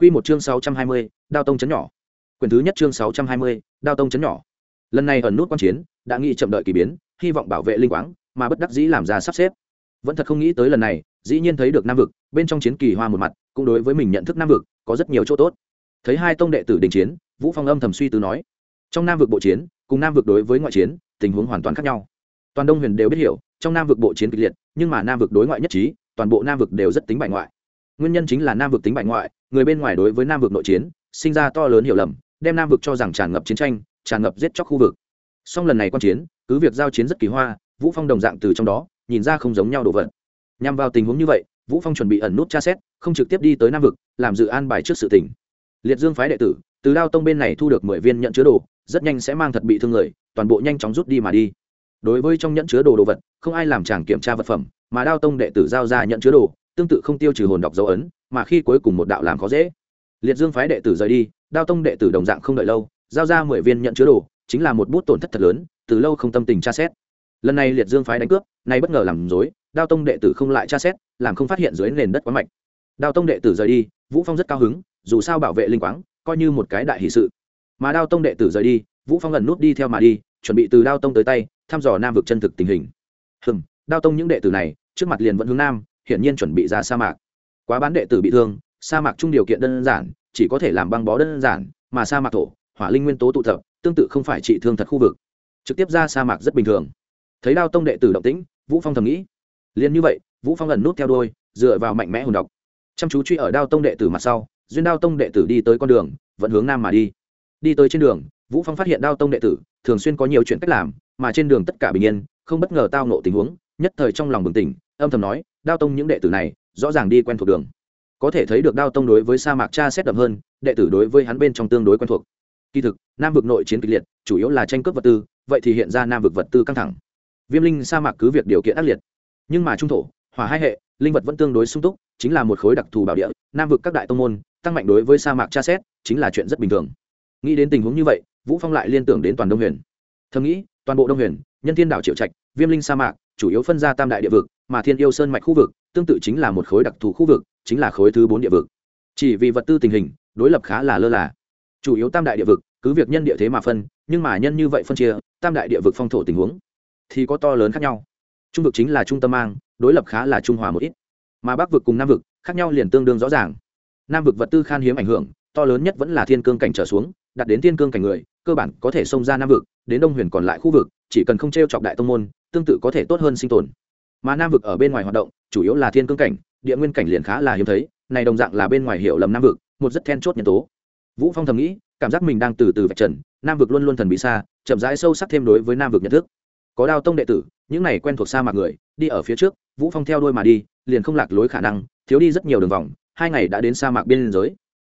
Quy một chương 620, Đao tông chấn nhỏ. Quyền thứ nhất chương 620, Đao tông chấn nhỏ. Lần này ẩn nút quan chiến, đã nghĩ chậm đợi kỳ biến, hy vọng bảo vệ linh quáng, mà bất đắc dĩ làm ra sắp xếp. Vẫn thật không nghĩ tới lần này, dĩ nhiên thấy được Nam vực, bên trong chiến kỳ hoa một mặt, cũng đối với mình nhận thức Nam vực có rất nhiều chỗ tốt. Thấy hai tông đệ tử đình chiến, Vũ Phong âm thầm suy tư nói, trong Nam vực bộ chiến, cùng Nam vực đối với ngoại chiến, tình huống hoàn toàn khác nhau. Toàn Đông Huyền đều biết hiểu, trong Nam vực bộ chiến kịch liệt, nhưng mà Nam vực đối ngoại nhất trí, toàn bộ Nam vực đều rất tính bại ngoại. Nguyên nhân chính là Nam vực tính bại ngoại, người bên ngoài đối với nam vực nội chiến sinh ra to lớn hiểu lầm đem nam vực cho rằng tràn ngập chiến tranh tràn ngập giết chóc khu vực. Song lần này quan chiến cứ việc giao chiến rất kỳ hoa vũ phong đồng dạng từ trong đó nhìn ra không giống nhau đồ vật. Nhằm vào tình huống như vậy vũ phong chuẩn bị ẩn nút tra xét không trực tiếp đi tới nam vực làm dự an bài trước sự tình. Liệt dương phái đệ tử từ đao tông bên này thu được mười viên nhận chứa đồ rất nhanh sẽ mang thật bị thương người toàn bộ nhanh chóng rút đi mà đi. Đối với trong nhẫn chứa đồ đồ vật không ai làm chàng kiểm tra vật phẩm mà đao tông đệ tử giao ra nhận chứa đồ tương tự không tiêu trừ hồn đọc dấu ấn, mà khi cuối cùng một đạo làm khó dễ. Liệt dương phái đệ tử rời đi, đao tông đệ tử đồng dạng không đợi lâu, giao ra mười viên nhận chứa đồ, chính là một bút tổn thất thật lớn, từ lâu không tâm tình tra xét. Lần này liệt dương phái đánh cướp, nay bất ngờ làm dối đao tông đệ tử không lại tra xét, làm không phát hiện dưới nền đất quá mạnh. Đao tông đệ tử rời đi, vũ phong rất cao hứng, dù sao bảo vệ linh quáng, coi như một cái đại hỷ sự. Mà đao tông đệ tử rời đi, vũ phong lần nút đi theo mà đi, chuẩn bị từ đao tông tới tay, thăm dò nam vực chân thực tình hình. Hừm, đao tông những đệ tử này, trước mặt liền vẫn hướng nam hiển nhiên chuẩn bị ra sa mạc. Quá bán đệ tử bị thương, sa mạc chung điều kiện đơn giản, chỉ có thể làm băng bó đơn giản, mà sa mạc thổ, hỏa linh nguyên tố tụ tập, tương tự không phải trị thương thật khu vực. Trực tiếp ra sa mạc rất bình thường. Thấy đao tông đệ tử động tĩnh, vũ phong thầm nghĩ. Liền như vậy, vũ phong ẩn nút theo đôi dựa vào mạnh mẽ hồn độc. Chăm chú truy ở đao tông đệ tử mặt sau, duyên đao tông đệ tử đi tới con đường vẫn hướng nam mà đi. Đi tới trên đường, vũ phong phát hiện đao tông đệ tử thường xuyên có nhiều chuyện cách làm, mà trên đường tất cả bình yên, không bất ngờ tao nộ tình huống, nhất thời trong lòng bừng tỉnh, âm thầm nói đao tông những đệ tử này rõ ràng đi quen thuộc đường. Có thể thấy được đao tông đối với sa mạc cha xét đậm hơn, đệ tử đối với hắn bên trong tương đối quen thuộc. Kỳ thực, nam vực nội chiến kịch liệt, chủ yếu là tranh cướp vật tư, vậy thì hiện ra nam vực vật tư căng thẳng. Viêm linh sa mạc cứ việc điều kiện ác liệt, nhưng mà trung thổ, hỏa hai hệ, linh vật vẫn tương đối sung túc, chính là một khối đặc thù bảo địa, nam vực các đại tông môn, tăng mạnh đối với sa mạc tra xét, chính là chuyện rất bình thường. Nghĩ đến tình huống như vậy, vũ phong lại liên tưởng đến toàn đông huyền. Thầm nghĩ, toàn bộ đông huyền, nhân thiên đảo triệu trạch, viêm linh sa mạc chủ yếu phân ra tam đại địa vực, mà thiên yêu sơn mạch khu vực, tương tự chính là một khối đặc thù khu vực, chính là khối thứ bốn địa vực. Chỉ vì vật tư tình hình, đối lập khá là lơ là. Chủ yếu tam đại địa vực, cứ việc nhân địa thế mà phân, nhưng mà nhân như vậy phân chia, tam đại địa vực phong thổ tình huống, thì có to lớn khác nhau. Trung vực chính là trung tâm mang, đối lập khá là trung hòa một ít. Mà bắc vực cùng nam vực, khác nhau liền tương đương rõ ràng. Nam vực vật tư khan hiếm ảnh hưởng, to lớn nhất vẫn là thiên cương cảnh trở xuống đặt đến thiên cương cảnh người, cơ bản có thể xông ra nam vực, đến đông huyền còn lại khu vực, chỉ cần không t r e o chọc đại tông môn tương tự có thể tốt hơn sinh tồn. Mà nam vực ở bên ngoài hoạt động, chủ yếu là thiên cương cảnh, địa nguyên cảnh liền khá là hiếm thấy, này đồng dạng là bên ngoài hiểu lầm nam vực, một rất then chốt nhân tố. Vũ phong thầm nghĩ, cảm giác mình đang từ từ vạch trần, nam vực luôn luôn thần bí xa, chậm rãi sâu sắc thêm đối với nam vực nhận thức. Có đao tông đệ tử, những này quen thuộc xa mạc người, đi ở phía trước, vũ phong theo đuôi mà đi, liền không lạc lối khả năng, thiếu đi rất nhiều đường vòng, hai ngày đã đến sa mạc biên giới.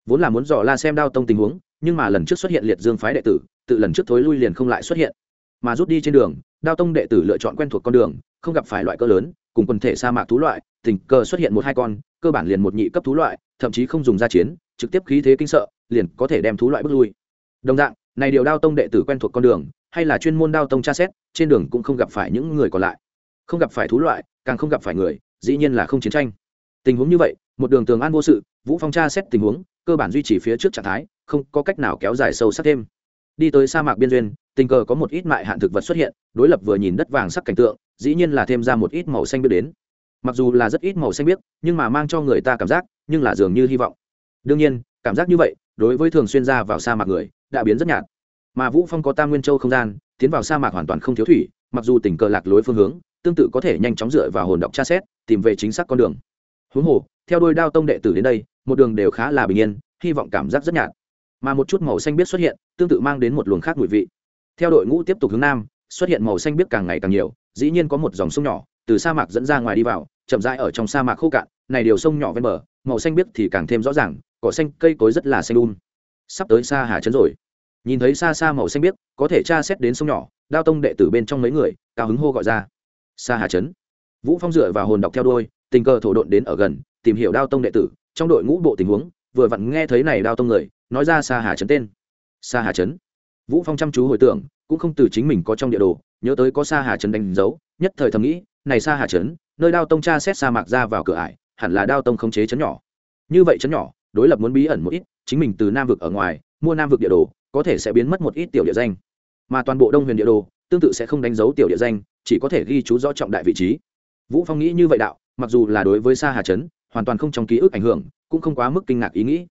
Vốn là muốn dò la xem đao tông tình huống, nhưng mà lần trước xuất hiện liệt dương phái đệ tử, tự lần trước thối lui liền không lại xuất hiện mà rút đi trên đường, đao tông đệ tử lựa chọn quen thuộc con đường, không gặp phải loại cỡ lớn, cùng quần thể sa mạc thú loại, tình cờ xuất hiện một hai con, cơ bản liền một nhị cấp thú loại, thậm chí không dùng ra chiến, trực tiếp khí thế kinh sợ, liền có thể đem thú loại bước lui. Đồng dạng, này điều đao tông đệ tử quen thuộc con đường, hay là chuyên môn đao tông tra xét, trên đường cũng không gặp phải những người còn lại. Không gặp phải thú loại, càng không gặp phải người, dĩ nhiên là không chiến tranh. Tình huống như vậy, một đường tường an vô sự, vũ phong tra xét tình huống, cơ bản duy trì phía trước trạng thái, không có cách nào kéo dài sâu sắc thêm. Đi tới sa mạc biên duyên tình cờ có một ít mại hạn thực vật xuất hiện, đối lập vừa nhìn đất vàng sắc cảnh tượng, dĩ nhiên là thêm ra một ít màu xanh biết đến. Mặc dù là rất ít màu xanh biếc nhưng mà mang cho người ta cảm giác, nhưng là dường như hy vọng. Đương nhiên, cảm giác như vậy, đối với thường xuyên ra vào sa mạc người, đã biến rất nhạt. Mà vũ phong có tam nguyên châu không gian, tiến vào sa mạc hoàn toàn không thiếu thủy, mặc dù tình cờ lạc lối phương hướng, tương tự có thể nhanh chóng dựa vào hồn đọc tra xét, tìm về chính xác con đường. Huống hồ, theo đôi đao tông đệ tử đến đây, một đường đều khá là bình yên, hy vọng cảm giác rất nhạt. Mà một chút màu xanh biết xuất hiện, tương tự mang đến một luồng khác mùi vị theo đội ngũ tiếp tục hướng nam xuất hiện màu xanh biếc càng ngày càng nhiều dĩ nhiên có một dòng sông nhỏ từ sa mạc dẫn ra ngoài đi vào chậm rãi ở trong sa mạc khô cạn này điều sông nhỏ ven bờ màu xanh biếc thì càng thêm rõ ràng cỏ xanh cây cối rất là xanh đun sắp tới xa hà trấn rồi. Nhìn thấy xa xa màu xanh biếc có thể tra xét đến sông nhỏ đao tông đệ tử bên trong mấy người cao hứng hô gọi ra. Xa hà trấn. Vũ phong dựa vào hồn đọc theo đôi, tình cờ thổ độn đến ở gần tìm hiểu đao tông đệ tử trong đội ngũ bộ tình huống vừa vặn nghe thấy này đao tông người nói ra xa hà trấn tên. Xa hà trấn vũ phong chăm chú hồi tưởng, cũng không từ chính mình có trong địa đồ, nhớ tới có Sa hà trấn đánh dấu, nhất thời thầm nghĩ, này Sa hà trấn, nơi đao tông cha xét sa mạc ra vào cửa ải, hẳn là đao tông khống chế chấn nhỏ. Như vậy chấn nhỏ, đối lập muốn bí ẩn một ít, chính mình từ nam vực ở ngoài, mua nam vực địa đồ, có thể sẽ biến mất một ít tiểu địa danh. Mà toàn bộ đông huyền địa đồ, tương tự sẽ không đánh dấu tiểu địa danh, chỉ có thể ghi chú rõ trọng đại vị trí. Vũ phong nghĩ như vậy đạo, mặc dù là đối với Sa hà trấn, hoàn toàn không trong ký ức ảnh hưởng, cũng không quá mức kinh ngạc ý nghĩ.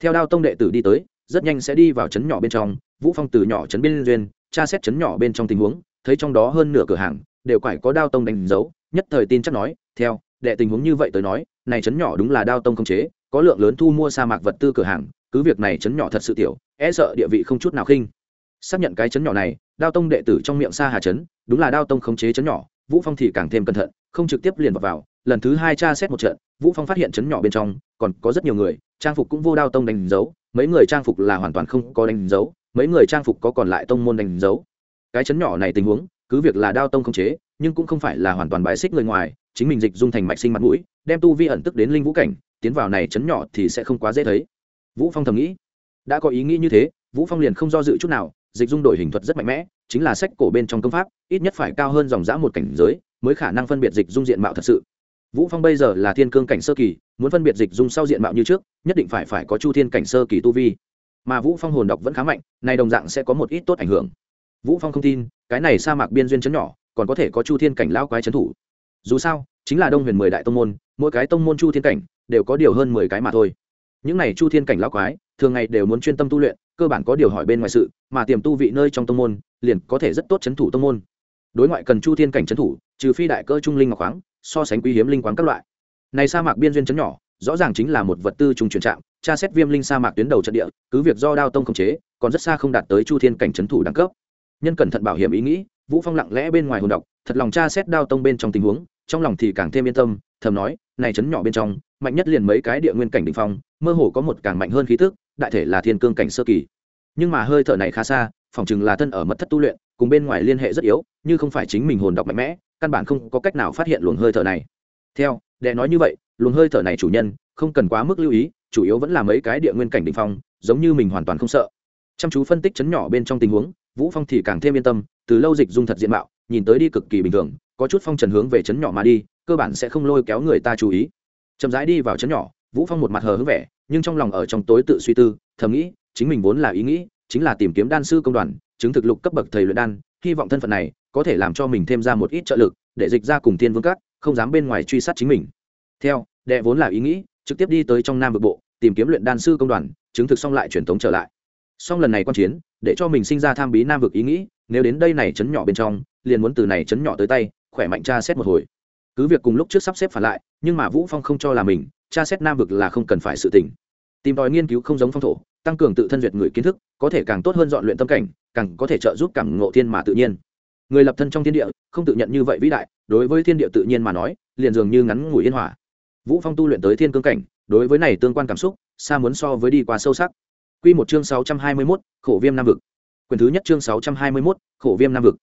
Theo đao tông đệ tử đi tới rất nhanh sẽ đi vào trấn nhỏ bên trong vũ phong từ nhỏ trấn biên duyên tra xét trấn nhỏ bên trong tình huống thấy trong đó hơn nửa cửa hàng đều phải có đao tông đánh dấu nhất thời tin chắc nói theo đệ tình huống như vậy tới nói này trấn nhỏ đúng là đao tông không chế có lượng lớn thu mua sa mạc vật tư cửa hàng cứ việc này trấn nhỏ thật sự tiểu e sợ địa vị không chút nào khinh. Xác nhận cái trấn nhỏ này đao tông đệ tử trong miệng sa hà trấn đúng là đao tông khống chế trấn nhỏ vũ phong thì càng thêm cẩn thận không trực tiếp liền vào, vào lần thứ hai tra xét một trận vũ phong phát hiện trấn nhỏ bên trong còn có rất nhiều người trang phục cũng vô đao tông đánh dấu mấy người trang phục là hoàn toàn không có đánh dấu, mấy người trang phục có còn lại tông môn đánh dấu. Cái chấn nhỏ này tình huống, cứ việc là đao tông không chế, nhưng cũng không phải là hoàn toàn bài xích người ngoài, chính mình dịch dung thành mạch sinh mặt mũi, đem tu vi ẩn tức đến linh vũ cảnh, tiến vào này chấn nhỏ thì sẽ không quá dễ thấy. Vũ phong thầm nghĩ. Đã có ý nghĩ như thế, vũ phong liền không do dự chút nào, dịch dung đổi hình thuật rất mạnh mẽ, chính là sách cổ bên trong công pháp, ít nhất phải cao hơn dòng dã một cảnh giới, mới khả năng phân biệt dịch dung diện mạo thật sự vũ phong bây giờ là thiên cương cảnh sơ kỳ, muốn phân biệt dịch dung sau diện mạo như trước, nhất định phải phải có chu thiên cảnh sơ kỳ tu vi. Mà vũ phong hồn độc vẫn khá mạnh, này đồng dạng sẽ có một ít tốt ảnh hưởng. Vũ phong không tin, cái này sa mạc biên duyên chấn nhỏ, còn có thể có chu thiên cảnh lao quái chấn thủ. Dù sao, chính là đông huyền mười đại tông môn, mỗi cái tông môn chu thiên cảnh đều có điều hơn mười cái mà thôi. Những này chu thiên cảnh lao quái, thường ngày đều muốn chuyên tâm tu luyện, cơ bản có điều hỏi bên ngoài sự, mà tiềm tu vị nơi trong tông môn, liền có thể rất tốt chấn thủ tông môn. Đối ngoại cần chu thiên cảnh chấn thủ, trừ phi đại cơ trung linh ngọc khoáng so sánh quý hiếm linh quán các loại. Này sa mạc biên duyên chấn nhỏ, rõ ràng chính là một vật tư trùng chuyển trạng tra xét viêm linh sa mạc tuyến đầu trận địa, cứ việc do đao tông khống chế, còn rất xa không đạt tới chu thiên cảnh trấn thủ đẳng cấp. Nhân cẩn thận bảo hiểm ý nghĩ, vũ phong lặng lẽ bên ngoài hồn độc thật lòng tra xét đao tông bên trong tình huống, trong lòng thì càng thêm yên tâm, thầm nói, này chấn nhỏ bên trong, mạnh nhất liền mấy cái địa nguyên cảnh đỉnh phong, mơ hồ có một càng mạnh hơn khí tức, đại thể là thiên cương cảnh sơ kỳ. Nhưng mà hơi thở này khá xa, phỏng chừng là thân ở mật thất tu luyện, cùng bên ngoài liên hệ rất yếu, như không phải chính mình hồn độc mạnh mẽ căn bản không có cách nào phát hiện luồng hơi thở này. Theo để nói như vậy, luồng hơi thở này chủ nhân, không cần quá mức lưu ý, chủ yếu vẫn là mấy cái địa nguyên cảnh đỉnh phong, giống như mình hoàn toàn không sợ. Chăm chú phân tích chấn nhỏ bên trong tình huống, vũ phong thì càng thêm yên tâm, từ lâu dịch dung thật diện mạo, nhìn tới đi cực kỳ bình thường, có chút phong trần hướng về chấn nhỏ mà đi, cơ bản sẽ không lôi kéo người ta chú ý. Chậm rãi đi vào chấn nhỏ, vũ phong một mặt hờ hững vẻ, nhưng trong lòng ở trong tối tự suy tư, thầm nghĩ, chính mình vốn là ý nghĩ, chính là tìm kiếm đan sư công đoàn, chứng thực lục cấp bậc thầy luyện đan, hy vọng thân phận này có thể làm cho mình thêm ra một ít trợ lực để dịch ra cùng tiên vương cát, không dám bên ngoài truy sát chính mình. Theo đệ vốn là ý nghĩ trực tiếp đi tới trong nam vực bộ tìm kiếm luyện đan sư công đoàn chứng thực xong lại truyền thống trở lại. Song lần này quan chiến để cho mình sinh ra tham bí nam vực ý nghĩ nếu đến đây này chấn nhỏ bên trong liền muốn từ này chấn nhỏ tới tay khỏe mạnh tra xét một hồi. Cứ việc cùng lúc trước sắp xếp phản lại nhưng mà vũ phong không cho là mình tra xét nam vực là không cần phải sự tỉnh tìm tòi nghiên cứu không giống phong thổ tăng cường tự thân duyệt người kiến thức có thể càng tốt hơn dọn luyện tâm cảnh càng có thể trợ giúp cảm ngộ thiên mà tự nhiên người lập thân trong thiên địa không tự nhận như vậy vĩ đại đối với thiên địa tự nhiên mà nói liền dường như ngắn ngủi yên hòa. vũ phong tu luyện tới thiên cương cảnh đối với này tương quan cảm xúc xa muốn so với đi qua sâu sắc. Quy một chương 621, khổ viêm nam vực. Quyền thứ nhất chương 621, khổ viêm nam vực.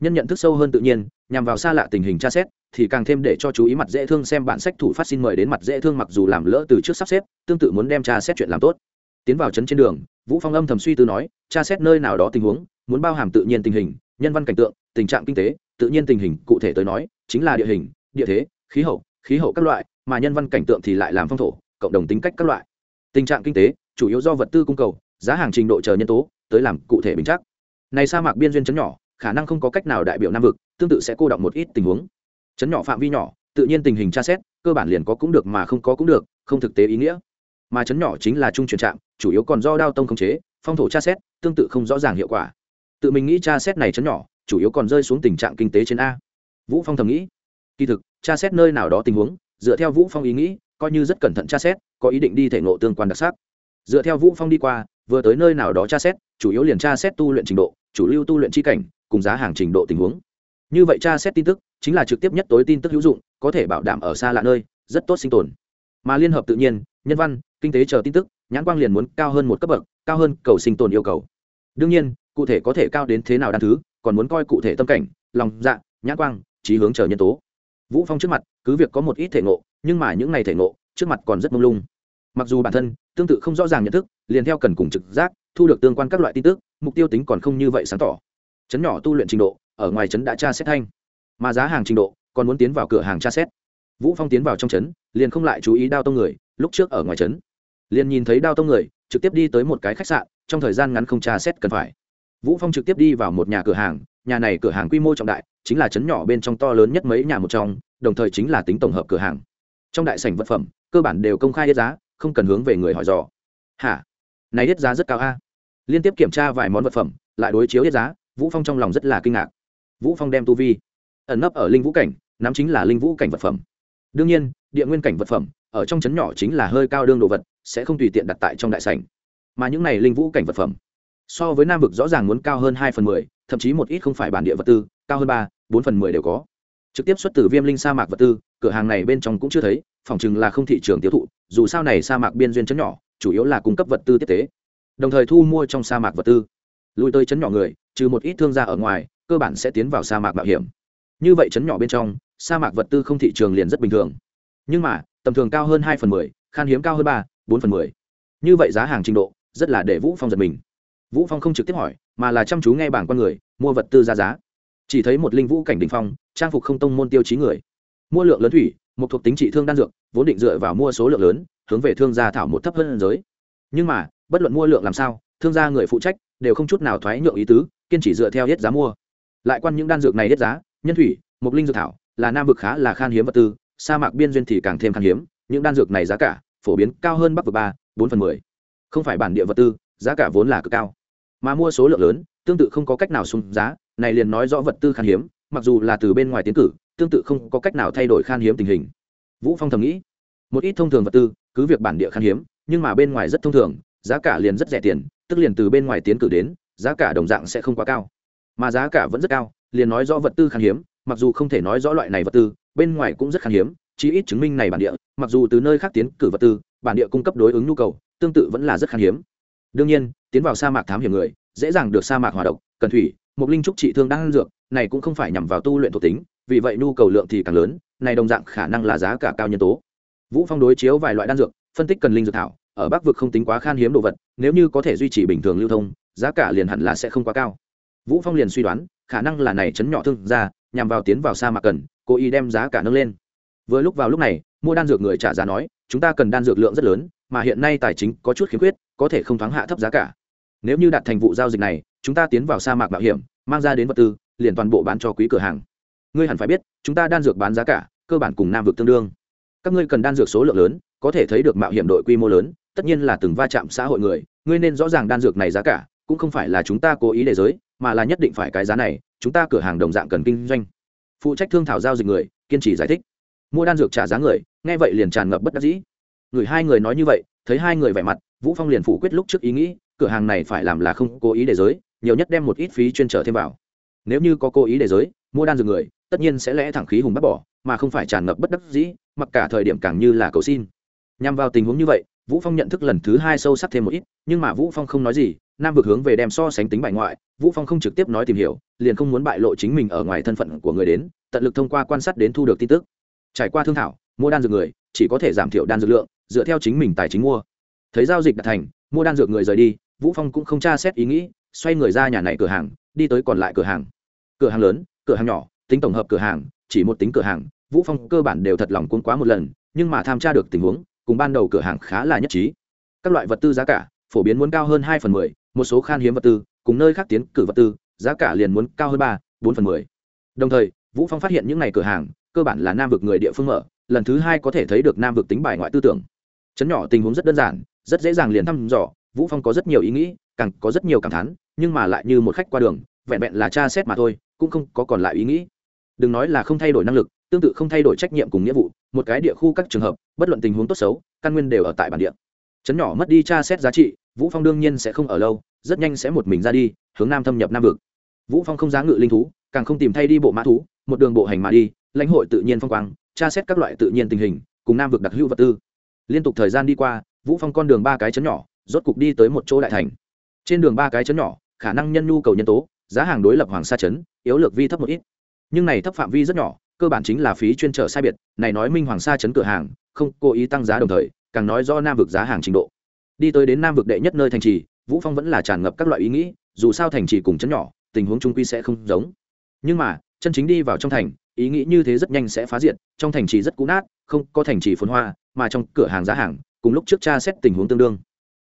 Nhân nhận thức sâu hơn tự nhiên nhằm vào xa lạ tình hình tra xét thì càng thêm để cho chú ý mặt dễ thương xem bản sách thủ phát xin mời đến mặt dễ thương mặc dù làm lỡ từ trước sắp xếp tương tự muốn đem tra xét chuyện làm tốt. Tiến vào trấn trên đường vũ phong âm thầm suy tư nói tra xét nơi nào đó tình huống muốn bao hàm tự nhiên tình hình nhân văn cảnh tượng, tình trạng kinh tế, tự nhiên tình hình, cụ thể tới nói, chính là địa hình, địa thế, khí hậu khí hậu các loại, mà nhân văn cảnh tượng thì lại làm phong thổ, cộng đồng tính cách các loại. Tình trạng kinh tế, chủ yếu do vật tư cung cầu, giá hàng trình độ chờ nhân tố, tới làm cụ thể bình chắc. Này sa mạc biên duyên chấn nhỏ, khả năng không có cách nào đại biểu nam vực, tương tự sẽ cô động một ít tình huống. Chấn nhỏ phạm vi nhỏ, tự nhiên tình hình tra xét, cơ bản liền có cũng được mà không có cũng được, không thực tế ý nghĩa. Mà chấn nhỏ chính là trung chuyển trạm, chủ yếu còn do đao tông khống chế, phong thổ tra xét, tương tự không rõ ràng hiệu quả tự mình nghĩ tra xét này chấn nhỏ, chủ yếu còn rơi xuống tình trạng kinh tế trên a. Vũ phong thầm nghĩ. Kỳ thực, tra xét nơi nào đó tình huống, dựa theo vũ phong ý nghĩ, coi như rất cẩn thận tra xét, có ý định đi thể ngộ tương quan đặc sắc. Dựa theo vũ phong đi qua, vừa tới nơi nào đó tra xét, chủ yếu liền tra xét tu luyện trình độ, chủ lưu tu luyện chi cảnh, cùng giá hàng trình độ tình huống. Như vậy tra xét tin tức, chính là trực tiếp nhất tối tin tức hữu dụng, có thể bảo đảm ở xa lạ nơi, rất tốt sinh tồn. Mà liên hợp tự nhiên, nhân văn, kinh tế chờ tin tức, nhãn quang liền muốn cao hơn một cấp bậc, cao hơn cầu sinh tồn yêu cầu. Đương nhiên cụ thể có thể cao đến thế nào đan thứ, còn muốn coi cụ thể tâm cảnh, lòng dạ nhãn quang, trí hướng chờ nhân tố. Vũ phong trước mặt, cứ việc có một ít thể ngộ, nhưng mà những ngày thể ngộ, trước mặt còn rất mông lung. Mặc dù bản thân, tương tự không rõ ràng nhận thức, liền theo cần cùng trực giác, thu được tương quan các loại tin tức, mục tiêu tính còn không như vậy sáng tỏ. Chấn nhỏ tu luyện trình độ, ở ngoài chấn đã tra xét thanh. Mà giá hàng trình độ, còn muốn tiến vào cửa hàng tra xét. Vũ phong tiến vào trong chấn, liền không lại chú ý đao tông người, lúc trước ở ngoài chấn. Liền nhìn thấy đao tông người, trực tiếp đi tới một cái khách sạn, trong thời gian ngắn không tra xét cần phải vũ phong trực tiếp đi vào một nhà cửa hàng, nhà này cửa hàng quy mô trọng đại, chính là chấn nhỏ bên trong to lớn nhất mấy nhà một trong, đồng thời chính là tính tổng hợp cửa hàng. Trong đại sảnh vật phẩm, cơ bản đều công khai hết giá, không cần hướng về người hỏi dò. Hả? Này hết giá rất cao a. Liên tiếp kiểm tra vài món vật phẩm, lại đối chiếu hết giá, vũ phong trong lòng rất là kinh ngạc. Vũ phong đem tu vi ẩn nấp ở linh vũ cảnh, nắm chính là linh vũ cảnh vật phẩm. Đương nhiên, địa nguyên cảnh vật phẩm ở trong chấn nhỏ chính là hơi cao đương đồ vật, sẽ không tùy tiện đặt tại trong đại sảnh. Mà những này linh vũ cảnh vật phẩm so với nam vực rõ ràng muốn cao hơn hai phần mười, thậm chí một ít không phải bản địa vật tư, cao hơn ba, bốn phần mười đều có. Trực tiếp xuất từ viêm linh sa mạc vật tư, cửa hàng này bên trong cũng chưa thấy, phòng chừng là không thị trường tiêu thụ, dù sao này sa mạc biên duyên chấn nhỏ, chủ yếu là cung cấp vật tư tiếp tế. Đồng thời thu mua trong sa mạc vật tư. Lùi tới chấn nhỏ người, trừ một ít thương gia ở ngoài, cơ bản sẽ tiến vào sa mạc mạo hiểm. Như vậy chấn nhỏ bên trong, sa mạc vật tư không thị trường liền rất bình thường. Nhưng mà, tầm thường cao hơn hai phần mười, khan hiếm cao hơn ba, bốn phần mười. Như vậy giá hàng trình độ, rất là để vũ phong giật mình vũ phong không trực tiếp hỏi, mà là chăm chú nghe bảng con người, mua vật tư ra giá. Chỉ thấy một linh vũ cảnh đình phong, trang phục không tông môn tiêu chí người. Mua lượng lớn thủy, một thuộc tính trị thương đan dược, vốn định dựa vào mua số lượng lớn, hướng về thương gia thảo một thấp hơn giới. Nhưng mà, bất luận mua lượng làm sao, thương gia người phụ trách đều không chút nào thoái nhượng ý tứ, kiên chỉ dựa theo hết giá mua. Lại quan những đan dược này hết giá, nhân thủy mục linh dược thảo, là nam vực khá là khan hiếm vật tư, sa mạc biên duyên thì càng thêm khan hiếm, những đan dược này giá cả phổ biến cao hơn bắc vực ba, bốn phần mười. Không phải bản địa vật tư giá cả vốn là cực cao. Mà mua số lượng lớn, tương tự không có cách nào sung giá, này liền nói rõ vật tư khan hiếm, mặc dù là từ bên ngoài tiến cử, tương tự không có cách nào thay đổi khan hiếm tình hình. Vũ phong thầm nghĩ, một ít thông thường vật tư, cứ việc bản địa khan hiếm, nhưng mà bên ngoài rất thông thường, giá cả liền rất rẻ tiền, tức liền từ bên ngoài tiến cử đến, giá cả đồng dạng sẽ không quá cao. Mà giá cả vẫn rất cao, liền nói rõ vật tư khan hiếm, mặc dù không thể nói rõ loại này vật tư, bên ngoài cũng rất khan hiếm, chí ít chứng minh này bản địa, mặc dù từ nơi khác tiến cử vật tư, bản địa cung cấp đối ứng nhu cầu, tương tự vẫn là rất khan hiếm đương nhiên, tiến vào sa mạc thám hiểm người, dễ dàng được sa mạc hòa độc, cần thủy mục linh trúc trị thương đang dược, này cũng không phải nhằm vào tu luyện thuộc tính, vì vậy nhu cầu lượng thì càng lớn, này đồng dạng khả năng là giá cả cao nhân tố. Vũ phong đối chiếu vài loại đan dược, phân tích cần linh dược thảo, ở bắc vực không tính quá khan hiếm đồ vật, nếu như có thể duy trì bình thường lưu thông, giá cả liền hẳn là sẽ không quá cao. Vũ phong liền suy đoán, khả năng là này chấn nhỏ thương ra, nhằm vào tiến vào sa mạc cần, cố ý đem giá cả nâng lên. Vừa lúc vào lúc này, mua đan dược người trả giá nói, chúng ta cần đan dược lượng rất lớn, mà hiện nay tài chính có chút khiếm khuyết có thể không thoáng hạ thấp giá cả. Nếu như đạt thành vụ giao dịch này, chúng ta tiến vào sa mạc bảo hiểm, mang ra đến vật tư, liền toàn bộ bán cho quý cửa hàng. Ngươi hẳn phải biết, chúng ta đan dược bán giá cả, cơ bản cùng nam vực tương đương. Các ngươi cần đan dược số lượng lớn, có thể thấy được mạo hiểm đội quy mô lớn, tất nhiên là từng va chạm xã hội người, ngươi nên rõ ràng đan dược này giá cả, cũng không phải là chúng ta cố ý để giới, mà là nhất định phải cái giá này, chúng ta cửa hàng đồng dạng cần kinh doanh. Phụ trách thương thảo giao dịch người, kiên trì giải thích. Mua đan dược trả giá người, nghe vậy liền tràn ngập bất đắc dĩ. Người hai người nói như vậy, thấy hai người vẻ mặt vũ phong liền phủ quyết lúc trước ý nghĩ, cửa hàng này phải làm là không cố ý để giới, nhiều nhất đem một ít phí chuyên trở thêm vào. Nếu như có cố ý để giới, mua đan dược người, tất nhiên sẽ lẽ thẳng khí hùng bắt bỏ, mà không phải tràn ngập bất đắc dĩ, mặc cả thời điểm càng như là cầu xin. Nhằm vào tình huống như vậy, vũ phong nhận thức lần thứ hai sâu sắc thêm một ít, nhưng mà vũ phong không nói gì, nam vực hướng về đem so sánh tính bài ngoại, vũ phong không trực tiếp nói tìm hiểu, liền không muốn bại lộ chính mình ở ngoài thân phận của người đến, tận lực thông qua quan sát đến thu được tin tức. Trải qua thương thảo, mua đan dược người, chỉ có thể giảm thiểu đan dược lượng, dựa theo chính mình tài chính mua thấy giao dịch đạt thành, mua đan dược người rời đi, vũ phong cũng không tra xét ý nghĩ, xoay người ra nhà này cửa hàng, đi tới còn lại cửa hàng. Cửa hàng lớn, cửa hàng nhỏ, tính tổng hợp cửa hàng, chỉ một tính cửa hàng, vũ phong cơ bản đều thật lòng cuốn quá một lần, nhưng mà tham tra được tình huống, cùng ban đầu cửa hàng khá là nhất trí. Các loại vật tư giá cả, phổ biến muốn cao hơn hai phần mười, một số khan hiếm vật tư, cùng nơi khác tiến cử vật tư, giá cả liền muốn cao hơn ba, bốn phần mười. Đồng thời, vũ phong phát hiện những ngày cửa hàng, cơ bản là nam vực người địa phương mở, lần thứ hai có thể thấy được nam vực tính bài ngoại tư tưởng. Chấn nhỏ tình huống rất đơn giản rất dễ dàng liền thăm dò, vũ phong có rất nhiều ý nghĩ, càng có rất nhiều cảm thán, nhưng mà lại như một khách qua đường, vẹn vẹn là tra xét mà thôi, cũng không có còn lại ý nghĩ. Đừng nói là không thay đổi năng lực, tương tự không thay đổi trách nhiệm cùng nghĩa vụ, một cái địa khu các trường hợp, bất luận tình huống tốt xấu, căn nguyên đều ở tại bản địa. Chấn nhỏ mất đi tra xét giá trị, vũ phong đương nhiên sẽ không ở lâu, rất nhanh sẽ một mình ra đi, hướng nam thâm nhập nam vực. Vũ phong không giá ngự linh thú, càng không tìm thay đi bộ mã thú, một đường bộ hành mà đi, lãnh hội tự nhiên phong quang, tra xét các loại tự nhiên tình hình, cùng nam vực đặc hữu vật tư. Liên tục thời gian đi qua vũ phong con đường ba cái chấn nhỏ, rốt cục đi tới một chỗ đại thành. Trên đường ba cái chấn nhỏ, khả năng nhân nhu cầu nhân tố, giá hàng đối lập hoàng sa chấn, yếu lược vi thấp một ít. Nhưng này thấp phạm vi rất nhỏ, cơ bản chính là phí chuyên trở sai biệt, này nói minh hoàng sa chấn cửa hàng, không cố ý tăng giá đồng thời, càng nói do nam vực giá hàng trình độ. Đi tới đến nam vực đệ nhất nơi thành trì, vũ phong vẫn là tràn ngập các loại ý nghĩ, dù sao thành trì cùng chấn nhỏ, tình huống trung quy sẽ không giống. Nhưng mà, chân chính đi vào trong thành, ý nghĩ như thế rất nhanh sẽ phá diện trong thành trì rất cũ nát, không có thành trì phồn hoa, mà trong cửa hàng giá hàng cùng lúc trước cha xét tình huống tương đương.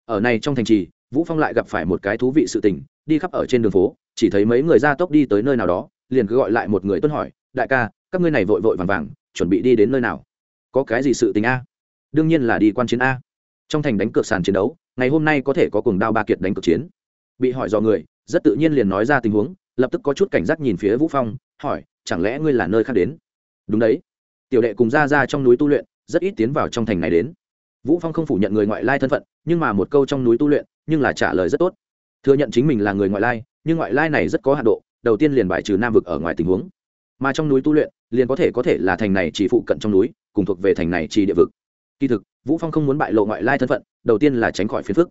Ở này trong thành trì, vũ phong lại gặp phải một cái thú vị sự tình, đi khắp ở trên đường phố, chỉ thấy mấy người ra tốc đi tới nơi nào đó, liền cứ gọi lại một người tuân hỏi, đại ca, các ngươi này vội vội vàng vàng, chuẩn bị đi đến nơi nào? Có cái gì sự tình a? Đương nhiên là đi quan chiến a. Trong thành đánh cược sàn chiến đấu, ngày hôm nay có thể có cùng đao ba kiệt đánh cược chiến. Bị hỏi do người, rất tự nhiên liền nói ra tình huống, lập tức có chút cảnh giác nhìn phía vũ phong, hỏi, chẳng lẽ ngươi là nơi khác đến? Đúng đấy. Tiểu đệ cùng ra ra trong núi tu luyện, rất ít tiến vào trong thành này đến vũ phong không phủ nhận người ngoại lai thân phận, nhưng mà một câu trong núi tu luyện, nhưng là trả lời rất tốt. Thừa nhận chính mình là người ngoại lai, nhưng ngoại lai này rất có hạ độ, đầu tiên liền bài trừ nam vực ở ngoài tình huống. Mà trong núi tu luyện, liền có thể có thể là thành này chỉ phụ cận trong núi, cùng thuộc về thành này chỉ địa vực. Kỳ thực, vũ phong không muốn bại lộ ngoại lai thân phận, đầu tiên là tránh khỏi phiền phức.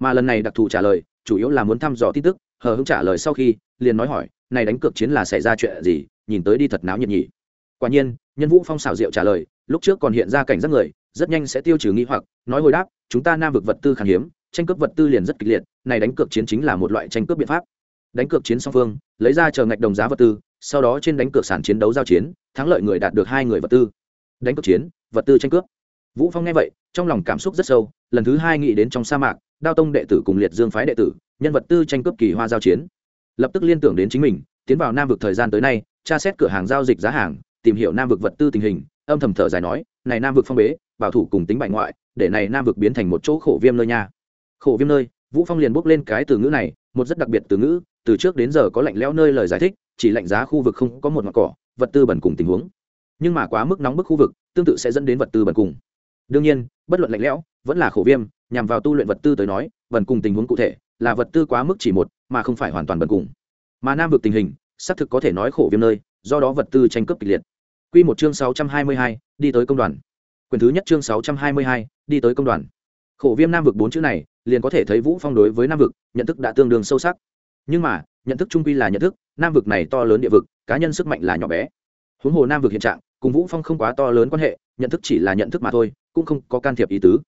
Mà lần này đặc thù trả lời, chủ yếu là muốn thăm dò tin tức, hờ hững trả lời sau khi, liền nói hỏi, này đánh cược chiến là xảy ra chuyện gì? Nhìn tới đi thật náo nhiệt nhỉ. Quả nhiên, nhân vũ phong xảo diệu trả lời, lúc trước còn hiện ra cảnh giác người rất nhanh sẽ tiêu trừ nghi hoặc, nói hồi đáp, chúng ta nam vực vật tư khan hiếm, tranh cướp vật tư liền rất kịch liệt, này đánh cược chiến chính là một loại tranh cướp biện pháp. Đánh cược chiến song phương, lấy ra chờ ngạch đồng giá vật tư, sau đó trên đánh cược sản chiến đấu giao chiến, thắng lợi người đạt được hai người vật tư. Đánh cược chiến, vật tư tranh cướp. Vũ phong nghe vậy, trong lòng cảm xúc rất sâu, lần thứ hai nghĩ đến trong sa mạc, đao tông đệ tử cùng liệt dương phái đệ tử, nhân vật tư tranh cướp kỳ hoa giao chiến. Lập tức liên tưởng đến chính mình, tiến vào nam vực thời gian tới nay, tra xét cửa hàng giao dịch giá hàng, tìm hiểu nam vực vật tư tình hình, âm thầm thở dài nói, này nam vực phong bế bảo thủ cùng tính bại ngoại để này nam vực biến thành một chỗ khổ viêm nơi nha. Khổ viêm nơi vũ phong liền bốc lên cái từ ngữ này một rất đặc biệt từ ngữ từ trước đến giờ có lạnh lẽo nơi lời giải thích chỉ lạnh giá khu vực không có một mặt cỏ vật tư bẩn cùng tình huống. Nhưng mà quá mức nóng bức khu vực tương tự sẽ dẫn đến vật tư bẩn cùng. Đương nhiên bất luận lạnh lẽo vẫn là khổ viêm nhằm vào tu luyện vật tư tới nói bẩn cùng tình huống cụ thể là vật tư quá mức chỉ một mà không phải hoàn toàn bẩn cùng. Mà nam vực tình hình xác thực có thể nói khổ viêm nơi do đó vật tư tranh cướp kịch liệt. Quy một chương 622, đi tới công đoàn. Quyển thứ nhất chương 622, đi tới công đoàn. Khổ viêm nam vực bốn chữ này, liền có thể thấy Vũ Phong đối với nam vực, nhận thức đã tương đương sâu sắc. Nhưng mà, nhận thức trung quy là nhận thức, nam vực này to lớn địa vực, cá nhân sức mạnh là nhỏ bé. Huống hồ nam vực hiện trạng, cùng Vũ Phong không quá to lớn quan hệ, nhận thức chỉ là nhận thức mà thôi, cũng không có can thiệp ý tứ.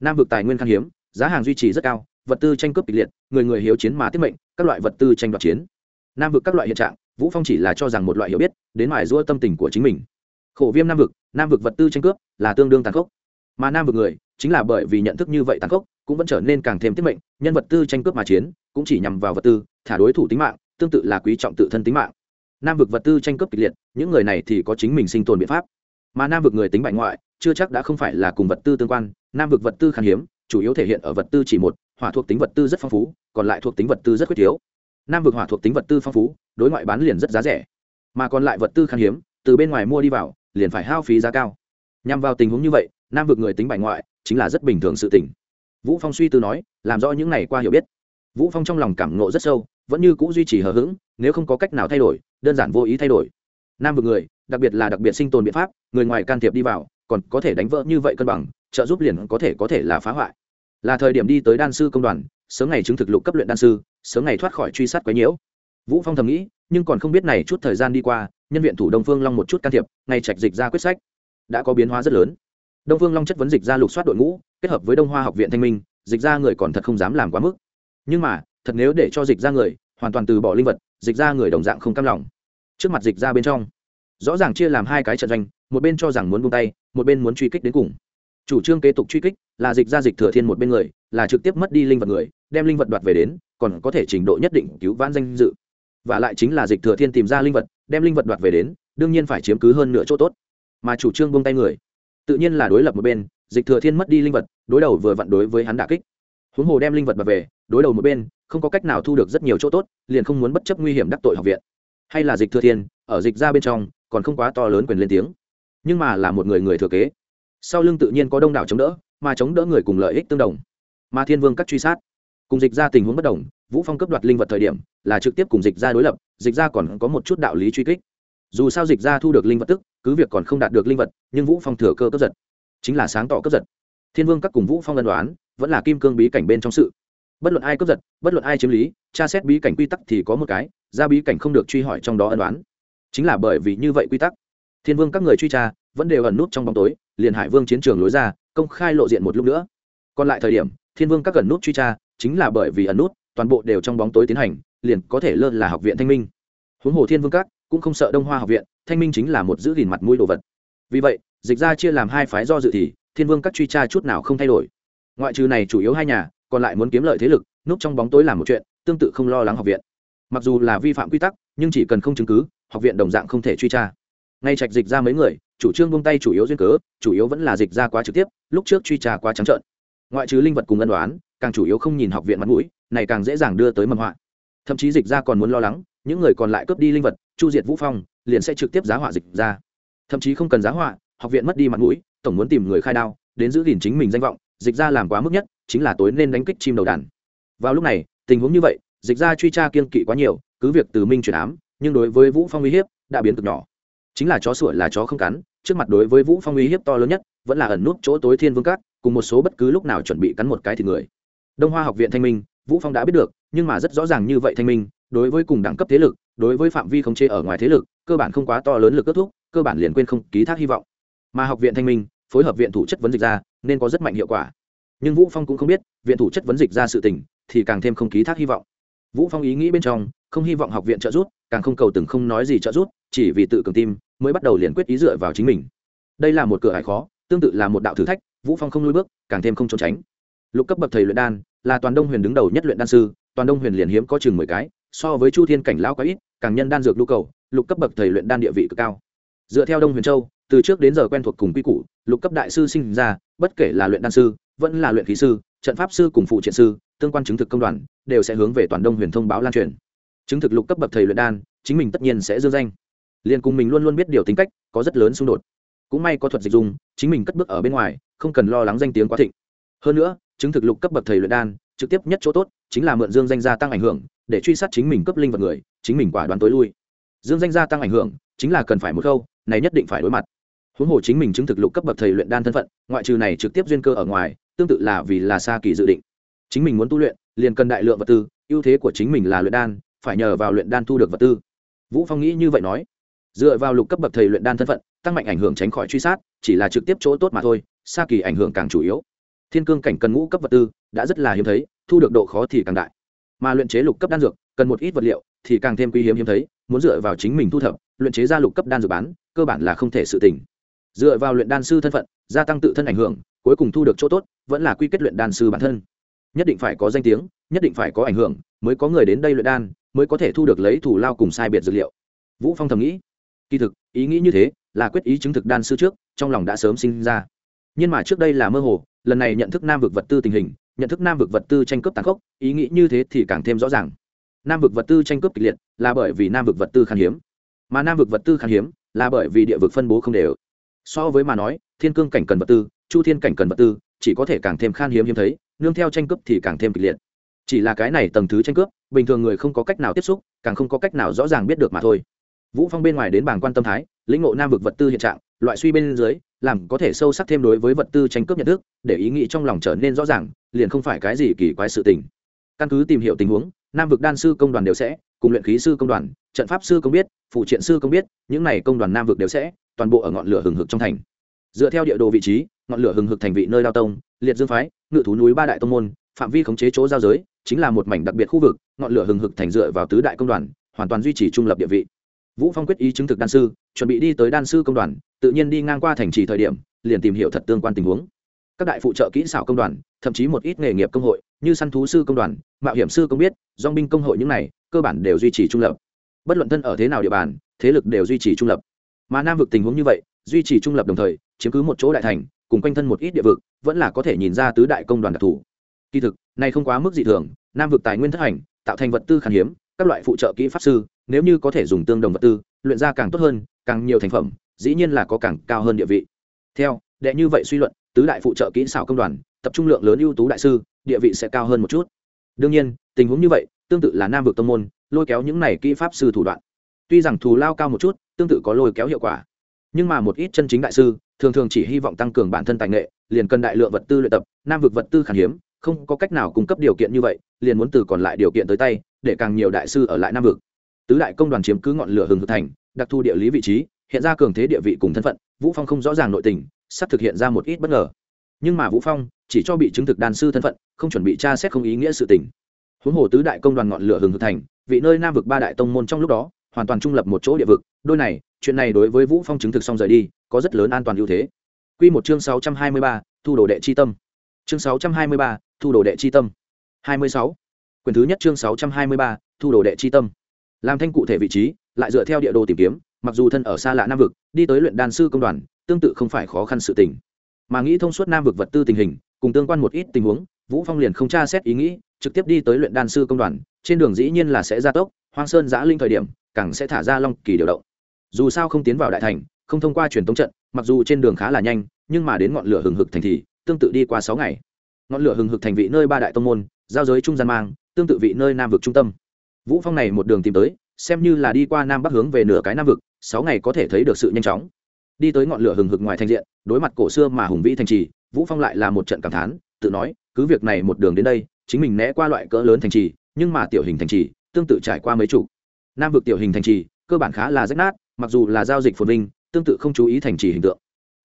Nam vực tài nguyên khan hiếm, giá hàng duy trì rất cao, vật tư tranh cướp kịch liệt, người người hiếu chiến mà tiết mệnh, các loại vật tư tranh đoạt chiến. Nam vực các loại hiện trạng, Vũ Phong chỉ là cho rằng một loại hiểu biết, đến mài giũa tâm tình của chính mình khổ viêm nam vực nam vực vật tư tranh cướp là tương đương tàn khốc mà nam vực người chính là bởi vì nhận thức như vậy tàn khốc cũng vẫn trở nên càng thêm tiết mệnh nhân vật tư tranh cướp mà chiến cũng chỉ nhằm vào vật tư thả đối thủ tính mạng tương tự là quý trọng tự thân tính mạng nam vực vật tư tranh cướp kịch liệt những người này thì có chính mình sinh tồn biện pháp mà nam vực người tính bại ngoại chưa chắc đã không phải là cùng vật tư tương quan nam vực vật tư khan hiếm chủ yếu thể hiện ở vật tư chỉ một hỏa thuộc tính vật tư rất phong phú còn lại thuộc tính vật tư rất quyết thiếu nam vực hỏa thuộc tính vật tư phong phú đối ngoại bán liền rất giá rẻ mà còn lại vật tư khan hiếm từ bên ngoài mua đi vào liền phải hao phí giá cao. Nhằm vào tình huống như vậy, nam vực người tính bài ngoại chính là rất bình thường sự tình. Vũ phong suy tư nói, làm rõ những này qua hiểu biết. Vũ phong trong lòng cảm ngộ rất sâu, vẫn như cũ duy trì hờ hững, nếu không có cách nào thay đổi, đơn giản vô ý thay đổi. Nam vực người, đặc biệt là đặc biệt sinh tồn biện pháp, người ngoài can thiệp đi vào, còn có thể đánh vỡ như vậy cân bằng, trợ giúp liền có thể có thể là phá hoại. Là thời điểm đi tới đan sư công đoàn, sớm ngày chứng thực lục cấp luyện đan sư, sớm ngày thoát khỏi truy sát quấy nhiễu. Vũ phong thầm nghĩ, nhưng còn không biết này chút thời gian đi qua nhân viện thủ đông phương long một chút can thiệp, ngay trạch dịch ra quyết sách. Đã có biến hóa rất lớn. Đông phương long chất vấn dịch ra lục soát đội ngũ, kết hợp với đông hoa học viện thanh minh, dịch ra người còn thật không dám làm quá mức. Nhưng mà, thật nếu để cho dịch ra người, hoàn toàn từ bỏ linh vật, dịch ra người đồng dạng không cam lòng. Trước mặt dịch ra bên trong, rõ ràng chia làm hai cái trận doanh, một bên cho rằng muốn buông tay, một bên muốn truy kích đến cùng. Chủ trương kế tục truy kích là dịch ra dịch thừa thiên một bên người, là trực tiếp mất đi linh vật người, đem linh vật đoạt về đến, còn có thể trình độ nhất định cứu vãn danh dự. Và lại chính là dịch thừa thiên tìm ra linh vật đem linh vật đoạt về đến, đương nhiên phải chiếm cứ hơn nửa chỗ tốt. Mà chủ trương buông tay người, tự nhiên là đối lập một bên, dịch thừa thiên mất đi linh vật, đối đầu vừa vặn đối với hắn đả kích. Huống hồ đem linh vật đoạt về, đối đầu một bên, không có cách nào thu được rất nhiều chỗ tốt, liền không muốn bất chấp nguy hiểm đắc tội học viện. Hay là dịch thừa thiên, ở dịch ra bên trong, còn không quá to lớn quyền lên tiếng. Nhưng mà là một người người thừa kế. Sau lưng tự nhiên có đông đảo chống đỡ, mà chống đỡ người cùng lợi ích tương đồng. Mà thiên vương các truy sát. Cùng dịch ra tình huống bất đồng vũ phong cấp đoạt linh vật thời điểm, là trực tiếp cùng dịch ra đối lập, dịch ra còn có một chút đạo lý truy kích. Dù sao dịch ra thu được linh vật tức, cứ việc còn không đạt được linh vật, nhưng vũ phong thừa cơ cấp giật. Chính là sáng tỏ cấp giật. Thiên vương các cùng vũ phong ân đoán, vẫn là kim cương bí cảnh bên trong sự. Bất luận ai cấp giật, bất luận ai chiếm lý, tra xét bí cảnh quy tắc thì có một cái, ra bí cảnh không được truy hỏi trong đó ân đoán. Chính là bởi vì như vậy quy tắc, thiên vương các người truy tra, vẫn đều ẩn nút trong bóng tối, liền hải vương chiến trường lối ra, công khai lộ diện một lúc nữa. Còn lại thời điểm, thiên vương các gần nút truy tra, chính là bởi vì ẩn nút toàn bộ đều trong bóng tối tiến hành, liền có thể lơ là học viện thanh minh. Huống hồ thiên vương các cũng không sợ đông hoa học viện, thanh minh chính là một giữ gìn mặt mũi đồ vật. Vì vậy, dịch ra chia làm hai phái do dự thì, thiên vương các truy tra chút nào không thay đổi. Ngoại trừ này chủ yếu hai nhà, còn lại muốn kiếm lợi thế lực, núp trong bóng tối làm một chuyện, tương tự không lo lắng học viện. Mặc dù là vi phạm quy tắc, nhưng chỉ cần không chứng cứ, học viện đồng dạng không thể truy tra. Ngay trạch dịch ra mấy người, chủ trương buông tay chủ yếu duyên cớ, chủ yếu vẫn là dịch ra quá trực tiếp, lúc trước truy tra quá trắng trợn. Ngoại trừ linh vật cùng ân đoán càng chủ yếu không nhìn học viện mặt mũi này càng dễ dàng đưa tới mầm họa. Thậm chí dịch ra còn muốn lo lắng, những người còn lại cướp đi linh vật, chu diệt vũ phong, liền sẽ trực tiếp giá họa dịch ra thậm chí không cần giá họa, học viện mất đi mặt mũi, tổng muốn tìm người khai đao, đến giữ gìn chính mình danh vọng, dịch ra làm quá mức nhất, chính là tối nên đánh kích chim đầu đàn. Vào lúc này, tình huống như vậy, dịch ra truy tra kiên kỵ quá nhiều, cứ việc từ minh chuyển ám, nhưng đối với vũ phong uy hiếp đã biến cực nhỏ. Chính là chó sủa là chó không cắn, trước mặt đối với vũ phong uy hiếp to lớn nhất, vẫn là ẩn nút chỗ tối thiên vương cát cùng một số bất cứ lúc nào chuẩn bị cắn một cái thì người. Đông hoa học viện thanh minh vũ phong đã biết được, nhưng mà rất rõ ràng như vậy thanh minh, đối với cùng đẳng cấp thế lực, đối với phạm vi không chê ở ngoài thế lực, cơ bản không quá to lớn lực kết thúc, cơ bản liền quên không ký thác hy vọng. Mà học viện thanh minh, phối hợp viện thủ chất vấn dịch ra, nên có rất mạnh hiệu quả. Nhưng vũ phong cũng không biết, viện thủ chất vấn dịch ra sự tình, thì càng thêm không ký thác hy vọng. Vũ phong ý nghĩ bên trong, không hy vọng học viện trợ giúp, càng không cầu từng không nói gì trợ giúp, chỉ vì tự cường tim, mới bắt đầu liền quyết ý dựa vào chính mình. Đây là một cửa hải khó, tương tự là một đạo thử thách, vũ phong không lùi bước, càng thêm không trốn tránh lục cấp bậc thầy luyện đan, là toàn đông huyền đứng đầu nhất luyện đan sư, toàn đông huyền liền hiếm có chừng mười cái, so với chu thiên cảnh lão quá ít, càng nhân đan dược nhu cầu, lục cấp bậc thầy luyện đan địa vị cực cao. Dựa theo đông huyền châu, từ trước đến giờ quen thuộc cùng quy củ, lục cấp đại sư sinh ra, bất kể là luyện đan sư, vẫn là luyện khí sư, trận pháp sư cùng phụ triện sư, tương quan chứng thực công đoàn, đều sẽ hướng về toàn đông huyền thông báo lan truyền. Chứng thực lục cấp bậc thầy luyện đan, chính mình tất nhiên sẽ dương danh. Liền cùng mình luôn luôn biết điều tính cách, có rất lớn xung đột. Cũng may có thuật dịch dùng, chính mình cất bước ở bên ngoài, không cần lo lắng danh tiếng quá thịnh. Hơn nữa chứng thực lục cấp bậc thầy luyện đan, trực tiếp nhất chỗ tốt chính là mượn dương danh gia tăng ảnh hưởng, để truy sát chính mình cấp linh vật người, chính mình quả đoán tối lui. Dương danh gia tăng ảnh hưởng chính là cần phải một khâu này nhất định phải đối mặt. Huống hồ chính mình chứng thực lục cấp bậc thầy luyện đan thân phận, ngoại trừ này trực tiếp duyên cơ ở ngoài, tương tự là vì là xa kỳ dự định. Chính mình muốn tu luyện, liền cần đại lượng vật tư, ưu thế của chính mình là luyện đan, phải nhờ vào luyện đan thu được vật tư. Vũ phong nghĩ như vậy nói. Dựa vào lục cấp bậc thầy luyện đan thân phận, tăng mạnh ảnh hưởng tránh khỏi truy sát, chỉ là trực tiếp chỗ tốt mà thôi, xa kỳ ảnh hưởng càng chủ yếu thiên cương cảnh cần ngũ cấp vật tư đã rất là hiếm thấy, thu được độ khó thì càng đại. Mà luyện chế lục cấp đan dược, cần một ít vật liệu thì càng thêm quý hiếm hiếm thấy, muốn dựa vào chính mình thu thập, luyện chế ra lục cấp đan dược bán, cơ bản là không thể sự tỉnh. Dựa vào luyện đan sư thân phận, gia tăng tự thân ảnh hưởng, cuối cùng thu được chỗ tốt, vẫn là quy kết luyện đan sư bản thân. Nhất định phải có danh tiếng, nhất định phải có ảnh hưởng, mới có người đến đây luyện đan, mới có thể thu được lấy thủ lao cùng sai biệt dược liệu. Vũ phong thầm nghĩ. Kỳ thực, ý nghĩ như thế là quyết ý chứng thực đan sư trước, trong lòng đã sớm sinh ra. Nhưng mà trước đây là mơ hồ lần này nhận thức nam vực vật tư tình hình, nhận thức nam vực vật tư tranh cướp tàn khốc, ý nghĩ như thế thì càng thêm rõ ràng. Nam vực vật tư tranh cướp kịch liệt là bởi vì nam vực vật tư khan hiếm. Mà nam vực vật tư khan hiếm là bởi vì địa vực phân bố không đều. So với mà nói, thiên cương cảnh cần vật tư, chu thiên cảnh cần vật tư, chỉ có thể càng thêm khan hiếm hiếm thấy, nương theo tranh cướp thì càng thêm kịch liệt. Chỉ là cái này tầng thứ tranh cướp, bình thường người không có cách nào tiếp xúc, càng không có cách nào rõ ràng biết được mà thôi. Vũ phong bên ngoài đến bảng quan tâm thái, lĩnh ngộ nam vực vật tư hiện trạng loại suy bên dưới, làm có thể sâu sắc thêm đối với vật tư tranh cướp nhận thức, để ý nghĩ trong lòng trở nên rõ ràng, liền không phải cái gì kỳ quái sự tình. Căn cứ tìm hiểu tình huống, nam vực đan sư công đoàn đều sẽ, cùng luyện khí sư công đoàn, trận pháp sư công biết, phụ triện sư công biết, những này công đoàn nam vực đều sẽ, toàn bộ ở ngọn lửa hừng hực trong thành. Dựa theo địa đồ vị trí, ngọn lửa hừng hực thành vị nơi đao tông, liệt dương phái, ngự thú núi ba đại tông môn, phạm vi khống chế chỗ giao giới, chính là một mảnh đặc biệt khu vực, ngọn lửa hừng hực thành dựa vào tứ đại công đoàn, hoàn toàn duy trì trung lập địa vị vũ phong quyết ý chứng thực đan sư, chuẩn bị đi tới đan sư công đoàn, tự nhiên đi ngang qua thành trì thời điểm, liền tìm hiểu thật tương quan tình huống. Các đại phụ trợ kỹ xảo công đoàn, thậm chí một ít nghề nghiệp công hội, như săn thú sư công đoàn, mạo hiểm sư công biết dong binh công hội những này, cơ bản đều duy trì trung lập. Bất luận thân ở thế nào địa bàn, thế lực đều duy trì trung lập. Mà nam vực tình huống như vậy, duy trì trung lập đồng thời, chiếm cứ một chỗ đại thành, cùng quanh thân một ít địa vực, vẫn là có thể nhìn ra tứ đại công đoàn đặc thù. Kỳ thực, này không quá mức dị thường, nam vực tài nguyên thất hành, tạo thành vật tư khan hiếm các loại phụ trợ kỹ pháp sư, nếu như có thể dùng tương đồng vật tư, luyện ra càng tốt hơn, càng nhiều thành phẩm, dĩ nhiên là có càng cao hơn địa vị. Theo, đệ như vậy suy luận, tứ đại phụ trợ kỹ xảo công đoàn, tập trung lượng lớn ưu tú đại sư, địa vị sẽ cao hơn một chút. Đương nhiên, tình huống như vậy, tương tự là nam vực tông môn, lôi kéo những này kỹ pháp sư thủ đoạn. Tuy rằng thù lao cao một chút, tương tự có lôi kéo hiệu quả. Nhưng mà một ít chân chính đại sư, thường thường chỉ hy vọng tăng cường bản thân tài nghệ, liền cần đại lượng vật tư luyện tập, nam vực vật tư khan hiếm, không có cách nào cung cấp điều kiện như vậy, liền muốn từ còn lại điều kiện tới tay để càng nhiều đại sư ở lại nam vực. Tứ đại công đoàn chiếm cứ ngọn lửa hừng hực thành đặc thu địa lý vị trí hiện ra cường thế địa vị cùng thân phận vũ phong không rõ ràng nội tình sắp thực hiện ra một ít bất ngờ. Nhưng mà vũ phong chỉ cho bị chứng thực đàn sư thân phận không chuẩn bị tra xét không ý nghĩa sự tình. Huống hồ tứ đại công đoàn ngọn lửa hừng hực thành vị nơi nam vực ba đại tông môn trong lúc đó hoàn toàn trung lập một chỗ địa vực đôi này chuyện này đối với vũ phong chứng thực xong rời đi có rất lớn an toàn ưu thế. Quy một chương 623, thu đồ đệ chi tâm. Chương sáu trăm hai mươi ba thu đồ đệ chi tâm. Hai mươi sáu quyển thứ nhất chương sáu trăm hai mươi ba, thu đồ đệ chi tâm. Làm thanh cụ thể vị trí, lại dựa theo địa đồ tìm kiếm, mặc dù thân ở xa lạ nam vực, đi tới luyện đan sư công đoàn, tương tự không phải khó khăn sự tình. Mà nghĩ thông suốt nam vực vật tư tình hình, cùng tương quan một ít tình huống, vũ phong liền không tra xét ý nghĩ, trực tiếp đi tới luyện đan sư công đoàn, trên đường dĩ nhiên là sẽ gia tốc, hoang sơn giã linh thời điểm, càng sẽ thả ra long kỳ điều động. Dù sao không tiến vào đại thành, không thông qua truyền tống trận, mặc dù trên đường khá là nhanh, nhưng mà đến ngọn lửa hừng hực thành thì tương tự đi qua sáu ngày. Ngọn lửa hừng hực thành vị nơi ba đại tông môn, giao giới trung gian mang tương tự vị nơi nam vực trung tâm. Vũ phong này một đường tìm tới, xem như là đi qua nam bắc hướng về nửa cái nam vực, sáu ngày có thể thấy được sự nhanh chóng. Đi tới ngọn lửa hừng hực ngoài thành diện, đối mặt cổ xưa mà hùng vĩ thành trì, vũ phong lại là một trận cảm thán, tự nói, cứ việc này một đường đến đây, chính mình né qua loại cỡ lớn thành trì, nhưng mà tiểu hình thành trì, tương tự trải qua mấy chủ. Nam vực tiểu hình thành trì, cơ bản khá là rách nát, mặc dù là giao dịch phồn vinh, tương tự không chú ý thành trì hình tượng.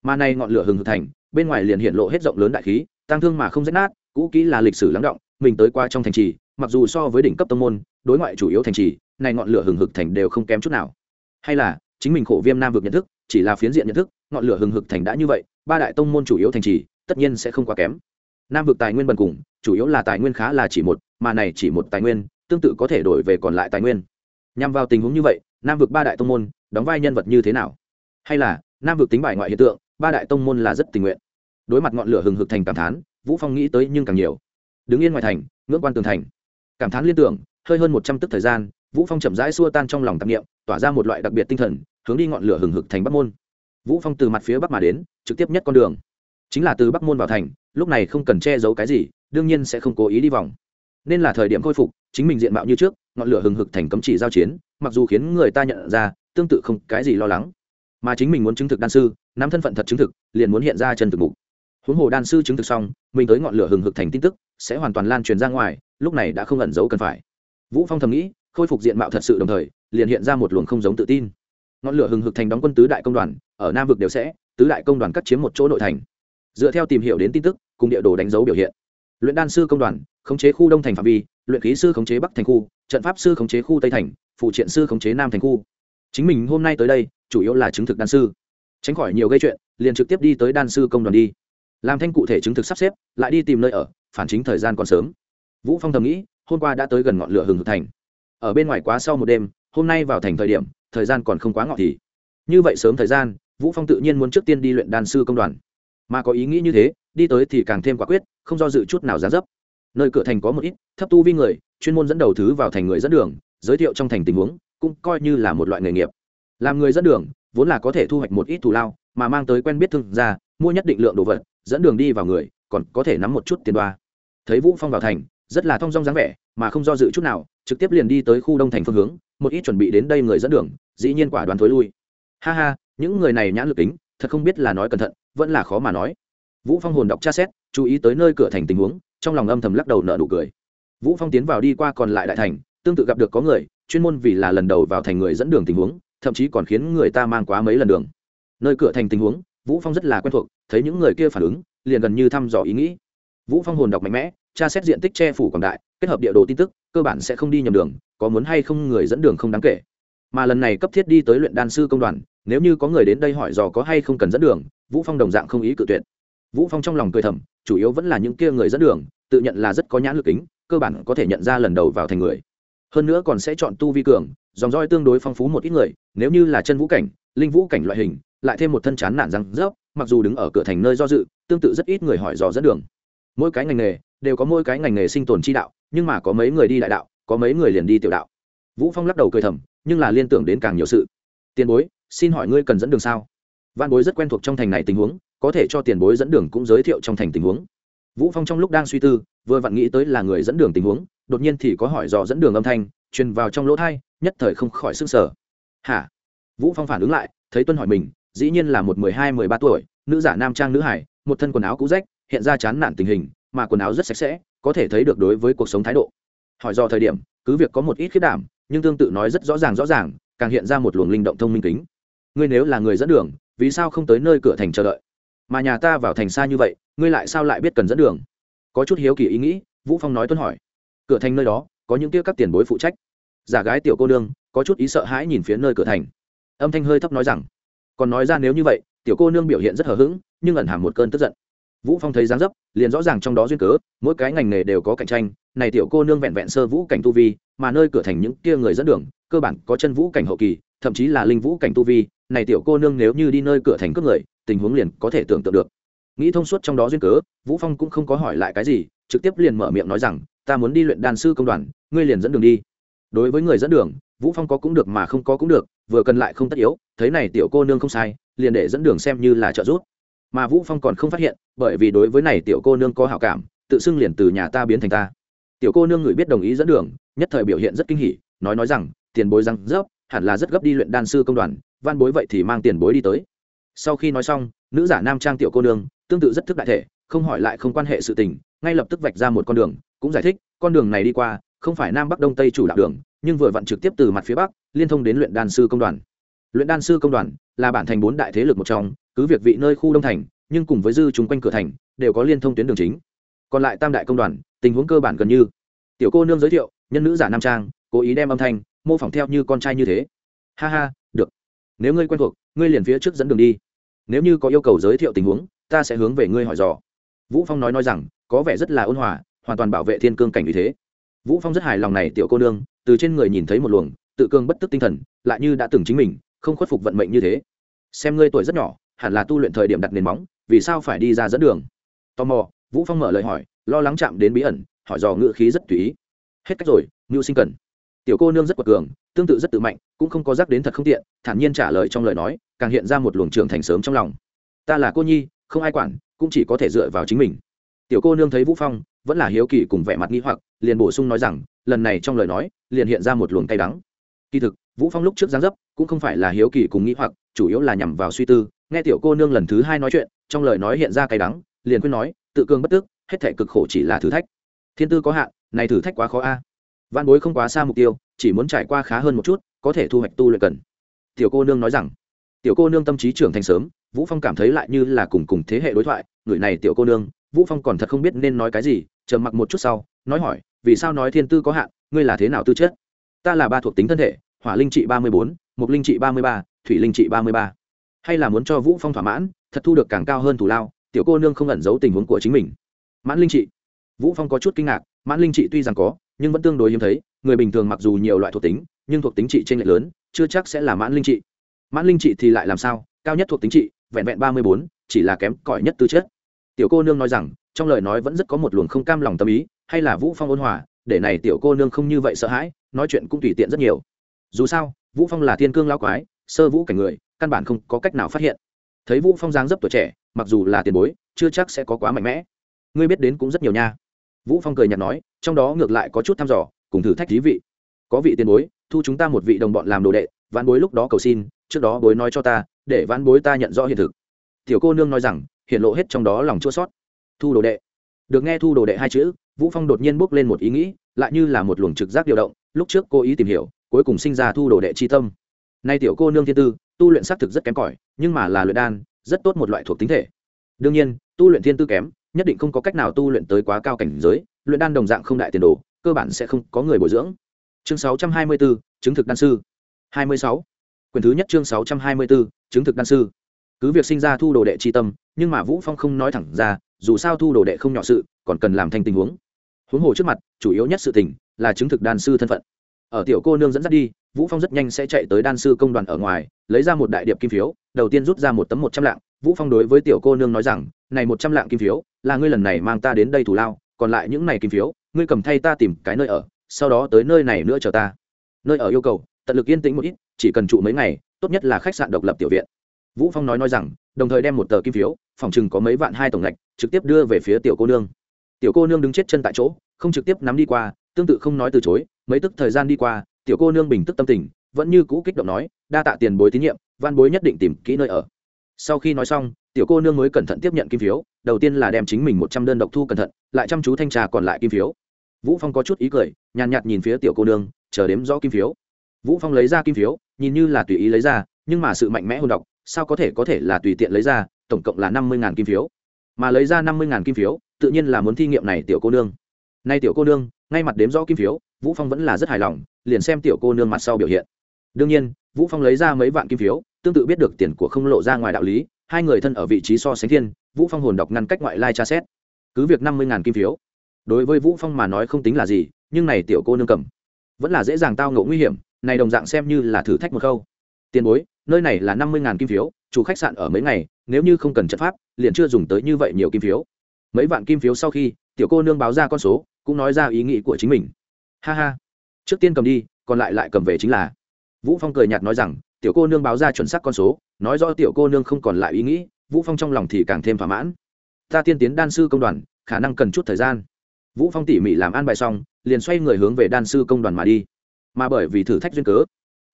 Mà nay ngọn lửa hừng hực thành, bên ngoài liền hiện lộ hết rộng lớn đại khí tăng thương mà không rách nát, cũ kỹ là lịch sử lắng động, mình tới qua trong thành trì mặc dù so với đỉnh cấp tông môn, đối ngoại chủ yếu thành trì, này ngọn lửa hừng hực thành đều không kém chút nào. Hay là, chính mình khổ viêm nam vực nhận thức, chỉ là phiến diện nhận thức, ngọn lửa hừng hực thành đã như vậy, ba đại tông môn chủ yếu thành trì, tất nhiên sẽ không quá kém. Nam vực tài nguyên bần cùng, chủ yếu là tài nguyên khá là chỉ một, mà này chỉ một tài nguyên, tương tự có thể đổi về còn lại tài nguyên. Nhằm vào tình huống như vậy, nam vực ba đại tông môn, đóng vai nhân vật như thế nào? Hay là, nam vực tính bài ngoại hiện tượng, ba đại tông môn là rất tình nguyện. Đối mặt ngọn lửa hừng hực thành cảm thán, vũ phong nghĩ tới nhưng càng nhiều. Đứng yên ngoài thành, ngưỡng quan tường thành cảm thán liên tưởng, hơi hơn một trăm tức thời gian, vũ phong chậm rãi xua tan trong lòng tạp niệm, tỏa ra một loại đặc biệt tinh thần, hướng đi ngọn lửa hừng hực thành bắc môn. Vũ phong từ mặt phía bắc mà đến, trực tiếp nhất con đường. Chính là từ bắc môn vào thành, lúc này không cần che giấu cái gì, đương nhiên sẽ không cố ý đi vòng. Nên là thời điểm khôi phục, chính mình diện mạo như trước, ngọn lửa hừng hực thành cấm chỉ giao chiến, mặc dù khiến người ta nhận ra, tương tự không cái gì lo lắng. Mà chính mình muốn chứng thực đan sư, nắm thân phận thật chứng thực, liền muốn hiện ra chân thực mục huống hồ đan sư chứng thực xong, mình tới ngọn lửa hừng hực thành tin tức, sẽ hoàn toàn lan truyền ra ngoài, lúc này đã không ẩn giấu cần phải. Vũ phong thầm nghĩ, khôi phục diện mạo thật sự đồng thời, liền hiện ra một luồng không giống tự tin. Ngọn lửa hừng hực thành đóng quân tứ đại công đoàn, ở nam vực đều sẽ, tứ đại công đoàn cắt chiếm một chỗ nội thành. Dựa theo tìm hiểu đến tin tức, cùng địa đồ đánh dấu biểu hiện. Luyện đan sư công đoàn, khống chế khu đông thành phạm vi, luyện khí sư khống chế bắc thành khu, trận pháp sư khống chế khu tây thành, phụ triện sư khống chế nam thành khu. Chính mình hôm nay tới đây, chủ yếu là chứng thực đan sư. Tránh khỏi nhiều gây chuyện, liền trực tiếp đi tới đan sư công đoàn đi làm thanh cụ thể chứng thực sắp xếp, lại đi tìm nơi ở, phản chính thời gian còn sớm. Vũ phong thầm nghĩ, hôm qua đã tới gần ngọn lửa hừng hực thành. Ở bên ngoài quá sau một đêm, hôm nay vào thành thời điểm, thời gian còn không quá ngọt thì. Như vậy sớm thời gian, vũ phong tự nhiên muốn trước tiên đi luyện đan sư công đoàn. Mà có ý nghĩ như thế, đi tới thì càng thêm quả quyết, không do dự chút nào giá dấp. Nơi cửa thành có một ít thấp tu vi người, chuyên môn dẫn đầu thứ vào thành người dẫn đường, giới thiệu trong thành tình huống, cũng coi như là một loại nghề nghiệp. Làm người dẫn đường, vốn là có thể thu hoạch một ít thù lao mà mang tới quen biết thương gia, mua nhất định lượng đồ vật, dẫn đường đi vào người, còn có thể nắm một chút tiền đoa. Thấy vũ phong vào thành, rất là thong dong dáng vẻ, mà không do dự chút nào, trực tiếp liền đi tới khu đông thành phương hướng, một ít chuẩn bị đến đây người dẫn đường, dĩ nhiên quả đoán thối lui. Ha ha, những người này nhãn lực tính thật không biết là nói cẩn thận, vẫn là khó mà nói. Vũ phong hồn đọc tra xét, chú ý tới nơi cửa thành tình huống, trong lòng âm thầm lắc đầu nở nụ cười. Vũ phong tiến vào đi qua còn lại đại thành, tương tự gặp được có người, chuyên môn vì là lần đầu vào thành người dẫn đường tình huống, thậm chí còn khiến người ta mang quá mấy lần đường nơi cửa thành tình huống, vũ phong rất là quen thuộc, thấy những người kia phản ứng, liền gần như thăm dò ý nghĩ. Vũ phong hồn đọc mạnh mẽ, tra xét diện tích che phủ quảng đại, kết hợp địa đồ tin tức, cơ bản sẽ không đi nhầm đường, có muốn hay không người dẫn đường không đáng kể. Mà lần này cấp thiết đi tới luyện đan sư công đoàn, nếu như có người đến đây hỏi dò có hay không cần dẫn đường, vũ phong đồng dạng không ý cự tuyệt. Vũ phong trong lòng cười thầm, chủ yếu vẫn là những kia người dẫn đường, tự nhận là rất có nhãn lực kính, cơ bản có thể nhận ra lần đầu vào thành người. Hơn nữa còn sẽ chọn tu vi cường, dòng roi tương đối phong phú một ít người, nếu như là chân vũ cảnh, linh vũ cảnh loại hình lại thêm một thân chán nản răng rớp, mặc dù đứng ở cửa thành nơi do dự, tương tự rất ít người hỏi dò dẫn đường. Mỗi cái ngành nghề đều có mỗi cái ngành nghề sinh tồn chi đạo, nhưng mà có mấy người đi đại đạo, có mấy người liền đi tiểu đạo. Vũ phong lắc đầu cười thầm, nhưng là liên tưởng đến càng nhiều sự. Tiền bối, xin hỏi ngươi cần dẫn đường sao? Văn bối rất quen thuộc trong thành này tình huống, có thể cho tiền bối dẫn đường cũng giới thiệu trong thành tình huống. Vũ phong trong lúc đang suy tư, vừa vặn nghĩ tới là người dẫn đường tình huống, đột nhiên thì có hỏi dò dẫn đường âm thanh, truyền vào trong lỗ thai nhất thời không khỏi sức sở hả? Vũ phong phản ứng lại, thấy tuân hỏi mình dĩ nhiên là một mười hai, mười ba tuổi, nữ giả nam trang nữ hải, một thân quần áo cũ rách, hiện ra chán nản tình hình, mà quần áo rất sạch sẽ, có thể thấy được đối với cuộc sống thái độ. Hỏi do thời điểm, cứ việc có một ít khiết đảm, nhưng tương tự nói rất rõ ràng rõ ràng, càng hiện ra một luồng linh động thông minh kính. Ngươi nếu là người dẫn đường, vì sao không tới nơi cửa thành chờ đợi? Mà nhà ta vào thành xa như vậy, ngươi lại sao lại biết cần dẫn đường? Có chút hiếu kỳ ý nghĩ, vũ phong nói tuân hỏi. Cửa thành nơi đó, có những kia các tiền bối phụ trách. Giả gái tiểu cô nương, có chút ý sợ hãi nhìn phía nơi cửa thành. Âm thanh hơi thấp nói rằng còn nói ra nếu như vậy, tiểu cô nương biểu hiện rất hờ hững, nhưng ẩn hàm một cơn tức giận. Vũ phong thấy dáng dấp, liền rõ ràng trong đó duyên cớ, mỗi cái ngành nghề đều có cạnh tranh, này tiểu cô nương vẹn vẹn sơ vũ cảnh tu vi, mà nơi cửa thành những kia người dẫn đường, cơ bản có chân vũ cảnh hậu kỳ, thậm chí là linh vũ cảnh tu vi, này tiểu cô nương nếu như đi nơi cửa thành cướp người, tình huống liền có thể tưởng tượng được. Nghĩ thông suốt trong đó duyên cớ, vũ phong cũng không có hỏi lại cái gì, trực tiếp liền mở miệng nói rằng, ta muốn đi luyện đan sư công đoàn, ngươi liền dẫn đường đi. Đối với người dẫn đường vũ phong có cũng được mà không có cũng được, vừa cần lại không tất yếu, thấy này tiểu cô nương không sai, liền để dẫn đường xem như là trợ giúp. Mà vũ phong còn không phát hiện, bởi vì đối với này tiểu cô nương có hảo cảm, tự xưng liền từ nhà ta biến thành ta. Tiểu cô nương người biết đồng ý dẫn đường, nhất thời biểu hiện rất kinh hỉ, nói nói rằng, tiền bối răng rớp, hẳn là rất gấp đi luyện đan sư công đoàn van bối vậy thì mang tiền bối đi tới. Sau khi nói xong, nữ giả nam trang tiểu cô nương, tương tự rất thức đại thể, không hỏi lại không quan hệ sự tình, ngay lập tức vạch ra một con đường, cũng giải thích, con đường này đi qua không phải nam bắc đông tây chủ đạo đường, nhưng vừa vặn trực tiếp từ mặt phía bắc, liên thông đến luyện đan sư công đoàn. Luyện đan sư công đoàn là bản thành bốn đại thế lực một trong, cứ việc vị nơi khu đông thành, nhưng cùng với dư chúng quanh cửa thành, đều có liên thông tuyến đường chính. Còn lại tam đại công đoàn, tình huống cơ bản gần như. Tiểu cô nương giới thiệu, nhân nữ giả nam trang, cố ý đem âm thanh, mô phỏng theo như con trai như thế. Ha ha, được. Nếu ngươi quen thuộc, ngươi liền phía trước dẫn đường đi. Nếu như có yêu cầu giới thiệu tình huống, ta sẽ hướng về ngươi hỏi dò. Vũ phong nói nói rằng, có vẻ rất là ôn hòa, hoàn toàn bảo vệ thiên cương cảnh như thế vũ phong rất hài lòng này tiểu cô nương, từ trên người nhìn thấy một luồng tự cường bất tức tinh thần, lại như đã từng chính mình, không khuất phục vận mệnh như thế. Xem ngươi tuổi rất nhỏ, hẳn là tu luyện thời điểm đặt nền móng, vì sao phải đi ra dẫn đường? Tò mò, vũ phong mở lời hỏi, lo lắng chạm đến bí ẩn, hỏi dò ngựa khí rất tùy ý. Hết cách rồi, ngưu sinh cần. Tiểu cô nương rất quật cường, tương tự rất tự mạnh, cũng không có giác đến thật không tiện, thản nhiên trả lời trong lời nói, càng hiện ra một luồng trưởng thành sớm trong lòng. Ta là cô nhi, không ai quản, cũng chỉ có thể dựa vào chính mình tiểu cô nương thấy vũ phong vẫn là hiếu kỳ cùng vẻ mặt nghi hoặc, liền bổ sung nói rằng, lần này trong lời nói, liền hiện ra một luồng cay đắng. Kỳ thực, vũ phong lúc trước giáng dấp cũng không phải là hiếu kỳ cùng nghi hoặc, chủ yếu là nhằm vào suy tư. Nghe tiểu cô nương lần thứ hai nói chuyện, trong lời nói hiện ra cay đắng, liền khuyên nói, tự cương bất tức, hết thể cực khổ chỉ là thử thách. Thiên tư có hạn, này thử thách quá khó a. À. văn bối không quá xa mục tiêu, chỉ muốn trải qua khá hơn một chút, có thể thu hoạch tu luyện cần. Tiểu cô nương nói rằng, tiểu cô nương tâm trí trưởng thành sớm, vũ phong cảm thấy lại như là cùng cùng thế hệ đối thoại, người này tiểu cô nương vũ phong còn thật không biết nên nói cái gì, trầm mặc một chút sau, nói hỏi, vì sao nói thiên tư có hạn, ngươi là thế nào tư chất? Ta là ba thuộc tính thân thể, hỏa linh trị ba mươi bốn mục linh trị ba mươi ba, thủy linh trị ba mươi ba. Hay là muốn cho vũ phong thỏa mãn, thật thu được càng cao hơn thủ lao, tiểu cô nương không ẩn giấu tình huống của chính mình. Mãn linh trị. Vũ phong có chút kinh ngạc, mãn linh trị tuy rằng có, nhưng vẫn tương đối hiếm thấy, người bình thường mặc dù nhiều loại thuộc tính, nhưng thuộc tính trị trên lệch lớn, chưa chắc sẽ là mãn linh trị. Mãn linh trị thì lại làm sao? Cao nhất thuộc tính trị, vẹn vẹn ba mươi bốn, chỉ là kém cỏi nhất tư chất tiểu cô nương nói rằng, trong lời nói vẫn rất có một luồng không cam lòng tâm ý, hay là vũ phong ôn hòa, để này tiểu cô nương không như vậy sợ hãi, nói chuyện cũng tùy tiện rất nhiều. Dù sao, vũ phong là thiên cương lao quái, sơ vũ cảnh người, căn bản không có cách nào phát hiện. Thấy vũ phong dáng dấp tuổi trẻ, mặc dù là tiền bối, chưa chắc sẽ có quá mạnh mẽ. Ngươi biết đến cũng rất nhiều nha. Vũ phong cười nhạt nói, trong đó ngược lại có chút thăm dò, cùng thử thách thí vị. Có vị tiền bối, thu chúng ta một vị đồng bọn làm đồ đệ, vãn bối lúc đó cầu xin, trước đó bối nói cho ta, để vãn bối ta nhận rõ hiện thực. Tiểu cô nương nói rằng hiện lộ hết trong đó lòng chua sót. Thu đồ đệ. Được nghe thu đồ đệ hai chữ vũ phong đột nhiên bước lên một ý nghĩ lại như là một luồng trực giác điều động lúc trước cô ý tìm hiểu cuối cùng sinh ra thu đồ đệ chi tâm. Nay tiểu cô nương thiên tư tu luyện xác thực rất kém cỏi nhưng mà là luyện đan rất tốt một loại thuộc tính thể. Đương nhiên tu luyện thiên tư kém nhất định không có cách nào tu luyện tới quá cao cảnh giới luyện đan đồng dạng không đại tiền đồ cơ bản sẽ không có người bồi dưỡng. Chương 624, chứng thực đan sư. 26. quyển thứ nhất chương 624, chứng thực đan sư cứ việc sinh ra thu đồ đệ chi tâm, nhưng mà vũ phong không nói thẳng ra, dù sao thu đồ đệ không nhỏ sự, còn cần làm thành tình huống. Huống hồ trước mặt, chủ yếu nhất sự tình là chứng thực đan sư thân phận. Ở tiểu cô nương dẫn dắt đi, vũ phong rất nhanh sẽ chạy tới đan sư công đoàn ở ngoài, lấy ra một đại điệp kim phiếu, đầu tiên rút ra một tấm một trăm lạng. Vũ phong đối với tiểu cô nương nói rằng, này một trăm lạng kim phiếu, là ngươi lần này mang ta đến đây thủ lao, còn lại những này kim phiếu, ngươi cầm thay ta tìm cái nơi ở, sau đó tới nơi này nữa chờ ta. Nơi ở yêu cầu, tận lực yên tĩnh một ít, chỉ cần trụ mấy ngày, tốt nhất là khách sạn độc lập tiểu viện vũ phong nói nói rằng, đồng thời đem một tờ kim phiếu, phòng chừng có mấy vạn hai tổng lệch trực tiếp đưa về phía tiểu cô nương. Tiểu cô nương đứng chết chân tại chỗ, không trực tiếp nắm đi qua, tương tự không nói từ chối, mấy tức thời gian đi qua, tiểu cô nương bình tức tâm tình, vẫn như cũ kích động nói, đa tạ tiền bối tín nhiệm, văn bối nhất định tìm kỹ nơi ở. Sau khi nói xong, tiểu cô nương mới cẩn thận tiếp nhận kim phiếu, đầu tiên là đem chính mình một trăm đơn độc thu cẩn thận, lại chăm chú thanh trà còn lại kim phiếu. Vũ phong có chút ý cười, nhàn nhạt nhìn phía tiểu cô nương, chờ đếm rõ kim phiếu. Vũ phong lấy ra kim phiếu, nhìn như là tùy ý lấy ra, nhưng mà sự mạnh mẽ hồn độc sao có thể có thể là tùy tiện lấy ra, tổng cộng là năm mươi kim phiếu. Mà lấy ra năm mươi kim phiếu, tự nhiên là muốn thi nghiệm này tiểu cô nương. Nay tiểu cô nương, ngay mặt đếm rõ kim phiếu, vũ phong vẫn là rất hài lòng, liền xem tiểu cô nương mặt sau biểu hiện. Đương nhiên, vũ phong lấy ra mấy vạn kim phiếu, tương tự biết được tiền của không lộ ra ngoài đạo lý, hai người thân ở vị trí so sánh thiên, vũ phong hồn đọc ngăn cách ngoại lai tra xét. Cứ việc năm mươi kim phiếu, đối với vũ phong mà nói không tính là gì, nhưng này tiểu cô nương cầm, vẫn là dễ dàng tao ngộ nguy hiểm, này đồng dạng xem như là thử thách một khâu tiền bối nơi này là năm mươi kim phiếu, chủ khách sạn ở mấy ngày, nếu như không cần chất pháp, liền chưa dùng tới như vậy nhiều kim phiếu. Mấy vạn kim phiếu sau khi, tiểu cô nương báo ra con số, cũng nói ra ý nghĩ của chính mình. Ha ha. Trước tiên cầm đi, còn lại lại cầm về chính là. Vũ phong cười nhạt nói rằng, tiểu cô nương báo ra chuẩn xác con số, nói rõ tiểu cô nương không còn lại ý nghĩ, vũ phong trong lòng thì càng thêm thỏa mãn. Ta tiên tiến đan sư công đoàn, khả năng cần chút thời gian. Vũ phong tỉ mỉ làm an bài xong, liền xoay người hướng về đan sư công đoàn mà đi. Mà bởi vì thử thách duyên cớ,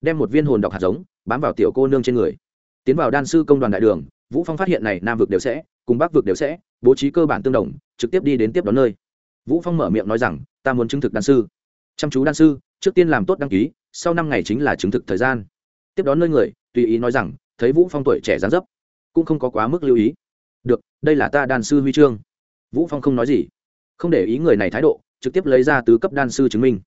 đem một viên hồn độc hạt giống bám vào tiểu cô nương trên người. Tiến vào đan sư công đoàn đại đường, vũ phong phát hiện này nam vực đều sẽ, cùng bắc vực đều sẽ, bố trí cơ bản tương đồng, trực tiếp đi đến tiếp đón nơi. Vũ phong mở miệng nói rằng, ta muốn chứng thực đan sư. Chăm chú đan sư, trước tiên làm tốt đăng ký, sau năm ngày chính là chứng thực thời gian. Tiếp đón nơi người, tùy ý nói rằng, thấy vũ phong tuổi trẻ dáng dấp, cũng không có quá mức lưu ý. Được, đây là ta đan sư huy chương. Vũ phong không nói gì. Không để ý người này thái độ, trực tiếp lấy ra tứ cấp đan sư chứng minh.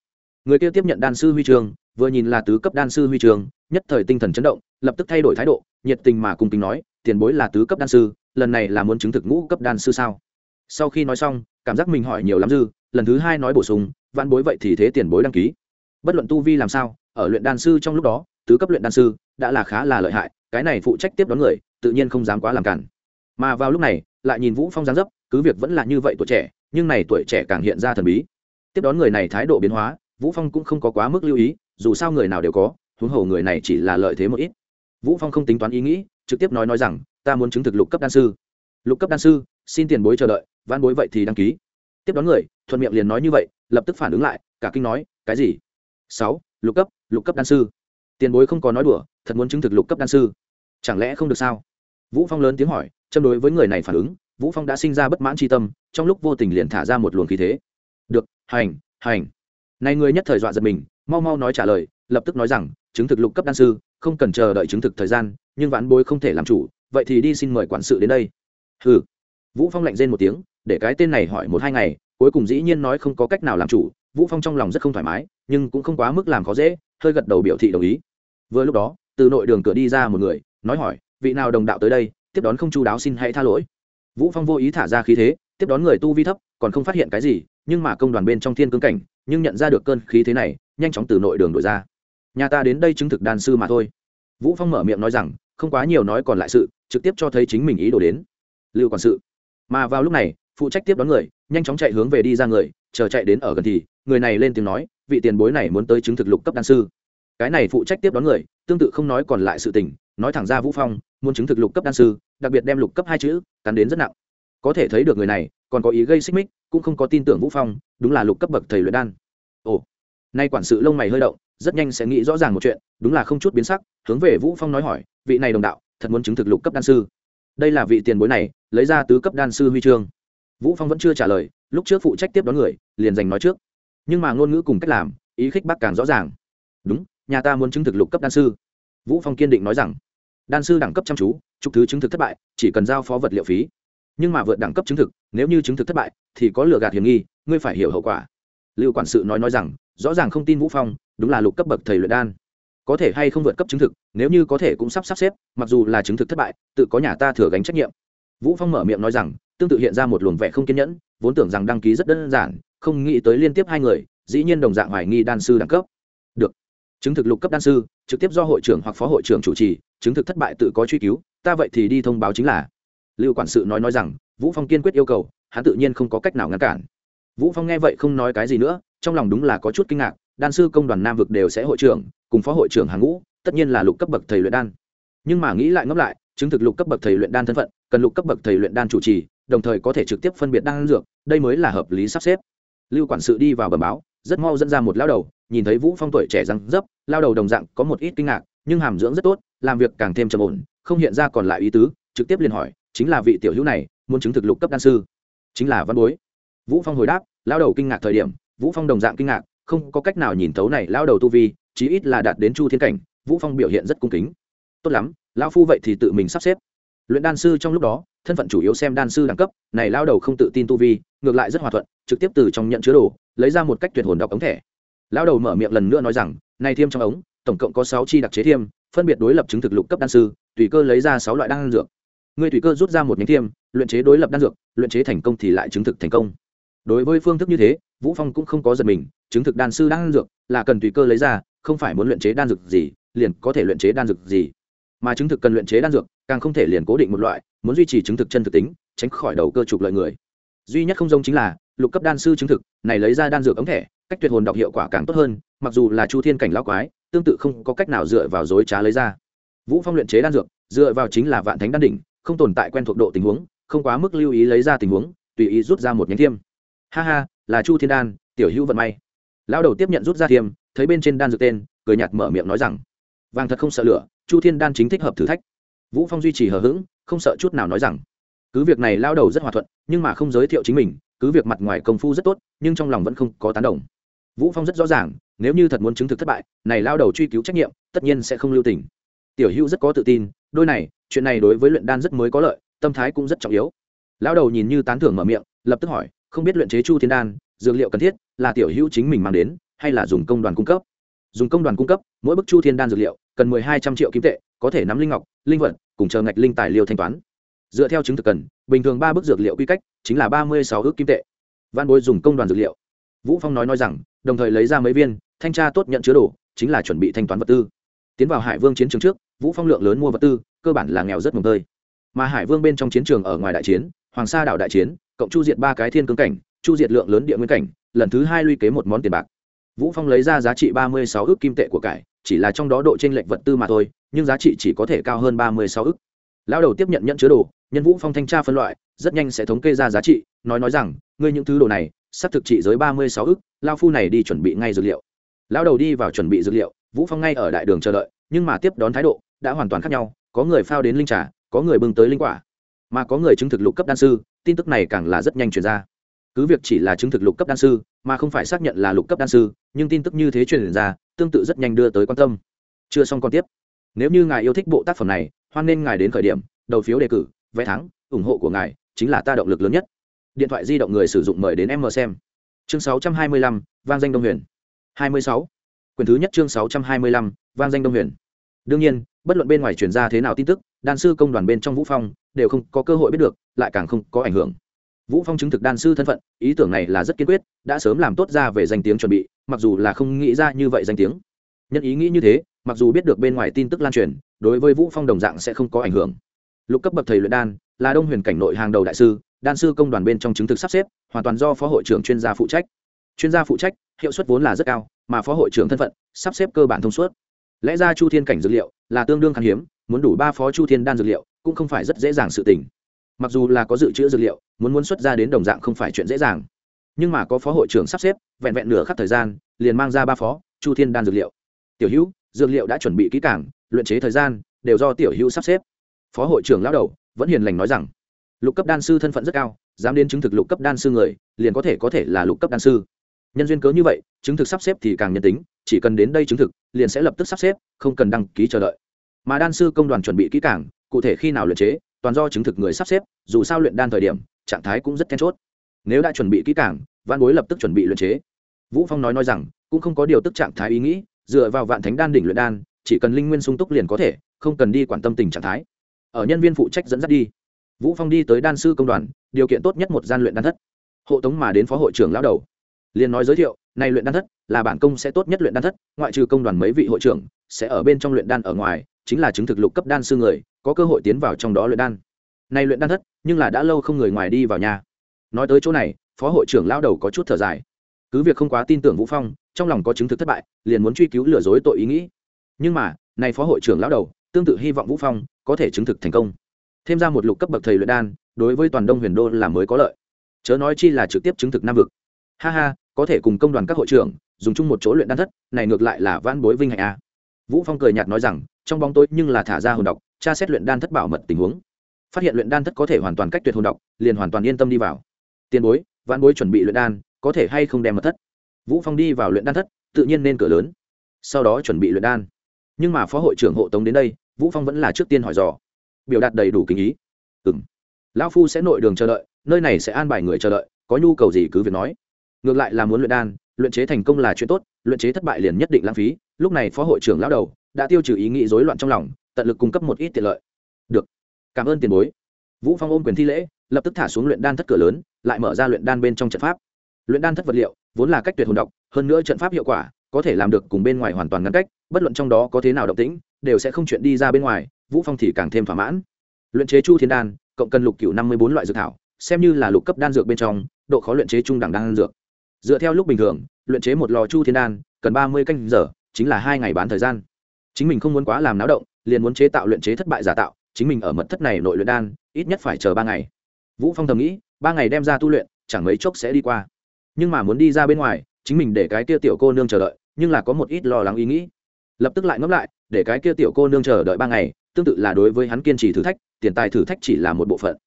Người kia tiếp nhận đan sư huy chương, vừa nhìn là tứ cấp đan sư huy chương nhất thời tinh thần chấn động, lập tức thay đổi thái độ, nhiệt tình mà cùng kính nói, tiền bối là tứ cấp đan sư, lần này là muốn chứng thực ngũ cấp đan sư sao? Sau khi nói xong, cảm giác mình hỏi nhiều lắm dư, lần thứ hai nói bổ sung văn bối vậy thì thế tiền bối đăng ký. Bất luận tu vi làm sao, ở luyện đan sư trong lúc đó, tứ cấp luyện đan sư đã là khá là lợi hại, cái này phụ trách tiếp đón người, tự nhiên không dám quá làm cản. Mà vào lúc này, lại nhìn vũ phong giáng dấp, cứ việc vẫn là như vậy tuổi trẻ, nhưng này tuổi trẻ càng hiện ra thần bí. Tiếp đón người này thái độ biến hóa, vũ phong cũng không có quá mức lưu ý, dù sao người nào đều có huống hồ người này chỉ là lợi thế một ít. Vũ phong không tính toán ý nghĩ, trực tiếp nói nói rằng, ta muốn chứng thực lục cấp đan sư. Lục cấp đan sư, xin tiền bối chờ đợi văn bối vậy thì đăng ký. Tiếp đón người, thuận miệng liền nói như vậy, lập tức phản ứng lại, cả kinh nói, cái gì? Sáu, lục cấp lục cấp đan sư. Tiền bối không có nói đùa, thật muốn chứng thực lục cấp đan sư. Chẳng lẽ không được sao? Vũ phong lớn tiếng hỏi, châm đối với người này phản ứng, vũ phong đã sinh ra bất mãn tri tâm, trong lúc vô tình liền thả ra một luồng khí thế. Được, hành hành. Này người nhất thời dọa giật mình, mau mau nói trả lời, lập tức nói rằng chứng thực lục cấp đan sư, không cần chờ đợi chứng thực thời gian, nhưng vãn bối không thể làm chủ, vậy thì đi xin mời quản sự đến đây. Ừ vũ phong lạnh rên một tiếng, để cái tên này hỏi một hai ngày, cuối cùng dĩ nhiên nói không có cách nào làm chủ, vũ phong trong lòng rất không thoải mái, nhưng cũng không quá mức làm khó dễ, hơi gật đầu biểu thị đồng ý. Vừa lúc đó, từ nội đường cửa đi ra một người, nói hỏi, vị nào đồng đạo tới đây, tiếp đón không chu đáo xin hãy tha lỗi. Vũ phong vô ý thả ra khí thế, tiếp đón người tu vi thấp, còn không phát hiện cái gì, nhưng mà công đoàn bên trong thiên cương cảnh, nhưng nhận ra được cơn khí thế này, nhanh chóng từ nội đường đổi ra nhà ta đến đây chứng thực đan sư mà thôi. Vũ phong mở miệng nói rằng, không quá nhiều nói còn lại sự, trực tiếp cho thấy chính mình ý đồ đến. Lưu quản sự. Mà vào lúc này, phụ trách tiếp đón người, nhanh chóng chạy hướng về đi ra người, chờ chạy đến ở gần thì, người này lên tiếng nói, vị tiền bối này muốn tới chứng thực lục cấp đan sư. Cái này phụ trách tiếp đón người, tương tự không nói còn lại sự tình, nói thẳng ra vũ phong, muốn chứng thực lục cấp đan sư, đặc biệt đem lục cấp hai chữ, cắn đến rất nặng. Có thể thấy được người này, còn có ý gây xích mích, cũng không có tin tưởng vũ phong, đúng là lục cấp bậc thầy luyện đan. Ồ, nay quản sự lông mày hơi động rất nhanh sẽ nghĩ rõ ràng một chuyện, đúng là không chút biến sắc, hướng về vũ phong nói hỏi, vị này đồng đạo, thật muốn chứng thực lục cấp đan sư. Đây là vị tiền bối này, lấy ra tứ cấp đan sư huy chương. Vũ phong vẫn chưa trả lời, lúc trước phụ trách tiếp đón người, liền giành nói trước. Nhưng mà ngôn ngữ cùng cách làm, ý khích bác càng rõ ràng. Đúng, nhà ta muốn chứng thực lục cấp đan sư. Vũ phong kiên định nói rằng, đan sư đẳng cấp chăm chú trục thứ chứng thực thất bại, chỉ cần giao phó vật liệu phí. Nhưng mà vượt đẳng cấp chứng thực, nếu như chứng thực thất bại, thì có lừa gạt hiểm nghi, ngươi phải hiểu hậu quả. Lưu quản sự nói nói rằng rõ ràng không tin vũ phong, đúng là lục cấp bậc thầy luyện đan. Có thể hay không vượt cấp chứng thực, nếu như có thể cũng sắp sắp xếp, mặc dù là chứng thực thất bại, tự có nhà ta thừa gánh trách nhiệm. Vũ phong mở miệng nói rằng, tương tự hiện ra một luồng vẻ không kiên nhẫn, vốn tưởng rằng đăng ký rất đơn giản, không nghĩ tới liên tiếp hai người, dĩ nhiên đồng dạng hoài nghi đan sư đẳng cấp. Được. Chứng thực lục cấp đan sư, trực tiếp do hội trưởng hoặc phó hội trưởng chủ trì, chứng thực thất bại tự có truy cứu, ta vậy thì đi thông báo chính là. Lưu quản sự nói nói rằng, vũ phong kiên quyết yêu cầu, hắn tự nhiên không có cách nào ngăn cản vũ phong nghe vậy không nói cái gì nữa, trong lòng đúng là có chút kinh ngạc, đan sư công đoàn nam vực đều sẽ hội trưởng, cùng phó hội trưởng hàng ngũ, tất nhiên là lục cấp bậc thầy luyện đan. Nhưng mà nghĩ lại ngẫm lại, chứng thực lục cấp bậc thầy luyện đan thân phận, cần lục cấp bậc thầy luyện đan chủ trì, đồng thời có thể trực tiếp phân biệt đan dược, đây mới là hợp lý sắp xếp. Lưu quản sự đi vào bẩm báo, rất mau dẫn ra một lao đầu, nhìn thấy vũ phong tuổi trẻ răng dấp, lao đầu đồng dạng có một ít kinh ngạc, nhưng hàm dưỡng rất tốt, làm việc càng thêm trầm ổn, không hiện ra còn lại ý tứ, trực tiếp liền hỏi, chính là vị tiểu hữu này, muốn chứng thực lục cấp đan sư? Chính là văn bối vũ phong hồi đáp lao đầu kinh ngạc thời điểm, vũ phong đồng dạng kinh ngạc, không có cách nào nhìn thấu này lao đầu tu vi, chí ít là đạt đến chu thiên cảnh, vũ phong biểu hiện rất cung kính. Tốt lắm, lão phu vậy thì tự mình sắp xếp. Luyện đan sư trong lúc đó, thân phận chủ yếu xem đan sư đẳng cấp, này lao đầu không tự tin tu vi, ngược lại rất hòa thuận, trực tiếp từ trong nhận chứa đồ, lấy ra một cách tuyệt hồn đọc ống thẻ. Lao đầu mở miệng lần nữa nói rằng, này thiêm trong ống, tổng cộng có sáu chi đặc chế thiêm, phân biệt đối lập chứng thực lục cấp đan sư, tùy cơ lấy ra sáu loại đan dược. Ngươi tùy cơ rút ra một nhánh thiêm, luyện chế đối lập đan dược, luyện chế thành công thì lại chứng thực thành công đối với phương thức như thế, vũ phong cũng không có giật mình, chứng thực đan sư đan dược là cần tùy cơ lấy ra, không phải muốn luyện chế đan dược gì, liền có thể luyện chế đan dược gì. Mà chứng thực cần luyện chế đan dược, càng không thể liền cố định một loại, muốn duy trì chứng thực chân thực tính, tránh khỏi đầu cơ trục lợi người. Duy nhất không giống chính là, lục cấp đan sư chứng thực, này lấy ra đan dược ống thẻ, cách tuyệt hồn đọc hiệu quả càng tốt hơn, mặc dù là chu thiên cảnh lão quái, tương tự không có cách nào dựa vào dối trá lấy ra. Vũ phong luyện chế đan dược, dựa vào chính là vạn thánh đan đỉnh, không tồn tại quen thuộc độ tình huống, không quá mức lưu ý lấy ra tình huống, tùy ý rút ra một nhánh thiêm ha ha, là chu thiên đan, tiểu hữu vận may. Lão đầu tiếp nhận rút ra thiêm thấy bên trên đan dược tên, cười nhạt mở miệng nói rằng, vàng thật không sợ lửa, chu thiên đan chính thích hợp thử thách. Vũ phong duy trì hờ hững, không sợ chút nào nói rằng, cứ việc này lao đầu rất hòa thuận, nhưng mà không giới thiệu chính mình, cứ việc mặt ngoài công phu rất tốt, nhưng trong lòng vẫn không có tán đồng. Vũ phong rất rõ ràng, nếu như thật muốn chứng thực thất bại, này lao đầu truy cứu trách nhiệm, tất nhiên sẽ không lưu tình. Tiểu hữu rất có tự tin, đôi này, chuyện này đối với luyện đan rất mới có lợi, tâm thái cũng rất trọng yếu. Lao đầu nhìn như tán thưởng mở miệng, lập tức hỏi không biết luyện chế chu thiên đan, dược liệu cần thiết là tiểu hữu chính mình mang đến, hay là dùng công đoàn cung cấp? Dùng công đoàn cung cấp, mỗi bức chu thiên đan dược liệu, cần mười hai trăm triệu kim tệ, có thể nắm linh ngọc, linh vật, cùng chờ ngạch linh tài liêu thanh toán. Dựa theo chứng thực cần, bình thường ba bức dược liệu quy cách chính là ba mươi sáu ước kim tệ. Văn bối dùng công đoàn dược liệu. Vũ phong nói nói rằng, đồng thời lấy ra mấy viên, thanh tra tốt nhận chứa đồ, chính là chuẩn bị thanh toán vật tư. Tiến vào hải vương chiến trường trước, vũ phong lượng lớn mua vật tư, cơ bản là nghèo rất mồm tơi. Mà hải vương bên trong chiến trường ở ngoài đại chiến, hoàng sa đảo đại chiến cộng chu diệt ba cái thiên cương cảnh chu diệt lượng lớn địa nguyên cảnh lần thứ hai luy kế một món tiền bạc. Vũ phong lấy ra giá trị ba mươi sáu ước kim tệ của cải chỉ là trong đó độ trên lệch vật tư mà thôi nhưng giá trị chỉ có thể cao hơn ba mươi sáu ước lão đầu tiếp nhận nhận chứa đồ nhân vũ phong thanh tra phân loại rất nhanh sẽ thống kê ra giá trị nói nói rằng ngươi những thứ đồ này sắp thực trị giới ba mươi sáu ức, lao phu này đi chuẩn bị ngay dược liệu. Lão đầu đi vào chuẩn bị dược liệu vũ phong ngay ở đại đường chờ đợi nhưng mà tiếp đón thái độ đã hoàn toàn khác nhau có người phao đến linh trà có người bưng tới linh quả mà có người chứng thực lục cấp đan sư tin tức này càng là rất nhanh truyền ra. Cứ việc chỉ là chứng thực lục cấp đan sư mà không phải xác nhận là lục cấp đan sư nhưng tin tức như thế truyền ra tương tự rất nhanh đưa tới quan tâm. Chưa xong còn tiếp. Nếu như ngài yêu thích bộ tác phẩm này hoan nên ngài đến khởi điểm đầu phiếu đề cử vé thắng ủng hộ của ngài chính là ta động lực lớn nhất. Điện thoại di động người sử dụng mời đến em mờ xem. Chương 625, vang danh đông huyền. 26. quyền thứ nhất chương 625, vang danh đông huyền. Đương nhiên bất luận bên ngoài truyền ra thế nào tin tức đan sư công đoàn bên trong vũ phong đều không có cơ hội biết được, lại càng không có ảnh hưởng. Vũ phong chứng thực đan sư thân phận, ý tưởng này là rất kiên quyết, đã sớm làm tốt ra về danh tiếng chuẩn bị, mặc dù là không nghĩ ra như vậy danh tiếng. Nhân ý nghĩ như thế, mặc dù biết được bên ngoài tin tức lan truyền, đối với vũ phong đồng dạng sẽ không có ảnh hưởng. Lục cấp bậc thầy luyện đan, là đông huyền cảnh nội hàng đầu đại sư, đan sư công đoàn bên trong chứng thực sắp xếp, hoàn toàn do phó hội trưởng chuyên gia phụ trách. Chuyên gia phụ trách, hiệu suất vốn là rất cao, mà phó hội trưởng thân phận, sắp xếp cơ bản thông suốt. Lẽ ra chu thiên cảnh dược liệu là tương đương khan hiếm muốn đủ ba phó chu thiên đan dược liệu, cũng không phải rất dễ dàng sự tình. Mặc dù là có dự trữ dược liệu, muốn muốn xuất ra đến đồng dạng không phải chuyện dễ dàng. Nhưng mà có phó hội trưởng sắp xếp, vẹn vẹn nửa khắc thời gian, liền mang ra ba phó chu thiên đan dược liệu. Tiểu hữu, dược liệu đã chuẩn bị kỹ cảng luyện chế thời gian, đều do tiểu hữu sắp xếp. Phó hội trưởng lão đầu, vẫn hiền lành nói rằng, lục cấp đan sư thân phận rất cao, dám đến chứng thực lục cấp đan sư người, liền có thể có thể là lục cấp đan sư. Nhân duyên cớ như vậy, chứng thực sắp xếp thì càng nhân tính, chỉ cần đến đây chứng thực, liền sẽ lập tức sắp xếp, không cần đăng ký chờ đợi mà đan sư công đoàn chuẩn bị kỹ càng, cụ thể khi nào luyện chế toàn do chứng thực người sắp xếp dù sao luyện đan thời điểm trạng thái cũng rất then chốt. Nếu đã chuẩn bị kỹ càng, văn bối lập tức chuẩn bị luyện chế. Vũ phong nói nói rằng cũng không có điều tức trạng thái ý nghĩ dựa vào vạn thánh đan đỉnh luyện đan chỉ cần linh nguyên sung túc liền có thể không cần đi quản tâm tình trạng thái. Ở nhân viên phụ trách dẫn dắt đi. Vũ phong đi tới đan sư công đoàn điều kiện tốt nhất một gian luyện đan thất. Hộ tống mà đến phó hội trưởng lão đầu. Liền nói giới thiệu này luyện đan thất là bản công sẽ tốt nhất luyện đan thất ngoại trừ công đoàn mấy vị hội trưởng sẽ ở bên trong luyện đan ở ngoài chính là chứng thực lục cấp đan sư người, có cơ hội tiến vào trong đó luyện đan. Nay luyện đan thất, nhưng là đã lâu không người ngoài đi vào nhà. Nói tới chỗ này, phó hội trưởng lão đầu có chút thở dài. Cứ việc không quá tin tưởng vũ phong, trong lòng có chứng thực thất bại, liền muốn truy cứu lừa dối tội ý nghĩ. Nhưng mà, này phó hội trưởng lão đầu, tương tự hy vọng vũ phong, có thể chứng thực thành công. Thêm ra một lục cấp bậc thầy luyện đan, đối với toàn đông huyền đô là mới có lợi. Chớ nói chi là trực tiếp chứng thực nam vực. Ha ha, có thể cùng công đoàn các hội trưởng, dùng chung một chỗ luyện đan thất, này ngược lại là vãn bối vinh hạnh a vũ phong cười nhạt nói rằng, trong bóng tối nhưng là thả ra hồn độc, tra xét luyện đan thất bảo mật tình huống. Phát hiện luyện đan thất có thể hoàn toàn cách tuyệt hồn độc, liền hoàn toàn yên tâm đi vào. Tiền bối, vãn bối chuẩn bị luyện đan, có thể hay không đem mật thất? Vũ phong đi vào luyện đan thất, tự nhiên nên cửa lớn. Sau đó chuẩn bị luyện đan. Nhưng mà phó hội trưởng hộ tống đến đây, vũ phong vẫn là trước tiên hỏi dò. Biểu đạt đầy đủ kinh ý. Ừm. Lão phu sẽ nội đường chờ đợi, nơi này sẽ an bài người chờ đợi, có nhu cầu gì cứ việc nói. Ngược lại là muốn luyện đan, luyện chế thành công là chuyện tốt, luyện chế thất bại liền nhất định lãng phí lúc này phó hội trưởng lão đầu đã tiêu trừ ý nghĩ rối loạn trong lòng, tận lực cung cấp một ít tiện lợi. Được, cảm ơn tiền bối. Vũ phong ôm quyền thi lễ, lập tức thả xuống luyện đan thất cửa lớn, lại mở ra luyện đan bên trong trận pháp. Luyện đan thất vật liệu vốn là cách tuyệt hồn độc, hơn nữa trận pháp hiệu quả có thể làm được cùng bên ngoài hoàn toàn ngăn cách, bất luận trong đó có thế nào động tĩnh, đều sẽ không chuyện đi ra bên ngoài, vũ phong thì càng thêm thỏa mãn. Luyện chế chu thiên đan, cộng cần lục cửu năm mươi bốn loại dược thảo, xem như là lục cấp đan dược bên trong, độ khó luyện chế trung đẳng đan dược. Dựa theo lúc bình thường, luyện chế một lò chu thiên đan cần ba mươi canh giờ chính là hai ngày bán thời gian. Chính mình không muốn quá làm náo động, liền muốn chế tạo luyện chế thất bại giả tạo, chính mình ở mật thất này nội luyện đan, ít nhất phải chờ ba ngày. Vũ phong thầm nghĩ, ba ngày đem ra tu luyện, chẳng mấy chốc sẽ đi qua. Nhưng mà muốn đi ra bên ngoài, chính mình để cái kia tiểu cô nương chờ đợi, nhưng là có một ít lo lắng ý nghĩ. Lập tức lại ngẫm lại, để cái kia tiểu cô nương chờ đợi ba ngày, tương tự là đối với hắn kiên trì thử thách, tiền tài thử thách chỉ là một bộ phận.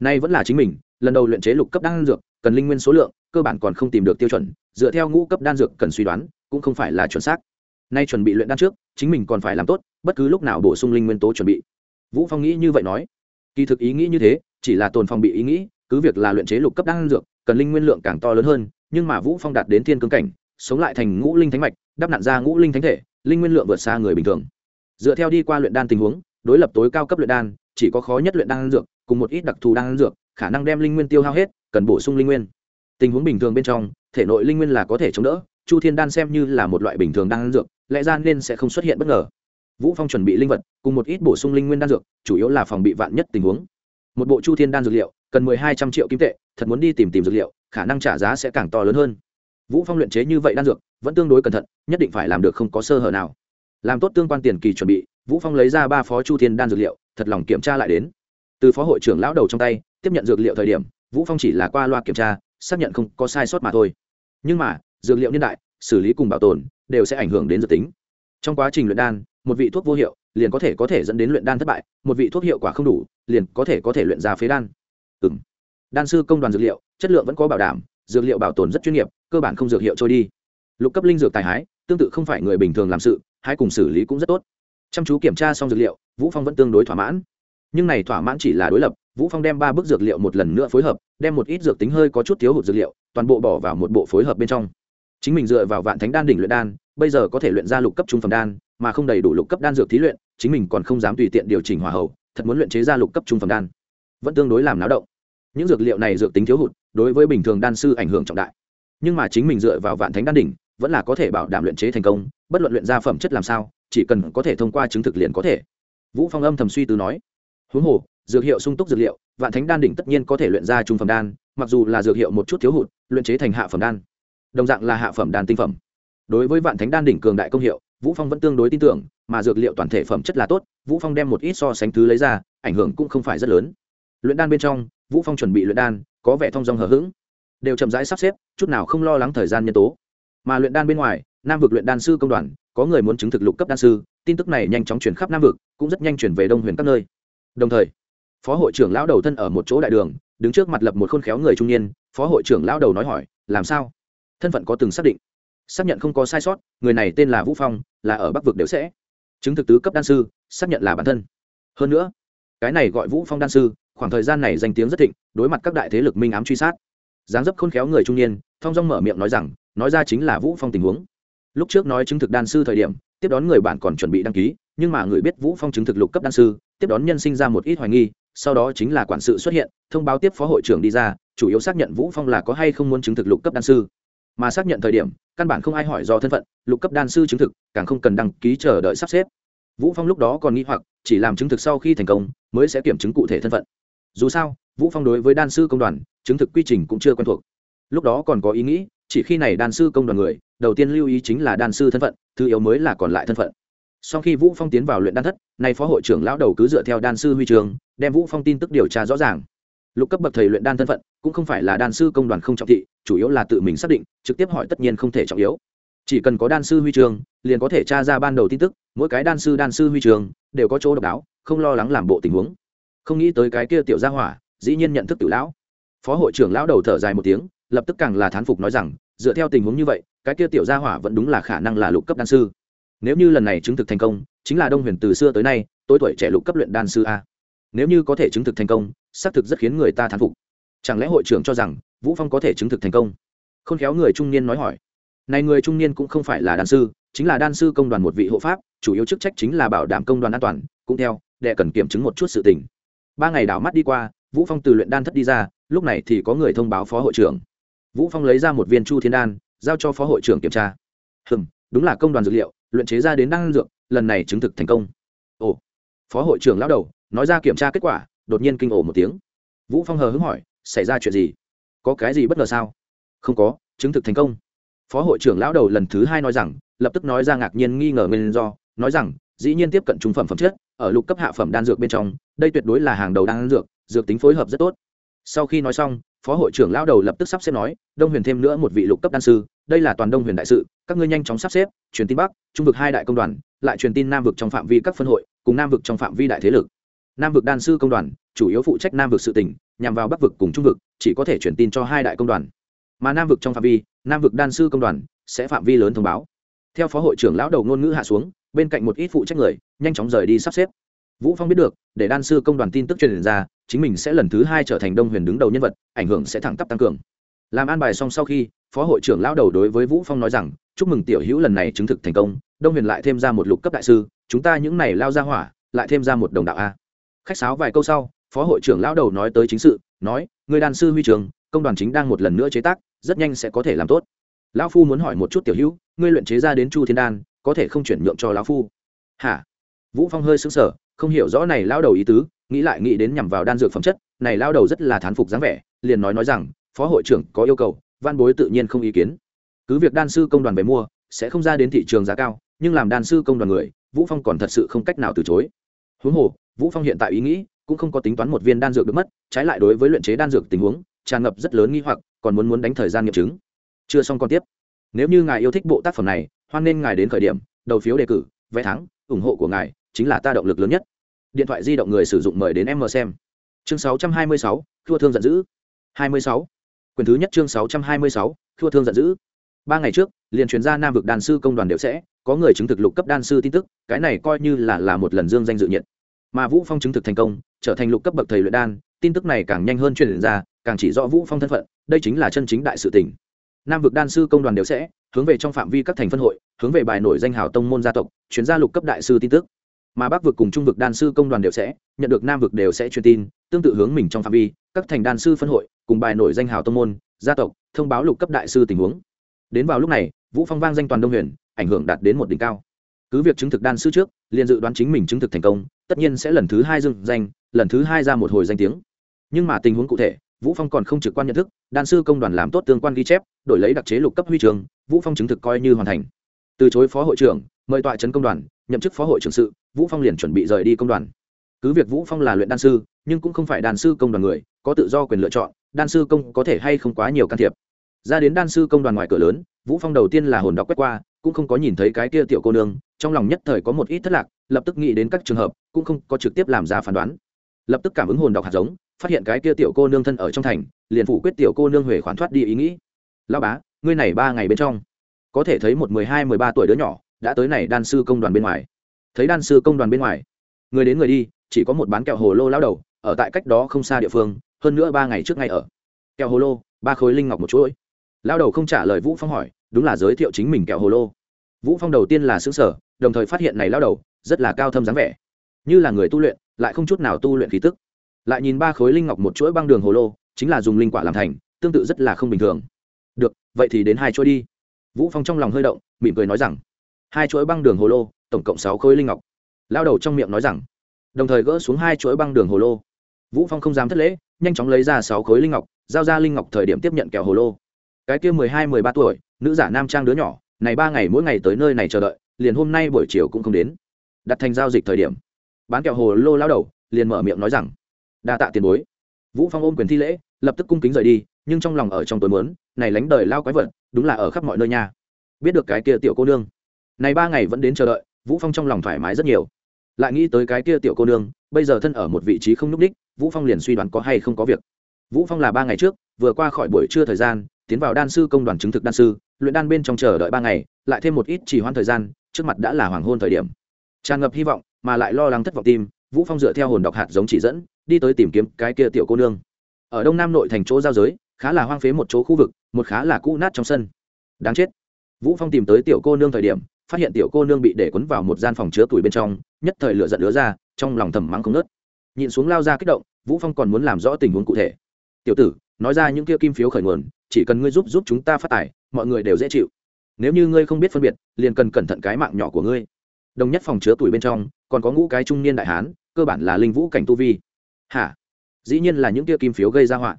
Nay vẫn là chính mình, lần đầu luyện chế lục cấp đan dược, cần linh nguyên số lượng, cơ bản còn không tìm được tiêu chuẩn, dựa theo ngũ cấp đan dược cần suy đoán, cũng không phải là chuẩn xác nay chuẩn bị luyện đan trước, chính mình còn phải làm tốt, bất cứ lúc nào bổ sung linh nguyên tố chuẩn bị. Vũ phong nghĩ như vậy nói. Kỳ thực ý nghĩ như thế, chỉ là tồn phong bị ý nghĩ, cứ việc là luyện chế lục cấp đan dược, cần linh nguyên lượng càng to lớn hơn, nhưng mà vũ phong đạt đến thiên cương cảnh, sống lại thành ngũ linh thánh mạch, đắp nặn ra ngũ linh thánh thể, linh nguyên lượng vượt xa người bình thường. Dựa theo đi qua luyện đan tình huống, đối lập tối cao cấp luyện đan, chỉ có khó nhất luyện đan dược, cùng một ít đặc thù đan dược, khả năng đem linh nguyên tiêu hao hết, cần bổ sung linh nguyên. Tình huống bình thường bên trong, thể nội linh nguyên là có thể chống đỡ, chu thiên đan xem như là một loại bình thường đan dược lẽ ra nên sẽ không xuất hiện bất ngờ. Vũ phong chuẩn bị linh vật, cùng một ít bổ sung linh nguyên đan dược, chủ yếu là phòng bị vạn nhất tình huống. Một bộ chu thiên đan dược liệu, cần mười hai trăm triệu kim tệ, thật muốn đi tìm tìm dược liệu, khả năng trả giá sẽ càng to lớn hơn. Vũ phong luyện chế như vậy đan dược, vẫn tương đối cẩn thận, nhất định phải làm được không có sơ hở nào. Làm tốt tương quan tiền kỳ chuẩn bị, vũ phong lấy ra ba phó chu thiên đan dược liệu, thật lòng kiểm tra lại đến. Từ phó hội trưởng lão đầu trong tay, tiếp nhận dược liệu thời điểm, vũ phong chỉ là qua loa kiểm tra, xác nhận không có sai sót mà thôi. Nhưng mà, dược liệu niên đại xử lý cùng bảo tồn, đều sẽ ảnh hưởng đến dược tính. Trong quá trình luyện đan, một vị thuốc vô hiệu liền có thể có thể dẫn đến luyện đan thất bại, một vị thuốc hiệu quả không đủ liền có thể có thể luyện ra phế đan. Ừ đan sư công đoàn dược liệu, chất lượng vẫn có bảo đảm, dược liệu bảo tồn rất chuyên nghiệp, cơ bản không dược hiệu trôi đi. Lục cấp linh dược tài hái, tương tự không phải người bình thường làm sự hai cùng xử lý cũng rất tốt. Chăm chú kiểm tra xong dược liệu, vũ phong vẫn tương đối thỏa mãn. Nhưng này thỏa mãn chỉ là đối lập, vũ phong đem ba bước dược liệu một lần nữa phối hợp, đem một ít dược tính hơi có chút thiếu hụt dược liệu, toàn bộ bỏ vào một bộ phối hợp bên trong chính mình dựa vào vạn thánh đan đỉnh luyện đan, bây giờ có thể luyện ra lục cấp trung phẩm đan, mà không đầy đủ lục cấp đan dược thí luyện, chính mình còn không dám tùy tiện điều chỉnh hòa hậu, thật muốn luyện chế ra lục cấp trung phẩm đan. Vẫn tương đối làm náo động. Những dược liệu này dược tính thiếu hụt, đối với bình thường đan sư ảnh hưởng trọng đại. Nhưng mà chính mình dựa vào vạn thánh đan đỉnh, vẫn là có thể bảo đảm luyện chế thành công, bất luận luyện ra phẩm chất làm sao, chỉ cần có thể thông qua chứng thực liền có thể. Vũ phong âm thầm suy tư nói, huống hồ, dược hiệu sung túc dược liệu, vạn thánh đan đỉnh tất nhiên có thể luyện ra trung phẩm đan, mặc dù là dược hiệu một chút thiếu hụt, luyện chế thành hạ phẩm đan đồng dạng là hạ phẩm đan tinh phẩm. Đối với vạn thánh đan đỉnh cường đại công hiệu, vũ phong vẫn tương đối tin tưởng, mà dược liệu toàn thể phẩm chất là tốt, vũ phong đem một ít so sánh thứ lấy ra, ảnh hưởng cũng không phải rất lớn. Luyện đan bên trong, vũ phong chuẩn bị luyện đan, có vẻ thông dong hờ hững. Đều chậm rãi sắp xếp, chút nào không lo lắng thời gian nhân tố. Mà luyện đan bên ngoài, nam vực luyện đan sư công đoàn, có người muốn chứng thực lục cấp đan sư, tin tức này nhanh chóng chuyển khắp nam vực, cũng rất nhanh chuyển về đông huyền các nơi. Đồng thời, phó hội trưởng lão đầu thân ở một chỗ đại đường, đứng trước mặt lập một khôn khéo người trung niên, phó hội trưởng lão đầu nói hỏi, làm sao? Thân phận có từng xác định. Xác nhận không có sai sót, người này tên là vũ phong, là ở bắc vực đều sẽ. Chứng thực tứ cấp đan sư, xác nhận là bản thân. Hơn nữa, cái này gọi vũ phong đan sư, khoảng thời gian này danh tiếng rất thịnh, đối mặt các đại thế lực minh ám truy sát. Dáng dấp khôn khéo người trung niên thong dong mở miệng nói rằng, nói ra chính là vũ phong tình huống. Lúc trước nói chứng thực đan sư thời điểm, tiếp đón người bạn còn chuẩn bị đăng ký, nhưng mà người biết vũ phong chứng thực lục cấp đan sư, tiếp đón nhân sinh ra một ít hoài nghi, sau đó chính là quản sự xuất hiện, thông báo tiếp phó hội trưởng đi ra, chủ yếu xác nhận vũ phong là có hay không muốn chứng thực lục cấp đan sư mà xác nhận thời điểm, căn bản không ai hỏi do thân phận, lục cấp đan sư chứng thực, càng không cần đăng ký chờ đợi sắp xếp. Vũ phong lúc đó còn nghĩ hoặc, chỉ làm chứng thực sau khi thành công, mới sẽ kiểm chứng cụ thể thân phận. Dù sao, vũ phong đối với đan sư công đoàn, chứng thực quy trình cũng chưa quen thuộc. Lúc đó còn có ý nghĩ, chỉ khi này đan sư công đoàn người, đầu tiên lưu ý chính là đan sư thân phận, thứ yếu mới là còn lại thân phận. Sau khi vũ phong tiến vào luyện đan thất, nay phó hội trưởng lão đầu cứ dựa theo đan sư huy trường, đem vũ phong tin tức điều tra rõ ràng. Lục cấp bậc thầy luyện đan thân phận cũng không phải là đan sư công đoàn không trọng thị, chủ yếu là tự mình xác định, trực tiếp hỏi tất nhiên không thể trọng yếu. Chỉ cần có đan sư huy trường liền có thể tra ra ban đầu tin tức, mỗi cái đan sư đan sư huy trường đều có chỗ độc đáo, không lo lắng làm bộ tình huống. Không nghĩ tới cái kia tiểu gia hỏa, dĩ nhiên nhận thức tiểu lão. Phó hội trưởng lão đầu thở dài một tiếng, lập tức càng là thán phục nói rằng, dựa theo tình huống như vậy, cái kia tiểu gia hỏa vẫn đúng là khả năng là lục cấp đan sư. Nếu như lần này chứng thực thành công, chính là đông huyền từ xưa tới nay, tối tuổi trẻ lục cấp luyện đan sư a. Nếu như có thể chứng thực thành công, xác thực rất khiến người ta thán phục chẳng lẽ hội trưởng cho rằng vũ phong có thể chứng thực thành công? Khôn khéo người trung niên nói hỏi. Này người trung niên cũng không phải là đan sư, chính là đan sư công đoàn một vị hộ pháp, chủ yếu chức trách chính là bảo đảm công đoàn an toàn, cũng theo, đệ cần kiểm chứng một chút sự tình. Ba ngày đảo mắt đi qua, vũ phong từ luyện đan thất đi ra, lúc này thì có người thông báo phó hội trưởng. Vũ phong lấy ra một viên chu thiên đan, giao cho phó hội trưởng kiểm tra. Hừm, đúng là công đoàn dược liệu, luyện chế ra đến đan dược, lần này chứng thực thành công. Ồ, phó hội trưởng lão đầu, nói ra kiểm tra kết quả, đột nhiên kinh ổ một tiếng. Vũ phong hờ hứng hỏi xảy ra chuyện gì? Có cái gì bất ngờ sao? Không có, chứng thực thành công. Phó hội trưởng lão đầu lần thứ hai nói rằng, lập tức nói ra ngạc nhiên nghi ngờ nguyên do, nói rằng, dĩ nhiên tiếp cận trung phẩm phẩm chất, ở lục cấp hạ phẩm đan dược bên trong, đây tuyệt đối là hàng đầu đan dược dược tính phối hợp rất tốt. Sau khi nói xong, phó hội trưởng lão đầu lập tức sắp xếp nói, đông huyền thêm nữa một vị lục cấp đan sư, đây là toàn đông huyền đại sự, các ngươi nhanh chóng sắp xếp, truyền tin bắc, trung vực hai đại công đoàn, lại truyền tin nam vực trong phạm vi các phân hội, cùng nam vực trong phạm vi đại thế lực. Nam vực đan sư công đoàn chủ yếu phụ trách nam vực sự tỉnh nhằm vào bắc vực cùng trung vực, chỉ có thể truyền tin cho hai đại công đoàn. Mà nam vực trong phạm vi, nam vực đan sư công đoàn sẽ phạm vi lớn thông báo. Theo phó hội trưởng lão đầu ngôn ngữ hạ xuống, bên cạnh một ít phụ trách người, nhanh chóng rời đi sắp xếp. Vũ phong biết được, để đan sư công đoàn tin tức truyền ra, chính mình sẽ lần thứ hai trở thành đông huyền đứng đầu nhân vật, ảnh hưởng sẽ thẳng tắp tăng cường. Làm an bài xong sau khi, phó hội trưởng lão đầu đối với vũ phong nói rằng, chúc mừng tiểu hữu lần này chứng thực thành công, đông huyền lại thêm ra một lục cấp đại sư, chúng ta những này lao ra hỏa, lại thêm ra một đồng đạo a. Khách sáo vài câu sau phó hội trưởng lão đầu nói tới chính sự, nói người đàn sư huy trường, công đoàn chính đang một lần nữa chế tác, rất nhanh sẽ có thể làm tốt. Lão phu muốn hỏi một chút tiểu hữu, ngươi luyện chế ra đến chu thiên đan, có thể không chuyển nhượng cho lão phu? Hả? Vũ phong hơi sững sờ, không hiểu rõ này lão đầu ý tứ, nghĩ lại nghĩ đến nhằm vào đan dược phẩm chất, này lão đầu rất là thán phục dáng vẻ, liền nói nói rằng, phó hội trưởng có yêu cầu, văn bối tự nhiên không ý kiến. Cứ việc đan sư công đoàn về mua, sẽ không ra đến thị trường giá cao, nhưng làm đan sư công đoàn người, vũ phong còn thật sự không cách nào từ chối. Huống hồ, vũ phong hiện tại ý nghĩ cũng không có tính toán một viên đan dược được mất trái lại đối với luyện chế đan dược tình huống tràn ngập rất lớn nghi hoặc còn muốn muốn đánh thời gian nghiệm chứng. Chưa xong còn tiếp. Nếu như ngài yêu thích bộ tác phẩm này hoan nên ngài đến khởi điểm đầu phiếu đề cử vé thắng ủng hộ của ngài chính là ta động lực lớn nhất. Điện thoại di động người sử dụng mời đến em mờ xem. Chương 626, thua thương giận dữ. 26. quyền thứ nhất chương 626, thua thương giận dữ. Ba ngày trước liền truyền ra nam vực đan sư công đoàn đều sẽ có người chứng thực lục cấp đan sư tin tức cái này coi như là là một lần dương danh dự nhiệt mà vũ phong chứng thực thành công, trở thành lục cấp bậc thầy luyện đan, tin tức này càng nhanh hơn truyền ra, càng chỉ rõ vũ phong thân phận, đây chính là chân chính đại sự tình. Nam vực đan sư công đoàn đều sẽ hướng về trong phạm vi các thành phân hội, hướng về bài nổi danh hào tông môn gia tộc, chuyển ra lục cấp đại sư tin tức. Mà bắc vực cùng trung vực đan sư công đoàn đều sẽ nhận được nam vực đều sẽ truyền tin, tương tự hướng mình trong phạm vi, các thành đan sư phân hội, cùng bài nổi danh hào tông môn, gia tộc, thông báo lục cấp đại sư tình huống. Đến vào lúc này, vũ phong vang danh toàn đông huyền, ảnh hưởng đạt đến một đỉnh cao cứ việc chứng thực đan sư trước, liền dự đoán chính mình chứng thực thành công, tất nhiên sẽ lần thứ hai dừng danh, lần thứ hai ra một hồi danh tiếng. Nhưng mà tình huống cụ thể, vũ phong còn không trực quan nhận thức, đan sư công đoàn làm tốt tương quan ghi chép, đổi lấy đặc chế lục cấp huy trường, vũ phong chứng thực coi như hoàn thành. Từ chối phó hội trưởng, mời tọa trấn công đoàn, nhậm chức phó hội trưởng sự, vũ phong liền chuẩn bị rời đi công đoàn. Cứ việc vũ phong là luyện đan sư, nhưng cũng không phải đan sư công đoàn người, có tự do quyền lựa chọn, đan sư công có thể hay không quá nhiều can thiệp. Ra đến đan sư công đoàn ngoài cửa lớn, vũ phong đầu tiên là hồn đọc quét qua, cũng không có nhìn thấy cái kia tiểu cô nương trong lòng nhất thời có một ít thất lạc, lập tức nghĩ đến các trường hợp, cũng không có trực tiếp làm ra phán đoán. Lập tức cảm ứng hồn đọc hạt giống, phát hiện cái kia tiểu cô nương thân ở trong thành, liền phủ quyết tiểu cô nương huệ khoản thoát đi ý nghĩ. Lao bá, ngươi này ba ngày bên trong, có thể thấy một mười hai, mười ba tuổi đứa nhỏ, đã tới này đan sư công đoàn bên ngoài. Thấy đan sư công đoàn bên ngoài? Người đến người đi, chỉ có một bán kẹo hồ lô lao đầu, ở tại cách đó không xa địa phương, hơn nữa ba ngày trước ngay ở. Kẹo hồ lô, ba khối linh ngọc một chuỗi. Lao đầu không trả lời vũ phong hỏi, đúng là giới thiệu chính mình kẹo hồ lô. Vũ phong đầu tiên là xứ sở đồng thời phát hiện này lao đầu rất là cao thâm dáng vẻ. Như là người tu luyện, lại không chút nào tu luyện khí tức. Lại nhìn ba khối linh ngọc một chuỗi băng đường hồ lô, chính là dùng linh quả làm thành, tương tự rất là không bình thường. Được, vậy thì đến hai chuỗi đi. Vũ phong trong lòng hơi động, mỉm cười nói rằng, hai chuỗi băng đường hồ lô, tổng cộng sáu khối linh ngọc. Lao đầu trong miệng nói rằng, đồng thời gỡ xuống hai chuỗi băng đường hồ lô. Vũ phong không dám thất lễ, nhanh chóng lấy ra sáu khối linh ngọc, giao ra linh ngọc thời điểm tiếp nhận kẹo hồ lô. Cái kia mười hai, mười ba tuổi, nữ giả nam trang đứa nhỏ, này ba ngày mỗi ngày tới nơi này chờ đợi liền hôm nay buổi chiều cũng không đến. Đặt thành giao dịch thời điểm, bán kẹo hồ lô lao đầu liền mở miệng nói rằng, đa tạ tiền bối. Vũ phong ôm quyền thi lễ, lập tức cung kính rời đi, nhưng trong lòng ở trong tối muốn, này lánh đời lao quái vật, đúng là ở khắp mọi nơi nha. Biết được cái kia tiểu cô nương. Này ba ngày vẫn đến chờ đợi, vũ phong trong lòng thoải mái rất nhiều. Lại nghĩ tới cái kia tiểu cô nương, bây giờ thân ở một vị trí không núp đích vũ phong liền suy đoán có hay không có việc. Vũ phong là ba ngày trước, vừa qua khỏi buổi trưa thời gian, tiến vào đan sư công đoàn chứng thực đan sư, luyện đan bên trong chờ đợi ba ngày, lại thêm một ít trì hoãn thời gian trước mặt đã là hoàng hôn thời điểm. Tràn ngập hy vọng, mà lại lo lắng thất vọng tim, vũ phong dựa theo hồn đọc hạt giống chỉ dẫn, đi tới tìm kiếm cái kia tiểu cô nương. Ở đông nam nội thành chỗ giao giới, khá là hoang phế một chỗ khu vực, một khá là cũ nát trong sân. Đáng chết. Vũ phong tìm tới tiểu cô nương thời điểm, phát hiện tiểu cô nương bị để quấn vào một gian phòng chứa tuổi bên trong, nhất thời lửa giận lứa ra, trong lòng thầm mắng không nớt nhìn xuống lao ra kích động, vũ phong còn muốn làm rõ tình huống cụ thể. Tiểu tử, nói ra những kia kim phiếu khởi nguồn, chỉ cần ngươi giúp giúp chúng ta phát tài, mọi người đều dễ chịu nếu như ngươi không biết phân biệt, liền cần cẩn thận cái mạng nhỏ của ngươi. Đồng nhất phòng chứa tuổi bên trong, còn có ngũ cái trung niên đại hán, cơ bản là linh vũ cảnh tu vi. Hả? Dĩ nhiên là những kia kim phiếu gây ra họa.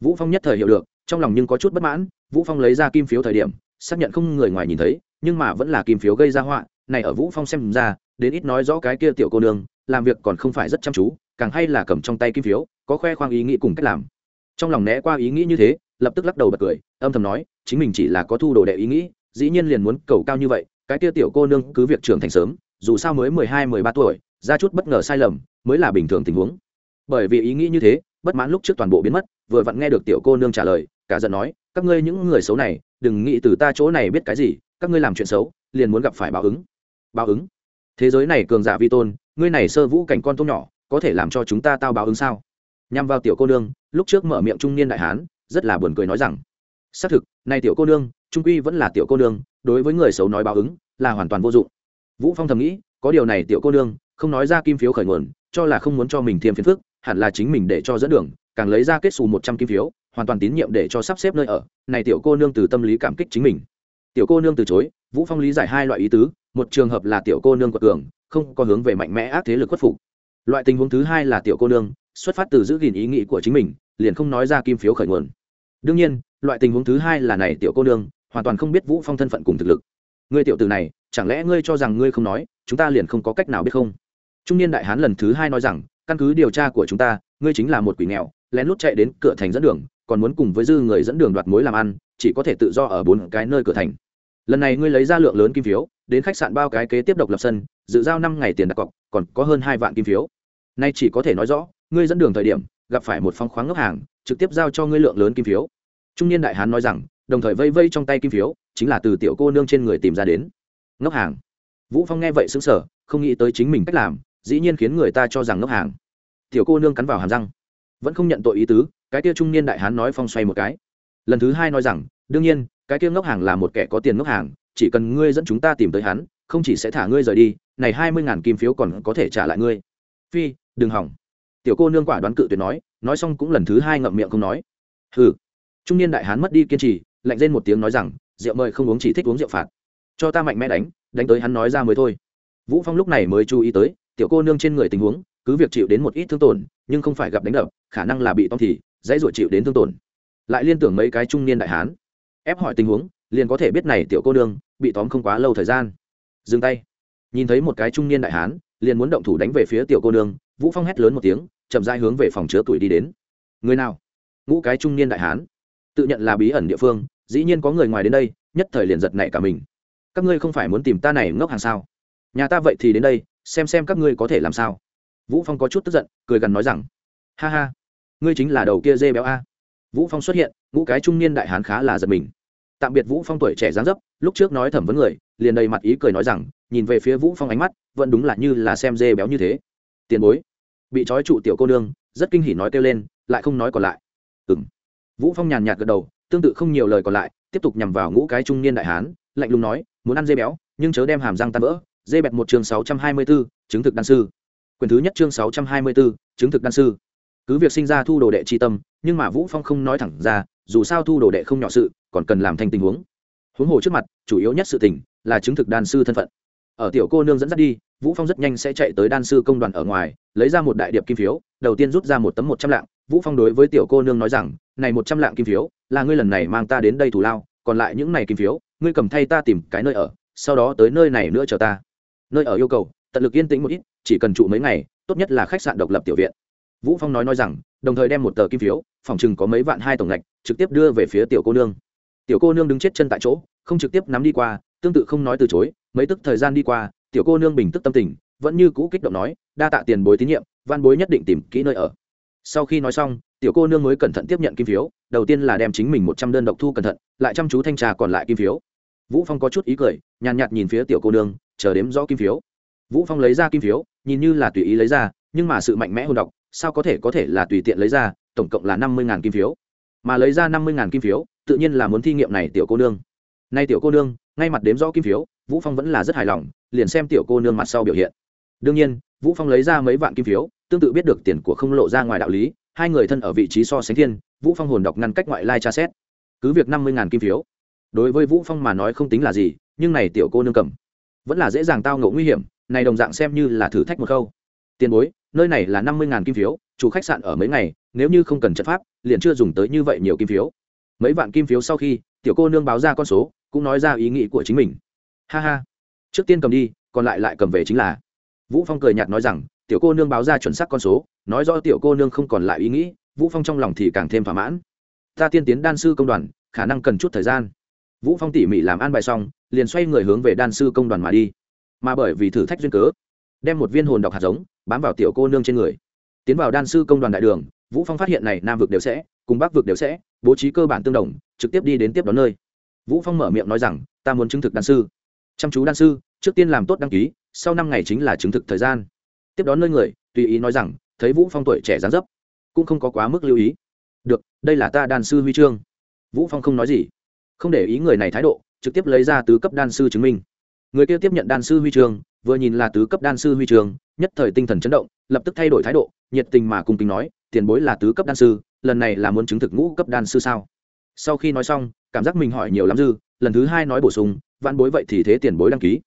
Vũ phong nhất thời hiểu được, trong lòng nhưng có chút bất mãn, vũ phong lấy ra kim phiếu thời điểm, xác nhận không người ngoài nhìn thấy, nhưng mà vẫn là kim phiếu gây ra họa, này ở vũ phong xem ra, đến ít nói rõ cái kia tiểu cô nương, làm việc còn không phải rất chăm chú, càng hay là cầm trong tay kim phiếu, có khoe khoang ý nghĩ cùng cách làm. Trong lòng né qua ý nghĩ như thế, lập tức lắc đầu bật cười, âm thầm nói, chính mình chỉ là có thu đồ đệ ý nghĩ dĩ nhiên liền muốn cầu cao như vậy, cái kia tiểu cô nương cứ việc trưởng thành sớm, dù sao mới mười hai, mười ba tuổi, ra chút bất ngờ sai lầm, mới là bình thường tình huống. Bởi vì ý nghĩ như thế, bất mãn lúc trước toàn bộ biến mất, vừa vặn nghe được tiểu cô nương trả lời, cả giận nói, các ngươi những người xấu này, đừng nghĩ từ ta chỗ này biết cái gì, các ngươi làm chuyện xấu, liền muốn gặp phải báo ứng. Báo ứng? Thế giới này cường giả vi tôn, ngươi này sơ vũ cảnh con tôm nhỏ, có thể làm cho chúng ta tao báo ứng sao? Nhằm vào tiểu cô nương, lúc trước mở miệng trung niên đại hán, rất là buồn cười nói rằng, xác thực này tiểu cô nương trung quy vẫn là tiểu cô nương, đối với người xấu nói báo ứng, là hoàn toàn vô dụng. Vũ phong thầm nghĩ, có điều này tiểu cô nương, không nói ra kim phiếu khởi nguồn, cho là không muốn cho mình thêm phiền phức, hẳn là chính mình để cho dẫn đường, càng lấy ra kết xù một trăm kim phiếu, hoàn toàn tín nhiệm để cho sắp xếp nơi ở, này tiểu cô nương từ tâm lý cảm kích chính mình. Tiểu cô nương từ chối, vũ phong lý giải hai loại ý tứ, một trường hợp là tiểu cô nương quật cường, không có hướng về mạnh mẽ ác thế lực khuất phục. Loại tình huống thứ hai là tiểu cô nương, xuất phát từ giữ gìn ý nghĩ của chính mình, liền không nói ra kim phiếu khởi nguồn. Đương nhiên, loại tình huống thứ hai là này tiểu cô nương hoàn toàn không biết vũ phong thân phận cùng thực lực. Ngươi tiểu tử này, chẳng lẽ ngươi cho rằng ngươi không nói, chúng ta liền không có cách nào biết không? Trung niên đại hán lần thứ hai nói rằng, căn cứ điều tra của chúng ta, ngươi chính là một quỷ nghèo, lén lút chạy đến cửa thành dẫn đường, còn muốn cùng với dư người dẫn đường đoạt mối làm ăn, chỉ có thể tự do ở bốn cái nơi cửa thành. Lần này ngươi lấy ra lượng lớn kim phiếu, đến khách sạn bao cái kế tiếp độc lập sân, dự giao năm ngày tiền đặt cọc, còn có hơn hai vạn kim phiếu. Nay chỉ có thể nói rõ, ngươi dẫn đường thời điểm, gặp phải một phong khoáng ngốc hàng, trực tiếp giao cho ngươi lượng lớn kim phiếu. Trung niên đại hán nói rằng đồng thời vây vây trong tay kim phiếu, chính là từ tiểu cô nương trên người tìm ra đến. Ngốc hàng. Vũ phong nghe vậy xứng sở không nghĩ tới chính mình cách làm, dĩ nhiên khiến người ta cho rằng ngốc hàng. Tiểu cô nương cắn vào hàm răng. Vẫn không nhận tội ý tứ, cái kia trung niên đại hán nói phong xoay một cái. Lần thứ hai nói rằng, đương nhiên, cái kia ngốc hàng là một kẻ có tiền ngốc hàng, chỉ cần ngươi dẫn chúng ta tìm tới hắn, không chỉ sẽ thả ngươi rời đi, này hai mươi ngàn kim phiếu còn có thể trả lại ngươi. Phi, đừng hỏng. Tiểu cô nương quả đoán cự tuyệt nói nói xong cũng lần thứ hai ngậm miệng không nói. Hừ. Trung niên đại hán mất đi kiên trì lạnh lên một tiếng nói rằng, rượu mời không uống chỉ thích uống rượu phạt. Cho ta mạnh mẽ đánh đánh tới hắn nói ra mới thôi. Vũ phong lúc này mới chú ý tới, tiểu cô nương trên người tình huống, cứ việc chịu đến một ít thương tổn, nhưng không phải gặp đánh đập, khả năng là bị tóm thì, dãy ruột chịu đến thương tổn. Lại liên tưởng mấy cái trung niên đại hán, ép hỏi tình huống, liền có thể biết này tiểu cô nương bị tóm không quá lâu thời gian. Dừng tay. Nhìn thấy một cái trung niên đại hán, liền muốn động thủ đánh về phía tiểu cô nương, vũ phong hét lớn một tiếng, chậm rãi hướng về phòng chứa tuổi đi đến. Người nào? Ngũ cái trung niên đại hán tự nhận là bí ẩn địa phương, dĩ nhiên có người ngoài đến đây, nhất thời liền giật nảy cả mình. Các ngươi không phải muốn tìm ta này ngốc hàng sao? Nhà ta vậy thì đến đây, xem xem các ngươi có thể làm sao. Vũ phong có chút tức giận, cười gần nói rằng, ha ha, ngươi chính là đầu kia dê béo a. Vũ phong xuất hiện, ngũ cái trung niên đại hán khá là giật mình. Tạm biệt vũ phong tuổi trẻ dáng dấp, lúc trước nói thẩm vấn người, liền đầy mặt ý cười nói rằng, nhìn về phía vũ phong ánh mắt, vẫn đúng là như là xem dê béo như thế. Tiền bối. Bị trói trụ tiểu cô nương, rất kinh hỉ nói kêu lên, lại không nói còn lại. Ừm vũ phong nhàn nhạt gật đầu tương tự không nhiều lời còn lại tiếp tục nhằm vào ngũ cái trung niên đại hán lạnh lùng nói muốn ăn dê béo nhưng chớ đem hàm răng tan vỡ dê bẹt một chương 624, chứng thực đan sư. Quyền thứ nhất chương 624, chứng thực đan sư. Cứ việc sinh ra thu đồ đệ chi tâm nhưng mà vũ phong không nói thẳng ra dù sao thu đồ đệ không nhỏ sự còn cần làm thành tình huống. Huống hồ trước mặt chủ yếu nhất sự tình là chứng thực đan sư thân phận. Ở tiểu cô nương dẫn dắt đi vũ phong rất nhanh sẽ chạy tới đan sư công đoàn ở ngoài lấy ra một đại điệp kim phiếu đầu tiên rút ra một tấm một trăm lạng vũ phong đối với tiểu cô nương nói rằng, này một trăm lạng kim phiếu, là ngươi lần này mang ta đến đây thủ lao, còn lại những này kim phiếu, ngươi cầm thay ta tìm cái nơi ở, sau đó tới nơi này nữa chờ ta. Nơi ở yêu cầu, tận lực yên tĩnh một ít, chỉ cần trụ mấy ngày, tốt nhất là khách sạn độc lập tiểu viện. Vũ phong nói nói rằng, đồng thời đem một tờ kim phiếu, phòng chừng có mấy vạn hai tổng ngạch, trực tiếp đưa về phía tiểu cô nương. Tiểu cô nương đứng chết chân tại chỗ, không trực tiếp nắm đi qua, tương tự không nói từ chối, mấy tức thời gian đi qua, tiểu cô nương bình tức tâm tình, vẫn như cũ kích động nói, đa tạ tiền bối tín nhiệm, văn bối nhất định tìm kỹ nơi ở sau khi nói xong, tiểu cô nương mới cẩn thận tiếp nhận kim phiếu, đầu tiên là đem chính mình một trăm đơn độc thu cẩn thận, lại chăm chú thanh trà còn lại kim phiếu. Vũ phong có chút ý cười, nhàn nhạt nhìn phía tiểu cô nương, chờ đếm rõ kim phiếu. Vũ phong lấy ra kim phiếu, nhìn như là tùy ý lấy ra, nhưng mà sự mạnh mẽ hồn độc, sao có thể có thể là tùy tiện lấy ra, tổng cộng là năm mươi kim phiếu. Mà lấy ra năm mươi kim phiếu, tự nhiên là muốn thi nghiệm này tiểu cô nương. Nay tiểu cô nương, ngay mặt đếm rõ kim phiếu, vũ phong vẫn là rất hài lòng, liền xem tiểu cô nương mặt sau biểu hiện. Đương nhiên, vũ phong lấy ra mấy vạn kim phiếu tương tự biết được tiền của không lộ ra ngoài đạo lý, hai người thân ở vị trí so sánh thiên, vũ phong hồn đọc ngăn cách ngoại lai tra xét. Cứ việc năm mươi kim phiếu. Đối với vũ phong mà nói không tính là gì, nhưng này tiểu cô nương cầm. Vẫn là dễ dàng tao ngộ nguy hiểm, này đồng dạng xem như là thử thách một khâu tiền bối, nơi này là năm mươi kim phiếu, chủ khách sạn ở mấy ngày, nếu như không cần trận pháp, liền chưa dùng tới như vậy nhiều kim phiếu. Mấy vạn kim phiếu sau khi, tiểu cô nương báo ra con số, cũng nói ra ý nghĩ của chính mình. Ha ha. Trước tiên cầm đi, còn lại lại cầm về chính là. Vũ phong cười nhạt nói rằng tiểu cô nương báo ra chuẩn xác con số, nói rõ tiểu cô nương không còn lại ý nghĩ, vũ phong trong lòng thì càng thêm thỏa mãn. Ta tiên tiến đan sư công đoàn, khả năng cần chút thời gian. Vũ phong tỉ mỉ làm an bài xong, liền xoay người hướng về đan sư công đoàn mà đi. Mà bởi vì thử thách duyên cớ, đem một viên hồn độc hạt giống bám vào tiểu cô nương trên người. Tiến vào đan sư công đoàn đại đường, vũ phong phát hiện này nam vực đều sẽ, cùng bắc vực đều sẽ, bố trí cơ bản tương đồng, trực tiếp đi đến tiếp đón nơi. Vũ phong mở miệng nói rằng, ta muốn chứng thực đan sư. Chăm chú đan sư, trước tiên làm tốt đăng ký, sau năm ngày chính là chứng thực thời gian tiếp đón nơi người, tùy ý nói rằng, thấy vũ phong tuổi trẻ dáng dấp, cũng không có quá mức lưu ý. Được, đây là ta đan sư huy chương. Vũ phong không nói gì, không để ý người này thái độ, trực tiếp lấy ra tứ cấp đan sư chứng minh. Người kia tiếp nhận đan sư huy chương, vừa nhìn là tứ cấp đan sư huy chương, nhất thời tinh thần chấn động, lập tức thay đổi thái độ, nhiệt tình mà cùng tình nói, tiền bối là tứ cấp đan sư, lần này là muốn chứng thực ngũ cấp đan sư sao? Sau khi nói xong, cảm giác mình hỏi nhiều lắm dư, lần thứ hai nói bổ sung, vạn bối vậy thì thế tiền bối đăng ký.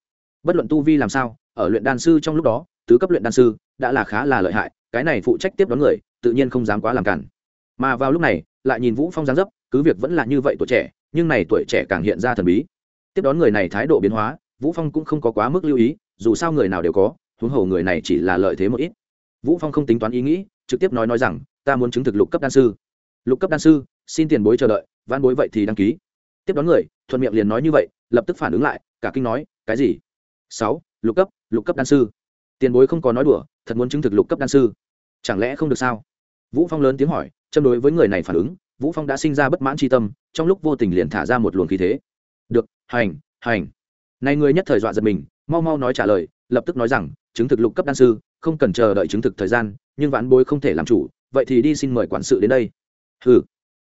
Bất luận tu vi làm sao, ở luyện đan sư trong lúc đó tứ cấp luyện đan sư, đã là khá là lợi hại, cái này phụ trách tiếp đón người, tự nhiên không dám quá làm cản. Mà vào lúc này, lại nhìn vũ phong giáng dấp, cứ việc vẫn là như vậy tuổi trẻ, nhưng này tuổi trẻ càng hiện ra thần bí. Tiếp đón người này thái độ biến hóa, vũ phong cũng không có quá mức lưu ý, dù sao người nào đều có, huống hồ người này chỉ là lợi thế một ít. Vũ phong không tính toán ý nghĩ, trực tiếp nói nói rằng, ta muốn chứng thực lục cấp đan sư. Lục cấp đan sư, xin tiền bối chờ đợi văn bối vậy thì đăng ký. Tiếp đón người, thuận miệng liền nói như vậy, lập tức phản ứng lại, cả kinh nói, cái gì? Sáu, lục cấp lục cấp đan sư tiền bối không có nói đùa, thật muốn chứng thực lục cấp đan sư. Chẳng lẽ không được sao? Vũ phong lớn tiếng hỏi, châm đối với người này phản ứng, vũ phong đã sinh ra bất mãn tri tâm, trong lúc vô tình liền thả ra một luồng khí thế. Được, hành hành. Này người nhất thời dọa giật mình, mau mau nói trả lời, lập tức nói rằng, chứng thực lục cấp đan sư, không cần chờ đợi chứng thực thời gian, nhưng vãn bối không thể làm chủ, vậy thì đi xin mời quản sự đến đây. Hừ.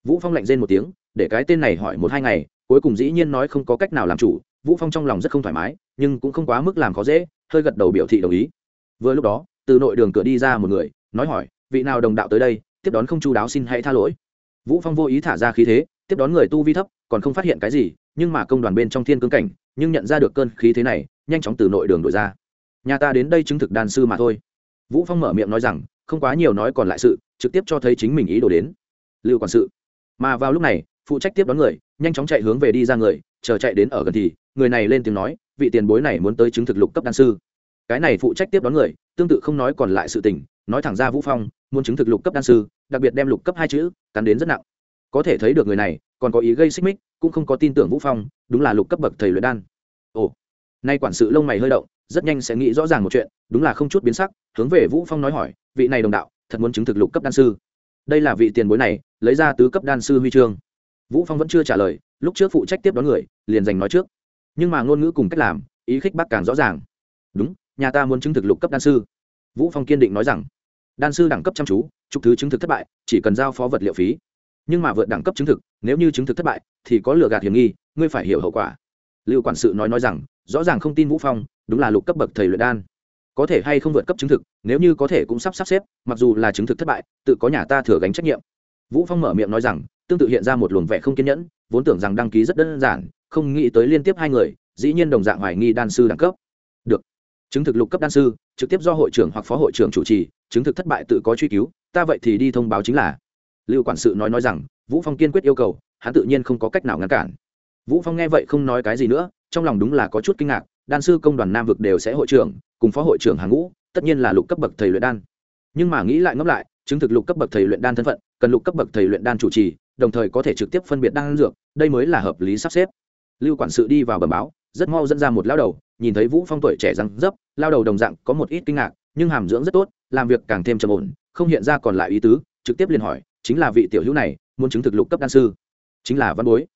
Vũ phong lạnh rên một tiếng, để cái tên này hỏi một hai ngày, cuối cùng dĩ nhiên nói không có cách nào làm chủ, vũ phong trong lòng rất không thoải mái, nhưng cũng không quá mức làm khó dễ, hơi gật đầu biểu thị đồng ý vừa lúc đó, từ nội đường cửa đi ra một người, nói hỏi, vị nào đồng đạo tới đây, tiếp đón không chu đáo xin hãy tha lỗi. Vũ phong vô ý thả ra khí thế, tiếp đón người tu vi thấp, còn không phát hiện cái gì, nhưng mà công đoàn bên trong thiên cương cảnh, nhưng nhận ra được cơn khí thế này, nhanh chóng từ nội đường đổi ra. Nhà ta đến đây chứng thực đàn sư mà thôi. Vũ phong mở miệng nói rằng, không quá nhiều nói còn lại sự, trực tiếp cho thấy chính mình ý đồ đến. Lưu quản sự. Mà vào lúc này, phụ trách tiếp đón người, nhanh chóng chạy hướng về đi ra người, chờ chạy đến ở gần thì, người này lên tiếng nói, vị tiền bối này muốn tới chứng thực lục cấp đan sư cái này phụ trách tiếp đón người, tương tự không nói còn lại sự tình, nói thẳng ra vũ phong, muốn chứng thực lục cấp đan sư, đặc biệt đem lục cấp hai chữ, cắn đến rất nặng. Có thể thấy được người này, còn có ý gây xích mích, cũng không có tin tưởng vũ phong, đúng là lục cấp bậc thầy luyện đan. Ồ, nay quản sự lông mày hơi động, rất nhanh sẽ nghĩ rõ ràng một chuyện, đúng là không chút biến sắc, hướng về vũ phong nói hỏi, vị này đồng đạo, thật muốn chứng thực lục cấp đan sư. Đây là vị tiền bối này, lấy ra tứ cấp đan sư huy chương. Vũ phong vẫn chưa trả lời, lúc trước phụ trách tiếp đón người, liền giành nói trước. Nhưng mà ngôn ngữ cùng cách làm, ý khích bác càng rõ ràng. Đúng nhà ta muốn chứng thực lục cấp đan sư. Vũ phong kiên định nói rằng, đan sư đẳng cấp chăm chú chục thứ chứng thực thất bại, chỉ cần giao phó vật liệu phí. Nhưng mà vượt đẳng cấp chứng thực, nếu như chứng thực thất bại, thì có lừa gạt hiểm nghi, ngươi phải hiểu hậu quả. Lưu quản sự nói nói rằng, rõ ràng không tin vũ phong, đúng là lục cấp bậc thầy luyện đan. Có thể hay không vượt cấp chứng thực, nếu như có thể cũng sắp sắp xếp, mặc dù là chứng thực thất bại, tự có nhà ta thừa gánh trách nhiệm. Vũ phong mở miệng nói rằng, tương tự hiện ra một luồng vẻ không kiên nhẫn, vốn tưởng rằng đăng ký rất đơn giản, không nghĩ tới liên tiếp hai người, dĩ nhiên đồng dạng hoài nghi đan sư đẳng cấp chứng thực lục cấp đan sư, trực tiếp do hội trưởng hoặc phó hội trưởng chủ trì, chứng thực thất bại tự có truy cứu, ta vậy thì đi thông báo chính là. Lưu quản sự nói nói rằng, vũ phong kiên quyết yêu cầu, hắn tự nhiên không có cách nào ngăn cản. Vũ phong nghe vậy không nói cái gì nữa, trong lòng đúng là có chút kinh ngạc, đan sư công đoàn nam vực đều sẽ hội trưởng, cùng phó hội trưởng hàng ngũ, tất nhiên là lục cấp bậc thầy luyện đan. Nhưng mà nghĩ lại ngẫm lại, chứng thực lục cấp bậc thầy luyện đan thân phận, cần lục cấp bậc thầy luyện đan chủ trì, đồng thời có thể trực tiếp phân biệt đan dược, đây mới là hợp lý sắp xếp. Lưu quản sự đi vào bẩm báo rất mau dẫn ra một lao đầu, nhìn thấy vũ phong tuổi trẻ răng dấp, lao đầu đồng dạng có một ít kinh ngạc, nhưng hàm dưỡng rất tốt, làm việc càng thêm trầm ổn, không hiện ra còn lại ý tứ, trực tiếp liền hỏi, chính là vị tiểu hữu này, muốn chứng thực lục cấp đan sư? Chính là văn bối.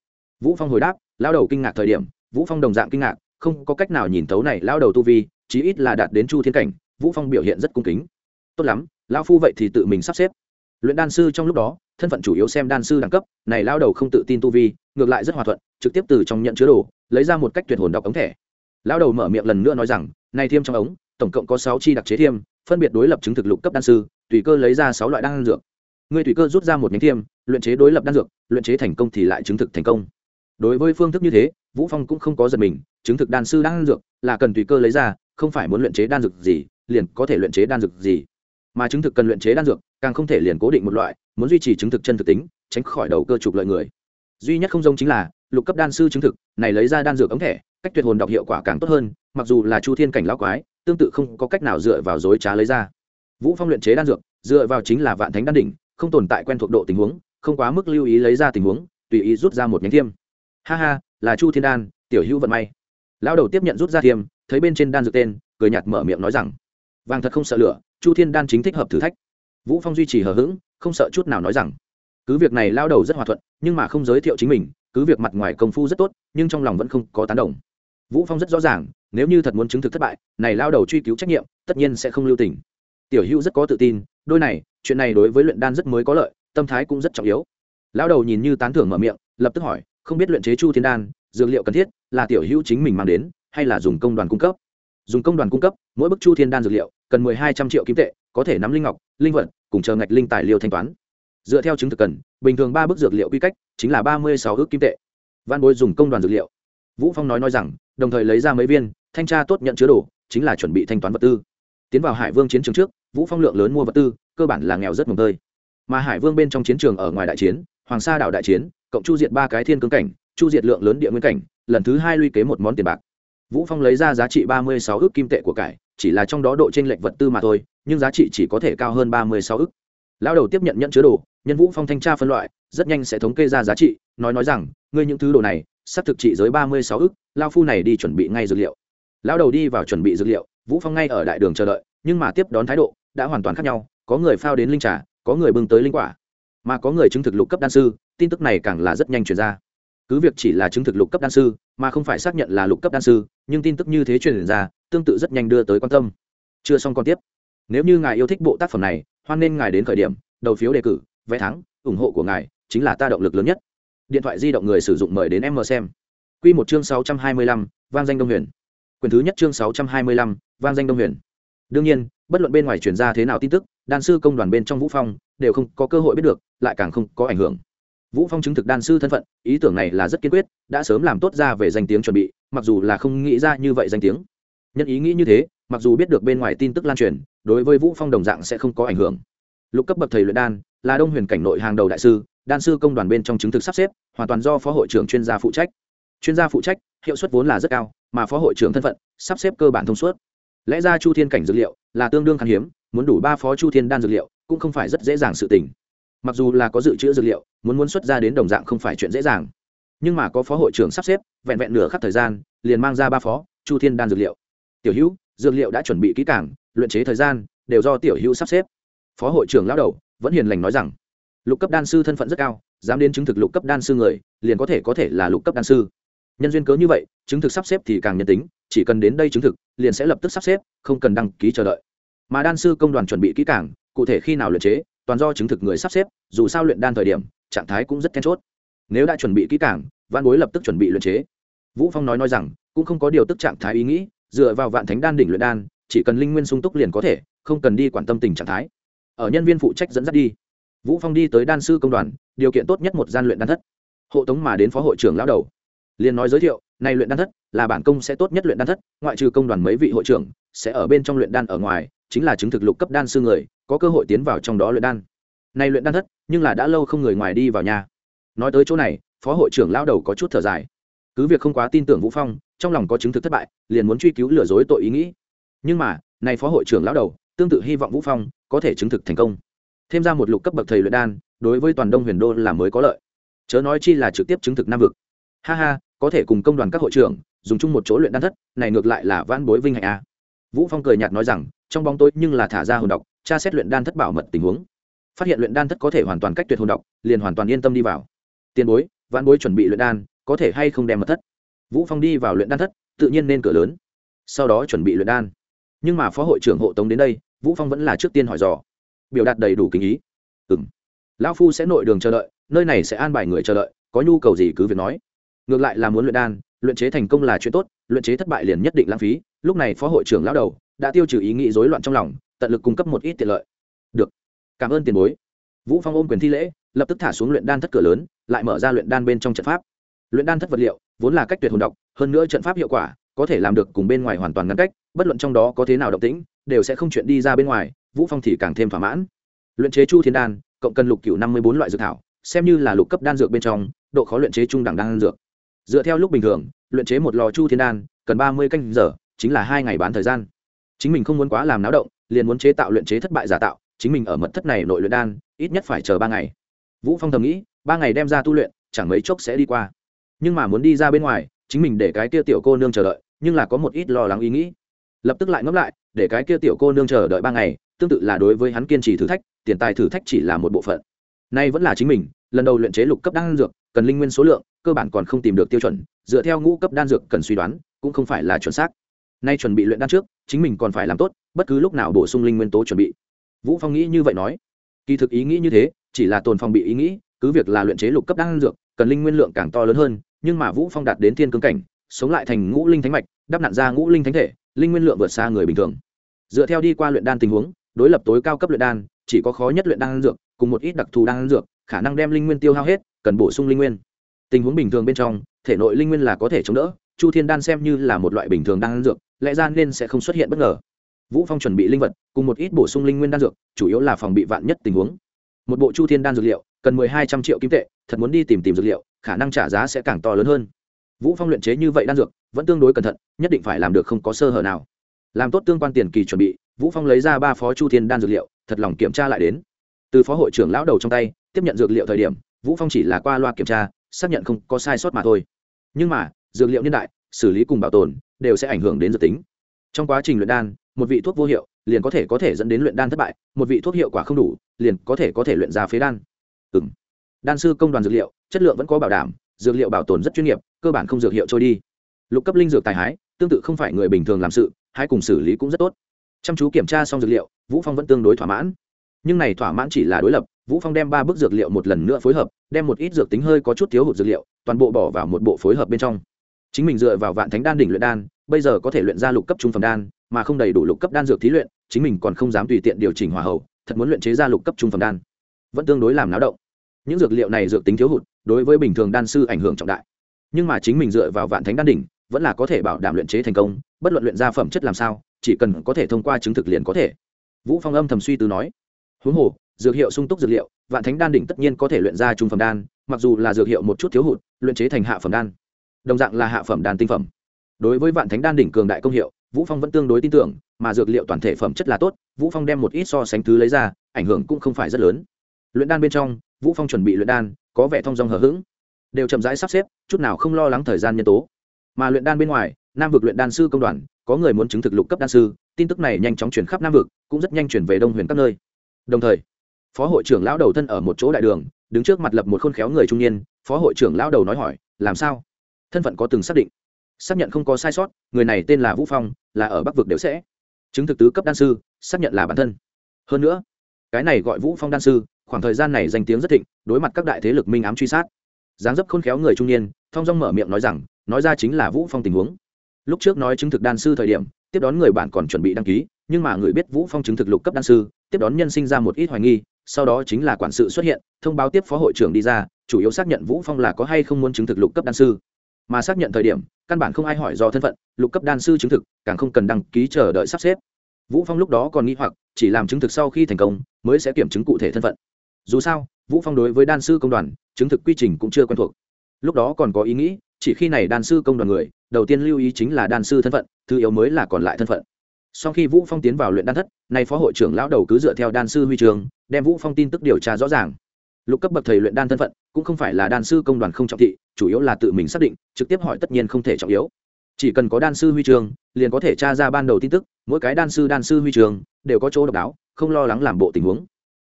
Vũ phong hồi đáp, lao đầu kinh ngạc thời điểm, vũ phong đồng dạng kinh ngạc, không có cách nào nhìn thấu này lao đầu tu vi, chí ít là đạt đến chu thiên cảnh, vũ phong biểu hiện rất cung kính. Tốt lắm lao phu vậy thì tự mình sắp xếp. Luyện đan sư trong lúc đó, thân phận chủ yếu xem đan sư đẳng cấp, này lao đầu không tự tin tu vi, ngược lại rất hòa thuận trực tiếp từ trong nhận chứa đồ, lấy ra một cách tuyệt hồn đọc ống thẻ. Lao đầu mở miệng lần nữa nói rằng nay thiêm trong ống, tổng cộng có sáu chi đặc chế thiêm, phân biệt đối lập chứng thực lục cấp đan sư, tùy cơ lấy ra sáu loại đan dược. Người tùy cơ rút ra một nhánh thiêm, luyện chế đối lập đan dược, luyện chế thành công thì lại chứng thực thành công. Đối với phương thức như thế, vũ phong cũng không có giật mình, chứng thực đan sư đan dược là cần tùy cơ lấy ra, không phải muốn luyện chế đan dược gì, liền có thể luyện chế đan dược gì. Mà chứng thực cần luyện chế đan dược, càng không thể liền cố định một loại, muốn duy trì chứng thực chân thực tính, tránh khỏi đầu cơ trục lợi người. Duy nhất không giống chính là lục cấp đan sư chứng thực, này lấy ra đan dược ống thẻ, cách tuyệt hồn đọc hiệu quả càng tốt hơn, mặc dù là chu thiên cảnh lão quái, tương tự không có cách nào dựa vào dối trá lấy ra. Vũ phong luyện chế đan dược, dựa vào chính là vạn thánh đan đỉnh, không tồn tại quen thuộc độ tình huống, không quá mức lưu ý lấy ra tình huống, tùy ý rút ra một nhánh thiêm. Ha ha, là chu thiên đan, tiểu hữu vận may. Lão đầu tiếp nhận rút ra thiêm, thấy bên trên đan dược tên, cười nhạt mở miệng nói rằng, vàng thật không sợ lửa, chu thiên đan chính thích hợp thử thách. Vũ phong duy trì hờ hững, không sợ chút nào nói rằng cứ việc này lao đầu rất hòa thuận, nhưng mà không giới thiệu chính mình, cứ việc mặt ngoài công phu rất tốt, nhưng trong lòng vẫn không có tán đồng. Vũ phong rất rõ ràng, nếu như thật muốn chứng thực thất bại, này lao đầu truy cứu trách nhiệm, tất nhiên sẽ không lưu tình. Tiểu hữu rất có tự tin, đôi này, chuyện này đối với luyện đan rất mới có lợi, tâm thái cũng rất trọng yếu. Lao đầu nhìn như tán thưởng mở miệng, lập tức hỏi, không biết luyện chế chu thiên đan, dược liệu cần thiết, là tiểu hữu chính mình mang đến, hay là dùng công đoàn cung cấp? Dùng công đoàn cung cấp, mỗi bức chu thiên đan dược liệu, cần mười hai trăm triệu kim tệ, có thể nắm linh ngọc, linh vật, cùng chờ ngạch linh tài liệu thanh toán dựa theo chứng thực cần, bình thường ba bức dược liệu quy cách chính là ba mươi sáu ước kim tệ. Văn bối dùng công đoàn dược liệu. Vũ phong nói nói rằng, đồng thời lấy ra mấy viên, thanh tra tốt nhận chứa đồ, chính là chuẩn bị thanh toán vật tư. Tiến vào hải vương chiến trường trước, vũ phong lượng lớn mua vật tư, cơ bản là nghèo rất mồng tơi. Mà hải vương bên trong chiến trường ở ngoài đại chiến, hoàng sa đảo đại chiến, cộng chu diệt ba cái thiên cương cảnh, chu diệt lượng lớn địa nguyên cảnh, lần thứ hai luy kế một món tiền bạc. Vũ phong lấy ra giá trị ba mươi sáu ước kim tệ của cải, chỉ là trong đó độ trên lệnh vật tư mà thôi, nhưng giá trị chỉ có thể cao hơn ba mươi sáu ước lão đầu tiếp nhận nhận chứa đồ, nhân vũ phong thanh tra phân loại, rất nhanh sẽ thống kê ra giá trị, nói nói rằng, ngươi những thứ đồ này, sắp thực trị giới ba mươi sáu ức. lao phu này đi chuẩn bị ngay dược liệu. Lão đầu đi vào chuẩn bị dược liệu, vũ phong ngay ở đại đường chờ đợi, nhưng mà tiếp đón thái độ, đã hoàn toàn khác nhau, có người phao đến linh trà, có người bưng tới linh quả, mà có người chứng thực lục cấp đan sư, tin tức này càng là rất nhanh truyền ra. Cứ việc chỉ là chứng thực lục cấp đan sư, mà không phải xác nhận là lục cấp đan sư, nhưng tin tức như thế truyền ra, tương tự rất nhanh đưa tới quan tâm. Chưa xong còn tiếp nếu như ngài yêu thích bộ tác phẩm này, hoan nên ngài đến khởi điểm, đầu phiếu đề cử, vé thắng, ủng hộ của ngài chính là ta động lực lớn nhất. Điện thoại di động người sử dụng mời đến em mờ xem. Q một chương sáu trăm hai mươi lăm, vang danh đông huyền. Quyền thứ nhất chương sáu trăm hai mươi lăm, vang danh đông huyền. Đương nhiên, bất luận bên ngoài truyền ra thế nào tin tức, đan sư công đoàn bên trong vũ phong đều không có cơ hội biết được, lại càng không có ảnh hưởng. Vũ phong chứng thực đan sư thân phận, ý tưởng này là rất kiên quyết, đã sớm làm tốt ra về danh tiếng chuẩn bị, mặc dù là không nghĩ ra như vậy danh tiếng nhân ý nghĩ như thế, mặc dù biết được bên ngoài tin tức lan truyền, đối với vũ phong đồng dạng sẽ không có ảnh hưởng. Lục cấp bậc thầy luyện đan, là đông huyền cảnh nội hàng đầu đại sư, đan sư công đoàn bên trong chứng thực sắp xếp, hoàn toàn do phó hội trưởng chuyên gia phụ trách. Chuyên gia phụ trách, hiệu suất vốn là rất cao, mà phó hội trưởng thân phận, sắp xếp cơ bản thông suốt. Lẽ ra chu thiên cảnh dược liệu, là tương đương khan hiếm, muốn đủ ba phó chu thiên đan dược liệu, cũng không phải rất dễ dàng sự tình. Mặc dù là có dự trữ dược liệu, muốn muốn xuất ra đến đồng dạng không phải chuyện dễ dàng. Nhưng mà có phó hội trưởng sắp xếp, vẹn vẹn nửa khắc thời gian, liền mang ra ba phó chu thiên đan dược liệu tiểu hữu, dược liệu đã chuẩn bị kỹ cảng luyện chế thời gian, đều do tiểu hữu sắp xếp. Phó hội trưởng lao đầu, vẫn hiền lành nói rằng, lục cấp đan sư thân phận rất cao, dám đến chứng thực lục cấp đan sư người, liền có thể có thể là lục cấp đan sư. Nhân duyên cớ như vậy, chứng thực sắp xếp thì càng nhân tính, chỉ cần đến đây chứng thực, liền sẽ lập tức sắp xếp, không cần đăng ký chờ đợi. Mà đan sư công đoàn chuẩn bị kỹ cảng cụ thể khi nào luyện chế, toàn do chứng thực người sắp xếp, dù sao luyện đan thời điểm, trạng thái cũng rất then chốt. Nếu đã chuẩn bị kỹ cảng văn bối lập tức chuẩn bị luyện chế. Vũ phong nói nói rằng, cũng không có điều tức trạng thái ý nghĩ dựa vào vạn thánh đan đỉnh luyện đan, chỉ cần linh nguyên sung túc liền có thể, không cần đi quản tâm tình trạng thái. Ở nhân viên phụ trách dẫn dắt đi. Vũ phong đi tới đan sư công đoàn, điều kiện tốt nhất một gian luyện đan thất. Hộ tống mà đến phó hội trưởng lão đầu. Liền nói giới thiệu, này luyện đan thất là bản công sẽ tốt nhất luyện đan thất, ngoại trừ công đoàn mấy vị hội trưởng, sẽ ở bên trong luyện đan ở ngoài, chính là chứng thực lục cấp đan sư người, có cơ hội tiến vào trong đó luyện đan. Này luyện đan thất, nhưng là đã lâu không người ngoài đi vào nhà. Nói tới chỗ này, phó hội trưởng lão đầu có chút thở dài cứ việc không quá tin tưởng vũ phong, trong lòng có chứng thực thất bại, liền muốn truy cứu lừa dối tội ý nghĩ. Nhưng mà, này phó hội trưởng lão đầu, tương tự hy vọng vũ phong có thể chứng thực thành công. Thêm ra một lục cấp bậc thầy luyện đan, đối với toàn đông huyền đô là mới có lợi. Chớ nói chi là trực tiếp chứng thực nam vực. Ha ha, có thể cùng công đoàn các hội trưởng, dùng chung một chỗ luyện đan thất, này ngược lại là vãn bối vinh hạnh a. Vũ phong cười nhạt nói rằng, trong bóng tối nhưng là thả ra hồn độc, tra xét luyện đan thất bảo mật tình huống. Phát hiện luyện đan thất có thể hoàn toàn cách tuyệt hồn độc, liền hoàn toàn yên tâm đi vào. Tiền bối, vãn bối chuẩn bị luyện đan có thể hay không đem mật thất. Vũ phong đi vào luyện đan thất, tự nhiên nên cửa lớn. Sau đó chuẩn bị luyện đan. Nhưng mà phó hội trưởng hộ tống đến đây, vũ phong vẫn là trước tiên hỏi dò. Biểu đạt đầy đủ kinh ý. Ừm. Lão phu sẽ nội đường chờ đợi, nơi này sẽ an bài người chờ đợi, có nhu cầu gì cứ việc nói. Ngược lại là muốn luyện đan, luyện chế thành công là chuyện tốt, luyện chế thất bại liền nhất định lãng phí, lúc này phó hội trưởng lão đầu đã tiêu trừ ý nghĩ rối loạn trong lòng, tận lực cung cấp một ít tiện lợi. Được. Cảm ơn tiền bối. Vũ phong ôm quyền thi lễ, lập tức thả xuống luyện đan thất cửa lớn, lại mở ra luyện đan bên trong trận pháp luyện đan thất vật liệu, vốn là cách tuyệt hồn độc, hơn nữa trận pháp hiệu quả, có thể làm được cùng bên ngoài hoàn toàn ngăn cách, bất luận trong đó có thế nào động tĩnh, đều sẽ không chuyện đi ra bên ngoài, vũ phong thì càng thêm thỏa mãn. Luyện chế chu thiên đan, cộng cần lục cửu năm mươi bốn loại dược thảo, xem như là lục cấp đan dược bên trong, độ khó luyện chế trung đẳng đan dược. Dựa theo lúc bình thường, luyện chế một lò chu thiên đan, cần ba mươi canh giờ, chính là hai ngày bán thời gian. Chính mình không muốn quá làm náo động, liền muốn chế tạo luyện chế thất bại giả tạo, chính mình ở mật thất này nội luyện đan, ít nhất phải chờ ba ngày. Vũ phong thầm nghĩ, ba ngày đem ra tu luyện, chẳng mấy chốc sẽ đi qua nhưng mà muốn đi ra bên ngoài, chính mình để cái kia tiểu cô nương chờ đợi, nhưng là có một ít lo lắng ý nghĩ. Lập tức lại ngẫm lại, để cái kia tiểu cô nương chờ đợi ba ngày, tương tự là đối với hắn kiên trì thử thách, tiền tài thử thách chỉ là một bộ phận. Nay vẫn là chính mình, lần đầu luyện chế lục cấp đan dược, cần linh nguyên số lượng, cơ bản còn không tìm được tiêu chuẩn, dựa theo ngũ cấp đan dược cần suy đoán, cũng không phải là chuẩn xác. Nay chuẩn bị luyện đan trước, chính mình còn phải làm tốt, bất cứ lúc nào bổ sung linh nguyên tố chuẩn bị. Vũ phong nghĩ như vậy nói. Kỳ thực ý nghĩ như thế, chỉ là tồn phòng bị ý nghĩ, cứ việc là luyện chế lục cấp đan dược, cần linh nguyên lượng càng to lớn hơn nhưng mà vũ phong đạt đến thiên cương cảnh, sống lại thành ngũ linh thánh mạch, đắp nạn ra ngũ linh thánh thể, linh nguyên lượng vượt xa người bình thường. Dựa theo đi qua luyện đan tình huống, đối lập tối cao cấp luyện đan, chỉ có khó nhất luyện đan dược, cùng một ít đặc thù đan dược, khả năng đem linh nguyên tiêu hao hết, cần bổ sung linh nguyên. Tình huống bình thường bên trong, thể nội linh nguyên là có thể chống đỡ, chu thiên đan xem như là một loại bình thường đan dược, lẽ ra nên sẽ không xuất hiện bất ngờ. Vũ phong chuẩn bị linh vật, cùng một ít bổ sung linh nguyên đan dược, chủ yếu là phòng bị vạn nhất tình huống một bộ chu thiên đan dược liệu, cần mười hai trăm triệu kim tệ, thật muốn đi tìm tìm dược liệu, khả năng trả giá sẽ càng to lớn hơn. Vũ phong luyện chế như vậy đan dược, vẫn tương đối cẩn thận, nhất định phải làm được không có sơ hở nào. Làm tốt tương quan tiền kỳ chuẩn bị, vũ phong lấy ra ba phó chu thiên đan dược liệu, thật lòng kiểm tra lại đến. Từ phó hội trưởng lão đầu trong tay, tiếp nhận dược liệu thời điểm, vũ phong chỉ là qua loa kiểm tra, xác nhận không có sai sót mà thôi. Nhưng mà, dược liệu niên đại, xử lý cùng bảo tồn, đều sẽ ảnh hưởng đến dược tính. Trong quá trình luyện đan, một vị thuốc vô hiệu liền có thể có thể dẫn đến luyện đan thất bại, một vị thuốc hiệu quả không đủ liền có thể có thể luyện ra phế đan. Ừ đan sư công đoàn dược liệu, chất lượng vẫn có bảo đảm, dược liệu bảo tồn rất chuyên nghiệp, cơ bản không dược hiệu trôi đi. Lục cấp linh dược tài hái, tương tự không phải người bình thường làm sự, hái cùng xử lý cũng rất tốt. Chăm chú kiểm tra xong dược liệu, vũ phong vẫn tương đối thỏa mãn. Nhưng này thỏa mãn chỉ là đối lập, vũ phong đem ba bước dược liệu một lần nữa phối hợp, đem một ít dược tính hơi có chút thiếu hụt dược liệu, toàn bộ bỏ vào một bộ phối hợp bên trong. Chính mình dựa vào vạn thánh đan đỉnh luyện đan, bây giờ có thể luyện ra lục cấp trung phẩm đan, mà không đầy đủ lục cấp đan dược thí luyện, chính mình còn không dám tùy tiện điều chỉnh hòa hậu thật muốn luyện chế ra lục cấp trung phẩm đan. Vẫn tương đối làm náo động. Những dược liệu này dược tính thiếu hụt, đối với bình thường đan sư ảnh hưởng trọng đại. Nhưng mà chính mình dựa vào vạn thánh đan đỉnh, vẫn là có thể bảo đảm luyện chế thành công, bất luận luyện ra phẩm chất làm sao, chỉ cần có thể thông qua chứng thực liền có thể. Vũ phong âm thầm suy tư nói. Huống hồ, dược hiệu sung túc dược liệu, vạn thánh đan đỉnh tất nhiên có thể luyện ra trung phẩm đan, mặc dù là dược hiệu một chút thiếu hụt, luyện chế thành hạ phẩm đan. Đồng dạng là hạ phẩm đan tinh phẩm. Đối với vạn thánh đan đỉnh cường đại công hiệu vũ phong vẫn tương đối tin tưởng, mà dược liệu toàn thể phẩm chất là tốt, vũ phong đem một ít so sánh thứ lấy ra, ảnh hưởng cũng không phải rất lớn. Luyện đan bên trong, vũ phong chuẩn bị luyện đan, có vẻ thông dong hờ hững. Đều chậm rãi sắp xếp, chút nào không lo lắng thời gian nhân tố. Mà luyện đan bên ngoài, nam vực luyện đan sư công đoàn, có người muốn chứng thực lục cấp đan sư, tin tức này nhanh chóng chuyển khắp nam vực, cũng rất nhanh chuyển về đông huyền các nơi. Đồng thời, phó hội trưởng lão đầu thân ở một chỗ đại đường, đứng trước mặt lập một khôn khéo người trung niên, phó hội trưởng lão đầu nói hỏi, làm sao? Thân phận có từng xác định. Xác nhận không có sai sót, người này tên là vũ phong là ở bắc vực đều sẽ chứng thực tứ cấp đan sư, xác nhận là bản thân. Hơn nữa, cái này gọi vũ phong đan sư, khoảng thời gian này danh tiếng rất thịnh, đối mặt các đại thế lực minh ám truy sát. Dáng dấp khôn khéo người trung niên, thong dong mở miệng nói rằng, nói ra chính là vũ phong tình huống. Lúc trước nói chứng thực đan sư thời điểm, tiếp đón người bạn còn chuẩn bị đăng ký, nhưng mà người biết vũ phong chứng thực lục cấp đan sư, tiếp đón nhân sinh ra một ít hoài nghi, sau đó chính là quản sự xuất hiện, thông báo tiếp phó hội trưởng đi ra, chủ yếu xác nhận vũ phong là có hay không muốn chứng thực lục cấp đan sư mà xác nhận thời điểm, căn bản không ai hỏi do thân phận, lục cấp đan sư chứng thực, càng không cần đăng ký chờ đợi sắp xếp. Vũ phong lúc đó còn nghĩ hoặc, chỉ làm chứng thực sau khi thành công, mới sẽ kiểm chứng cụ thể thân phận. Dù sao, vũ phong đối với đan sư công đoàn, chứng thực quy trình cũng chưa quen thuộc. Lúc đó còn có ý nghĩ, chỉ khi này đan sư công đoàn người, đầu tiên lưu ý chính là đan sư thân phận, thứ yếu mới là còn lại thân phận. Sau khi vũ phong tiến vào luyện đan thất, nay phó hội trưởng lão đầu cứ dựa theo đan sư huy trường, đem vũ phong tin tức điều tra rõ ràng. Lục cấp bậc thầy luyện đan thân phận cũng không phải là đan sư công đoàn không trọng thị, chủ yếu là tự mình xác định, trực tiếp hỏi tất nhiên không thể trọng yếu. Chỉ cần có đan sư huy trường, liền có thể tra ra ban đầu tin tức, mỗi cái đan sư đan sư huy trường đều có chỗ độc đáo, không lo lắng làm bộ tình huống.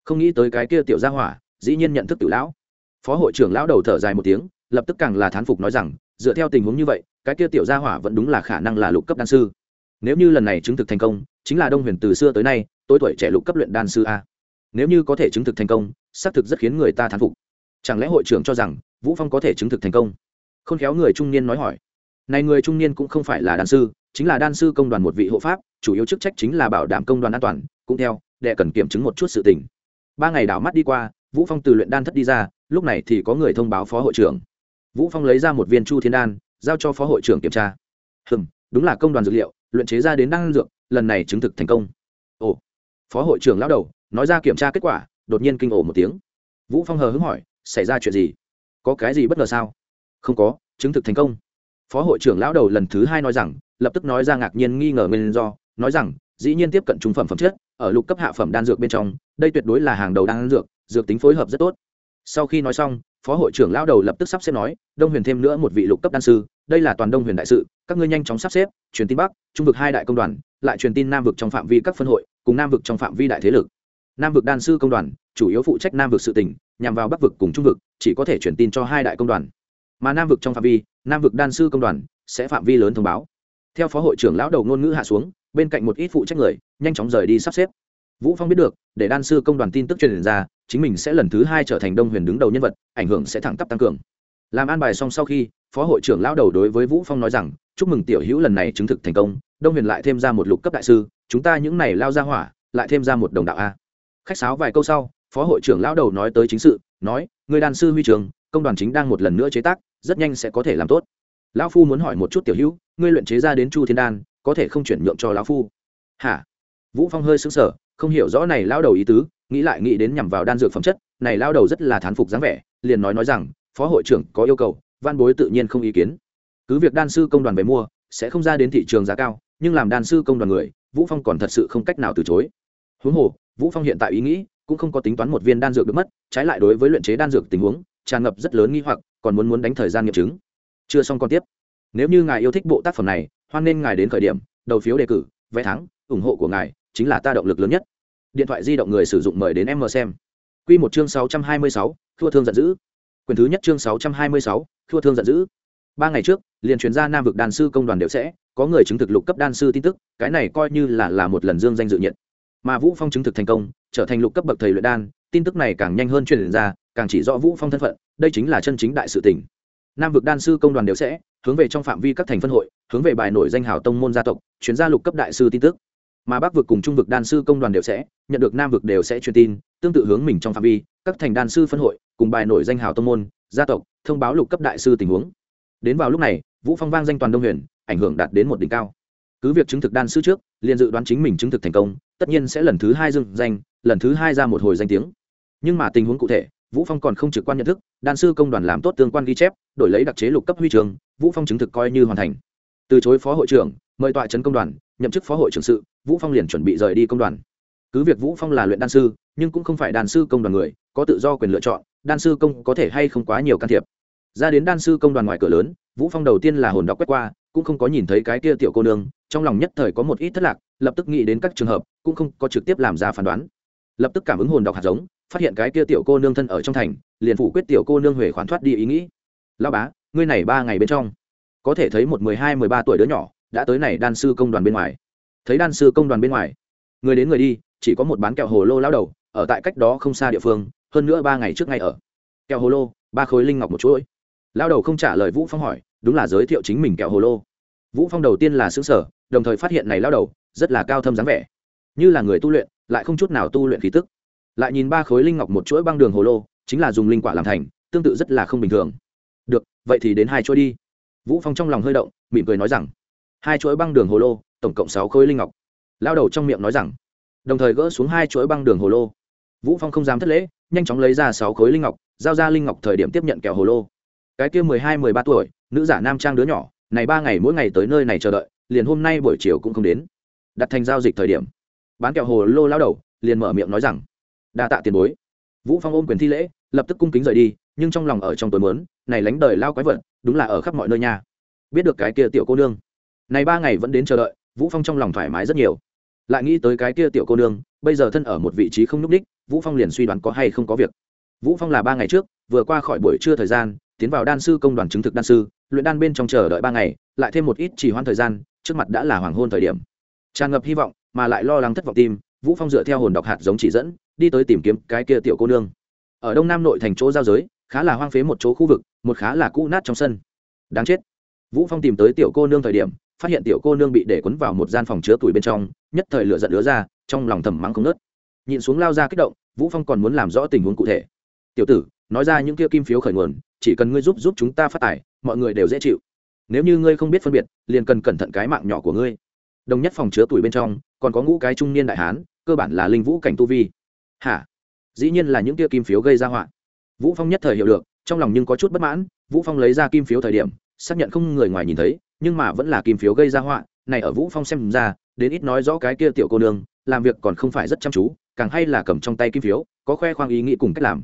Không nghĩ tới cái kia tiểu gia hỏa, dĩ nhiên nhận thức tiểu lão. Phó hội trưởng lão đầu thở dài một tiếng, lập tức càng là thán phục nói rằng, dựa theo tình huống như vậy, cái kia tiểu gia hỏa vẫn đúng là khả năng là lục cấp đan sư. Nếu như lần này chứng thực thành công, chính là đông huyền từ xưa tới nay, tối tuổi trẻ lục cấp luyện đan sư a. Nếu như có thể chứng thực thành công, xác thực rất khiến người ta thán phục chẳng lẽ hội trưởng cho rằng vũ phong có thể chứng thực thành công? Khôn khéo người trung niên nói hỏi. Này người trung niên cũng không phải là đan sư, chính là đan sư công đoàn một vị hộ pháp, chủ yếu chức trách chính là bảo đảm công đoàn an toàn. Cũng theo, đệ cần kiểm chứng một chút sự tình. Ba ngày đảo mắt đi qua, vũ phong từ luyện đan thất đi ra, lúc này thì có người thông báo phó hội trưởng. Vũ phong lấy ra một viên chu thiên đan, giao cho phó hội trưởng kiểm tra. Hừm, đúng là công đoàn dược liệu, luyện chế ra đến đan dược, lần này chứng thực thành công. Ồ, phó hội trưởng lão đầu, nói ra kiểm tra kết quả, đột nhiên kinh ổ một tiếng. Vũ phong hờ hững hỏi xảy ra chuyện gì? Có cái gì bất ngờ sao? Không có, chứng thực thành công. Phó hội trưởng lão đầu lần thứ hai nói rằng, lập tức nói ra ngạc nhiên nghi ngờ nguyên do, nói rằng, dĩ nhiên tiếp cận trung phẩm phẩm chất, ở lục cấp hạ phẩm đan dược bên trong, đây tuyệt đối là hàng đầu đan dược dược tính phối hợp rất tốt. Sau khi nói xong, phó hội trưởng lão đầu lập tức sắp xếp nói, đông huyền thêm nữa một vị lục cấp đan sư, đây là toàn đông huyền đại sự, các ngươi nhanh chóng sắp xếp, truyền tin bắc, trung vực hai đại công đoàn, lại truyền tin nam vực trong phạm vi các phân hội, cùng nam vực trong phạm vi đại thế lực. Nam vực đan sư công đoàn chủ yếu phụ trách nam vực sự tỉnh nhằm vào bắc vực cùng trung vực, chỉ có thể chuyển tin cho hai đại công đoàn. Mà nam vực trong phạm vi, nam vực đan sư công đoàn sẽ phạm vi lớn thông báo. Theo phó hội trưởng lão đầu ngôn ngữ hạ xuống, bên cạnh một ít phụ trách người, nhanh chóng rời đi sắp xếp. Vũ phong biết được, để đan sư công đoàn tin tức truyền ra, chính mình sẽ lần thứ hai trở thành đông huyền đứng đầu nhân vật, ảnh hưởng sẽ thẳng tắp tăng cường. Làm an bài xong sau khi, phó hội trưởng lão đầu đối với vũ phong nói rằng, chúc mừng tiểu hữu lần này chứng thực thành công, đông huyền lại thêm ra một lục cấp đại sư, chúng ta những này lao ra hỏa, lại thêm ra một đồng đạo a. Khách sáo vài câu sau phó hội trưởng lão đầu nói tới chính sự, nói người đàn sư huy trường, công đoàn chính đang một lần nữa chế tác, rất nhanh sẽ có thể làm tốt. Lão phu muốn hỏi một chút tiểu hữu, ngươi luyện chế ra đến chu thiên đan, có thể không chuyển nhượng cho lão phu? Hả? Vũ phong hơi sững sờ, không hiểu rõ này lão đầu ý tứ, nghĩ lại nghĩ đến nhằm vào đan dược phẩm chất, này lão đầu rất là thán phục dáng vẻ, liền nói nói rằng, phó hội trưởng có yêu cầu, văn bối tự nhiên không ý kiến. Cứ việc đan sư công đoàn về mua, sẽ không ra đến thị trường giá cao, nhưng làm đan sư công đoàn người, vũ phong còn thật sự không cách nào từ chối. Huống hồ, vũ phong hiện tại ý nghĩ cũng không có tính toán một viên đan dược được mất, trái lại đối với luyện chế đan dược tình huống, tràn ngập rất lớn nghi hoặc, còn muốn muốn đánh thời gian nghiệm chứng. Chưa xong còn tiếp. Nếu như ngài yêu thích bộ tác phẩm này, hoan nên ngài đến khởi điểm, đầu phiếu đề cử, vé thắng, ủng hộ của ngài chính là ta động lực lớn nhất. Điện thoại di động người sử dụng mời đến em mờ xem. Q một chương sáu trăm hai mươi sáu thua thương giận dữ. Quyền thứ nhất chương sáu trăm hai mươi sáu thua thương giận dữ. Ba ngày trước, liền chuyên ra nam vực đàn sư công đoàn đều sẽ có người chứng thực lục cấp đan sư tin tức, cái này coi như là là một lần dương danh dự nhiệt. Mà vũ phong chứng thực thành công trở thành lục cấp bậc thầy luyện đan, tin tức này càng nhanh hơn truyền ra, càng chỉ rõ vũ phong thân phận, đây chính là chân chính đại sự tình. nam vực đan sư công đoàn đều sẽ hướng về trong phạm vi các thành phân hội, hướng về bài nổi danh hào tông môn gia tộc chuyển gia lục cấp đại sư tin tức. Mà bắc vực cùng trung vực đan sư công đoàn đều sẽ nhận được nam vực đều sẽ truyền tin, tương tự hướng mình trong phạm vi, các thành đan sư phân hội, cùng bài nổi danh hào tông môn, gia tộc, thông báo lục cấp đại sư tình huống. Đến vào lúc này, vũ phong vang danh toàn đông huyền, ảnh hưởng đạt đến một đỉnh cao cứ việc chứng thực đan sư trước, liền dự đoán chính mình chứng thực thành công, tất nhiên sẽ lần thứ hai dừng danh, lần thứ hai ra một hồi danh tiếng. Nhưng mà tình huống cụ thể, vũ phong còn không trực quan nhận thức, đan sư công đoàn làm tốt tương quan ghi chép, đổi lấy đặc chế lục cấp huy trường, vũ phong chứng thực coi như hoàn thành. Từ chối phó hội trưởng, mời tọa trấn công đoàn, nhậm chức phó hội trưởng sự, vũ phong liền chuẩn bị rời đi công đoàn. Cứ việc vũ phong là luyện đan sư, nhưng cũng không phải đan sư công đoàn người, có tự do quyền lựa chọn, đan sư công có thể hay không quá nhiều can thiệp. Ra đến đan sư công đoàn ngoài cửa lớn, vũ phong đầu tiên là hồn đọc quét qua cũng không có nhìn thấy cái kia tiểu cô nương, trong lòng nhất thời có một ít thất lạc, lập tức nghĩ đến các trường hợp, cũng không có trực tiếp làm ra phán đoán. Lập tức cảm ứng hồn đọc hạt giống, phát hiện cái kia tiểu cô nương thân ở trong thành, liền phủ quyết tiểu cô nương huệ khoản thoát đi ý nghĩ. Lao bá, ngươi này ba ngày bên trong, có thể thấy một mười hai, mười ba tuổi đứa nhỏ, đã tới này đan sư công đoàn bên ngoài. Thấy đan sư công đoàn bên ngoài? Người đến người đi, chỉ có một bán kẹo hồ lô lao đầu, ở tại cách đó không xa địa phương, hơn nữa ba ngày trước ngay ở. Kẹo hồ lô, ba khối linh ngọc một chuỗi. Lao đầu không trả lời vũ phong hỏi đúng là giới thiệu chính mình kẹo hồ lô. Vũ phong đầu tiên là xứng sở, đồng thời phát hiện này lao đầu rất là cao thâm dáng vẻ. Như là người tu luyện, lại không chút nào tu luyện khí tức. Lại nhìn ba khối linh ngọc một chuỗi băng đường hồ lô, chính là dùng linh quả làm thành, tương tự rất là không bình thường. Được, vậy thì đến hai chuỗi đi. Vũ phong trong lòng hơi động, mỉm cười nói rằng, hai chuỗi băng đường hồ lô, tổng cộng sáu khối linh ngọc. Lao đầu trong miệng nói rằng, đồng thời gỡ xuống hai chuỗi băng đường hồ lô. Vũ phong không dám thất lễ, nhanh chóng lấy ra sáu khối linh ngọc, giao ra linh ngọc thời điểm tiếp nhận kẹo hồ lô. Cái kia mười hai, mười ba tuổi nữ giả nam trang đứa nhỏ, này ba ngày mỗi ngày tới nơi này chờ đợi, liền hôm nay buổi chiều cũng không đến. Đặt thành giao dịch thời điểm, bán kẹo hồ lô lao đầu, liền mở miệng nói rằng, đa tạ tiền bối. Vũ phong ôm quyền thi lễ, lập tức cung kính rời đi, nhưng trong lòng ở trong tối mớn này lánh đời lao quái vật, đúng là ở khắp mọi nơi nha. Biết được cái kia tiểu cô nương. Này ba ngày vẫn đến chờ đợi, vũ phong trong lòng thoải mái rất nhiều. Lại nghĩ tới cái kia tiểu cô nương, bây giờ thân ở một vị trí không nhúc đích vũ phong liền suy đoán có hay không có việc. Vũ phong là ba ngày trước, vừa qua khỏi buổi trưa thời gian, tiến vào đan sư công đoàn chứng thực đan sư luyện đan bên trong chờ đợi ba ngày, lại thêm một ít chỉ hoãn thời gian, trước mặt đã là hoàng hôn thời điểm. Tràn ngập hy vọng, mà lại lo lắng thất vọng tim, vũ phong dựa theo hồn đọc hạt giống chỉ dẫn, đi tới tìm kiếm cái kia tiểu cô nương. Ở đông nam nội thành chỗ giao giới, khá là hoang phế một chỗ khu vực, một khá là cũ nát trong sân. Đáng chết. Vũ phong tìm tới tiểu cô nương thời điểm, phát hiện tiểu cô nương bị để quấn vào một gian phòng chứa tuổi bên trong, nhất thời lửa giận đứa ra, trong lòng thầm mắng không nớt nhìn xuống lao ra kích động, vũ phong còn muốn làm rõ tình huống cụ thể. Tiểu tử, nói ra những kia kim phiếu khởi nguồn, chỉ cần ngươi giúp giúp chúng ta phát tài mọi người đều dễ chịu. Nếu như ngươi không biết phân biệt, liền cần cẩn thận cái mạng nhỏ của ngươi. Đồng nhất phòng chứa tuổi bên trong, còn có ngũ cái trung niên đại hán, cơ bản là linh vũ cảnh tu vi. Hả? Dĩ nhiên là những kia kim phiếu gây ra họa. Vũ phong nhất thời hiểu được, trong lòng nhưng có chút bất mãn, vũ phong lấy ra kim phiếu thời điểm, xác nhận không người ngoài nhìn thấy, nhưng mà vẫn là kim phiếu gây ra họa, này ở vũ phong xem ra, đến ít nói rõ cái kia tiểu cô nương, làm việc còn không phải rất chăm chú, càng hay là cầm trong tay kim phiếu, có khoe khoang ý nghĩ cùng cách làm.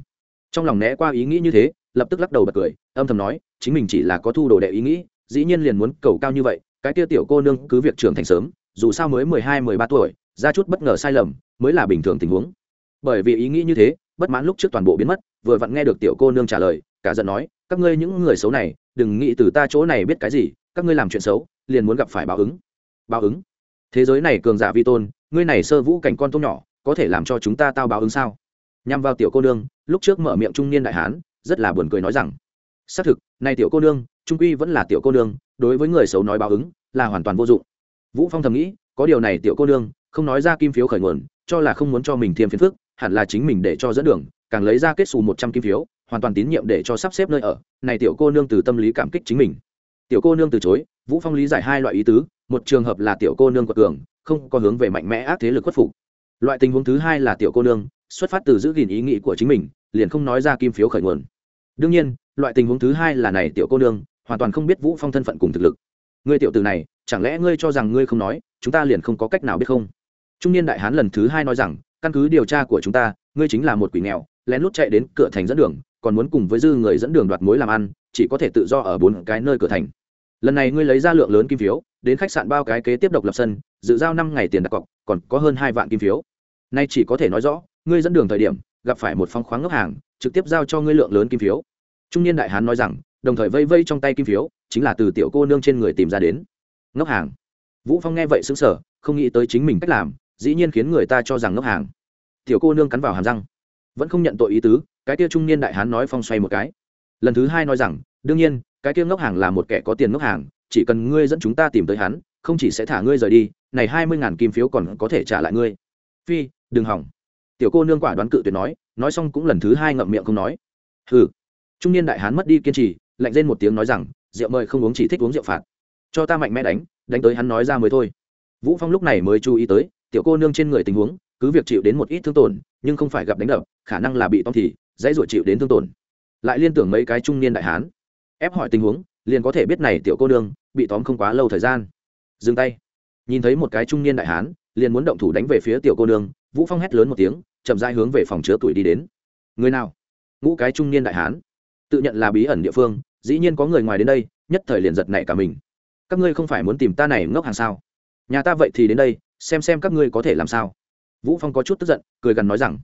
Trong lòng né qua ý nghĩ như thế lập tức lắc đầu bật cười, âm thầm nói, chính mình chỉ là có thu đồ đệ ý nghĩ, dĩ nhiên liền muốn cầu cao như vậy, cái kia tiểu cô nương cứ việc trưởng thành sớm, dù sao mới mười hai, mười ba tuổi, ra chút bất ngờ sai lầm, mới là bình thường tình huống. Bởi vì ý nghĩ như thế, bất mãn lúc trước toàn bộ biến mất, vừa vặn nghe được tiểu cô nương trả lời, cả giận nói, các ngươi những người xấu này, đừng nghĩ từ ta chỗ này biết cái gì, các ngươi làm chuyện xấu, liền muốn gặp phải báo ứng. Báo ứng? Thế giới này cường giả vi tôn, ngươi này sơ vũ cảnh con tôm nhỏ, có thể làm cho chúng ta tao báo ứng sao? Nhằm vào tiểu cô nương, lúc trước mở miệng trung niên đại hán rất là buồn cười nói rằng, xác thực nay tiểu cô nương, trung quy vẫn là tiểu cô nương, đối với người xấu nói báo ứng, là hoàn toàn vô dụng. Vũ phong thầm nghĩ, có điều này tiểu cô nương, không nói ra kim phiếu khởi nguồn, cho là không muốn cho mình thêm phiền phức, hẳn là chính mình để cho dẫn đường, càng lấy ra kết xù một trăm kim phiếu, hoàn toàn tín nhiệm để cho sắp xếp nơi ở, này tiểu cô nương từ tâm lý cảm kích chính mình. Tiểu cô nương từ chối, vũ phong lý giải hai loại ý tứ, một trường hợp là tiểu cô nương quật cường, không có hướng về mạnh mẽ ác thế lực khuất phục. Loại tình huống thứ hai là tiểu cô nương, xuất phát từ giữ gìn ý nghĩ của chính mình, liền không nói ra kim phiếu khởi nguồn đương nhiên, loại tình huống thứ hai là này tiểu cô nương, hoàn toàn không biết vũ phong thân phận cùng thực lực. Ngươi tiểu từ này, chẳng lẽ ngươi cho rằng ngươi không nói, chúng ta liền không có cách nào biết không? Trung niên đại hán lần thứ hai nói rằng, căn cứ điều tra của chúng ta, ngươi chính là một quỷ nghèo, lén lút chạy đến cửa thành dẫn đường, còn muốn cùng với dư người dẫn đường đoạt mối làm ăn, chỉ có thể tự do ở bốn cái nơi cửa thành. Lần này ngươi lấy ra lượng lớn kim phiếu, đến khách sạn bao cái kế tiếp độc lập sân, dự giao năm ngày tiền đặt cọc, còn có hơn hai vạn kim phiếu. Nay chỉ có thể nói rõ, ngươi dẫn đường thời điểm, gặp phải một phong khoáng ngốc hàng, trực tiếp giao cho ngươi lượng lớn kim phiếu trung niên đại hán nói rằng, đồng thời vây vây trong tay kim phiếu, chính là từ tiểu cô nương trên người tìm ra đến. Ngốc hàng. Vũ phong nghe vậy sững sờ, không nghĩ tới chính mình cách làm, dĩ nhiên khiến người ta cho rằng ngốc hàng. Tiểu cô nương cắn vào hàm răng. Vẫn không nhận tội ý tứ, cái kia trung niên đại hán nói phong xoay một cái. Lần thứ hai nói rằng, đương nhiên, cái kia ngốc hàng là một kẻ có tiền ngốc hàng, chỉ cần ngươi dẫn chúng ta tìm tới hắn, không chỉ sẽ thả ngươi rời đi, này hai mươi ngàn kim phiếu còn có thể trả lại ngươi. Phi, đừng hỏng. Tiểu cô nương quả đoán cự tuyệt nói nói xong cũng lần thứ hai ngậm miệng không nói. Hừ trung niên đại hán mất đi kiên trì, lạnh lên một tiếng nói rằng, rượu mời không uống chỉ thích uống rượu phạt. Cho ta mạnh mẽ đánh đánh tới hắn nói ra mới thôi. Vũ phong lúc này mới chú ý tới, tiểu cô nương trên người tình huống, cứ việc chịu đến một ít thương tổn, nhưng không phải gặp đánh đập, khả năng là bị tông thì, dãy ruột chịu đến thương tổn. Lại liên tưởng mấy cái trung niên đại hán. Ép hỏi tình huống, liền có thể biết này tiểu cô nương, bị tóm không quá lâu thời gian. Dừng tay. Nhìn thấy một cái trung niên đại hán, liền muốn động thủ đánh về phía tiểu cô nương, vũ phong hét lớn một tiếng, chậm rãi hướng về phòng chứa tuổi đi đến. Người nào? Ngũ cái trung niên đại hán tự nhận là bí ẩn địa phương, dĩ nhiên có người ngoài đến đây, nhất thời liền giật nảy cả mình. Các ngươi không phải muốn tìm ta này ngốc hàng sao? Nhà ta vậy thì đến đây, xem xem các ngươi có thể làm sao. Vũ phong có chút tức giận, cười gần nói rằng,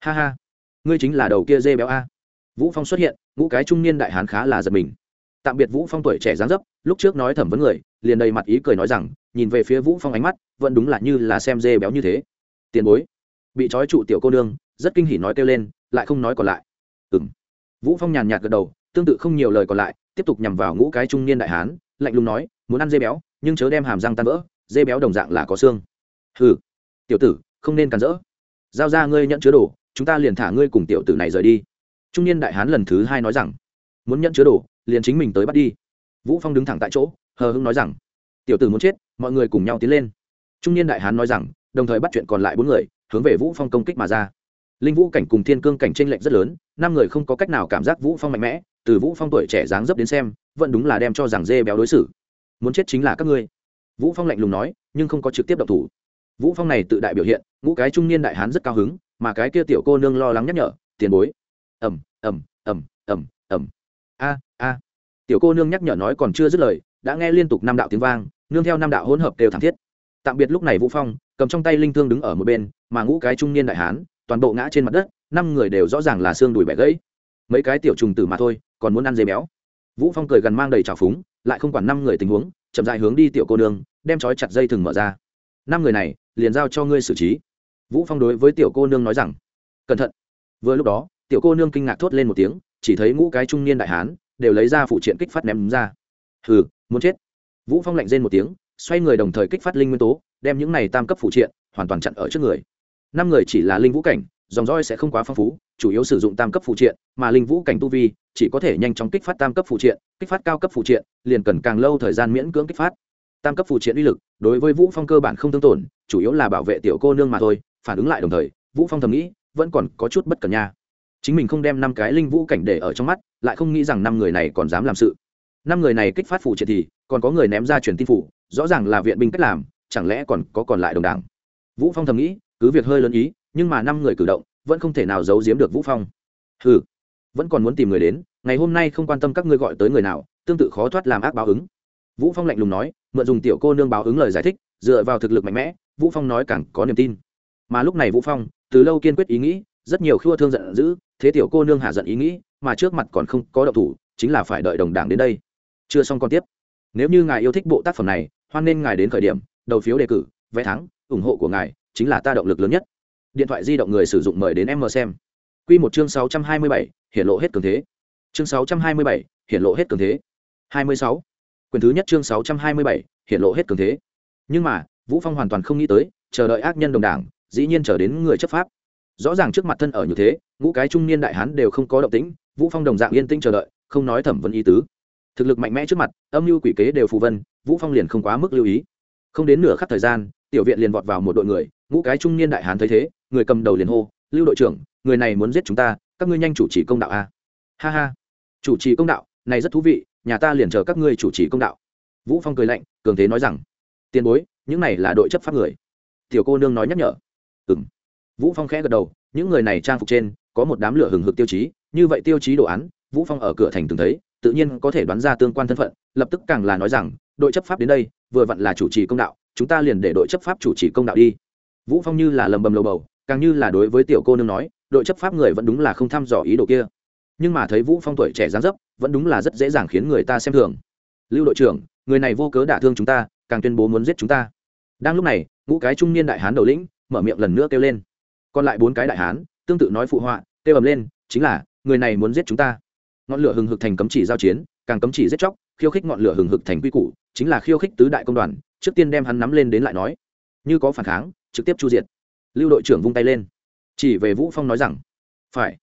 ha ha, ngươi chính là đầu kia dê béo a. Vũ phong xuất hiện, ngũ cái trung niên đại hán khá là giật mình. Tạm biệt vũ phong tuổi trẻ dáng dấp, lúc trước nói thẩm vấn người, liền đầy mặt ý cười nói rằng, nhìn về phía vũ phong ánh mắt, vẫn đúng là như là xem dê béo như thế. Tiền bối. Bị trói trụ tiểu cô nương, rất kinh hỉ nói kêu lên, lại không nói còn lại. Ừm vũ phong nhàn nhạt gật đầu, tương tự không nhiều lời còn lại, tiếp tục nhằm vào ngũ cái trung niên đại hán, lạnh lùng nói, muốn ăn dê béo, nhưng chớ đem hàm răng tan vỡ, dê béo đồng dạng là có xương. Hừ, tiểu tử, không nên cản rỡ. Giao ra ngươi nhận chứa đồ, chúng ta liền thả ngươi cùng tiểu tử này rời đi. Trung niên đại hán lần thứ hai nói rằng, muốn nhận chứa đồ, liền chính mình tới bắt đi. Vũ phong đứng thẳng tại chỗ, hờ hững nói rằng, tiểu tử muốn chết, mọi người cùng nhau tiến lên. Trung niên đại hán nói rằng, đồng thời bắt chuyện còn lại bốn người, hướng về vũ phong công kích mà ra linh vũ cảnh cùng thiên cương cảnh tranh lệch rất lớn, năm người không có cách nào cảm giác vũ phong mạnh mẽ, từ vũ phong tuổi trẻ dáng dấp đến xem, vẫn đúng là đem cho rằng dê béo đối xử. Muốn chết chính là các ngươi. Vũ phong lạnh lùng nói, nhưng không có trực tiếp động thủ. Vũ phong này tự đại biểu hiện, ngũ cái trung niên đại hán rất cao hứng, mà cái kia tiểu cô nương lo lắng nhắc nhở, tiền bối. Ầm ầm ầm ầm ầm. A a. Tiểu cô nương nhắc nhở nói còn chưa dứt lời, đã nghe liên tục năm đạo tiếng vang, nương theo năm đạo hỗn hợp đều thảm thiết. Tạm biệt lúc này vũ phong, cầm trong tay linh thương đứng ở một bên, mà ngũ cái trung niên đại hán toàn bộ ngã trên mặt đất, năm người đều rõ ràng là xương đùi bẻ gãy. Mấy cái tiểu trùng tử mà thôi, còn muốn ăn dê béo. Vũ phong cười gần mang đầy trào phúng, lại không quản năm người tình huống, chậm dài hướng đi tiểu cô nương, đem trói chặt dây thừng mở ra. Năm người này, liền giao cho ngươi xử trí. Vũ phong đối với tiểu cô nương nói rằng, cẩn thận. Vừa lúc đó, tiểu cô nương kinh ngạc thốt lên một tiếng, chỉ thấy ngũ cái trung niên đại hán, đều lấy ra phụ triện kích phát ném ra. Hừ, muốn chết. Vũ phong lạnh rên một tiếng, xoay người đồng thời kích phát linh nguyên tố, đem những này tam cấp phụ triện hoàn toàn chặn ở trước người năm người chỉ là linh vũ cảnh, dòng roi sẽ không quá phong phú, chủ yếu sử dụng tam cấp phụ triện, mà linh vũ cảnh tu vi chỉ có thể nhanh chóng kích phát tam cấp phụ triện, kích phát cao cấp phụ triện, liền cần càng lâu thời gian miễn cưỡng kích phát. Tam cấp phụ triện uy lực đối với vũ phong cơ bản không tương tổn, chủ yếu là bảo vệ tiểu cô nương mà thôi, phản ứng lại đồng thời, vũ phong thầm nghĩ, vẫn còn có chút bất cẩn nha. Chính mình không đem năm cái linh vũ cảnh để ở trong mắt, lại không nghĩ rằng năm người này còn dám làm sự. Năm người này kích phát phụ triện thì còn có người ném ra truyền tin phủ, rõ ràng là viện binh cách làm, chẳng lẽ còn có còn lại đồng đảng? Vũ phong thầm nghĩ cứ việc hơi lớn ý, nhưng mà năm người cử động vẫn không thể nào giấu giếm được vũ phong. Hừ, vẫn còn muốn tìm người đến, ngày hôm nay không quan tâm các ngươi gọi tới người nào, tương tự khó thoát làm ác báo ứng. Vũ phong lạnh lùng nói, mượn dùng tiểu cô nương báo ứng lời giải thích, dựa vào thực lực mạnh mẽ, vũ phong nói càng có niềm tin. Mà lúc này vũ phong, từ lâu kiên quyết ý nghĩ, rất nhiều khua thương giận dữ, thế tiểu cô nương hạ giận ý nghĩ, mà trước mặt còn không có động thủ, chính là phải đợi đồng đảng đến đây. Chưa xong còn tiếp. Nếu như ngài yêu thích bộ tác phẩm này, hoan nên ngài đến khởi điểm, đầu phiếu đề cử, vé thắng, ủng hộ của ngài chính là ta động lực lớn nhất. Điện thoại di động người sử dụng mời đến em mờ xem. Quy một chương 627, hiện lộ hết cường thế. Chương 627, hiện lộ hết cường thế. 26. quyền thứ nhất chương 627, hiện lộ hết cường thế. Nhưng mà vũ phong hoàn toàn không nghĩ tới chờ đợi ác nhân đồng đảng dĩ nhiên chờ đến người chấp pháp. Rõ ràng trước mặt thân ở như thế ngũ cái trung niên đại hán đều không có động tĩnh vũ phong đồng dạng yên tĩnh chờ đợi không nói thẩm vấn ý tứ. Thực lực mạnh mẽ trước mặt âm mưu quỷ kế đều phù vân vũ phong liền không quá mức lưu ý. Không đến nửa khắc thời gian tiểu viện liền vọt vào một đội người ngũ cái trung niên đại hán thấy thế, người cầm đầu liền hô, lưu đội trưởng, người này muốn giết chúng ta, các ngươi nhanh chủ trì công đạo a. Ha ha, chủ trì công đạo, này rất thú vị, nhà ta liền chờ các ngươi chủ trì công đạo. Vũ phong cười lạnh, cường thế nói rằng, tiền bối, những này là đội chấp pháp người. Tiểu cô nương nói nhắc nhở, ừm. Vũ phong khẽ gật đầu, những người này trang phục trên, có một đám lửa hừng hực tiêu chí, như vậy tiêu chí đồ án, vũ phong ở cửa thành từng thấy, tự nhiên có thể đoán ra tương quan thân phận, lập tức càng là nói rằng, đội chấp pháp đến đây, vừa vặn là chủ trì công đạo, chúng ta liền để đội chấp pháp chủ trì công đạo đi vũ phong như là lầm bầm lầu bầu, càng như là đối với tiểu cô nương nói, đội chấp pháp người vẫn đúng là không thăm dò ý đồ kia. Nhưng mà thấy vũ phong tuổi trẻ dáng dấp, vẫn đúng là rất dễ dàng khiến người ta xem thường. Lưu đội trưởng, người này vô cớ đả thương chúng ta, càng tuyên bố muốn giết chúng ta. Đang lúc này, ngũ cái trung niên đại hán đầu lĩnh, mở miệng lần nữa kêu lên. Còn lại bốn cái đại hán, tương tự nói phụ họa, kêu ầm lên, chính là, người này muốn giết chúng ta. Ngọn lửa hừng hực thành cấm chỉ giao chiến, càng cấm chỉ giết chóc, khiêu khích ngọn lửa hừng hực thành quy củ, chính là khiêu khích tứ đại công đoàn, trước tiên đem hắn nắm lên đến lại nói. Như có phản kháng trực tiếp chu diệt. Lưu đội trưởng vung tay lên. Chỉ về vũ phong nói rằng, phải.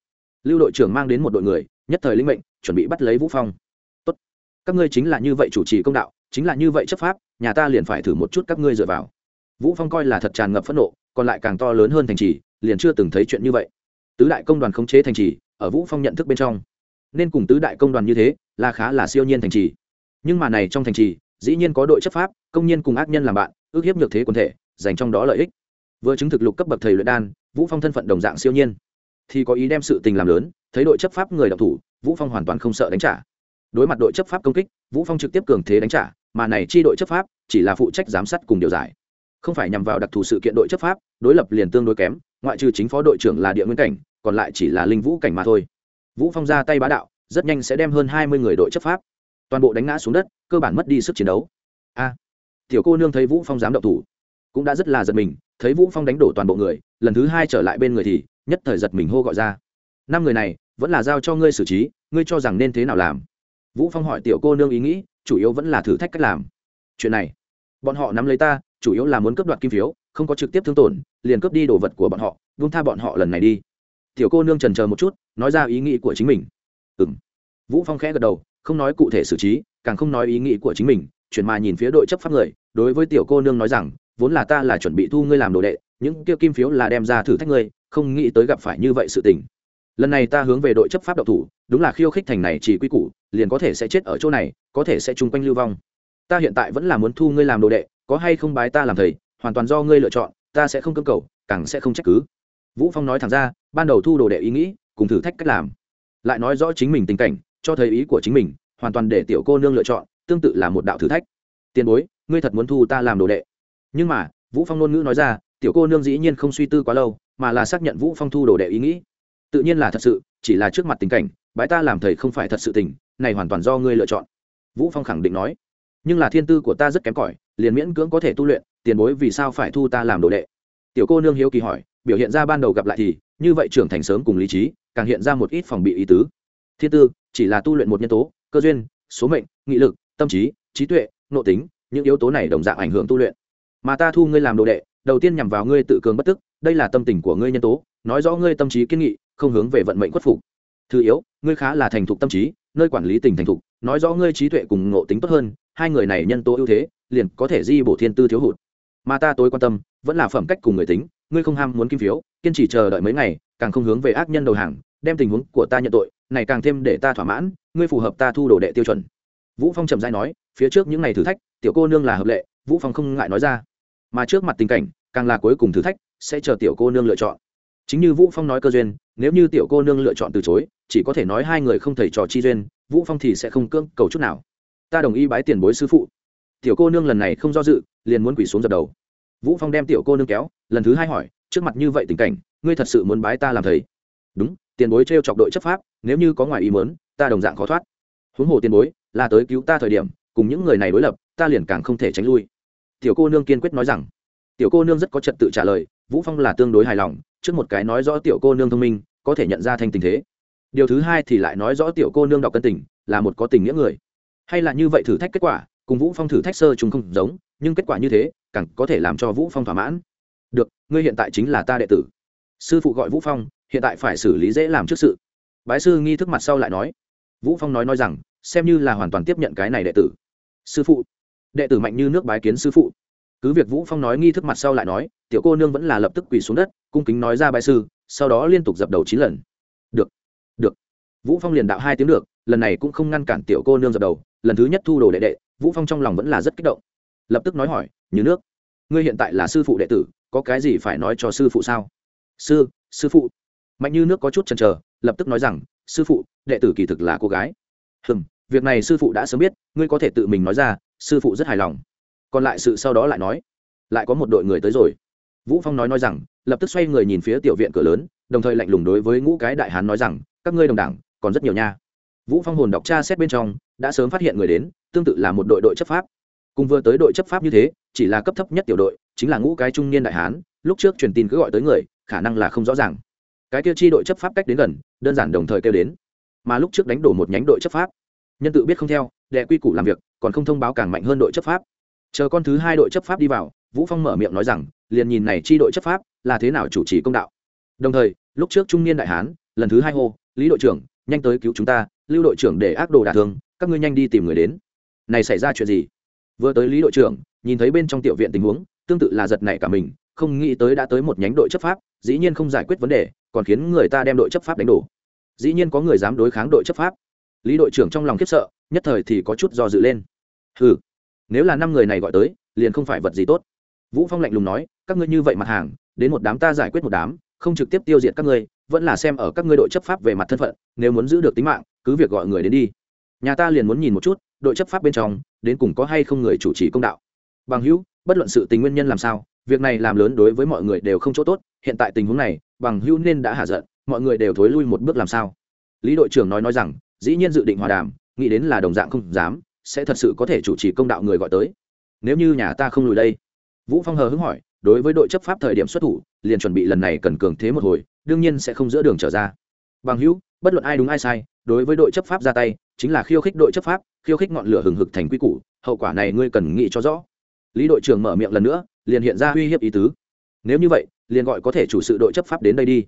Lưu đội trưởng mang đến một đội người, nhất thời linh mệnh, chuẩn bị bắt lấy vũ phong. Tốt, các ngươi chính là như vậy chủ trì công đạo, chính là như vậy chấp pháp, nhà ta liền phải thử một chút các ngươi dựa vào. Vũ phong coi là thật tràn ngập phẫn nộ, còn lại càng to lớn hơn thành trì, liền chưa từng thấy chuyện như vậy. Tứ đại công đoàn khống chế thành trì, ở vũ phong nhận thức bên trong, nên cùng tứ đại công đoàn như thế, là khá là siêu nhiên thành trì. Nhưng mà này trong thành trì, dĩ nhiên có đội chấp pháp, công nhân cùng ác nhân làm bạn, ước hiếp nhược thế quần thể dành trong đó lợi ích. Vừa chứng thực lục cấp bậc thầy luyện đan, vũ phong thân phận đồng dạng siêu nhiên. Thì có ý đem sự tình làm lớn, thấy đội chấp pháp người đọc thủ, vũ phong hoàn toàn không sợ đánh trả. Đối mặt đội chấp pháp công kích, vũ phong trực tiếp cường thế đánh trả, mà này chi đội chấp pháp chỉ là phụ trách giám sát cùng điều giải. Không phải nhằm vào đặc thù sự kiện đội chấp pháp, đối lập liền tương đối kém, ngoại trừ chính phó đội trưởng là địa nguyên cảnh, còn lại chỉ là linh vũ cảnh mà thôi. Vũ phong ra tay bá đạo, rất nhanh sẽ đem hơn hai mươi người đội chấp pháp toàn bộ đánh ngã xuống đất, cơ bản mất đi sức chiến đấu. A, tiểu cô nương thấy vũ phong dám động thủ cũng đã rất là giật mình, thấy vũ phong đánh đổ toàn bộ người, lần thứ hai trở lại bên người thì nhất thời giật mình hô gọi ra. Năm người này, vẫn là giao cho ngươi xử trí, ngươi cho rằng nên thế nào làm? Vũ phong hỏi tiểu cô nương ý nghĩ, chủ yếu vẫn là thử thách cách làm. Chuyện này, bọn họ nắm lấy ta, chủ yếu là muốn cướp đoạt kim phiếu, không có trực tiếp thương tổn, liền cướp đi đồ vật của bọn họ vung tha bọn họ lần này đi. Tiểu cô nương trần chờ một chút, nói ra ý nghĩ của chính mình. Ừm. Vũ phong khẽ gật đầu, không nói cụ thể xử trí, càng không nói ý nghĩ của chính mình, chuyển mà nhìn phía đội chấp pháp người, đối với tiểu cô nương nói rằng vốn là ta là chuẩn bị thu ngươi làm đồ đệ, những kia kim phiếu là đem ra thử thách ngươi, không nghĩ tới gặp phải như vậy sự tình. Lần này ta hướng về đội chấp pháp độc thủ, đúng là khiêu khích thành này chỉ quy củ, liền có thể sẽ chết ở chỗ này, có thể sẽ chung quanh lưu vong. Ta hiện tại vẫn là muốn thu ngươi làm đồ đệ, có hay không bái ta làm thầy, hoàn toàn do ngươi lựa chọn, ta sẽ không cưỡng cầu, càng sẽ không trách cứ. Vũ phong nói thẳng ra, ban đầu thu đồ đệ ý nghĩ, cùng thử thách cách làm. Lại nói rõ chính mình tình cảnh, cho thấy ý của chính mình, hoàn toàn để tiểu cô nương lựa chọn, tương tự là một đạo thử thách. Tiền bối, ngươi thật muốn thu ta làm đồ đệ? Nhưng mà, vũ phong ngôn ngữ nói ra, tiểu cô nương dĩ nhiên không suy tư quá lâu, mà là xác nhận vũ phong thu đồ đệ ý nghĩ. Tự nhiên là thật sự, chỉ là trước mặt tình cảnh, bái ta làm thầy không phải thật sự tình, này hoàn toàn do ngươi lựa chọn. Vũ phong khẳng định nói. Nhưng là thiên tư của ta rất kém cỏi, liền miễn cưỡng có thể tu luyện, tiền bối vì sao phải thu ta làm đồ đệ? Tiểu cô nương hiếu kỳ hỏi, biểu hiện ra ban đầu gặp lại thì, như vậy trưởng thành sớm cùng lý trí, càng hiện ra một ít phòng bị ý tứ. Thiên tư, chỉ là tu luyện một nhân tố, cơ duyên, số mệnh, nghị lực, tâm trí trí tuệ, nội tính, những yếu tố này đồng dạng ảnh hưởng tu luyện mà ta thu ngươi làm đồ đệ, đầu tiên nhằm vào ngươi tự cường bất tức, đây là tâm tình của ngươi nhân tố, nói rõ ngươi tâm trí kiên nghị, không hướng về vận mệnh khuất phục. Thứ yếu, ngươi khá là thành thục tâm trí, nơi quản lý tình thành thục, nói rõ ngươi trí tuệ cùng ngộ tính tốt hơn, hai người này nhân tố ưu thế, liền có thể di bổ thiên tư thiếu hụt. Mà ta tối quan tâm, vẫn là phẩm cách cùng người tính, ngươi không ham muốn kim phiếu, kiên trì chờ đợi mấy ngày, càng không hướng về ác nhân đầu hàng, đem tình huống của ta nhận tội, này càng thêm để ta thỏa mãn, ngươi phù hợp ta thu đồ đệ tiêu chuẩn. Vũ phong trầm dai nói, phía trước những ngày thử thách, tiểu cô nương là hợp lệ vũ phong không ngại nói ra. Mà trước mặt tình cảnh, càng là cuối cùng thử thách, sẽ chờ tiểu cô nương lựa chọn. Chính như vũ phong nói cơ duyên, nếu như tiểu cô nương lựa chọn từ chối, chỉ có thể nói hai người không thầy trò chi duyên, vũ phong thì sẽ không cưỡng cầu chút nào. Ta đồng ý bái tiền bối sư phụ. Tiểu cô nương lần này không do dự, liền muốn quỳ xuống dập đầu. Vũ phong đem tiểu cô nương kéo, lần thứ hai hỏi, trước mặt như vậy tình cảnh, ngươi thật sự muốn bái ta làm thầy? Đúng, tiền bối trêu chọc đội chấp pháp, nếu như có ngoài ý muốn, ta đồng dạng khó thoát. Huống hồ tiền bối, là tới cứu ta thời điểm, cùng những người này đối lập, ta liền càng không thể tránh lui tiểu cô nương kiên quyết nói rằng, tiểu cô nương rất có trật tự trả lời, vũ phong là tương đối hài lòng, trước một cái nói rõ tiểu cô nương thông minh, có thể nhận ra thanh tình thế. Điều thứ hai thì lại nói rõ tiểu cô nương đọc cân tình, là một có tình nghĩa người. Hay là như vậy thử thách kết quả, cùng vũ phong thử thách sơ chúng không giống, nhưng kết quả như thế, càng có thể làm cho vũ phong thỏa mãn. Được, ngươi hiện tại chính là ta đệ tử. Sư phụ gọi vũ phong, hiện tại phải xử lý dễ làm trước sự. Bái sư nghi thức mặt sau lại nói. Vũ phong nói nói rằng, xem như là hoàn toàn tiếp nhận cái này đệ tử. Sư phụ đệ tử mạnh như nước bái kiến sư phụ. Cứ việc vũ phong nói nghi thức mặt sau lại nói, tiểu cô nương vẫn là lập tức quỳ xuống đất, cung kính nói ra bái sư, sau đó liên tục dập đầu chín lần. Được được. Vũ phong liền đạo hai tiếng được, lần này cũng không ngăn cản tiểu cô nương dập đầu, lần thứ nhất thu đồ đệ đệ, vũ phong trong lòng vẫn là rất kích động. Lập tức nói hỏi, như nước, ngươi hiện tại là sư phụ đệ tử, có cái gì phải nói cho sư phụ sao? Sư sư phụ. Mạnh như nước có chút chần chờ, lập tức nói rằng, sư phụ, đệ tử kỳ thực là cô gái. Hừm việc này sư phụ đã sớm biết, ngươi có thể tự mình nói ra, sư phụ rất hài lòng. Còn lại sự sau đó lại nói, lại có một đội người tới rồi. Vũ phong nói nói rằng, lập tức xoay người nhìn phía tiểu viện cửa lớn, đồng thời lạnh lùng đối với ngũ cái đại hán nói rằng, các ngươi đồng đảng, còn rất nhiều nha. Vũ phong hồn đọc tra xét bên trong, đã sớm phát hiện người đến, tương tự là một đội đội chấp pháp. Cùng vừa tới đội chấp pháp như thế, chỉ là cấp thấp nhất tiểu đội, chính là ngũ cái trung niên đại hán, lúc trước truyền tin cứ gọi tới người, khả năng là không rõ ràng. Cái tiêu chi đội chấp pháp cách đến gần, đơn giản đồng thời kêu đến. Mà lúc trước đánh đổ một nhánh đội chấp pháp nhân tự biết không theo, đệ quy củ làm việc, còn không thông báo càng mạnh hơn đội chấp pháp. Chờ con thứ hai đội chấp pháp đi vào, vũ phong mở miệng nói rằng, liền nhìn này chi đội chấp pháp là thế nào chủ trì công đạo. Đồng thời, lúc trước trung niên đại hán, lần thứ hai hô, lý đội trưởng, nhanh tới cứu chúng ta, lưu đội trưởng để ác đồ đả thương, các ngươi nhanh đi tìm người đến. Này xảy ra chuyện gì? Vừa tới lý đội trưởng, nhìn thấy bên trong tiểu viện tình huống, tương tự là giật nảy cả mình, không nghĩ tới đã tới một nhánh đội chấp pháp, dĩ nhiên không giải quyết vấn đề, còn khiến người ta đem đội chấp pháp đánh đổ. Dĩ nhiên có người dám đối kháng đội chấp pháp lý đội trưởng trong lòng khiếp sợ, nhất thời thì có chút do dự lên. Ừ nếu là năm người này gọi tới, liền không phải vật gì tốt. Vũ phong lạnh lùng nói, các ngươi như vậy mặt hàng, đến một đám ta giải quyết một đám, không trực tiếp tiêu diệt các ngươi, vẫn là xem ở các ngươi đội chấp pháp về mặt thân phận, nếu muốn giữ được tính mạng, cứ việc gọi người đến đi. Nhà ta liền muốn nhìn một chút, đội chấp pháp bên trong, đến cùng có hay không người chủ trì công đạo. Bằng hữu, bất luận sự tình nguyên nhân làm sao, việc này làm lớn đối với mọi người đều không chỗ tốt, hiện tại tình huống này, bằng hữu nên đã hạ giận, mọi người đều thối lui một bước làm sao. Lý đội trưởng nói nói rằng dĩ nhiên dự định hòa đàm, nghĩ đến là đồng dạng không dám, sẽ thật sự có thể chủ trì công đạo người gọi tới. Nếu như nhà ta không lùi đây, vũ phong hờ hứng hỏi, đối với đội chấp pháp thời điểm xuất thủ, liền chuẩn bị lần này cần cường thế một hồi, đương nhiên sẽ không giữa đường trở ra. Bằng hữu, bất luận ai đúng ai sai, đối với đội chấp pháp ra tay, chính là khiêu khích đội chấp pháp, khiêu khích ngọn lửa hừng hực thành quy củ, hậu quả này ngươi cần nghĩ cho rõ. Lý đội trưởng mở miệng lần nữa, liền hiện ra uy hiếp ý tứ. Nếu như vậy, liền gọi có thể chủ sự đội chấp pháp đến đây đi.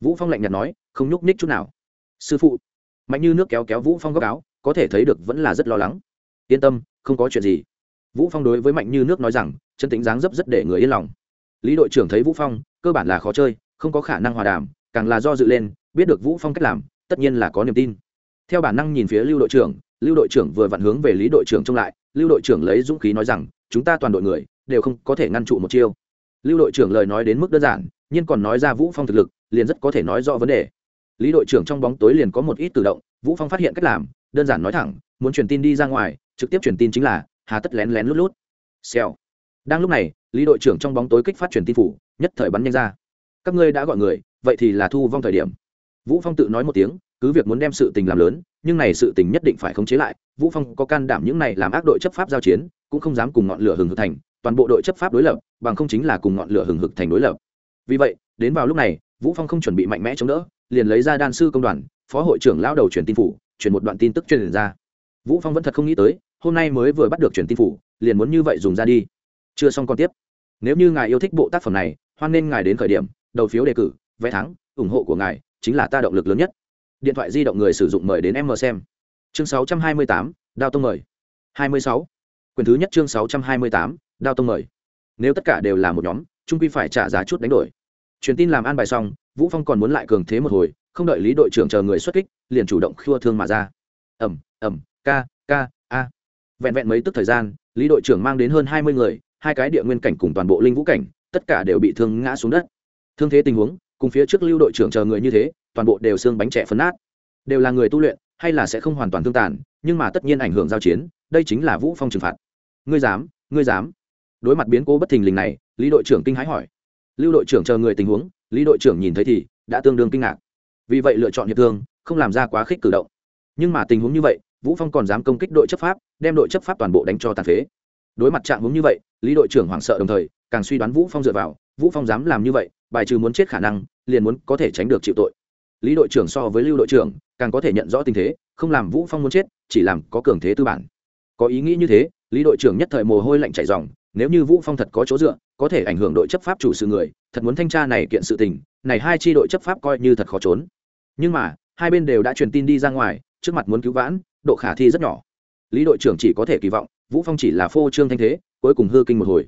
Vũ phong lạnh nhạt nói, không nhúc nhích chút nào. Sư phụ mạnh như nước kéo kéo vũ phong góc áo, có thể thấy được vẫn là rất lo lắng. Yên tâm, không có chuyện gì. Vũ phong đối với mạnh như nước nói rằng, chân tính dáng dấp rất để người yên lòng. Lý đội trưởng thấy vũ phong, cơ bản là khó chơi, không có khả năng hòa đàm, càng là do dự lên, biết được vũ phong cách làm, tất nhiên là có niềm tin. Theo bản năng nhìn phía lưu đội trưởng, lưu đội trưởng vừa vặn hướng về lý đội trưởng trông lại, lưu đội trưởng lấy dũng khí nói rằng, chúng ta toàn đội người, đều không có thể ngăn trụ một chiêu. Lưu đội trưởng lời nói đến mức đơn giản, nhưng còn nói ra vũ phong thực lực, liền rất có thể nói rõ vấn đề lý đội trưởng trong bóng tối liền có một ít tự động, vũ phong phát hiện cách làm, đơn giản nói thẳng, muốn truyền tin đi ra ngoài, trực tiếp truyền tin chính là, hà tất lén lén lút lút. Xèo. Đang lúc này, lý đội trưởng trong bóng tối kích phát truyền tin phủ, nhất thời bắn nhanh ra. Các ngươi đã gọi người, vậy thì là thu vong thời điểm. Vũ phong tự nói một tiếng, cứ việc muốn đem sự tình làm lớn, nhưng này sự tình nhất định phải khống chế lại. Vũ phong có can đảm những này làm ác đội chấp pháp giao chiến, cũng không dám cùng ngọn lửa hừng hực thành, toàn bộ đội chấp pháp đối lập, bằng không chính là cùng ngọn lửa hừng hực thành đối lập. Vì vậy, đến vào lúc này vũ phong không chuẩn bị mạnh mẽ chống đỡ liền lấy ra đan sư công đoàn phó hội trưởng lao đầu truyền tin phủ truyền một đoạn tin tức truyền ra. Vũ phong vẫn thật không nghĩ tới hôm nay mới vừa bắt được truyền tin phủ liền muốn như vậy dùng ra đi. Chưa xong còn tiếp. Nếu như ngài yêu thích bộ tác phẩm này hoan nên ngài đến khởi điểm đầu phiếu đề cử vé thắng ủng hộ của ngài chính là ta động lực lớn nhất. Điện thoại di động người sử dụng mời đến em mờ xem. Chương 628, đao tông mời. 26. quyền thứ nhất chương 628, đao tông mời. Nếu tất cả đều là một nhóm trung quy phải trả giá chút đánh đổi truyền tin làm an bài xong, vũ phong còn muốn lại cường thế một hồi, không đợi lý đội trưởng chờ người xuất kích, liền chủ động khua thương mà ra. Ẩm ẩm ca ca, a. Vẹn vẹn mấy tức thời gian, lý đội trưởng mang đến hơn hai mươi người, hai cái địa nguyên cảnh cùng toàn bộ linh vũ cảnh, tất cả đều bị thương ngã xuống đất. Thương thế tình huống, cùng phía trước lưu đội trưởng chờ người như thế, toàn bộ đều xương bánh trẻ phấn nát. Đều là người tu luyện, hay là sẽ không hoàn toàn thương tàn, nhưng mà tất nhiên ảnh hưởng giao chiến, đây chính là vũ phong trừng phạt. Ngươi dám ngươi dám. Đối mặt biến cố bất thình lình này, lý đội trưởng kinh hãi hỏi lưu đội trưởng chờ người tình huống, lý đội trưởng nhìn thấy thì đã tương đương kinh ngạc. Vì vậy lựa chọn hiệp thương, không làm ra quá khích cử động. Nhưng mà tình huống như vậy, vũ phong còn dám công kích đội chấp pháp, đem đội chấp pháp toàn bộ đánh cho tàn phế. Đối mặt trạng huống như vậy, lý đội trưởng hoảng sợ đồng thời, càng suy đoán vũ phong dựa vào. Vũ phong dám làm như vậy, bài trừ muốn chết khả năng, liền muốn có thể tránh được chịu tội. Lý đội trưởng so với lưu đội trưởng, càng có thể nhận rõ tình thế, không làm vũ phong muốn chết, chỉ làm có cường thế tư bản. Có ý nghĩ như thế, lý đội trưởng nhất thời mồ hôi lạnh chảy ròng nếu như vũ phong thật có chỗ dựa, có thể ảnh hưởng đội chấp pháp chủ sự người, thật muốn thanh tra này kiện sự tình, này hai chi đội chấp pháp coi như thật khó trốn. Nhưng mà, hai bên đều đã truyền tin đi ra ngoài, trước mặt muốn cứu vãn, độ khả thi rất nhỏ. Lý đội trưởng chỉ có thể kỳ vọng, vũ phong chỉ là phô trương thanh thế, cuối cùng hư kinh một hồi.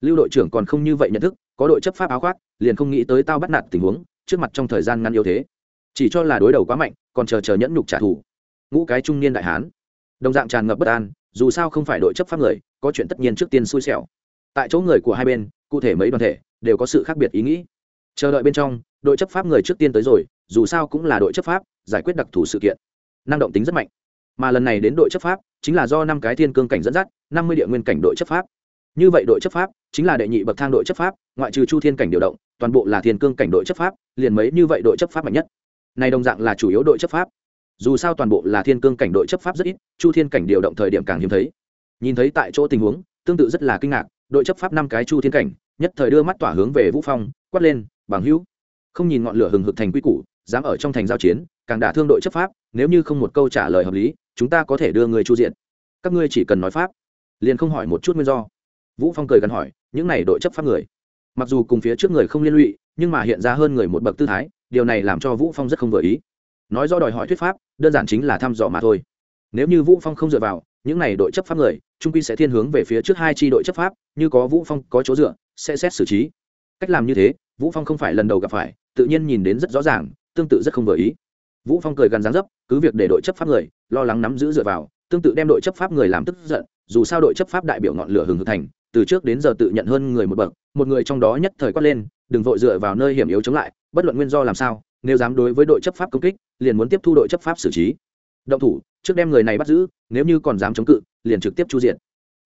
Lưu đội trưởng còn không như vậy nhận thức, có đội chấp pháp áo khoác, liền không nghĩ tới tao bắt nạt tình huống, trước mặt trong thời gian ngắn yếu thế. Chỉ cho là đối đầu quá mạnh, còn chờ chờ nhẫn nhục trả thù. Ngũ cái trung niên đại hán. Đồng dạng tràn ngập bất an, dù sao không phải đội chấp pháp người có chuyện tất nhiên trước tiên xui xẻo tại chỗ người của hai bên cụ thể mấy đoàn thể đều có sự khác biệt ý nghĩ chờ đợi bên trong đội chấp pháp người trước tiên tới rồi dù sao cũng là đội chấp pháp giải quyết đặc thù sự kiện năng động tính rất mạnh mà lần này đến đội chấp pháp chính là do năm cái thiên cương cảnh dẫn dắt năm mươi địa nguyên cảnh đội chấp pháp như vậy đội chấp pháp chính là đệ nhị bậc thang đội chấp pháp ngoại trừ chu thiên cảnh điều động toàn bộ là thiên cương cảnh đội chấp pháp liền mấy như vậy đội chấp pháp mạnh nhất này đồng dạng là chủ yếu đội chấp pháp dù sao toàn bộ là thiên cương cảnh đội chấp pháp rất ít chu thiên cảnh điều động thời điểm càng hiếm thấy nhìn thấy tại chỗ tình huống, tương tự rất là kinh ngạc, đội chấp pháp năm cái chu thiên cảnh, nhất thời đưa mắt tỏa hướng về vũ phong, quát lên, bằng hữu. Không nhìn ngọn lửa hừng hực thành quy củ, dám ở trong thành giao chiến, càng đả thương đội chấp pháp, nếu như không một câu trả lời hợp lý, chúng ta có thể đưa người chu diện. Các ngươi chỉ cần nói pháp, liền không hỏi một chút nguyên do. Vũ phong cười gần hỏi, những này đội chấp pháp người, mặc dù cùng phía trước người không liên lụy, nhưng mà hiện ra hơn người một bậc tư thái, điều này làm cho vũ phong rất không vừa ý. Nói do đòi hỏi thuyết pháp, đơn giản chính là thăm dò mà thôi. Nếu như vũ phong không dựa vào những này đội chấp pháp người, trung quy sẽ thiên hướng về phía trước hai tri đội chấp pháp, như có vũ phong, có chỗ dựa, sẽ xét xử trí. Cách làm như thế, vũ phong không phải lần đầu gặp phải, tự nhiên nhìn đến rất rõ ràng, tương tự rất không vừa ý. Vũ phong cười gần dáng dấp, cứ việc để đội chấp pháp người, lo lắng nắm giữ dựa vào, tương tự đem đội chấp pháp người làm tức giận, dù sao đội chấp pháp đại biểu ngọn lửa hừng hực thành, từ trước đến giờ tự nhận hơn người một bậc, một người trong đó nhất thời quát lên, đừng vội dựa vào nơi hiểm yếu chống lại, bất luận nguyên do làm sao, nếu dám đối với đội chấp pháp công kích, liền muốn tiếp thu đội chấp pháp xử trí động thủ, trước đem người này bắt giữ, nếu như còn dám chống cự, liền trực tiếp chu diện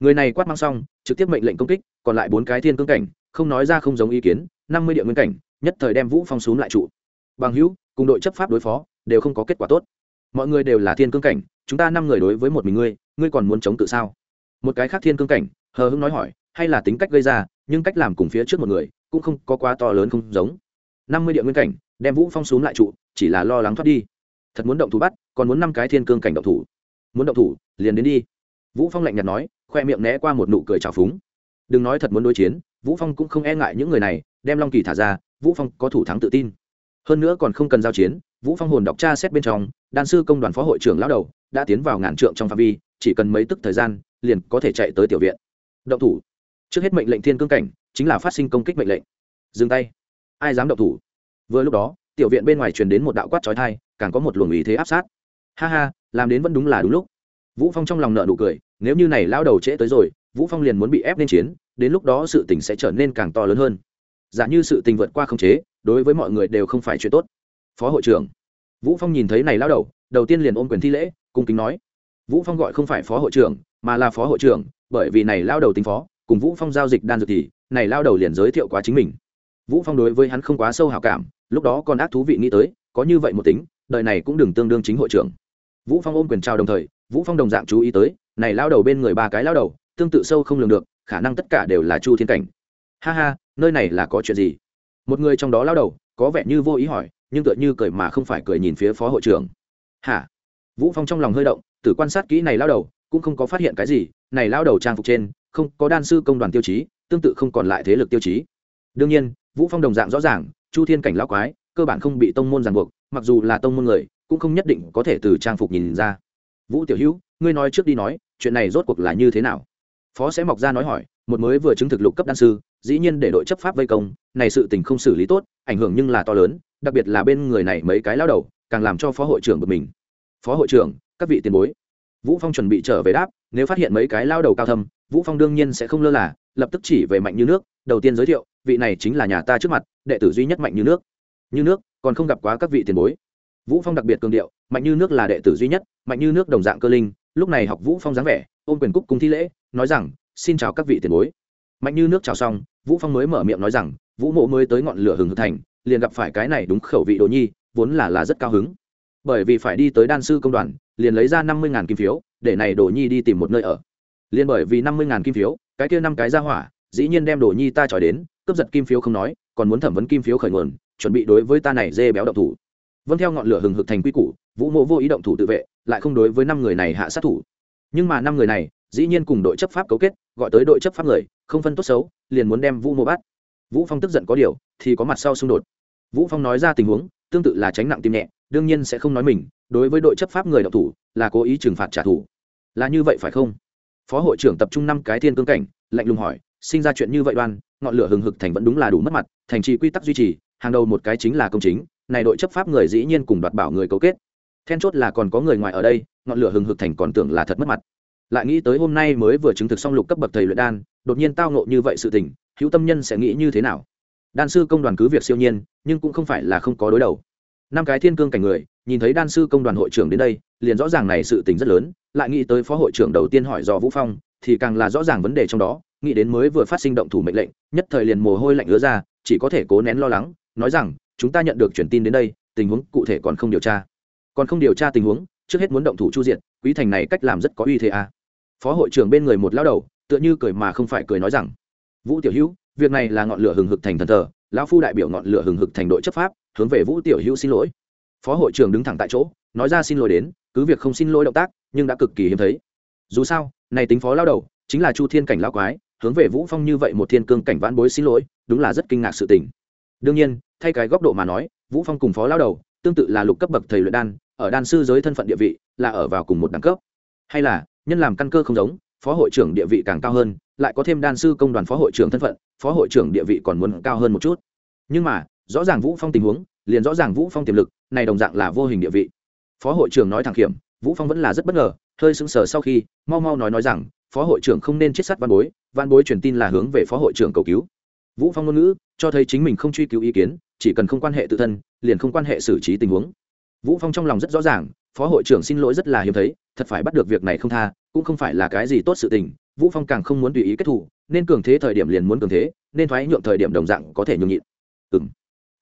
người này quát mang xong, trực tiếp mệnh lệnh công kích, còn lại bốn cái thiên cương cảnh, không nói ra không giống ý kiến, năm mươi địa nguyên cảnh, nhất thời đem vũ phong xuống lại trụ. Bằng hữu, cùng đội chấp pháp đối phó, đều không có kết quả tốt. Mọi người đều là thiên cương cảnh, chúng ta năm người đối với một mình ngươi ngươi còn muốn chống cự sao? Một cái khác thiên cương cảnh, hờ hững nói hỏi, hay là tính cách gây ra, nhưng cách làm cùng phía trước một người, cũng không có quá to lớn không giống. Năm mươi địa nguyên cảnh, đem vũ phong xuống lại trụ, chỉ là lo lắng thoát đi. Thật muốn động thủ bắt còn muốn năm cái thiên cương cảnh động thủ. Muốn động thủ, liền đến đi. Vũ phong lạnh nhạt nói, khoe miệng né qua một nụ cười trào phúng. Đừng nói thật muốn đối chiến, vũ phong cũng không e ngại những người này, đem long kỳ thả ra, vũ phong có thủ thắng tự tin. Hơn nữa còn không cần giao chiến, vũ phong hồn đọc tra xét bên trong, đan sư công đoàn phó hội trưởng lão đầu, đã tiến vào ngàn trượng trong phạm vi, chỉ cần mấy tức thời gian, liền có thể chạy tới tiểu viện. Động thủ. Trước hết mệnh lệnh thiên cương cảnh, chính là phát sinh công kích mệnh lệnh. Dừng tay. Ai dám động thủ? Vừa lúc đó, tiểu viện bên ngoài truyền đến một đạo quát trói thai càng có một luồng ý thế áp sát ha ha, làm đến vẫn đúng là đúng lúc. Vũ phong trong lòng nợ nụ cười, nếu như này lao đầu trễ tới rồi, vũ phong liền muốn bị ép lên chiến, đến lúc đó sự tình sẽ trở nên càng to lớn hơn. Giả như sự tình vượt qua khống chế, đối với mọi người đều không phải chuyện tốt. Phó hội trưởng, vũ phong nhìn thấy này lao đầu đầu tiên liền ôm quyền thi lễ, cung kính nói. Vũ phong gọi không phải phó hội trưởng, mà là phó hội trưởng, bởi vì này lao đầu tính phó, cùng vũ phong giao dịch đan dược thì, này lao đầu liền giới thiệu quá chính mình. Vũ phong đối với hắn không quá sâu hảo cảm, lúc đó còn ác thú vị nghĩ tới, có như vậy một tính, đời này cũng đừng tương đương chính hội trưởng vũ phong ôm quyền trao đồng thời, vũ phong đồng dạng chú ý tới, này lao đầu bên người ba cái lao đầu, tương tự sâu không lường được, khả năng tất cả đều là chu thiên cảnh. Ha ha, nơi này là có chuyện gì? Một người trong đó lao đầu, có vẻ như vô ý hỏi, nhưng tựa như cười mà không phải cười nhìn phía phó hội trưởng. Hả? Vũ phong trong lòng hơi động tử quan sát kỹ này lao đầu, cũng không có phát hiện cái gì, này lao đầu trang phục trên, không có đan sư công đoàn tiêu chí, tương tự không còn lại thế lực tiêu chí. Đương nhiên, vũ phong đồng dạng rõ ràng, chu thiên cảnh lão quái, cơ bản không bị tông môn ràng buộc, mặc dù là tông môn người cũng không nhất định có thể từ trang phục nhìn ra. Vũ tiểu hữu, ngươi nói trước đi nói, chuyện này rốt cuộc là như thế nào? Phó sẽ mọc ra nói hỏi, một mới vừa chứng thực lục cấp đan sư, dĩ nhiên để đội chấp pháp vây công, này sự tình không xử lý tốt, ảnh hưởng nhưng là to lớn, đặc biệt là bên người này mấy cái lao đầu, càng làm cho phó hội trưởng bực mình. Phó hội trưởng, các vị tiền bối. Vũ phong chuẩn bị trở về đáp, nếu phát hiện mấy cái lao đầu cao thâm, vũ phong đương nhiên sẽ không lơ là, lập tức chỉ về mạnh như nước, đầu tiên giới thiệu, vị này chính là nhà ta trước mặt, đệ tử duy nhất mạnh như nước. Như nước, còn không gặp quá các vị tiền bối vũ phong đặc biệt cường điệu, mạnh như nước là đệ tử duy nhất, mạnh như nước đồng dạng cơ linh, lúc này học vũ phong dáng vẻ, ôm quyền cúc cung thi lễ, nói rằng, xin chào các vị tiền bối. Mạnh như nước chào xong, vũ phong mới mở miệng nói rằng, vũ mộ mới tới ngọn lửa hừng hực thành, liền gặp phải cái này đúng khẩu vị đồ nhi, vốn là là rất cao hứng. Bởi vì phải đi tới đan sư công đoàn, liền lấy ra năm mươi kim phiếu, để này đồ nhi đi tìm một nơi ở. Liền bởi vì năm mươi kim phiếu, cái kia năm cái ra hỏa, dĩ nhiên đem đồ nhi ta tròi đến, cướp giật kim phiếu không nói, còn muốn thẩm vấn kim phiếu khởi nguồn, chuẩn bị đối với ta này dê béo động thủ vâng theo ngọn lửa hừng hực thành quy củ, vũ mộ vô ý động thủ tự vệ, lại không đối với năm người này hạ sát thủ. Nhưng mà năm người này, dĩ nhiên cùng đội chấp pháp cấu kết, gọi tới đội chấp pháp người, không phân tốt xấu, liền muốn đem vũ mộ bắt. Vũ phong tức giận có điều, thì có mặt sau xung đột. Vũ phong nói ra tình huống, tương tự là tránh nặng tim nhẹ, đương nhiên sẽ không nói mình, đối với đội chấp pháp người đọc thủ, là cố ý trừng phạt trả thù. Là như vậy phải không? Phó hội trưởng tập trung năm cái thiên cương cảnh, lạnh lùng hỏi, sinh ra chuyện như vậy đoan, ngọn lửa hừng hực thành vẫn đúng là đủ mất mặt, thành trì quy tắc duy trì, hàng đầu một cái chính là công chính này đội chấp pháp người dĩ nhiên cùng đoạt bảo người cấu kết. Then chốt là còn có người ngoài ở đây, ngọn lửa hừng hực thành còn tưởng là thật mất mặt. Lại nghĩ tới hôm nay mới vừa chứng thực xong lục cấp bậc thầy luyện đan, đột nhiên tao nộ như vậy sự tình, hữu tâm nhân sẽ nghĩ như thế nào? Đan sư công đoàn cứ việc siêu nhiên, nhưng cũng không phải là không có đối đầu. Năm cái thiên cương cảnh người, nhìn thấy đan sư công đoàn hội trưởng đến đây, liền rõ ràng này sự tình rất lớn, lại nghĩ tới phó hội trưởng đầu tiên hỏi do vũ phong, thì càng là rõ ràng vấn đề trong đó, nghĩ đến mới vừa phát sinh động thủ mệnh lệnh, nhất thời liền mồ hôi lạnh ứa ra, chỉ có thể cố nén lo lắng, nói rằng chúng ta nhận được truyền tin đến đây, tình huống cụ thể còn không điều tra. Còn không điều tra tình huống, trước hết muốn động thủ chu diện quý thành này cách làm rất có uy thế à. phó hội trưởng bên người một lao đầu, tựa như cười mà không phải cười nói rằng, vũ tiểu hữu, việc này là ngọn lửa hừng hực thành thần thờ, lão phu đại biểu ngọn lửa hừng hực thành đội chấp pháp, hướng về vũ tiểu hữu xin lỗi. Phó hội trưởng đứng thẳng tại chỗ, nói ra xin lỗi đến, cứ việc không xin lỗi động tác, nhưng đã cực kỳ hiếm thấy. Dù sao, này tính phó lao đầu, chính là chu thiên cảnh lao quái, hướng về vũ phong như vậy một thiên cương cảnh vãn bối xin lỗi, đúng là rất kinh ngạc sự tình. Đương nhiên thay cái góc độ mà nói, vũ phong cùng phó lao đầu tương tự là lục cấp bậc thầy luyện đan, ở đan sư giới thân phận địa vị là ở vào cùng một đẳng cấp. Hay là, nhân làm căn cơ không giống, phó hội trưởng địa vị càng cao hơn, lại có thêm đan sư công đoàn phó hội trưởng thân phận, phó hội trưởng địa vị còn muốn cao hơn một chút. Nhưng mà, rõ ràng vũ phong tình huống, liền rõ ràng vũ phong tiềm lực, này đồng dạng là vô hình địa vị. Phó hội trưởng nói thẳng kiểm vũ phong vẫn là rất bất ngờ, hơi sững sờ sau khi, mau mau nói nói rằng, phó hội trưởng không nên chết sát văn bối văn bối truyền tin là hướng về phó hội trưởng cầu cứu vũ phong ngôn ngữ, cho thấy chính mình không truy cứu ý kiến, chỉ cần không quan hệ tự thân, liền không quan hệ xử trí tình huống. Vũ phong trong lòng rất rõ ràng, phó hội trưởng xin lỗi rất là hiếm thấy, thật phải bắt được việc này không tha, cũng không phải là cái gì tốt sự tình, vũ phong càng không muốn tùy ý kết thủ nên cường thế thời điểm liền muốn cường thế, nên thoái nhượng thời điểm đồng dạng có thể nhường nhịn. Ừm.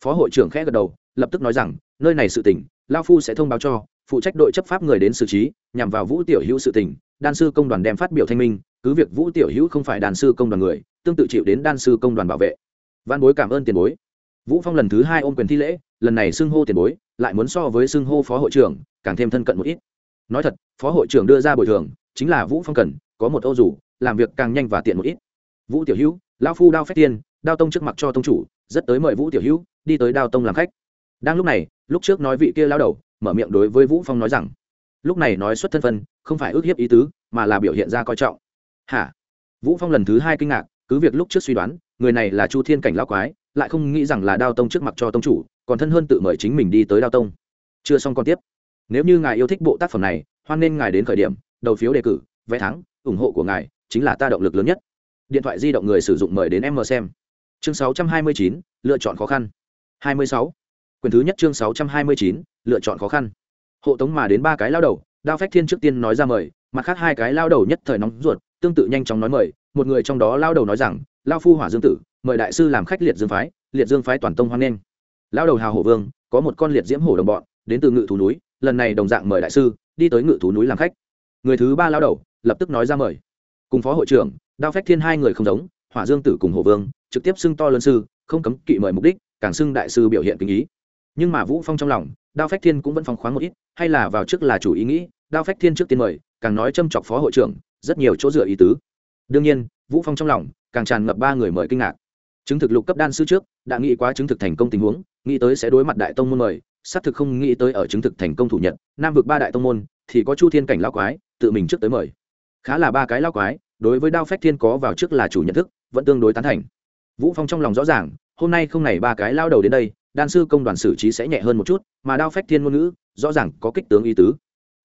Phó hội trưởng khẽ gật đầu, lập tức nói rằng, nơi này sự tình, lao phu sẽ thông báo cho, phụ trách đội chấp pháp người đến xử trí, nhằm vào vũ tiểu hữu sự tình, đan sư công đoàn đem phát biểu thanh minh cứ việc vũ tiểu hữu không phải đàn sư công đoàn người, tương tự chịu đến đan sư công đoàn bảo vệ. Văn bối cảm ơn tiền bối. Vũ phong lần thứ hai ôm quyền thi lễ, lần này xưng hô tiền bối, lại muốn so với xưng hô phó hội trưởng, càng thêm thân cận một ít. Nói thật, phó hội trưởng đưa ra bồi thường, chính là vũ phong cần, có một ô rủ làm việc càng nhanh và tiện một ít. Vũ tiểu hữu, lão phu đao phép tiên, đao tông trước mặt cho tông chủ, rất tới mời vũ tiểu hữu, đi tới đao tông làm khách. Đang lúc này, lúc trước nói vị kia lao đầu, mở miệng đối với vũ phong nói rằng, lúc này nói xuất thân phân, không phải ước hiếp ý tứ, mà là biểu hiện ra coi trọng hả? Vũ phong lần thứ hai kinh ngạc cứ việc lúc trước suy đoán người này là chu thiên cảnh lão quái lại không nghĩ rằng là đao tông trước mặt cho tông chủ còn thân hơn tự mời chính mình đi tới đao tông. Chưa xong còn tiếp. Nếu như ngài yêu thích bộ tác phẩm này hoan nên ngài đến khởi điểm đầu phiếu đề cử vé thắng ủng hộ của ngài chính là ta động lực lớn nhất. Điện thoại di động người sử dụng mời đến em mờ xem. Chương 629, lựa chọn khó khăn. 26. quyền thứ nhất chương 629, lựa chọn khó khăn. Hộ tống mà đến ba cái lao đầu đao phách thiên trước tiên nói ra mời mặt khác hai cái lao đầu nhất thời nóng ruột tương tự nhanh chóng nói mời, một người trong đó lao đầu nói rằng, lao phu hỏa dương tử, mời đại sư làm khách liệt dương phái, liệt dương phái toàn tông hoan nghênh. Lao đầu hào hổ vương, có một con liệt diễm hổ đồng bọn, đến từ ngự thú núi, lần này đồng dạng mời đại sư, đi tới ngự thú núi làm khách. Người thứ ba lao đầu, lập tức nói ra mời. Cùng phó hội trưởng, đao phách thiên hai người không giống, hỏa dương tử cùng hổ vương, trực tiếp xưng to lân sư, không cấm kỵ mời mục đích, càng xưng đại sư biểu hiện kinh ý. Nhưng mà vũ phong trong lòng, đao phách thiên cũng vẫn phong khoáng một ít, hay là vào trước là chủ ý nghĩ, đao phách thiên trước tiên mời, càng nói châm chọc phó hội trưởng rất nhiều chỗ dựa ý tứ. Đương nhiên, vũ phong trong lòng càng tràn ngập ba người mời kinh ngạc. Chứng thực lục cấp đan sư trước, đã nghĩ quá chứng thực thành công tình huống, nghĩ tới sẽ đối mặt đại tông môn mời, xác thực không nghĩ tới ở chứng thực thành công thủ nhật, nam vực ba đại tông môn, thì có chu thiên cảnh lao quái, tự mình trước tới mời. Khá là ba cái lao quái, đối với đao phách thiên có vào trước là chủ nhận thức, vẫn tương đối tán thành. Vũ phong trong lòng rõ ràng, hôm nay không này ba cái lao đầu đến đây, đan sư công đoàn xử trí sẽ nhẹ hơn một chút, mà đao phách thiên ngôn ngữ rõ ràng có kích tướng ý tứ.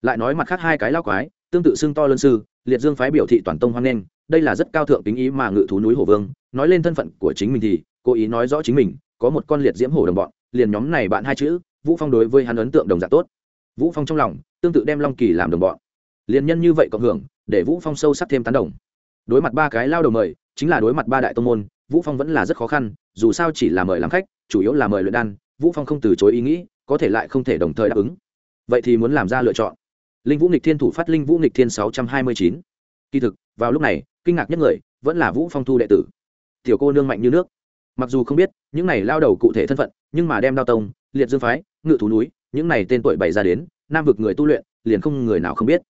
Lại nói mặt khác hai cái lao quái, tương tự xưng to lân sư liệt dương phái biểu thị toàn tông hoan nghênh, đây là rất cao thượng tính ý mà ngự thú núi hồ vương, nói lên thân phận của chính mình thì, cố ý nói rõ chính mình, có một con liệt diễm hổ đồng bọn, liền nhóm này bạn hai chữ, vũ phong đối với hắn ấn tượng đồng dạng tốt. Vũ phong trong lòng, tương tự đem long kỳ làm đồng bọn. Liền nhân như vậy cộng hưởng, để vũ phong sâu sắc thêm tán đồng. Đối mặt ba cái lao đầu mời, chính là đối mặt ba đại tông môn, vũ phong vẫn là rất khó khăn, dù sao chỉ là mời làm khách, chủ yếu là mời luyện đan, vũ phong không từ chối ý nghĩ, có thể lại không thể đồng thời đáp ứng. Vậy thì muốn làm ra lựa chọn linh vũ nghịch thiên thủ phát linh vũ nghịch thiên 629. kỳ thực, vào lúc này, kinh ngạc nhất người vẫn là vũ phong thu đệ tử. Tiểu cô nương mạnh như nước. Mặc dù không biết, những này lao đầu cụ thể thân phận, nhưng mà đem đao tông, liệt dương phái, ngự thú núi, những này tên tuổi bày ra đến, nam vực người tu luyện, liền không người nào không biết.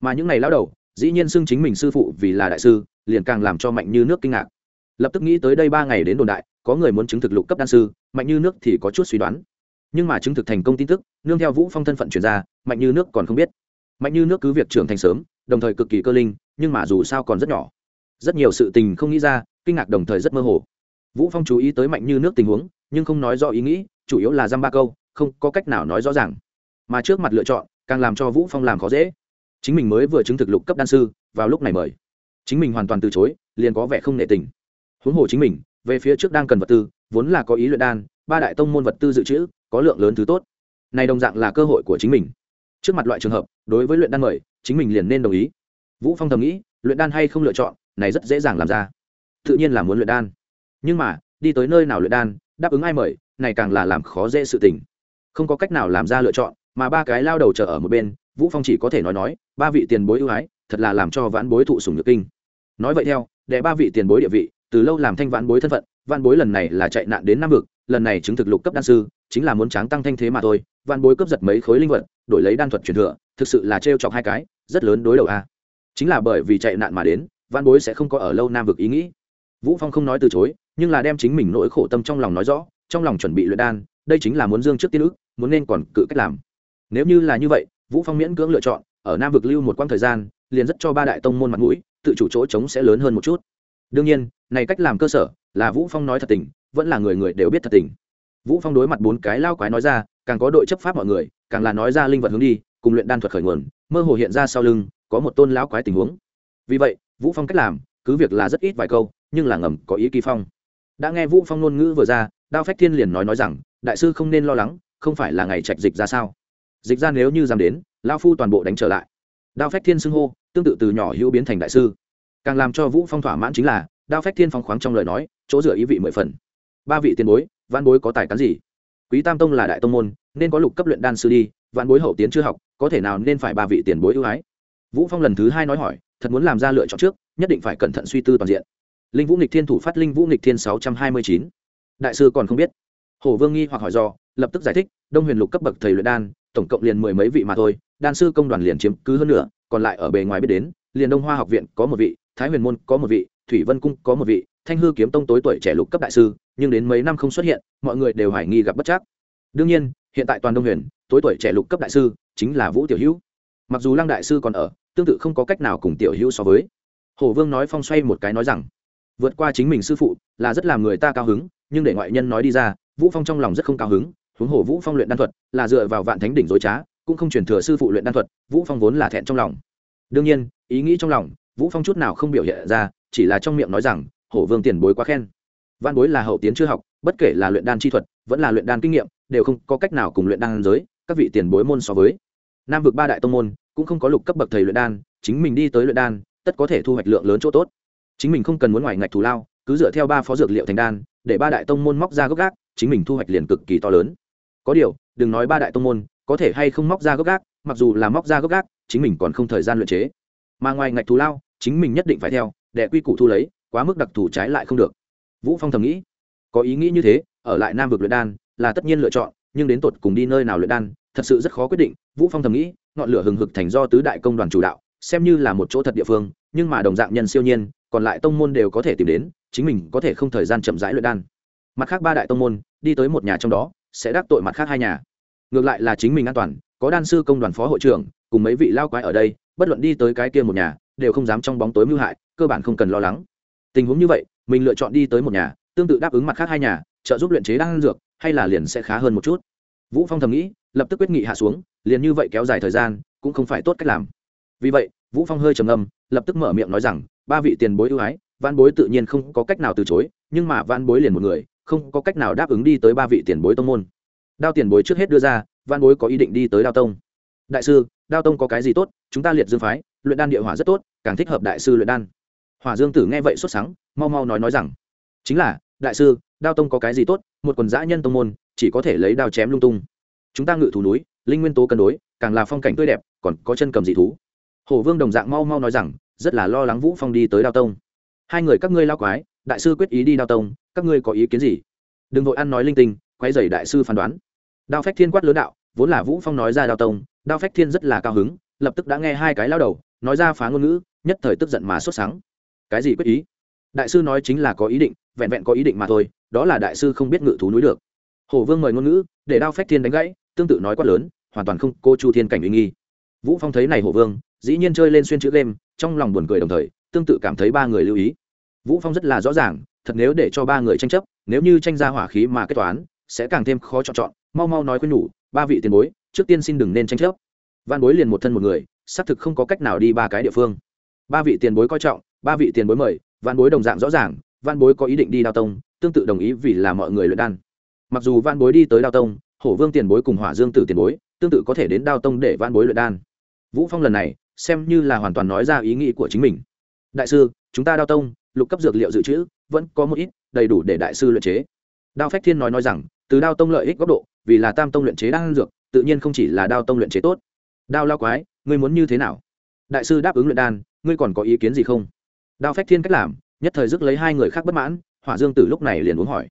Mà những này lao đầu, dĩ nhiên xưng chính mình sư phụ vì là đại sư, liền càng làm cho mạnh như nước kinh ngạc. Lập tức nghĩ tới đây ba ngày đến đồn đại, có người muốn chứng thực lục cấp đan sư, mạnh như nước thì có chút suy đoán. Nhưng mà chứng thực thành công tin tức, nương theo vũ phong thân phận chuyển ra, mạnh như nước còn không biết mạnh như nước cứ việc trưởng thành sớm, đồng thời cực kỳ cơ linh, nhưng mà dù sao còn rất nhỏ. Rất nhiều sự tình không nghĩ ra, kinh ngạc đồng thời rất mơ hồ. Vũ phong chú ý tới mạnh như nước tình huống, nhưng không nói rõ ý nghĩ, chủ yếu là dăm ba câu, không có cách nào nói rõ ràng. Mà trước mặt lựa chọn, càng làm cho vũ phong làm khó dễ. Chính mình mới vừa chứng thực lục cấp đan sư, vào lúc này mời. Chính mình hoàn toàn từ chối, liền có vẻ không nể tình. Huống hồ chính mình, về phía trước đang cần vật tư, vốn là có ý luyện đan, ba đại tông môn vật tư dự trữ, có lượng lớn thứ tốt. Này đồng dạng là cơ hội của chính mình trước mặt loại trường hợp, đối với luyện đan mời, chính mình liền nên đồng ý. Vũ phong thầm nghĩ, luyện đan hay không lựa chọn, này rất dễ dàng làm ra. Tự nhiên là muốn luyện đan. Nhưng mà, đi tới nơi nào luyện đan, đáp ứng ai mời, này càng là làm khó dễ sự tình. Không có cách nào làm ra lựa chọn, mà ba cái lao đầu chờ ở một bên, vũ phong chỉ có thể nói nói, ba vị tiền bối ưu ái, thật là làm cho vãn bối thụ sủng nhược kinh. Nói vậy theo, để ba vị tiền bối địa vị, từ lâu làm thanh vãn bối thân phận, vãn bối lần này là chạy nạn đến nam vực, lần này chứng thực lục cấp đan sư chính là muốn tráng tăng thanh thế mà thôi Văn bối cướp giật mấy khối linh vật, đổi lấy đan thuật truyền thừa, thực sự là trêu chọc hai cái, rất lớn đối đầu a. Chính là bởi vì chạy nạn mà đến Văn bối sẽ không có ở lâu nam vực ý nghĩ. Vũ phong không nói từ chối, nhưng là đem chính mình nỗi khổ tâm trong lòng nói rõ, trong lòng chuẩn bị luyện đan, đây chính là muốn dương trước tiên ức muốn nên còn cự cách làm. Nếu như là như vậy, vũ phong miễn cưỡng lựa chọn, ở nam vực lưu một quãng thời gian, liền rất cho ba đại tông môn mặt mũi, tự chủ chỗ trống sẽ lớn hơn một chút. Đương nhiên, này cách làm cơ sở, là vũ phong nói thật tình, vẫn là người người đều biết thật tình vũ phong đối mặt bốn cái lao quái nói ra, càng có đội chấp pháp mọi người, càng là nói ra linh vật hướng đi, cùng luyện đan thuật khởi nguồn, mơ hồ hiện ra sau lưng, có một tôn lão quái tình huống. Vì vậy, vũ phong cách làm, cứ việc là rất ít vài câu, nhưng là ngầm có ý kỳ phong. Đã nghe vũ phong ngôn ngữ vừa ra, đao phách thiên liền nói nói rằng, đại sư không nên lo lắng, không phải là ngày trạch dịch ra sao? Dịch ra nếu như dám đến lao phu toàn bộ đánh trở lại. Đao phách thiên xưng hô, tương tự từ nhỏ hữu biến thành đại sư. Càng làm cho vũ phong thỏa mãn chính là, đao phách thiên phong khoáng trong lời nói, chỗ dựa ý vị mười phần. Ba vị tiền bối văn bối có tài cán gì? Quý tam tông là đại tông môn, nên có lục cấp luyện đan sư đi, văn bối hậu tiến chưa học, có thể nào nên phải ba vị tiền bối ưu ái? Vũ phong lần thứ hai nói hỏi, thật muốn làm ra lựa chọn trước, nhất định phải cẩn thận suy tư toàn diện. Linh vũ nghịch thiên thủ phát linh vũ nghịch thiên sáu trăm hai mươi chín. Đại sư còn không biết. Hồ vương nghi hoặc hỏi do, lập tức giải thích, đông huyền lục cấp bậc thầy luyện đan, tổng cộng liền mười mấy vị mà thôi, đan sư công đoàn liền chiếm cứ hơn nữa còn lại ở bề ngoài biết đến, liền đông hoa học viện có một vị, thái huyền môn có một vị, thủy vân cung có một vị thanh hư kiếm tông tối tuổi trẻ lục cấp đại sư, nhưng đến mấy năm không xuất hiện, mọi người đều hoài nghi gặp bất chắc. Đương nhiên, hiện tại toàn đông huyền, tối tuổi trẻ lục cấp đại sư, chính là vũ tiểu hữu. Mặc dù lăng đại sư còn ở, tương tự không có cách nào cùng tiểu hữu so với. Hồ vương nói phong xoay một cái nói rằng, vượt qua chính mình sư phụ, là rất làm người ta cao hứng, nhưng để ngoại nhân nói đi ra, vũ phong trong lòng rất không cao hứng, huống hồ vũ phong luyện đan thuật là dựa vào vạn thánh đỉnh dối trá, cũng không truyền thừa sư phụ luyện đan thuật, vũ phong vốn là thẹn trong lòng. Đương nhiên, ý nghĩ trong lòng, vũ phong chút nào không biểu hiện ra, chỉ là trong miệng nói rằng hổ vương tiền bối quá khen. Văn bối là hậu tiến chưa học, bất kể là luyện đan chi thuật, vẫn là luyện đan kinh nghiệm, đều không có cách nào cùng luyện đan giới, các vị tiền bối môn so với. Nam vực ba đại tông môn, cũng không có lục cấp bậc thầy luyện đan, chính mình đi tới luyện đan, tất có thể thu hoạch lượng lớn chỗ tốt. Chính mình không cần muốn ngoài ngạch thù lao, cứ dựa theo ba phó dược liệu thành đan, để ba đại tông môn móc ra gốc gác, chính mình thu hoạch liền cực kỳ to lớn. Có điều, đừng nói ba đại tông môn, có thể hay không móc ra gốc gác, mặc dù là móc ra gốc gác, chính mình còn không thời gian luyện chế. Mà ngoài ngạch thù lao, chính mình nhất định phải theo, để quy củ thu lấy quá mức đặc thù trái lại không được. Vũ phong thầm nghĩ, có ý nghĩ như thế, ở lại nam vực luyện đan là tất nhiên lựa chọn, nhưng đến tột cùng đi nơi nào luyện đan, thật sự rất khó quyết định. Vũ phong thầm nghĩ, ngọn lửa hừng hực thành do tứ đại công đoàn chủ đạo, xem như là một chỗ thật địa phương, nhưng mà đồng dạng nhân siêu nhiên, còn lại tông môn đều có thể tìm đến, chính mình có thể không thời gian chậm rãi luyện đan. Mặt khác ba đại tông môn, đi tới một nhà trong đó, sẽ đắc tội mặt khác hai nhà. Ngược lại là chính mình an toàn, có đan sư công đoàn phó hội trưởng, cùng mấy vị lao quái ở đây, bất luận đi tới cái kia một nhà, đều không dám trong bóng tối mưu hại, cơ bản không cần lo lắng tình huống như vậy, mình lựa chọn đi tới một nhà, tương tự đáp ứng mặt khác hai nhà, trợ giúp luyện chế đan dược, hay là liền sẽ khá hơn một chút. Vũ phong thầm nghĩ, lập tức quyết nghị hạ xuống, liền như vậy kéo dài thời gian, cũng không phải tốt cách làm. Vì vậy, vũ phong hơi trầm ngâm, lập tức mở miệng nói rằng, ba vị tiền bối ưu ái văn bối tự nhiên không có cách nào từ chối, nhưng mà văn bối liền một người, không có cách nào đáp ứng đi tới ba vị tiền bối tông môn. Đao tiền bối trước hết đưa ra văn bối có ý định đi tới đao tông. Đại sư, đao tông có cái gì tốt, chúng ta liệt dương phái, luyện đan địa hỏa rất tốt, càng thích hợp đại sư luyện đan hỏa dương tử nghe vậy xuất sáng mau mau nói nói rằng, chính là, đại sư, đao tông có cái gì tốt, một quần dã nhân tông môn, chỉ có thể lấy đao chém lung tung. Chúng ta ngự thủ núi, linh nguyên tố cân đối, càng là phong cảnh tươi đẹp, còn có chân cầm dị thú. Hổ vương đồng dạng mau mau nói rằng, rất là lo lắng vũ phong đi tới đao tông. Hai người các ngươi lao quái, đại sư quyết ý đi đao tông, các ngươi có ý kiến gì? Đừng vội ăn nói linh tinh quay dày đại sư phán đoán. Đao phách thiên quát lớn đạo, vốn là vũ phong nói ra đao tông, đao phách thiên rất là cao hứng, lập tức đã nghe hai cái lao đầu, nói ra phá ngôn ngữ, nhất thời tức giận mà xuất sáng cái gì quyết ý? Đại sư nói chính là có ý định, vẹn vẹn có ý định mà thôi, đó là đại sư không biết ngự thú núi được. Hổ vương mời ngôn ngữ, để đao phách thiên đánh gãy, tương tự nói quát lớn, hoàn toàn không, cô chu thiên cảnh uy nghi. Vũ phong thấy này hổ vương, dĩ nhiên chơi lên xuyên chữ game, trong lòng buồn cười đồng thời, tương tự cảm thấy ba người lưu ý. Vũ phong rất là rõ ràng, thật nếu để cho ba người tranh chấp, nếu như tranh ra hỏa khí mà kết toán, sẽ càng thêm khó chọn chọn, mau mau nói khuyên nhủ, ba vị tiền bối, trước tiên xin đừng nên tranh chấp. Văn bối liền một thân một người, xác thực không có cách nào đi ba cái địa phương. Ba vị tiền bối coi trọng ba vị tiền bối mời, văn bối đồng dạng rõ ràng, văn bối có ý định đi đao tông, tương tự đồng ý vì là mọi người luyện đan. Mặc dù văn bối đi tới đao tông, hổ vương tiền bối cùng hỏa dương tử tiền bối, tương tự có thể đến đao tông để văn bối luyện đan. Vũ phong lần này, xem như là hoàn toàn nói ra ý nghĩ của chính mình. Đại sư, chúng ta đao tông, lục cấp dược liệu dự trữ, vẫn có một ít, đầy đủ để đại sư luyện chế. Đao phách thiên nói nói rằng, từ đao tông lợi ích góc độ, vì là tam tông luyện chế đan dược, tự nhiên không chỉ là đao tông luyện chế tốt. Đao lao quái, ngươi muốn như thế nào? Đại sư đáp ứng luyện đan, ngươi còn có ý kiến gì không? Đao phách thiên cách làm, nhất thời dứt lấy hai người khác bất mãn, hỏa dương tử lúc này liền uống hỏi.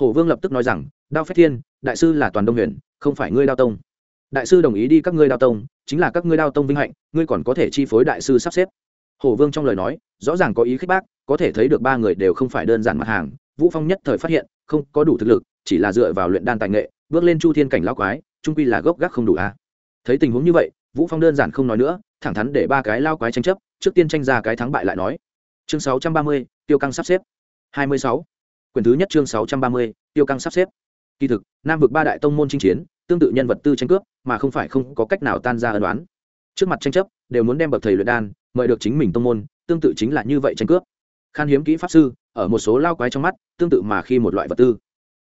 Hổ vương lập tức nói rằng, đao phách thiên, đại sư là toàn đông huyền, không phải ngươi đao tông. Đại sư đồng ý đi các ngươi đao tông, chính là các ngươi đao tông vinh hạnh, ngươi còn có thể chi phối đại sư sắp xếp. Hổ vương trong lời nói, rõ ràng có ý khích bác, có thể thấy được ba người đều không phải đơn giản mặt hàng. Vũ phong nhất thời phát hiện, không có đủ thực lực, chỉ là dựa vào luyện đan tài nghệ, bước lên chu thiên cảnh lao quái, trung quy là gốc gác không đủ a à. thấy tình huống như vậy, vũ phong đơn giản không nói nữa, thẳng thắn để ba cái lao quái tranh chấp, trước tiên tranh ra cái thắng bại lại nói chương 630, tiêu căng sắp xếp. 26. quyển thứ nhất chương 630, tiêu căng sắp xếp. Kỳ thực nam vực ba đại tông môn chinh chiến tương tự nhân vật tư tranh cướp mà không phải không có cách nào tan ra ân đoán trước mặt tranh chấp đều muốn đem bậc thầy luyện đan mời được chính mình tông môn tương tự chính là như vậy tranh cướp. Khan hiếm kỹ pháp sư ở một số lao quái trong mắt tương tự mà khi một loại vật tư.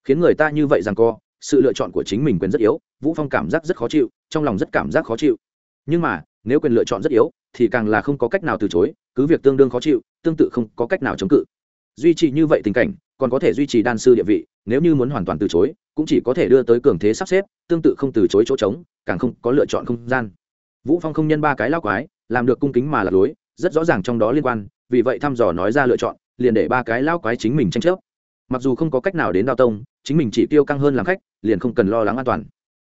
Khiến người ta như vậy rằng co sự lựa chọn của chính mình quyền rất yếu vũ phong cảm giác rất khó chịu trong lòng rất cảm giác khó chịu. Nhưng mà nếu quyền lựa chọn rất yếu thì càng là không có cách nào từ chối cứ việc tương đương khó chịu, tương tự không có cách nào chống cự. Duy trì như vậy tình cảnh, còn có thể duy trì đan sư địa vị, nếu như muốn hoàn toàn từ chối, cũng chỉ có thể đưa tới cường thế sắp xếp, tương tự không từ chối chỗ trống, càng không có lựa chọn không gian. Vũ phong không nhân ba cái lao quái, làm được cung kính mà là lối, rất rõ ràng trong đó liên quan, vì vậy thăm dò nói ra lựa chọn, liền để ba cái lao quái chính mình tranh chấp. Mặc dù không có cách nào đến đao tông, chính mình chỉ tiêu căng hơn làm khách, liền không cần lo lắng an toàn.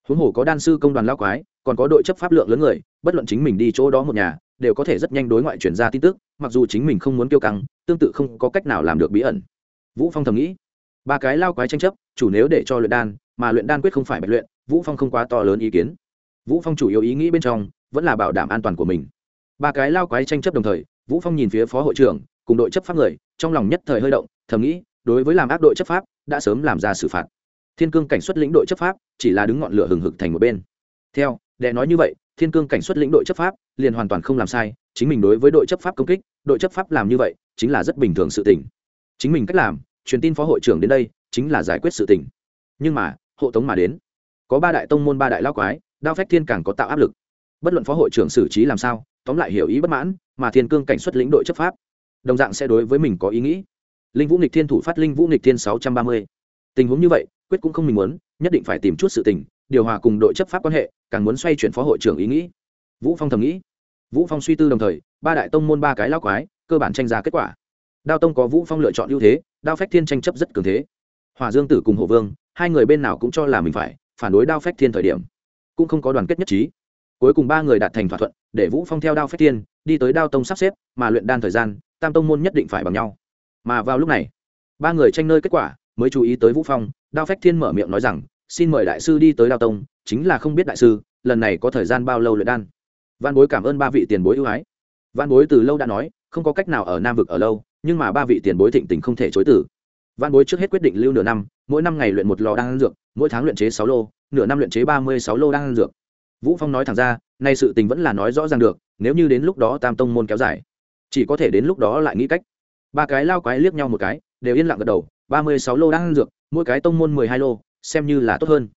Huống hồ có đan sư công đoàn lao quái, còn có đội chấp pháp lượng lớn người, bất luận chính mình đi chỗ đó một nhà đều có thể rất nhanh đối ngoại chuyển ra tin tức, mặc dù chính mình không muốn kiêu căng, tương tự không có cách nào làm được bí ẩn. Vũ phong thầm nghĩ, ba cái lao quái tranh chấp, chủ nếu để cho luyện đan, mà luyện đan quyết không phải bạch luyện, vũ phong không quá to lớn ý kiến. Vũ phong chủ yếu ý nghĩ bên trong, vẫn là bảo đảm an toàn của mình. Ba cái lao quái tranh chấp đồng thời, vũ phong nhìn phía phó hội trưởng, cùng đội chấp pháp người, trong lòng nhất thời hơi động, thầm nghĩ, đối với làm ác đội chấp pháp, đã sớm làm ra xử phạt. Thiên cương cảnh xuất lĩnh đội chấp pháp, chỉ là đứng ngọn lửa hừng hực thành một bên. Theo, đệ nói như vậy thiên cương cảnh xuất lĩnh đội chấp pháp, liền hoàn toàn không làm sai, chính mình đối với đội chấp pháp công kích, đội chấp pháp làm như vậy, chính là rất bình thường sự tình. Chính mình cách làm, truyền tin phó hội trưởng đến đây, chính là giải quyết sự tình. Nhưng mà, hộ tống mà đến. Có ba đại tông môn, ba đại lao quái, đao phách thiên càng có tạo áp lực. Bất luận phó hội trưởng xử trí làm sao, tóm lại hiểu ý bất mãn, mà thiên cương cảnh xuất lĩnh đội chấp pháp, đồng dạng sẽ đối với mình có ý nghĩ. Linh vũ nghịch thiên thủ phát linh vũ nghịch thiên sáu trăm ba mươi. Tình huống như vậy quyết cũng không mình muốn, nhất định phải tìm chút sự tình, điều hòa cùng đội chấp pháp quan hệ, càng muốn xoay chuyển phó hội trưởng ý nghĩ. Vũ phong thầm nghĩ. Vũ phong suy tư đồng thời, ba đại tông môn ba cái lao quái, cơ bản tranh ra kết quả. Đao tông có vũ phong lựa chọn ưu thế, đao phách thiên tranh chấp rất cường thế. Hòa dương tử cùng hộ vương, hai người bên nào cũng cho là mình phải, phản đối đao phách thiên thời điểm, cũng không có đoàn kết nhất trí. Cuối cùng ba người đạt thành thỏa thuận, để vũ phong theo đao phách thiên, đi tới đao tông sắp xếp, mà luyện đan thời gian, tam tông môn nhất định phải bằng nhau. Mà vào lúc này, ba người tranh nơi kết quả mới chú ý tới vũ phong, đao phách thiên mở miệng nói rằng, xin mời đại sư đi tới đao tông, chính là không biết đại sư, lần này có thời gian bao lâu luyện đan? Văn bối cảm ơn ba vị tiền bối ưu ái. Văn bối từ lâu đã nói, không có cách nào ở nam vực ở lâu, nhưng mà ba vị tiền bối thịnh tình không thể chối tử văn bối trước hết quyết định lưu nửa năm, mỗi năm ngày luyện một lò đan dược, mỗi tháng luyện chế sáu lô, nửa năm luyện chế ba mươi sáu lô đan dược. Vũ phong nói thẳng ra, nay sự tình vẫn là nói rõ ràng được, nếu như đến lúc đó tam tông môn kéo dài, chỉ có thể đến lúc đó lại nghĩ cách. Ba cái lao quái liếc nhau một cái, đều yên lặng gật đầu ba mươi sáu lô đan dược, mỗi cái tông môn mười hai lô, xem như là tốt hơn.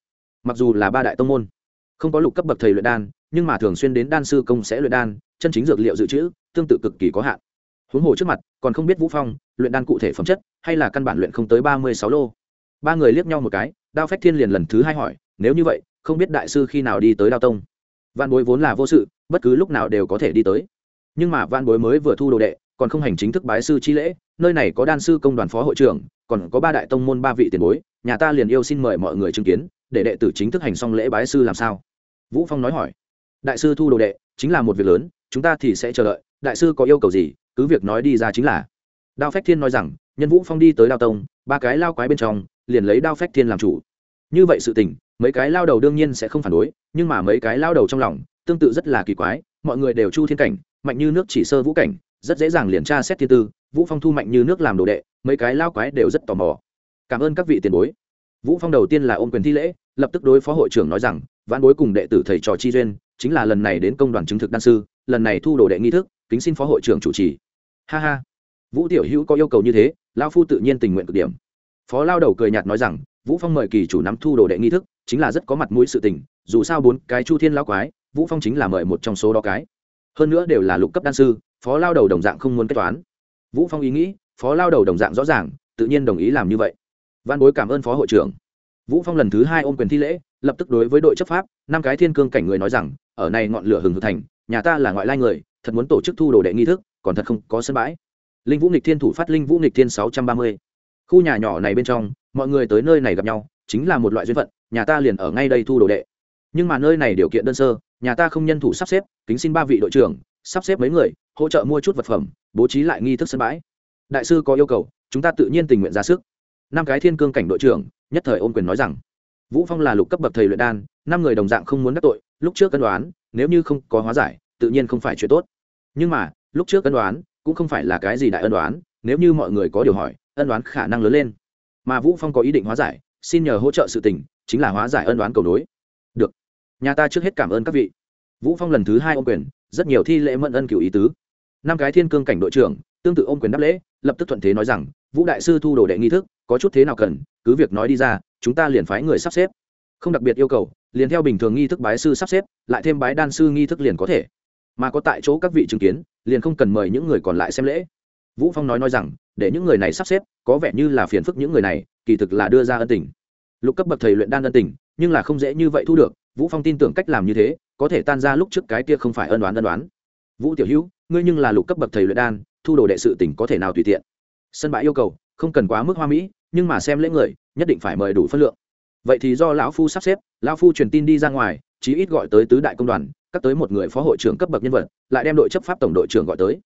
Mặc dù là ba đại tông môn, không có lục cấp bậc thầy luyện đan, nhưng mà thường xuyên đến đan sư công sẽ luyện đan, chân chính dược liệu dự trữ, tương tự cực kỳ có hạn. Huống hồ trước mặt, còn không biết vũ phong, luyện đan cụ thể phẩm chất, hay là căn bản luyện không tới ba mươi sáu lô. Ba người liếc nhau một cái, đao phách thiên liền lần thứ hai hỏi, nếu như vậy, không biết đại sư khi nào đi tới đao tông? Văn bối vốn là vô sự, bất cứ lúc nào đều có thể đi tới. Nhưng mà văn bối mới vừa thu đồ đệ, còn không hành chính thức bái sư chi lễ nơi này có đan sư công đoàn phó hội trưởng, còn có ba đại tông môn ba vị tiền bối, nhà ta liền yêu xin mời mọi người chứng kiến, để đệ tử chính thức hành xong lễ bái sư làm sao? Vũ phong nói hỏi. Đại sư thu đồ đệ, chính là một việc lớn, chúng ta thì sẽ chờ đợi, đại sư có yêu cầu gì, cứ việc nói đi ra chính là. Đao phách thiên nói rằng, nhân vũ phong đi tới đao tông, ba cái lao quái bên trong, liền lấy đao phách thiên làm chủ. Như vậy sự tình, mấy cái lao đầu đương nhiên sẽ không phản đối, nhưng mà mấy cái lao đầu trong lòng, tương tự rất là kỳ quái, mọi người đều chu thiên cảnh, mạnh như nước chỉ sơ vũ cảnh, rất dễ dàng liền tra xét thiên tư vũ phong thu mạnh như nước làm đồ đệ, mấy cái lao quái đều rất tò mò. Cảm ơn các vị tiền bối. Vũ phong đầu tiên là ôm quyền thi lễ, lập tức đối phó hội trưởng nói rằng, vãn bối cùng đệ tử thầy trò chi duyên, chính là lần này đến công đoàn chứng thực đan sư, lần này thu đồ đệ nghi thức, kính xin phó hội trưởng chủ trì. Ha ha. Vũ tiểu hữu có yêu cầu như thế lao phu tự nhiên tình nguyện cực điểm. Phó lao đầu cười nhạt nói rằng, vũ phong mời kỳ chủ nắm thu đồ đệ nghi thức, chính là rất có mặt mũi sự tình, dù sao bốn cái chu thiên lao quái, vũ phong chính là mời một trong số đó cái. Hơn nữa đều là lục cấp đan sư, phó lao đầu đồng dạng không muốn kết toán vũ phong ý nghĩ, phó lao đầu đồng dạng rõ ràng, tự nhiên đồng ý làm như vậy. Văn bối cảm ơn phó hội trưởng. Vũ phong lần thứ hai ôm quyền thi lễ, lập tức đối với đội chấp pháp, năm cái thiên cương cảnh người nói rằng, ở này ngọn lửa hừng hực thành, nhà ta là ngoại lai người, thật muốn tổ chức thu đồ đệ nghi thức, còn thật không có sân bãi. Linh vũ nghịch thiên thủ phát linh vũ nghịch thiên sáu trăm ba mươi. Khu nhà nhỏ này bên trong, mọi người tới nơi này gặp nhau, chính là một loại duyên phận, nhà ta liền ở ngay đây thu đồ đệ. Nhưng mà nơi này điều kiện đơn sơ, nhà ta không nhân thủ sắp xếp, kính xin ba vị đội trưởng sắp xếp mấy người, hỗ trợ mua chút vật phẩm, bố trí lại nghi thức sân bãi. Đại sư có yêu cầu, chúng ta tự nhiên tình nguyện ra sức. Năm cái thiên cương cảnh đội trưởng, nhất thời ôn quyền nói rằng, vũ phong là lục cấp bậc thầy luyện đan, năm người đồng dạng không muốn đắc tội, lúc trước cân đoán, nếu như không có hóa giải, tự nhiên không phải chuyện tốt. Nhưng mà, lúc trước cân đoán, cũng không phải là cái gì đại ân đoán, nếu như mọi người có điều hỏi, ân đoán khả năng lớn lên. Mà vũ phong có ý định hóa giải, xin nhờ hỗ trợ sự tình, chính là hóa giải ân đoán cầu nối. Được. Nhà ta trước hết cảm ơn các vị. Vũ phong lần thứ hai ôm quyền rất nhiều thi lễ mẫn ân cửu ý tứ. Năm cái thiên cương cảnh đội trưởng, tương tự ôm quyền đáp lễ, lập tức thuận thế nói rằng, vũ đại sư thu đồ đệ nghi thức, có chút thế nào cần, cứ việc nói đi ra, chúng ta liền phái người sắp xếp. Không đặc biệt yêu cầu, liền theo bình thường nghi thức bái sư sắp xếp, lại thêm bái đan sư nghi thức liền có thể. Mà có tại chỗ các vị chứng kiến, liền không cần mời những người còn lại xem lễ. Vũ phong nói nói rằng, để những người này sắp xếp, có vẻ như là phiền phức những người này, kỳ thực là đưa ra ân tình. Lục cấp bậc thầy luyện đan ân tình, nhưng là không dễ như vậy thu được vũ phong tin tưởng cách làm như thế, có thể tan ra lúc trước cái kia không phải ân đoán ân đoán vũ tiểu hữu, ngươi nhưng là lục cấp bậc thầy luyện đan, thu đồ đệ sự tình có thể nào tùy tiện? Sân bãi yêu cầu, không cần quá mức hoa mỹ, nhưng mà xem lễ người, nhất định phải mời đủ phân lượng. Vậy thì do lão phu sắp xếp, lão phu truyền tin đi ra ngoài, chí ít gọi tới tứ đại công đoàn cắt tới một người phó hội trưởng cấp bậc nhân vật, lại đem đội chấp pháp tổng đội trưởng gọi tới.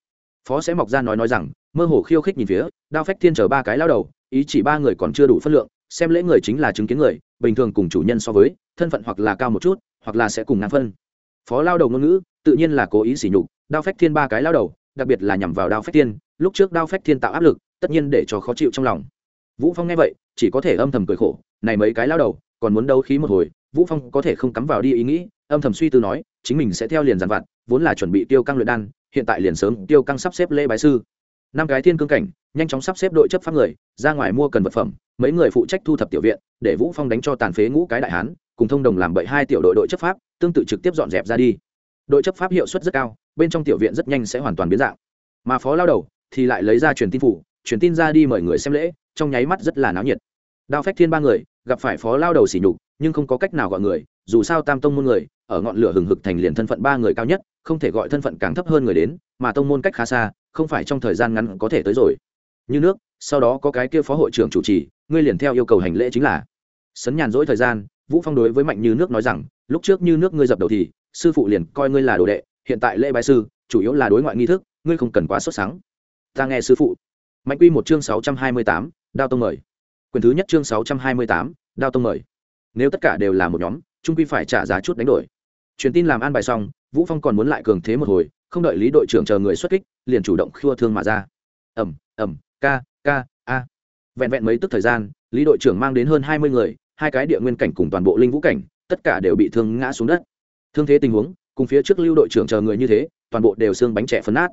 Phó sẽ mọc ra nói nói rằng, mơ hồ khiêu khích nhìn phía, đao phách thiên chờ ba cái lao đầu, ý chỉ ba người còn chưa đủ phân lượng xem lễ người chính là chứng kiến người, bình thường cùng chủ nhân so với, thân phận hoặc là cao một chút, hoặc là sẽ cùng ngang phân. Phó lao đầu ngôn ngữ, tự nhiên là cố ý sỉ nhục, đao phách thiên ba cái lao đầu, đặc biệt là nhằm vào đao phách thiên, lúc trước đao phách thiên tạo áp lực, tất nhiên để cho khó chịu trong lòng. Vũ phong nghe vậy, chỉ có thể âm thầm cười khổ, này mấy cái lao đầu, còn muốn đấu khí một hồi, vũ phong có thể không cắm vào đi ý nghĩ, âm thầm suy tư nói, chính mình sẽ theo liền giàn vặt, vốn là chuẩn bị tiêu căng luyện đan, hiện tại liền sớm tiêu căng sắp xếp lễ bái sư. Năm cái thiên cương cảnh nhanh chóng sắp xếp đội chấp pháp người, ra ngoài mua cần vật phẩm, mấy người phụ trách thu thập tiểu viện, để vũ phong đánh cho tàn phế ngũ cái đại hán, cùng thông đồng làm bậy hai tiểu đội đội chấp pháp, tương tự trực tiếp dọn dẹp ra đi. Đội chấp pháp hiệu suất rất cao, bên trong tiểu viện rất nhanh sẽ hoàn toàn biến dạng. Mà phó lao đầu thì lại lấy ra truyền tin phủ, truyền tin ra đi mời người xem lễ, trong nháy mắt rất là náo nhiệt. Đao phách thiên ba người, gặp phải phó lao đầu xỉ nhục, nhưng không có cách nào gọi người, dù sao tam tông môn người, ở ngọn lửa hừng hực thành liền thân phận ba người cao nhất, không thể gọi thân phận càng thấp hơn người đến, mà tông môn cách khá xa, không phải trong thời gian ngắn có thể tới rồi như nước, sau đó có cái kia phó hội trưởng chủ trì, ngươi liền theo yêu cầu hành lễ chính là. Sấn nhàn rỗi thời gian, vũ phong đối với mạnh như nước nói rằng, lúc trước như nước ngươi dập đầu thì, sư phụ liền coi ngươi là đồ đệ, hiện tại lễ bài sư, chủ yếu là đối ngoại nghi thức, ngươi không cần quá xuất sáng ta nghe sư phụ. Mạnh quy một chương sáu trăm hai mươi tám, đao tông mời. Quyền thứ nhất chương sáu trăm hai mươi tám, đao tông mời. Nếu tất cả đều là một nhóm, trung quy phải trả giá chút đánh đổi. Truyền tin làm an bài xong, vũ phong còn muốn lại cường thế một hồi, không đợi lý đội trưởng chờ người xuất kích, liền chủ động khua thương mà ra. Ẩm ẩm ca ca a. Vẹn vẹn mấy tức thời gian, lý đội trưởng mang đến hơn hai mươi người, hai cái địa nguyên cảnh cùng toàn bộ linh vũ cảnh, tất cả đều bị thương ngã xuống đất. Thương thế tình huống, cùng phía trước lưu đội trưởng chờ người như thế, toàn bộ đều xương bánh trẻ phấn nát.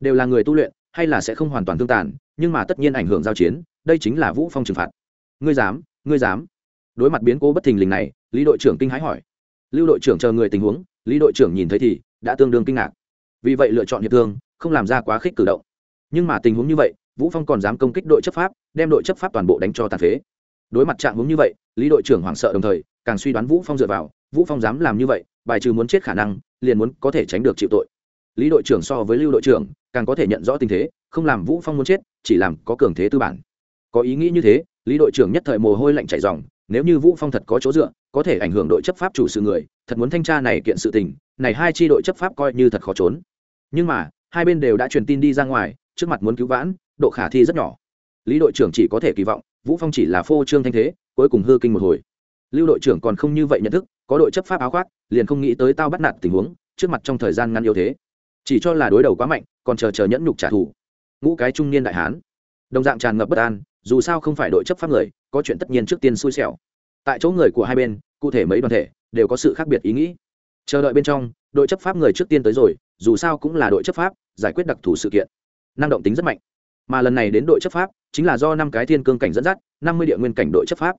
Đều là người tu luyện, hay là sẽ không hoàn toàn thương tàn, nhưng mà tất nhiên ảnh hưởng giao chiến, đây chính là vũ phong trừng phạt. Ngươi dám ngươi dám. Đối mặt biến cố bất thình lình này, lý đội trưởng kinh hãi hỏi. Lưu đội trưởng chờ người tình huống, lý đội trưởng nhìn thấy thì đã tương đương kinh ngạc. Vì vậy lựa chọn hiệp thương, không làm ra quá khích cử động. Nhưng mà tình huống như vậy vũ phong còn dám công kích đội chấp pháp, đem đội chấp pháp toàn bộ đánh cho tàn phế. Đối mặt trạng hướng như vậy, lý đội trưởng hoảng sợ đồng thời, càng suy đoán vũ phong dựa vào. Vũ phong dám làm như vậy, bài trừ muốn chết khả năng, liền muốn có thể tránh được chịu tội. Lý đội trưởng so với lưu đội trưởng, càng có thể nhận rõ tình thế, không làm vũ phong muốn chết, chỉ làm có cường thế tư bản. Có ý nghĩ như thế, lý đội trưởng nhất thời mồ hôi lạnh chảy ròng, nếu như vũ phong thật có chỗ dựa, có thể ảnh hưởng đội chấp pháp chủ sự người, thật muốn thanh tra này kiện sự tình, này hai chi đội chấp pháp coi như thật khó trốn. Nhưng mà, hai bên đều đã truyền tin đi ra ngoài, trước mặt muốn cứu vãn độ khả thi rất nhỏ. Lý đội trưởng chỉ có thể kỳ vọng, vũ phong chỉ là phô trương thanh thế, cuối cùng hư kinh một hồi. Lưu đội trưởng còn không như vậy nhận thức, có đội chấp pháp áo khoác, liền không nghĩ tới tao bắt nạt tình huống, trước mặt trong thời gian ngăn yếu thế. Chỉ cho là đối đầu quá mạnh, còn chờ chờ nhẫn nhục trả thù. Ngũ cái trung niên đại hán. Đồng dạng tràn ngập bất an, dù sao không phải đội chấp pháp người, có chuyện tất nhiên trước tiên xui xẻo. Tại chỗ người của hai bên, cụ thể mấy đoàn thể, đều có sự khác biệt ý nghĩ. Chờ đợi bên trong, đội chấp pháp người trước tiên tới rồi, dù sao cũng là đội chấp pháp, giải quyết đặc thù sự kiện. Năng động tính rất mạnh mà lần này đến đội chấp pháp chính là do năm cái thiên cương cảnh dẫn dắt, năm mươi địa nguyên cảnh đội chấp pháp.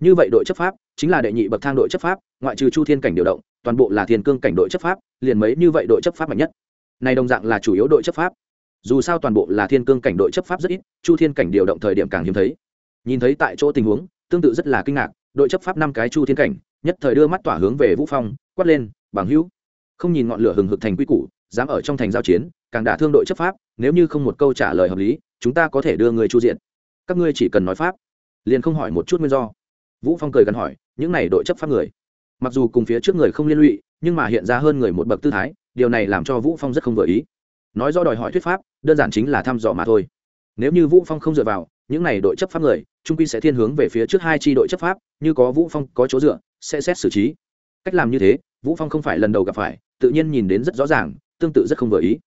Như vậy đội chấp pháp chính là đệ nhị bậc thang đội chấp pháp, ngoại trừ chu thiên cảnh điều động, toàn bộ là thiên cương cảnh đội chấp pháp, liền mấy như vậy đội chấp pháp mạnh nhất. Này đồng dạng là chủ yếu đội chấp pháp. Dù sao toàn bộ là thiên cương cảnh đội chấp pháp rất ít, chu thiên cảnh điều động thời điểm càng hiếm thấy. Nhìn thấy tại chỗ tình huống, tương tự rất là kinh ngạc, đội chấp pháp năm cái chu thiên cảnh, nhất thời đưa mắt tỏa hướng về vũ phong, quát lên, bằng hữu. Không nhìn ngọn lửa hừng hực thành quy củ dám ở trong thành giao chiến, càng đả thương đội chấp pháp, nếu như không một câu trả lời hợp lý, chúng ta có thể đưa người chu diện. Các ngươi chỉ cần nói pháp, liền không hỏi một chút nguyên do. Vũ phong cười gần hỏi, những này đội chấp pháp người, mặc dù cùng phía trước người không liên lụy, nhưng mà hiện ra hơn người một bậc tư thái, điều này làm cho vũ phong rất không vừa ý. Nói do đòi hỏi thuyết pháp, đơn giản chính là thăm dò mà thôi. Nếu như vũ phong không dựa vào, những này đội chấp pháp người, trung quy sẽ thiên hướng về phía trước hai tri đội chấp pháp, như có vũ phong, có chỗ dựa, sẽ xét xử trí. Cách làm như thế, vũ phong không phải lần đầu gặp phải, tự nhiên nhìn đến rất rõ ràng tương tự rất không vừa ý.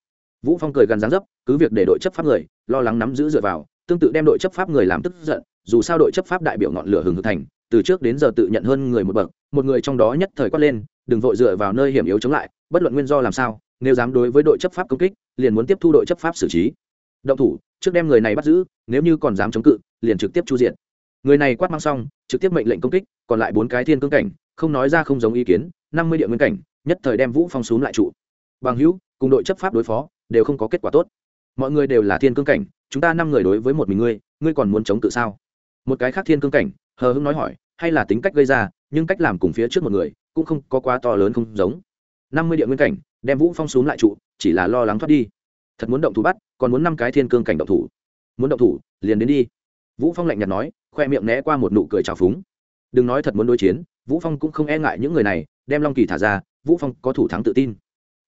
Vũ phong cười gần dáng dấp, cứ việc để đội chấp pháp người, lo lắng nắm giữ dựa vào, tương tự đem đội chấp pháp người làm tức giận, dù sao đội chấp pháp đại biểu ngọn lửa hừng hực thành, từ trước đến giờ tự nhận hơn người một bậc, một người trong đó nhất thời quát lên, đừng vội dựa vào nơi hiểm yếu chống lại, bất luận nguyên do làm sao, nếu dám đối với đội chấp pháp công kích, liền muốn tiếp thu đội chấp pháp xử trí. Động thủ, trước đem người này bắt giữ, nếu như còn dám chống cự, liền trực tiếp chu diện người này quát mang xong, trực tiếp mệnh lệnh công kích, còn lại bốn cái thiên cương cảnh, không nói ra không giống ý kiến, năm mươi địa nguyên cảnh, nhất thời đem vũ phong xuống lại trụ bằng hữu, cùng đội chấp pháp đối phó, đều không có kết quả tốt. Mọi người đều là thiên cương cảnh, chúng ta năm người đối với một mình ngươi ngươi còn muốn chống cự sao? Một cái khác thiên cương cảnh, hờ hững nói hỏi, hay là tính cách gây ra, nhưng cách làm cùng phía trước một người, cũng không có quá to lớn không giống. Năm mươi địa nguyên cảnh, đem vũ phong xuống lại trụ, chỉ là lo lắng thoát đi. Thật muốn động thủ bắt, còn muốn năm cái thiên cương cảnh động thủ. Muốn động thủ, liền đến đi. Vũ phong lạnh nhạt nói, khoe miệng né qua một nụ cười trào phúng. Đừng nói thật muốn đối chiến, vũ phong cũng không e ngại những người này, đem long kỳ thả ra, vũ phong có thủ thắng tự tin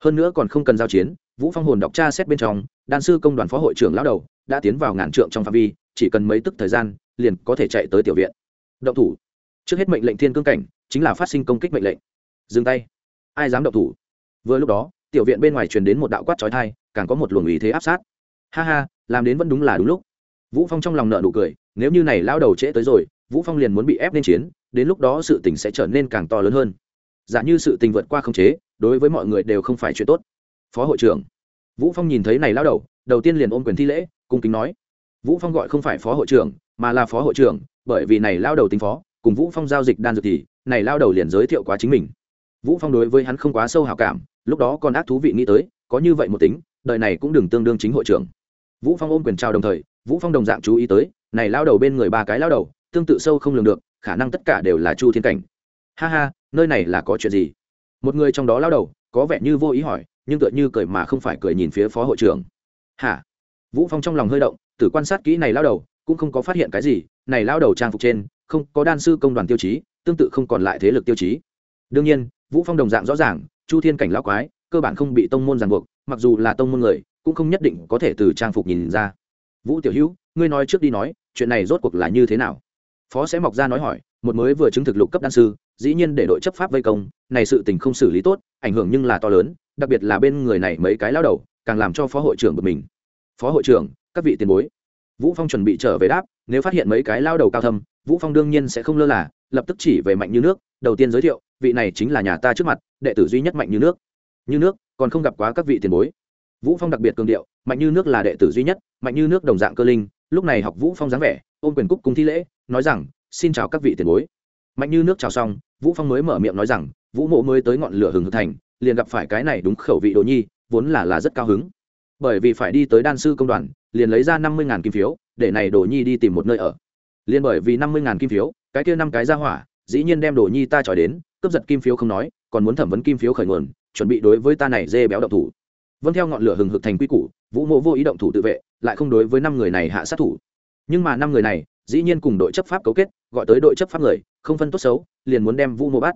hơn nữa còn không cần giao chiến, vũ phong hồn đọc tra xét bên trong, đan sư công đoàn phó hội trưởng lão đầu, đã tiến vào ngàn trượng trong phạm vi, chỉ cần mấy tức thời gian, liền có thể chạy tới tiểu viện. Động thủ. Trước hết mệnh lệnh thiên cương cảnh, chính là phát sinh công kích mệnh lệnh. Dừng tay. Ai dám động thủ? Vừa lúc đó, tiểu viện bên ngoài truyền đến một đạo quát trói thai càng có một luồng ý thế áp sát. Ha ha, làm đến vẫn đúng là đúng lúc. Vũ phong trong lòng nợ nụ cười, nếu như này lao đầu trễ tới rồi, vũ phong liền muốn bị ép lên chiến, đến lúc đó sự tình sẽ trở nên càng to lớn hơn. Giả như sự tình vượt qua khống chế đối với mọi người đều không phải chuyện tốt. Phó hội trưởng, vũ phong nhìn thấy này lao đầu đầu tiên liền ôm quyền thi lễ, cung kính nói. Vũ phong gọi không phải phó hội trưởng, mà là phó hội trưởng, bởi vì này lao đầu tính phó, cùng vũ phong giao dịch đan dược thì, này lao đầu liền giới thiệu quá chính mình. Vũ phong đối với hắn không quá sâu hảo cảm, lúc đó còn ác thú vị nghĩ tới, có như vậy một tính, đời này cũng đừng tương đương chính hội trưởng. Vũ phong ôm quyền trao đồng thời, vũ phong đồng dạng chú ý tới, này lao đầu bên người ba cái lao đầu, tương tự sâu không lường được, khả năng tất cả đều là chu thiên cảnh. Ha ha, nơi này là có chuyện gì? Một người trong đó lao đầu, có vẻ như vô ý hỏi, nhưng tựa như cười mà không phải cười nhìn phía phó hội trưởng. Hả? Vũ phong trong lòng hơi động, tử quan sát kỹ này lao đầu, cũng không có phát hiện cái gì, này lao đầu trang phục trên, không có đan sư công đoàn tiêu chí, tương tự không còn lại thế lực tiêu chí. Đương nhiên, vũ phong đồng dạng rõ ràng, chu thiên cảnh lao quái, cơ bản không bị tông môn ràng buộc, mặc dù là tông môn người, cũng không nhất định có thể từ trang phục nhìn ra. Vũ tiểu hữu, ngươi nói trước đi nói, chuyện này rốt cuộc là như thế nào? Phó sẽ mọc ra nói hỏi, một mới vừa chứng thực lục cấp đan sư dĩ nhiên để đội chấp pháp vây công, này sự tình không xử lý tốt, ảnh hưởng nhưng là to lớn, đặc biệt là bên người này mấy cái lao đầu, càng làm cho phó hội trưởng bực mình. Phó hội trưởng, các vị tiền bối. Vũ phong chuẩn bị trở về đáp, nếu phát hiện mấy cái lao đầu cao thâm, vũ phong đương nhiên sẽ không lơ là, lập tức chỉ về mạnh như nước, đầu tiên giới thiệu, vị này chính là nhà ta trước mặt, đệ tử duy nhất mạnh như nước. Như nước, còn không gặp quá các vị tiền bối. Vũ phong đặc biệt cường điệu, mạnh như nước là đệ tử duy nhất, mạnh như nước đồng dạng cơ linh, lúc này học vũ phong dáng vẻ, ôm quyền cúc cung thi lễ, nói rằng, xin chào các vị tiền bối mạnh như nước trào xong vũ phong mới mở miệng nói rằng, vũ mộ mới tới ngọn lửa hừng hực thành, liền gặp phải cái này đúng khẩu vị đồ nhi, vốn là là rất cao hứng. Bởi vì phải đi tới đan sư công đoàn, liền lấy ra năm mươi kim phiếu, để này đồ nhi đi tìm một nơi ở. Liền bởi vì năm mươi kim phiếu, cái kia năm cái ra hỏa, dĩ nhiên đem đồ nhi ta tròi đến, cướp giật kim phiếu không nói, còn muốn thẩm vấn kim phiếu khởi nguồn, chuẩn bị đối với ta này dê béo động thủ. Vâng theo ngọn lửa hừng hực thành quy củ, vũ mộ vô ý động thủ tự vệ, lại không đối với năm người này hạ sát thủ. Nhưng mà năm người này dĩ nhiên cùng đội chấp pháp cấu kết, gọi tới đội chấp pháp người, không phân tốt xấu, liền muốn đem vũ mua bắt.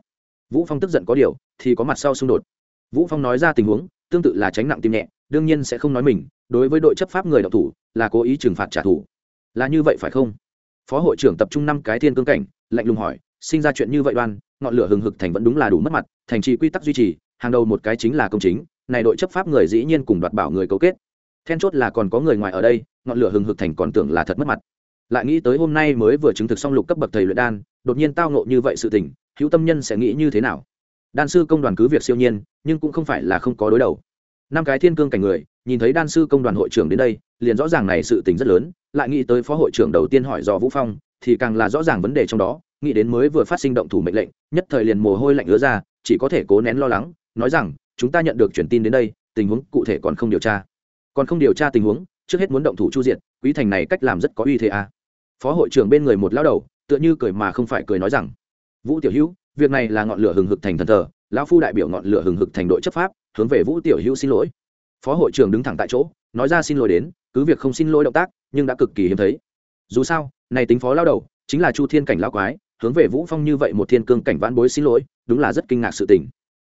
Vũ phong tức giận có điều, thì có mặt sau xung đột. Vũ phong nói ra tình huống, tương tự là tránh nặng tim nhẹ, đương nhiên sẽ không nói mình, đối với đội chấp pháp người đọc thủ, là cố ý trừng phạt trả thù. Là như vậy phải không? Phó hội trưởng tập trung năm cái thiên cương cảnh, lạnh lùng hỏi, sinh ra chuyện như vậy đoan, ngọn lửa hừng hực thành vẫn đúng là đủ mất mặt, thành trì quy tắc duy trì, hàng đầu một cái chính là công chính, này đội chấp pháp người dĩ nhiên cùng đoạt bảo người cấu kết. Then chốt là còn có người ngoài ở đây, ngọn lửa hừng hực thành còn tưởng là thật mất mặt lại nghĩ tới hôm nay mới vừa chứng thực xong lục cấp bậc thầy luyện đan, đột nhiên tao ngộ như vậy sự tình, hữu tâm nhân sẽ nghĩ như thế nào? Đan sư công đoàn cứ việc siêu nhiên, nhưng cũng không phải là không có đối đầu. Năm cái thiên cương cảnh người, nhìn thấy đan sư công đoàn hội trưởng đến đây, liền rõ ràng này sự tình rất lớn, lại nghĩ tới phó hội trưởng đầu tiên hỏi dò vũ phong, thì càng là rõ ràng vấn đề trong đó, nghĩ đến mới vừa phát sinh động thủ mệnh lệnh, nhất thời liền mồ hôi lạnh ứa ra, chỉ có thể cố nén lo lắng, nói rằng, chúng ta nhận được truyền tin đến đây, tình huống cụ thể còn không điều tra. Còn không điều tra tình huống, trước hết muốn động thủ chu diện quý thành này cách làm rất có uy thế à phó hội trưởng bên người một lão đầu, tựa như cười mà không phải cười nói rằng, vũ tiểu hữu, việc này là ngọn lửa hừng hực thành thần thờ, lão phu đại biểu ngọn lửa hừng hực thành đội chấp pháp, hướng về vũ tiểu hữu xin lỗi. Phó hội trưởng đứng thẳng tại chỗ, nói ra xin lỗi đến, cứ việc không xin lỗi động tác, nhưng đã cực kỳ hiếm thấy. Dù sao, này tính phó lao đầu, chính là chu thiên cảnh lao quái, hướng về vũ phong như vậy một thiên cương cảnh vãn bối xin lỗi, đúng là rất kinh ngạc sự tình.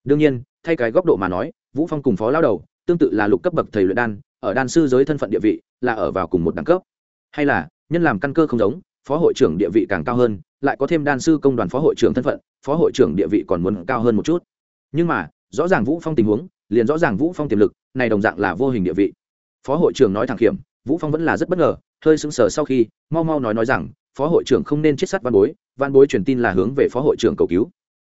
Đương nhiên, thay cái góc độ mà nói, vũ phong cùng phó lao đầu, tương tự là lục cấp bậc thầy luyện đan, ở đan sư giới thân phận địa vị, là ở vào cùng một đẳng cấp. Hay là nhân làm căn cơ không giống, phó hội trưởng địa vị càng cao hơn, lại có thêm đan sư công đoàn phó hội trưởng thân phận, phó hội trưởng địa vị còn muốn cao hơn một chút. Nhưng mà, rõ ràng vũ phong tình huống, liền rõ ràng vũ phong tiềm lực, này đồng dạng là vô hình địa vị. Phó hội trưởng nói thẳng hiểm vũ phong vẫn là rất bất ngờ, hơi sững sờ sau khi, mau mau nói nói rằng, phó hội trưởng không nên chết sát văn bối văn bối truyền tin là hướng về phó hội trưởng cầu cứu.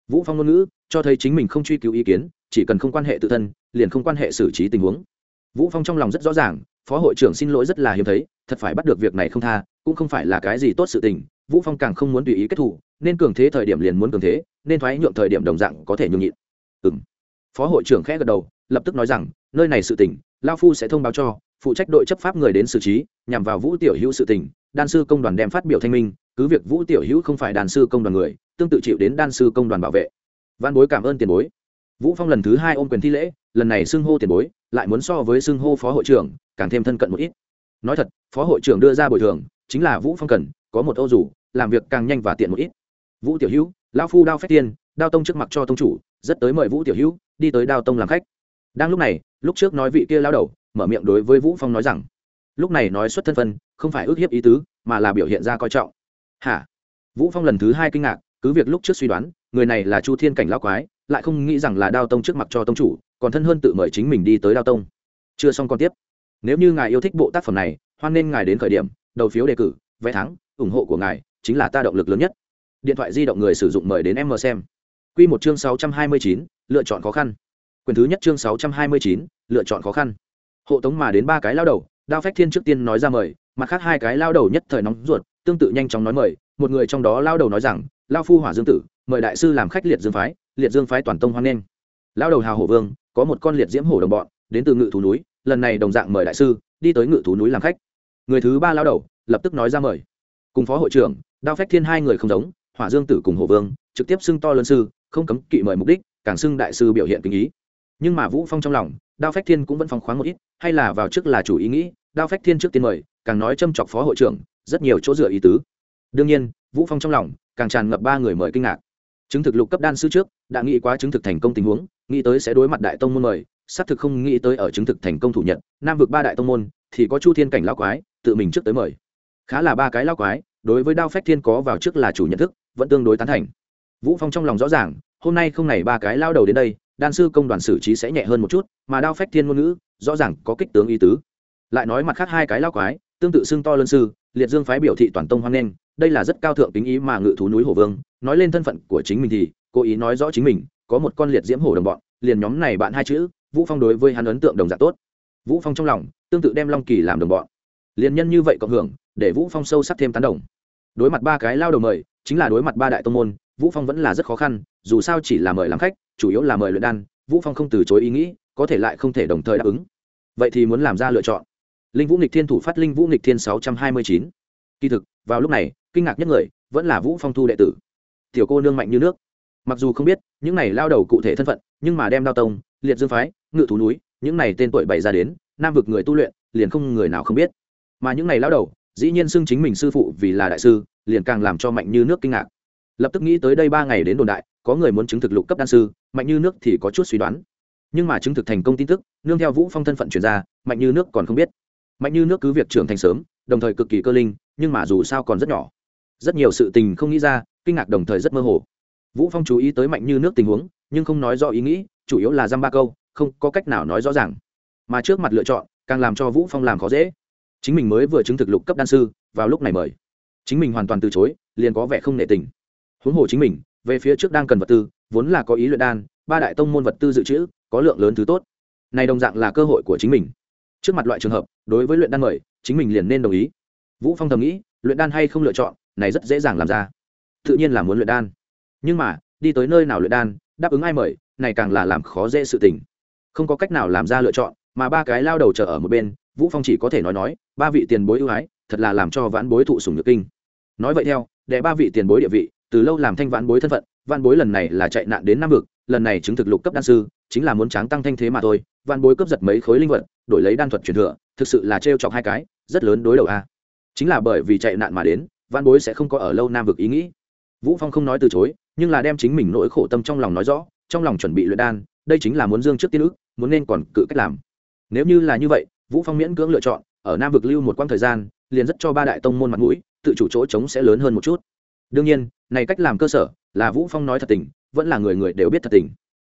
Vũ phong ngôn ngữ, cho thấy chính mình không truy cứu ý kiến, chỉ cần không quan hệ tự thân, liền không quan hệ xử trí tình huống vũ phong trong lòng rất rõ ràng, phó hội trưởng xin lỗi rất là hiếm thấy, thật phải bắt được việc này không tha, cũng không phải là cái gì tốt sự tình, vũ phong càng không muốn tùy ý kết thủ nên cường thế thời điểm liền muốn cường thế, nên thoái nhượng thời điểm đồng dạng có thể nhường nhịn. Ừm. Phó hội trưởng khẽ gật đầu, lập tức nói rằng, nơi này sự tình, lao phu sẽ thông báo cho, phụ trách đội chấp pháp người đến xử trí, nhằm vào vũ tiểu hữu sự tình, đan sư công đoàn đem phát biểu thanh minh, cứ việc vũ tiểu hữu không phải đan sư công đoàn người, tương tự chịu đến đan sư công đoàn bảo vệ. Văn bối cảm ơn tiền bối vũ phong lần thứ hai ôm quyền thi lễ, lần này xưng hô tiền bối, lại muốn so với xưng hô phó hội trưởng, càng thêm thân cận một ít. Nói thật, phó hội trưởng đưa ra bồi thường, chính là vũ phong cần, có một ô rủ làm việc càng nhanh và tiện một ít. Vũ tiểu hữu, lão phu đao phép tiên, đao tông trước mặt cho tông chủ, rất tới mời vũ tiểu hữu, đi tới đao tông làm khách. Đang lúc này, lúc trước nói vị kia lao đầu, mở miệng đối với vũ phong nói rằng, lúc này nói xuất thân phân, không phải ước hiếp ý tứ, mà là biểu hiện ra coi trọng. Hả? Vũ phong lần thứ hai kinh ngạc, cứ việc lúc trước suy đoán, người này là chu thiên cảnh lão quái lại không nghĩ rằng là đao tông trước mặt cho tông chủ còn thân hơn tự mời chính mình đi tới đao tông chưa xong còn tiếp nếu như ngài yêu thích bộ tác phẩm này hoan nên ngài đến khởi điểm đầu phiếu đề cử vé thắng ủng hộ của ngài chính là ta động lực lớn nhất điện thoại di động người sử dụng mời đến em mờ xem Quy một chương 629, lựa chọn khó khăn. Quyền thứ nhất chương 629, lựa chọn khó khăn. Hộ tống mà đến ba cái lao đầu, Đao Phách Thiên trước tiên nói ra mời, mặt khác hai cái lao đầu nhất thời nóng ruột, tương tự nhanh chóng nói mời, một người trong đó lao đầu nói rằng, lao phu Hỏa Dương tử, mời đại sư làm khách liệt dương phái, liệt dương phái toàn tông hoan nghênh. Lao đầu Hào Hổ Vương, có một con liệt diễm hổ đồng bọn, đến từ Ngự thú núi, lần này đồng dạng mời đại sư đi tới Ngự thú núi làm khách. Người thứ ba lao đầu, lập tức nói ra mời. Cùng phó hội trưởng, Đao Phách Thiên hai người không giống, Hỏa Dương tử cùng Hổ Vương, trực tiếp xưng to lớn sư, không cấm kỵ mời mục đích càng xưng đại sư biểu hiện kinh ý nhưng mà vũ phong trong lòng đao phách thiên cũng vẫn phong khoáng một ít hay là vào trước là chủ ý nghĩ đao phách thiên trước tiên mời càng nói châm chọc phó hội trưởng rất nhiều chỗ dựa ý tứ đương nhiên vũ phong trong lòng càng tràn ngập ba người mời kinh ngạc chứng thực lục cấp đan sư trước, đã nghĩ quá chứng thực thành công tình huống, nghĩ tới sẽ đối mặt đại tông môn mời, xác thực không nghĩ tới ở chứng thực thành công thủ nhận nam vực ba đại tông môn, thì có chu thiên cảnh lao quái, tự mình trước tới mời. Khá là ba cái lao quái, đối với đao phách thiên có vào trước là chủ nhận thức, vẫn tương đối tán thành. Vũ phong trong lòng rõ ràng, hôm nay không này ba cái lao đầu đến đây, đan sư công đoàn xử trí sẽ nhẹ hơn một chút, mà đao phách thiên ngôn ngữ, rõ ràng có kích tướng ý tứ. Lại nói mặt khác hai cái lao quái, tương tự xưng to lân sư, liệt dương phái biểu thị toàn tông hoan nghênh, đây là rất cao thượng tính ý mà ngự thú núi hồ vương nói lên thân phận của chính mình thì, cố ý nói rõ chính mình, có một con liệt diễm hổ đồng bọn, liền nhóm này bạn hai chữ, vũ phong đối với hắn ấn tượng đồng dạng tốt. Vũ phong trong lòng, tương tự đem long kỳ làm đồng bọn. Liền nhân như vậy cộng hưởng, để vũ phong sâu sắc thêm tán đồng. Đối mặt ba cái lao đầu mời, chính là đối mặt ba đại tông môn, vũ phong vẫn là rất khó khăn, dù sao chỉ là mời làm khách, chủ yếu là mời luyện đan, vũ phong không từ chối ý nghĩ, có thể lại không thể đồng thời đáp ứng. Vậy thì muốn làm ra lựa chọn. Linh vũ nghịch thiên thủ phát linh vũ nghịch thiên 629. kỳ thực, vào lúc này, kinh ngạc nhất người, vẫn là vũ phong thu đệ tử tiểu cô nương mạnh như nước. Mặc dù không biết, những này lao đầu cụ thể thân phận, nhưng mà đem đao tông, liệt dương phái, ngự thú núi, những này tên tuổi bày ra đến, nam vực người tu luyện, liền không người nào không biết. Mà những này lao đầu, dĩ nhiên xưng chính mình sư phụ vì là đại sư, liền càng làm cho mạnh như nước kinh ngạc. Lập tức nghĩ tới đây ba ngày đến đồn đại, có người muốn chứng thực lục cấp đan sư, mạnh như nước thì có chút suy đoán. Nhưng mà chứng thực thành công tin tức, nương theo vũ phong thân phận chuyển ra, mạnh như nước còn không biết. Mạnh như nước cứ việc trưởng thành sớm, đồng thời cực kỳ cơ linh, nhưng mà dù sao còn rất nhỏ. Rất nhiều sự tình không nghĩ ra kinh ngạc đồng thời rất mơ hồ. Vũ phong chú ý tới mạnh như nước tình huống, nhưng không nói rõ ý nghĩ, chủ yếu là dăm ba câu, không có cách nào nói rõ ràng. Mà trước mặt lựa chọn, càng làm cho vũ phong làm khó dễ. Chính mình mới vừa chứng thực lục cấp đan sư, vào lúc này mời. Chính mình hoàn toàn từ chối, liền có vẻ không nể tình. Huống hồ chính mình, về phía trước đang cần vật tư, vốn là có ý luyện đan, ba đại tông môn vật tư dự trữ, có lượng lớn thứ tốt. Này đồng dạng là cơ hội của chính mình. Trước mặt loại trường hợp, đối với luyện đan mời, chính mình liền nên đồng ý. Vũ phong thầm nghĩ, luyện đan hay không lựa chọn, này rất dễ dàng làm ra tự nhiên là muốn luyện đan. Nhưng mà, đi tới nơi nào luyện đan, đáp ứng ai mời, này càng là làm khó dễ sự tình. Không có cách nào làm ra lựa chọn, mà ba cái lao đầu chờ ở một bên, vũ phong chỉ có thể nói nói, ba vị tiền bối ưu ái, thật là làm cho vãn bối thụ sùng nhược kinh. Nói vậy theo để ba vị tiền bối địa vị, từ lâu làm thanh vãn bối thân phận, vãn bối lần này là chạy nạn đến nam vực, lần này chứng thực lục cấp đan sư, chính là muốn tráng tăng thanh thế mà thôi, vãn bối cướp giật mấy khối linh vật, đổi lấy đan thuật truyền thừa, thực sự là trêu chọc hai cái, rất lớn đối đầu a. Chính là bởi vì chạy nạn mà đến, vãn bối sẽ không có ở lâu nam vực ý nghĩ vũ phong không nói từ chối nhưng là đem chính mình nỗi khổ tâm trong lòng nói rõ trong lòng chuẩn bị luyện đan đây chính là muốn dương trước tiên ước, muốn nên còn cự cách làm. Nếu như là như vậy vũ phong miễn cưỡng lựa chọn ở nam vực lưu một quãng thời gian liền rất cho ba đại tông môn mặt mũi tự chủ chỗ trống sẽ lớn hơn một chút. Đương nhiên này cách làm cơ sở là vũ phong nói thật tình vẫn là người người đều biết thật tình.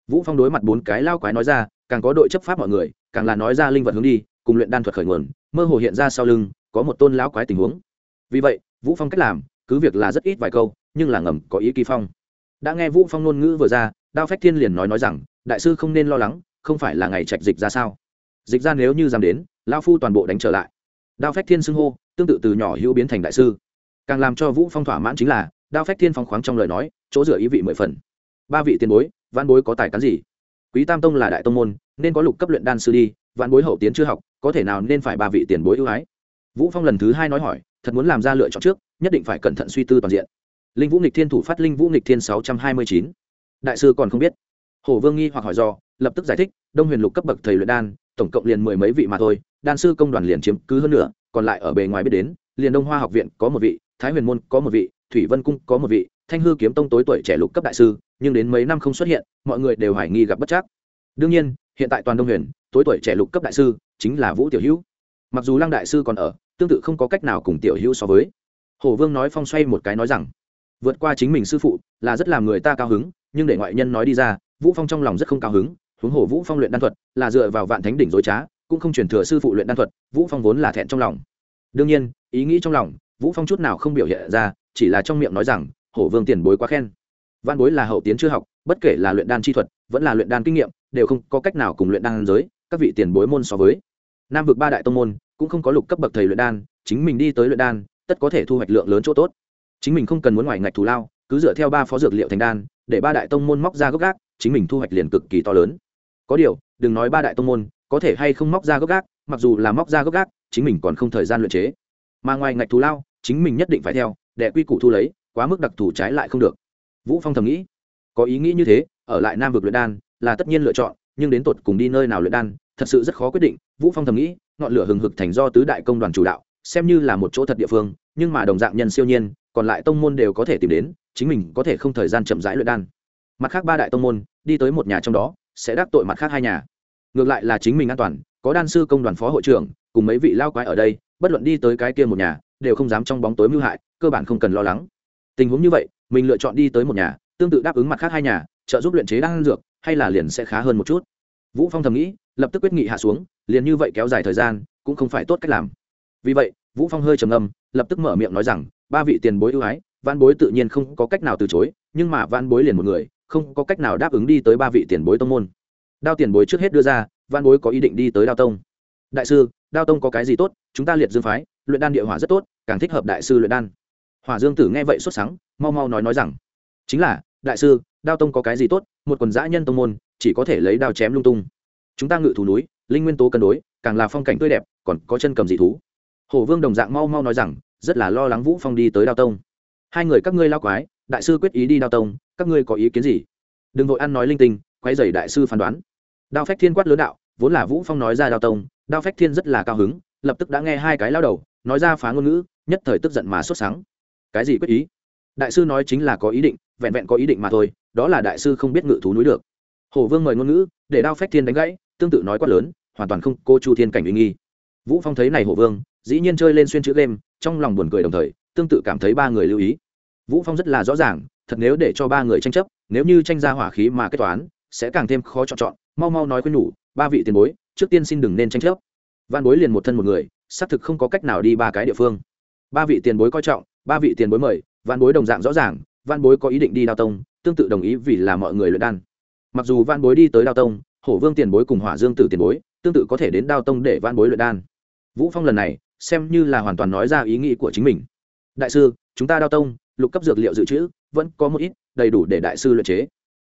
Vũ phong đối mặt bốn cái lao quái nói ra càng có đội chấp pháp mọi người càng là nói ra linh vật hướng đi cùng luyện đan thuật khởi nguồn mơ hồ hiện ra sau lưng có một tôn lão quái tình huống. Vì vậy vũ phong cách làm cứ việc là rất ít vài câu nhưng là ngầm có ý kỳ phong. Đã nghe vũ phong ngôn ngữ vừa ra, đao phách thiên liền nói nói rằng, đại sư không nên lo lắng, không phải là ngày trạch dịch ra sao? Dịch ra nếu như dám đến lao phu toàn bộ đánh trở lại. Đao phách thiên xưng hô, tương tự từ nhỏ hữu biến thành đại sư. Càng làm cho vũ phong thỏa mãn chính là, đao phách thiên phong khoáng trong lời nói, chỗ dựa ý vị mười phần. Ba vị tiền bối, văn bối có tài cán gì? Quý tam tông là đại tông môn, nên có lục cấp luyện đan sư đi, văn bối hậu tiến chưa học, có thể nào nên phải ba vị tiền bối ưu ái? Vũ phong lần thứ hai nói hỏi, thật muốn làm ra lựa chọn trước, nhất định phải cẩn thận suy tư toàn diện linh vũ nghịch thiên thủ phát linh vũ nghịch thiên sáu trăm hai mươi chín. Đại sư còn không biết. Hồ vương nghi hoặc hỏi do, lập tức giải thích, đông huyền lục cấp bậc thầy luyện đan, tổng cộng liền mười mấy vị mà thôi, đan sư công đoàn liền chiếm cứ hơn nữa còn lại ở bề ngoài biết đến, liền đông hoa học viện có một vị, thái huyền môn có một vị, thủy vân cung có một vị, thanh hư kiếm tông tối tuổi trẻ lục cấp đại sư, nhưng đến mấy năm không xuất hiện, mọi người đều hoài nghi gặp bất chắc. Đương nhiên, hiện tại toàn đông huyền, tối tuổi trẻ lục cấp đại sư, chính là vũ tiểu hữu. Mặc dù lăng đại sư còn ở, tương tự không có cách nào cùng tiểu hữu so với. Hồ vương nói phong xoay một cái nói rằng vượt qua chính mình sư phụ, là rất làm người ta cao hứng, nhưng để ngoại nhân nói đi ra, vũ phong trong lòng rất không cao hứng, huống hồ vũ phong luyện đan thuật là dựa vào vạn thánh đỉnh dối trá, cũng không truyền thừa sư phụ luyện đan thuật, vũ phong vốn là thẹn trong lòng. Đương nhiên, ý nghĩ trong lòng, vũ phong chút nào không biểu hiện ra, chỉ là trong miệng nói rằng, hổ vương tiền bối quá khen. Văn bối là hậu tiến chưa học, bất kể là luyện đan chi thuật, vẫn là luyện đan kinh nghiệm, đều không có cách nào cùng luyện đan giới, các vị tiền bối môn so với. Nam vực ba đại tông môn, cũng không có lục cấp bậc thầy luyện đan, chính mình đi tới luyện đan, tất có thể thu hoạch lượng lớn chỗ tốt chính mình không cần muốn ngoài ngạch thù lao, cứ dựa theo ba phó dược liệu thành đan, để ba đại tông môn móc ra gốc gác, chính mình thu hoạch liền cực kỳ to lớn. Có điều, đừng nói ba đại tông môn, có thể hay không móc ra gốc gác, mặc dù là móc ra gốc gác, chính mình còn không thời gian luyện chế. Mà ngoài ngạch thù lao, chính mình nhất định phải theo, để quy củ thu lấy, quá mức đặc thù trái lại không được. Vũ phong thầm nghĩ, có ý nghĩ như thế, ở lại nam vực luyện đan, là tất nhiên lựa chọn, nhưng đến tột cùng đi nơi nào luyện đan, thật sự rất khó quyết định. Vũ phong thầm nghĩ, ngọn lửa hừng hực thành do tứ đại công đoàn chủ đạo, xem như là một chỗ thật địa phương, nhưng mà đồng dạng nhân siêu nhiên còn lại tông môn đều có thể tìm đến, chính mình có thể không thời gian chậm rãi luyện đan. Mặt khác ba đại tông môn, đi tới một nhà trong đó, sẽ đắc tội mặt khác hai nhà. Ngược lại là chính mình an toàn, có đan sư công đoàn phó hội trưởng, cùng mấy vị lao quái ở đây, bất luận đi tới cái kia một nhà, đều không dám trong bóng tối mưu hại, cơ bản không cần lo lắng. Tình huống như vậy, mình lựa chọn đi tới một nhà, tương tự đáp ứng mặt khác hai nhà, trợ giúp luyện chế đan dược, hay là liền sẽ khá hơn một chút. Vũ phong thầm nghĩ, lập tức quyết nghị hạ xuống, liền như vậy kéo dài thời gian, cũng không phải tốt cách làm. Vì vậy, vũ phong hơi trầm ngâm, lập tức mở miệng nói rằng ba vị tiền bối ưu ái văn bối tự nhiên không có cách nào từ chối, nhưng mà văn bối liền một người, không có cách nào đáp ứng đi tới ba vị tiền bối tông môn. Đao tiền bối trước hết đưa ra văn bối có ý định đi tới đao tông. Đại sư, đao tông có cái gì tốt? Chúng ta liệt dương phái, luyện đan địa hỏa rất tốt, càng thích hợp đại sư luyện đan. Hỏa dương tử nghe vậy xuất sáng mau mau nói nói rằng, chính là, đại sư, đao tông có cái gì tốt? Một quần dã nhân tông môn, chỉ có thể lấy đao chém lung tung. Chúng ta ngự thủ núi, linh nguyên tố cân đối, càng là phong cảnh tươi đẹp, còn có chân cầm dị thú. Hổ vương đồng dạng mau mau nói rằng rất là lo lắng vũ phong đi tới đao tông. Hai người các ngươi lao quái, đại sư quyết ý đi đao tông, các ngươi có ý kiến gì? Đừng vội ăn nói linh tinh quay dày đại sư phán đoán. Đao phách thiên quát lớn đạo, vốn là vũ phong nói ra đao tông, đao phách thiên rất là cao hứng, lập tức đã nghe hai cái lao đầu, nói ra phá ngôn ngữ, nhất thời tức giận mà xuất sáng cái gì quyết ý? Đại sư nói chính là có ý định, vẹn vẹn có ý định mà thôi, đó là đại sư không biết ngự thú núi được. Hổ vương mời ngôn ngữ, để đao phách thiên đánh gãy, tương tự nói quát lớn, hoàn toàn không cô chu thiên cảnh uy nghi. Vũ phong thấy này hổ vương dĩ nhiên chơi lên xuyên chữ game, trong lòng buồn cười đồng thời, tương tự cảm thấy ba người lưu ý. Vũ phong rất là rõ ràng, thật nếu để cho ba người tranh chấp, nếu như tranh ra hỏa khí mà kết toán, sẽ càng thêm khó chọn chọn. Mau mau nói khuyên nhủ, ba vị tiền bối, trước tiên xin đừng nên tranh chấp. Văn bối liền một thân một người, xác thực không có cách nào đi ba cái địa phương. Ba vị tiền bối coi trọng, ba vị tiền bối mời văn bối đồng dạng rõ ràng văn bối có ý định đi đao tông, tương tự đồng ý vì là mọi người luyện đan. Mặc dù văn bối đi tới đao tông, hổ vương tiền bối cùng hỏa dương tử tiền bối, tương tự có thể đến đao tông để văn bối luyện đan. Vũ phong lần này xem như là hoàn toàn nói ra ý nghĩ của chính mình. Đại sư, chúng ta đao tông, lục cấp dược liệu dự trữ, vẫn có một ít, đầy đủ để đại sư luyện chế.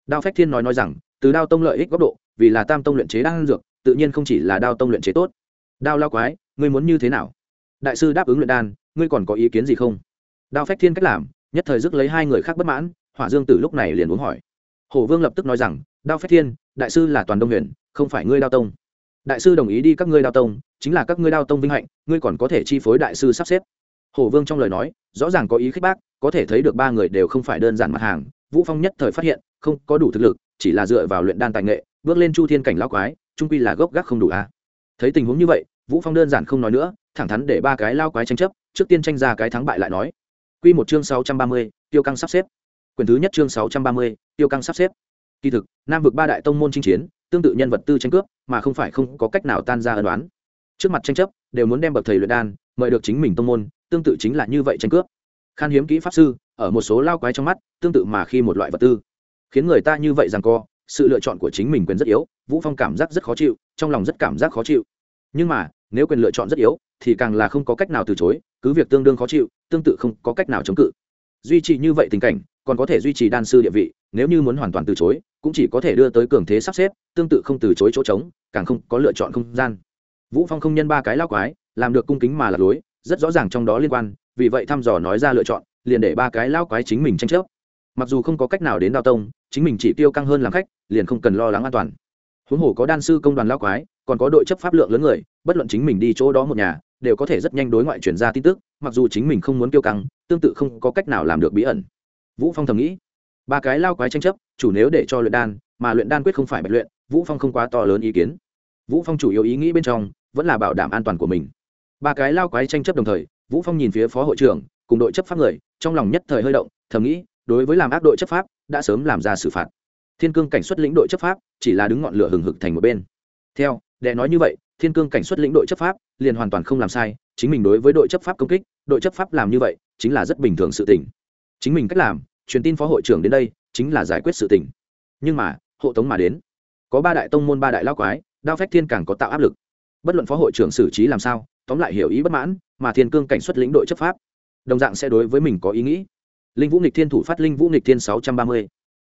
Đao phách thiên nói nói rằng, từ đao tông lợi ích góc độ, vì là tam tông luyện chế đang dược, tự nhiên không chỉ là đao tông luyện chế tốt. Đao lao quái, ngươi muốn như thế nào? Đại sư đáp ứng luyện đan, ngươi còn có ý kiến gì không? Đao phách thiên cách làm, nhất thời dứt lấy hai người khác bất mãn, hỏa dương tử lúc này liền uống hỏi. Hổ vương lập tức nói rằng, đao phách thiên, đại sư là toàn đông huyền, không phải ngươi đao tông. Đại sư đồng ý đi các ngươi đao tông chính là các ngươi đao tông vinh hạnh ngươi còn có thể chi phối đại sư sắp xếp. Hổ vương trong lời nói rõ ràng có ý khích bác có thể thấy được ba người đều không phải đơn giản mặt hàng. Vũ phong nhất thời phát hiện không có đủ thực lực chỉ là dựa vào luyện đan tài nghệ bước lên chu thiên cảnh lao quái trung quy là gốc gác không đủ a à. thấy tình huống như vậy vũ phong đơn giản không nói nữa thẳng thắn để ba cái lao quái tranh chấp trước tiên tranh ra cái thắng bại lại nói. Quy một chương 630, tiêu căng sắp xếp. Quyển thứ nhất chương 630, tiêu căng sắp xếp. Kỳ thực nam vực ba đại tông môn chinh chiến tương tự nhân vật tư tranh cướp mà không phải không có cách nào tan ra ân đoán trước mặt tranh chấp, đều muốn đem bậc thầy luyện đan, mời được chính mình tông môn, tương tự chính là như vậy tranh cướp. Khan hiếm kỹ pháp sư, ở một số lao quái trong mắt, tương tự mà khi một loại vật tư. Khiến người ta như vậy rằng co, sự lựa chọn của chính mình quyền rất yếu, vũ phong cảm giác rất khó chịu, trong lòng rất cảm giác khó chịu. Nhưng mà, nếu quyền lựa chọn rất yếu, thì càng là không có cách nào từ chối, cứ việc tương đương khó chịu, tương tự không có cách nào chống cự. Duy trì như vậy tình cảnh, còn có thể duy trì đan sư địa vị, nếu như muốn hoàn toàn từ chối, cũng chỉ có thể đưa tới cường thế sắp xếp, tương tự không từ chối chỗ trống, càng không có lựa chọn không gian vũ phong không nhân ba cái lao quái, làm được cung kính mà lạc lối, rất rõ ràng trong đó liên quan, vì vậy thăm dò nói ra lựa chọn, liền để ba cái lao quái chính mình tranh chấp. Mặc dù không có cách nào đến đao tông, chính mình chỉ tiêu căng hơn làm khách, liền không cần lo lắng an toàn. Huống hồ có đan sư công đoàn lao quái, còn có đội chấp pháp lượng lớn người, bất luận chính mình đi chỗ đó một nhà, đều có thể rất nhanh đối ngoại chuyển ra tin tức, mặc dù chính mình không muốn tiêu căng, tương tự không có cách nào làm được bí ẩn. Vũ phong thầm nghĩ, ba cái lao quái tranh chấp, chủ nếu để cho luyện đan, mà luyện đan quyết không phải bạch luyện, vũ phong không quá to lớn ý kiến vũ phong chủ yếu ý nghĩ bên trong vẫn là bảo đảm an toàn của mình. Ba cái lao quái tranh chấp đồng thời, vũ phong nhìn phía phó hội trưởng, cùng đội chấp pháp người, trong lòng nhất thời hơi động, thầm nghĩ, đối với làm ác đội chấp pháp, đã sớm làm ra xử phạt. Thiên cương cảnh xuất lĩnh đội chấp pháp, chỉ là đứng ngọn lửa hừng hực thành một bên. Theo để nói như vậy, thiên cương cảnh xuất lĩnh đội chấp pháp, liền hoàn toàn không làm sai, chính mình đối với đội chấp pháp công kích, đội chấp pháp làm như vậy, chính là rất bình thường sự tình. Chính mình cách làm, truyền tin phó hội trưởng đến đây, chính là giải quyết sự tình. Nhưng mà, hộ tống mà đến. Có ba đại tông môn, ba đại lao quái đao phách thiên càng có tạo áp lực. Bất luận phó hội trưởng xử trí làm sao, tóm lại hiểu ý bất mãn, mà thiên cương cảnh xuất lĩnh đội chấp pháp, đồng dạng sẽ đối với mình có ý nghĩ. Linh vũ nghịch thiên thủ phát linh vũ nghịch thiên sáu trăm ba mươi.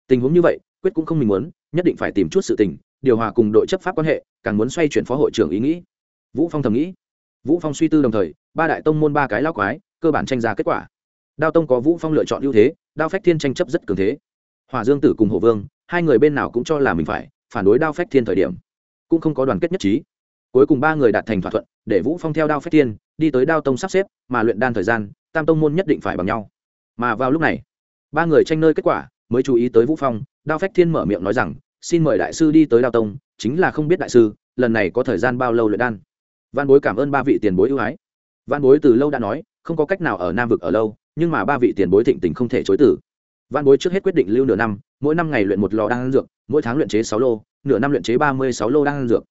Tình huống như vậy, quyết cũng không mình muốn, nhất định phải tìm chút sự tình, điều hòa cùng đội chấp pháp quan hệ, càng muốn xoay chuyển phó hội trưởng ý nghĩ. Vũ phong thầm nghĩ. Vũ phong suy tư đồng thời, ba đại tông môn ba cái lao quái, cơ bản tranh ra kết quả. Đao tông có vũ phong lựa chọn ưu thế, đao phách thiên tranh chấp rất cường thế. Hòa dương tử cùng hộ vương, hai người bên nào cũng cho là mình phải, phản đối đao phách thiên thời điểm cũng không có đoàn kết nhất trí. Cuối cùng ba người đạt thành thỏa thuận, để vũ phong theo đao phách thiên, đi tới đao tông sắp xếp, mà luyện đan thời gian, tam tông môn nhất định phải bằng nhau. Mà vào lúc này, ba người tranh nơi kết quả, mới chú ý tới vũ phong, đao phách thiên mở miệng nói rằng, xin mời đại sư đi tới đao tông, chính là không biết đại sư, lần này có thời gian bao lâu luyện đan? Văn bối cảm ơn ba vị tiền bối ưu ái. Văn bối từ lâu đã nói, không có cách nào ở nam vực ở lâu, nhưng mà ba vị tiền bối thịnh tình không thể chối tử văn bối trước hết quyết định lưu nửa năm, mỗi năm ngày luyện một lò đan dược, mỗi tháng luyện chế sáu lô nửa năm luyện chế ba mươi sáu lô đan dược.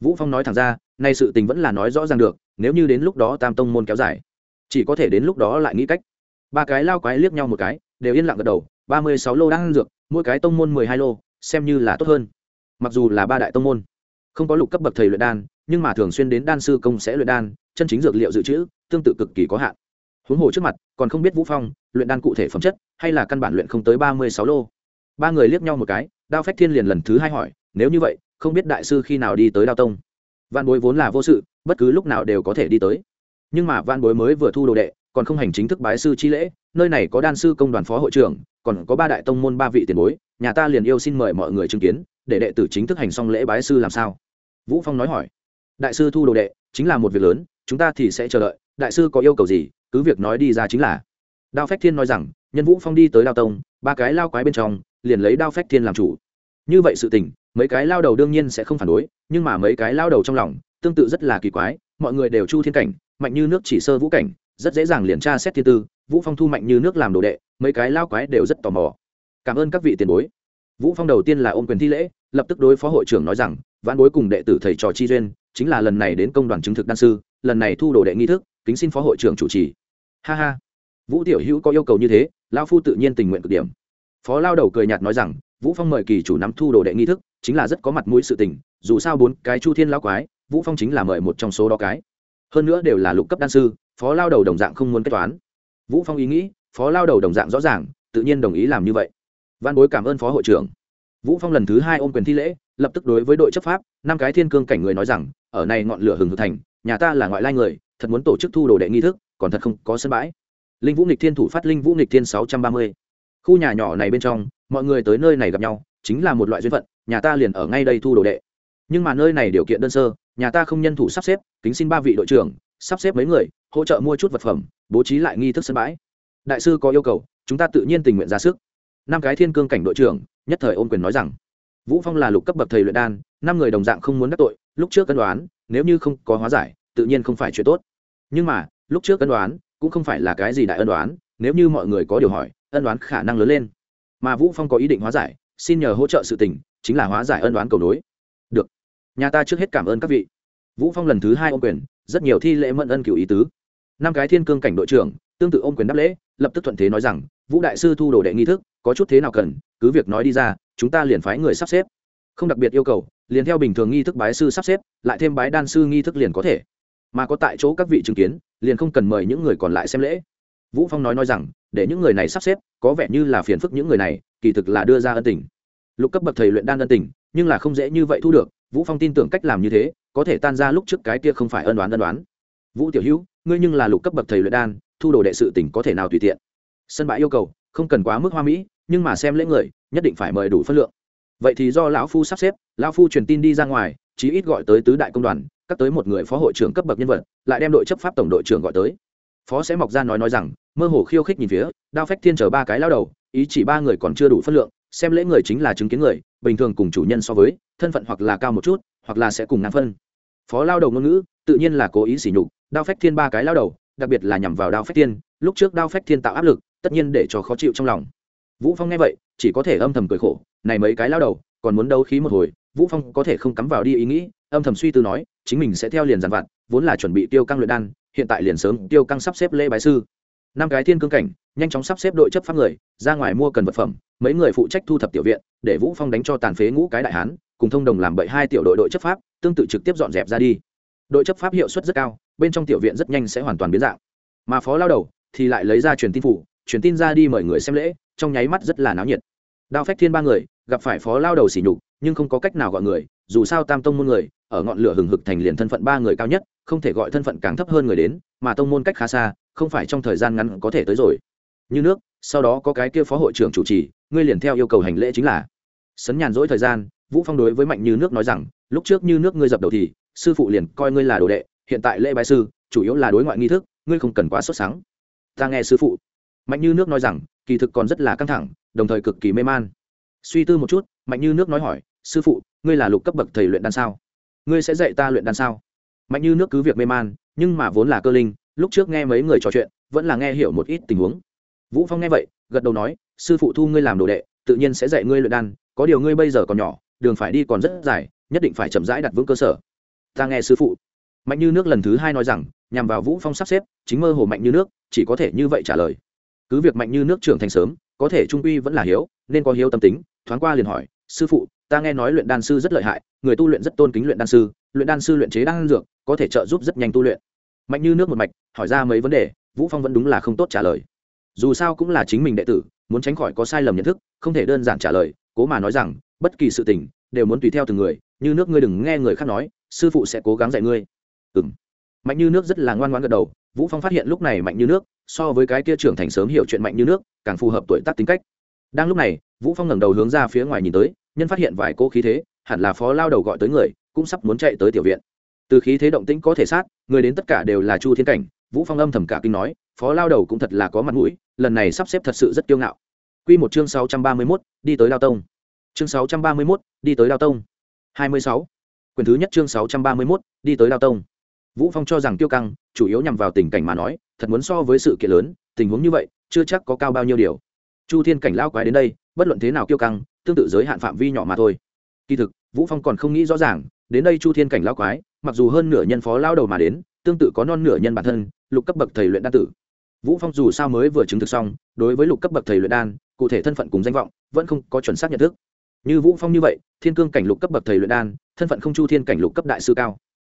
Vũ phong nói thẳng ra, nay sự tình vẫn là nói rõ ràng được, nếu như đến lúc đó tam tông môn kéo dài, chỉ có thể đến lúc đó lại nghĩ cách. Ba cái lao quái liếc nhau một cái, đều yên lặng gật đầu, ba mươi sáu lô đan dược, mỗi cái tông môn mười hai lô, xem như là tốt hơn. Mặc dù là ba đại tông môn, không có lục cấp bậc thầy luyện đan, nhưng mà thường xuyên đến đan sư công sẽ luyện đan, chân chính dược liệu dự trữ, tương tự cực kỳ có hạn. Huống hồ trước mặt, còn không biết vũ phong, luyện đan cụ thể phẩm chất, hay là căn bản luyện không tới ba mươi sáu lô. Ba người liếc nhau một cái, đao phách thiên liền lần thứ hai hỏi nếu như vậy, không biết đại sư khi nào đi tới đao tông. Văn bối vốn là vô sự, bất cứ lúc nào đều có thể đi tới. Nhưng mà văn bối mới vừa thu đồ đệ, còn không hành chính thức bái sư chi lễ, nơi này có đan sư công đoàn phó hội trưởng, còn có ba đại tông môn ba vị tiền bối, nhà ta liền yêu xin mời mọi người chứng kiến, để đệ tử chính thức hành xong lễ bái sư làm sao? Vũ phong nói hỏi. Đại sư thu đồ đệ, chính là một việc lớn, chúng ta thì sẽ chờ đợi, đại sư có yêu cầu gì, cứ việc nói đi ra chính là. Đao phách thiên nói rằng, nhân vũ phong đi tới đao tông, ba cái lao quái bên trong, liền lấy đao phách thiên làm chủ. Như vậy sự tình mấy cái lao đầu đương nhiên sẽ không phản đối, nhưng mà mấy cái lao đầu trong lòng, tương tự rất là kỳ quái, mọi người đều chu thiên cảnh, mạnh như nước chỉ sơ vũ cảnh, rất dễ dàng liền tra xét thiên tư, vũ phong thu mạnh như nước làm đồ đệ, mấy cái lao quái đều rất tò mò. Cảm ơn các vị tiền bối. Vũ phong đầu tiên là ôm quyền thi lễ, lập tức đối phó hội trưởng nói rằng, vãn bối cùng đệ tử thầy trò chi duyên, chính là lần này đến công đoàn chứng thực đan sư, lần này thu đồ đệ nghi thức, kính xin phó hội trưởng chủ trì. Ha ha. Vũ tiểu hữu có yêu cầu như thế lao phu tự nhiên tình nguyện cực điểm. Phó lao đầu cười nhạt nói rằng, vũ phong mời kỳ chủ nắm thu đồ đệ nghi thức chính là rất có mặt mũi sự tình, dù sao bốn cái chu thiên lao quái, vũ phong chính là mời một trong số đó cái. Hơn nữa đều là lục cấp đan sư, phó lao đầu đồng dạng không muốn kết toán. Vũ phong ý nghĩ, phó lao đầu đồng dạng rõ ràng, tự nhiên đồng ý làm như vậy. Văn bối cảm ơn phó hội trưởng. Vũ phong lần thứ hai ôm quyền thi lễ, lập tức đối với đội chấp pháp, năm cái thiên cương cảnh người nói rằng, ở này ngọn lửa hừng hực thành, nhà ta là ngoại lai người, thật muốn tổ chức thu đồ đệ nghi thức, còn thật không có sân bãi. Linh vũ nghịch thiên thủ phát linh vũ nghịch thiên sáu trăm ba mươi. Khu nhà nhỏ này bên trong, mọi người tới nơi này gặp nhau, chính là một loại duyên phận nhà ta liền ở ngay đây thu đồ đệ. Nhưng mà nơi này điều kiện đơn sơ, nhà ta không nhân thủ sắp xếp, kính xin ba vị đội trưởng, sắp xếp mấy người, hỗ trợ mua chút vật phẩm, bố trí lại nghi thức sân bãi. Đại sư có yêu cầu, chúng ta tự nhiên tình nguyện ra sức. Năm cái thiên cương cảnh đội trưởng, nhất thời ôm quyền nói rằng, vũ phong là lục cấp bậc thầy luyện đan, năm người đồng dạng không muốn đắc tội, lúc trước cân đoán, nếu như không có hóa giải, tự nhiên không phải chuyện tốt. Nhưng mà, lúc trước cân đoán, cũng không phải là cái gì đại ân đoán, nếu như mọi người có điều hỏi, ân đoán khả năng lớn lên. Mà vũ phong có ý định hóa giải, xin nhờ hỗ trợ sự tình chính là hóa giải ân đoán cầu nối. Được. Nhà ta trước hết cảm ơn các vị. Vũ phong lần thứ hai ôm quyền, rất nhiều thi lễ mẫn ân cửu ý tứ. Năm cái thiên cương cảnh đội trưởng, tương tự ôm quyền đáp lễ, lập tức thuận thế nói rằng, vũ đại sư thu đồ đệ nghi thức, có chút thế nào cần, cứ việc nói đi ra, chúng ta liền phái người sắp xếp. Không đặc biệt yêu cầu, liền theo bình thường nghi thức bái sư sắp xếp, lại thêm bái đan sư nghi thức liền có thể. Mà có tại chỗ các vị chứng kiến, liền không cần mời những người còn lại xem lễ. Vũ phong nói nói rằng, để những người này sắp xếp, có vẻ như là phiền phức những người này, kỳ thực là đưa ra ân tình lục cấp bậc thầy luyện đan ân tình, nhưng là không dễ như vậy thu được, vũ phong tin tưởng cách làm như thế, có thể tan ra lúc trước cái kia không phải ân đoán ân đoán. Vũ tiểu hữu, ngươi nhưng là lục cấp bậc thầy luyện đan, thu đồ đệ sự tình có thể nào tùy tiện? Sân bãi yêu cầu, không cần quá mức hoa mỹ, nhưng mà xem lễ người, nhất định phải mời đủ phân lượng. Vậy thì do lão phu sắp xếp, lão phu truyền tin đi ra ngoài, chí ít gọi tới tứ đại công đoàn cắt tới một người phó hội trưởng cấp bậc nhân vật, lại đem đội chấp pháp tổng đội trưởng gọi tới. Phó sẽ mọc ra nói nói rằng, mơ hồ khiêu khích nhìn phía, đao phách thiên chờ ba cái lao đầu, ý chỉ ba người còn chưa đủ phân lượng xem lễ người chính là chứng kiến người, bình thường cùng chủ nhân so với, thân phận hoặc là cao một chút, hoặc là sẽ cùng ngang phân. Phó lao đầu ngôn ngữ, tự nhiên là cố ý sỉ nhục, đao phách thiên ba cái lao đầu, đặc biệt là nhằm vào đao phách thiên, lúc trước đao phách thiên tạo áp lực, tất nhiên để cho khó chịu trong lòng. Vũ phong nghe vậy, chỉ có thể âm thầm cười khổ, này mấy cái lao đầu, còn muốn đấu khí một hồi, vũ phong có thể không cắm vào đi ý nghĩ, âm thầm suy tư nói, chính mình sẽ theo liền giàn vặt, vốn là chuẩn bị tiêu căng luyện đan, hiện tại liền sớm tiêu căng sắp xếp lễ bái sư. Năm cái thiên cương cảnh nhanh chóng sắp xếp đội chấp pháp người, ra ngoài mua cần vật phẩm, mấy người phụ trách thu thập tiểu viện, để vũ phong đánh cho tàn phế ngũ cái đại hán, cùng thông đồng làm bậy hai tiểu đội đội chấp pháp, tương tự trực tiếp dọn dẹp ra đi. Đội chấp pháp hiệu suất rất cao, bên trong tiểu viện rất nhanh sẽ hoàn toàn biến dạng. Mà phó lao đầu thì lại lấy ra truyền tin phủ, truyền tin ra đi mời người xem lễ, trong nháy mắt rất là náo nhiệt. Đao phách thiên ba người, gặp phải phó lao đầu xỉ nhục, nhưng không có cách nào gọi người, dù sao tam tông môn người, ở ngọn lửa hừng hực thành liền thân phận ba người cao nhất, không thể gọi thân phận càng thấp hơn người đến, mà tông môn cách khá xa, không phải trong thời gian ngắn có thể tới rồi như nước, sau đó có cái kia phó hội trưởng chủ trì, ngươi liền theo yêu cầu hành lễ chính là. Sấn nhàn rỗi thời gian, vũ phong đối với mạnh như nước nói rằng, lúc trước như nước ngươi dập đầu thì, sư phụ liền coi ngươi là đồ đệ, hiện tại lễ bái sư, chủ yếu là đối ngoại nghi thức, ngươi không cần quá sốt sáng ta nghe sư phụ. Mạnh như nước nói rằng, kỳ thực còn rất là căng thẳng, đồng thời cực kỳ mê man. Suy tư một chút, mạnh như nước nói hỏi, sư phụ, ngươi là lục cấp bậc thầy luyện đan sao? Ngươi sẽ dạy ta luyện đan sao? Mạnh như nước cứ việc mê man, nhưng mà vốn là cơ linh, lúc trước nghe mấy người trò chuyện, vẫn là nghe hiểu một ít tình huống vũ phong nghe vậy, gật đầu nói, sư phụ thu ngươi làm đồ đệ, tự nhiên sẽ dạy ngươi luyện đan, có điều ngươi bây giờ còn nhỏ, đường phải đi còn rất dài, nhất định phải chậm rãi đặt vững cơ sở. Ta nghe sư phụ. Mạnh như nước lần thứ hai nói rằng, nhằm vào vũ phong sắp xếp, chính mơ hồ mạnh như nước, chỉ có thể như vậy trả lời. Cứ việc mạnh như nước trưởng thành sớm, có thể trung uy vẫn là hiếu, nên có hiếu tâm tính, thoáng qua liền hỏi, sư phụ, ta nghe nói luyện đan sư rất lợi hại, người tu luyện rất tôn kính luyện đan sư, luyện đan sư luyện chế đan dược, có thể trợ giúp rất nhanh tu luyện. Mạnh như nước một mạch, hỏi ra mấy vấn đề, vũ phong vẫn đúng là không tốt trả lời dù sao cũng là chính mình đệ tử, muốn tránh khỏi có sai lầm nhận thức, không thể đơn giản trả lời, cố mà nói rằng, bất kỳ sự tình, đều muốn tùy theo từng người, như nước ngươi đừng nghe người khác nói, sư phụ sẽ cố gắng dạy ngươi. Ừ m mạnh như nước rất là ngoan ngoan gật đầu, vũ phong phát hiện lúc này mạnh như nước, so với cái kia trưởng thành sớm hiểu chuyện mạnh như nước, càng phù hợp tuổi tác tính cách. Đang lúc này, vũ phong ngẩng đầu hướng ra phía ngoài nhìn tới, nhân phát hiện vài cô khí thế, hẳn là phó lao đầu gọi tới người, cũng sắp muốn chạy tới tiểu viện. Từ khí thế động tĩnh có thể sát, người đến tất cả đều là chu thiên cảnh, vũ phong âm thầm cả kinh nói phó lao đầu cũng thật là có mặt mũi lần này sắp xếp thật sự rất kiêu ngạo. Quy một chương 631, đi tới lao tông. Chương 631, đi tới lao tông. 26. quyển thứ nhất chương 631, đi tới lao tông. Vũ phong cho rằng tiêu căng chủ yếu nhằm vào tình cảnh mà nói thật muốn so với sự kiện lớn tình huống như vậy chưa chắc có cao bao nhiêu điều. Chu thiên cảnh lao quái đến đây bất luận thế nào kiêu căng tương tự giới hạn phạm vi nhỏ mà thôi. Kỳ thực vũ phong còn không nghĩ rõ ràng đến đây chu thiên cảnh lao quái mặc dù hơn nửa nhân phó lao đầu mà đến, tương tự có non nửa nhân bản thân, lục cấp bậc thầy luyện đan tử. Vũ phong dù sao mới vừa chứng thực xong, đối với lục cấp bậc thầy luyện đan, cụ thể thân phận cùng danh vọng, vẫn không có chuẩn xác nhận thức. Như vũ phong như vậy, thiên cương cảnh lục cấp bậc thầy luyện đan, thân phận không chu thiên cảnh lục cấp đại sư cao.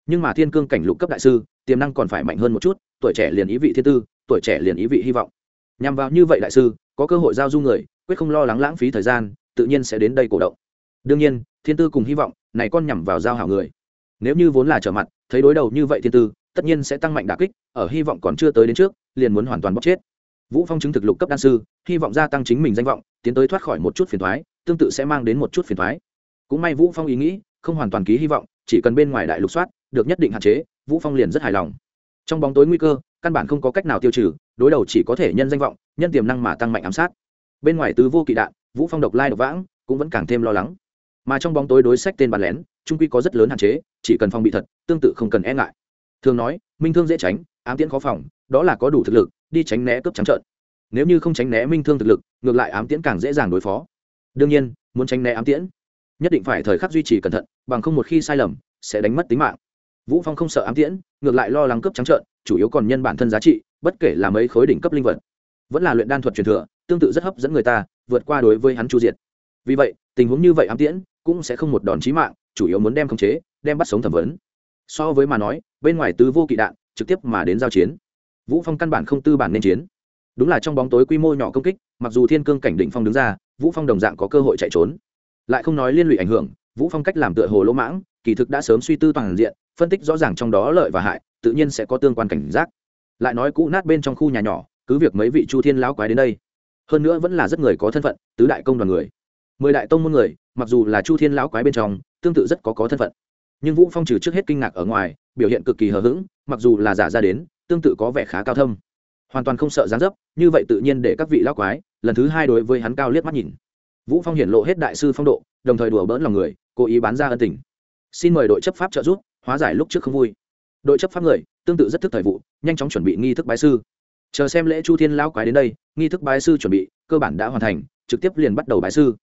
Nhưng mà thiên cương cảnh lục cấp đại sư, tiềm năng còn phải mạnh hơn một chút, tuổi trẻ liền ý vị thiên tư, tuổi trẻ liền ý vị hy vọng. Nhằm vào như vậy đại sư, có cơ hội giao du người, quyết không lo lắng lãng phí thời gian, tự nhiên sẽ đến đây cổ động. Đương nhiên, thiên tư cùng hy vọng, này con nhằm vào giao hảo người nếu như vốn là trở mặt, thấy đối đầu như vậy thiên tư, tất nhiên sẽ tăng mạnh đà kích, ở hy vọng còn chưa tới đến trước, liền muốn hoàn toàn bóc chết. Vũ phong chứng thực lục cấp đan sư, hy vọng gia tăng chính mình danh vọng, tiến tới thoát khỏi một chút phiền thoái tương tự sẽ mang đến một chút phiền thoái cũng may vũ phong ý nghĩ, không hoàn toàn ký hy vọng, chỉ cần bên ngoài đại lục soát, được nhất định hạn chế, vũ phong liền rất hài lòng. Trong bóng tối nguy cơ, căn bản không có cách nào tiêu trừ, đối đầu chỉ có thể nhân danh vọng, nhân tiềm năng mà tăng mạnh ám sát. Bên ngoài tứ vô kỵ đạn, vũ phong độc lai độc vãng, cũng vẫn càng thêm lo lắng. Mà trong bóng tối đối sách tên bàn lén trung quy có rất lớn hạn chế, chỉ cần phòng bị thật, tương tự không cần e ngại. Thường nói, minh thương dễ tránh, ám tiễn khó phòng, đó là có đủ thực lực, đi tránh né cướp trắng trợn. Nếu như không tránh né minh thương thực lực, ngược lại ám tiễn càng dễ dàng đối phó. Đương nhiên, muốn tránh né ám tiễn, nhất định phải thời khắc duy trì cẩn thận, bằng không một khi sai lầm, sẽ đánh mất tính mạng. Vũ phong không sợ ám tiễn, ngược lại lo lắng cướp trắng trợn, chủ yếu còn nhân bản thân giá trị, bất kể là mấy khối đỉnh cấp linh vật. Vẫn là luyện đan thuật truyền thừa, tương tự rất hấp dẫn người ta, vượt qua đối với hắn chu diệt. Vì vậy, tình huống như vậy ám tiễn cũng sẽ không một đòn chí mạng chủ yếu muốn đem khống chế, đem bắt sống thẩm vấn. So với mà nói, bên ngoài tứ vô kỵ đạn, trực tiếp mà đến giao chiến. Vũ phong căn bản không tư bản nên chiến. Đúng là trong bóng tối quy mô nhỏ công kích, mặc dù thiên cương cảnh định phong đứng ra, vũ phong đồng dạng có cơ hội chạy trốn. Lại không nói liên lụy ảnh hưởng, vũ phong cách làm tựa hồ lỗ mãng, kỳ thực đã sớm suy tư toàn diện, phân tích rõ ràng trong đó lợi và hại, tự nhiên sẽ có tương quan cảnh giác. Lại nói cũ nát bên trong khu nhà nhỏ, cứ việc mấy vị chu thiên lão quái đến đây. Hơn nữa vẫn là rất người có thân phận, tứ đại công đoàn người mười đại tông môn người, mặc dù là chu thiên lão quái bên trong, tương tự rất có có thân phận. Nhưng vũ phong trừ trước hết kinh ngạc ở ngoài, biểu hiện cực kỳ hờ hững, mặc dù là giả ra đến, tương tự có vẻ khá cao thâm. Hoàn toàn không sợ gián dấp, như vậy tự nhiên để các vị lão quái, lần thứ hai đối với hắn cao liếc mắt nhìn. Vũ phong hiển lộ hết đại sư phong độ, đồng thời đùa bỡn lòng người, cố ý bán ra ân tình. Xin mời đội chấp pháp trợ giúp, hóa giải lúc trước không vui. Đội chấp pháp người, tương tự rất thức thời vụ, nhanh chóng chuẩn bị nghi thức bái sư. Chờ xem lễ chu thiên lão quái đến đây, nghi thức bái sư chuẩn bị, cơ bản đã hoàn thành, trực tiếp liền bắt đầu bái sư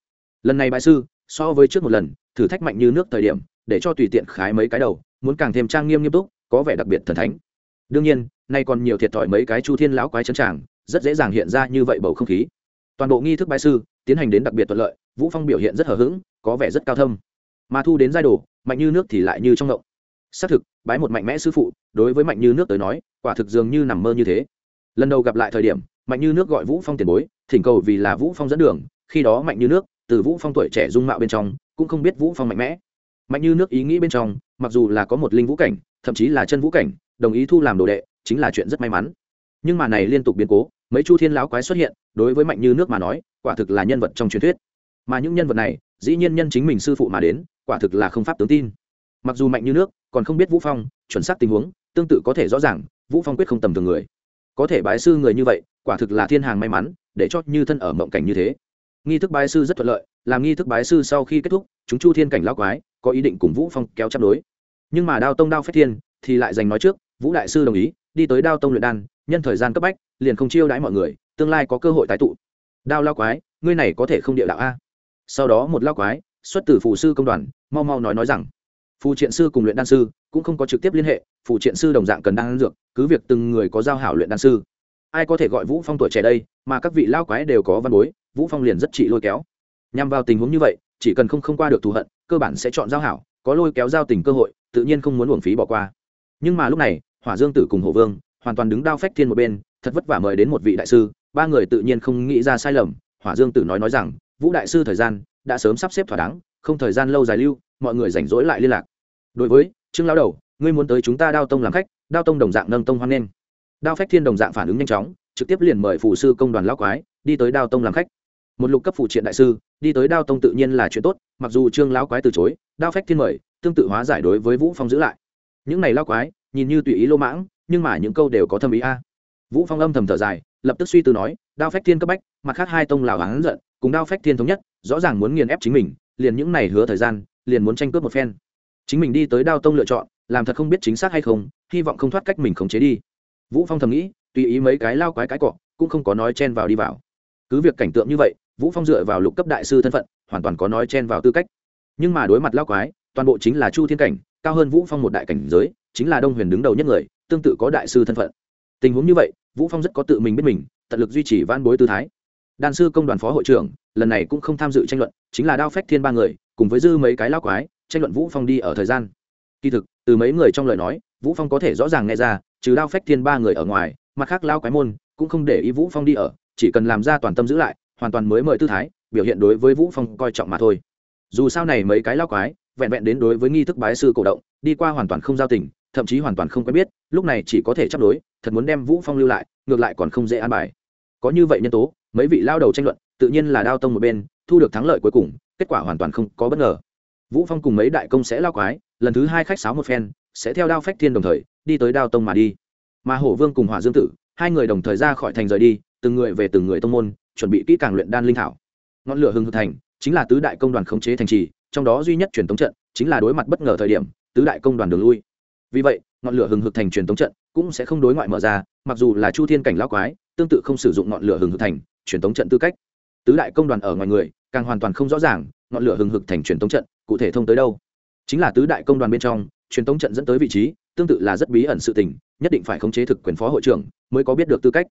lần này bái sư, so với trước một lần, thử thách mạnh như nước thời điểm, để cho tùy tiện khái mấy cái đầu, muốn càng thêm trang nghiêm nghiêm túc, có vẻ đặc biệt thần thánh. Đương nhiên, nay còn nhiều thiệt thòi mấy cái chu thiên lão quái chân tràng, rất dễ dàng hiện ra như vậy bầu không khí. Toàn bộ nghi thức bái sư, tiến hành đến đặc biệt thuận lợi, vũ phong biểu hiện rất hờ hững, có vẻ rất cao thâm. Mà thu đến giai đồ, mạnh như nước thì lại như trong ngộng. Xác thực, bái một mạnh mẽ sư phụ, đối với mạnh như nước tới nói, quả thực dường như nằm mơ như thế. Lần đầu gặp lại thời điểm, mạnh như nước gọi vũ phong tiền bối, thỉnh cầu vì là vũ phong dẫn đường, khi đó mạnh như nước từ vũ phong tuổi trẻ dung mạo bên trong, cũng không biết vũ phong mạnh mẽ. Mạnh như nước ý nghĩ bên trong, mặc dù là có một linh vũ cảnh, thậm chí là chân vũ cảnh, đồng ý thu làm đồ đệ, chính là chuyện rất may mắn. Nhưng mà này liên tục biến cố, mấy chu thiên lão quái xuất hiện, đối với mạnh như nước mà nói, quả thực là nhân vật trong truyền thuyết. Mà những nhân vật này, dĩ nhiên nhân chính mình sư phụ mà đến, quả thực là không pháp tướng tin. Mặc dù mạnh như nước còn không biết vũ phong, chuẩn xác tình huống, tương tự có thể rõ ràng, vũ phong quyết không tầm thường người. Có thể bái sư người như vậy, quả thực là thiên hàng may mắn, để cho như thân ở mộng cảnh như thế nghi thức bái sư rất thuận lợi, làm nghi thức bái sư sau khi kết thúc, chúng chu thiên cảnh lao quái, có ý định cùng vũ phong kéo chắp đối. Nhưng mà đao tông đao phách thiên thì lại dành nói trước, vũ đại sư đồng ý, đi tới đao tông luyện đan, nhân thời gian cấp bách, liền không chiêu đãi mọi người, tương lai có cơ hội tái tụ. Đao lao quái, ngươi này có thể không địa đạo a? Sau đó một lao quái, xuất từ phù sư công đoàn, mau mau nói nói rằng, phù triện sư cùng luyện đan sư cũng không có trực tiếp liên hệ, phù triện sư đồng dạng cần đan dược, cứ việc từng người có giao hảo luyện đan sư. Ai có thể gọi vũ phong tuổi trẻ đây, mà các vị lao quái đều có văn bối vũ phong liền rất trị lôi kéo. Nhằm vào tình huống như vậy, chỉ cần không không qua được thù hận, cơ bản sẽ chọn giao hảo, có lôi kéo giao tình cơ hội, tự nhiên không muốn uổng phí bỏ qua. Nhưng mà lúc này, hỏa dương tử cùng hổ vương hoàn toàn đứng đao phách thiên một bên, thật vất vả mời đến một vị đại sư, ba người tự nhiên không nghĩ ra sai lầm. Hỏa dương tử nói nói rằng, vũ đại sư thời gian đã sớm sắp xếp thỏa đáng, không thời gian lâu dài lưu, mọi người rảnh rỗi lại liên lạc. Đối với, trương lão đầu, ngươi muốn tới chúng ta đao tông làm khách, đao tông đồng dạng nâng tông hoan nghênh. Đao phách thiên đồng dạng phản ứng nhanh chóng, trực tiếp liền mời phù sư công đoàn lão quái, đi tới đao tông làm khách một lục cấp phụ triện đại sư, đi tới đao tông tự nhiên là chuyện tốt, mặc dù trương lão quái từ chối, đao phách thiên mời, tương tự hóa giải đối với vũ phong giữ lại. Những này lão quái, nhìn như tùy ý lô mãng, nhưng mà những câu đều có thâm ý a. Vũ phong âm thầm thở dài, lập tức suy tư nói, đao phách thiên cấp bách, mặt khác hai tông lào hắn giận, cùng đao phách thiên thống nhất, rõ ràng muốn nghiền ép chính mình, liền những này hứa thời gian, liền muốn tranh cướp một phen. Chính mình đi tới đao tông lựa chọn, làm thật không biết chính xác hay không, hy vọng không thoát cách mình khống chế đi. Vũ phong thầm nghĩ, tùy ý mấy cái lao quái cái cọ, cũng không có nói chen vào đi vào. Cứ việc cảnh tượng như vậy vũ phong dựa vào lục cấp đại sư thân phận, hoàn toàn có nói chen vào tư cách. Nhưng mà đối mặt lao quái, toàn bộ chính là chu thiên cảnh, cao hơn vũ phong một đại cảnh giới, chính là đông huyền đứng đầu nhất người, tương tự có đại sư thân phận. Tình huống như vậy, vũ phong rất có tự mình biết mình, tận lực duy trì van bối tư thái. Đan sư công đoàn phó hội trưởng, lần này cũng không tham dự tranh luận, chính là đao phách thiên ba người, cùng với dư mấy cái lao quái, tranh luận vũ phong đi ở thời gian. Kỳ thực, từ mấy người trong lời nói, vũ phong có thể rõ ràng nghe ra, trừ đao phách thiên ba người ở ngoài, mặt khác lao quái môn cũng không để ý vũ phong đi ở, chỉ cần làm ra toàn tâm giữ lại hoàn toàn mới mời tư thái, biểu hiện đối với vũ phong coi trọng mà thôi. Dù sao này mấy cái lao quái, vẹn vẹn đến đối với nghi thức bái sư cổ động, đi qua hoàn toàn không giao tình, thậm chí hoàn toàn không quen biết, lúc này chỉ có thể chấp đối, thật muốn đem vũ phong lưu lại, ngược lại còn không dễ an bài. Có như vậy nhân tố, mấy vị lao đầu tranh luận, tự nhiên là đao tông một bên, thu được thắng lợi cuối cùng, kết quả hoàn toàn không có bất ngờ. Vũ phong cùng mấy đại công sẽ lao quái, lần thứ hai khách sáo một phen, sẽ theo đao phách thiên đồng thời, đi tới đao tông mà đi. Mà hổ vương cùng hỏa dương tử, hai người đồng thời ra khỏi thành rời đi, từng người về từng người tông môn chuẩn bị kỹ càng luyện đan linh thảo. Ngọn lửa hưng hực thành, chính là tứ đại công đoàn khống chế thành trì, trong đó duy nhất truyền tống trận chính là đối mặt bất ngờ thời điểm, tứ đại công đoàn đường lui. Vì vậy, ngọn lửa hừng hực thành truyền tống trận cũng sẽ không đối ngoại mở ra, mặc dù là chu thiên cảnh lao quái, tương tự không sử dụng ngọn lửa hừng hực thành truyền tống trận tư cách. Tứ đại công đoàn ở ngoài người, càng hoàn toàn không rõ ràng ngọn lửa hừng hực thành truyền tống trận cụ thể thông tới đâu. Chính là tứ đại công đoàn bên trong, truyền tống trận dẫn tới vị trí tương tự là rất bí ẩn sự tình, nhất định phải khống chế thực quyền phó hội trưởng mới có biết được tư cách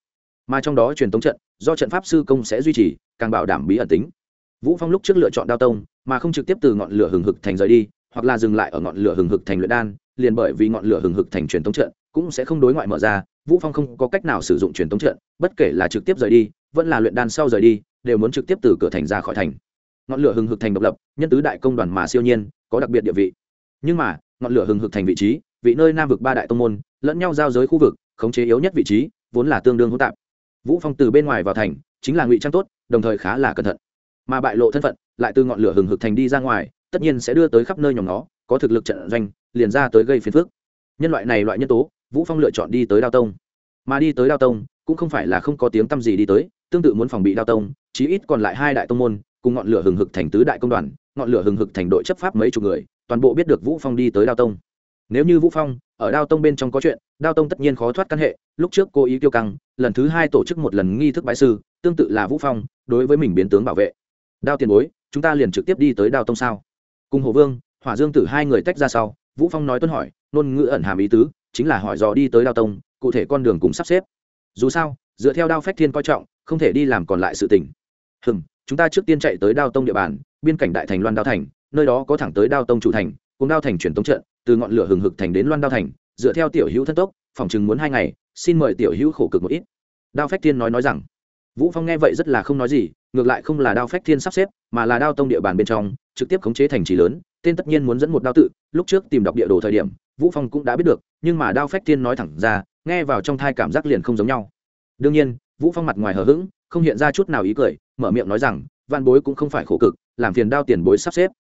mà trong đó truyền tống trận, do trận pháp sư công sẽ duy trì, càng bảo đảm bí ẩn tính. Vũ phong lúc trước lựa chọn đao tông, mà không trực tiếp từ ngọn lửa hừng hực thành rời đi, hoặc là dừng lại ở ngọn lửa hừng hực thành luyện đan, liền bởi vì ngọn lửa hừng hực thành truyền tống trận, cũng sẽ không đối ngoại mở ra, vũ phong không có cách nào sử dụng truyền tống trận, bất kể là trực tiếp rời đi, vẫn là luyện đan sau rời đi, đều muốn trực tiếp từ cửa thành ra khỏi thành. Ngọn lửa hừng hực thành độc lập, nhân tứ đại công đoàn mà siêu nhiên, có đặc biệt địa vị. Nhưng mà, ngọn lửa hừng hực thành vị trí, vị nơi nam vực ba đại tông môn, lẫn nhau giao giới khu vực, khống chế yếu nhất vị trí, vốn là tương đương hỗn tạp vũ phong từ bên ngoài vào thành, chính là ngụy trang tốt, đồng thời khá là cẩn thận. Mà bại lộ thân phận, lại từ ngọn lửa hừng hực thành đi ra ngoài, tất nhiên sẽ đưa tới khắp nơi nhóm nó có thực lực trận doanh, liền ra tới gây phiền phức. Nhân loại này loại nhân tố, vũ phong lựa chọn đi tới đao tông. Mà đi tới đao tông, cũng không phải là không có tiếng tăm gì đi tới, tương tự muốn phòng bị đao tông, chí ít còn lại hai đại tông môn, cùng ngọn lửa hừng hực thành tứ đại công đoàn, ngọn lửa hừng hực thành đội chấp pháp mấy chục người, toàn bộ biết được vũ phong đi tới đao tông. Nếu như vũ phong ở đao tông bên trong có chuyện, đao tông tất nhiên khó thoát căn hệ, lúc trước cô ý tiêu căng, lần thứ hai tổ chức một lần nghi thức bái sư, tương tự là vũ phong, đối với mình biến tướng bảo vệ. Đao tiền bối, chúng ta liền trực tiếp đi tới đao tông sao? Cùng hồ vương, hỏa dương tử hai người tách ra sau, vũ phong nói tuân hỏi, ngôn ngữ ẩn hàm ý tứ, chính là hỏi dò đi tới đao tông, cụ thể con đường cùng sắp xếp. Dù sao, dựa theo đao phách thiên coi trọng, không thể đi làm còn lại sự tình. Hừm, chúng ta trước tiên chạy tới đao tông địa bàn, biên cảnh đại thành loan đao thành, nơi đó có thẳng tới đao tông chủ thành cùng đao thành chuyển tống trận, từ ngọn lửa hừng hực thành đến loan đao thành, dựa theo tiểu hữu thân tốc, phòng chừng muốn hai ngày, xin mời tiểu hữu khổ cực một ít. Đao phách thiên nói nói rằng, vũ phong nghe vậy rất là không nói gì, ngược lại không là đao phách thiên sắp xếp, mà là đao tông địa bàn bên trong, trực tiếp khống chế thành trì lớn, tên tất nhiên muốn dẫn một đao tự, lúc trước tìm đọc địa đồ thời điểm, vũ phong cũng đã biết được, nhưng mà đao phách thiên nói thẳng ra, nghe vào trong thai cảm giác liền không giống nhau. Đương nhiên, vũ phong mặt ngoài hờ hững, không hiện ra chút nào ý cười, mở miệng nói rằng văn bối cũng không phải khổ cực, làm phiền đao tiền bối sắp xếp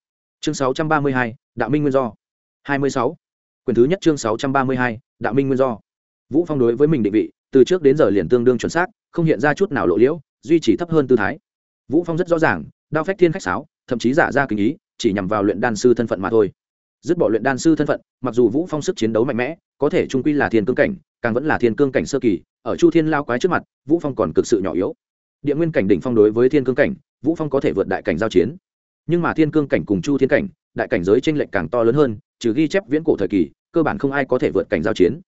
chương 632, đạo minh nguyên do. 26. quyền thứ nhất chương 632, đạo minh nguyên do. Vũ phong đối với mình định vị từ trước đến giờ liền tương đương chuẩn xác không hiện ra chút nào lộ liễu duy trì thấp hơn tư thái. Vũ phong rất rõ ràng đao phách thiên khách sáo thậm chí giả ra kinh ý chỉ nhằm vào luyện đan sư thân phận mà thôi. Dứt bỏ luyện đan sư thân phận mặc dù vũ phong sức chiến đấu mạnh mẽ có thể trung quy là thiên cương cảnh càng vẫn là thiên cương cảnh sơ kỳ ở chu thiên lao quái trước mặt vũ phong còn cực sự nhỏ yếu. Địa nguyên cảnh đỉnh phong đối với thiên cương cảnh vũ phong có thể vượt đại cảnh giao chiến nhưng mà thiên cương cảnh cùng chu thiên cảnh, đại cảnh giới tranh lệch càng to lớn hơn, trừ ghi chép viễn cổ thời kỳ, cơ bản không ai có thể vượt cảnh giao chiến.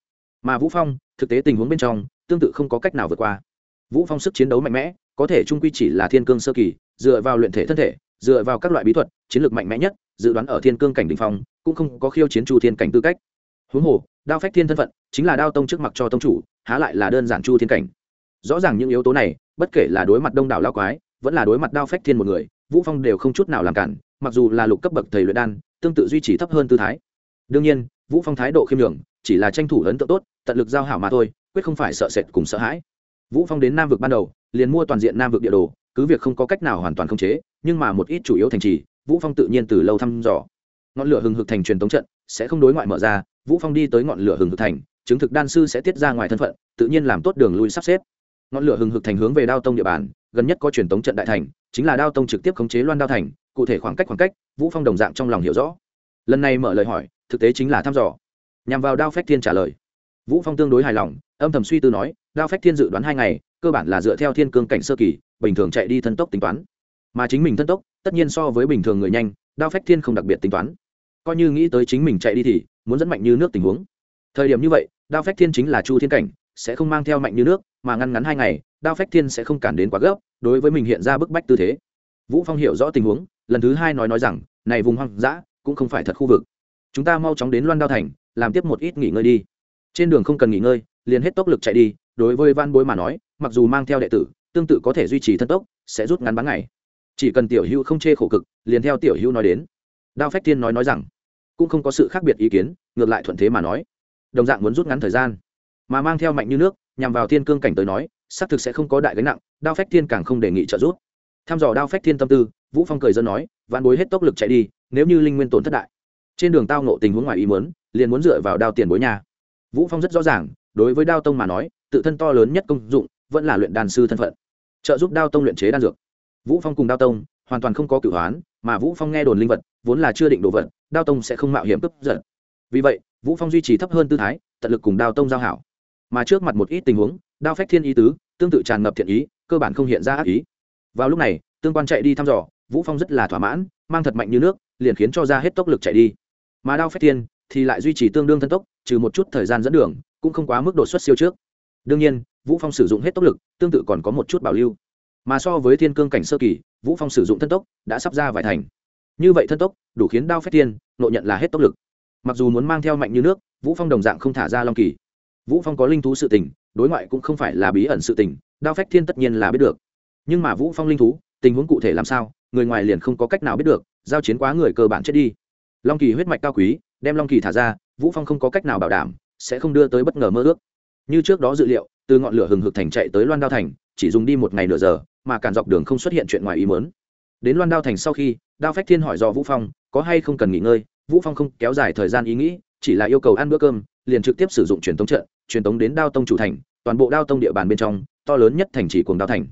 Mà vũ phong, thực tế tình huống bên trong, tương tự không có cách nào vượt qua. Vũ phong sức chiến đấu mạnh mẽ, có thể trung quy chỉ là thiên cương sơ kỳ, dựa vào luyện thể thân thể, dựa vào các loại bí thuật, chiến lược mạnh mẽ nhất, dự đoán ở thiên cương cảnh đỉnh phong, cũng không có khiêu chiến chu thiên cảnh tư cách. Huống hồ, đao phách thiên thân phận, chính là đao tông trước mặt cho tông chủ, há lại là đơn giản chu thiên cảnh. Rõ ràng những yếu tố này, bất kể là đối mặt đông đảo lao quái, vẫn là đối mặt đao phách thiên một người vũ phong đều không chút nào làm cản, mặc dù là lục cấp bậc thầy luyện đan, tương tự duy trì thấp hơn tư thái. Đương nhiên, vũ phong thái độ khiêm nhường, chỉ là tranh thủ ấn tượng tốt, tận lực giao hảo mà thôi, quyết không phải sợ sệt cùng sợ hãi. Vũ phong đến nam vực ban đầu, liền mua toàn diện nam vực địa đồ, cứ việc không có cách nào hoàn toàn khống chế, nhưng mà một ít chủ yếu thành trì, vũ phong tự nhiên từ lâu thăm dò. Ngọn lửa hừng hực thành truyền tống trận, sẽ không đối ngoại mở ra, vũ phong đi tới ngọn lửa hừng hực thành, chứng thực đan sư sẽ tiết ra ngoài thân phận, tự nhiên làm tốt đường lui sắp xếp. Ngọn lửa hừng hực thành hướng về đao tông địa bàn gần nhất có truyền tống trận đại thành, chính là đao tông trực tiếp khống chế loan đao thành, cụ thể khoảng cách khoảng cách, vũ phong đồng dạng trong lòng hiểu rõ. Lần này mở lời hỏi, thực tế chính là thăm dò. Nhằm vào đao phách thiên trả lời. Vũ phong tương đối hài lòng, âm thầm suy tư nói, đao phách thiên dự đoán hai ngày, cơ bản là dựa theo thiên cương cảnh sơ kỳ, bình thường chạy đi thân tốc tính toán. Mà chính mình thân tốc, tất nhiên so với bình thường người nhanh, đao phách thiên không đặc biệt tính toán. Coi như nghĩ tới chính mình chạy đi thì, muốn dẫn mạnh như nước tình huống. Thời điểm như vậy, đao phách thiên chính là chu thiên cảnh, sẽ không mang theo mạnh như nước, mà ngăn ngắn hai ngày đao phách thiên sẽ không cản đến quá gấp, đối với mình hiện ra bức bách tư thế. Vũ phong hiểu rõ tình huống, lần thứ hai nói nói rằng, này vùng hoang dã, cũng không phải thật khu vực. Chúng ta mau chóng đến loan đao thành, làm tiếp một ít nghỉ ngơi đi. Trên đường không cần nghỉ ngơi, liền hết tốc lực chạy đi, đối với van bối mà nói, mặc dù mang theo đệ tử, tương tự có thể duy trì thân tốc, sẽ rút ngắn bán ngày. Chỉ cần tiểu hữu không chê khổ cực, liền theo tiểu hữu nói đến. Đao phách thiên nói nói rằng, cũng không có sự khác biệt ý kiến, ngược lại thuận thế mà nói. Đồng dạng muốn rút ngắn thời gian, mà mang theo mạnh như nước nhằm vào thiên cương cảnh tới nói, xác thực sẽ không có đại gánh nặng, đao phách thiên càng không đề nghị trợ giúp. Tham dò đao phách thiên tâm tư, vũ phong cười dân nói, vạn bối hết tốc lực chạy đi, nếu như linh nguyên tổn thất đại, trên đường tao nộ tình huống ngoài ý muốn, liền muốn dựa vào đao tiền bối nhà. Vũ phong rất rõ ràng, đối với đao tông mà nói, tự thân to lớn nhất công dụng, vẫn là luyện đan sư thân phận, trợ giúp đao tông luyện chế đan dược. Vũ phong cùng đao tông, hoàn toàn không có cửu hoán, mà vũ phong nghe đồn linh vật, vốn là chưa định đồ vật, đao tông sẽ không mạo hiểm cướp giật. Vì vậy, vũ phong duy trì thấp hơn tư thái, tận lực cùng đao tông giao hảo mà trước mặt một ít tình huống, đao phách thiên ý tứ, tương tự tràn ngập thiện ý, cơ bản không hiện ra ác ý. Vào lúc này, tương quan chạy đi thăm dò, vũ phong rất là thỏa mãn, mang thật mạnh như nước, liền khiến cho ra hết tốc lực chạy đi. Mà đao phách thiên thì lại duy trì tương đương thân tốc, trừ một chút thời gian dẫn đường, cũng không quá mức đột xuất siêu trước. Đương nhiên, vũ phong sử dụng hết tốc lực, tương tự còn có một chút bảo lưu. Mà so với thiên cương cảnh sơ kỳ, vũ phong sử dụng thân tốc đã sắp ra vài thành. Như vậy thân tốc đủ khiến đao phách thiên nội nhận là hết tốc lực. Mặc dù muốn mang theo mạnh như nước, vũ phong đồng dạng không thả ra long kỳ vũ phong có linh thú sự tình, đối ngoại cũng không phải là bí ẩn sự tình, đao phách thiên tất nhiên là biết được. Nhưng mà vũ phong linh thú, tình huống cụ thể làm sao, người ngoài liền không có cách nào biết được, giao chiến quá người cơ bản chết đi. Long kỳ huyết mạch cao quý, đem long kỳ thả ra, vũ phong không có cách nào bảo đảm, sẽ không đưa tới bất ngờ mơ ước. Như trước đó dự liệu, từ ngọn lửa hừng hực thành chạy tới loan đao thành, chỉ dùng đi một ngày nửa giờ, mà cản dọc đường không xuất hiện chuyện ngoài ý muốn. Đến loan đao thành sau khi, đao phách thiên hỏi do vũ phong, có hay không cần nghỉ ngơi, vũ phong không kéo dài thời gian ý nghĩ, chỉ là yêu cầu ăn bữa cơm, liền trực tiếp sử dụng truyền thống trận truyền tống đến đao tông chủ thành, toàn bộ đao tông địa bàn bên trong, to lớn nhất thành chỉ cuồng đao thành.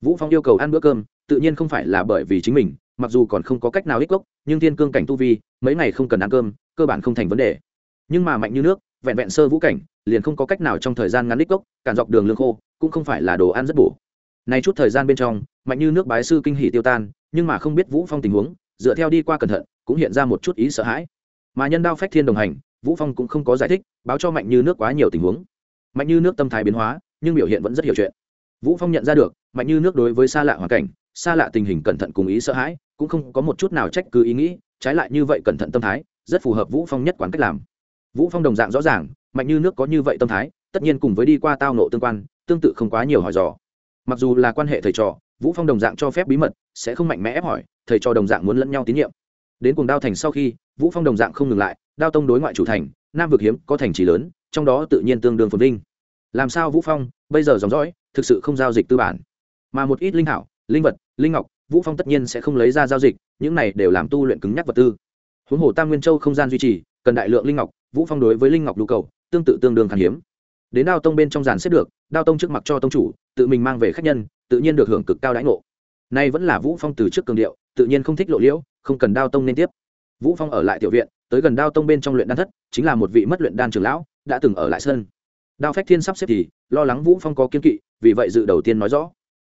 Vũ phong yêu cầu ăn bữa cơm, tự nhiên không phải là bởi vì chính mình, mặc dù còn không có cách nào ích gốc, nhưng thiên cương cảnh tu vi, mấy ngày không cần ăn cơm, cơ bản không thành vấn đề. Nhưng mà mạnh như nước, vẹn vẹn sơ vũ cảnh, liền không có cách nào trong thời gian ngắn ích gốc, cản dọc đường lương khô, cũng không phải là đồ ăn rất bổ. Nay chút thời gian bên trong, mạnh như nước bái sư kinh hỉ tiêu tan, nhưng mà không biết vũ phong tình huống, dựa theo đi qua cẩn thận, cũng hiện ra một chút ý sợ hãi. Mà nhân đao phách thiên đồng hành vũ phong cũng không có giải thích, báo cho mạnh như nước quá nhiều tình huống. Mạnh như nước tâm thái biến hóa, nhưng biểu hiện vẫn rất hiểu chuyện. Vũ phong nhận ra được, mạnh như nước đối với xa lạ hoàn cảnh, xa lạ tình hình cẩn thận cùng ý sợ hãi, cũng không có một chút nào trách cứ ý nghĩ, trái lại như vậy cẩn thận tâm thái, rất phù hợp vũ phong nhất quán cách làm. Vũ phong đồng dạng rõ ràng, mạnh như nước có như vậy tâm thái, tất nhiên cùng với đi qua tao nộ tương quan, tương tự không quá nhiều hỏi dò. Mặc dù là quan hệ thầy trò, vũ phong đồng dạng cho phép bí mật, sẽ không mạnh mẽ ép hỏi, thầy trò đồng dạng muốn lẫn nhau tín nhiệm đến cuồng đao thành sau khi, vũ phong đồng dạng không ngừng lại, đao tông đối ngoại chủ thành, nam vực hiếm, có thành trì lớn, trong đó tự nhiên tương đương phồn vinh. Làm sao vũ phong, bây giờ dòng dõi, thực sự không giao dịch tư bản? Mà một ít linh hảo, linh vật, linh ngọc, vũ phong tất nhiên sẽ không lấy ra giao dịch, những này đều làm tu luyện cứng nhắc vật tư. Huống hồ tam nguyên châu không gian duy trì, cần đại lượng linh ngọc, vũ phong đối với linh ngọc nhu cầu, tương tự tương đương khan hiếm. Đến đao tông bên trong giàn xếp được, đao tông trước mặt cho tông chủ, tự mình mang về khách nhân, tự nhiên được hưởng cực cao đãi ngộ. Nay vẫn là vũ phong từ trước cường điệu, tự nhiên không thích lộ liễu không cần đao tông nên tiếp. Vũ phong ở lại tiểu viện, tới gần đao tông bên trong luyện đan thất, chính là một vị mất luyện đan trưởng lão, đã từng ở lại sơn đao phách thiên sắp xếp thì, lo lắng vũ phong có kiên kỵ, vì vậy dự đầu tiên nói rõ.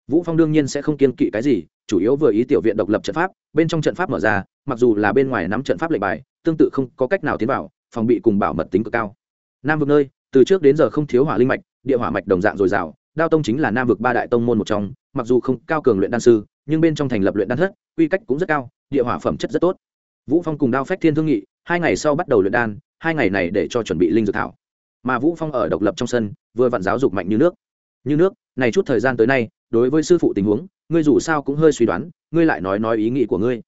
Vũ phong đương nhiên sẽ không kiên kỵ cái gì, chủ yếu vừa ý tiểu viện độc lập trận pháp, bên trong trận pháp mở ra, mặc dù là bên ngoài nắm trận pháp lệnh bài, tương tự không có cách nào tiến vào, phòng bị cùng bảo mật tính cực cao. Nam vực nơi, từ trước đến giờ không thiếu hỏa linh mạch, địa hỏa mạch đồng dạng dồi dào, đao tông chính là nam vực ba đại tông môn một trong, mặc dù không cao cường luyện đan sư, nhưng bên trong thành lập luyện đan thất, quy cách cũng rất cao địa hỏa phẩm chất rất tốt. Vũ phong cùng đao phách thiên thương nghị, hai ngày sau bắt đầu luyện đan, hai ngày này để cho chuẩn bị linh dược thảo. Mà vũ phong ở độc lập trong sân, vừa vặn giáo dục mạnh như nước. Như nước, này chút thời gian tới nay, đối với sư phụ tình huống, ngươi dù sao cũng hơi suy đoán, ngươi lại nói nói ý nghĩ của ngươi.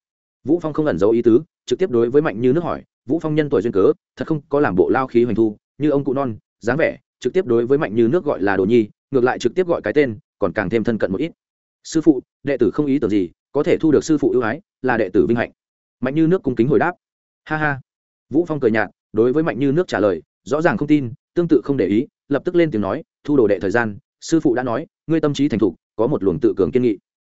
Vũ phong không ẩn giấu ý tứ, trực tiếp đối với mạnh như nước hỏi, vũ phong nhân tuổi duyên cớ, thật không có làm bộ lao khí hoành thu, như ông cụ non, dáng vẻ, trực tiếp đối với mạnh như nước gọi là đồ nhi, ngược lại trực tiếp gọi cái tên, còn càng thêm thân cận một ít. Sư phụ, đệ tử không ý tưởng gì có thể thu được sư phụ ưu ái, là đệ tử vinh hạnh. Mạnh như nước cung kính hồi đáp. Ha ha. Vũ phong cười nhạt, đối với mạnh như nước trả lời, rõ ràng không tin, tương tự không để ý, lập tức lên tiếng nói, thu đồ đệ thời gian, sư phụ đã nói, ngươi tâm trí thành thục, có một luồng tự cường kiên nghị.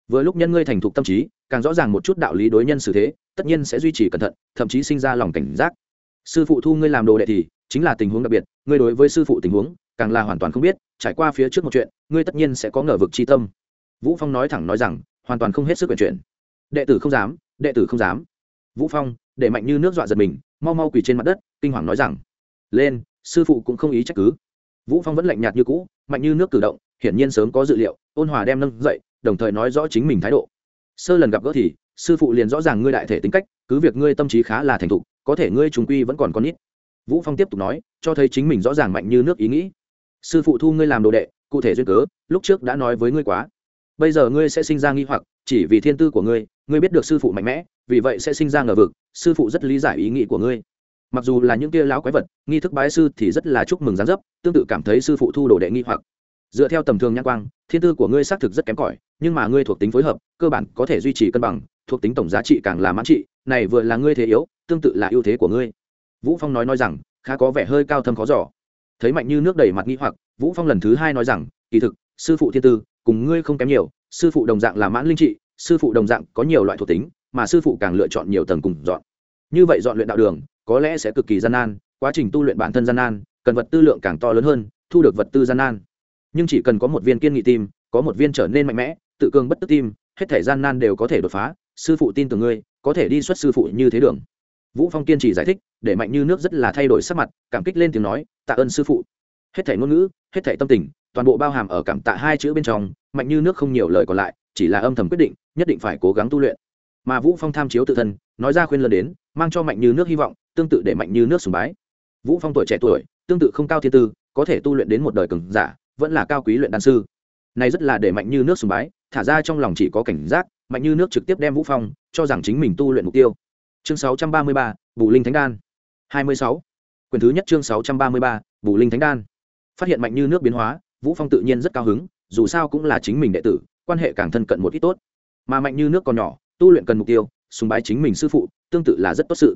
Vừa lúc nhân ngươi thành thục tâm trí, càng rõ ràng một chút đạo lý đối nhân xử thế, tất nhiên sẽ duy trì cẩn thận, thậm chí sinh ra lòng cảnh giác. Sư phụ thu ngươi làm đồ đệ thì, chính là tình huống đặc biệt, ngươi đối với sư phụ tình huống, càng là hoàn toàn không biết, trải qua phía trước một chuyện, ngươi tất nhiên sẽ có ngờ vực chi tâm. Vũ phong nói thẳng nói rằng hoàn toàn không hết sức quyển chuyện đệ tử không dám, đệ tử không dám. Vũ phong, để mạnh như nước dọa giật mình, mau mau quỳ trên mặt đất, kinh hoàng nói rằng, lên, sư phụ cũng không ý trách cứ. Vũ phong vẫn lạnh nhạt như cũ, mạnh như nước cử động, hiển nhiên sớm có dự liệu, ôn hòa đem nâng dậy, đồng thời nói rõ chính mình thái độ. Sơ lần gặp gỡ thì, sư phụ liền rõ ràng ngươi đại thể tính cách, cứ việc ngươi tâm trí khá là thành thục, có thể ngươi trùng quy vẫn còn con ít vũ phong tiếp tục nói, cho thấy chính mình rõ ràng mạnh như nước ý nghĩ. Sư phụ thu ngươi làm đồ đệ, cụ thể duyên cớ, lúc trước đã nói với ngươi quá bây giờ ngươi sẽ sinh ra nghi hoặc, chỉ vì thiên tư của ngươi ngươi biết được sư phụ mạnh mẽ, vì vậy sẽ sinh ra ngờ vực, sư phụ rất lý giải ý nghĩ của ngươi. Mặc dù là những kia lão quái vật, nghi thức bái sư thì rất là chúc mừng gián dấp, tương tự cảm thấy sư phụ thu đồ đệ nghi hoặc. Dựa theo tầm thường nhãn quang, thiên tư của ngươi xác thực rất kém cỏi, nhưng mà ngươi thuộc tính phối hợp, cơ bản có thể duy trì cân bằng, thuộc tính tổng giá trị càng là mãn trị, này vừa là ngươi thế yếu, tương tự là ưu thế của ngươi. Vũ phong nói nói rằng, khá có vẻ hơi cao thâm khó giỏ thấy mạnh như nước đầy mặt nghi hoặc, vũ phong lần thứ hai nói rằng, kỳ thực, sư phụ thiên tư cùng ngươi không kém nhiều, sư phụ đồng dạng là mãn linh trị, sư phụ đồng dạng có nhiều loại thuộc tính, mà sư phụ càng lựa chọn nhiều tầng cùng dọn. Như vậy dọn luyện đạo đường, có lẽ sẽ cực kỳ gian nan, quá trình tu luyện bản thân gian nan, cần vật tư lượng càng to lớn hơn, thu được vật tư gian nan. Nhưng chỉ cần có một viên kiên nghị tim, có một viên trở nên mạnh mẽ, tự cường bất tức tim, hết thể gian nan đều có thể đột phá, sư phụ tin tưởng ngươi, có thể đi xuất sư phụ như thế đường. Vũ phong kiên trì giải thích, để mạnh như nước rất là thay đổi sắc mặt, cảm kích lên tiếng nói, tạ ơn sư phụ hết thể ngôn ngữ hết thể tâm tình toàn bộ bao hàm ở cảm tạ hai chữ bên trong mạnh như nước không nhiều lời còn lại chỉ là âm thầm quyết định nhất định phải cố gắng tu luyện. Mà vũ phong tham chiếu tự thân nói ra khuyên lần đến mang cho mạnh như nước hy vọng tương tự để mạnh như nước sùng bái. Vũ phong tuổi trẻ tuổi tương tự không cao thiên tư có thể tu luyện đến một đời cường giả vẫn là cao quý luyện đan sư. Này rất là để mạnh như nước sùng bái thả ra trong lòng chỉ có cảnh giác mạnh như nước trực tiếp đem vũ phong cho rằng chính mình tu luyện mục tiêu. Chương 633, bù linh thánh đan. 26. quyển thứ nhất chương 633, bù linh thánh đan phát hiện mạnh như nước biến hóa, vũ phong tự nhiên rất cao hứng, dù sao cũng là chính mình đệ tử, quan hệ càng thân cận một ít tốt. Mà mạnh như nước còn nhỏ, tu luyện cần mục tiêu, sùng bái chính mình sư phụ, tương tự là rất tốt sự.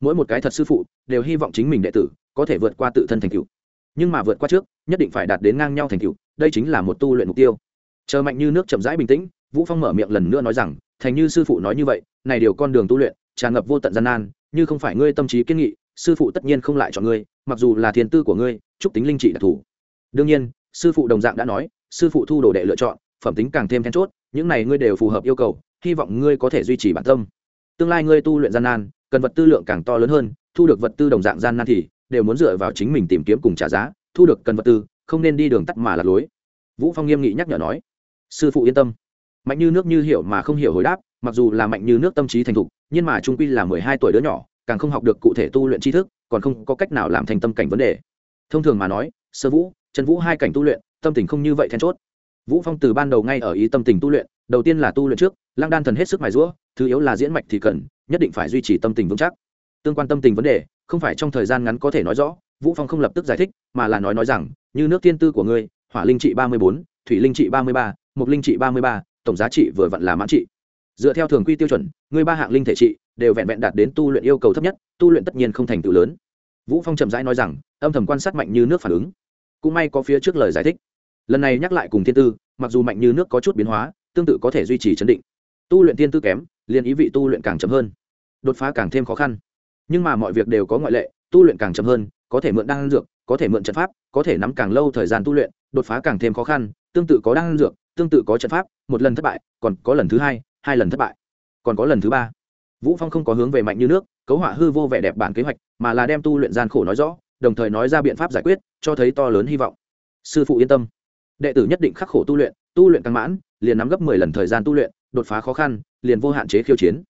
Mỗi một cái thật sư phụ, đều hy vọng chính mình đệ tử, có thể vượt qua tự thân thành tựu. Nhưng mà vượt qua trước, nhất định phải đạt đến ngang nhau thành tựu, đây chính là một tu luyện mục tiêu. Chờ mạnh như nước chậm rãi bình tĩnh, vũ phong mở miệng lần nữa nói rằng, thành như sư phụ nói như vậy, này điều con đường tu luyện, tràn ngập vô tận gian nan, như không phải ngươi tâm trí kiên nghị sư phụ tất nhiên không lại chọn ngươi, mặc dù là thiên tư của ngươi, chúc tính linh trị đặc thù. Đương nhiên, sư phụ đồng dạng đã nói, sư phụ thu đồ đệ lựa chọn, phẩm tính càng thêm then chốt, những này ngươi đều phù hợp yêu cầu, hy vọng ngươi có thể duy trì bản tâm. Tương lai ngươi tu luyện gian nan, cần vật tư lượng càng to lớn hơn, thu được vật tư đồng dạng gian nan thì đều muốn dựa vào chính mình tìm kiếm cùng trả giá, thu được cần vật tư, không nên đi đường tắt mà lạc lối. Vũ phong nghiêm nghị nhắc nhở nói, sư phụ yên tâm. Mạnh như nước như hiểu mà không hiểu hồi đáp, mặc dù là mạnh như nước tâm trí thành thục, nhưng mà trung quy là mười hai tuổi đứa nhỏ càng không học được cụ thể tu luyện tri thức còn không có cách nào làm thành tâm cảnh vấn đề. Thông thường mà nói sơ vũ trần vũ hai cảnh tu luyện tâm tình không như vậy then chốt. Vũ phong từ ban đầu ngay ở ý tâm tình tu luyện đầu tiên là tu luyện trước lăng đan thần hết sức mài rũa thứ yếu là diễn mạch thì cần nhất định phải duy trì tâm tình vững chắc. Tương quan tâm tình vấn đề không phải trong thời gian ngắn có thể nói rõ vũ phong không lập tức giải thích mà là nói nói rằng như nước tiên tư của ngươi hỏa linh trị ba mươi bốn, thủy linh trị ba mươi ba, mục linh trị ba mươi ba, tổng giá trị vừa vặn là mãn trị dựa theo thường quy tiêu chuẩn người ba hạng linh thể trị đều vẹn vẹn đạt đến tu luyện yêu cầu thấp nhất, tu luyện tất nhiên không thành tựu lớn. Vũ phong chậm rãi nói rằng, âm thầm quan sát mạnh như nước phản ứng. Cũng may có phía trước lời giải thích. Lần này nhắc lại cùng thiên tư, mặc dù mạnh như nước có chút biến hóa, tương tự có thể duy trì chấn định. Tu luyện thiên tư kém, liền ý vị tu luyện càng chậm hơn. Đột phá càng thêm khó khăn. Nhưng mà mọi việc đều có ngoại lệ, tu luyện càng chậm hơn, có thể mượn đan dược, có thể mượn trận pháp, có thể nắm càng lâu thời gian tu luyện, đột phá càng thêm khó khăn, tương tự có đan dược, tương tự có trận pháp, một lần thất bại, còn có lần thứ hai hai lần thất bại. Còn có lần thứ ba. Vũ phong không có hướng về mạnh như nước, cấu họa hư vô vẻ đẹp bản kế hoạch, mà là đem tu luyện gian khổ nói rõ, đồng thời nói ra biện pháp giải quyết, cho thấy to lớn hy vọng. Sư phụ yên tâm. Đệ tử nhất định khắc khổ tu luyện tu luyện càng mãn, liền nắm gấp 10 lần thời gian tu luyện, đột phá khó khăn, liền vô hạn chế khiêu chiến.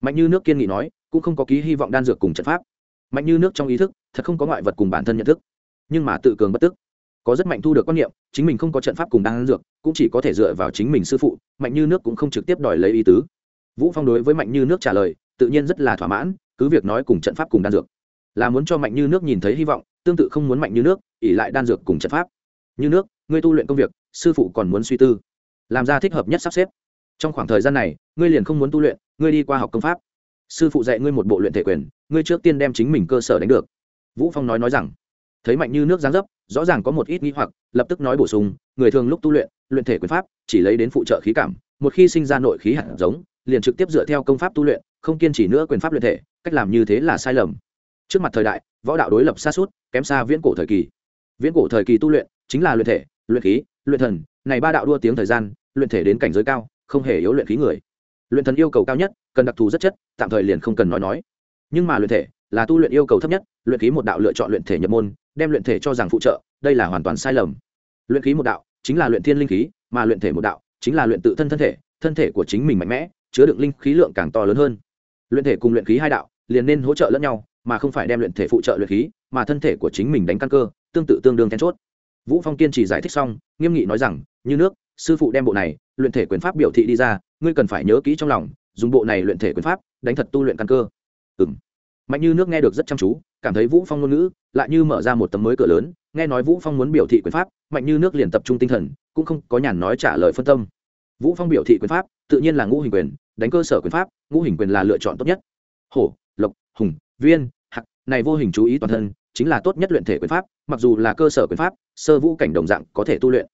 Mạnh như nước kiên nghị nói, cũng không có ký hy vọng đan dược cùng trận pháp. Mạnh như nước trong ý thức, thật không có ngoại vật cùng bản thân nhận thức, nhưng mà tự cường bất tức có rất mạnh thu được quan niệm, chính mình không có trận pháp cùng đan dược, cũng chỉ có thể dựa vào chính mình sư phụ, mạnh như nước cũng không trực tiếp đòi lấy ý tứ. Vũ phong đối với mạnh như nước trả lời, tự nhiên rất là thỏa mãn, cứ việc nói cùng trận pháp cùng đan dược. Là muốn cho mạnh như nước nhìn thấy hy vọng, tương tự không muốn mạnh như nước ỉ lại đan dược cùng trận pháp. Như nước, ngươi tu luyện công việc, sư phụ còn muốn suy tư. Làm ra thích hợp nhất sắp xếp. Trong khoảng thời gian này, ngươi liền không muốn tu luyện, ngươi đi qua học công pháp. Sư phụ dạy ngươi một bộ luyện thể quyền, ngươi trước tiên đem chính mình cơ sở đánh được. Vũ phong nói nói rằng thấy mạnh như nước giáng dấp, rõ ràng có một ít nghi hoặc, lập tức nói bổ sung, người thường lúc tu luyện luyện thể quyền pháp, chỉ lấy đến phụ trợ khí cảm, một khi sinh ra nội khí hạt giống, liền trực tiếp dựa theo công pháp tu luyện, không kiên trì nữa quyền pháp luyện thể, cách làm như thế là sai lầm. Trước mặt thời đại, võ đạo đối lập xa suốt, kém xa viễn cổ thời kỳ. Viễn cổ thời kỳ tu luyện, chính là luyện thể, luyện khí, luyện thần, này ba đạo đua tiếng thời gian, luyện thể đến cảnh giới cao, không hề yếu luyện khí người. Luyện thần yêu cầu cao nhất, cần đặc thù rất chất, tạm thời liền không cần nói nói. Nhưng mà luyện thể, là tu luyện yêu cầu thấp nhất, luyện khí một đạo lựa chọn luyện thể nhập môn đem luyện thể cho rằng phụ trợ, đây là hoàn toàn sai lầm. Luyện khí một đạo, chính là luyện thiên linh khí, mà luyện thể một đạo, chính là luyện tự thân thân thể thân thể của chính mình mạnh mẽ, chứa đựng linh khí lượng càng to lớn hơn. Luyện thể cùng luyện khí hai đạo, liền nên hỗ trợ lẫn nhau, mà không phải đem luyện thể phụ trợ luyện khí, mà thân thể của chính mình đánh căn cơ, tương tự tương đương then chốt. Vũ phong kiên trì giải thích xong, nghiêm nghị nói rằng, như nước, sư phụ đem bộ này, luyện thể quyền pháp biểu thị đi ra, ngươi cần phải nhớ kỹ trong lòng, dùng bộ này luyện thể quyền pháp, đánh thật tu luyện căn cơ. Ừm. Mạnh như nước nghe được rất chăm chú cảm thấy vũ phong ngôn ngữ lại như mở ra một tấm mới cửa lớn, nghe nói vũ phong muốn biểu thị quyền pháp, mạnh như nước liền tập trung tinh thần, cũng không có nhàn nói trả lời phân tâm. Vũ phong biểu thị quyền pháp, tự nhiên là ngũ hình quyền, đánh cơ sở quyền pháp, ngũ hình quyền là lựa chọn tốt nhất. Hổ, lộc, hùng, viên, hạc, này vô hình chú ý toàn thân, chính là tốt nhất luyện thể quyền pháp, mặc dù là cơ sở quyền pháp, sơ vũ cảnh đồng dạng có thể tu luyện.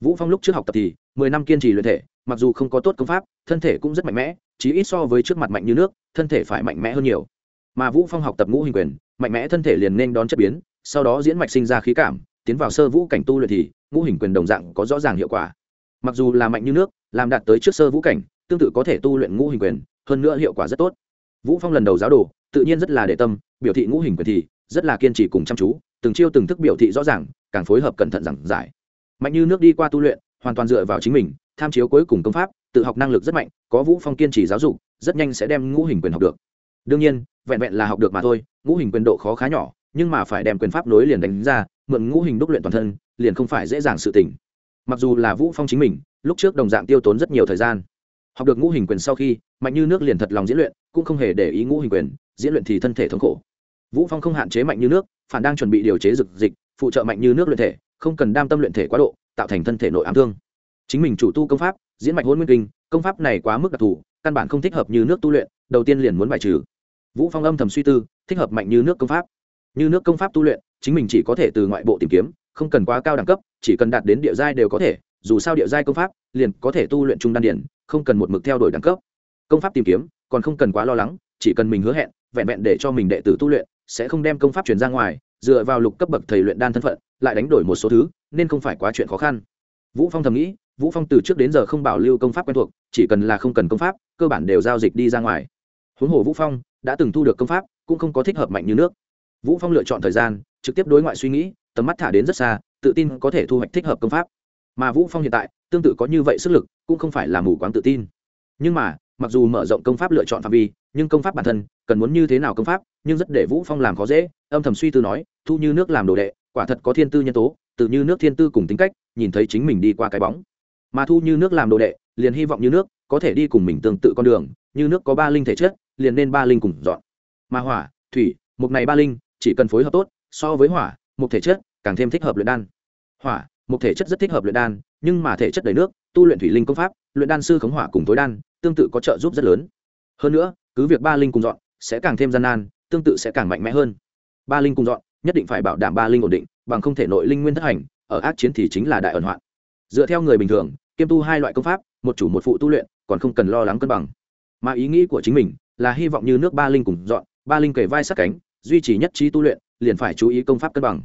Vũ phong lúc trước học tập thì mười năm kiên trì luyện thể, mặc dù không có tốt công pháp, thân thể cũng rất mạnh mẽ chỉ ít so với trước mặt mạnh như nước, thân thể phải mạnh mẽ hơn nhiều mà vũ phong học tập ngũ hình quyền, mạnh mẽ thân thể liền nên đón chất biến, sau đó diễn mạch sinh ra khí cảm, tiến vào sơ vũ cảnh tu luyện thì, ngũ hình quyền đồng dạng có rõ ràng hiệu quả. Mặc dù là mạnh như nước, làm đạt tới trước sơ vũ cảnh, tương tự có thể tu luyện ngũ hình quyền, hơn nữa hiệu quả rất tốt. Vũ phong lần đầu giáo đồ, tự nhiên rất là để tâm, biểu thị ngũ hình quyền thì, rất là kiên trì cùng chăm chú, từng chiêu từng thức biểu thị rõ ràng, càng phối hợp cẩn thận giảng giải. Mạnh như nước đi qua tu luyện, hoàn toàn dựa vào chính mình, tham chiếu cuối cùng công pháp, tự học năng lực rất mạnh, có vũ phong kiên trì giáo dục, rất nhanh sẽ đem ngũ hình quyền học được. Đương nhiên vẹn vẹn là học được mà thôi, ngũ hình quyền độ khó khá nhỏ, nhưng mà phải đem quyền pháp nối liền đánh ra, mượn ngũ hình đúc luyện toàn thân, liền không phải dễ dàng sự tỉnh mặc dù là vũ phong chính mình, lúc trước đồng dạng tiêu tốn rất nhiều thời gian. Học được ngũ hình quyền sau khi, mạnh như nước liền thật lòng diễn luyện, cũng không hề để ý ngũ hình quyền, diễn luyện thì thân thể thống khổ. Vũ phong không hạn chế mạnh như nước, phản đang chuẩn bị điều chế dực dịch, phụ trợ mạnh như nước luyện thể, không cần đam tâm luyện thể quá độ, tạo thành thân thể nội ám thương. Chính mình chủ tu công pháp, diễn mạch hôn nguyên kinh, công pháp này quá mức đặc thù, căn bản không thích hợp như nước tu luyện, đầu tiên liền muốn bài trừ vũ phong âm thầm suy tư, thích hợp mạnh như nước công pháp. Như nước công pháp tu luyện, chính mình chỉ có thể từ ngoại bộ tìm kiếm, không cần quá cao đẳng cấp, chỉ cần đạt đến địa giai đều có thể, dù sao địa giai công pháp, liền có thể tu luyện trung đan điển, không cần một mực theo đuổi đẳng cấp. Công pháp tìm kiếm, còn không cần quá lo lắng, chỉ cần mình hứa hẹn, vẹn vẹn để cho mình đệ tử tu luyện, sẽ không đem công pháp truyền ra ngoài, dựa vào lục cấp bậc thầy luyện đan thân phận, lại đánh đổi một số thứ, nên không phải quá chuyện khó khăn. Vũ phong thầm nghĩ, vũ phong từ trước đến giờ không bảo lưu công pháp quen thuộc, chỉ cần là không cần công pháp, cơ bản đều giao dịch đi ra ngoài huống hồ vũ phong đã từng thu được công pháp, cũng không có thích hợp mạnh như nước. Vũ phong lựa chọn thời gian, trực tiếp đối ngoại suy nghĩ, tầm mắt thả đến rất xa, tự tin có thể thu hoạch thích hợp công pháp. Mà vũ phong hiện tại, tương tự có như vậy sức lực, cũng không phải là mù quáng tự tin. Nhưng mà, mặc dù mở rộng công pháp lựa chọn phạm vi, nhưng công pháp bản thân, cần muốn như thế nào công pháp, nhưng rất để vũ phong làm khó dễ, âm thầm suy tư nói, thu như nước làm đồ đệ, quả thật có thiên tư nhân tố từ như nước thiên tư cùng tính cách, nhìn thấy chính mình đi qua cái bóng. Mà thu như nước làm đồ đệ, liền hy vọng như nước, có thể đi cùng mình tương tự con đường, như nước có ba linh thể chất liền nên ba linh cùng dọn. Mà hỏa, thủy một này ba linh, chỉ cần phối hợp tốt, so với hỏa một thể chất càng thêm thích hợp luyện đan. Hỏa một thể chất rất thích hợp luyện đan, nhưng mà thể chất đầy nước, tu luyện thủy linh công pháp, luyện đan sư khống hỏa cùng tối đan, tương tự có trợ giúp rất lớn. Hơn nữa, cứ việc ba linh cùng dọn sẽ càng thêm gian nan, tương tự sẽ càng mạnh mẽ hơn. Ba linh cùng dọn nhất định phải bảo đảm ba linh ổn định, bằng không thể nội linh nguyên thất hành, ở ác chiến thì chính là đại ẩn hoạn. Dựa theo người bình thường, kiêm tu hai loại công pháp, một chủ một phụ tu luyện, còn không cần lo lắng cân bằng. Mà ý nghĩ của chính mình là hy vọng như nước ba linh cùng dọn, ba linh kể vai sát cánh, duy trì nhất trí tu luyện, liền phải chú ý công pháp cân bằng.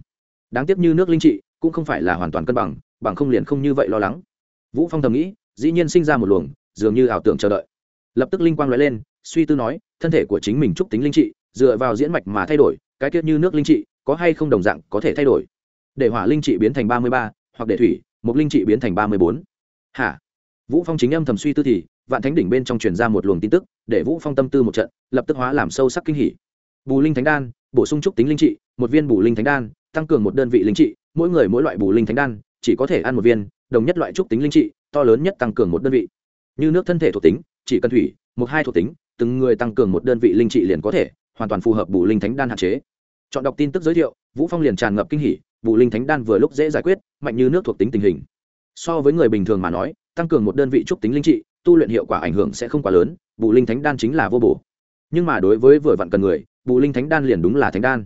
Đáng tiếc như nước linh trị, cũng không phải là hoàn toàn cân bằng bằng không liền không như vậy lo lắng. Vũ phong thầm nghĩ, dĩ nhiên sinh ra một luồng, dường như ảo tưởng chờ đợi. Lập tức linh quang lóe lên, suy tư nói, thân thể của chính mình trúc tính linh trị, dựa vào diễn mạch mà thay đổi, cái tiết như nước linh trị, có hay không đồng dạng có thể thay đổi? Để hỏa linh trị biến thành ba mươi ba, hoặc để thủy một linh trị biến thành ba mươi bốn. Hả? Vũ phong chính âm thầm suy tư thì vạn thánh đỉnh bên trong truyền ra một luồng tin tức, để vũ phong tâm tư một trận, lập tức hóa làm sâu sắc kinh hỉ. Bù linh thánh đan, bổ sung trúc tính linh trị, một viên bù linh thánh đan, tăng cường một đơn vị linh trị, mỗi người mỗi loại bù linh thánh đan, chỉ có thể ăn một viên, đồng nhất loại trúc tính linh trị, to lớn nhất tăng cường một đơn vị. Như nước thân thể thuộc tính, chỉ cần thủy, một hai thuộc tính, từng người tăng cường một đơn vị linh trị liền có thể, hoàn toàn phù hợp bù linh thánh đan hạn chế. Chọn đọc tin tức giới thiệu, vũ phong liền tràn ngập kinh hỉ, bù linh thánh đan vừa lúc dễ giải quyết, mạnh như nước thuộc tính tình hình. So với người bình thường mà nói, tăng cường một đơn vị trúc tính linh trị tu luyện hiệu quả ảnh hưởng sẽ không quá lớn, bù linh thánh đan chính là vô bổ. Nhưng mà đối với vừa vặn cần người, bù linh thánh đan liền đúng là thánh đan.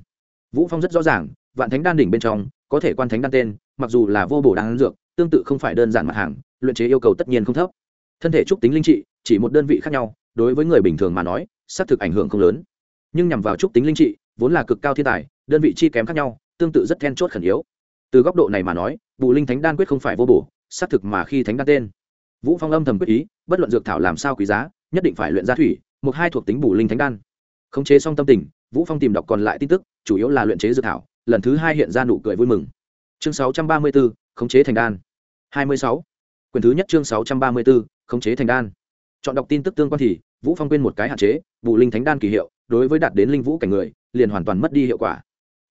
Vũ phong rất rõ ràng, vạn thánh đan đỉnh bên trong, có thể quan thánh đan tên, mặc dù là vô bổ đan dược, tương tự không phải đơn giản mặt hàng, luyện chế yêu cầu tất nhiên không thấp. Thân thể trúc tính linh trị, chỉ một đơn vị khác nhau, đối với người bình thường mà nói, xác thực ảnh hưởng không lớn. Nhưng nhằm vào trúc tính linh trị, vốn là cực cao thiên tài, đơn vị chi kém khác nhau, tương tự rất then chốt khẩn yếu. Từ góc độ này mà nói, bù linh thánh đan quyết không phải vô bổ, xác thực mà khi thánh đan tên vũ phong âm thầm quyết ý bất luận dược thảo làm sao quý giá nhất định phải luyện ra thủy một hai thuộc tính bù linh thánh đan. Khống chế xong tâm tình vũ phong tìm đọc còn lại tin tức chủ yếu là luyện chế dược thảo lần thứ hai hiện ra nụ cười vui mừng. Chương 634, khống chế thành đan. 26. quyền thứ nhất chương 634, khống chế thành đan. Chọn đọc tin tức tương quan thì vũ phong quên một cái hạn chế bù linh thánh đan kỳ hiệu đối với đạt đến linh vũ cảnh người liền hoàn toàn mất đi hiệu quả.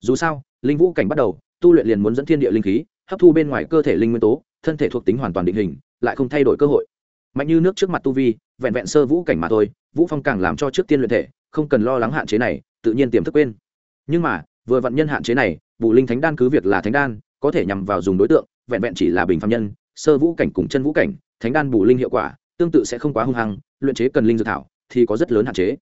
Dù sao linh vũ cảnh bắt đầu tu luyện liền muốn dẫn thiên địa linh khí hấp thu bên ngoài cơ thể linh nguyên tố thân thể thuộc tính hoàn toàn định hình lại không thay đổi cơ hội. Mạnh như nước trước mặt tu vi, vẹn vẹn sơ vũ cảnh mà thôi, vũ phong càng làm cho trước tiên luyện thể, không cần lo lắng hạn chế này, tự nhiên tiềm thức quên. Nhưng mà, vừa vận nhân hạn chế này bù linh thánh đan cứ việc là thánh đan, có thể nhằm vào dùng đối tượng, vẹn vẹn chỉ là bình phạm nhân, sơ vũ cảnh cùng chân vũ cảnh, thánh đan bù linh hiệu quả, tương tự sẽ không quá hung hăng, luyện chế cần linh dược thảo thì có rất lớn hạn chế.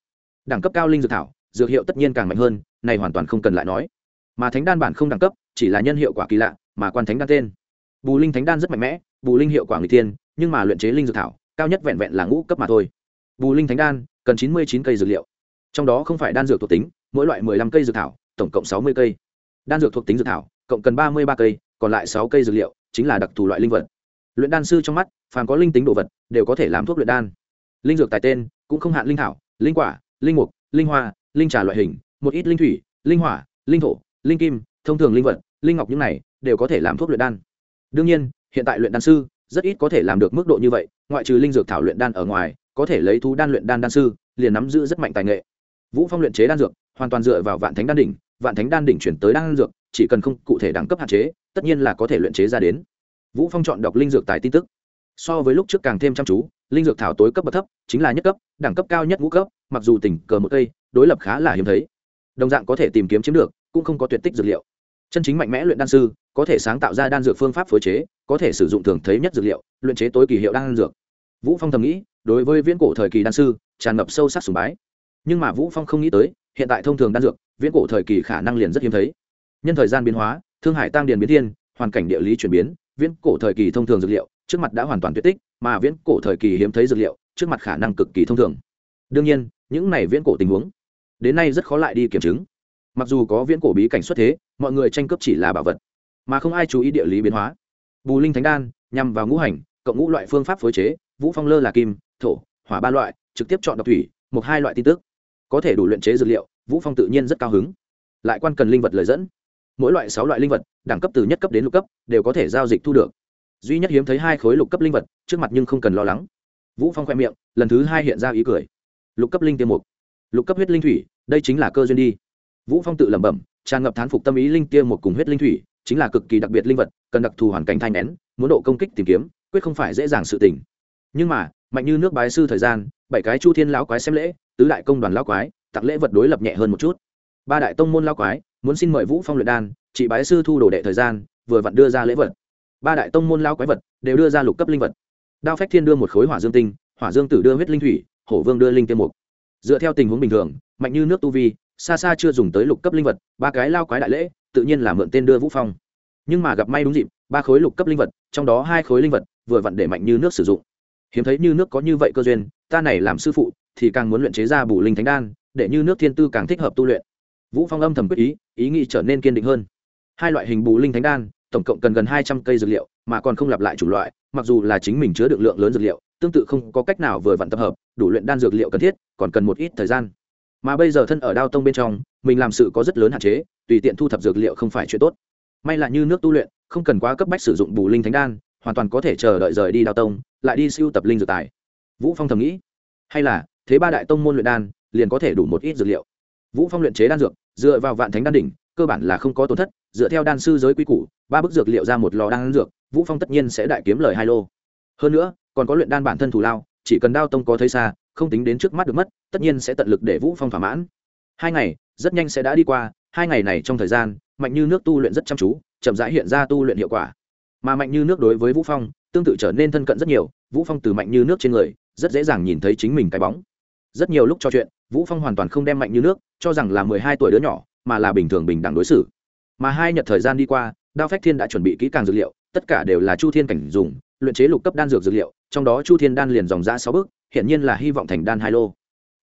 Đẳng cấp cao linh dược thảo, dược hiệu tất nhiên càng mạnh hơn, này hoàn toàn không cần lại nói. Mà thánh đan bản không đẳng cấp, chỉ là nhân hiệu quả kỳ lạ, mà quan thánh đan tên. Bù linh thánh đan rất mạnh mẽ bù linh hiệu quả người tiên nhưng mà luyện chế linh dược thảo, cao nhất vẹn vẹn là ngũ cấp mà thôi. Bù linh thánh đan, cần chín mươi chín cây dược liệu. Trong đó không phải đan dược thuộc tính, mỗi loại mười lăm cây dược thảo, tổng cộng sáu mươi cây. Đan dược thuộc tính dược thảo, cộng cần ba mươi ba cây, còn lại sáu cây dược liệu chính là đặc thù loại linh vật. Luyện đan sư trong mắt, phàm có linh tính đồ vật, đều có thể làm thuốc luyện đan. Linh dược tài tên, cũng không hạn linh thảo, linh quả, linh mục, linh hoa, linh trà loại hình, một ít linh thủy, linh hỏa, linh thổ, linh kim, thông thường linh vật, linh ngọc những này đều có thể làm thuốc luyện đan. Đương nhiên hiện tại luyện đan sư, rất ít có thể làm được mức độ như vậy, ngoại trừ linh dược thảo luyện đan ở ngoài, có thể lấy thú đan luyện đan đan sư, liền nắm giữ rất mạnh tài nghệ. Vũ phong luyện chế đan dược, hoàn toàn dựa vào vạn thánh đan đỉnh, vạn thánh đan đỉnh chuyển tới đan dược, chỉ cần không cụ thể đẳng cấp hạn chế, tất nhiên là có thể luyện chế ra đến. Vũ phong chọn đọc linh dược tài tin tức. So với lúc trước càng thêm chăm chú, linh dược thảo tối cấp bậc thấp, chính là nhất cấp, đẳng cấp cao nhất ngũ cấp, mặc dù tỉnh cờ một cây, đối lập khá là hiếm thấy. Đồng dạng có thể tìm kiếm chiếm được, cũng không có tuyệt tích dược liệu. Chân chính mạnh mẽ luyện đan sư, có thể sáng tạo ra đan dược phương pháp phối chế có thể sử dụng thường thấy nhất dược liệu, luyện chế tối kỳ hiệu đan dược. Vũ phong thầm nghĩ, đối với viễn cổ thời kỳ đan sư, tràn ngập sâu sắc sùng bái. Nhưng mà vũ phong không nghĩ tới, hiện tại thông thường đan dược, viễn cổ thời kỳ khả năng liền rất hiếm thấy. Nhân thời gian biến hóa, thương hải tăng điền biến thiên, hoàn cảnh địa lý chuyển biến, viễn cổ thời kỳ thông thường dược liệu, trước mặt đã hoàn toàn tuyệt tích, mà viễn cổ thời kỳ hiếm thấy dược liệu, trước mặt khả năng cực kỳ thông thường. Đương nhiên, những này viễn cổ tình huống, đến nay rất khó lại đi kiểm chứng. Mặc dù có viễn cổ bí cảnh xuất thế, mọi người tranh cướp chỉ là bảo vật, mà không ai chú ý địa lý biến hóa bù linh thánh đan, nhằm vào ngũ hành, cộng ngũ loại phương pháp phối chế, vũ phong lơ là kim, thổ, hỏa ba loại, trực tiếp chọn độc thủy, một hai loại tin tức. Có thể đủ luyện chế dược liệu, vũ phong tự nhiên rất cao hứng. Lại quan cần linh vật lời dẫn. Mỗi loại sáu loại linh vật, đẳng cấp từ nhất cấp đến lục cấp, đều có thể giao dịch thu được. Duy nhất hiếm thấy hai khối lục cấp linh vật, trước mặt nhưng không cần lo lắng. Vũ phong khoe miệng, lần thứ hai hiện ra ý cười. Lục cấp linh tiêm mục. Lục cấp huyết linh thủy, đây chính là cơ duyên đi. Vũ phong tự lẩm bẩm, tràn ngập thán phục tâm ý linh tiêm một cùng huyết linh thủy chính là cực kỳ đặc biệt linh vật, cần đặc thù hoàn cảnh thanh nén, muốn độ công kích tìm kiếm, quyết không phải dễ dàng sự tình. Nhưng mà, mạnh như nước bái sư thời gian, bảy cái chu thiên lão quái xem lễ, tứ đại công đoàn lão quái, tặng lễ vật đối lập nhẹ hơn một chút. Ba đại tông môn lão quái, muốn xin mời vũ phong luyện đan chị bái sư thu đồ đệ thời gian, vừa vặn đưa ra lễ vật. Ba đại tông môn lão quái vật, đều đưa ra lục cấp linh vật. Đao phách thiên đưa một khối hỏa dương tinh, hỏa dương tử đưa huyết linh thủy, hổ vương đưa linh tiên mục. Dựa theo tình huống bình thường, mạnh như nước tu vi xa xa chưa dùng tới lục cấp linh vật, ba cái lao quái đại lễ, tự nhiên là mượn tên đưa vũ phong. Nhưng mà gặp may đúng dịp, ba khối lục cấp linh vật, trong đó hai khối linh vật vừa vặn để mạnh như nước sử dụng. Hiếm thấy như nước có như vậy cơ duyên, ta này làm sư phụ thì càng muốn luyện chế ra bù linh thánh đan, để như nước thiên tư càng thích hợp tu luyện. Vũ phong âm thầm quyết ý ý nghĩ trở nên kiên định hơn. Hai loại hình bù linh thánh đan, tổng cộng cần gần hai trăm cây dược liệu, mà còn không lặp lại chủ loại, mặc dù là chính mình chứa được lượng lớn dược liệu, tương tự không có cách nào vừa vặn tập hợp, đủ luyện đan dược liệu cần thiết, còn cần một ít thời gian mà bây giờ thân ở đao tông bên trong, mình làm sự có rất lớn hạn chế, tùy tiện thu thập dược liệu không phải chuyện tốt. May là như nước tu luyện, không cần quá cấp bách sử dụng bù linh thánh đan, hoàn toàn có thể chờ đợi rời đi đao tông, lại đi siêu tập linh dược tài. Vũ phong thầm nghĩ. Hay là, thế ba đại tông môn luyện đan, liền có thể đủ một ít dược liệu. Vũ phong luyện chế đan dược, dựa vào vạn thánh đan đỉnh, cơ bản là không có tổn thất, dựa theo đan sư giới quy củ, ba bức dược liệu ra một lò đan dược, vũ phong tất nhiên sẽ đại kiếm lời hai lô. Hơn nữa, còn có luyện đan bản thân thủ lao, chỉ cần đao tông có thấy xa không tính đến trước mắt được mất, tất nhiên sẽ tận lực để vũ phong thỏa mãn. Hai ngày, rất nhanh sẽ đã đi qua, hai ngày này trong thời gian, mạnh như nước tu luyện rất chăm chú, chậm rãi hiện ra tu luyện hiệu quả. Mà mạnh như nước đối với vũ phong, tương tự trở nên thân cận rất nhiều, vũ phong từ mạnh như nước trên người, rất dễ dàng nhìn thấy chính mình cái bóng. Rất nhiều lúc trò chuyện, vũ phong hoàn toàn không đem mạnh như nước cho rằng là 12 tuổi đứa nhỏ, mà là bình thường bình đẳng đối xử. Mà hai nhật thời gian đi qua, đao phách thiên đã chuẩn bị kỹ càng dược liệu, tất cả đều là chu thiên cảnh dùng, luyện chế lục cấp đan dược dược liệu, trong đó chu thiên đan liền dòng ra sáu bước hiện nhiên là hy vọng thành đan hai lô.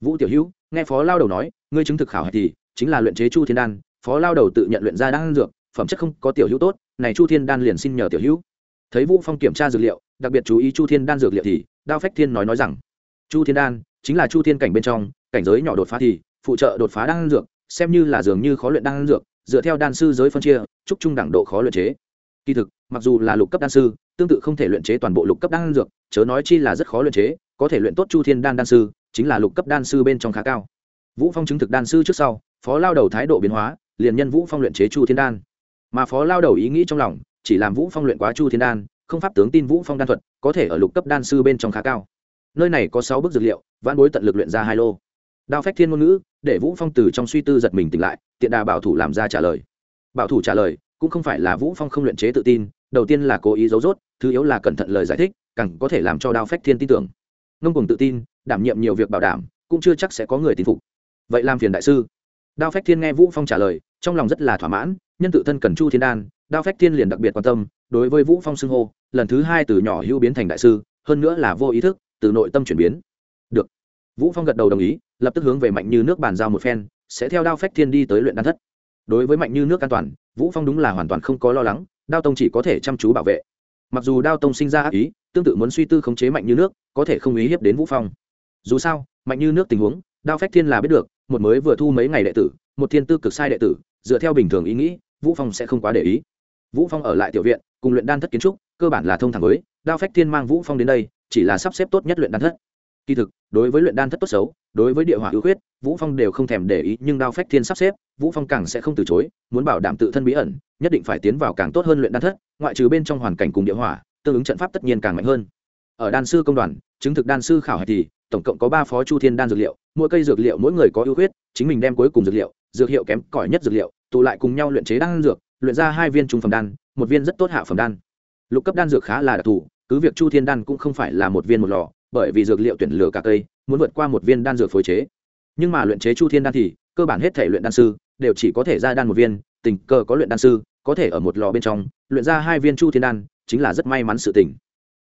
Vũ tiểu hữu, nghe phó lao đầu nói, ngươi chứng thực khảo hạch thì chính là luyện chế chu thiên đan. Phó lao đầu tự nhận luyện ra đan dược, phẩm chất không có tiểu hữu tốt, này chu thiên đan liền xin nhờ tiểu hữu. Thấy vũ phong kiểm tra dược liệu, đặc biệt chú ý chu thiên đan dược liệu thì đao phách thiên nói nói rằng, chu thiên đan chính là chu thiên cảnh bên trong, cảnh giới nhỏ đột phá thì phụ trợ đột phá đan dược, xem như là dường như khó luyện đan dược, dựa theo đan sư giới phân chia, chúc trung đẳng độ khó luyện chế. Kỳ thực, mặc dù là lục cấp đan sư, tương tự không thể luyện chế toàn bộ lục cấp đan dược, chớ nói chi là rất khó luyện chế có thể luyện tốt chu thiên đan đan sư, chính là lục cấp đan sư bên trong khá cao. Vũ phong chứng thực đan sư trước sau, phó lao đầu thái độ biến hóa, liền nhân vũ phong luyện chế chu thiên đan. Mà phó lao đầu ý nghĩ trong lòng, chỉ làm vũ phong luyện quá chu thiên đan, không pháp tướng tin vũ phong đan thuật, có thể ở lục cấp đan sư bên trong khá cao. Nơi này có sáu bức dược liệu, vãn bối tận lực luyện ra hai lô. Đao phách thiên ngôn ngữ, để vũ phong từ trong suy tư giật mình tỉnh lại, tiện đà bảo thủ làm ra trả lời. Bảo thủ trả lời, cũng không phải là vũ phong không luyện chế tự tin, đầu tiên là cố ý giấu rốt, thứ yếu là cẩn thận lời giải thích, càng có thể làm cho đao phách thiên tin tưởng ngông cùng tự tin, đảm nhiệm nhiều việc bảo đảm, cũng chưa chắc sẽ có người tin phục. Vậy làm phiền đại sư. Đao phách thiên nghe vũ phong trả lời, trong lòng rất là thỏa mãn, nhân tự thân cần chu thiên đan, đao phách thiên liền đặc biệt quan tâm, đối với vũ phong xưng hô, lần thứ hai từ nhỏ hữu biến thành đại sư, hơn nữa là vô ý thức, từ nội tâm chuyển biến. Được. Vũ phong gật đầu đồng ý, lập tức hướng về mạnh như nước bàn giao một phen, sẽ theo đao phách thiên đi tới luyện đan thất. Đối với mạnh như nước an toàn, vũ phong đúng là hoàn toàn không có lo lắng, đao tông chỉ có thể chăm chú bảo vệ. Mặc dù đao tông sinh ra ác ý tương tự muốn suy tư khống chế mạnh như nước, có thể không ý hiếp đến vũ phong. Dù sao, mạnh như nước tình huống, đao phách thiên là biết được, một mới vừa thu mấy ngày đệ tử, một thiên tư cực sai đệ tử, dựa theo bình thường ý nghĩ, vũ phong sẽ không quá để ý. Vũ phong ở lại tiểu viện, cùng luyện đan thất kiến trúc, cơ bản là thông thẳng với, đao phách thiên mang vũ phong đến đây, chỉ là sắp xếp tốt nhất luyện đan thất. Kỳ thực, đối với luyện đan thất tốt xấu, đối với địa hỏa ưu khuyết, vũ phong đều không thèm để ý, nhưng đao phách thiên sắp xếp, vũ phong càng sẽ không từ chối, muốn bảo đảm tự thân bí ẩn, nhất định phải tiến vào càng tốt hơn luyện đan thất, ngoại trừ bên trong hoàn cảnh cùng địa hỏa tương ứng trận pháp tất nhiên càng mạnh hơn. Ở đan sư công đoàn, chứng thực đan sư khảo hạch thì, tổng cộng có ba phó chu thiên đan dược liệu, mỗi cây dược liệu mỗi người có ưu khuyết, chính mình đem cuối cùng dược liệu, dược hiệu kém cỏi nhất dược liệu, tụ lại cùng nhau luyện chế đan dược, luyện ra hai viên trung phẩm đan, một viên rất tốt hạ phẩm đan. Lục cấp đan dược khá là đặc thù, cứ việc chu thiên đan cũng không phải là một viên một lò, bởi vì dược liệu tuyển lửa cả cây, muốn vượt qua một viên đan dược phối chế. Nhưng mà luyện chế chu thiên đan thì, cơ bản hết thể luyện đan sư, đều chỉ có thể ra đan một viên, tình cờ có luyện đan sư, có thể ở một lò bên trong, luyện ra hai viên chu thiên đan chính là rất may mắn sự tình.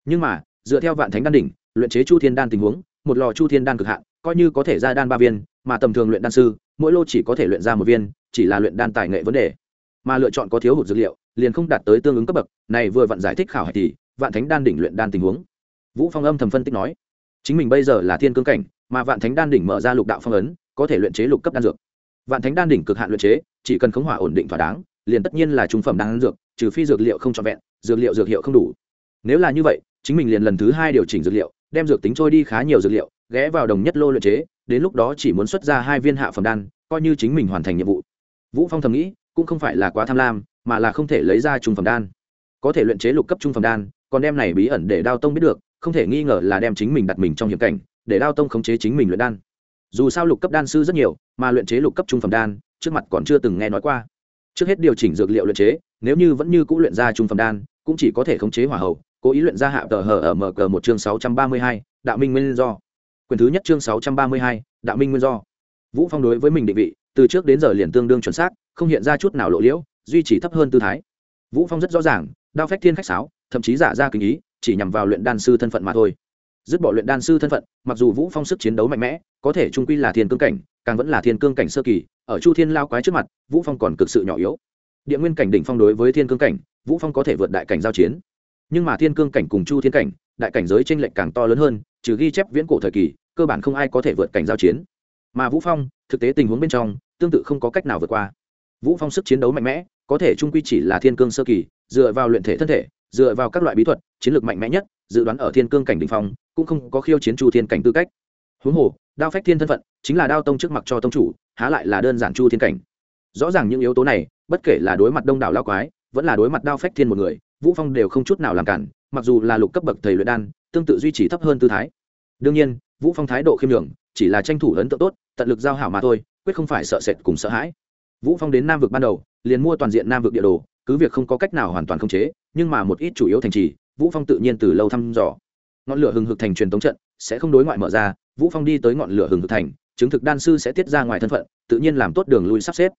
Nhưng mà, dựa theo vạn thánh đan đỉnh, luyện chế chu thiên đan tình huống, một lò chu thiên đan cực hạn, coi như có thể ra đan ba viên, mà tầm thường luyện đan sư, mỗi lô chỉ có thể luyện ra một viên, chỉ là luyện đan tài nghệ vấn đề. Mà lựa chọn có thiếu hụt dược liệu, liền không đạt tới tương ứng cấp bậc, này vừa vặn giải thích khảo hạch thì, vạn thánh đan đỉnh luyện đan tình huống. Vũ phong âm thầm phân tích nói, chính mình bây giờ là thiên cương cảnh, mà vạn thánh đan đỉnh mở ra lục đạo phong ấn, có thể luyện chế lục cấp đan dược. Vạn thánh đan đỉnh cực hạn luyện chế, chỉ cần khống hỏa ổn định thỏa đáng, liền tất nhiên là trung phẩm đan dược, trừ phi dược liệu không trọn vẹn dược liệu dược hiệu không đủ. Nếu là như vậy, chính mình liền lần thứ hai điều chỉnh dược liệu, đem dược tính trôi đi khá nhiều dược liệu, ghé vào đồng nhất lô luyện chế, đến lúc đó chỉ muốn xuất ra hai viên hạ phẩm đan, coi như chính mình hoàn thành nhiệm vụ. Vũ phong thầm nghĩ, cũng không phải là quá tham lam, mà là không thể lấy ra trung phẩm đan. Có thể luyện chế lục cấp trung phẩm đan, còn đem này bí ẩn để đao tông biết được, không thể nghi ngờ là đem chính mình đặt mình trong hiểm cảnh, để đao tông khống chế chính mình luyện đan. Dù sao lục cấp đan sư rất nhiều, mà luyện chế lục cấp trung phẩm đan, trước mặt còn chưa từng nghe nói qua. Trước hết điều chỉnh dược liệu luyện chế, nếu như vẫn như cũ luyện ra trung phẩm đan cũng chỉ có thể khống chế hỏa hậu cố ý luyện ra hạ tờ hở ở mở cờ một chương sáu trăm ba mươi hai, đạo minh nguyên do. Quyền thứ nhất chương sáu trăm ba mươi hai, đạo minh nguyên do. Vũ phong đối với mình định vị, từ trước đến giờ liền tương đương chuẩn xác, không hiện ra chút nào lộ liễu, duy trì thấp hơn tư thái. Vũ phong rất rõ ràng, đao phách thiên khách sáo, thậm chí giả ra kinh ý, chỉ nhằm vào luyện đan sư thân phận mà thôi. Dứt bỏ luyện đan sư thân phận, mặc dù vũ phong sức chiến đấu mạnh mẽ, có thể trung quy là thiên cương cảnh, càng vẫn là thiên cương cảnh sơ kỳ, ở chu thiên lao quái trước mặt, vũ phong còn cực sự nhỏ yếu. Địa nguyên cảnh đỉnh phong đối với thiên cương cảnh vũ phong có thể vượt đại cảnh giao chiến. Nhưng mà thiên cương cảnh cùng chu thiên cảnh, đại cảnh giới tranh lệch càng to lớn hơn, trừ ghi chép viễn cổ thời kỳ, cơ bản không ai có thể vượt cảnh giao chiến. Mà vũ phong, thực tế tình huống bên trong, tương tự không có cách nào vượt qua. Vũ phong sức chiến đấu mạnh mẽ, có thể trung quy chỉ là thiên cương sơ kỳ, dựa vào luyện thể thân thể, dựa vào các loại bí thuật, chiến lược mạnh mẽ nhất, dự đoán ở thiên cương cảnh đỉnh phong, cũng không có khiêu chiến chu thiên cảnh tư cách. Huống hồ, đao phách thiên thân phận, chính là đao tông trước mặt cho tông chủ, há lại là đơn giản chu thiên cảnh. Rõ ràng những yếu tố này, bất kể là đối mặt đông đảo lao quái vẫn là đối mặt đao phách thiên một người, vũ phong đều không chút nào làm cản, mặc dù là lục cấp bậc thầy luyện đan, tương tự duy trì thấp hơn tư thái. Đương nhiên, vũ phong thái độ khiêm nhường, chỉ là tranh thủ ấn tượng tốt, tận lực giao hảo mà thôi, quyết không phải sợ sệt cùng sợ hãi. Vũ phong đến nam vực ban đầu, liền mua toàn diện nam vực địa đồ, cứ việc không có cách nào hoàn toàn khống chế, nhưng mà một ít chủ yếu thành trì, vũ phong tự nhiên từ lâu thăm dò. Ngọn lửa hừng hực thành truyền tống trận, sẽ không đối ngoại mở ra, vũ phong đi tới ngọn lửa hừng hực thành, chứng thực đan sư sẽ tiết ra ngoài thân phận, tự nhiên làm tốt đường lui sắp xếp.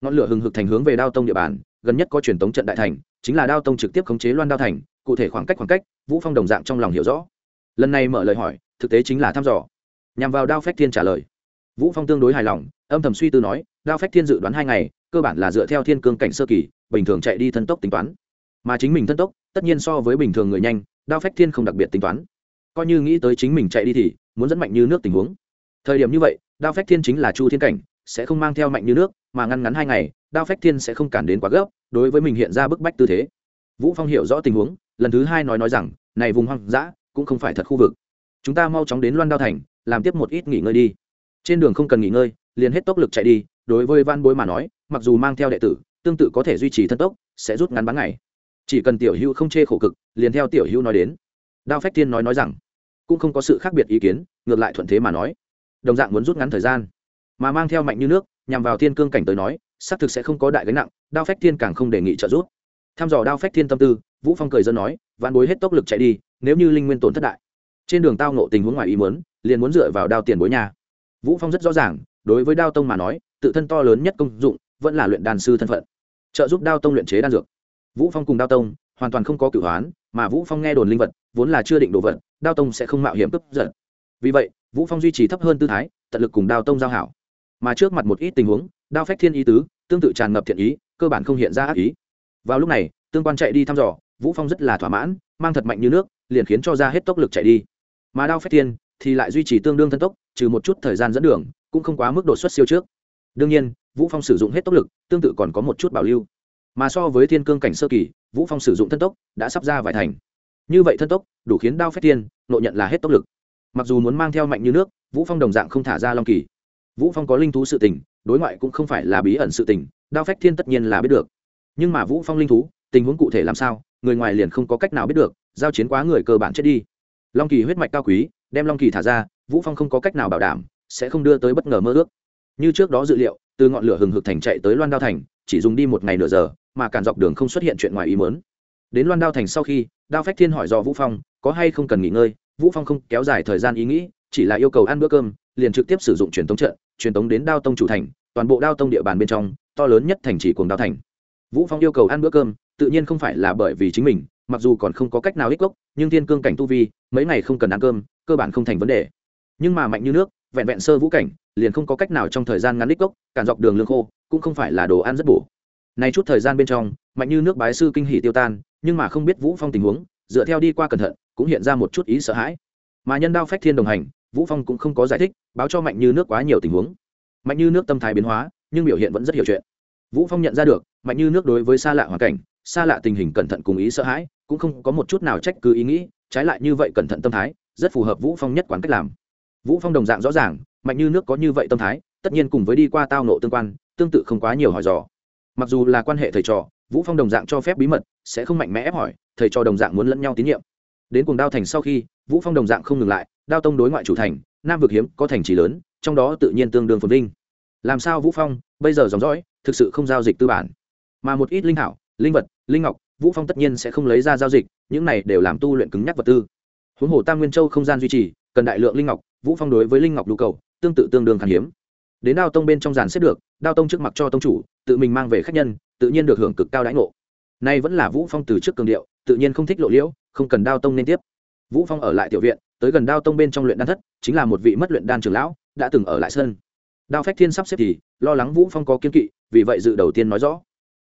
Ngọn lửa hừng hực thành hướng về đao tông địa bàn gần nhất có truyền tống trận đại thành, chính là đao tông trực tiếp khống chế loan đao thành, cụ thể khoảng cách khoảng cách, vũ phong đồng dạng trong lòng hiểu rõ. Lần này mở lời hỏi, thực tế chính là thăm dò. Nhằm vào đao phách thiên trả lời. Vũ phong tương đối hài lòng, âm thầm suy tư nói, đao phách thiên dự đoán hai ngày, cơ bản là dựa theo thiên cương cảnh sơ kỳ, bình thường chạy đi thân tốc tính toán. Mà chính mình thân tốc, tất nhiên so với bình thường người nhanh, đao phách thiên không đặc biệt tính toán. Coi như nghĩ tới chính mình chạy đi thì, muốn dẫn mạnh như nước tình huống. Thời điểm như vậy, đao phách thiên chính là chu thiên cảnh, sẽ không mang theo mạnh như nước, mà ngăn ngắn hai ngày đao phách thiên sẽ không cản đến quá gấp, đối với mình hiện ra bức bách tư thế. Vũ phong hiểu rõ tình huống, lần thứ hai nói nói rằng, này vùng hoang dã, cũng không phải thật khu vực. Chúng ta mau chóng đến loan đao thành, làm tiếp một ít nghỉ ngơi đi. Trên đường không cần nghỉ ngơi, liền hết tốc lực chạy đi, đối với van bối mà nói, mặc dù mang theo đệ tử, tương tự có thể duy trì thân tốc, sẽ rút ngắn bán ngày. Chỉ cần tiểu hữu không chê khổ cực, liền theo tiểu hữu nói đến. Đao phách thiên nói nói rằng, cũng không có sự khác biệt ý kiến, ngược lại thuận thế mà nói. Đồng dạng muốn rút ngắn thời gian. Mà mang theo mạnh như nước, nhằm vào thiên cương cảnh tới nói xác thực sẽ không có đại gánh nặng, đao phách thiên càng không đề nghị trợ giúp. Tham dò đao phách thiên tâm tư, vũ phong cười dân nói, vạn bối hết tốc lực chạy đi, nếu như linh nguyên tổn thất đại, trên đường tao ngộ tình huống ngoài ý muốn, liền muốn dựa vào đao tiền bối nhà. Vũ phong rất rõ ràng, đối với đao tông mà nói, tự thân to lớn nhất công dụng, vẫn là luyện đan sư thân phận. Trợ giúp đao tông luyện chế đan dược. Vũ phong cùng đao tông hoàn toàn không có cửu hoán mà vũ phong nghe đồn linh vật, vốn là chưa định đồ vật, đao tông sẽ không mạo hiểm cướp giật. Vì vậy, vũ phong duy trì thấp hơn tư thái, tận lực cùng đao tông giao hảo. Mà trước mặt một ít tình huống, đao phách thiên ý tứ tương tự tràn ngập thiện ý, cơ bản không hiện ra ác ý. Vào lúc này, tương quan chạy đi thăm dò, vũ phong rất là thỏa mãn, mang thật mạnh như nước, liền khiến cho ra hết tốc lực chạy đi. Mà đao phách thiên thì lại duy trì tương đương thân tốc, trừ một chút thời gian dẫn đường, cũng không quá mức độ xuất siêu trước. Đương nhiên, vũ phong sử dụng hết tốc lực, tương tự còn có một chút bảo lưu. Mà so với thiên cương cảnh sơ kỳ, vũ phong sử dụng thân tốc đã sắp ra vài thành. Như vậy thân tốc đủ khiến đao phách thiên nội nhận là hết tốc lực. Mặc dù muốn mang theo mạnh như nước, vũ phong đồng dạng không thả ra long kỳ vũ phong có linh thú sự tình, đối ngoại cũng không phải là bí ẩn sự tình, đao phách thiên tất nhiên là biết được. Nhưng mà vũ phong linh thú, tình huống cụ thể làm sao, người ngoài liền không có cách nào biết được, giao chiến quá người cơ bản chết đi. Long kỳ huyết mạch cao quý, đem long kỳ thả ra, vũ phong không có cách nào bảo đảm, sẽ không đưa tới bất ngờ mơ ước. Như trước đó dự liệu, từ ngọn lửa hừng hực thành chạy tới loan đao thành, chỉ dùng đi một ngày nửa giờ, mà cản dọc đường không xuất hiện chuyện ngoài ý muốn. Đến loan đao thành sau khi, đao phách thiên hỏi do vũ phong, có hay không cần nghỉ ngơi, vũ phong không kéo dài thời gian ý nghĩ, chỉ là yêu cầu ăn bữa cơm liền trực tiếp sử dụng truyền tống trận, truyền tống đến đao tông chủ thành, toàn bộ đao tông địa bàn bên trong, to lớn nhất thành chỉ cuồng đao thành. Vũ phong yêu cầu ăn bữa cơm, tự nhiên không phải là bởi vì chính mình, mặc dù còn không có cách nào ích gốc, nhưng thiên cương cảnh tu vi, mấy ngày không cần ăn cơm, cơ bản không thành vấn đề. Nhưng mà mạnh như nước, vẹn vẹn sơ vũ cảnh, liền không có cách nào trong thời gian ngắn ích gốc, cản dọc đường lương khô, cũng không phải là đồ ăn rất bổ. Này chút thời gian bên trong, mạnh như nước bái sư kinh hỉ tiêu tan, nhưng mà không biết vũ phong tình huống, dựa theo đi qua cẩn thận, cũng hiện ra một chút ý sợ hãi. Mà nhân đao phách thiên đồng hành vũ phong cũng không có giải thích, báo cho mạnh như nước quá nhiều tình huống. Mạnh như nước tâm thái biến hóa, nhưng biểu hiện vẫn rất hiểu chuyện. Vũ phong nhận ra được, mạnh như nước đối với xa lạ hoàn cảnh, xa lạ tình hình cẩn thận cùng ý sợ hãi, cũng không có một chút nào trách cứ ý nghĩ, trái lại như vậy cẩn thận tâm thái, rất phù hợp vũ phong nhất quán cách làm. Vũ phong đồng dạng rõ ràng, mạnh như nước có như vậy tâm thái, tất nhiên cùng với đi qua tao nộ tương quan, tương tự không quá nhiều hỏi dò. Mặc dù là quan hệ thầy trò, vũ phong đồng dạng cho phép bí mật, sẽ không mạnh mẽ ép hỏi, thầy trò đồng dạng muốn lẫn nhau tín nhiệm. Đến cuồng đao thành sau khi, vũ phong đồng dạng không ngừng lại đao tông đối ngoại chủ thành, nam vực hiếm, có thành trì lớn, trong đó tự nhiên tương đương phồn vinh. Làm sao vũ phong, bây giờ dòng dõi, thực sự không giao dịch tư bản? Mà một ít linh hảo linh vật, linh ngọc, vũ phong tất nhiên sẽ không lấy ra giao dịch, những này đều làm tu luyện cứng nhắc vật tư. Huống hồ tam nguyên châu không gian duy trì, cần đại lượng linh ngọc, vũ phong đối với linh ngọc nhu cầu, tương tự tương đương khan hiếm. Đến đao tông bên trong giàn xếp được, đao tông trước mặt cho tông chủ, tự mình mang về khách nhân, tự nhiên được hưởng cực cao đãi ngộ. Nay vẫn là vũ phong từ trước cường điệu, tự nhiên không thích lộ liễu, không cần đao tông nên tiếp. Vũ phong ở lại tiểu viện tới gần đao tông bên trong luyện đan thất, chính là một vị mất luyện đan trưởng lão, đã từng ở lại Sơn đao phách thiên sắp xếp thì, lo lắng vũ phong có kiên kỵ, vì vậy dự đầu tiên nói rõ.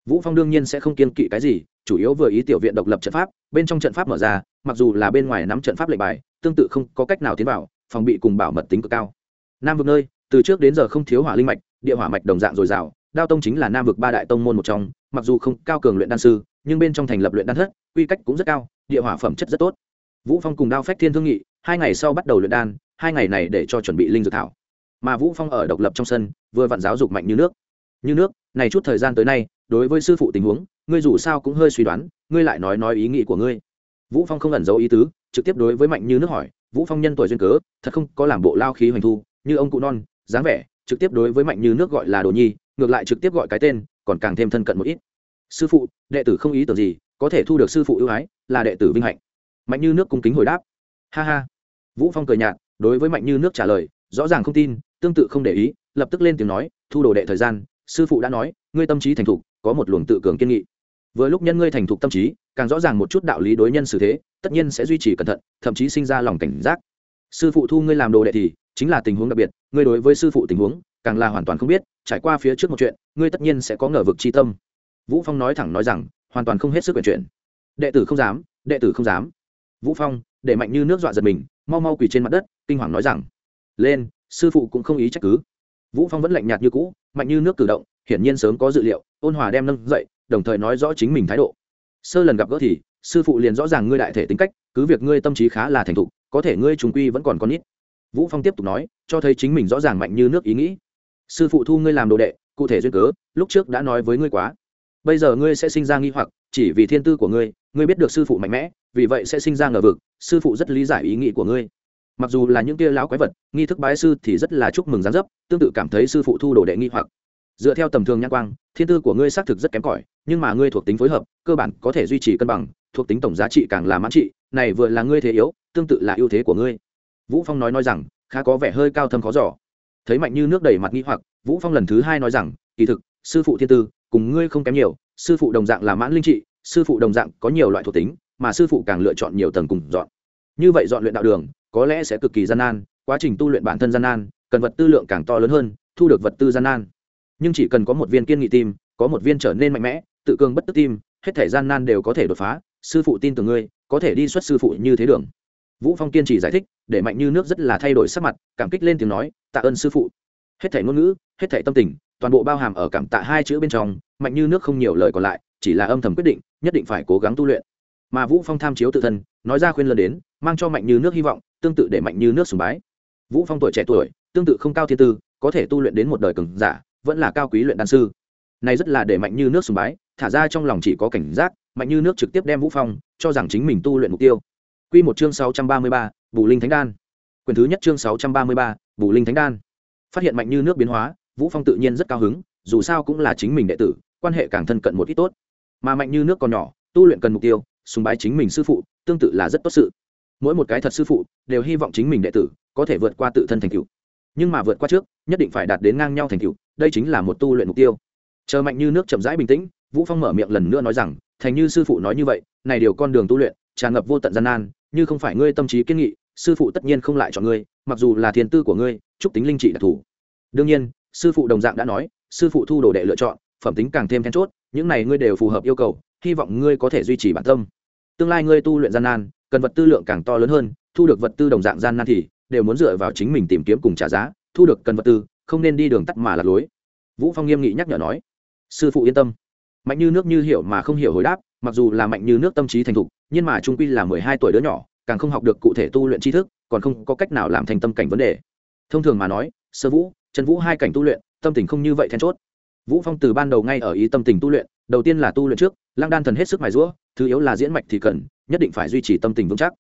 Vũ phong đương nhiên sẽ không kiên kỵ cái gì, chủ yếu vừa ý tiểu viện độc lập trận pháp, bên trong trận pháp mở ra, mặc dù là bên ngoài nắm trận pháp lệnh bài, tương tự không có cách nào tiến vào, phòng bị cùng bảo mật tính cực cao. Nam vực nơi, từ trước đến giờ không thiếu hỏa linh mạch, địa hỏa mạch đồng dạng dồi dào, đao tông chính là nam vực ba đại tông môn một trong, mặc dù không cao cường luyện đan sư, nhưng bên trong thành lập luyện đan thất, quy cách cũng rất cao, địa hỏa phẩm chất rất tốt. Vũ phong cùng đao phách thiên thương nghị hai ngày sau bắt đầu luyện đan, hai ngày này để cho chuẩn bị linh dược thảo. Mà vũ phong ở độc lập trong sân, vừa vặn giáo dục mạnh như nước. Như nước, này chút thời gian tới nay, đối với sư phụ tình huống, ngươi dù sao cũng hơi suy đoán, ngươi lại nói nói ý nghĩ của ngươi. Vũ phong không ẩn giấu ý tứ, trực tiếp đối với mạnh như nước hỏi, vũ phong nhân tuổi duyên cớ, thật không có làm bộ lao khí hoành thu, như ông cụ non, dáng vẻ, trực tiếp đối với mạnh như nước gọi là đồ nhi, ngược lại trực tiếp gọi cái tên, còn càng thêm thân cận một ít. Sư phụ, đệ tử không ý tưởng gì, có thể thu được sư phụ ưu ái, là đệ tử vinh hạnh. Mạnh như nước cung kính hồi đáp. Ha ha vũ phong cười nhạt, đối với mạnh như nước trả lời, rõ ràng không tin, tương tự không để ý, lập tức lên tiếng nói, thu đồ đệ thời gian, sư phụ đã nói, ngươi tâm trí thành thục, có một luồng tự cường kiên nghị. Vừa lúc nhân ngươi thành thục tâm trí, càng rõ ràng một chút đạo lý đối nhân xử thế, tất nhiên sẽ duy trì cẩn thận, thậm chí sinh ra lòng cảnh giác. Sư phụ thu ngươi làm đồ đệ thì, chính là tình huống đặc biệt, ngươi đối với sư phụ tình huống, càng là hoàn toàn không biết, trải qua phía trước một chuyện, ngươi tất nhiên sẽ có ngờ vực chi tâm. Vũ phong nói thẳng nói rằng, hoàn toàn không hết sức quyền chuyện đệ tử không dám, đệ tử không dám. Vũ phong, để mạnh như nước dọa giật mình mau mau quỳ trên mặt đất, kinh hoàng nói rằng, lên, sư phụ cũng không ý trách cứ. Vũ phong vẫn lạnh nhạt như cũ, mạnh như nước cử động, hiển nhiên sớm có dự liệu, ôn hòa đem nâng dậy, đồng thời nói rõ chính mình thái độ. Sơ lần gặp gỡ thì, sư phụ liền rõ ràng ngươi đại thể tính cách, cứ việc ngươi tâm trí khá là thành thục, có thể ngươi trùng quy vẫn còn con ít vũ phong tiếp tục nói, cho thấy chính mình rõ ràng mạnh như nước ý nghĩ. Sư phụ thu ngươi làm đồ đệ, cụ thể duyên cớ, lúc trước đã nói với ngươi quá. Bây giờ ngươi sẽ sinh ra nghi hoặc chỉ vì thiên tư của ngươi ngươi biết được sư phụ mạnh mẽ, vì vậy sẽ sinh ra ngờ vực, sư phụ rất lý giải ý nghĩ của ngươi. Mặc dù là những kia lão quái vật, nghi thức bái sư thì rất là chúc mừng gián dấp, tương tự cảm thấy sư phụ thu đồ đệ nghi hoặc. Dựa theo tầm thường nhãn quang, thiên tư của ngươi xác thực rất kém cỏi, nhưng mà ngươi thuộc tính phối hợp, cơ bản có thể duy trì cân bằng, thuộc tính tổng giá trị càng là mãn trị, này vừa là ngươi thế yếu, tương tự là ưu thế của ngươi. Vũ phong nói nói rằng, khá có vẻ hơi cao thâm khó giỏ thấy mạnh như nước đầy mặt nghi hoặc, vũ phong lần thứ hai nói rằng, kỳ thực, sư phụ thiên tư, cùng ngươi không kém nhiều sư phụ đồng dạng là mãn linh trị, sư phụ đồng dạng có nhiều loại thuộc tính, mà sư phụ càng lựa chọn nhiều tầng cùng dọn. Như vậy dọn luyện đạo đường, có lẽ sẽ cực kỳ gian nan, quá trình tu luyện bản thân gian nan, cần vật tư lượng càng to lớn hơn, thu được vật tư gian nan. Nhưng chỉ cần có một viên kiên nghị tim, có một viên trở nên mạnh mẽ, tự cường bất tức tim, hết thể gian nan đều có thể đột phá, sư phụ tin tưởng ngươi, có thể đi xuất sư phụ như thế đường. Vũ phong kiên trì giải thích, để mạnh như nước rất là thay đổi sắc mặt, cảm kích lên tiếng nói, tạ ơn sư phụ hết thể ngôn ngữ hết thể tâm tình toàn bộ bao hàm ở cảm tạ hai chữ bên trong mạnh như nước không nhiều lời còn lại chỉ là âm thầm quyết định nhất định phải cố gắng tu luyện. Mà vũ phong tham chiếu tự thân nói ra khuyên lần đến mang cho mạnh như nước hy vọng tương tự để mạnh như nước sùng bái. Vũ phong tuổi trẻ tuổi tương tự không cao thiên tư có thể tu luyện đến một đời cường giả vẫn là cao quý luyện đan sư. Này rất là để mạnh như nước sùng bái thả ra trong lòng chỉ có cảnh giác mạnh như nước trực tiếp đem vũ phong cho rằng chính mình tu luyện mục tiêu. Quy một chương 633, bù linh thánh đan. Quyền thứ nhất chương 633, bù linh thánh đan phát hiện mạnh như nước biến hóa, vũ phong tự nhiên rất cao hứng, dù sao cũng là chính mình đệ tử, quan hệ càng thân cận một ít tốt. Mà mạnh như nước còn nhỏ, tu luyện cần mục tiêu, sùng bái chính mình sư phụ, tương tự là rất tốt sự. Mỗi một cái thật sư phụ, đều hy vọng chính mình đệ tử, có thể vượt qua tự thân thành tựu. Nhưng mà vượt qua trước, nhất định phải đạt đến ngang nhau thành tựu, đây chính là một tu luyện mục tiêu. Chờ mạnh như nước chậm rãi bình tĩnh, vũ phong mở miệng lần nữa nói rằng, thành như sư phụ nói như vậy, này điều con đường tu luyện, tràn ngập vô tận gian nan, như không phải ngươi tâm trí kiên nghị sư phụ tất nhiên không lại chọn ngươi, mặc dù là thiên tư của ngươi, chúc tính linh trị đặc thù. Đương nhiên, sư phụ đồng dạng đã nói, sư phụ thu đồ đệ lựa chọn, phẩm tính càng thêm then chốt, những này ngươi đều phù hợp yêu cầu, hy vọng ngươi có thể duy trì bản tâm. Tương lai ngươi tu luyện gian nan, cần vật tư lượng càng to lớn hơn, thu được vật tư đồng dạng gian nan thì đều muốn dựa vào chính mình tìm kiếm cùng trả giá, thu được cần vật tư, không nên đi đường tắt mà lạc lối. Vũ phong nghiêm nghị nhắc nhở nói, sư phụ yên tâm. Mạnh như nước như hiểu mà không hiểu hồi đáp, mặc dù là mạnh như nước tâm trí thành thục, nhưng mà trung quy là mười hai tuổi đứa nhỏ càng không học được cụ thể tu luyện tri thức còn không có cách nào làm thành tâm cảnh vấn đề. Thông thường mà nói sơ vũ trần vũ hai cảnh tu luyện tâm tình không như vậy then chốt. Vũ phong từ ban đầu ngay ở ý tâm tình tu luyện đầu tiên là tu luyện trước lăng đan thần hết sức mài rũa thứ yếu là diễn mạch thì cần nhất định phải duy trì tâm tình vững chắc.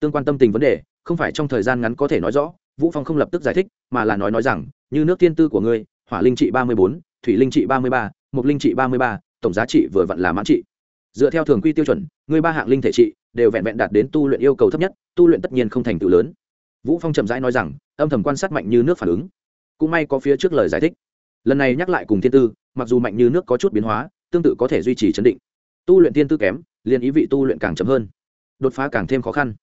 Tương quan tâm tình vấn đề không phải trong thời gian ngắn có thể nói rõ vũ phong không lập tức giải thích mà là nói nói rằng như nước tiên tư của ngươi hỏa linh trị ba mươi bốn, thủy linh trị ba mươi ba, mục linh trị ba mươi ba, tổng giá trị vừa vặn là mãn trị. Dựa theo thường quy tiêu chuẩn ngươi ba hạng linh thể trị đều vẹn vẹn đạt đến tu luyện yêu cầu thấp nhất, tu luyện tất nhiên không thành tựu lớn. Vũ phong chậm rãi nói rằng, âm thầm quan sát mạnh như nước phản ứng. Cũng may có phía trước lời giải thích. Lần này nhắc lại cùng thiên tư, mặc dù mạnh như nước có chút biến hóa, tương tự có thể duy trì chấn định. Tu luyện thiên tư kém, liền ý vị tu luyện càng chậm hơn. Đột phá càng thêm khó khăn.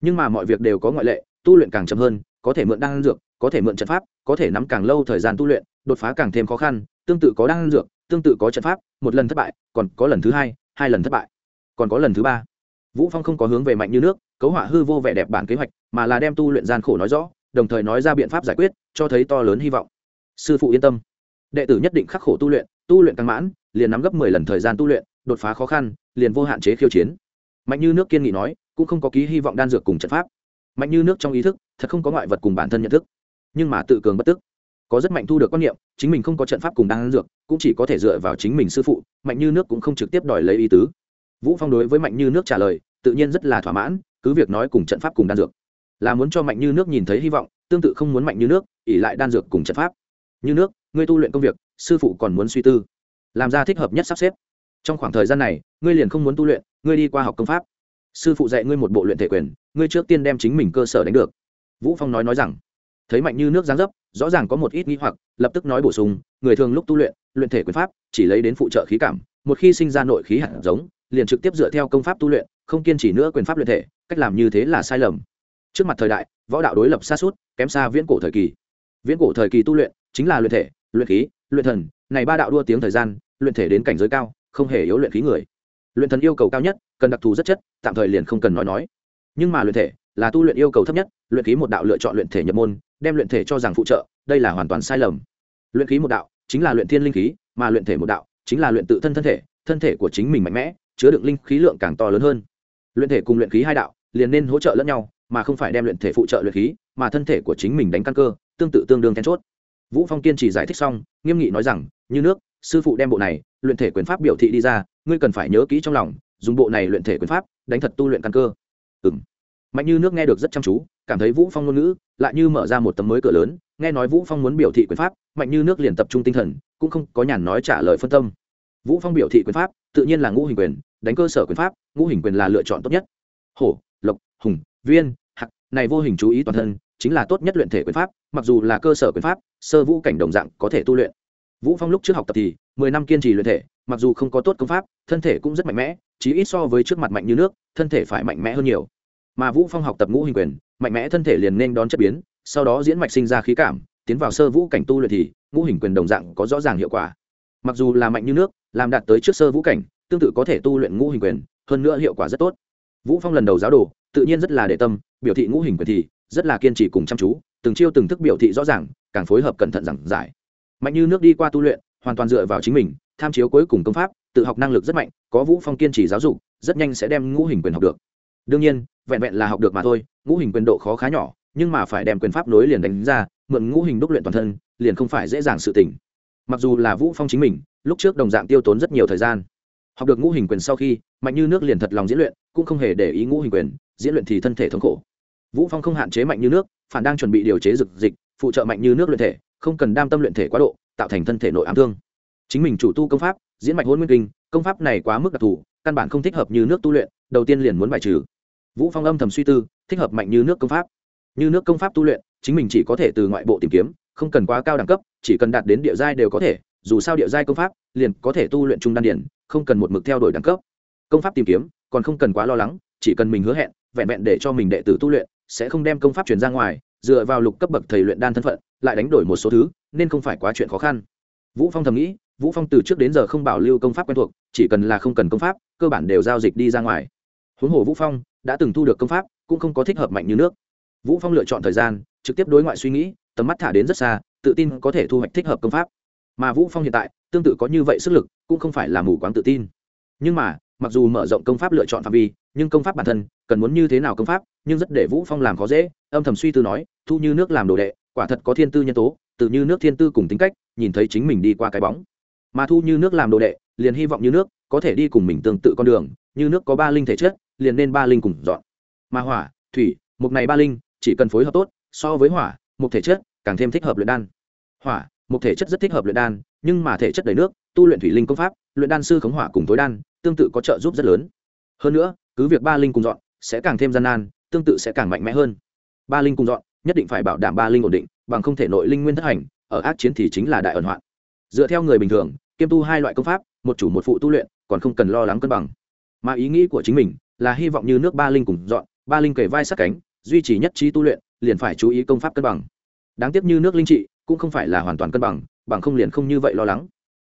Nhưng mà mọi việc đều có ngoại lệ, tu luyện càng chậm hơn, có thể mượn đan dược, có thể mượn trận pháp, có thể nắm càng lâu thời gian tu luyện, đột phá càng thêm khó khăn, tương tự có đan dược, tương tự có trận pháp, một lần thất bại, còn có lần thứ hai hai lần thất bại, còn có lần thứ ba vũ phong không có hướng về mạnh như nước, cấu họa hư vô vẻ đẹp bản kế hoạch, mà là đem tu luyện gian khổ nói rõ, đồng thời nói ra biện pháp giải quyết, cho thấy to lớn hy vọng. Sư phụ yên tâm. Đệ tử nhất định khắc khổ tu luyện tu luyện càng mãn, liền nắm gấp mười lần thời gian tu luyện, đột phá khó khăn, liền vô hạn chế khiêu chiến. Mạnh như nước kiên nghị nói, cũng không có ký hy vọng đan dược cùng trận pháp. Mạnh như nước trong ý thức, thật không có ngoại vật cùng bản thân nhận thức. Nhưng mà tự cường bất tức. Có rất mạnh thu được quan niệm, chính mình không có trận pháp cùng đan dược, cũng chỉ có thể dựa vào chính mình sư phụ, mạnh như nước cũng không trực tiếp đòi lấy ý tứ vũ phong đối với mạnh như nước trả lời, tự nhiên rất là thỏa mãn, cứ việc nói cùng trận pháp cùng đan dược. Là muốn cho mạnh như nước nhìn thấy hy vọng, tương tự không muốn mạnh như nước ỉ lại đan dược cùng trận pháp. Như nước, ngươi tu luyện công việc, sư phụ còn muốn suy tư. Làm ra thích hợp nhất sắp xếp. Trong khoảng thời gian này, ngươi liền không muốn tu luyện, ngươi đi qua học công pháp. Sư phụ dạy ngươi một bộ luyện thể quyền, ngươi trước tiên đem chính mình cơ sở đánh được. Vũ phong nói nói rằng, thấy mạnh như nước giáng dấp, rõ ràng có một ít nghi hoặc, lập tức nói bổ sung, người thường lúc tu luyện luyện thể quyền pháp, chỉ lấy đến phụ trợ khí cảm, một khi sinh ra nội khí hạt giống liền trực tiếp dựa theo công pháp tu luyện, không kiên trì nữa quyền pháp luyện thể, cách làm như thế là sai lầm. Trước mặt thời đại, võ đạo đối lập xa suốt, kém xa viễn cổ thời kỳ. Viễn cổ thời kỳ tu luyện chính là luyện thể, luyện khí, luyện thần, này ba đạo đua tiếng thời gian, luyện thể đến cảnh giới cao, không hề yếu luyện khí người. Luyện thần yêu cầu cao nhất, cần đặc thù rất chất, tạm thời liền không cần nói nói. Nhưng mà luyện thể là tu luyện yêu cầu thấp nhất, luyện khí một đạo lựa chọn luyện thể nhập môn, đem luyện thể cho rằng phụ trợ, đây là hoàn toàn sai lầm. Luyện khí một đạo chính là luyện thiên linh khí, mà luyện thể một đạo chính là luyện tự thân thân thể thân thể của chính mình mạnh mẽ chứa đựng linh khí lượng càng to lớn hơn. Luyện thể cùng luyện khí hai đạo, liền nên hỗ trợ lẫn nhau, mà không phải đem luyện thể phụ trợ luyện khí, mà thân thể của chính mình đánh căn cơ, tương tự tương đương then chốt. Vũ phong kiên trì giải thích xong, nghiêm nghị nói rằng, như nước, sư phụ đem bộ này, luyện thể quyền pháp biểu thị đi ra, ngươi cần phải nhớ kỹ trong lòng, dùng bộ này luyện thể quyền pháp, đánh thật tu luyện căn cơ. Ừ mạnh như nước nghe được rất chăm chú, cảm thấy vũ phong ngôn ngữ, lại như mở ra một tấm mới cửa lớn, nghe nói vũ phong muốn biểu thị quyền pháp, mạnh như nước liền tập trung tinh thần, cũng không có nhàn nói trả lời phân tâm. Vũ phong biểu thị quyền pháp, tự nhiên là ngũ hình quyền đánh cơ sở quyền pháp, ngũ hình quyền là lựa chọn tốt nhất. Hổ, lộc, hùng, viên, hạc, này vô hình chú ý toàn thân, chính là tốt nhất luyện thể quyền pháp, mặc dù là cơ sở quyền pháp, sơ vũ cảnh đồng dạng có thể tu luyện. Vũ phong lúc trước học tập thì, mười năm kiên trì luyện thể, mặc dù không có tốt công pháp, thân thể cũng rất mạnh mẽ, chí ít so với trước mặt mạnh như nước, thân thể phải mạnh mẽ hơn nhiều. Mà vũ phong học tập ngũ hình quyền, mạnh mẽ thân thể liền nên đón chất biến, sau đó diễn mạch sinh ra khí cảm, tiến vào sơ vũ cảnh tu luyện thì, ngũ hình quyền đồng dạng có rõ ràng hiệu quả. Mặc dù là mạnh như nước, làm đạt tới trước sơ vũ cảnh tương tự có thể tu luyện ngũ hình quyền, hơn nữa hiệu quả rất tốt. Vũ phong lần đầu giáo đồ, tự nhiên rất là để tâm, biểu thị ngũ hình quyền thì rất là kiên trì cùng chăm chú, từng chiêu từng thức biểu thị rõ ràng, càng phối hợp cẩn thận giảng giải. Mạnh như nước đi qua tu luyện, hoàn toàn dựa vào chính mình, tham chiếu cuối cùng công pháp, tự học năng lực rất mạnh, có vũ phong kiên trì giáo dục, rất nhanh sẽ đem ngũ hình quyền học được. Đương nhiên, vẹn vẹn là học được mà thôi, ngũ hình quyền độ khó khá nhỏ, nhưng mà phải đem quyền pháp nối liền đánh ra, mượn ngũ hình đúc luyện toàn thân, liền không phải dễ dàng sự tỉnh mặc dù là vũ phong chính mình, lúc trước đồng dạng tiêu tốn rất nhiều thời gian học được ngũ hình quyền sau khi, mạnh như nước liền thật lòng diễn luyện, cũng không hề để ý ngũ hình quyền, diễn luyện thì thân thể thống khổ. Vũ phong không hạn chế mạnh như nước, phản đang chuẩn bị điều chế dược dịch, phụ trợ mạnh như nước luyện thể, không cần đam tâm luyện thể quá độ, tạo thành thân thể nội ám thương. Chính mình chủ tu công pháp, diễn mạch hôn nguyên kinh, công pháp này quá mức đặc thù, căn bản không thích hợp như nước tu luyện, đầu tiên liền muốn bài trừ. Vũ phong âm thầm suy tư, thích hợp mạnh như nước công pháp. Như nước công pháp tu luyện, chính mình chỉ có thể từ ngoại bộ tìm kiếm, không cần quá cao đẳng cấp, chỉ cần đạt đến địa giai đều có thể dù sao địa giai công pháp, liền có thể tu luyện trung đan điển, không cần một mực theo đuổi đẳng cấp. Công pháp tìm kiếm, còn không cần quá lo lắng, chỉ cần mình hứa hẹn, vẹn vẹn để cho mình đệ tử tu luyện, sẽ không đem công pháp truyền ra ngoài, dựa vào lục cấp bậc thầy luyện đan thân phận, lại đánh đổi một số thứ, nên không phải quá chuyện khó khăn. Vũ phong thầm nghĩ, vũ phong từ trước đến giờ không bảo lưu công pháp quen thuộc, chỉ cần là không cần công pháp, cơ bản đều giao dịch đi ra ngoài. Huống hồ vũ phong đã từng thu được công pháp, cũng không có thích hợp mạnh như nước. Vũ phong lựa chọn thời gian, trực tiếp đối ngoại suy nghĩ, tầm mắt thả đến rất xa, tự tin có thể thu hoạch thích hợp công pháp mà vũ phong hiện tại tương tự có như vậy sức lực cũng không phải là mù quáng tự tin nhưng mà mặc dù mở rộng công pháp lựa chọn phạm vi nhưng công pháp bản thân cần muốn như thế nào công pháp nhưng rất để vũ phong làm khó dễ âm thầm suy tư nói thu như nước làm đồ đệ quả thật có thiên tư nhân tố tự như nước thiên tư cùng tính cách nhìn thấy chính mình đi qua cái bóng mà thu như nước làm đồ đệ liền hy vọng như nước có thể đi cùng mình tương tự con đường như nước có ba linh thể chất liền nên ba linh cùng dọn mà hỏa thủy một này ba linh chỉ cần phối hợp tốt so với hỏa một thể chất càng thêm thích hợp luyện đan hỏa một thể chất rất thích hợp luyện đan, nhưng mà thể chất đầy nước, tu luyện thủy linh công pháp, luyện đan sư khống hỏa cùng tối đan, tương tự có trợ giúp rất lớn. Hơn nữa, cứ việc ba linh cùng dọn sẽ càng thêm gian nan, tương tự sẽ càng mạnh mẽ hơn. Ba linh cùng dọn nhất định phải bảo đảm ba linh ổn định, bằng không thể nội linh nguyên thất hành, ở ác chiến thì chính là đại ẩn hoạn. Dựa theo người bình thường, kiêm tu hai loại công pháp, một chủ một phụ tu luyện, còn không cần lo lắng cân bằng. Mà ý nghĩ của chính mình là hy vọng như nước ba linh cùng dọn, ba linh kể vai sát cánh, duy trì nhất trí tu luyện, liền phải chú ý công pháp cân bằng. Đáng tiếc như nước linh trị cũng không phải là hoàn toàn cân bằng bằng không liền không như vậy lo lắng.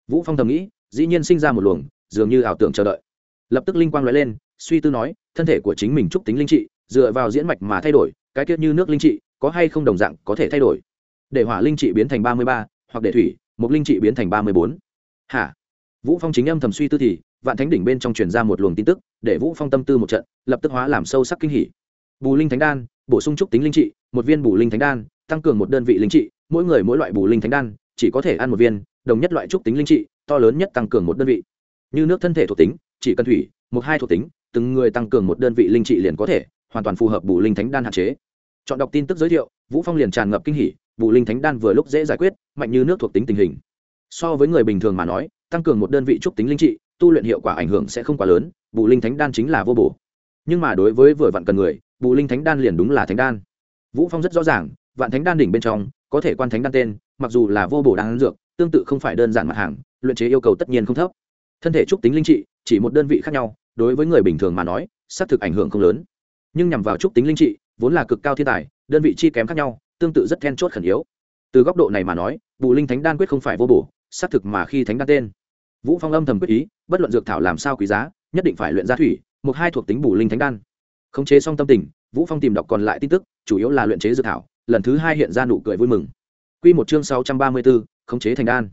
Vũ phong thầm nghĩ, dĩ nhiên sinh ra một luồng, dường như ảo tưởng chờ đợi. Lập tức linh quang lóe lên, suy tư nói, thân thể của chính mình trúc tính linh trị, dựa vào diễn mạch mà thay đổi, cái tiết như nước linh trị, có hay không đồng dạng có thể thay đổi? Để hỏa linh trị biến thành ba mươi ba, hoặc để thủy một linh trị biến thành ba mươi bốn. Hả? Vũ phong chính âm thầm suy tư thì, vạn thánh đỉnh bên trong truyền ra một luồng tin tức, để vũ phong tâm tư một trận, lập tức hóa làm sâu sắc kinh hỉ. Bù linh thánh đan, bổ sung trúc tính linh trị, một viên bù linh thánh đan, tăng cường một đơn vị linh trị mỗi người mỗi loại bù linh thánh đan, chỉ có thể ăn một viên, đồng nhất loại trúc tính linh trị, to lớn nhất tăng cường một đơn vị. Như nước thân thể thuộc tính, chỉ cần thủy một hai thuộc tính, từng người tăng cường một đơn vị linh trị liền có thể hoàn toàn phù hợp bù linh thánh đan hạn chế. Chọn đọc tin tức giới thiệu, vũ phong liền tràn ngập kinh hỉ, bù linh thánh đan vừa lúc dễ giải quyết, mạnh như nước thuộc tính tình hình. So với người bình thường mà nói, tăng cường một đơn vị trúc tính linh trị, tu luyện hiệu quả ảnh hưởng sẽ không quá lớn, bù linh thánh đan chính là vô bổ. Nhưng mà đối với vừa vặn cần người, bù linh thánh đan liền đúng là thánh đan. Vũ phong rất rõ ràng, vạn thánh đan đỉnh bên trong có thể quan thánh đan tên, mặc dù là vô bổ đan dược, tương tự không phải đơn giản mặt hàng, luyện chế yêu cầu tất nhiên không thấp. Thân thể trúc tính linh trị, chỉ một đơn vị khác nhau, đối với người bình thường mà nói, xác thực ảnh hưởng không lớn. Nhưng nhằm vào trúc tính linh trị, vốn là cực cao thiên tài, đơn vị chi kém khác nhau, tương tự rất then chốt khẩn yếu. Từ góc độ này mà nói, bù linh thánh đan quyết không phải vô bổ, xác thực mà khi thánh đan tên. Vũ phong âm thầm quyết ý, bất luận dược thảo làm sao quý giá, nhất định phải luyện ra thủy, một hai thuộc tính bù linh thánh đan. Khống chế xong tâm tình, vũ phong tìm đọc còn lại tin tức, chủ yếu là luyện chế dược thảo lần thứ hai hiện ra nụ cười vui mừng. Quy một chương 634, khống chế thành đan.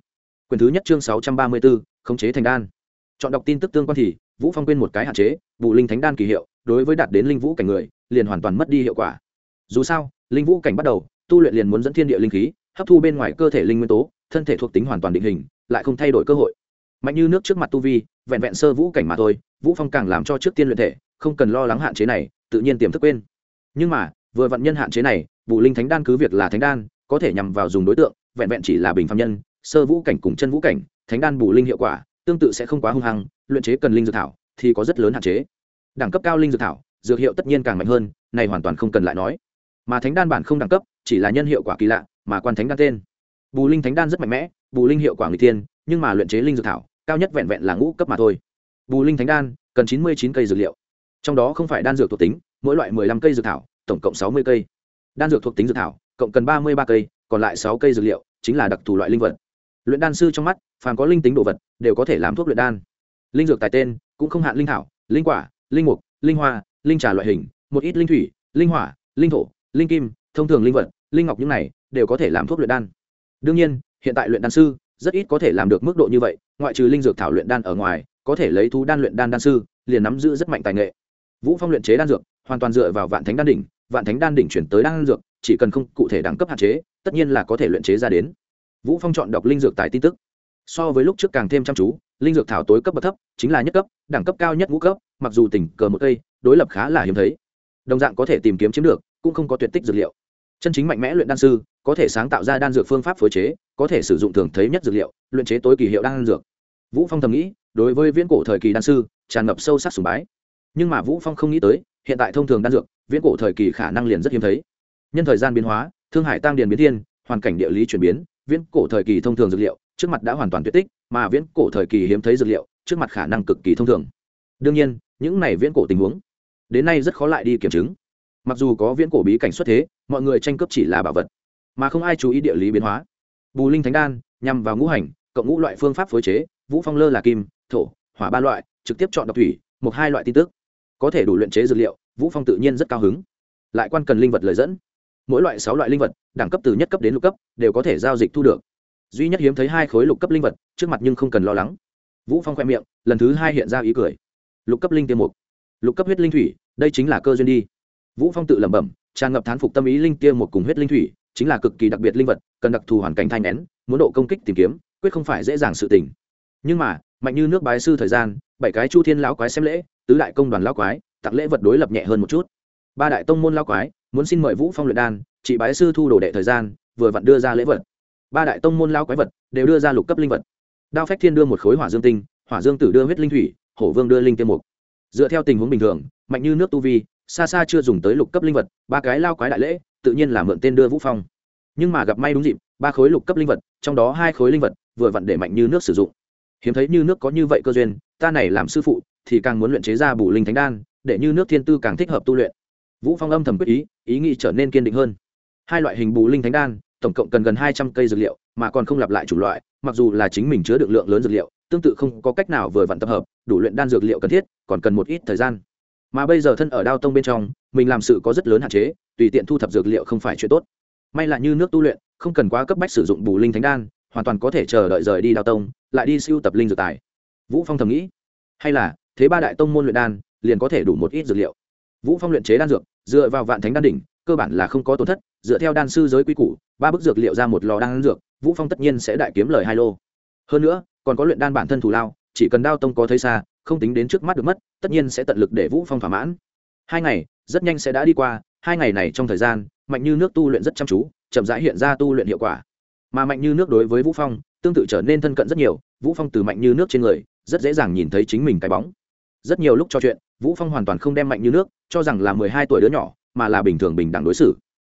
Quyền thứ nhất chương 634, khống chế thành đan. Chọn đọc tin tức tương quan thì vũ phong quên một cái hạn chế vũ linh thánh đan kỳ hiệu đối với đạt đến linh vũ cảnh người liền hoàn toàn mất đi hiệu quả. Dù sao linh vũ cảnh bắt đầu tu luyện liền muốn dẫn thiên địa linh khí hấp thu bên ngoài cơ thể linh nguyên tố thân thể thuộc tính hoàn toàn định hình lại không thay đổi cơ hội. Mạnh như nước trước mặt tu vi vẹn vẹn sơ vũ cảnh mà thôi vũ phong càng làm cho trước tiên luyện thể không cần lo lắng hạn chế này tự nhiên tiềm thức quên. Nhưng mà vừa vận nhân hạn chế này bù linh thánh đan cứ việc là thánh đan, có thể nhằm vào dùng đối tượng, vẹn vẹn chỉ là bình phạm nhân, sơ vũ cảnh cùng chân vũ cảnh, thánh đan bù linh hiệu quả, tương tự sẽ không quá hung hăng, luyện chế cần linh dược thảo thì có rất lớn hạn chế. Đẳng cấp cao linh dược thảo, dược hiệu tất nhiên càng mạnh hơn, này hoàn toàn không cần lại nói. Mà thánh đan bản không đẳng cấp, chỉ là nhân hiệu quả kỳ lạ, mà quan thánh đan tên. Bù linh thánh đan rất mạnh mẽ, bù linh hiệu quả người tiên, nhưng mà luyện chế linh dược thảo, cao nhất vẹn vẹn là ngũ cấp mà thôi. Bù linh thánh đan, cần chín mươi chín cây dược liệu. Trong đó không phải đan dược thuộc tính, mỗi loại mười lăm cây dược thảo, tổng cộng sáu mươi cây đan dược thuộc tính dược thảo, cộng cần ba mươi ba cây, còn lại sáu cây dược liệu chính là đặc thù loại linh vật. Luyện đan sư trong mắt, phàm có linh tính đồ vật, đều có thể làm thuốc luyện đan. Linh dược tài tên, cũng không hạn linh thảo, linh quả, linh mục, linh hoa, linh trà loại hình, một ít linh thủy, linh hỏa, linh thổ, linh kim, thông thường linh vật, linh ngọc những này, đều có thể làm thuốc luyện đan. Đương nhiên, hiện tại luyện đan sư, rất ít có thể làm được mức độ như vậy, ngoại trừ linh dược thảo luyện đan ở ngoài, có thể lấy thú đan luyện đan đan sư, liền nắm giữ rất mạnh tài nghệ. Vũ phong luyện chế đan dược, hoàn toàn dựa vào vạn thánh đan đỉnh vạn thánh đan đỉnh chuyển tới đan dược, chỉ cần không cụ thể đẳng cấp hạn chế, tất nhiên là có thể luyện chế ra đến. Vũ phong chọn đọc linh dược tài tin tức. So với lúc trước càng thêm chăm chú, linh dược thảo tối cấp bậc thấp, chính là nhất cấp, đẳng cấp cao nhất ngũ cấp, mặc dù tỉnh cờ một cây, đối lập khá là hiếm thấy. Đồng dạng có thể tìm kiếm chiếm được, cũng không có tuyệt tích dược liệu. Chân chính mạnh mẽ luyện đan sư, có thể sáng tạo ra đan dược phương pháp phối chế, có thể sử dụng thường thấy nhất dược liệu, luyện chế tối kỳ hiệu đan dược. Vũ phong thầm nghĩ, đối với viễn cổ thời kỳ đan sư, tràn ngập sâu sắc sùng bái. Nhưng mà vũ phong không nghĩ tới hiện tại thông thường đan dược, viễn cổ thời kỳ khả năng liền rất hiếm thấy. Nhân thời gian biến hóa, thương hải tăng điền biến thiên, hoàn cảnh địa lý chuyển biến, viễn cổ thời kỳ thông thường dược liệu, trước mặt đã hoàn toàn tuyệt tích, mà viễn cổ thời kỳ hiếm thấy dược liệu, trước mặt khả năng cực kỳ thông thường. Đương nhiên, những này viễn cổ tình huống, đến nay rất khó lại đi kiểm chứng. Mặc dù có viễn cổ bí cảnh xuất thế, mọi người tranh cướp chỉ là bảo vật, mà không ai chú ý địa lý biến hóa. Bù linh thánh đan, nhằm vào ngũ hành, cộng ngũ loại phương pháp phối chế, vũ phong lơ là kim, thổ, hỏa ba loại, trực tiếp chọn độc thủy, một hai loại tin tức có thể đủ luyện chế dược liệu, vũ phong tự nhiên rất cao hứng. Lại quan cần linh vật lời dẫn. Mỗi loại sáu loại linh vật, đẳng cấp từ nhất cấp đến lục cấp, đều có thể giao dịch thu được. Duy nhất hiếm thấy hai khối lục cấp linh vật, trước mặt nhưng không cần lo lắng. Vũ phong khoe miệng, lần thứ hai hiện ra ý cười. Lục cấp linh tiêm mục. Lục cấp huyết linh thủy, đây chính là cơ duyên đi. Vũ phong tự lẩm bẩm, tràn ngập thán phục tâm ý linh tiêm một cùng huyết linh thủy, chính là cực kỳ đặc biệt linh vật, cần đặc thù hoàn cảnh thanh nén muốn độ công kích tìm kiếm, quyết không phải dễ dàng sự tình. Nhưng mà, mạnh như nước bái sư thời gian, bảy cái chu thiên lão quái xem lễ tứ đại công đoàn lao quái, tặng lễ vật đối lập nhẹ hơn một chút. Ba đại tông môn lao quái, muốn xin mời vũ phong luyện đan chị bái sư thu đồ đệ thời gian, vừa vặn đưa ra lễ vật. Ba đại tông môn lao quái vật đều đưa ra lục cấp linh vật. Đao phách thiên đưa một khối hỏa dương tinh, hỏa dương tử đưa huyết linh thủy, hổ vương đưa linh tiêm mục. Dựa theo tình huống bình thường, mạnh như nước tu vi, xa xa chưa dùng tới lục cấp linh vật, ba cái lao quái đại lễ, tự nhiên là mượn tên đưa vũ phong. Nhưng mà gặp may đúng dịp, ba khối lục cấp linh vật, trong đó hai khối linh vật vừa vặn để mạnh như nước sử dụng. Hiếm thấy như nước có như vậy cơ duyên, ta này làm sư phụ thì càng muốn luyện chế ra bù linh thánh đan, để như nước thiên tư càng thích hợp tu luyện. Vũ phong âm thầm quyết ý ý nghĩ trở nên kiên định hơn. Hai loại hình bù linh thánh đan, tổng cộng cần gần hai trăm cây dược liệu, mà còn không lặp lại chủng loại, mặc dù là chính mình chứa được lượng lớn dược liệu, tương tự không có cách nào vừa vặn tập hợp, đủ luyện đan dược liệu cần thiết, còn cần một ít thời gian. Mà bây giờ thân ở đao tông bên trong, mình làm sự có rất lớn hạn chế, tùy tiện thu thập dược liệu không phải chuyện tốt. May là như nước tu luyện, không cần quá cấp bách sử dụng bù linh thánh đan, hoàn toàn có thể chờ đợi rời đi đao tông, lại đi siêu tập linh dược tài. Vũ phong thầm nghĩ, hay là thế ba đại tông môn luyện đan, liền có thể đủ một ít dược liệu. Vũ phong luyện chế đan dược, dựa vào vạn thánh đan đỉnh, cơ bản là không có tổn thất, dựa theo đan sư giới quy củ, ba bức dược liệu ra một lò đan dược, vũ phong tất nhiên sẽ đại kiếm lời hai lô. Hơn nữa, còn có luyện đan bản thân thủ lao, chỉ cần đao tông có thấy xa, không tính đến trước mắt được mất, tất nhiên sẽ tận lực để vũ phong thỏa mãn. Hai ngày, rất nhanh sẽ đã đi qua, hai ngày này trong thời gian, mạnh như nước tu luyện rất chăm chú, chậm rãi hiện ra tu luyện hiệu quả. Mà mạnh như nước đối với vũ phong, tương tự trở nên thân cận rất nhiều, vũ phong từ mạnh như nước trên người, rất dễ dàng nhìn thấy chính mình cái bóng rất nhiều lúc trò chuyện, vũ phong hoàn toàn không đem mạnh như nước, cho rằng là 12 tuổi đứa nhỏ, mà là bình thường bình đẳng đối xử.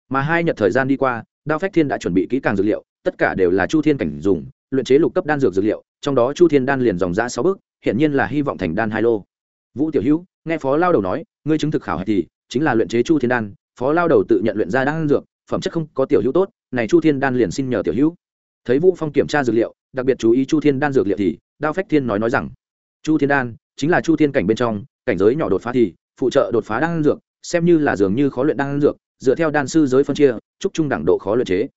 Mà hai nhật thời gian đi qua, đao phách thiên đã chuẩn bị kỹ càng dược liệu, tất cả đều là chu thiên cảnh dùng, luyện chế lục cấp đan dược dược liệu, trong đó chu thiên đan liền dòng ra sáu bước hiện nhiên là hy vọng thành đan hai lô. Vũ tiểu hữu, nghe phó lao đầu nói, ngươi chứng thực khảo hạch thì, chính là luyện chế chu thiên đan, phó lao đầu tự nhận luyện ra đan dược, phẩm chất không có tiểu hữu tốt, này chu thiên đan liền xin nhờ tiểu hữu. Thấy vũ phong kiểm tra dược liệu, đặc biệt chú ý chu thiên đan dược liệu thì, đao phách thiên nói nói rằng, chu thiên đan chính là chu thiên cảnh bên trong, cảnh giới nhỏ đột phá thì, phụ trợ đột phá đan dược, xem như là dường như khó luyện đan dược, dựa theo đan sư giới phân chia, chúc trung đẳng độ khó luyện chế.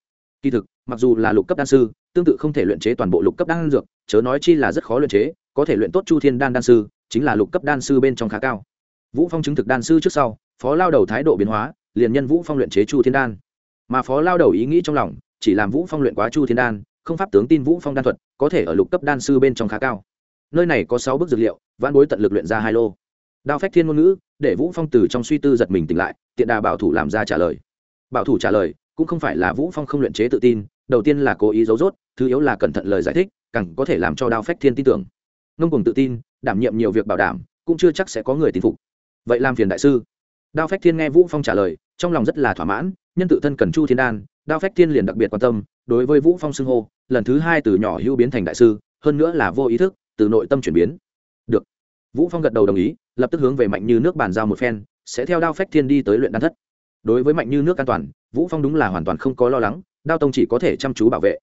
Kỳ thực, mặc dù là lục cấp đan sư, tương tự không thể luyện chế toàn bộ lục cấp đan dược, chớ nói chi là rất khó luyện chế, có thể luyện tốt chu thiên đan đan sư, chính là lục cấp đan sư bên trong khá cao. Vũ phong chứng thực đan sư trước sau, phó lao đầu thái độ biến hóa, liền nhân vũ phong luyện chế chu thiên đan. Mà phó lao đầu ý nghĩ trong lòng, chỉ làm vũ phong luyện quá chu thiên đan, không pháp tướng tin vũ phong đan thuật có thể ở lục cấp đan sư bên trong khá cao nơi này có sáu bước dược liệu văn bối tận lực luyện ra hai lô. Đao phách thiên ngôn ngữ, để vũ phong từ trong suy tư giật mình tỉnh lại, tiện đà bảo thủ làm ra trả lời. Bảo thủ trả lời, cũng không phải là vũ phong không luyện chế tự tin, đầu tiên là cố ý giấu rốt, thứ yếu là cẩn thận lời giải thích, càng có thể làm cho đao phách thiên tin tưởng. Ngông cùng tự tin, đảm nhiệm nhiều việc bảo đảm, cũng chưa chắc sẽ có người tin phục. Vậy làm phiền đại sư. Đao phách thiên nghe vũ phong trả lời, trong lòng rất là thỏa mãn, nhân tự thân cần chu thiên đan, đao phách thiên liền đặc biệt quan tâm, đối với vũ phong xưng hô, lần thứ hai từ nhỏ hữu biến thành đại sư, hơn nữa là vô ý thức từ nội tâm chuyển biến. Được. Vũ phong gật đầu đồng ý, lập tức hướng về mạnh như nước bàn giao một phen, sẽ theo đao phách thiên đi tới luyện đan thất. Đối với mạnh như nước an toàn, vũ phong đúng là hoàn toàn không có lo lắng, đao tông chỉ có thể chăm chú bảo vệ.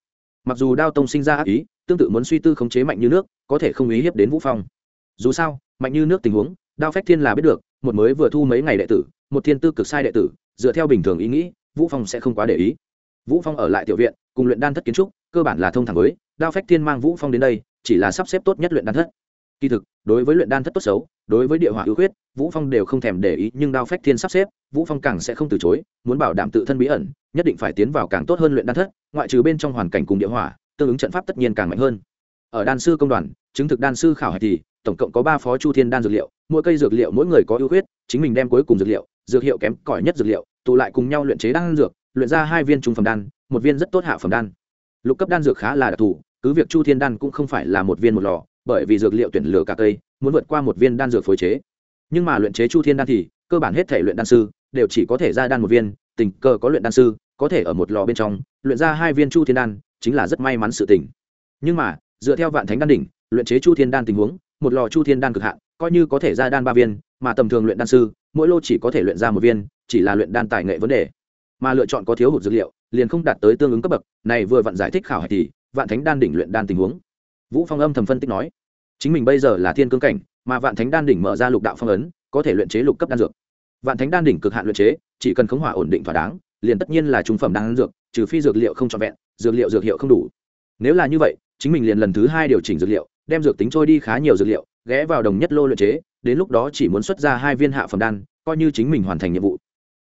Mặc dù đao tông sinh ra ác ý, tương tự muốn suy tư khống chế mạnh như nước, có thể không ý hiếp đến vũ phong. Dù sao, mạnh như nước tình huống, đao phách thiên là biết được, một mới vừa thu mấy ngày đệ tử, một thiên tư cực sai đệ tử, dựa theo bình thường ý nghĩ, vũ phong sẽ không quá để ý. Vũ phong ở lại tiểu viện, cùng luyện đan thất kiến trúc, cơ bản là thông thẳng với, đao phách thiên mang vũ phong đến đây chỉ là sắp xếp tốt nhất luyện đan thất. Kỳ thực, đối với luyện đan thất tốt xấu, đối với địa hỏa ưu khuyết, vũ phong đều không thèm để ý, nhưng đao phách thiên sắp xếp, vũ phong càng sẽ không từ chối, muốn bảo đảm tự thân bí ẩn, nhất định phải tiến vào càng tốt hơn luyện đan thất, ngoại trừ bên trong hoàn cảnh cùng địa hỏa, tương ứng trận pháp tất nhiên càng mạnh hơn. Ở đan sư công đoàn, chứng thực đan sư khảo hạch thì, tổng cộng có ba phó chu thiên đan dược liệu, mỗi cây dược liệu mỗi người có ưu khuyết, chính mình đem cuối cùng dược liệu, dược hiệu kém cỏi nhất dược liệu, tụ lại cùng nhau luyện chế đan dược, luyện ra hai viên trung phẩm đan, một viên rất tốt hạ phẩm đan. Lục cấp đan dược khá là đặc thù cứ việc chu thiên đan cũng không phải là một viên một lò, bởi vì dược liệu tuyển lựa cả cây, muốn vượt qua một viên đan dược phối chế. Nhưng mà luyện chế chu thiên đan thì, cơ bản hết thể luyện đan sư, đều chỉ có thể ra đan một viên, tình cờ có luyện đan sư, có thể ở một lò bên trong, luyện ra hai viên chu thiên đan, chính là rất may mắn sự tình. Nhưng mà, dựa theo vạn thánh đan đỉnh, luyện chế chu thiên đan tình huống, một lò chu thiên đan cực hạn, coi như có thể ra đan ba viên, mà tầm thường luyện đan sư, mỗi lô chỉ có thể luyện ra một viên, chỉ là luyện đan tài nghệ vấn đề. Mà lựa chọn có thiếu hụt dược liệu, liền không đạt tới tương ứng cấp bậc, này vừa vặn giải thích khảo hạch thì vạn thánh đan đỉnh luyện đan tình huống. Vũ phong âm thầm phân tích nói, chính mình bây giờ là thiên cương cảnh, mà vạn thánh đan đỉnh mở ra lục đạo phong ấn, có thể luyện chế lục cấp đan dược. Vạn thánh đan đỉnh cực hạn luyện chế, chỉ cần khống hỏa ổn định thỏa đáng, liền tất nhiên là trung phẩm đan dược, trừ phi dược liệu không trọn vẹn, dược liệu dược hiệu không đủ. Nếu là như vậy, chính mình liền lần thứ hai điều chỉnh dược liệu, đem dược tính trôi đi khá nhiều dược liệu, ghé vào đồng nhất lô luyện chế, đến lúc đó chỉ muốn xuất ra hai viên hạ phẩm đan, coi như chính mình hoàn thành nhiệm vụ.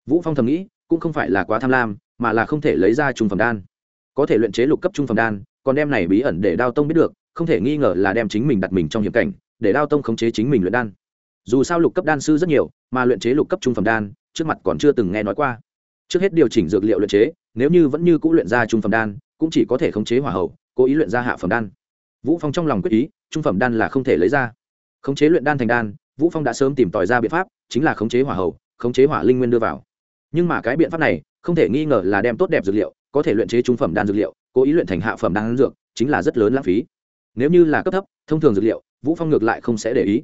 Vũ phong thầm nghĩ, cũng không phải là quá tham lam, mà là không thể lấy ra trung phẩm đan. Có thể luyện chế lục cấp trung phẩm đan còn đem này bí ẩn để đao tông biết được, không thể nghi ngờ là đem chính mình đặt mình trong hiểm cảnh, để đao tông khống chế chính mình luyện đan. Dù sao lục cấp đan sư rất nhiều, mà luyện chế lục cấp trung phẩm đan, trước mặt còn chưa từng nghe nói qua. Trước hết điều chỉnh dược liệu luyện chế, nếu như vẫn như cũ luyện ra trung phẩm đan, cũng chỉ có thể khống chế hỏa hậu cố ý luyện ra hạ phẩm đan. Vũ phong trong lòng quyết ý, trung phẩm đan là không thể lấy ra. Khống chế luyện đan thành đan, vũ phong đã sớm tìm tòi ra biện pháp, chính là khống chế hỏa hậu khống chế hỏa linh nguyên đưa vào nhưng mà cái biện pháp này không thể nghi ngờ là đem tốt đẹp dược liệu có thể luyện chế trung phẩm đan dược liệu cố ý luyện thành hạ phẩm đan dược chính là rất lớn lãng phí nếu như là cấp thấp thông thường dược liệu vũ phong ngược lại không sẽ để ý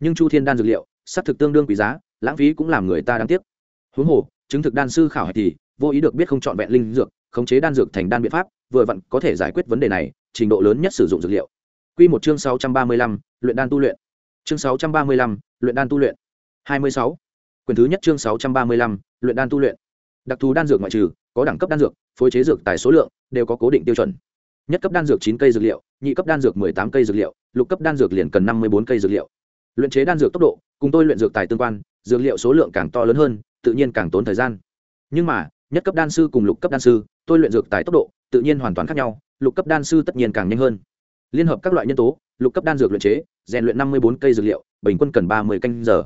nhưng chu thiên đan dược liệu xác thực tương đương quý giá lãng phí cũng làm người ta đáng tiếc huống hồ chứng thực đan sư khảo hạch thì vô ý được biết không chọn vẹn linh dược khống chế đan dược thành đan biện pháp vừa vặn có thể giải quyết vấn đề này trình độ lớn nhất sử dụng dược liệu Quy một chương 635, luyện đan tu luyện. Chương 635, luyện đan tu luyện. 26. Quyển thứ nhất chương 635, luyện đan tu luyện. Đặc thù đan dược ngoại trừ, có đẳng cấp đan dược, phối chế dược tài số lượng đều có cố định tiêu chuẩn. Nhất cấp đan dược 9 cây dược liệu, nhị cấp đan dược 18 cây dược liệu, lục cấp đan dược liền cần 54 cây dược liệu. Luyện chế đan dược tốc độ, cùng tôi luyện dược tài tương quan, dược liệu số lượng càng to lớn hơn, tự nhiên càng tốn thời gian. Nhưng mà, nhất cấp đan sư cùng lục cấp đan sư, tôi luyện dược tài tốc độ, tự nhiên hoàn toàn khác nhau, lục cấp đan sư tất nhiên càng nhanh hơn liên hợp các loại nhân tố lục cấp đan dược luyện chế rèn luyện năm mươi bốn cây dược liệu bình quân cần ba mươi canh giờ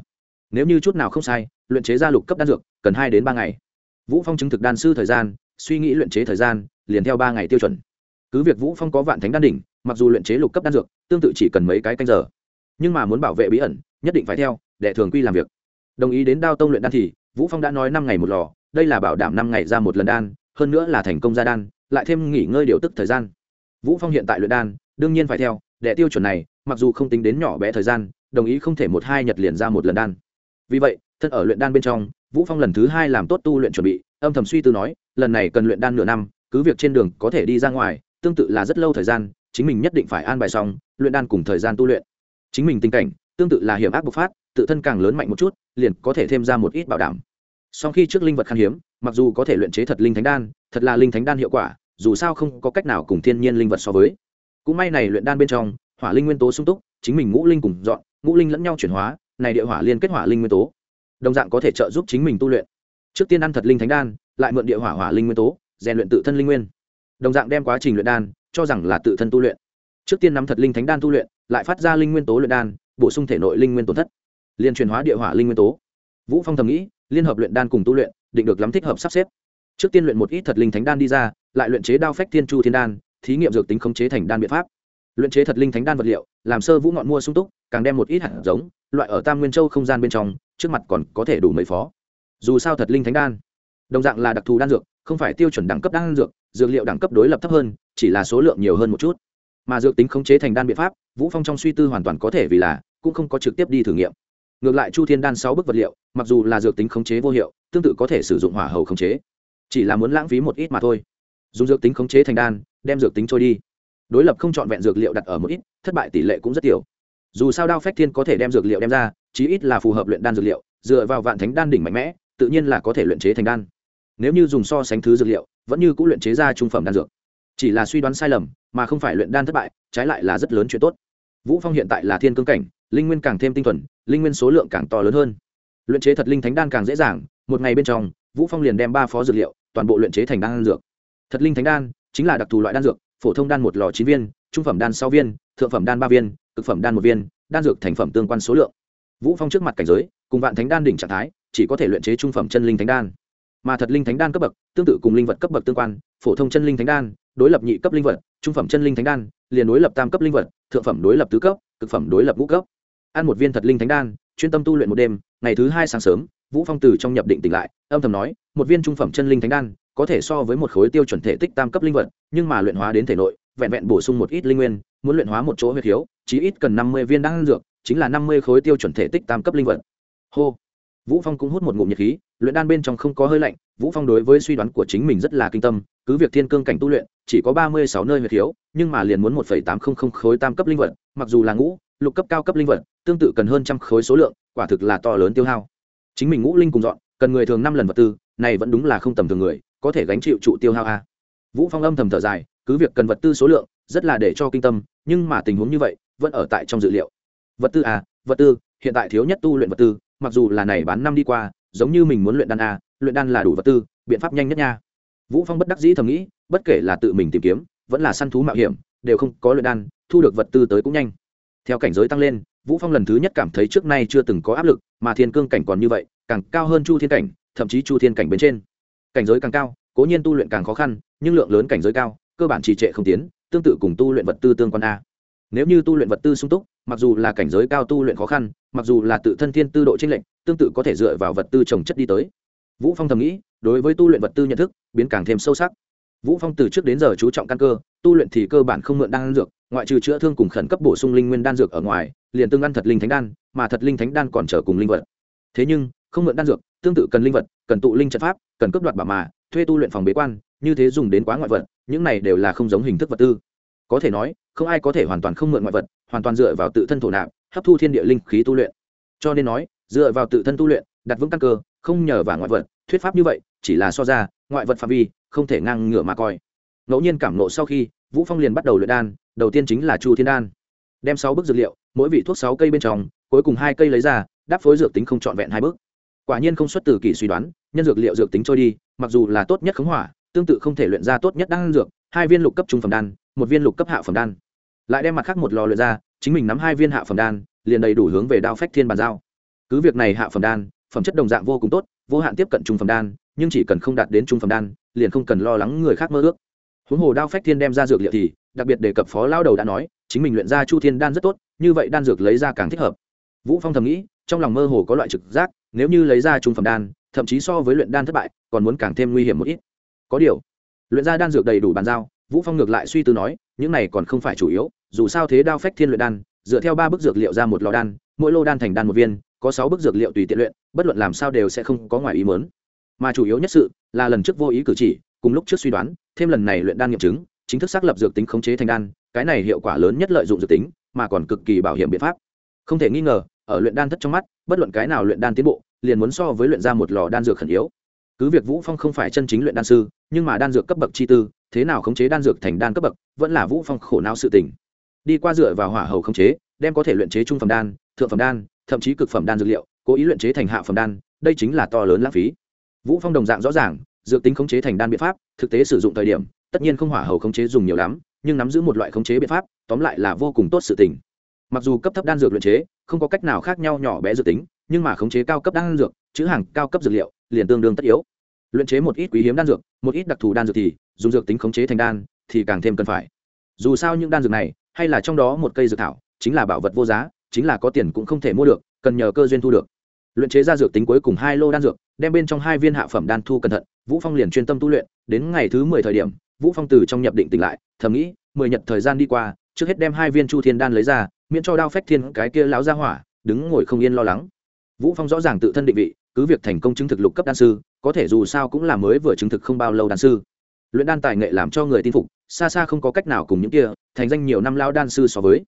nếu như chút nào không sai, luyện chế ra lục cấp đan dược, cần hai đến ba ngày. Vũ phong chứng thực đan sư thời gian, suy nghĩ luyện chế thời gian, liền theo ba ngày tiêu chuẩn. Cứ việc vũ phong có vạn thánh đan đỉnh, mặc dù luyện chế lục cấp đan dược, tương tự chỉ cần mấy cái canh giờ. Nhưng mà muốn bảo vệ bí ẩn, nhất định phải theo, để thường quy làm việc. Đồng ý đến đao tông luyện đan thì, vũ phong đã nói năm ngày một lò, đây là bảo đảm năm ngày ra một lần đan, hơn nữa là thành công ra đan, lại thêm nghỉ ngơi điều tức thời gian. Vũ phong hiện tại luyện đan, đương nhiên phải theo, để tiêu chuẩn này, mặc dù không tính đến nhỏ bé thời gian, đồng ý không thể một hai nhật liền ra một lần đan vì vậy, thân ở luyện đan bên trong, vũ phong lần thứ hai làm tốt tu luyện chuẩn bị, âm thầm suy tư nói, lần này cần luyện đan nửa năm, cứ việc trên đường có thể đi ra ngoài, tương tự là rất lâu thời gian, chính mình nhất định phải an bài xong, luyện đan cùng thời gian tu luyện. Chính mình tình cảnh, tương tự là hiểm ác bộc phát, tự thân càng lớn mạnh một chút, liền có thể thêm ra một ít bảo đảm. Sau khi trước linh vật khan hiếm, mặc dù có thể luyện chế thật linh thánh đan, thật là linh thánh đan hiệu quả, dù sao không có cách nào cùng thiên nhiên linh vật so với. Cũng may này luyện đan bên trong, hỏa linh nguyên tố sung túc, chính mình ngũ linh cùng dọn, ngũ linh lẫn nhau chuyển hóa này địa hỏa liên kết hỏa linh nguyên tố. Đồng dạng có thể trợ giúp chính mình tu luyện. Trước tiên ăn thật linh thánh đan, lại mượn địa hỏa hỏa linh nguyên tố, rèn luyện tự thân linh nguyên. Đồng dạng đem quá trình luyện đan, cho rằng là tự thân tu luyện. Trước tiên nắm thật linh thánh đan tu luyện, lại phát ra linh nguyên tố luyện đan, bổ sung thể nội linh nguyên tổn thất. Liên truyền hóa địa hỏa linh nguyên tố. Vũ phong thầm nghĩ, liên hợp luyện đan cùng tu luyện, định được lắm thích hợp sắp xếp. Trước tiên luyện một ít thật linh thánh đan đi ra, lại luyện chế đao phách thiên chu thiên đan, thí nghiệm dược tính khống chế thành đan biện pháp. Luyện chế thật linh thánh đan vật liệu, làm sơ vũ ngọn mua sung túc, càng đem một ít hạt giống loại ở tam nguyên châu không gian bên trong, trước mặt còn có thể đủ mấy phó. Dù sao thật linh thánh đan. Đồng dạng là đặc thù đan dược, không phải tiêu chuẩn đẳng cấp đan dược dược liệu đẳng cấp đối lập thấp hơn, chỉ là số lượng nhiều hơn một chút. Mà dược tính khống chế thành đan biện pháp, vũ phong trong suy tư hoàn toàn có thể vì là, cũng không có trực tiếp đi thử nghiệm. Ngược lại chu thiên đan sáu bức vật liệu, mặc dù là dược tính khống chế vô hiệu, tương tự có thể sử dụng hỏa hầu khống chế. Chỉ là muốn lãng phí một ít mà thôi. Dùng dược tính khống chế thành đan, đem dược tính trôi đi. Đối lập không chọn vẹn dược liệu đặt ở một ít, thất bại tỷ lệ cũng rất tiểu dù sao đao phách thiên có thể đem dược liệu đem ra, chí ít là phù hợp luyện đan dược liệu, dựa vào vạn thánh đan đỉnh mạnh mẽ, tự nhiên là có thể luyện chế thành đan. Nếu như dùng so sánh thứ dược liệu, vẫn như cũng luyện chế ra trung phẩm đan dược. Chỉ là suy đoán sai lầm, mà không phải luyện đan thất bại, trái lại là rất lớn chuyện tốt. Vũ phong hiện tại là thiên cương cảnh, linh nguyên càng thêm tinh thuần, linh nguyên số lượng càng to lớn hơn. Luyện chế thật linh thánh đan càng dễ dàng, một ngày bên trong, vũ phong liền đem ba phó dược liệu, toàn bộ luyện chế thành đan dược. Thật linh thánh đan, chính là đặc thù loại đan dược, phổ thông đan một lò chín viên, trung phẩm đan sáu viên, thượng phẩm đan ba viên cực phẩm đan một viên, đan dược thành phẩm tương quan số lượng. Vũ phong trước mặt cảnh giới, cùng vạn thánh đan đỉnh trạng thái, chỉ có thể luyện chế trung phẩm chân linh thánh đan. Mà thật linh thánh đan cấp bậc, tương tự cùng linh vật cấp bậc tương quan, phổ thông chân linh thánh đan, đối lập nhị cấp linh vật, trung phẩm chân linh thánh đan, liền đối lập tam cấp linh vật, thượng phẩm đối lập tứ cấp, cực phẩm đối lập ngũ cấp. Ăn một viên thật linh thánh đan, chuyên tâm tu luyện một đêm, ngày thứ hai sáng sớm, vũ phong từ trong nhập định tỉnh lại, âm thầm nói, một viên trung phẩm chân linh thánh đan, có thể so với một khối tiêu chuẩn thể tích tam cấp linh vật, nhưng mà luyện hóa đến thể nội, vẹn vẹn bổ sung một ít linh nguyên, muốn luyện hóa một chỗ huyết thiếu chí ít cần năm mươi viên đan dược, chính là năm mươi khối tiêu chuẩn thể tích tam cấp linh vật. Hô. Vũ phong cũng hút một ngụm nhiệt khí, luyện đan bên trong không có hơi lạnh, vũ phong đối với suy đoán của chính mình rất là kinh tâm, cứ việc thiên cương cảnh tu luyện, chỉ có ba mươi sáu nơi huyệt thiếu, nhưng mà liền muốn một tám không không khối tam cấp linh vật, mặc dù là ngũ, lục cấp cao cấp linh vật, tương tự cần hơn trăm khối số lượng, quả thực là to lớn tiêu hao. Chính mình ngũ linh cùng dọn, cần người thường năm lần vật tư, này vẫn đúng là không tầm thường người, có thể gánh chịu trụ tiêu hao a. Vũ phong âm thầm thở dài, cứ việc cần vật tư số lượng, rất là để cho kinh tâm, nhưng mà tình huống như vậy vẫn ở tại trong dự liệu. Vật tư à vật tư, hiện tại thiếu nhất tu luyện vật tư, mặc dù là này bán năm đi qua, giống như mình muốn luyện đan a luyện đan là đủ vật tư, biện pháp nhanh nhất nha. Vũ phong bất đắc dĩ thầm nghĩ, bất kể là tự mình tìm kiếm, vẫn là săn thú mạo hiểm, đều không có luyện đan, thu được vật tư tới cũng nhanh. Theo cảnh giới tăng lên, vũ phong lần thứ nhất cảm thấy trước nay chưa từng có áp lực, mà thiên cương cảnh còn như vậy, càng cao hơn chu thiên cảnh, thậm chí chu thiên cảnh bên trên. Cảnh giới càng cao, cố nhiên tu luyện càng khó khăn, nhưng lượng lớn cảnh giới cao, cơ bản trì trệ không tiến, tương tự cùng tu luyện vật tư tương quan a nếu như tu luyện vật tư sung túc, mặc dù là cảnh giới cao tu luyện khó khăn, mặc dù là tự thân thiên tư độ t r lệch, tương tự có thể dựa vào vật tư trồng chất đi tới. Vũ phong thầm nghĩ, đối với tu luyện vật tư nhận thức, biến càng thêm sâu sắc. Vũ phong từ trước đến giờ chú trọng căn cơ, tu luyện thì cơ bản không mượn đan dược, ngoại trừ chữa thương cùng khẩn cấp bổ sung linh nguyên đan dược ở ngoài, liền tương ăn thật linh thánh đan, mà thật linh thánh đan còn trở cùng linh vật. Thế nhưng, không mượn đan dược, tương tự cần linh vật, cần tụ linh trận pháp, cần cướp đoạt bảo mà, thuê tu luyện phòng bế quan, như thế dùng đến quá ngoại vật, những này đều là không giống hình thức vật tư. Có thể nói không ai có thể hoàn toàn không mượn ngoại vật, hoàn toàn dựa vào tự thân thổ nạp, hấp thu thiên địa linh khí tu luyện. Cho nên nói, dựa vào tự thân tu luyện, đặt vững căn cơ, không nhờ vào ngoại vật, thuyết pháp như vậy, chỉ là so ra, ngoại vật phạm vi, không thể ngang ngửa mà coi. Ngẫu nhiên cảm nộ sau khi, vũ phong liền bắt đầu luyện đan, đầu tiên chính là chu thiên đan. Đem sáu bước dược liệu, mỗi vị thuốc sáu cây bên trong, cuối cùng hai cây lấy ra, đáp phối dược tính không trọn vẹn hai bước quả nhiên không xuất từ kỳ suy đoán, nhân dược liệu dược tính trôi đi, mặc dù là tốt nhất khống hỏa, tương tự không thể luyện ra tốt nhất đan dược, hai viên lục cấp trung phẩm đan, một viên lục cấp hạ phẩm đan lại đem mặt khác một lò luyện ra, chính mình nắm hai viên hạ phẩm đan, liền đầy đủ hướng về đao phách thiên bàn giao. Cứ việc này hạ phẩm đan, phẩm chất đồng dạng vô cùng tốt, vô hạn tiếp cận trung phẩm đan, nhưng chỉ cần không đạt đến trung phẩm đan, liền không cần lo lắng người khác mơ ước. Huống hồ đao phách thiên đem ra dược liệu thì, đặc biệt đề cập phó lao đầu đã nói, chính mình luyện ra chu thiên đan rất tốt, như vậy đan dược lấy ra càng thích hợp. Vũ phong thầm nghĩ, trong lòng mơ hồ có loại trực giác, nếu như lấy ra trung phẩm đan, thậm chí so với luyện đan thất bại, còn muốn càng thêm nguy hiểm một ít. Có điều, luyện ra đan dược đầy đủ bàn giao vũ phong ngược lại suy tư nói, những này còn không phải chủ yếu, dù sao thế đao phách thiên luyện đan, dựa theo ba bức dược liệu ra một lò đan, mỗi lô đan thành đan một viên, có sáu bức dược liệu tùy tiện luyện, bất luận làm sao đều sẽ không có ngoài ý mớn mà chủ yếu nhất sự, là lần trước vô ý cử chỉ, cùng lúc trước suy đoán, thêm lần này luyện đan nghiệm chứng, chính thức xác lập dược tính khống chế thành đan, cái này hiệu quả lớn nhất lợi dụng dược tính, mà còn cực kỳ bảo hiểm biện pháp. Không thể nghi ngờ, ở luyện đan thất trong mắt, bất luận cái nào luyện đan tiến bộ, liền muốn so với luyện ra một lò đan dược khẩn yếu. Cứ việc vũ phong không phải chân chính luyện đan sư, nhưng mà đan dược cấp bậc chi tư thế nào khống chế đan dược thành đan cấp bậc, vẫn là vũ phong khổ não sự tình. Đi qua dựa vào hỏa hầu khống chế, đem có thể luyện chế trung phẩm đan, thượng phẩm đan, thậm chí cực phẩm đan dược liệu, cố ý luyện chế thành hạ phẩm đan, đây chính là to lớn lãng phí. Vũ phong đồng dạng rõ ràng, dược tính khống chế thành đan biện pháp, thực tế sử dụng thời điểm, tất nhiên không hỏa hầu khống chế dùng nhiều lắm, nhưng nắm giữ một loại khống chế biện pháp, tóm lại là vô cùng tốt sự tình. Mặc dù cấp thấp đan dược luyện chế, không có cách nào khác nhau nhỏ bé dược tính, nhưng mà khống chế cao cấp đan dược, chữ hàng cao cấp dược liệu, liền tương đương tất yếu luyện chế một ít quý hiếm đan dược, một ít đặc thù đan dược thì dùng dược tính khống chế thành đan thì càng thêm cần phải. Dù sao những đan dược này, hay là trong đó một cây dược thảo, chính là bảo vật vô giá, chính là có tiền cũng không thể mua được, cần nhờ cơ duyên thu được. Luyện chế ra dược tính cuối cùng hai lô đan dược, đem bên trong hai viên hạ phẩm đan thu cẩn thận, vũ phong liền chuyên tâm tu luyện, đến ngày thứ mười thời điểm, vũ phong từ trong nhập định tỉnh lại, thầm nghĩ, mười nhật thời gian đi qua, trước hết đem hai viên chu thiên đan lấy ra, miễn cho đao phách thiên cái kia láo ra hỏa, đứng ngồi không yên lo lắng. Vũ phong rõ ràng tự thân định vị, cứ việc thành công chứng thực lục cấp đan sư có thể dù sao cũng là mới vừa chứng thực không bao lâu đan sư. Luyện đan tài nghệ làm cho người tin phục, xa xa không có cách nào cùng những kia, thành danh nhiều năm lao đan sư so với.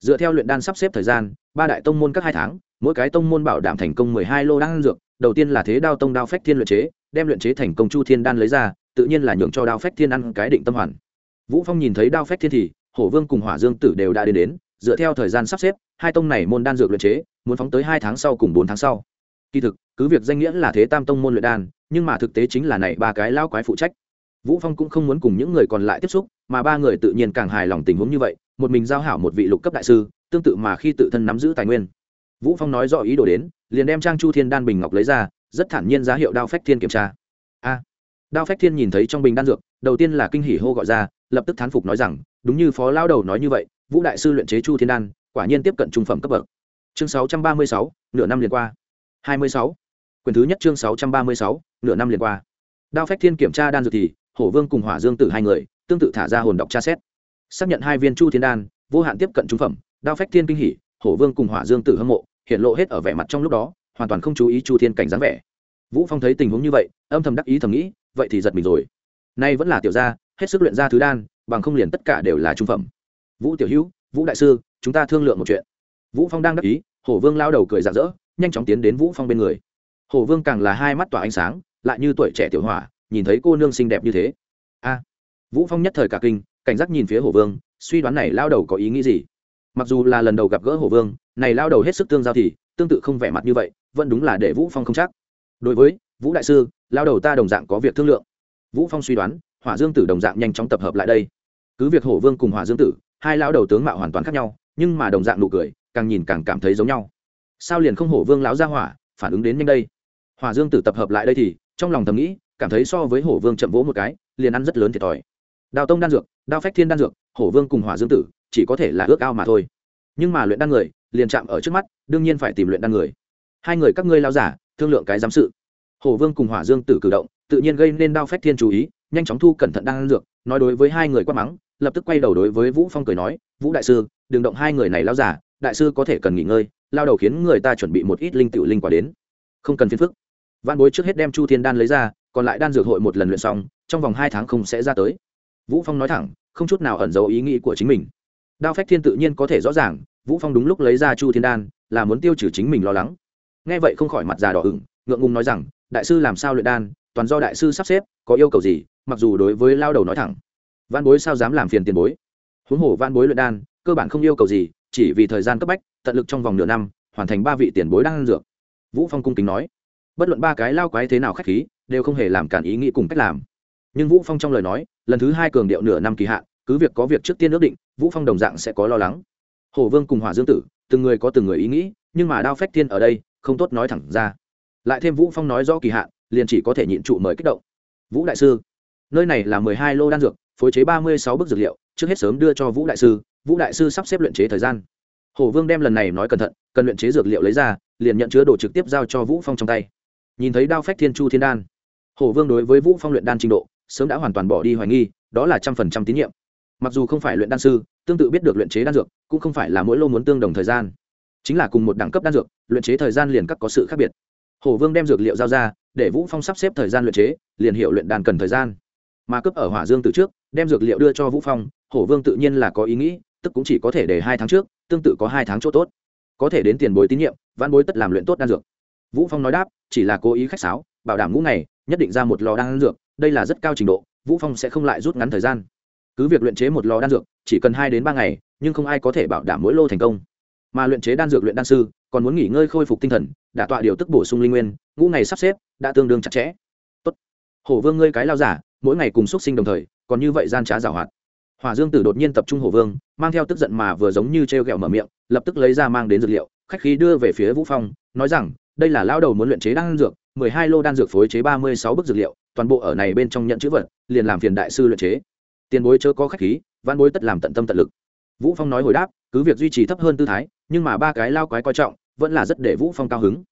Dựa theo luyện đan sắp xếp thời gian, ba đại tông môn các hai tháng, mỗi cái tông môn bảo đảm thành công mười hai lô đan dược, đầu tiên là thế đao tông đao phách thiên luyện chế, đem luyện chế thành công chu thiên đan lấy ra, tự nhiên là nhường cho đao phách thiên ăn cái định tâm hoàn. Vũ phong nhìn thấy đao phách thiên thì, hổ vương cùng hỏa dương tử đều đã đến đến, dựa theo thời gian sắp xếp, hai tông này môn đan dược luyện chế, muốn phóng tới hai tháng sau cùng bốn tháng sau. Kỳ thực, cứ việc danh nghĩa là thế tam tông môn luyện đan nhưng mà thực tế chính là này ba cái lao quái phụ trách. Vũ phong cũng không muốn cùng những người còn lại tiếp xúc mà ba người tự nhiên càng hài lòng tình huống như vậy một mình giao hảo một vị lục cấp đại sư tương tự mà khi tự thân nắm giữ tài nguyên. Vũ phong nói rõ ý đồ đến liền đem trang chu thiên đan bình ngọc lấy ra rất thản nhiên giá hiệu đao phách thiên kiểm tra. A! Đao phách thiên nhìn thấy trong bình đan dược đầu tiên là kinh hỉ hô gọi ra lập tức thán phục nói rằng đúng như phó lao đầu nói như vậy vũ đại sư luyện chế chu thiên đan quả nhiên tiếp cận trung phẩm cấp bậc. Chương 636, nửa năm liền qua. 26 quyển thứ nhất chương 636, nửa năm liền qua. Đao phách thiên kiểm tra đan dược thì hổ vương cùng hỏa dương tử hai người tương tự thả ra hồn đọc tra xét. Xác nhận hai viên chu thiên đan vô hạn tiếp cận trung phẩm đao phách thiên kinh hỉ hổ vương cùng hỏa dương tử hâm mộ hiện lộ hết ở vẻ mặt trong lúc đó hoàn toàn không chú ý chu thiên cảnh dáng vẻ. Vũ phong thấy tình huống như vậy âm thầm đắc ý thầm nghĩ vậy thì giật mình rồi. Nay vẫn là tiểu gia hết sức luyện ra thứ đan bằng không liền tất cả đều là trung phẩm. Vũ tiểu hữu vũ đại sư chúng ta thương lượng một chuyện. Vũ phong đang đắc ý hổ vương lao đầu cười rạng rỡ nhanh chóng tiến đến vũ phong bên người hổ vương càng là hai mắt tỏa ánh sáng, lại như tuổi trẻ tiểu hỏa, nhìn thấy cô nương xinh đẹp như thế. A, vũ phong nhất thời cả kinh, cảnh giác nhìn phía hổ vương, suy đoán này lao đầu có ý nghĩ gì? Mặc dù là lần đầu gặp gỡ hổ vương, này lao đầu hết sức tương giao thì, tương tự không vẻ mặt như vậy, vẫn đúng là để vũ phong không chắc. Đối với vũ đại sư, lao đầu ta đồng dạng có việc thương lượng. Vũ phong suy đoán, hỏa dương tử đồng dạng nhanh chóng tập hợp lại đây. Cứ việc hổ vương cùng hỏa dương tử, hai lao đầu tướng mạo hoàn toàn khác nhau, nhưng mà đồng dạng nụ cười, càng nhìn càng cảm thấy giống nhau. Sao liền không hổ vương lão ra hỏa, phản ứng đến nhanh đây? Hòa dương tử tập hợp lại đây thì, trong lòng thầm nghĩ, cảm thấy so với hổ vương chậm vỗ một cái, liền ăn rất lớn thiệt thòi. Đào tông đan dược đao phách thiên đan dược, hổ vương cùng hỏa dương tử, chỉ có thể là ước ao mà thôi. Nhưng mà luyện đan người, liền chạm ở trước mắt, đương nhiên phải tìm luyện đan người. Hai người các ngươi lao giả, thương lượng cái giám sự. Hổ vương cùng hỏa dương tử cử động, tự nhiên gây nên đao phách thiên chú ý, nhanh chóng thu cẩn thận đan dược, nói đối với hai người quát mắng, lập tức quay đầu đối với vũ phong cười nói, vũ đại sư, đừng động hai người này lao giả, đại sư có thể cần nghỉ ngơi, lao đầu khiến người ta chuẩn bị một ít linh tiểu linh quả đến. Không cần phiền phức văn bối trước hết đem chu thiên đan lấy ra, còn lại đan dược hội một lần luyện xong, trong vòng hai tháng không sẽ ra tới. Vũ phong nói thẳng, không chút nào ẩn giấu ý nghĩ của chính mình. Đao phách thiên tự nhiên có thể rõ ràng, vũ phong đúng lúc lấy ra chu thiên đan, là muốn tiêu trừ chính mình lo lắng. Nghe vậy không khỏi mặt già đỏ ửng, ngượng ngùng nói rằng, đại sư làm sao luyện đan? Toàn do đại sư sắp xếp, có yêu cầu gì? Mặc dù đối với lao đầu nói thẳng văn bối sao dám làm phiền tiền bối? Huống hồ văn bối luyện đan, cơ bản không yêu cầu gì, chỉ vì thời gian cấp bách, tận lực trong vòng nửa năm, hoàn thành ba vị tiền bối đang ăn dược. Vũ phong cung kính nói bất luận ba cái lao quái thế nào khách khí, đều không hề làm cản ý nghĩ cùng cách làm. Nhưng vũ phong trong lời nói, lần thứ hai cường điệu nửa năm kỳ hạn, cứ việc có việc trước tiên ước định, vũ phong đồng dạng sẽ có lo lắng. Hồ vương cùng hỏa dương tử, từng người có từng người ý nghĩ, nhưng mà đao phách thiên ở đây, không tốt nói thẳng ra. Lại thêm vũ phong nói rõ kỳ hạn, liền chỉ có thể nhịn trụ mời kích động. Vũ đại sư, nơi này là mười hai lô đan dược, phối chế ba mươi sáu bức dược liệu, trước hết sớm đưa cho vũ đại sư, vũ đại sư sắp xếp luyện chế thời gian. Hồ vương đem lần này nói cẩn thận, cần luyện chế dược liệu lấy ra, liền nhận chứa đồ trực tiếp giao cho vũ phong trong tay nhìn thấy đao phách thiên chu thiên đan. Hồ vương đối với vũ phong luyện đan trình độ, sớm đã hoàn toàn bỏ đi hoài nghi, đó là trăm phần trăm tín nhiệm. Mặc dù không phải luyện đan sư, tương tự biết được luyện chế đan dược, cũng không phải là mỗi lô muốn tương đồng thời gian. Chính là cùng một đẳng cấp đan dược, luyện chế thời gian liền các có sự khác biệt. Hồ vương đem dược liệu giao ra, để vũ phong sắp xếp thời gian luyện chế, liền hiệu luyện đan cần thời gian. Mà cấp ở hỏa dương từ trước, đem dược liệu đưa cho vũ phong, hổ vương tự nhiên là có ý nghĩ, tức cũng chỉ có thể để hai tháng trước, tương tự có hai tháng chỗ tốt. Có thể đến tiền bối tín nhiệm văn bối tất làm luyện tốt đan dược. Vũ phong nói đáp chỉ là cố ý khách sáo, bảo đảm ngũ ngày, nhất định ra một lò đan dược, đây là rất cao trình độ, vũ phong sẽ không lại rút ngắn thời gian. Cứ việc luyện chế một lò đan dược, chỉ cần hai đến ba ngày, nhưng không ai có thể bảo đảm mỗi lô thành công. Mà luyện chế đan dược luyện đan sư, còn muốn nghỉ ngơi khôi phục tinh thần, đả tọa điều tức bổ sung linh nguyên, ngũ ngày sắp xếp đã tương đương chặt chẽ. Tốt. Hổ vương ngươi cái lao giả, mỗi ngày cùng xuất sinh đồng thời, còn như vậy gian trá giảo hoạt. Hỏa dương tử đột nhiên tập trung hổ vương, mang theo tức giận mà vừa giống như treo gẹo mở miệng, lập tức lấy ra mang đến dược liệu, khách khí đưa về phía vũ phong, nói rằng đây là lao đầu muốn luyện chế đan dược, mười hai lô đan dược phối chế ba mươi sáu bức dược liệu, toàn bộ ở này bên trong nhận chữ vật, liền làm phiền đại sư luyện chế. Tiền bối chớ có khách khí, văn bối tất làm tận tâm tận lực. Vũ phong nói hồi đáp, cứ việc duy trì thấp hơn tư thái, nhưng mà ba cái lao quái coi trọng, vẫn là rất để vũ phong cao hứng.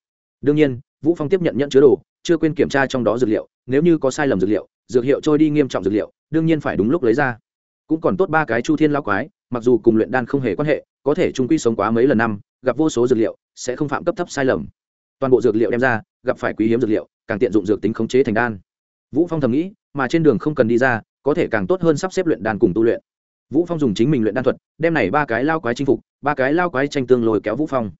Đương nhiên, vũ phong tiếp nhận nhận chứa đồ, chưa quên kiểm tra trong đó dược liệu, nếu như có sai lầm dược liệu, dược hiệu trôi đi nghiêm trọng dược liệu, đương nhiên phải đúng lúc lấy ra. Cũng còn tốt ba cái chu thiên lao quái, mặc dù cùng luyện đan không hề quan hệ, có thể trung quy sống quá mấy lần năm, gặp vô số dược liệu, sẽ không phạm cấp thấp sai lầm toàn bộ dược liệu đem ra, gặp phải quý hiếm dược liệu, càng tiện dụng dược tính khống chế thành đan. Vũ phong thầm nghĩ, mà trên đường không cần đi ra, có thể càng tốt hơn sắp xếp luyện đan cùng tu luyện. Vũ phong dùng chính mình luyện đan thuật, đem này ba cái lao quái chinh phục, ba cái lao quái tranh tương lôi kéo vũ phong.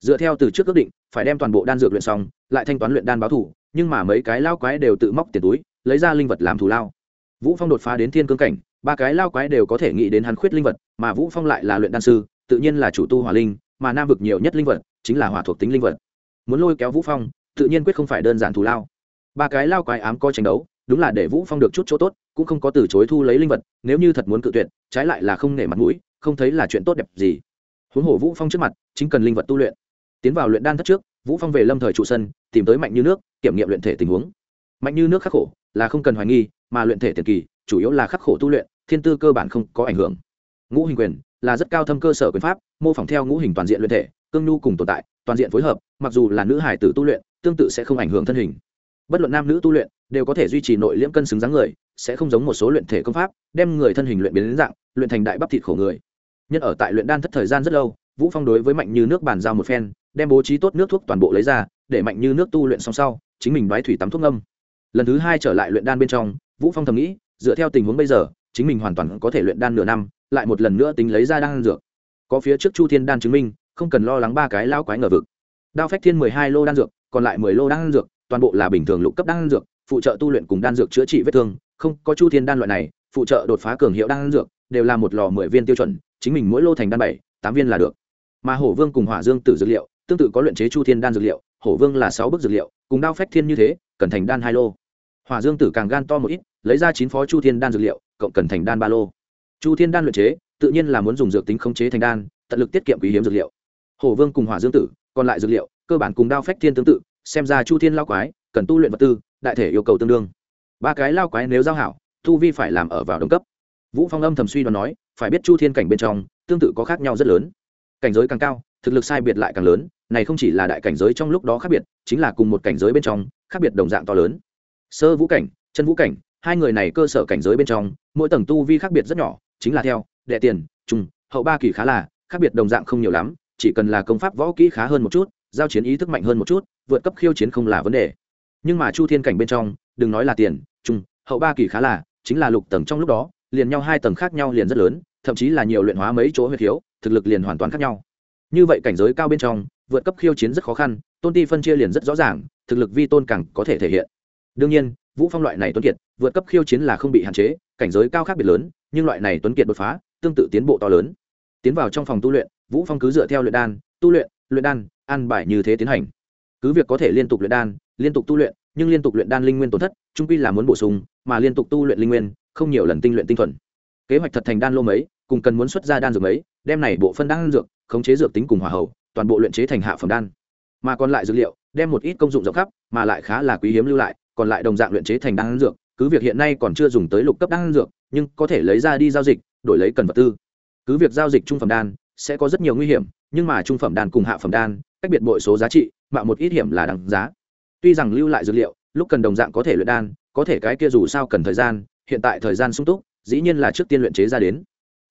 Dựa theo từ trước ước định, phải đem toàn bộ đan dược luyện xong, lại thanh toán luyện đan báo thủ, nhưng mà mấy cái lao quái đều tự móc tiền túi, lấy ra linh vật làm thù lao. Vũ phong đột phá đến thiên cương cảnh, ba cái lao quái đều có thể nghĩ đến hắn khuyết linh vật, mà vũ phong lại là luyện đan sư, tự nhiên là chủ tu hỏa linh, mà nam vực nhiều nhất linh vật chính là hỏa thuộc tính linh vật muốn lôi kéo vũ phong, tự nhiên quyết không phải đơn giản thù lao. Ba cái lao quái ám coi tranh đấu, đúng là để vũ phong được chút chỗ tốt, cũng không có từ chối thu lấy linh vật, nếu như thật muốn cự tuyệt, trái lại là không nể mặt mũi, không thấy là chuyện tốt đẹp gì. Huống hồ vũ phong trước mặt, chính cần linh vật tu luyện. Tiến vào luyện đan thất trước, vũ phong về lâm thời trụ sân, tìm tới mạnh như nước, kiểm nghiệm luyện thể tình huống. Mạnh như nước khắc khổ, là không cần hoài nghi, mà luyện thể tiền kỳ, chủ yếu là khắc khổ tu luyện, thiên tư cơ bản không có ảnh hưởng. Ngũ hình quyền, là rất cao thâm cơ sở quyền pháp, mô phỏng theo ngũ hình toàn diện luyện thể, cương nhu cùng tồn tại toàn diện phối hợp, mặc dù là nữ hải tử tu luyện, tương tự sẽ không ảnh hưởng thân hình. Bất luận nam nữ tu luyện, đều có thể duy trì nội liễm cân xứng dáng người, sẽ không giống một số luyện thể công pháp, đem người thân hình luyện biến đến dạng, luyện thành đại bắp thịt khổ người. Nhân ở tại luyện đan thất thời gian rất lâu, vũ phong đối với mạnh như nước bàn giao một phen, đem bố trí tốt nước thuốc toàn bộ lấy ra, để mạnh như nước tu luyện xong sau, chính mình đoái thủy tắm thuốc ngâm. Lần thứ hai trở lại luyện đan bên trong, vũ phong thầm nghĩ, dựa theo tình huống bây giờ, chính mình hoàn toàn có thể luyện đan nửa năm, lại một lần nữa tính lấy ra đan dược. Có phía trước chu thiên đan chứng minh không cần lo lắng ba cái lao quái ngờ vực. Đao phách thiên mười hai lô đan dược, còn lại mười lô đan dược, toàn bộ là bình thường lục cấp đan dược, phụ trợ tu luyện cùng đan dược chữa trị vết thương, không có chu thiên đan loại này, phụ trợ đột phá cường hiệu đan dược, đều là một lò mười viên tiêu chuẩn, chính mình mỗi lô thành đan bảy, tám viên là được. Mà hổ vương cùng hỏa dương tử dược liệu, tương tự có luyện chế chu thiên đan dược liệu, hổ vương là sáu bức dược liệu, cùng đao phách thiên như thế, cần thành đan hai lô. Hỏa dương tử càng gan to một ít, lấy ra chín phó chu thiên đan dược liệu, cộng cần thành đan ba lô. Chu thiên đan luyện chế, tự nhiên là muốn dùng dược tính khống chế thành đan, tận lực tiết kiệm quý hiếm dược liệu hổ vương cùng hỏa dương tử, còn lại dược liệu, cơ bản cùng đao phách thiên tương tự, xem ra chu thiên lao quái, cần tu luyện vật tư, đại thể yêu cầu tương đương. Ba cái lao quái nếu giao hảo thu vi phải làm ở vào đồng cấp. Vũ phong âm thầm suy đoán nói, phải biết chu thiên cảnh bên trong, tương tự có khác nhau rất lớn. Cảnh giới càng cao, thực lực sai biệt lại càng lớn, này không chỉ là đại cảnh giới trong lúc đó khác biệt, chính là cùng một cảnh giới bên trong, khác biệt đồng dạng to lớn. Sơ vũ cảnh, chân vũ cảnh, hai người này cơ sở cảnh giới bên trong, mỗi tầng tu vi khác biệt rất nhỏ, chính là theo, đệ tiền trung hậu ba kỳ khá là, khác biệt đồng dạng không nhiều lắm chỉ cần là công pháp võ kỹ khá hơn một chút giao chiến ý thức mạnh hơn một chút vượt cấp khiêu chiến không là vấn đề. Nhưng mà chu thiên cảnh bên trong đừng nói là tiền trung hậu ba kỳ khá là chính là lục tầng trong lúc đó liền nhau hai tầng khác nhau liền rất lớn thậm chí là nhiều luyện hóa mấy chỗ huyệt thiếu, thực lực liền hoàn toàn khác nhau. Như vậy cảnh giới cao bên trong vượt cấp khiêu chiến rất khó khăn tôn ti phân chia liền rất rõ ràng thực lực vi tôn càng có thể thể hiện. Đương nhiên vũ phong loại này tuấn kiệt vượt cấp khiêu chiến là không bị hạn chế cảnh giới cao khác biệt lớn nhưng loại này tuấn kiệt đột phá tương tự tiến bộ to lớn. Tiến vào trong phòng tu luyện vũ phong cứ dựa theo luyện đan, tu luyện luyện đan ăn bài như thế tiến hành. Cứ việc có thể liên tục luyện đan, liên tục tu luyện, nhưng liên tục luyện đan linh nguyên tổn thất, trung quy là muốn bổ sung, mà liên tục tu luyện linh nguyên, không nhiều lần tinh luyện tinh thuần. Kế hoạch thật thành đan lô mấy, cùng cần muốn xuất ra đan dược mấy, đem này bộ phân đan dược, khống chế dược tính cùng hỏa hậu toàn bộ luyện chế thành hạ phẩm đan. Mà còn lại dược liệu, đem một ít công dụng rộng khắp, mà lại khá là quý hiếm lưu lại, còn lại đồng dạng luyện chế thành đan dược, cứ việc hiện nay còn chưa dùng tới lục cấp đan dược, nhưng có thể lấy ra đi giao dịch, đổi lấy cần vật tư. Cứ việc giao dịch trung phẩm đan sẽ có rất nhiều nguy hiểm, nhưng mà trung phẩm đan cùng hạ phẩm đan, cách biệt bội số giá trị, mạo một ít hiểm là đằng giá. Tuy rằng lưu lại dược liệu, lúc cần đồng dạng có thể luyện đan, có thể cái kia dù sao cần thời gian, hiện tại thời gian sung túc, dĩ nhiên là trước tiên luyện chế ra đến.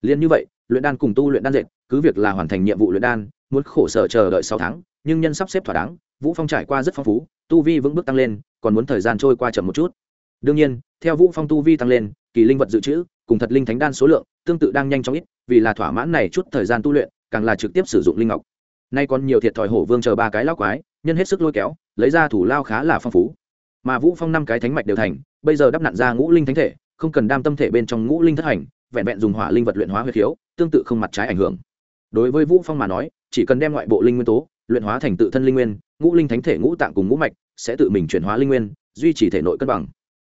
Liền như vậy, luyện đan cùng tu luyện đan dệt, cứ việc là hoàn thành nhiệm vụ luyện đan, muốn khổ sở chờ đợi sáu tháng, nhưng nhân sắp xếp thỏa đáng, vũ phong trải qua rất phong phú, tu vi vững bước tăng lên, còn muốn thời gian trôi qua chậm một chút. Đương nhiên, theo vũ phong tu vi tăng lên, kỳ linh vật dự trữ, cùng thật linh thánh đan số lượng, tương tự đang nhanh chóng ít vì là thỏa mãn này chút thời gian tu luyện, càng là trực tiếp sử dụng linh ngọc. Nay còn nhiều thiệt thòi hổ vương chờ ba cái lao quái, nhân hết sức lôi kéo, lấy ra thủ lao khá là phong phú. Mà vũ phong năm cái thánh mạch đều thành, bây giờ đắp nặn ra ngũ linh thánh thể, không cần đam tâm thể bên trong ngũ linh thất hành, vẹn vẹn dùng hỏa linh vật luyện hóa huyết khiếu, tương tự không mặt trái ảnh hưởng. Đối với vũ phong mà nói, chỉ cần đem ngoại bộ linh nguyên tố, luyện hóa thành tự thân linh nguyên, ngũ linh thánh thể ngũ tạng cùng ngũ mạch, sẽ tự mình chuyển hóa linh nguyên, duy trì thể nội cân bằng.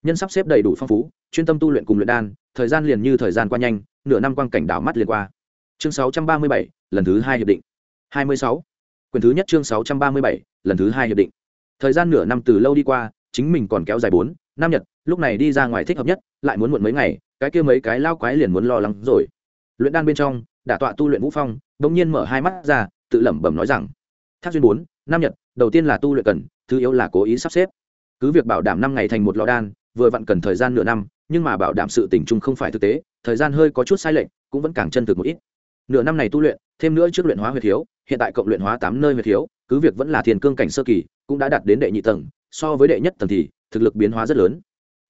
Nhân sắp xếp đầy đủ phong phú, chuyên tâm tu luyện cùng luyện đan thời gian liền như thời gian qua nhanh nửa năm quang cảnh đảo mắt liền qua. Chương 637, lần thứ hai hiệp định. 26. quyền thứ nhất chương 637, lần thứ hai hiệp định. Thời gian nửa năm từ lâu đi qua chính mình còn kéo dài bốn năm nhật lúc này đi ra ngoài thích hợp nhất lại muốn muộn mấy ngày cái kia mấy cái lao quái liền muốn lo lắng rồi. Luyện đan bên trong đả tọa tu luyện vũ phong bỗng nhiên mở hai mắt ra tự lẩm bẩm nói rằng thác duyên bốn năm nhật đầu tiên là tu luyện cần thứ yếu là cố ý sắp xếp. Cứ việc bảo đảm năm ngày thành một lò đan vừa vặn cần thời gian nửa năm nhưng mà bảo đảm sự tình chung không phải thực tế, thời gian hơi có chút sai lệch, cũng vẫn càng chân thực một ít. Nửa năm này tu luyện, thêm nữa trước luyện hóa huyệt thiếu, hiện tại cộng luyện hóa tám nơi huyệt thiếu, cứ việc vẫn là thiền cương cảnh sơ kỳ, cũng đã đạt đến đệ nhị tầng, so với đệ nhất tầng thì thực lực biến hóa rất lớn.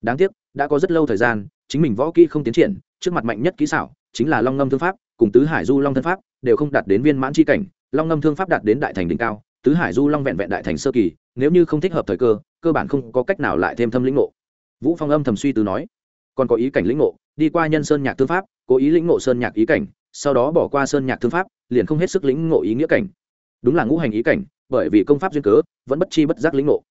Đáng tiếc, đã có rất lâu thời gian, chính mình võ kỹ không tiến triển, trước mặt mạnh nhất kỹ xảo chính là long ngâm thương pháp, cùng tứ hải du long thân pháp đều không đạt đến viên mãn c h i cảnh, long ngâm thương pháp đạt đến đại thành đỉnh cao, tứ hải du long vẹn vẹn đại thành sơ kỳ, nếu như không thích hợp thời cơ cơ bản không có cách nào lại thêm thâm lĩnh ngộ. Vũ phong âm thầm suy tư nói còn có ý cảnh lĩnh ngộ, đi qua nhân sơn nhạc thương pháp, cố ý lĩnh ngộ sơn nhạc ý cảnh, sau đó bỏ qua sơn nhạc thương pháp, liền không hết sức lĩnh ngộ ý nghĩa cảnh. Đúng là ngũ hành ý cảnh, bởi vì công pháp duyên cớ, vẫn bất chi bất giác lĩnh ngộ.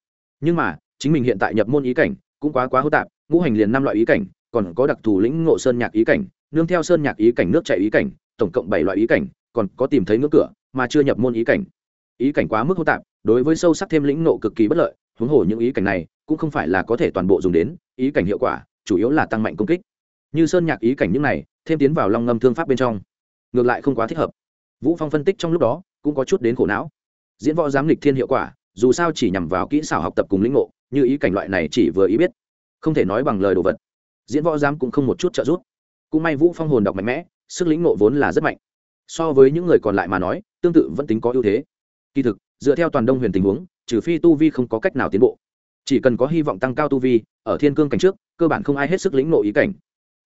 Nhưng mà, chính mình hiện tại nhập môn ý cảnh, cũng quá quá hô tạp, ngũ hành liền năm loại ý cảnh, còn có đặc thù lĩnh ngộ sơn nhạc ý cảnh, nương theo sơn nhạc ý cảnh nước chạy ý cảnh, tổng cộng bảy loại ý cảnh, còn có tìm thấy ngưỡng cửa, mà chưa nhập môn ý cảnh. Ý cảnh quá mức hô tạp, đối với sâu sắc thêm lĩnh ngộ cực kỳ bất lợi, huống hồ những ý cảnh này, cũng không phải là có thể toàn bộ dùng đến, ý cảnh hiệu quả chủ yếu là tăng mạnh công kích. Như sơn nhạc ý cảnh những này, thêm tiến vào long ngâm thương pháp bên trong. Ngược lại không quá thích hợp. Vũ phong phân tích trong lúc đó, cũng có chút đến khổ não. Diễn võ giám lịch thiên hiệu quả, dù sao chỉ nhằm vào kỹ xảo học tập cùng lĩnh ngộ, như ý cảnh loại này chỉ vừa ý biết. Không thể nói bằng lời đồ vật. Diễn võ giám cũng không một chút trợ giúp. Cũng may vũ phong hồn đọc mạnh mẽ, sức lĩnh ngộ vốn là rất mạnh. So với những người còn lại mà nói, tương tự vẫn tính có ưu thế. Kỳ thực, dựa theo toàn đông huyền tình huống, trừ phi tu vi không có cách nào tiến bộ. Chỉ cần có hy vọng tăng cao tu vi ở thiên cương cảnh trước, cơ bản không ai hết sức lĩnh ngộ ý cảnh.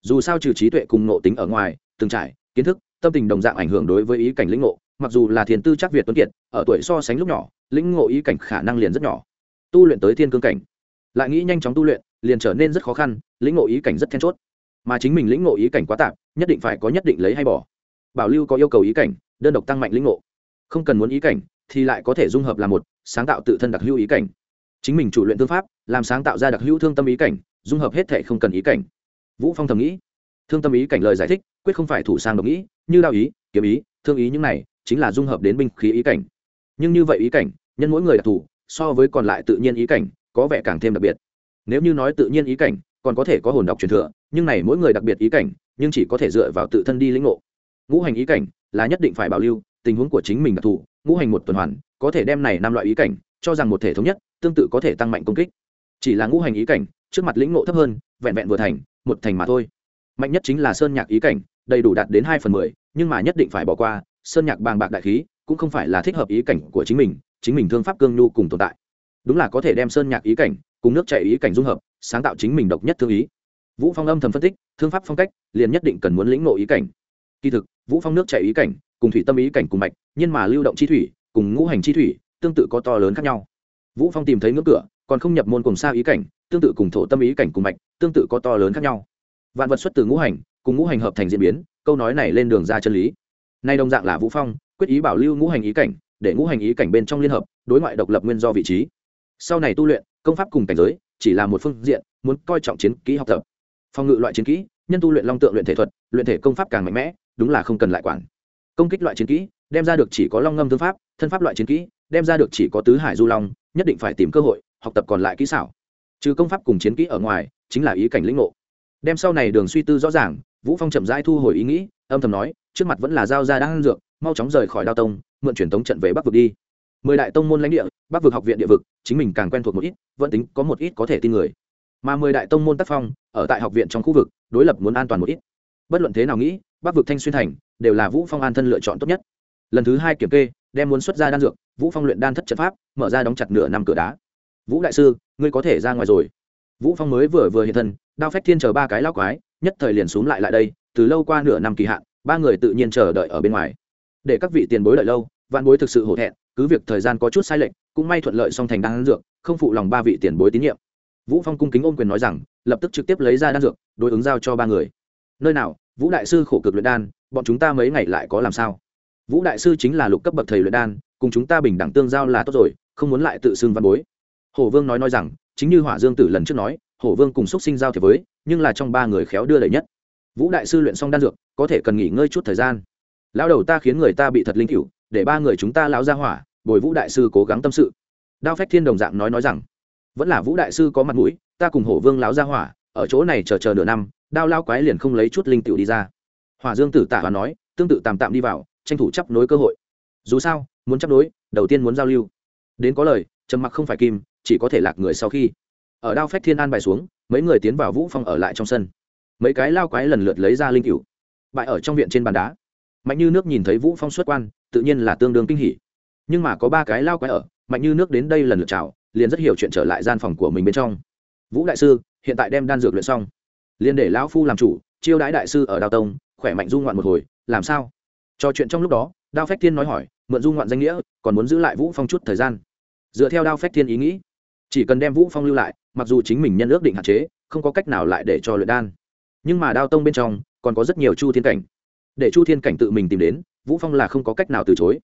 Dù sao trừ trí tuệ cùng nộ tính ở ngoài, từng trải, kiến thức, tâm tình đồng dạng ảnh hưởng đối với ý cảnh lĩnh ngộ, mặc dù là thiền tư chắc việt tuấn kiệt, ở tuổi so sánh lúc nhỏ, lĩnh ngộ ý cảnh khả năng liền rất nhỏ. Tu luyện tới thiên cương cảnh, lại nghĩ nhanh chóng tu luyện, liền trở nên rất khó khăn, lĩnh ngộ ý cảnh rất then chốt. Mà chính mình lĩnh ngộ ý cảnh quá tạp, nhất định phải có nhất định lấy hay bỏ. Bảo lưu có yêu cầu ý cảnh, đơn độc tăng mạnh lĩnh ngộ. Không cần muốn ý cảnh, thì lại có thể dung hợp là một, sáng tạo tự thân đặc lưu ý cảnh chính mình chủ luyện thương pháp làm sáng tạo ra đặc hữu thương tâm ý cảnh dung hợp hết thể không cần ý cảnh. Vũ phong thầm nghĩ. Thương tâm ý cảnh lời giải thích quyết không phải thủ sang độc ý, như đạo ý kiếm ý thương ý những này chính là dung hợp đến binh khí ý cảnh. Nhưng như vậy ý cảnh nhân mỗi người đặc thù so với còn lại tự nhiên ý cảnh có vẻ càng thêm đặc biệt. Nếu như nói tự nhiên ý cảnh còn có thể có hồn đọc truyền thừa nhưng này mỗi người đặc biệt ý cảnh nhưng chỉ có thể dựa vào tự thân đi lĩnh ngộ. Ngũ hành ý cảnh là nhất định phải bảo lưu tình huống của chính mình đặc thù ngũ hành một tuần hoàn có thể đem này năm loại ý cảnh cho rằng một thể thống nhất, tương tự có thể tăng mạnh công kích. Chỉ là ngũ hành ý cảnh, trước mặt lĩnh ngộ thấp hơn, vẹn vẹn vừa thành, một thành mà thôi. Mạnh nhất chính là sơn nhạc ý cảnh, đầy đủ đạt đến hai phần mười, nhưng mà nhất định phải bỏ qua, sơn nhạc bàng bạc đại khí, cũng không phải là thích hợp ý cảnh của chính mình chính mình thương pháp cương nhu cùng tồn tại. Đúng là có thể đem sơn nhạc ý cảnh cùng nước chảy ý cảnh dung hợp, sáng tạo chính mình độc nhất thương ý. Vũ phong âm thầm phân tích, thương pháp phong cách, liền nhất định cần muốn lĩnh ngộ ý cảnh. Kỳ thực, vũ phong nước chảy ý cảnh, cùng thủy tâm ý cảnh cùng mạch, nhưng mà lưu động chi thủy, cùng ngũ hành chi thủy tương tự có to lớn khác nhau. Vũ phong tìm thấy ngưỡng cửa, còn không nhập môn cùng xa ý cảnh, tương tự cùng thổ tâm ý cảnh cùng mạch, tương tự có to lớn khác nhau. Vạn vật xuất từ ngũ hành, cùng ngũ hành hợp thành diễn biến, câu nói này lên đường ra chân lý. Nay đồng dạng là vũ phong, quyết ý bảo lưu ngũ hành ý cảnh, để ngũ hành ý cảnh bên trong liên hợp, đối ngoại độc lập nguyên do vị trí. Sau này tu luyện, công pháp cùng cảnh giới, chỉ là một phương diện, muốn coi trọng chiến kỹ học tập. Phòng ngự loại chiến kỹ, nhân tu luyện long tượng luyện thể thuật, luyện thể công pháp càng mạnh mẽ, đúng là không cần lại quản. Công kích loại chiến kỹ, đem ra được chỉ có long ngâm thương pháp, thân pháp loại chiến kỹ đem ra được chỉ có tứ hải du long, nhất định phải tìm cơ hội, học tập còn lại kỹ xảo. Trừ công pháp cùng chiến kỹ ở ngoài, chính là ý cảnh lĩnh ngộ. Đem sau này đường suy tư rõ ràng, vũ phong chậm rãi thu hồi ý nghĩ, âm thầm nói, trước mặt vẫn là giao ra đang dược, mau chóng rời khỏi đao tông, mượn truyền tống trận về bắc vực đi. Mười đại tông môn lãnh địa, bắc vực học viện địa vực, chính mình càng quen thuộc một ít, vẫn tính có một ít có thể tin người. Mà mười đại tông môn tác phong, ở tại học viện trong khu vực, đối lập muốn an toàn một ít. Bất luận thế nào nghĩ, bắc vực thanh xuyên thành, đều là vũ phong an thân lựa chọn tốt nhất. Lần thứ hai kiểm kê, đem muốn xuất ra đan dược vũ phong luyện đan thất trận pháp, mở ra đóng chặt nửa năm cửa đá. Vũ đại sư, ngươi có thể ra ngoài rồi. Vũ phong mới vừa vừa hiện thân, đao phách thiên chờ ba cái lao quái, nhất thời liền xuống lại lại đây, từ lâu qua nửa năm kỳ hạn, ba người tự nhiên chờ đợi ở bên ngoài. Để các vị tiền bối đợi lâu, vạn bối thực sự hổ thẹn, cứ việc thời gian có chút sai lệch, cũng may thuận lợi song thành đan dược, không phụ lòng ba vị tiền bối tín nhiệm. Vũ phong cung kính ôm quyền nói rằng, lập tức trực tiếp lấy ra đan dược, đối ứng giao cho ba người. Nơi nào, vũ đại sư khổ cực luyện đan, bọn chúng ta mấy ngày lại có làm sao? Vũ đại sư chính là lục cấp bậc thầy luyện đan cùng chúng ta bình đẳng tương giao là tốt rồi, không muốn lại tự xưng văn bối. Hổ vương nói nói rằng, chính như hỏa dương tử lần trước nói, hổ vương cùng xúc sinh giao thiệp với, nhưng là trong ba người khéo đưa đẩy nhất. Vũ đại sư luyện xong đan dược, có thể cần nghỉ ngơi chút thời gian. Lão đầu ta khiến người ta bị thật linh cựu để ba người chúng ta lão ra hỏa, bồi vũ đại sư cố gắng tâm sự. Đao phách thiên đồng dạng nói nói rằng, vẫn là vũ đại sư có mặt mũi, ta cùng hổ vương lão ra hỏa, ở chỗ này chờ chờ nửa năm, đao lao quái liền không lấy chút linh cựu đi ra. Hỏa dương tử tạ và nói, tương tự tạm tạm đi vào, tranh thủ chấp nối cơ hội. Dù sao muốn chấp đối đầu tiên muốn giao lưu. Đến có lời, trầm mặc không phải kim, chỉ có thể lạc người sau khi. Ở đao phách thiên an bài xuống, mấy người tiến vào vũ phong ở lại trong sân. Mấy cái lao quái lần lượt lấy ra linh cựu bại ở trong viện trên bàn đá. Mạnh như nước nhìn thấy vũ phong xuất quan, tự nhiên là tương đương kinh hỉ. Nhưng mà có ba cái lao quái ở, mạnh như nước đến đây lần lượt chào, liền rất hiểu chuyện trở lại gian phòng của mình bên trong. Vũ đại sư, hiện tại đem đan dược luyện xong. Liền để lão phu làm chủ, chiêu đãi đại sư ở đao tông, khỏe mạnh du ngoạn một hồi, làm sao? Trò chuyện trong lúc đó, đao phách thiên nói hỏi mượn du ngoạn danh nghĩa, còn muốn giữ lại vũ phong chút thời gian. Dựa theo đao phách thiên ý nghĩ, chỉ cần đem vũ phong lưu lại, mặc dù chính mình nhân ước định hạn chế, không có cách nào lại để cho luyện đan. Nhưng mà đao tông bên trong, còn có rất nhiều chu thiên cảnh. Để chu thiên cảnh tự mình tìm đến, vũ phong là không có cách nào từ chối.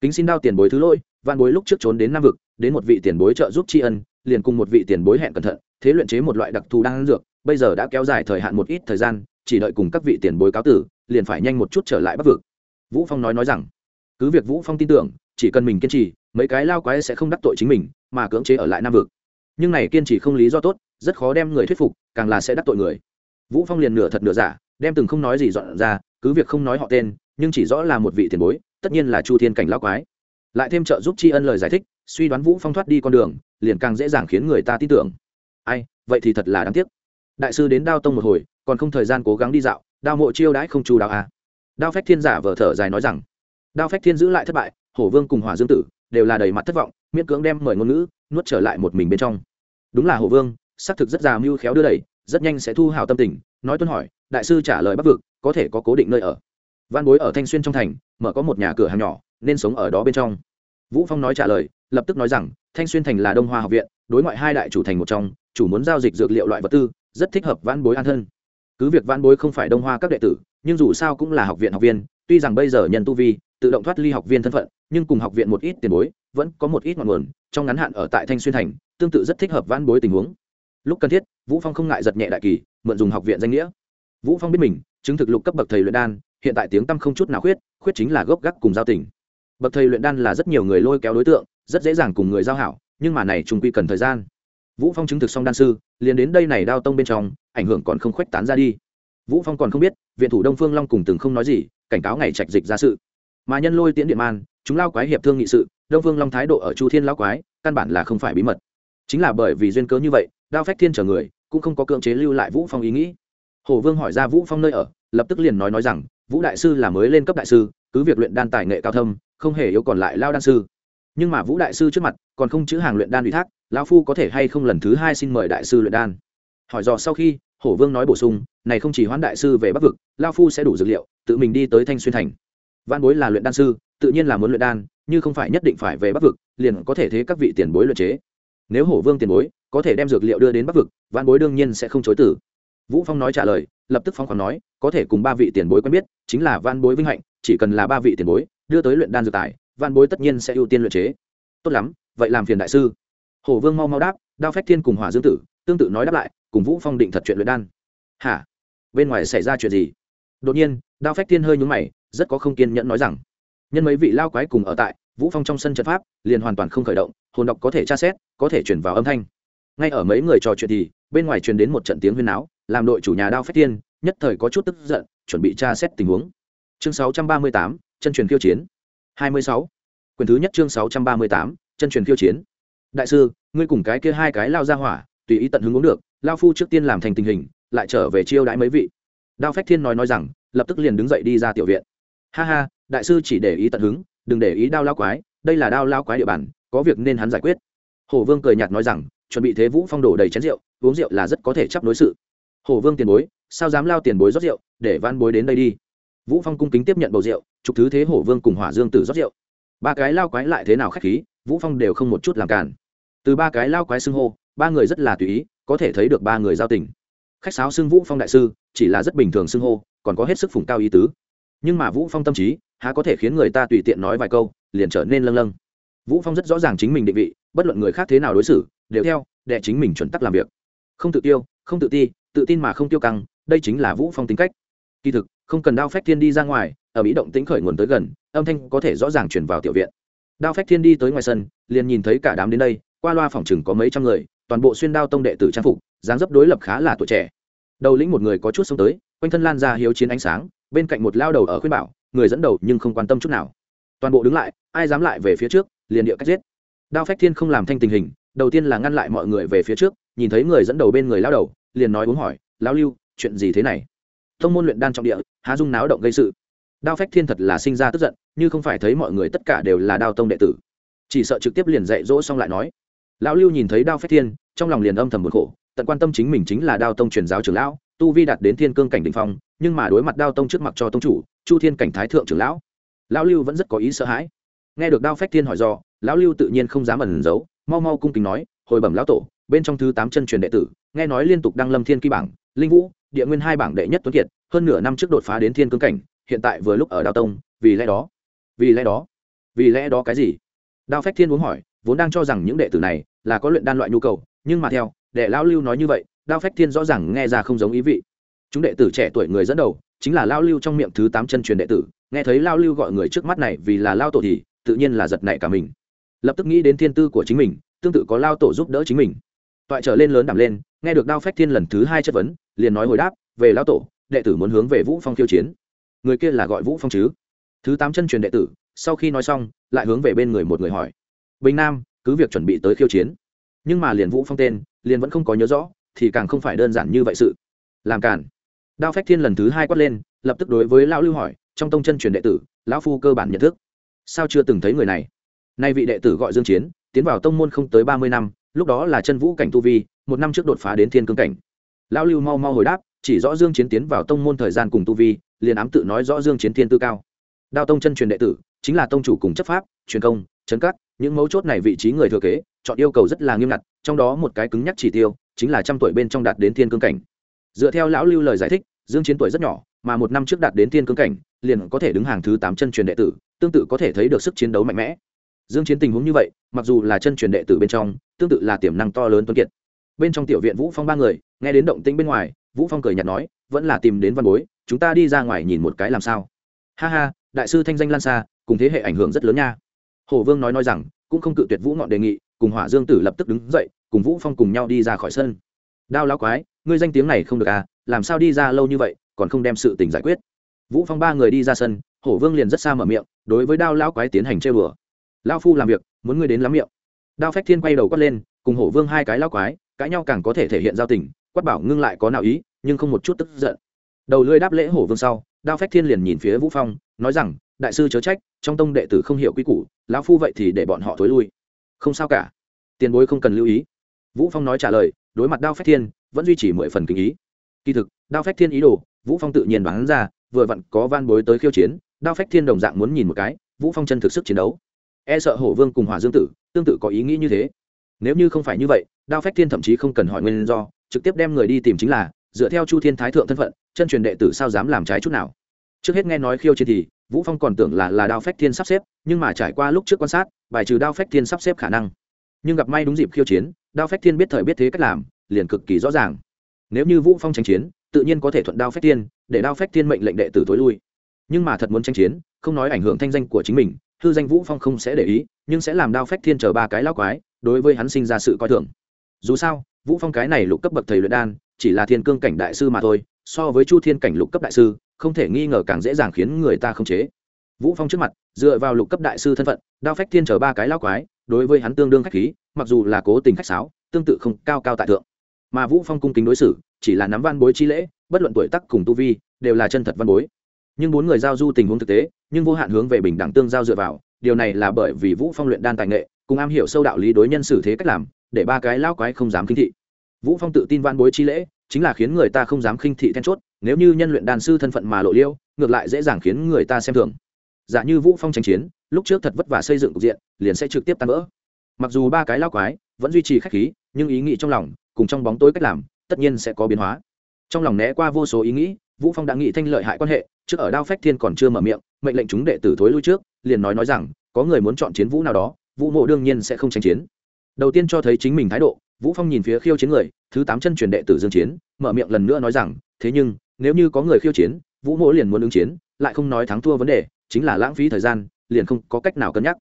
Kính xin đao tiền bối thứ lỗi van bối lúc trước trốn đến nam vực, đến một vị tiền bối trợ giúp tri ân, liền cùng một vị tiền bối hẹn cẩn thận, thế luyện chế một loại đặc thù đan dược, bây giờ đã kéo dài thời hạn một ít thời gian, chỉ đợi cùng các vị tiền bối cáo tử, liền phải nhanh một chút trở lại bắc vực. Vũ phong nói nói rằng cứ việc vũ phong tin tưởng, chỉ cần mình kiên trì, mấy cái lao quái sẽ không đắc tội chính mình, mà cưỡng chế ở lại nam vực. Nhưng này kiên trì không lý do tốt, rất khó đem người thuyết phục, càng là sẽ đắc tội người. Vũ phong liền nửa thật nửa giả, đem từng không nói gì dọn ra, cứ việc không nói họ tên, nhưng chỉ rõ là một vị tiền bối, tất nhiên là chu thiên cảnh lao quái. Lại thêm trợ giúp tri ân lời giải thích, suy đoán vũ phong thoát đi con đường, liền càng dễ dàng khiến người ta tin tưởng. Ai, vậy thì thật là đáng tiếc. Đại sư đến đao tông một hồi, còn không thời gian cố gắng đi dạo, đao mộ chiêu đãi không chu đáo à. đao phách thiên giả vờ thở dài nói rằng đao phách thiên giữ lại thất bại, hổ vương cùng hỏa dương tử đều là đầy mặt thất vọng, miễn cưỡng đem mời ngôn ngữ nuốt trở lại một mình bên trong. Đúng là hổ vương, xác thực rất già mưu khéo đưa đẩy, rất nhanh sẽ thu hào tâm tình, nói tuân hỏi, đại sư trả lời bắc vực, có thể có cố định nơi ở? Văn bối ở thanh xuyên trong thành, mở có một nhà cửa hàng nhỏ, nên sống ở đó bên trong. Vũ phong nói trả lời, lập tức nói rằng, thanh xuyên thành là đông hoa học viện, đối ngoại hai đại chủ thành một trong, chủ muốn giao dịch dược liệu loại vật tư, rất thích hợp văn bối an thân. Cứ việc văn bối không phải đông hoa các đệ tử, nhưng dù sao cũng là học viện học viên tuy rằng bây giờ nhân tu vi, tự động thoát ly học viên thân phận, nhưng cùng học viện một ít tiền bối, vẫn có một ít ngọn nguồn, trong ngắn hạn ở tại thanh xuyên thành, tương tự rất thích hợp van bối tình huống. Lúc cần thiết, vũ phong không ngại giật nhẹ đại kỳ, mượn dùng học viện danh nghĩa. Vũ phong biết mình, chứng thực lục cấp bậc thầy luyện đan, hiện tại tiếng tăm không chút nào khuyết khuyết chính là gốc gác cùng giao tình. Bậc thầy luyện đan là rất nhiều người lôi kéo đối tượng, rất dễ dàng cùng người giao hảo, nhưng mà này trung quy cần thời gian. Vũ phong chứng thực xong đan sư, liền đến đây này đao tông bên trong, ảnh hưởng còn không khuếch tán ra đi. Vũ phong còn không biết, viện thủ đông phương long cùng từng không nói gì cảnh cáo ngày trạch dịch ra sự. Mà nhân lôi tiễn điện man, chúng lao quái hiệp thương nghị sự, đông vương long thái độ ở chu thiên lao quái, căn bản là không phải bí mật. Chính là bởi vì duyên cớ như vậy, đao phách thiên chờ người, cũng không có cưỡng chế lưu lại vũ phong ý nghĩ. Hồ vương hỏi ra vũ phong nơi ở, lập tức liền nói nói rằng, vũ đại sư là mới lên cấp đại sư, cứ việc luyện đan tài nghệ cao thâm, không hề yếu còn lại lao đan sư. Nhưng mà vũ đại sư trước mặt, còn không chữ hàng luyện đan ủy thác, lão phu có thể hay không lần thứ hai xin mời đại sư luyện đan? Hỏi dò sau khi hổ vương nói bổ sung, này không chỉ hoán đại sư về bắc vực, lao phu sẽ đủ dược liệu, tự mình đi tới thanh xuyên thành. Văn bối là luyện đan sư, tự nhiên là muốn luyện đan nhưng không phải nhất định phải về bắc vực, liền có thể thế các vị tiền bối luyện chế. Nếu hổ vương tiền bối có thể đem dược liệu đưa đến bắc vực văn bối đương nhiên sẽ không chối tử vũ phong nói trả lời, lập tức phong khoản nói, có thể cùng ba vị tiền bối quen biết, chính là văn bối vinh hạnh, chỉ cần là ba vị tiền bối, đưa tới luyện đan dược tài văn bối tất nhiên sẽ ưu tiên luyện chế. Tốt lắm, vậy làm phiền đại sư. Hổ vương mau mau đáp, đao phách thiên cùng hỏa dương tử, tương tự nói đáp lại cùng vũ phong định thật chuyện luyện đan. Hả? Bên ngoài xảy ra chuyện gì? Đột nhiên đao phách thiên hơi nhúng mày rất có không kiên nhẫn nói rằng nhân mấy vị lao quái cùng ở tại vũ phong trong sân trận pháp liền hoàn toàn không khởi động hồn độc có thể tra xét có thể chuyển vào âm thanh. Ngay ở mấy người trò chuyện thì bên ngoài truyền đến một trận tiếng huyên náo làm đội chủ nhà đao phách thiên nhất thời có chút tức giận chuẩn bị tra xét tình huống. Chương 638, chân truyền khiêu chiến. 26. quyển thứ nhất chương 638, chân truyền khiêu chiến. Đại sư ngươi cùng cái kia hai cái lao ra hỏa tùy ý tận hứng uống được lao phu trước tiên làm thành tình hình, lại trở về chiêu đãi mấy vị. Đao phách thiên nói nói rằng, lập tức liền đứng dậy đi ra tiểu viện. Ha ha, đại sư chỉ để ý tận hứng, đừng để ý đao lao quái, đây là đao lao quái địa bàn, có việc nên hắn giải quyết. Hồ vương cười nhạt nói rằng, chuẩn bị thế vũ phong đổ đầy chén rượu, uống rượu là rất có thể chấp đối sự. Hồ vương tiền bối, sao dám lao tiền bối rót rượu, để van bối đến đây đi. Vũ phong cung kính tiếp nhận bầu rượu trục thứ thế hổ vương cùng hỏa dương tử rót rượu. Ba cái lao quái lại thế nào khách khí, vũ phong đều không một chút làm cản từ ba cái lao quái xưng hô, ba người rất là tùy ý có thể thấy được ba người giao tình. Khách sáo xưng vũ phong đại sư, chỉ là rất bình thường xưng hô, còn có hết sức phủng cao ý tứ. Nhưng mà vũ phong tâm trí, há có thể khiến người ta tùy tiện nói vài câu, liền trở nên lâng lâng. Vũ phong rất rõ ràng chính mình định vị, bất luận người khác thế nào đối xử, đều theo, để chính mình chuẩn tắc làm việc. Không tự tiêu không tự ti, tự tin mà không tiêu căng, đây chính là vũ phong tính cách. Kỳ thực, không cần đao phách thiên đi ra ngoài, ở mỹ động tĩnh khởi nguồn tới gần, âm thanh có thể rõ ràng truyền vào tiểu viện. Đao phách thiên đi tới ngoài sân, liền nhìn thấy cả đám đến đây, qua loa phòng chừng có mấy trăm người toàn bộ xuyên đao tông đệ tử trang phục, dáng dấp đối lập khá là tuổi trẻ. Đầu lĩnh một người có chút xông tới, quanh thân lan ra hiếu chiến ánh sáng, bên cạnh một lao đầu ở khuyên bảo, người dẫn đầu nhưng không quan tâm chút nào. Toàn bộ đứng lại, ai dám lại về phía trước, liền địa cách giết. Đao phách thiên không làm thanh tình hình, đầu tiên là ngăn lại mọi người về phía trước, nhìn thấy người dẫn đầu bên người lao đầu, liền nói uống hỏi lao lưu, chuyện gì thế này? Thông môn luyện đan trọng địa, há dung náo động gây sự. Đao phách thiên thật là sinh ra tức giận, như không phải thấy mọi người tất cả đều là đao tông đệ tử. Chỉ sợ trực tiếp liền dạy dỗ xong lại nói lão lưu nhìn thấy đao phách thiên, trong lòng liền âm thầm một khổ, tận quan tâm chính mình chính là đao tông truyền giáo trưởng lão, tu vi đạt đến thiên cương cảnh đình phong, nhưng mà đối mặt đao tông trước mặt cho tông chủ, chu thiên cảnh thái thượng trưởng lão. Lão lưu vẫn rất có ý sợ hãi. Nghe được đao phách thiên hỏi do, lão lưu tự nhiên không dám ẩn giấu, mau mau cung kính nói, hồi bẩm lão tổ, bên trong thứ tám chân truyền đệ tử, nghe nói liên tục đăng lâm thiên kỳ bảng, linh vũ, địa nguyên hai bảng đệ nhất tuấn kiệt, hơn nửa năm trước đột phá đến thiên cương cảnh, hiện tại vừa lúc ở đao tông, vì lẽ đó, vì lẽ đó, vì lẽ đó cái gì? Đao phách thiên uống hỏi, vốn đang cho rằng những đệ tử này là có luyện đan loại nhu cầu, nhưng mà theo, đệ lão lưu nói như vậy, đao phách thiên rõ ràng nghe ra không giống ý vị. Chúng đệ tử trẻ tuổi người dẫn đầu, chính là lao lưu trong miệng thứ tám chân truyền đệ tử, nghe thấy lao lưu gọi người trước mắt này vì là lao tổ thì, tự nhiên là giật nảy cả mình. Lập tức nghĩ đến thiên tư của chính mình, tương tự có lao tổ giúp đỡ chính mình. Toại trở lên lớn đảm lên, nghe được đao phách thiên lần thứ hai chất vấn, liền nói hồi đáp, về lao tổ, đệ tử muốn hướng về vũ phong khiêu chiến. Người kia là gọi vũ phong chứ? Thứ tám chân truyền đệ tử, sau khi nói xong, lại hướng về bên người một người hỏi. Bình nam cứ việc chuẩn bị tới khiêu chiến. Nhưng mà liền vũ phong tên, liền vẫn không có nhớ rõ, thì càng không phải đơn giản như vậy sự. Làm cản đao phách thiên lần thứ hai quát lên, lập tức đối với lão lưu hỏi, trong tông chân truyền đệ tử, lão phu cơ bản nhận thức. Sao chưa từng thấy người này? Nay vị đệ tử gọi dương chiến, tiến vào tông môn không tới ba mươi năm, lúc đó là chân vũ cảnh tu vi, một năm trước đột phá đến thiên cương cảnh. Lão lưu mau mau hồi đáp, chỉ rõ dương chiến tiến vào tông môn thời gian cùng tu vi, liền ám tự nói rõ dương chiến thiên tư cao. Đao tông chân truyền đệ tử, chính là tông chủ cùng chấp pháp, truyền công, chấn cắt những mấu chốt này vị trí người thừa kế, chọn yêu cầu rất là nghiêm ngặt, trong đó một cái cứng nhắc chỉ tiêu, chính là trăm tuổi bên trong đạt đến thiên cương cảnh. Dựa theo lão lưu lời giải thích, dương chiến tuổi rất nhỏ, mà một năm trước đạt đến thiên cương cảnh, liền có thể đứng hàng thứ tám chân truyền đệ tử, tương tự có thể thấy được sức chiến đấu mạnh mẽ. Dương chiến tình huống như vậy, mặc dù là chân truyền đệ tử bên trong, tương tự là tiềm năng to lớn tuấn kiệt. Bên trong tiểu viện vũ phong ba người, nghe đến động tĩnh bên ngoài, vũ phong cười nhạt nói, vẫn là tìm đến văn bối, chúng ta đi ra ngoài nhìn một cái làm sao. Ha ha, đại sư thanh danh lan xa cùng thế hệ ảnh hưởng rất lớn nha hồ vương nói nói rằng, cũng không cự tuyệt vũ ngọn đề nghị, cùng hỏa dương tử lập tức đứng dậy, cùng vũ phong cùng nhau đi ra khỏi sân. Đao lão quái, ngươi danh tiếng này không được à làm sao đi ra lâu như vậy, còn không đem sự tình giải quyết. Vũ phong ba người đi ra sân hổ vương liền rất xa mở miệng, đối với đao lão quái tiến hành chơi bừa lao phu làm việc, muốn ngươi đến lắm miệng. Đao phách thiên quay đầu quát lên, cùng hổ vương hai cái lão quái, cãi nhau càng có thể thể hiện giao tình, quát bảo ngưng lại có nào ý, nhưng không một chút tức giận. Đầu lưỡi đáp lễ hổ vương sau, đao phách thiên liền nhìn phía vũ phong, nói rằng đại sư chớ trách, trong tông đệ tử không hiểu quy củ, lão phu vậy thì để bọn họ thối lui. Không sao cả. Tiền bối không cần lưu ý. Vũ phong nói trả lời, đối mặt đao phách thiên, vẫn duy trì mười phần kinh ý. Kỳ thực, đao phách thiên ý đồ, vũ phong tự nhiên đoán ra, vừa vặn có van bối tới khiêu chiến, đao phách thiên đồng dạng muốn nhìn một cái, vũ phong chân thực sức chiến đấu. E sợ hổ vương cùng hỏa dương tử, tương tự có ý nghĩ như thế. Nếu như không phải như vậy, đao phách thiên thậm chí không cần hỏi nguyên do, trực tiếp đem người đi tìm chính là, dựa theo chu thiên thái thượng thân phận, chân truyền đệ tử sao dám làm trái chút nào. Trước hết nghe nói khiêu chiến thì vũ phong còn tưởng là là đao phách thiên sắp xếp, nhưng mà trải qua lúc trước quan sát, bài trừ đao phách thiên sắp xếp khả năng. Nhưng gặp may đúng dịp khiêu chiến, đao phách thiên biết thời biết thế cách làm, liền cực kỳ rõ ràng. Nếu như vũ phong tranh chiến, tự nhiên có thể thuận đao phách thiên, để đao phách thiên mệnh lệnh đệ tử tối lui. Nhưng mà thật muốn tranh chiến, không nói ảnh hưởng thanh danh của chính mình, hư danh vũ phong không sẽ để ý, nhưng sẽ làm đao phách thiên chờ ba cái lao quái, đối với hắn sinh ra sự coi thường. Dù sao, vũ phong cái này lục cấp bậc thầy luyện đan, chỉ là thiên cương cảnh đại sư mà thôi, so với chu thiên cảnh lục cấp đại sư không thể nghi ngờ càng dễ dàng khiến người ta không chế. Vũ phong trước mặt, dựa vào lục cấp đại sư thân phận, đao phách thiên chờ ba cái lao quái, đối với hắn tương đương khách khí, mặc dù là cố tình khách sáo, tương tự không cao cao tại thượng. Mà vũ phong cung kính đối xử, chỉ là nắm văn bối chi lễ, bất luận tuổi tác cùng tu vi, đều là chân thật văn bối. Nhưng bốn người giao du tình huống thực tế, nhưng vô hạn hướng về bình đẳng tương giao dựa vào, điều này là bởi vì vũ phong luyện đan tài nghệ, cùng am hiểu sâu đạo lý đối nhân xử thế cách làm, để ba cái lao quái không dám kinh thị. Vũ phong tự tin văn bối chi lễ, chính là khiến người ta không dám khinh thị then chốt nếu như nhân luyện đan sư thân phận mà lộ liêu, ngược lại dễ dàng khiến người ta xem thường. Giả như vũ phong tranh chiến, lúc trước thật vất vả xây dựng cục diện, liền sẽ trực tiếp tan vỡ. Mặc dù ba cái lao quái vẫn duy trì khách khí, nhưng ý nghĩ trong lòng, cùng trong bóng tối cách làm, tất nhiên sẽ có biến hóa. Trong lòng né qua vô số ý nghĩ, vũ phong đã nghĩ thanh lợi hại quan hệ, trước ở đao phách thiên còn chưa mở miệng, mệnh lệnh chúng đệ tử thối lui trước, liền nói nói rằng, có người muốn chọn chiến vũ nào đó, vũ mộ đương nhiên sẽ không tranh chiến. Đầu tiên cho thấy chính mình thái độ, vũ phong nhìn phía khiêu chiến người, thứ tám chân truyền đệ tử dương chiến, mở miệng lần nữa nói rằng, thế nhưng nếu như có người khiêu chiến, vũ mỗ liền muốn ứng chiến, lại không nói thắng thua vấn đề, chính là lãng phí thời gian, liền không có cách nào cân nhắc.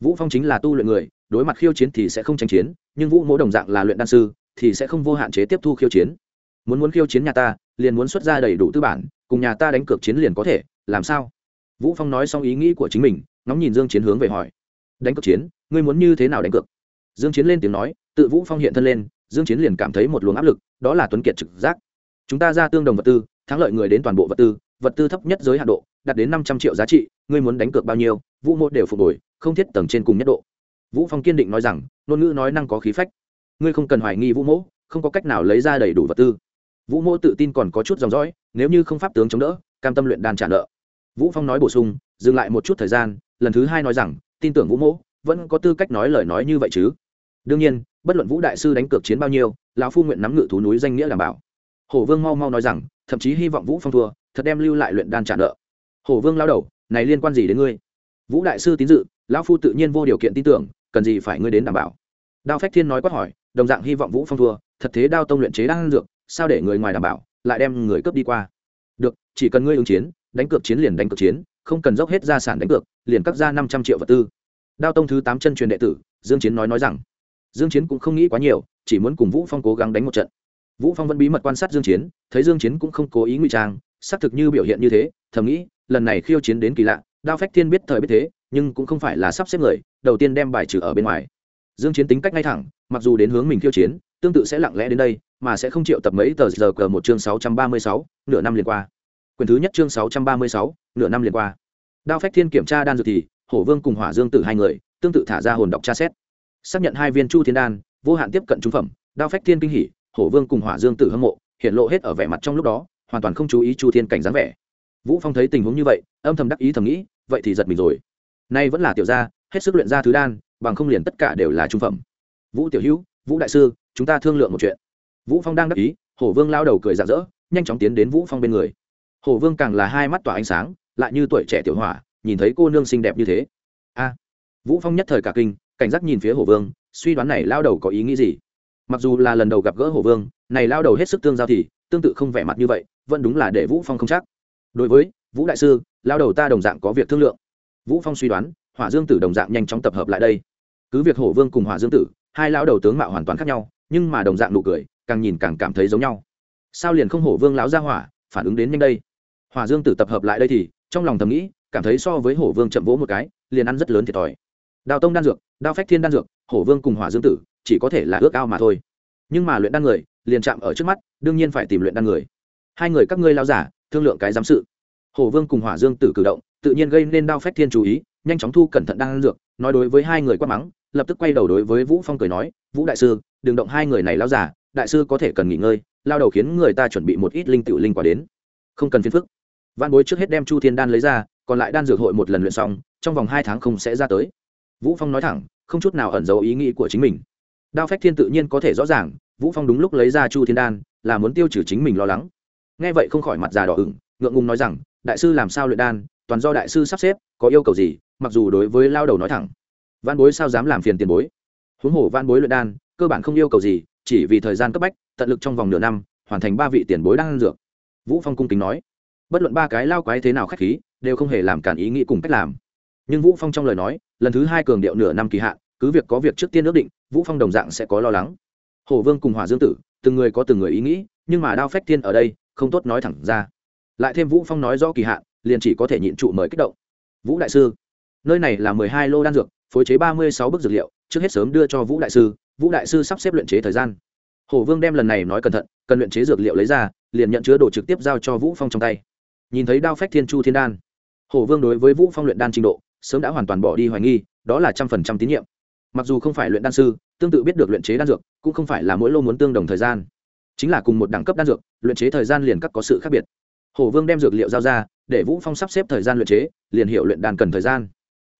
Vũ phong chính là tu luyện người, đối mặt khiêu chiến thì sẽ không tranh chiến, nhưng vũ mỗ đồng dạng là luyện đan sư, thì sẽ không vô hạn chế tiếp thu khiêu chiến. Muốn muốn khiêu chiến nhà ta, liền muốn xuất ra đầy đủ tư bản, cùng nhà ta đánh cược chiến liền có thể, làm sao? Vũ phong nói xong ý nghĩ của chính mình, ngóng nhìn dương chiến hướng về hỏi. Đánh cược chiến, ngươi muốn như thế nào đánh cược? Dương chiến lên tiếng nói, tự vũ phong hiện thân lên, dương chiến liền cảm thấy một luồng áp lực, đó là tuấn kiệt trực giác. Chúng ta ra tương đồng vật tư thắng lợi người đến toàn bộ vật tư vật tư thấp nhất giới hạn độ, đạt đến 500 triệu giá trị, ngươi muốn đánh cược bao nhiêu, vũ mô đều phục hồi, không thiết tầng trên cùng nhất độ. Vũ phong kiên định nói rằng, ngôn ngữ nói năng có khí phách. Ngươi không cần hoài nghi vũ mỗ không có cách nào lấy ra đầy đủ vật tư. Vũ mô tự tin còn có chút dòng dõi, nếu như không pháp tướng chống đỡ, cam tâm luyện đan trả nợ. Vũ phong nói bổ sung, dừng lại một chút thời gian, lần thứ hai nói rằng, tin tưởng vũ mỗ vẫn có tư cách nói lời nói như vậy chứ. Đương nhiên, bất luận vũ đại sư đánh cược chiến bao nhiêu, lão phu nguyện nắm ngự thú núi danh nghĩa đảm bảo hổ vương mau mau nói rằng, thậm chí hy vọng vũ phong thua, thật đem lưu lại luyện đan trả nợ. Hổ vương lao đầu, này liên quan gì đến ngươi? Vũ đại sư tín dự, lão phu tự nhiên vô điều kiện tin tưởng, cần gì phải ngươi đến đảm bảo? Đao phách thiên nói quát hỏi, đồng dạng hy vọng vũ phong thua, thật thế đao tông luyện chế đang dược, sao để người ngoài đảm bảo, lại đem người cướp đi qua? Được, chỉ cần ngươi ứng chiến, đánh cược chiến liền đánh cược chiến, không cần dốc hết gia sản đánh cược, liền cắt ra năm trăm triệu vật tư. Đao tông thứ tám chân truyền đệ tử, dương chiến nói nói rằng, dương chiến cũng không nghĩ quá nhiều, chỉ muốn cùng vũ phong cố gắng đánh một trận vũ phong vẫn bí mật quan sát dương chiến thấy dương chiến cũng không cố ý ngụy trang xác thực như biểu hiện như thế thầm nghĩ lần này khiêu chiến đến kỳ lạ đao phách thiên biết thời biết thế nhưng cũng không phải là sắp xếp người đầu tiên đem bài trừ ở bên ngoài. Dương chiến tính cách ngay thẳng mặc dù đến hướng mình khiêu chiến tương tự sẽ lặng lẽ đến đây mà sẽ không chịu tập mấy tờ giờ cờ một chương 636, nửa năm liền qua. Quyền thứ nhất chương 636, nửa năm liền qua. Đao phách thiên kiểm tra đan dược thì hổ vương cùng hỏa dương tử hai người tương tự thả ra hồn đọc tra xét. Xác nhận hai viên chu thiên đan vô hạn tiếp cận trung phẩm đao phách thiên kinh hỉ hổ vương cùng hỏa dương tử hâm mộ, hiện lộ hết ở vẻ mặt trong lúc đó, hoàn toàn không chú ý chu thiên cảnh dáng vẻ. Vũ phong thấy tình huống như vậy, âm thầm đắc ý thầm nghĩ, vậy thì giật mình rồi. Nay vẫn là tiểu gia, hết sức luyện ra thứ đan, bằng không liền tất cả đều là trung phẩm. Vũ tiểu hữu, vũ đại sư, chúng ta thương lượng một chuyện. Vũ phong đang đắc ý, hổ vương lao đầu cười rạng rỡ, nhanh chóng tiến đến vũ phong bên người. Hổ vương càng là hai mắt tỏa ánh sáng, lại như tuổi trẻ tiểu hỏa, nhìn thấy cô nương xinh đẹp như thế. A. Vũ phong nhất thời cả kinh, cảnh giác nhìn phía hổ vương, suy đoán này lao đầu có ý nghĩ gì? Mặc dù là lần đầu gặp gỡ hổ vương, này lao đầu hết sức tương giao thì, tương tự không vẻ mặt như vậy, vẫn đúng là để vũ phong không chắc. Đối với vũ đại sư, lao đầu ta đồng dạng có việc thương lượng. Vũ phong suy đoán, hỏa dương tử đồng dạng nhanh chóng tập hợp lại đây. Cứ việc hổ vương cùng hỏa dương tử, hai lão đầu tướng mạo hoàn toàn khác nhau, nhưng mà đồng dạng nụ cười, càng nhìn càng cảm thấy giống nhau. Sao liền không hổ vương lão ra hỏa, phản ứng đến nhanh đây? Hỏa dương tử tập hợp lại đây thì, trong lòng thầm nghĩ, cảm thấy so với hổ vương chậm vỗ một cái, liền ăn rất lớn thiệt thòi. Đào tông đan dược, đao phách thiên đan dược, hổ vương cùng hỏa dương tử chỉ có thể là ước ao mà thôi. Nhưng mà luyện đan người, liền chạm ở trước mắt, đương nhiên phải tìm luyện đan người. Hai người các ngươi lao giả, thương lượng cái giám sự. Hồ vương cùng hỏa dương tử cử động, tự nhiên gây nên đao phách thiên chú ý, nhanh chóng thu cẩn thận đan dược, nói đối với hai người quát mắng, lập tức quay đầu đối với vũ phong cười nói, vũ đại sư, đừng động hai người này lao giả, đại sư có thể cần nghỉ ngơi, lao đầu khiến người ta chuẩn bị một ít linh tiểu linh quả đến. Không cần phiền phức. Văn bối trước hết đem chu thiên đan lấy ra, còn lại đan dược hội một lần luyện xong, trong vòng hai tháng không sẽ ra tới. Vũ phong nói thẳng, không chút nào ẩn giấu ý nghĩ của chính mình đao phách thiên tự nhiên có thể rõ ràng, vũ phong đúng lúc lấy ra chu thiên đan, là muốn tiêu trừ chính mình lo lắng. Nghe vậy không khỏi mặt già đỏ ửng, ngượng ngùng nói rằng, đại sư làm sao luyện đan, toàn do đại sư sắp xếp, có yêu cầu gì, mặc dù đối với lao đầu nói thẳng văn bối sao dám làm phiền tiền bối? Huống hồ văn bối luyện đan, cơ bản không yêu cầu gì, chỉ vì thời gian cấp bách, tận lực trong vòng nửa năm, hoàn thành ba vị tiền bối đang ăn dược. Vũ phong cung kính nói, bất luận ba cái lao quái thế nào khách khí, đều không hề làm cản ý nghĩ cùng cách làm. Nhưng vũ phong trong lời nói, lần thứ hai cường điệu nửa năm kỳ hạn, cứ việc có việc trước tiên ước định vũ phong đồng dạng sẽ có lo lắng. Hồ vương cùng hỏa dương tử, từng người có từng người ý nghĩ, nhưng mà đao phách thiên ở đây, không tốt nói thẳng ra. Lại thêm vũ phong nói rõ kỳ hạn, liền chỉ có thể nhịn trụ mời kích động. Vũ đại sư, nơi này là mười hai lô đan dược, phối chế ba mươi sáu bức dược liệu, trước hết sớm đưa cho vũ đại sư, vũ đại sư sắp xếp luyện chế thời gian. Hồ vương đem lần này nói cẩn thận, cần luyện chế dược liệu lấy ra, liền nhận chứa đồ trực tiếp giao cho vũ phong trong tay. Nhìn thấy đao phách thiên chu thiên đan, hồ vương đối với vũ phong luyện đan trình độ, sớm đã hoàn toàn bỏ đi hoài nghi, đó là trăm phần trăm tín nhiệm mặc dù không phải luyện đan sư, tương tự biết được luyện chế đan dược, cũng không phải là mỗi lô muốn tương đồng thời gian. Chính là cùng một đẳng cấp đan dược, luyện chế thời gian liền các có sự khác biệt. Hồ vương đem dược liệu giao ra, để vũ phong sắp xếp thời gian luyện chế, liền hiệu luyện đan cần thời gian.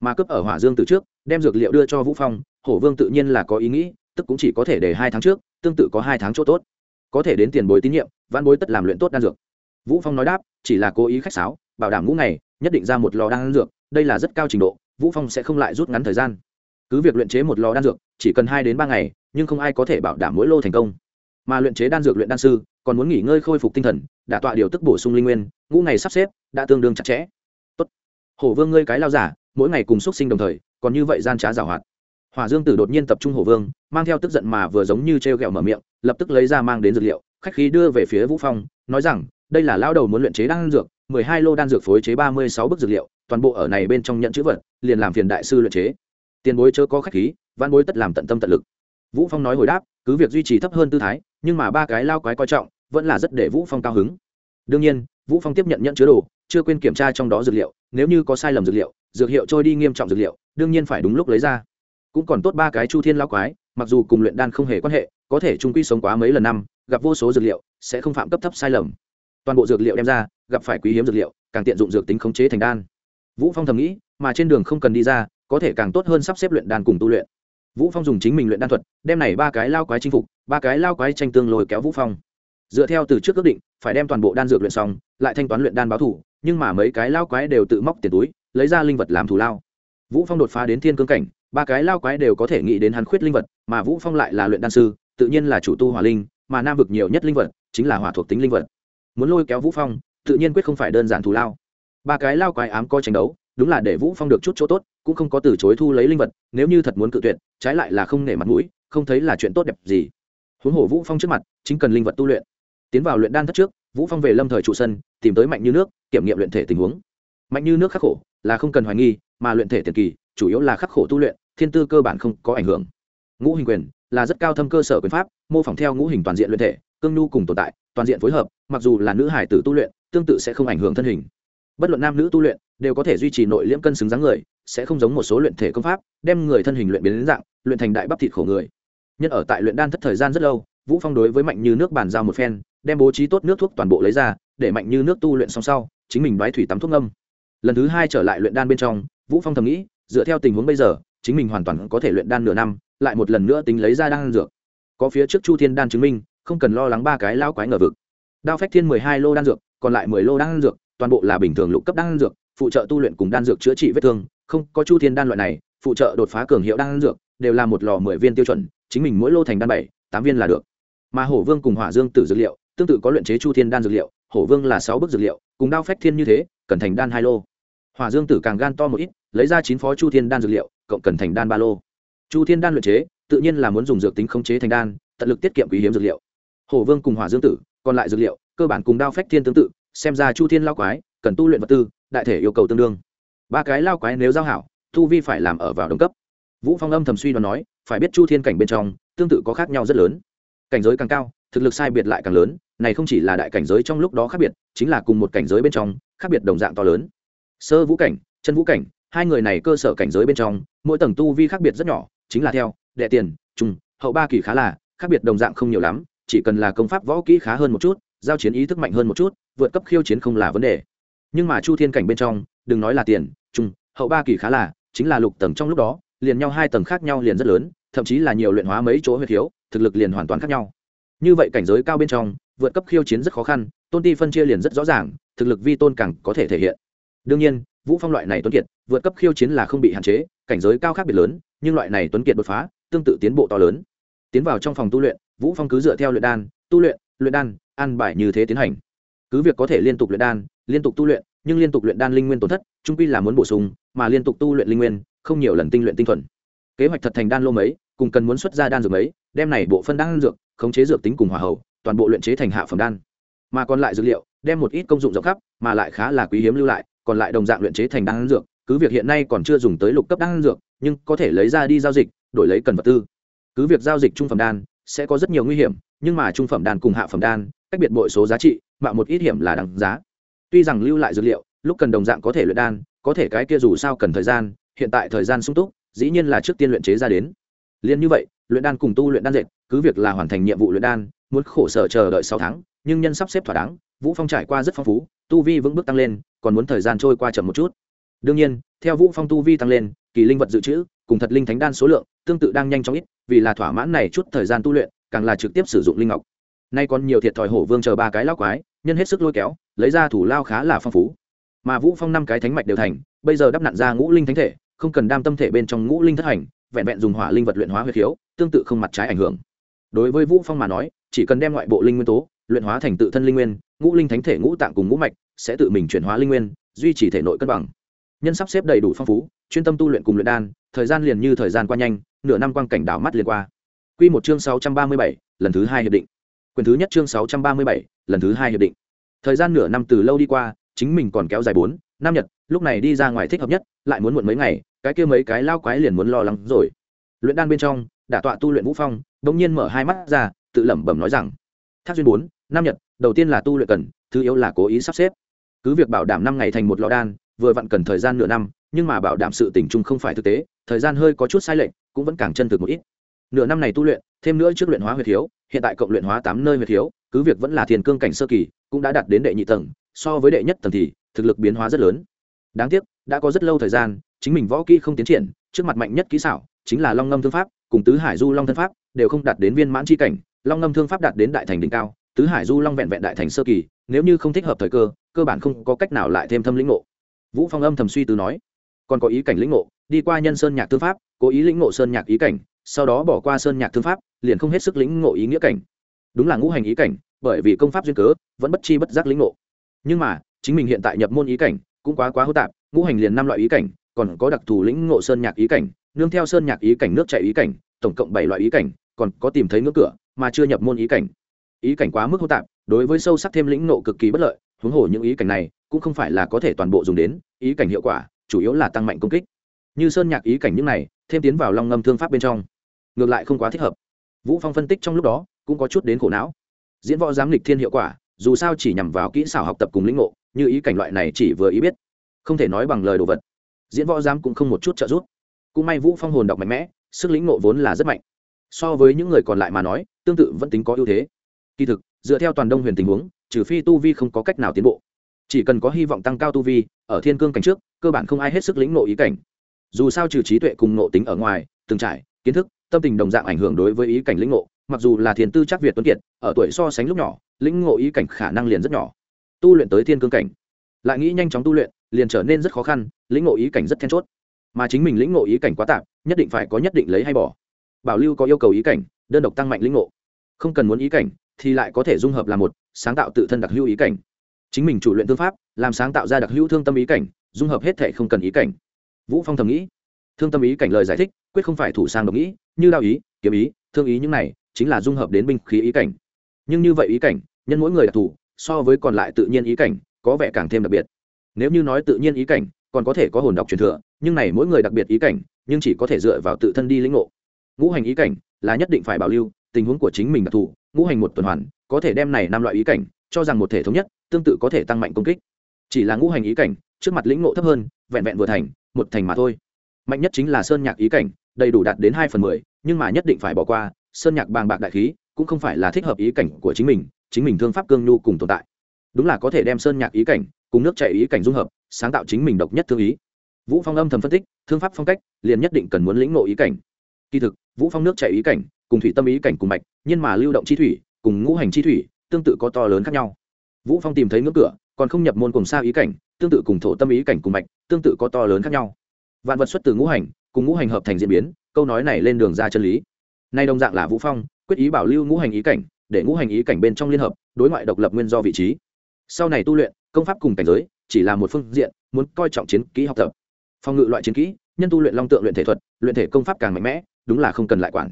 Mà cấp ở hỏa dương từ trước, đem dược liệu đưa cho vũ phong hổ vương tự nhiên là có ý nghĩ, tức cũng chỉ có thể để hai tháng trước, tương tự có hai tháng chỗ tốt. Có thể đến tiền bối tín nhiệm văn bối tất làm luyện tốt đan dược. Vũ phong nói đáp, chỉ là cố ý khách sáo, bảo đảm ngũ ngày, nhất định ra một lò đan dược, đây là rất cao trình độ, vũ phong sẽ không lại rút ngắn thời gian cứ việc luyện chế một lò đan dược, chỉ cần hai đến ba ngày, nhưng không ai có thể bảo đảm mỗi lô thành công. Mà luyện chế đan dược luyện đan sư, còn muốn nghỉ ngơi khôi phục tinh thần đã tọa điều tức bổ sung linh nguyên, ngũ ngày sắp xếp, đã tương đương chặt chẽ. Tốt. Hổ vương ngươi cái lao giả, mỗi ngày cùng xuất sinh đồng thời, còn như vậy gian trá giảo hoạt. Hỏa dương tử đột nhiên tập trung hổ vương, mang theo tức giận mà vừa giống như t r mở miệng, lập tức lấy ra mang đến dược liệu, khách khí đưa về phía vũ phong, nói rằng, đây là lao đầu muốn luyện chế đan dược, mười hai lô đan dược phối chế ba mươi sáu bức dược liệu, toàn bộ ở này bên trong nhận chữ vật, liền làm phiền đại sư luyện chế tiền bối chớ có khách khí, văn bối tất làm tận tâm tận lực. Vũ phong nói hồi đáp, cứ việc duy trì thấp hơn tư thái, nhưng mà ba cái lao quái coi trọng, vẫn là rất để vũ phong cao hứng. Đương nhiên, vũ phong tiếp nhận nhận chứa đồ, chưa quên kiểm tra trong đó dược liệu, nếu như có sai lầm dược liệu, dược hiệu trôi đi nghiêm trọng dược liệu, đương nhiên phải đúng lúc lấy ra. Cũng còn tốt ba cái chu thiên lao quái, mặc dù cùng luyện đan không hề quan hệ, có thể trung quy sống quá mấy lần năm, gặp vô số dược liệu, sẽ không phạm cấp thấp sai lầm. Toàn bộ dược liệu đem ra, gặp phải quý hiếm dược liệu, càng tiện dụng dược tính khống chế thành đan. Vũ phong thầm nghĩ, mà trên đường không cần đi ra có thể càng tốt hơn sắp xếp luyện đan cùng tu luyện. Vũ phong dùng chính mình luyện đan thuật, đem này ba cái lao quái chinh phục, ba cái lao quái tranh tương lôi kéo vũ phong. Dựa theo từ trước ước định, phải đem toàn bộ đan dược luyện xong, lại thanh toán luyện đan báo thủ, nhưng mà mấy cái lao quái đều tự móc tiền túi, lấy ra linh vật làm thù lao. Vũ phong đột phá đến thiên cương cảnh, ba cái lao quái đều có thể nghĩ đến hắn khuyết linh vật, mà vũ phong lại là luyện đan sư, tự nhiên là chủ tu hỏa linh, mà nam vực nhiều nhất linh vật, chính là hỏa thuộc tính linh vật. Muốn lôi kéo vũ phong, tự nhiên quyết không phải đơn giản thù lao. Ba cái lao quái ám coi tranh đấu đúng là để vũ phong được chút chỗ tốt, cũng không có từ chối thu lấy linh vật, nếu như thật muốn cự tuyệt, trái lại là không nể mặt mũi, không thấy là chuyện tốt đẹp gì. Huống hồ vũ phong trước mặt, chính cần linh vật tu luyện. Tiến vào luyện đan thất trước, vũ phong về lâm thời trụ sân, tìm tới mạnh như nước, kiểm nghiệm luyện thể tình huống. Mạnh như nước khắc khổ, là không cần hoài nghi, mà luyện thể tiền kỳ, chủ yếu là khắc khổ tu luyện, thiên tư cơ bản không có ảnh hưởng. Ngũ hình quyền, là rất cao thâm cơ sở quyền pháp, mô phỏng theo ngũ hình toàn diện luyện thể, cương nhu cùng tồn tại, toàn diện phối hợp, mặc dù là nữ hải tử tu luyện, tương tự sẽ không ảnh hưởng thân hình. Bất luận nam nữ tu luyện đều có thể duy trì nội liễm cân xứng dáng người, sẽ không giống một số luyện thể công pháp, đem người thân hình luyện biến đến dạng, luyện thành đại bắp thịt khổ người. Nhân ở tại luyện đan thất thời gian rất lâu, vũ phong đối với mạnh như nước bàn giao một phen, đem bố trí tốt nước thuốc toàn bộ lấy ra, để mạnh như nước tu luyện xong sau, chính mình đoái thủy tắm thuốc ngâm. Lần thứ hai trở lại luyện đan bên trong, vũ phong thầm nghĩ, dựa theo tình huống bây giờ, chính mình hoàn toàn có thể luyện đan nửa năm, lại một lần nữa tính lấy ra đan dược. Có phía trước chu thiên đan chứng minh, không cần lo lắng ba cái lao quái ngờ vực. Đao phách thiên mười hai lô đan dược, còn lại mười lô đan dược, toàn bộ là bình thường lục cấp đan dược phụ trợ tu luyện cùng đan dược chữa trị vết thương, không, có chu thiên đan loại này, phụ trợ đột phá cường hiệu đan dược, đều là một lò mười viên tiêu chuẩn, chính mình mỗi lô thành đan bảy, tám viên là được. Mà hổ vương cùng hỏa dương tử dược liệu, tương tự có luyện chế chu thiên đan dược liệu, hổ vương là sáu bức dược liệu, cùng đao phách thiên như thế, cần thành đan hai lô. Hỏa dương tử càng gan to một ít, lấy ra chín phó chu thiên đan dược liệu, cộng cần thành đan ba lô. Chu thiên đan luyện chế, tự nhiên là muốn dùng dược tính khống chế thành đan, tận lực tiết kiệm quý hiếm dược liệu. Hổ vương cùng hỏa dương tử, còn lại dược liệu, cơ bản cùng đao phách thiên tương tự, xem ra chu thiên lao quái, cần tu luyện vật tư đại thể yêu cầu tương đương. Ba cái lao quái nếu giao hảo thu vi phải làm ở vào đồng cấp. Vũ phong âm thầm suy đoán nói, phải biết chu thiên cảnh bên trong, tương tự có khác nhau rất lớn. Cảnh giới càng cao, thực lực sai biệt lại càng lớn, này không chỉ là đại cảnh giới trong lúc đó khác biệt, chính là cùng một cảnh giới bên trong, khác biệt đồng dạng to lớn. Sơ vũ cảnh, chân vũ cảnh, hai người này cơ sở cảnh giới bên trong, mỗi tầng tu vi khác biệt rất nhỏ, chính là theo, đệ tiền trung hậu ba kỳ khá là, khác biệt đồng dạng không nhiều lắm, chỉ cần là công pháp võ kỹ khá hơn một chút, giao chiến ý thức mạnh hơn một chút, vượt cấp khiêu chiến không là vấn đề nhưng mà chu thiên cảnh bên trong, đừng nói là tiền, trung, hậu ba kỳ khá là, chính là lục tầng trong lúc đó, liền nhau hai tầng khác nhau liền rất lớn, thậm chí là nhiều luyện hóa mấy chỗ huyệt thiếu, thực lực liền hoàn toàn khác nhau. Như vậy cảnh giới cao bên trong, vượt cấp khiêu chiến rất khó khăn, tôn ti phân chia liền rất rõ ràng, thực lực vi tôn càng có thể thể hiện. Đương nhiên, vũ phong loại này tuấn kiệt, vượt cấp khiêu chiến là không bị hạn chế, cảnh giới cao khác biệt lớn, nhưng loại này tuấn kiệt đột phá, tương tự tiến bộ to lớn. Tiến vào trong phòng tu luyện, vũ phong cứ dựa theo luyện đan, tu luyện luyện đan ăn bài như thế tiến hành. Cứ việc có thể liên tục luyện đan liên tục tu luyện, nhưng liên tục luyện đan linh nguyên tổn thất, trung quy là muốn bổ sung, mà liên tục tu luyện linh nguyên, không nhiều lần tinh luyện tinh thuần. Kế hoạch thật thành đan lô mấy, cùng cần muốn xuất ra đan dược mấy, đem này bộ phân đan dược, khống chế dược tính cùng hòa hậu toàn bộ luyện chế thành hạ phẩm đan. Mà còn lại dược liệu, đem một ít công dụng rộng khắp, mà lại khá là quý hiếm lưu lại, còn lại đồng dạng luyện chế thành đan dược, cứ việc hiện nay còn chưa dùng tới lục cấp đan dược, nhưng có thể lấy ra đi giao dịch, đổi lấy cần vật tư. Cứ việc giao dịch trung phẩm đan, sẽ có rất nhiều nguy hiểm, nhưng mà trung phẩm đan cùng hạ phẩm đan, cách biệt bội số giá trị, mạo một ít hiểm là đáng giá tuy rằng lưu lại dược liệu, lúc cần đồng dạng có thể luyện đan, có thể cái kia dù sao cần thời gian, hiện tại thời gian sung túc, dĩ nhiên là trước tiên luyện chế ra đến. Liền như vậy, luyện đan cùng tu luyện đan dệt, cứ việc là hoàn thành nhiệm vụ luyện đan, muốn khổ sở chờ đợi sáu tháng, nhưng nhân sắp xếp thỏa đáng, vũ phong trải qua rất phong phú, tu vi vững bước tăng lên, còn muốn thời gian trôi qua chậm một chút. Đương nhiên, theo vũ phong tu vi tăng lên, kỳ linh vật dự trữ, cùng thật linh thánh đan số lượng, tương tự đang nhanh chóng ít, vì là thỏa mãn này chút thời gian tu luyện, càng là trực tiếp sử dụng linh ngọc. Nay còn nhiều thiệt thòi hổ vương chờ ba cái lao quái, nhân hết sức lôi kéo lấy ra thủ lao khá là phong phú. Mà vũ phong năm cái thánh mạch đều thành bây giờ đắp nặn ra ngũ linh thánh thể không cần đam tâm thể bên trong ngũ linh thất hành vẹn vẹn dùng hỏa linh vật luyện hóa huyết khiếu tương tự không mặt trái ảnh hưởng. Đối với vũ phong mà nói chỉ cần đem ngoại bộ linh nguyên tố luyện hóa thành tự thân linh nguyên ngũ linh thánh thể ngũ tạng cùng ngũ mạch sẽ tự mình chuyển hóa linh nguyên duy trì thể nội cân bằng. Nhân sắp xếp đầy đủ phong phú chuyên tâm tu luyện cùng luyện đan thời gian liền như thời gian qua nhanh nửa năm quang cảnh đảo mắt liền qua. Quy một chương 637, lần thứ hai hiệp định. Quyền thứ nhất chương 637, lần thứ hai hiệp định thời gian nửa năm từ lâu đi qua, chính mình còn kéo dài bốn, năm nhật, lúc này đi ra ngoài thích hợp nhất, lại muốn muộn mấy ngày, cái kia mấy cái lao quái liền muốn lo lắng rồi. Luyện đan bên trong, đả tọa tu luyện vũ phong đống nhiên mở hai mắt ra, tự lẩm bẩm nói rằng, thác duyên bốn, năm nhật, đầu tiên là tu luyện cần, thứ yếu là cố ý sắp xếp. Cứ việc bảo đảm năm ngày thành một lò đan, vừa vặn cần thời gian nửa năm, nhưng mà bảo đảm sự tình trung không phải thực tế, thời gian hơi có chút sai lệch, cũng vẫn càng chân thực một ít. Nửa năm này tu luyện, thêm nữa trước luyện hóa huyệt thiếu, hiện tại cộng luyện hóa tám nơi huyệt thiếu cứ việc vẫn là thiền cương cảnh sơ kỳ, cũng đã đạt đến đệ nhị tầng, so với đệ nhất tầng thì thực lực biến hóa rất lớn. Đáng tiếc, đã có rất lâu thời gian, chính mình võ kỹ không tiến triển, trước mặt mạnh nhất kỹ xảo chính là long ngâm thương pháp, cùng tứ hải du long thân pháp đều không đạt đến viên mãn chi cảnh, long ngâm thương pháp đạt đến đại thành đỉnh cao, tứ hải du long vẹn vẹn đại thành sơ kỳ, nếu như không thích hợp thời cơ cơ bản không có cách nào lại thêm thâm lĩnh ngộ. Vũ phong âm thầm suy tư nói, còn có ý cảnh lĩnh ngộ, đi qua nhân sơn nhạc thương pháp, cố ý lĩnh ngộ sơn nhạc ý cảnh, sau đó bỏ qua sơn nhạc thương pháp, liền không hết sức lĩnh ngộ ý nghĩa cảnh đúng là ngũ hành ý cảnh, bởi vì công pháp duyên cớ, vẫn bất chi bất giác lĩnh ngộ. Nhưng mà, chính mình hiện tại nhập môn ý cảnh, cũng quá quá hô tạp, ngũ hành liền năm loại ý cảnh, còn có đặc thù lĩnh ngộ sơn nhạc ý cảnh, nương theo sơn nhạc ý cảnh nước chảy ý cảnh, tổng cộng bảy loại ý cảnh, còn có tìm thấy ngưỡng cửa, mà chưa nhập môn ý cảnh. Ý cảnh quá mức hô tạp, đối với sâu sắc thêm lĩnh ngộ cực kỳ bất lợi, huống hồ những ý cảnh này, cũng không phải là có thể toàn bộ dùng đến, ý cảnh hiệu quả, chủ yếu là tăng mạnh công kích. Như sơn nhạc ý cảnh những này, thêm tiến vào long ngâm thương pháp bên trong, ngược lại không quá thích hợp. Vũ phong phân tích trong lúc đó cũng có chút đến khổ não. Diễn võ giám lịch thiên hiệu quả, dù sao chỉ nhằm vào kỹ xảo học tập cùng lĩnh ngộ, như ý cảnh loại này chỉ vừa ý biết. Không thể nói bằng lời đồ vật. Diễn võ giám cũng không một chút trợ giúp. Cũng may vũ phong hồn đọc mạnh mẽ, sức lĩnh ngộ vốn là rất mạnh. So với những người còn lại mà nói, tương tự vẫn tính có ưu thế. Kỳ thực, dựa theo toàn đông huyền tình huống, trừ phi tu vi không có cách nào tiến bộ. Chỉ cần có hy vọng tăng cao tu vi, ở thiên cương cảnh trước, cơ bản không ai hết sức lĩnh ngộ ý cảnh. Dù sao trừ trí tuệ cùng ngộ tính ở ngoài, từng trải, kiến thức, tâm tình đồng dạng ảnh hưởng đối với ý cảnh lĩnh ngộ mặc dù là thiền tư chắc việt tuấn kiệt, ở tuổi so sánh lúc nhỏ, lĩnh ngộ ý cảnh khả năng liền rất nhỏ. Tu luyện tới thiên cương cảnh, lại nghĩ nhanh chóng tu luyện, liền trở nên rất khó khăn, lĩnh ngộ ý cảnh rất then chốt. Mà chính mình lĩnh ngộ ý cảnh quá tạp nhất định phải có nhất định lấy hay bỏ. Bảo lưu có yêu cầu ý cảnh, đơn độc tăng mạnh lĩnh ngộ. Không cần muốn ý cảnh, thì lại có thể dung hợp là một, sáng tạo tự thân đặc hữu ý cảnh. Chính mình chủ luyện thương pháp, làm sáng tạo ra đặc hữu thương tâm ý cảnh, dung hợp hết thể không cần ý cảnh. Vũ phong thầm nghĩ. Thương tâm ý cảnh lời giải thích, quyết không phải thủ sang đồng ý như đao ý, kiếm ý, thương ý những này chính là dung hợp đến binh khí ý cảnh. Nhưng như vậy ý cảnh, nhân mỗi người đặc thù, so với còn lại tự nhiên ý cảnh, có vẻ càng thêm đặc biệt. Nếu như nói tự nhiên ý cảnh, còn có thể có hồn đọc truyền thừa, nhưng này mỗi người đặc biệt ý cảnh, nhưng chỉ có thể dựa vào tự thân đi lĩnh ngộ. Ngũ hành ý cảnh là nhất định phải bảo lưu, tình huống của chính mình đặc thù, ngũ hành một tuần hoàn, có thể đem này năm loại ý cảnh, cho rằng một thể thống nhất, tương tự có thể tăng mạnh công kích. Chỉ là ngũ hành ý cảnh, trước mặt lĩnh ngộ thấp hơn, vẹn vẹn vừa thành, một thành mà thôi. Mạnh nhất chính là sơn nhạc ý cảnh, đầy đủ đạt đến hai phần mười, nhưng mà nhất định phải bỏ qua sơn nhạc bàng bạc đại khí cũng không phải là thích hợp ý cảnh của chính mình chính mình thương pháp cương nhu cùng tồn tại. Đúng là có thể đem sơn nhạc ý cảnh cùng nước chạy ý cảnh dung hợp, sáng tạo chính mình độc nhất thương ý. Vũ phong âm thầm phân tích, thương pháp phong cách liền nhất định cần muốn lĩnh ngộ ý cảnh. Kỳ thực, vũ phong nước chạy ý cảnh cùng thủy tâm ý cảnh cùng mạch nhưng mà lưu động chi thủy cùng ngũ hành chi thủy tương tự có to lớn khác nhau. Vũ phong tìm thấy ngưỡng cửa, còn không nhập môn cùng xa ý cảnh, tương tự cùng thổ tâm ý cảnh cùng mạch, tương tự có to lớn khác nhau. Vạn vật xuất từ ngũ hành, cùng ngũ hành hợp thành diễn biến, câu nói này lên đường ra chân lý nay đồng dạng là vũ phong, quyết ý bảo lưu ngũ hành ý cảnh, để ngũ hành ý cảnh bên trong liên hợp, đối ngoại độc lập nguyên do vị trí. Sau này tu luyện, công pháp cùng cảnh giới, chỉ là một phương diện, muốn coi trọng chiến kỹ học tập. Phòng ngự loại chiến kỹ, nhân tu luyện long tượng luyện thể thuật, luyện thể công pháp càng mạnh mẽ, đúng là không cần lại quản.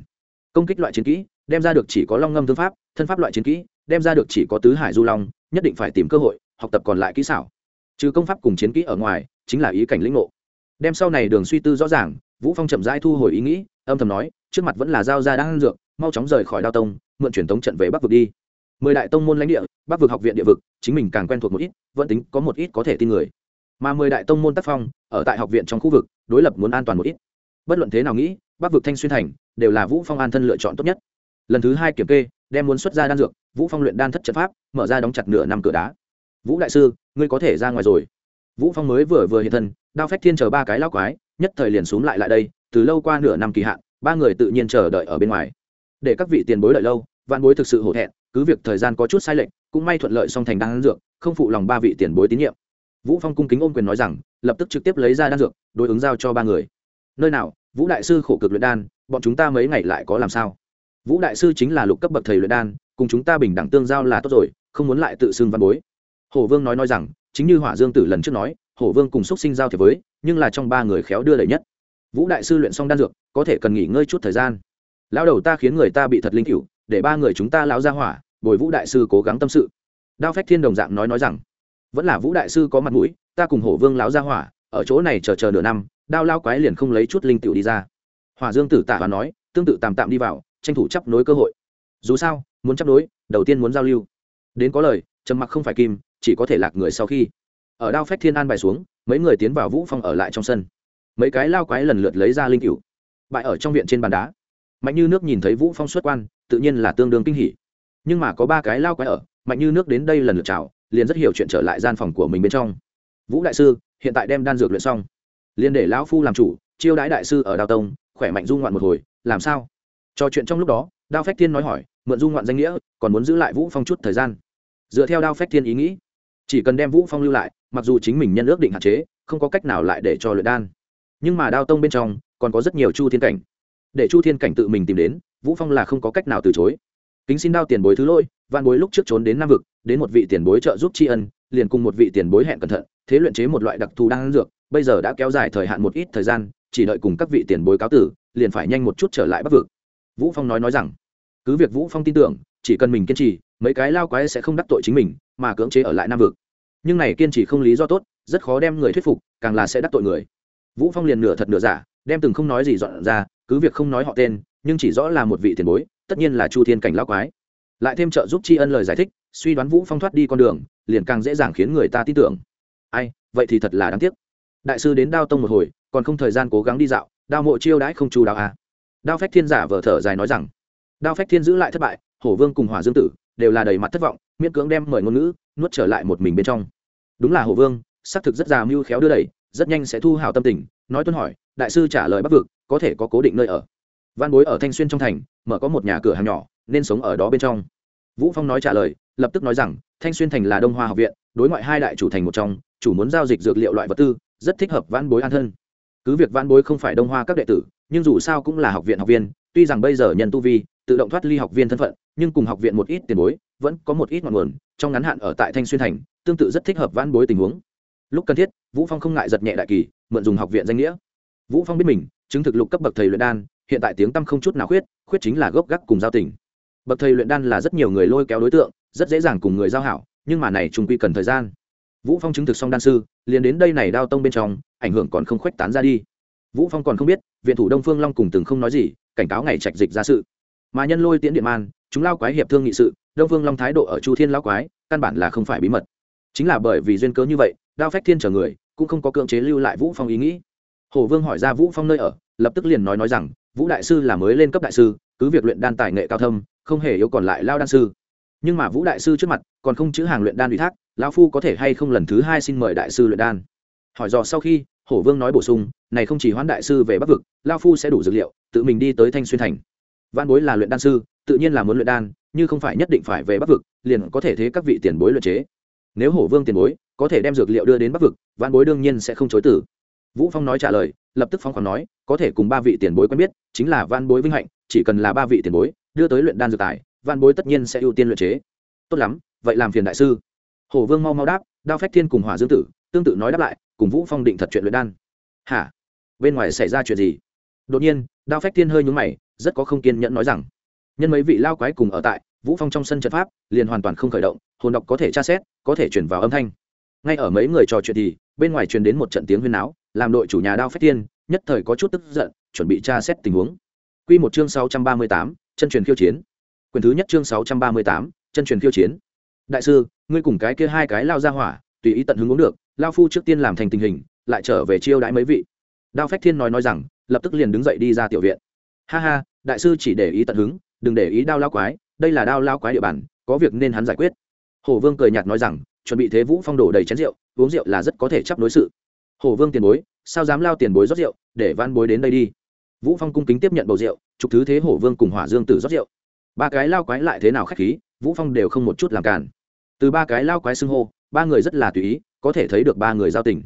Công kích loại chiến kỹ, đem ra được chỉ có long ngâm thương pháp, thân pháp loại chiến kỹ, đem ra được chỉ có tứ hải du long, nhất định phải tìm cơ hội, học tập còn lại kỹ xảo. Trừ công pháp cùng chiến kỹ ở ngoài, chính là ý cảnh lĩnh ngộ. Đem sau này đường suy tư rõ ràng vũ phong chậm rãi thu hồi ý nghĩ, âm thầm nói, trước mặt vẫn là giao ra đang dược, mau chóng rời khỏi đao tông, mượn truyền tống trận về bắc vực đi. Mười đại tông môn lãnh địa, bắc vực học viện địa vực, chính mình càng quen thuộc một ít, vẫn tính có một ít có thể tin người. Mà mười đại tông môn tác phong, ở tại học viện trong khu vực, đối lập muốn an toàn một ít. Bất luận thế nào nghĩ, bắc vực thanh xuyên thành, đều là vũ phong an thân lựa chọn tốt nhất. Lần thứ hai kiểm kê, đem muốn xuất ra đan dược, vũ phong luyện đan thất trận pháp, mở ra đóng chặt nửa năm cửa đá. Vũ đại sư, ngươi có thể ra ngoài rồi. Vũ phong mới vừa vừa hiện thân, đao phách thiên chờ ba cái lao quái nhất thời liền xuống lại lại đây, từ lâu qua nửa năm kỳ hạn, ba người tự nhiên chờ đợi ở bên ngoài. Để các vị tiền bối đợi lâu, vạn bối thực sự hổ thẹn, cứ việc thời gian có chút sai lệch, cũng may thuận lợi song thành đan dược, không phụ lòng ba vị tiền bối tín nhiệm. Vũ phong cung kính ôm quyền nói rằng, lập tức trực tiếp lấy ra đan dược, đối ứng giao cho ba người. Nơi nào, vũ đại sư khổ cực luyện đan, bọn chúng ta mấy ngày lại có làm sao? Vũ đại sư chính là lục cấp bậc thầy luyện đan, cùng chúng ta bình đẳng tương giao là tốt rồi, không muốn lại tự xưng văn bối. Hổ vương nói nói rằng chính như hỏa dương tử lần trước nói, hổ vương cùng xúc sinh giao thiệp với, nhưng là trong ba người khéo đưa đẩy nhất. Vũ đại sư luyện xong đan dược, có thể cần nghỉ ngơi chút thời gian. Lão đầu ta khiến người ta bị thật linh cựu để ba người chúng ta lão ra hỏa, bồi vũ đại sư cố gắng tâm sự. Đao phách thiên đồng dạng nói nói rằng, vẫn là vũ đại sư có mặt mũi, ta cùng hổ vương lão ra hỏa, ở chỗ này chờ chờ nửa năm, đao lao quái liền không lấy chút linh tiểu đi ra. Hỏa dương tử tạ và nói, tương tự tạm tạm đi vào, tranh thủ chấp nối cơ hội. Dù sao, muốn chấp nối, đầu tiên muốn giao lưu. Đến có lời, trầm mặc không phải kim chỉ có thể lạc người sau khi. Ở đao phách thiên an bài xuống, mấy người tiến vào vũ phong ở lại trong sân. Mấy cái lao quái lần lượt lấy ra linh cửu. Bại ở trong viện trên bàn đá. Mạnh như nước nhìn thấy vũ phong xuất quan, tự nhiên là tương đương kinh hỉ. Nhưng mà có ba cái lao quái ở, mạnh như nước đến đây lần lượt chào, liền rất hiểu chuyện trở lại gian phòng của mình bên trong. Vũ đại sư, hiện tại đem đan dược luyện xong. Liền để lão phu làm chủ, chiêu đãi đại sư ở đao tông, khỏe mạnh du ngoạn một hồi, làm sao? Trò chuyện trong lúc đó, đao phách thiên nói hỏi, mượn du ngoạn danh nghĩa, còn muốn giữ lại vũ phong chút thời gian. Dựa theo đao phách thiên ý nghĩ chỉ cần đem vũ phong lưu lại, mặc dù chính mình nhân ước định hạn chế, không có cách nào lại để cho luyện đan. Nhưng mà đao tông bên trong, còn có rất nhiều chu thiên cảnh. Để chu thiên cảnh tự mình tìm đến, vũ phong là không có cách nào từ chối. Kính xin đao tiền bối thứ lỗi, vạn bối lúc trước trốn đến nam vực, đến một vị tiền bối trợ giúp tri ân, liền cùng một vị tiền bối hẹn cẩn thận, thế luyện chế một loại đặc thù đan dược, bây giờ đã kéo dài thời hạn một ít thời gian, chỉ đợi cùng các vị tiền bối cáo tử, liền phải nhanh một chút trở lại bắc vực. Vũ phong nói nói rằng, cứ việc vũ phong tin tưởng, chỉ cần mình kiên trì, mấy cái lao quái sẽ không đắc tội chính mình mà cưỡng chế ở lại nam vực. Nhưng này kiên trì không lý do tốt, rất khó đem người thuyết phục, càng là sẽ đắc tội người. Vũ phong liền nửa thật nửa giả, đem từng không nói gì dọn ra, cứ việc không nói họ tên, nhưng chỉ rõ là một vị tiền bối, tất nhiên là chu thiên cảnh lão quái. Lại thêm trợ giúp tri ân lời giải thích, suy đoán vũ phong thoát đi con đường, liền càng dễ dàng khiến người ta tin tưởng. Ai, vậy thì thật là đáng tiếc. Đại sư đến đao tông một hồi, còn không thời gian cố gắng đi dạo, đao mộ chiêu đãi không chu đáo à. đao phách thiên giả vờ thở dài nói rằng, đao phách thiên giữ lại thất bại, hổ vương cùng hỏa dương tử đều là đầy mặt thất vọng, miễn cưỡng đem mời ngôn ngữ nuốt trở lại một mình bên trong. Đúng là hồ vương, xác thực rất già mưu khéo đưa đẩy, rất nhanh sẽ thu hào tâm tình, nói tuân hỏi, đại sư trả lời bắc vực, có thể có cố định nơi ở? Văn bối ở thanh xuyên trong thành, mở có một nhà cửa hàng nhỏ, nên sống ở đó bên trong. Vũ phong nói trả lời, lập tức nói rằng, thanh xuyên thành là đông hoa học viện, đối ngoại hai đại chủ thành một trong, chủ muốn giao dịch dược liệu loại vật tư, rất thích hợp văn bối an thân. Cứ việc văn bối không phải đông hoa các đệ tử, nhưng dù sao cũng là học viện học viên, tuy rằng bây giờ nhân tu vi tự động thoát ly học viên thân phận, nhưng cùng học viện một ít tiền bối, vẫn có một ít ngọn nguồn, trong ngắn hạn ở tại thanh xuyên thành, tương tự rất thích hợp văn bối tình huống. Lúc cần thiết, vũ phong không ngại giật nhẹ đại kỳ, mượn dùng học viện danh nghĩa. Vũ phong biết mình, chứng thực lục cấp bậc thầy luyện đan, hiện tại tiếng tăm không chút nào khuyết khuyết chính là gốc gác cùng giao tình. Bậc thầy luyện đan là rất nhiều người lôi kéo đối tượng, rất dễ dàng cùng người giao hảo, nhưng mà này trung quy cần thời gian. Vũ phong chứng thực xong đan sư, liền đến đây này đao tông bên trong, ảnh hưởng còn không khuếch tán ra đi. Vũ phong còn không biết, viện thủ đông phương long cùng từng không nói gì, cảnh cáo ngày trạch dịch ra sự mà nhân lôi tiễn điện man, chúng lao quái hiệp thương nghị sự, đông vương long thái độ ở chu thiên lao quái, căn bản là không phải bí mật. Chính là bởi vì duyên cớ như vậy, đao phách thiên chờ người, cũng không có cưỡng chế lưu lại vũ phong ý nghĩ. Hồ vương hỏi ra vũ phong nơi ở, lập tức liền nói nói rằng, vũ đại sư là mới lên cấp đại sư, cứ việc luyện đan tài nghệ cao thâm, không hề yếu còn lại lao đan sư. Nhưng mà vũ đại sư trước mặt, còn không chữ hàng luyện đan ủy thác, lão phu có thể hay không lần thứ hai xin mời đại sư luyện đan? Hỏi dò sau khi hổ vương nói bổ sung, này không chỉ hoán đại sư về bắc vực lao phu sẽ đủ dược liệu, tự mình đi tới thanh xuyên thành văn bối là luyện đan sư, tự nhiên là muốn luyện đan nhưng không phải nhất định phải về bắc vực, liền có thể thế các vị tiền bối luyện chế. Nếu hổ vương tiền bối, có thể đem dược liệu đưa đến bắc vực văn bối đương nhiên sẽ không chối tử vũ phong nói trả lời, lập tức phong khoản nói, có thể cùng ba vị tiền bối quen biết, chính là văn bối vinh hạnh, chỉ cần là ba vị tiền bối, đưa tới luyện đan dược tài văn bối tất nhiên sẽ ưu tiên luyện chế. Tốt lắm, vậy làm phiền đại sư. Hổ vương mau mau đáp, đao phách thiên cùng hỏa dương tử, tương tự nói đáp lại, cùng vũ phong định thật chuyện luyện đan. Hả? Bên ngoài xảy ra chuyện gì? Đột nhiên, đao phách thiên hơi nhúng mày rất có không kiên nhẫn nói rằng nhân mấy vị lao quái cùng ở tại vũ phong trong sân trận pháp liền hoàn toàn không khởi động hồn đọc có thể tra xét có thể chuyển vào âm thanh. Ngay ở mấy người trò chuyện thì bên ngoài truyền đến một trận tiếng huyên náo làm đội chủ nhà đao phách tiên nhất thời có chút tức giận chuẩn bị tra xét tình huống. Quy một chương 638, chân truyền khiêu chiến. Quyền thứ nhất chương 638, chân truyền khiêu chiến. Đại sư ngươi cùng cái kia hai cái lao ra hỏa tùy ý tận hứng uống được lao phu trước tiên làm thành tình hình lại trở về chiêu đãi mấy vị. Đao phách thiên nói nói rằng lập tức liền đứng dậy đi ra tiểu viện ha ha, đại sư chỉ để ý tận hứng, đừng để ý đao lao quái, đây là đao lao quái địa bàn, có việc nên hắn giải quyết. Hồ vương cười nhạt nói rằng, chuẩn bị thế vũ phong đổ đầy chén rượu, uống rượu là rất có thể chấp đối sự. Hồ vương tiền bối, sao dám lao tiền bối rót rượu, để van bối đến đây đi. Vũ phong cung kính tiếp nhận bầu rượu trục thứ thế hổ vương cùng hỏa dương tử rót rượu. Ba cái lao quái lại thế nào khách khí, vũ phong đều không một chút làm cản. Từ ba cái lao quái xưng hô, ba người rất là tùy ý, có thể thấy được ba người giao tình.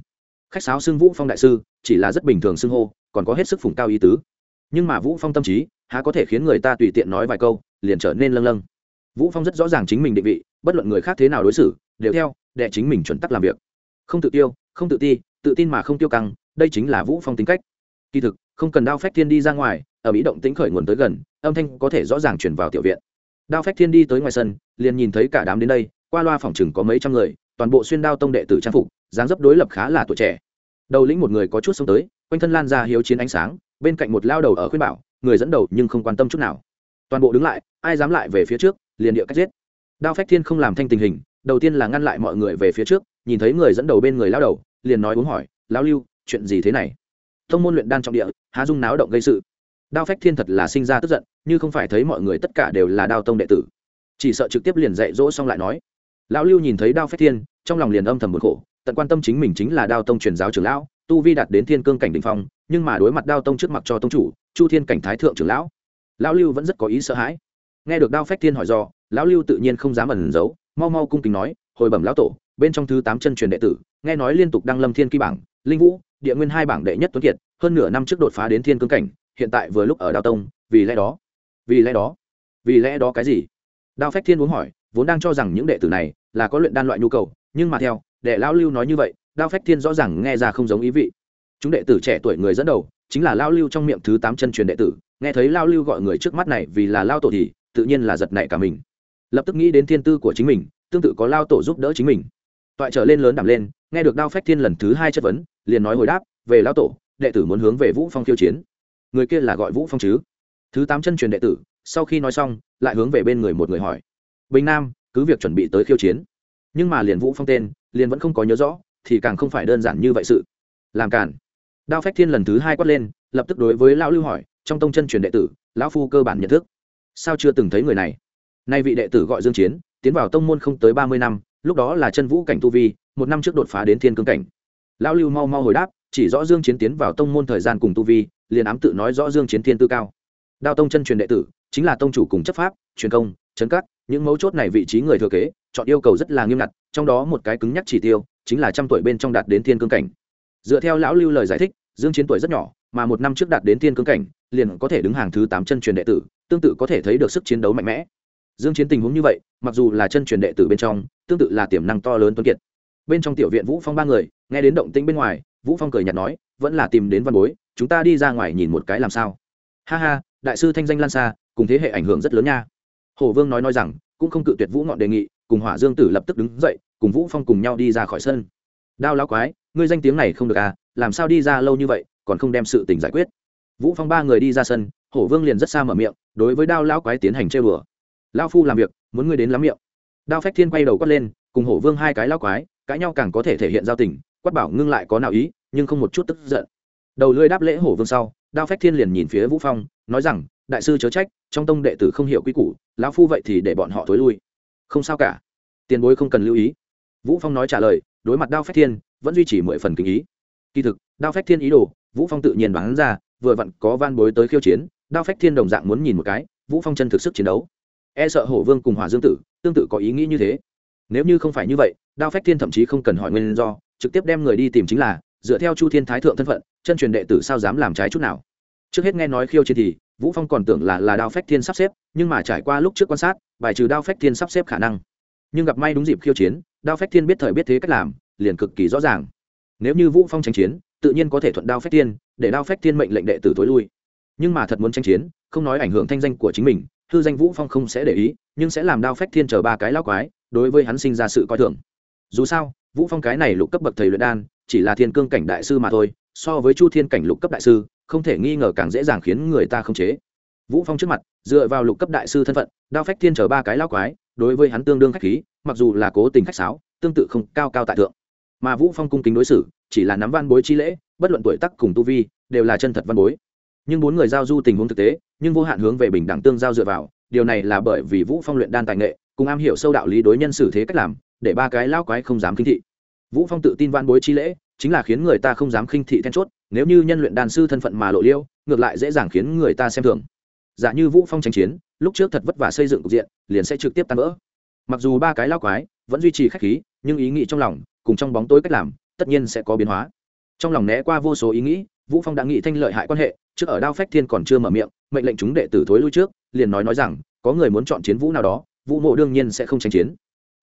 Khách sáo xưng vũ phong đại sư, chỉ là rất bình thường xưng hô, còn có hết sức phủng cao ý tứ nhưng mà vũ phong tâm trí há có thể khiến người ta tùy tiện nói vài câu, liền trở nên lâng lâng. Vũ phong rất rõ ràng chính mình định vị, bất luận người khác thế nào đối xử, đều theo đệ chính mình chuẩn tắc làm việc. Không tự tiêu, không tự ti, tự tin mà không tiêu căng, đây chính là vũ phong tính cách. Kỳ thực, không cần đao phách thiên đi ra ngoài, ở mỹ động tính khởi nguồn tới gần, âm thanh có thể rõ ràng chuyển vào tiểu viện. Đao phách thiên đi tới ngoài sân, liền nhìn thấy cả đám đến đây, qua loa phòng chừng có mấy trăm người, toàn bộ xuyên đao tông đệ tử trang phục, dáng dấp đối lập khá là tuổi trẻ. Đầu lĩnh một người có chút sống tới, quanh thân lan ra hiếu chiến ánh sáng bên cạnh một lao đầu ở khuyên bảo, người dẫn đầu nhưng không quan tâm chút nào. Toàn bộ đứng lại, ai dám lại về phía trước, liền địa cách giết. Đao phách thiên không làm thanh tình hình, đầu tiên là ngăn lại mọi người về phía trước, nhìn thấy người dẫn đầu bên người lao đầu, liền nói uống hỏi lao lưu, chuyện gì thế này? Thông môn luyện đan trọng địa, há dung náo động gây sự. Đao phách thiên thật là sinh ra tức giận, như không phải thấy mọi người tất cả đều là đao tông đệ tử. Chỉ sợ trực tiếp liền dạy dỗ xong lại nói. Lão lưu nhìn thấy đao phách thiên, trong lòng liền âm thầm một khổ, tận quan tâm chính mình chính là đao tông truyền giáo trưởng lão, tu vi đạt đến thiên cương cảnh đ ỉ n h phong nhưng mà đối mặt đao tông trước mặt cho tông chủ, chu thiên cảnh thái thượng trưởng lão lão lưu vẫn rất có ý sợ hãi. Nghe được đao phách thiên hỏi do, lão lưu tự nhiên không dám ẩn giấu, mau mau cung kính nói, hồi bẩm lão tổ, bên trong thứ tám chân truyền đệ tử, nghe nói liên tục đăng lâm thiên kỳ bảng, linh vũ, địa nguyên hai bảng đệ nhất tuấn kiệt, hơn nửa năm trước đột phá đến thiên cương cảnh, hiện tại vừa lúc ở đao tông, vì lẽ đó, vì lẽ đó, vì lẽ đó cái gì? Đao phách thiên uống hỏi, vốn đang cho rằng những đệ tử này là có luyện đan loại nhu cầu, nhưng mà theo đệ lão lưu nói như vậy, đao phách thiên rõ ràng nghe ra không giống ý vị chúng đệ tử trẻ tuổi người dẫn đầu, chính là lao lưu trong miệng thứ tám chân truyền đệ tử. Nghe thấy lao lưu gọi người trước mắt này vì là lao tổ thì tự nhiên là giật nảy cả mình. Lập tức nghĩ đến thiên tư của chính mình, tương tự có lao tổ giúp đỡ chính mình. Toại trở lên lớn đảm lên, nghe được đao phách thiên lần thứ hai chất vấn, liền nói hồi đáp, về lao tổ, đệ tử muốn hướng về vũ phong khiêu chiến. Người kia là gọi vũ phong chứ? Thứ tám chân truyền đệ tử, sau khi nói xong, lại hướng về bên người một người hỏi. Bình nam, cứ việc chuẩn bị tới khiêu chiến, nhưng mà liền vũ phong tên, liền vẫn không có nhớ rõ, thì càng không phải đơn giản như vậy sự. Làm cản đao phách thiên lần thứ hai quát lên, lập tức đối với lão lưu hỏi, trong tông chân truyền đệ tử, lão phu cơ bản nhận thức. Sao chưa từng thấy người này? Nay vị đệ tử gọi dương chiến, tiến vào tông môn không tới ba mươi năm, lúc đó là chân vũ cảnh tu vi, một năm trước đột phá đến thiên cương cảnh. Lão lưu mau mau hồi đáp, chỉ rõ dương chiến tiến vào tông môn thời gian cùng tu vi, liền ám tự nói rõ dương chiến thiên tư cao. Đao tông chân truyền đệ tử, chính là tông chủ cùng chấp pháp, truyền công, chấn cắt những mấu chốt này vị trí người thừa kế, chọn yêu cầu rất là nghiêm ngặt, trong đó một cái cứng nhắc chỉ tiêu, chính là trăm tuổi bên trong đạt đến thiên cương cảnh dựa theo lão lưu lời giải thích, dương chiến tuổi rất nhỏ, mà một năm trước đạt đến thiên cương cảnh, liền có thể đứng hàng thứ tám chân truyền đệ tử, tương tự có thể thấy được sức chiến đấu mạnh mẽ. Dương chiến tình huống như vậy, mặc dù là chân truyền đệ tử bên trong, tương tự là tiềm năng to lớn tuấn kiệt. Bên trong tiểu viện vũ phong ba người, nghe đến động tĩnh bên ngoài, vũ phong cười nhạt nói, vẫn là tìm đến văn bối, chúng ta đi ra ngoài nhìn một cái làm sao. Ha ha, đại sư thanh danh lan xa cùng thế hệ ảnh hưởng rất lớn nha. Hồ vương nói nói rằng, cũng không cự tuyệt vũ ngọn đề nghị, cùng hỏa dương tử lập tức đứng dậy, cùng vũ phong cùng nhau đi ra khỏi sân đao lão quái, ngươi danh tiếng này không được à làm sao đi ra lâu như vậy, còn không đem sự tình giải quyết. Vũ phong ba người đi ra sân, hổ vương liền rất xa mở miệng, đối với đao lão quái tiến hành chơi bừa lao phu làm việc, muốn ngươi đến lắm miệng. Đao phách thiên quay đầu quát lên, cùng hổ vương hai cái lão quái, cãi nhau càng có thể thể hiện giao tình, quát bảo ngưng lại có nào ý, nhưng không một chút tức giận. Đầu lưỡi đáp lễ hổ vương sau, đao phách thiên liền nhìn phía vũ phong, nói rằng, đại sư chớ trách, trong tông đệ tử không hiểu quy củ, lão phu vậy thì để bọn họ thối lui. Không sao cả, tiền bối không cần lưu ý. Vũ phong nói trả lời đối mặt đao phách thiên, vẫn duy trì mười phần kinh ý. Kỳ thực, đao phách thiên ý đồ, vũ phong tự nhiên đoán ra, vừa vặn có van bối tới khiêu chiến, đao phách thiên đồng dạng muốn nhìn một cái, vũ phong chân thực sức chiến đấu. E sợ hổ vương cùng hỏa dương tử, tương tự có ý nghĩ như thế. Nếu như không phải như vậy, đao phách thiên thậm chí không cần hỏi nguyên do, trực tiếp đem người đi tìm chính là, dựa theo chu thiên thái thượng thân phận, chân truyền đệ tử sao dám làm trái chút nào. Trước hết nghe nói khiêu chiến thì, vũ phong còn tưởng là là đao phách thiên sắp xếp, nhưng mà trải qua lúc trước quan sát, bài trừ đao phách thiên sắp xếp khả năng. Nhưng gặp may đúng dịp khiêu chiến đao phách thiên biết thời biết thế cách làm, liền cực kỳ rõ ràng. Nếu như vũ phong tranh chiến, tự nhiên có thể thuận đao phách thiên, để đao phách thiên mệnh lệnh đệ tử tối lui. Nhưng mà thật muốn tranh chiến, không nói ảnh hưởng thanh danh của chính mình, hư danh vũ phong không sẽ để ý, nhưng sẽ làm đao phách thiên chờ ba cái lao quái, đối với hắn sinh ra sự coi thường. Dù sao, vũ phong cái này lục cấp bậc thầy luyện đan, chỉ là thiên cương cảnh đại sư mà thôi, so với chu thiên cảnh lục cấp đại sư, không thể nghi ngờ càng dễ dàng khiến người ta không chế vũ phong trước mặt, dựa vào lục cấp đại sư thân phận, đao phách thiên chở ba cái lao quái, đối với hắn tương đương khách khí, mặc dù là cố tình khách sáo, tương tự không cao cao tại thượng. Mà vũ phong cung kính đối xử, chỉ là nắm văn bối chi lễ, bất luận tuổi tác cùng tu vi, đều là chân thật văn bối. Nhưng bốn người giao du tình huống thực tế, nhưng vô hạn hướng về bình đẳng tương giao dựa vào, điều này là bởi vì vũ phong luyện đan tài nghệ, cùng am hiểu sâu đạo lý đối nhân xử thế cách làm, để ba cái lao quái không dám kinh thị. Vũ phong tự tin văn bối chi lễ, chính là khiến người ta không dám khinh thị then chốt, nếu như nhân luyện đan sư thân phận mà lộ liêu, ngược lại dễ dàng khiến người ta xem thường giả như vũ phong tranh chiến, lúc trước thật vất vả xây dựng cục diện, liền sẽ trực tiếp tan vỡ. Mặc dù ba cái lao quái vẫn duy trì khách khí, nhưng ý nghĩ trong lòng, cùng trong bóng tối cách làm, tất nhiên sẽ có biến hóa. Trong lòng né qua vô số ý nghĩ, vũ phong đã nghĩ thanh lợi hại quan hệ, trước ở đao phách thiên còn chưa mở miệng, mệnh lệnh chúng đệ tử thối lui trước, liền nói nói rằng, có người muốn chọn chiến vũ nào đó, vũ mộ đương nhiên sẽ không tranh chiến.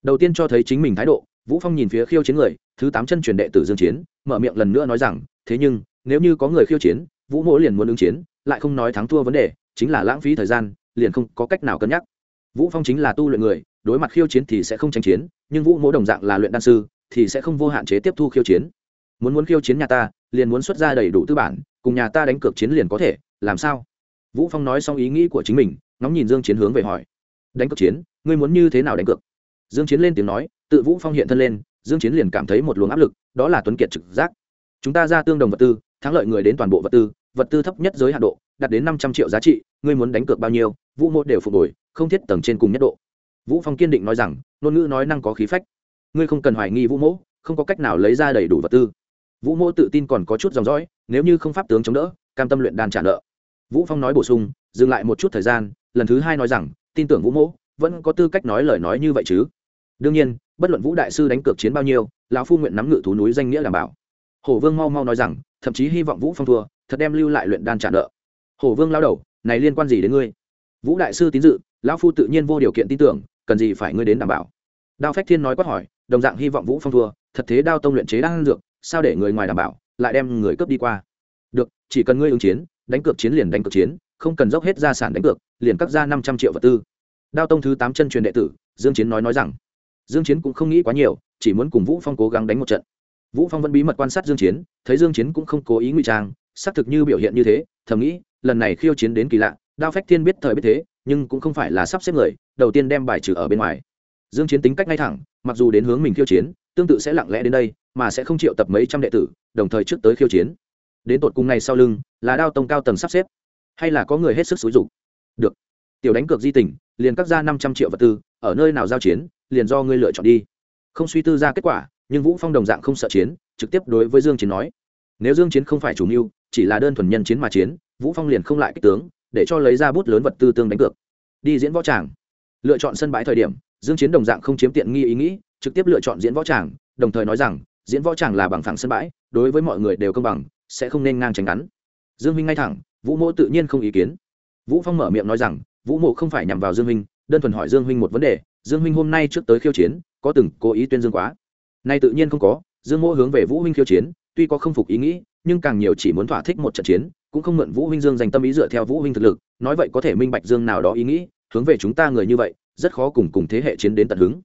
Đầu tiên cho thấy chính mình thái độ, vũ phong nhìn phía khiêu chiến người, thứ tám chân truyền đệ tử dương chiến, mở miệng lần nữa nói rằng, thế nhưng, nếu như có người khiêu chiến, vũ mộ liền muốn ứng chiến, lại không nói thắng thua vấn đề chính là lãng phí thời gian, liền không có cách nào cân nhắc. Vũ phong chính là tu luyện người, đối mặt khiêu chiến thì sẽ không tranh chiến, nhưng vũ mộ đồng dạng là luyện đan sư, thì sẽ không vô hạn chế tiếp thu khiêu chiến. Muốn muốn khiêu chiến nhà ta, liền muốn xuất ra đầy đủ tư bản, cùng nhà ta đánh cược chiến liền có thể, làm sao? Vũ phong nói xong ý nghĩ của chính mình, ngóng nhìn dương chiến hướng về hỏi. Đánh cược chiến, ngươi muốn như thế nào đánh cược? Dương chiến lên tiếng nói, tự vũ phong hiện thân lên, dương chiến liền cảm thấy một luồng áp lực, đó là tuấn kiệt trực giác. Chúng ta ra tương đồng vật tư, thắng lợi người đến toàn bộ vật tư vật tư thấp nhất giới hạn độ đạt đến 500 triệu giá trị, ngươi muốn đánh cược bao nhiêu, vũ mộ đều phục hồi, không thiết tầng trên cùng nhất độ. Vũ phong kiên định nói rằng, ngôn ngữ nói năng có khí phách. Ngươi không cần hoài nghi vũ mộ, không có cách nào lấy ra đầy đủ vật tư. Vũ mộ tự tin còn có chút dòng dõi, nếu như không pháp tướng chống đỡ, cam tâm luyện đàn trả nợ. Vũ phong nói bổ sung, dừng lại một chút thời gian, lần thứ hai nói rằng, tin tưởng vũ mộ, vẫn có tư cách nói lời nói như vậy chứ. Đương nhiên, bất luận vũ đại sư đánh cược chiến bao nhiêu, lão phu nguyện nắm ngự thú núi danh nghĩa đảm bảo. Hổ vương mau mau nói rằng, thậm chí hy vọng vũ phong thua, thật đem lưu lại luyện đan trả nợ hổ vương lao đầu, này liên quan gì đến ngươi? Vũ đại sư tín dự, lão phu tự nhiên vô điều kiện tin tưởng, cần gì phải ngươi đến đảm bảo? Đao phách thiên nói quát hỏi, đồng dạng hy vọng vũ phong thua, thật thế đao tông luyện chế đang dược, sao để người ngoài đảm bảo, lại đem người cướp đi qua? Được, chỉ cần ngươi ứng chiến, đánh cược chiến liền đánh cược chiến, không cần dốc hết gia sản đánh cược, liền cắt ra năm trăm triệu vật tư. Đao tông thứ tám chân truyền đệ tử, dương chiến nói nói rằng, dương chiến cũng không nghĩ quá nhiều, chỉ muốn cùng vũ phong cố gắng đánh một trận. Vũ phong vẫn bí mật quan sát dương chiến, thấy dương chiến cũng không cố ý ngụy trang, xác thực như biểu hiện như thế, thầm nghĩ lần này khiêu chiến đến kỳ lạ, đao phách thiên biết thời biết thế, nhưng cũng không phải là sắp xếp người, đầu tiên đem bài trừ ở bên ngoài. Dương chiến tính cách ngay thẳng, mặc dù đến hướng mình khiêu chiến, tương tự sẽ lặng lẽ đến đây, mà sẽ không chịu tập mấy trăm đệ tử, đồng thời trước tới khiêu chiến. Đến tột cùng này sau lưng, là đao tông cao tầng sắp xếp, hay là có người hết sức xúi dục? Được. Tiểu đánh cược di tình liền cắt ra 500 triệu vật tư, ở nơi nào giao chiến, liền do ngươi lựa chọn đi. Không suy tư ra kết quả, nhưng vũ phong đồng dạng không sợ chiến, trực tiếp đối với dương chiến nói. Nếu dương chiến không phải chủ mưu, chỉ là đơn thuần nhân chiến mà chiến vũ phong liền không lại kích tướng, để cho lấy ra bút lớn vật tư tương đánh cược. Đi diễn võ tràng. Lựa chọn sân bãi thời điểm, dương chiến đồng dạng không chiếm tiện nghi ý nghĩ, trực tiếp lựa chọn diễn võ tràng, đồng thời nói rằng, diễn võ tràng là bằng phẳng sân bãi, đối với mọi người đều công bằng, sẽ không nên ngang tránh ngắn. Dương minh ngay thẳng, vũ mộ tự nhiên không ý kiến. Vũ phong mở miệng nói rằng, vũ mộ không phải nhằm vào dương minh, đơn thuần hỏi dương minh một vấn đề, dương minh hôm nay trước tới khiêu chiến, có từng cố ý tuyên dương quá. Nay tự nhiên không có, dương mộ hướng về vũ minh khiêu chiến, tuy có không phục ý nghĩ, nhưng càng nhiều chỉ muốn thỏa thích một trận chiến cũng không mượn vũ huynh dương dành tâm ý dựa theo vũ huynh thực lực nói vậy có thể minh bạch dương nào đó ý nghĩ hướng về chúng ta người như vậy rất khó cùng cùng thế hệ chiến đến tận hứng.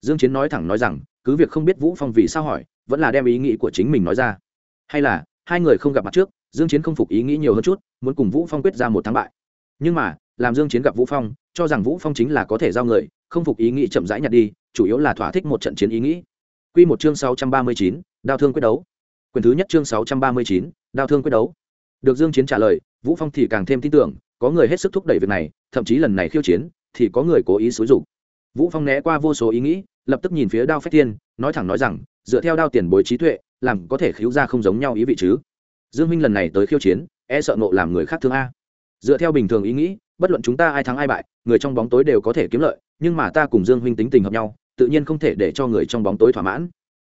Dương chiến nói thẳng nói rằng cứ việc không biết vũ phong vì sao hỏi vẫn là đem ý nghĩ của chính mình nói ra. Hay là hai người không gặp mặt trước dương chiến không phục ý nghĩ nhiều hơn chút muốn cùng vũ phong quyết ra một thắng bại. Nhưng mà làm dương chiến gặp vũ phong cho rằng vũ phong chính là có thể giao người không phục ý nghĩ chậm rãi nhặt đi chủ yếu là thỏa thích một trận chiến ý nghĩ. Quy một chương 639, đao thương quyết đấu. Quyền thứ nhất chương 639, đao thương quyết đấu được dương chiến trả lời, vũ phong thì càng thêm tin tưởng, có người hết sức thúc đẩy việc này, thậm chí lần này khiêu chiến, thì có người cố ý xúi dục. Vũ phong né qua vô số ý nghĩ, lập tức nhìn phía đao phách thiên, nói thẳng nói rằng, dựa theo đao tiền bối trí tuệ, làm có thể khiếu ra không giống nhau ý vị chứ. Dương minh lần này tới khiêu chiến e sợ nộ làm người khác thương a. Dựa theo bình thường ý nghĩ, bất luận chúng ta ai thắng ai bại, người trong bóng tối đều có thể kiếm lợi, nhưng mà ta cùng dương huynh tính tình hợp nhau, tự nhiên không thể để cho người trong bóng tối thỏa mãn.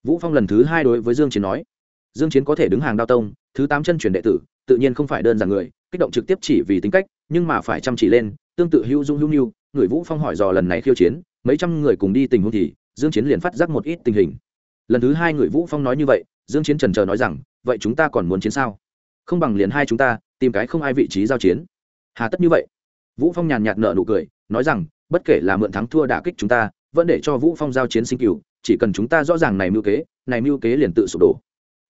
Vũ phong lần thứ hai đối với dương chiến nói dương chiến có thể đứng hàng đao tông, thứ tám chân truyền đệ tử, tự nhiên không phải đơn giản người, kích động trực tiếp chỉ vì tính cách, nhưng mà phải chăm chỉ lên, tương tự hữu dung hữu nhu, người vũ phong hỏi dò lần này khiêu chiến, mấy trăm người cùng đi tình huống thì, dương chiến liền phát giác một ít tình hình. Lần thứ hai người vũ phong nói như vậy, dương chiến trần chờ nói rằng, vậy chúng ta còn muốn chiến sao? Không bằng liền hai chúng ta, tìm cái không ai vị trí giao chiến. Hà tất như vậy. Vũ phong nhàn nhạt nở nụ cười, nói rằng, bất kể là mượn thắng thua đả kích chúng ta, vẫn để cho vũ phong giao chiến sinh cửu, chỉ cần chúng ta rõ ràng này mưu kế, này mưu kế liền tự sụp đổ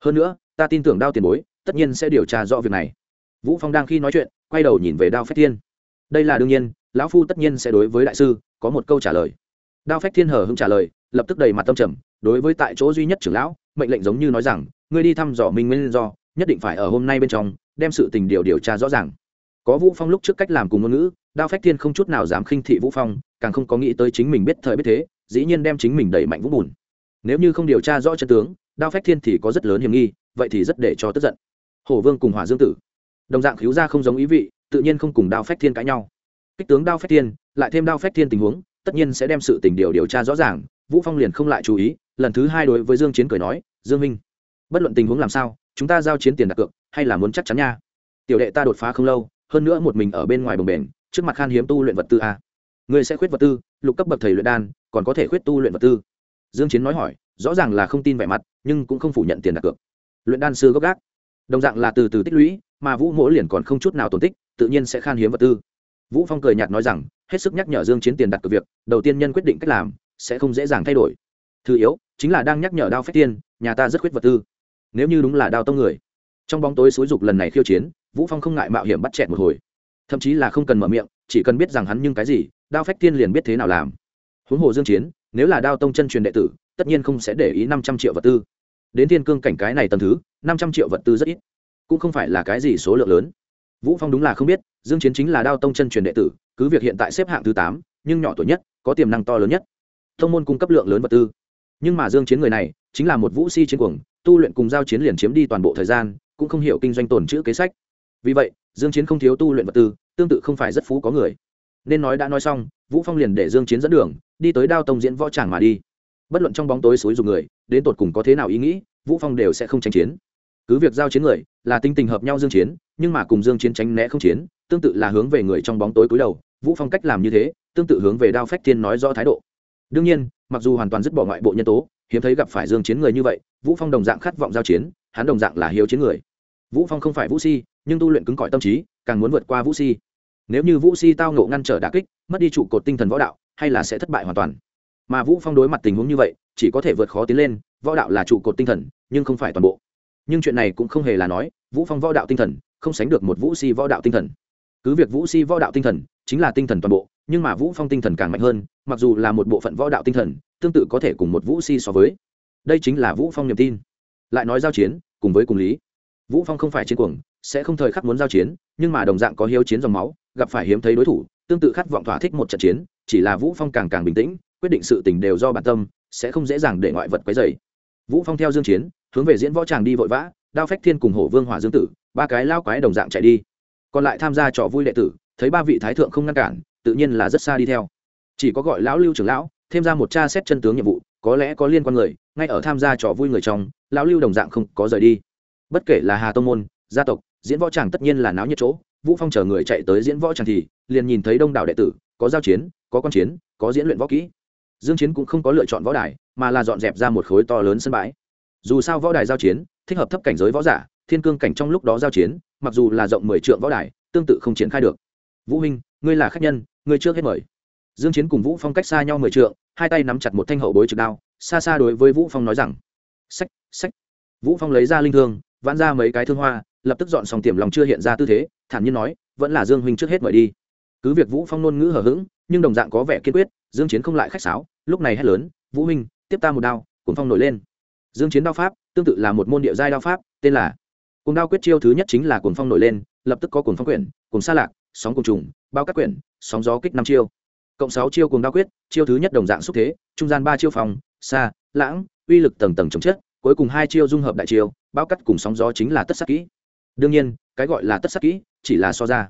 hơn nữa, ta tin tưởng đao tiền bối, tất nhiên sẽ điều tra rõ việc này. Vũ phong đang khi nói chuyện, quay đầu nhìn về đao phách thiên. Đây là đương nhiên, lão phu tất nhiên sẽ đối với đại sư, có một câu trả lời. Đao phách thiên hờ hững trả lời, lập tức đầy mặt tâm trầm, đối với tại chỗ duy nhất trưởng lão, mệnh lệnh giống như nói rằng, ngươi đi thăm dò minh nguyên do, nhất định phải ở hôm nay bên trong, đem sự tình điều điều tra rõ ràng. Có vũ phong lúc trước cách làm cùng ngôn ngữ, đao phách thiên không chút nào dám khinh thị vũ phong, càng không có nghĩ tới chính mình biết thời biết thế, dĩ nhiên đem chính mình đẩy mạnh vũ bùn. Nếu như không điều tra rõ chân tướng đao phách thiên thì có rất lớn hiểm nghi, vậy thì rất để cho tức giận. Hổ vương cùng hỏa dương tử. Đồng dạng khiếu ra không giống ý vị, tự nhiên không cùng đao phách thiên cãi nhau. Kích tướng đao phách thiên, lại thêm đao phách thiên tình huống, tất nhiên sẽ đem sự tình điều điều tra rõ ràng, vũ phong liền không lại chú ý, lần thứ hai đối với dương chiến cười nói, dương minh, bất luận tình huống làm sao, chúng ta giao chiến tiền đặt cược, hay là muốn chắc chắn nha. Tiểu đệ ta đột phá không lâu, hơn nữa một mình ở bên ngoài bồng bền trước mặt khan hiếm tu luyện vật tư a. Ngươi sẽ khuyết vật tư, lục cấp bậc thầy luyện đan, còn có thể khuyết tu luyện vật tư. Dương chiến nói hỏi rõ ràng là không tin vẻ mặt, nhưng cũng không phủ nhận tiền đặt cược. Luyện đan sư gốc gác. Đồng dạng là từ từ tích lũy, mà vũ mỗi liền còn không chút nào tổn tích, tự nhiên sẽ khan hiếm vật tư. Vũ phong cười nhạt nói rằng, hết sức nhắc nhở dương chiến tiền đặt cược việc, đầu tiên nhân quyết định cách làm, sẽ không dễ dàng thay đổi. Thứ yếu, chính là đang nhắc nhở đao phách tiên nhà ta rất khuyết vật tư. Nếu như đúng là đao tông người. Trong bóng tối xúi dục lần này khiêu chiến, vũ phong không ngại mạo hiểm bắt chẹt một hồi. Thậm chí là không cần mở miệng, chỉ cần biết rằng hắn nhưng cái gì, đao phách tiên liền biết thế nào làm. Huống hồ dương chiến, nếu là đao tông chân truyền đệ tử tất nhiên không sẽ để ý 500 triệu vật tư. Đến thiên cương cảnh cái này tầm thứ 500 triệu vật tư rất ít. Cũng không phải là cái gì số lượng lớn. Vũ phong đúng là không biết dương chiến chính là đao tông chân truyền đệ tử cứ việc hiện tại xếp hạng thứ 8, nhưng nhỏ tuổi nhất có tiềm năng to lớn nhất. Thông môn cung cấp lượng lớn vật tư. Nhưng mà dương chiến người này chính là một vũ si chiến cuồng tu luyện cùng giao chiến liền chiếm đi toàn bộ thời gian cũng không hiểu kinh doanh tồn chữ kế sách. Vì vậy dương chiến không thiếu tu luyện vật tư tương tự không phải rất phú có người. Nên nói đã nói xong vũ phong liền để dương chiến dẫn đường đi tới đao tông diễn võ tràng mà đi bất luận trong bóng tối suối dùng người, đến tột cùng có thế nào ý nghĩ, vũ phong đều sẽ không tranh chiến. Cứ việc giao chiến người, là tinh tình hợp nhau dương chiến, nhưng mà cùng dương chiến tránh né không chiến, tương tự là hướng về người trong bóng tối cúi đầu, vũ phong cách làm như thế, tương tự hướng về đao phách thiên nói rõ thái độ. Đương nhiên, mặc dù hoàn toàn dứt bỏ ngoại bộ nhân tố, hiếm thấy gặp phải dương chiến người như vậy, vũ phong đồng dạng khát vọng giao chiến, hắn đồng dạng là hiếu chiến người. Vũ phong không phải vũ si, nhưng tu luyện cứng cỏi tâm trí, càng muốn vượt qua vũ si. Nếu như vũ si tao ngộ ngăn trở đả kích, mất đi trụ cột tinh thần võ đạo, hay là sẽ thất bại hoàn toàn mà vũ phong đối mặt tình huống như vậy chỉ có thể vượt khó tiến lên võ đạo là trụ cột tinh thần nhưng không phải toàn bộ nhưng chuyện này cũng không hề là nói vũ phong võ đạo tinh thần không sánh được một vũ si võ đạo tinh thần cứ việc vũ si võ đạo tinh thần chính là tinh thần toàn bộ nhưng mà vũ phong tinh thần càng mạnh hơn mặc dù là một bộ phận võ đạo tinh thần tương tự có thể cùng một vũ si so với đây chính là vũ phong niềm tin lại nói giao chiến cùng với cùng lý vũ phong không phải chiến cuồng sẽ không thời khắc muốn giao chiến nhưng mà đồng dạng có hiếu chiến dòng máu gặp phải hiếm thấy đối thủ tương tự khát vọng thỏa thích một trận chiến chỉ là vũ phong càng càng bình tĩnh quyết định sự tình đều do bản tâm, sẽ không dễ dàng để ngoại vật quấy rầy. Vũ phong theo dương chiến, hướng về diễn võ tràng đi vội vã, đao phách thiên cùng hổ vương hỏa dương tử, ba cái lao quái đồng dạng chạy đi. Còn lại tham gia trò vui đệ tử, thấy ba vị thái thượng không ngăn cản, tự nhiên là rất xa đi theo. Chỉ có gọi lão lưu trưởng lão, thêm ra một cha xét chân tướng nhiệm vụ, có lẽ có liên quan người, ngay ở tham gia trò vui người trong, lão lưu đồng dạng không có rời đi. Bất kể là hà tông môn, gia tộc, diễn võ tràng tất nhiên là náo nhiệt chỗ, vũ phong chờ người chạy tới diễn võ tràng thì, liền nhìn thấy đông đảo đệ tử, có giao chiến, có quan chiến, có diễn luyện võ kỹ dương chiến cũng không có lựa chọn võ đài, mà là dọn dẹp ra một khối to lớn sân bãi. Dù sao võ đài giao chiến, thích hợp thấp cảnh giới võ giả, thiên cương cảnh trong lúc đó giao chiến, mặc dù là rộng 10 trượng võ đài, tương tự không triển khai được. Vũ huynh ngươi là khách nhân, ngươi trước hết mời. Dương chiến cùng vũ phong cách xa nhau 10 trượng, hai tay nắm chặt một thanh hậu bối trực đao, xa xa đối với vũ phong nói rằng sách sách vũ phong lấy ra linh thương, vãn ra mấy cái thương hoa, lập tức dọn xong tiềm lòng chưa hiện ra tư thế, thản nhiên nói, vẫn là dương huynh trước hết mời đi. Cứ việc vũ phong nôn ngữ hở hững, nhưng đồng dạng có vẻ kiên quyết, dương chiến không lại khách sáo lúc này hét lớn, vũ huynh, tiếp ta một đao cuốn phong nổi lên. Dương chiến đao pháp, tương tự là một môn địa giai đao pháp, tên là cùng đao quyết chiêu thứ nhất chính là cuồng phong nổi lên, lập tức có cuồng phong quyển, cuồng sa lạc, sóng cuồng trùng, bao các quyển, sóng gió kích năm chiêu. Cộng sáu chiêu cuồng đao quyết, chiêu thứ nhất đồng dạng xúc thế, trung gian ba chiêu phòng xa lãng, uy lực tầng tầng chống chết cuối cùng hai chiêu dung hợp đại chiêu, bao cắt cùng sóng gió chính là tất sát kỹ. Đương nhiên, cái gọi là tất sát kỹ chỉ là so ra.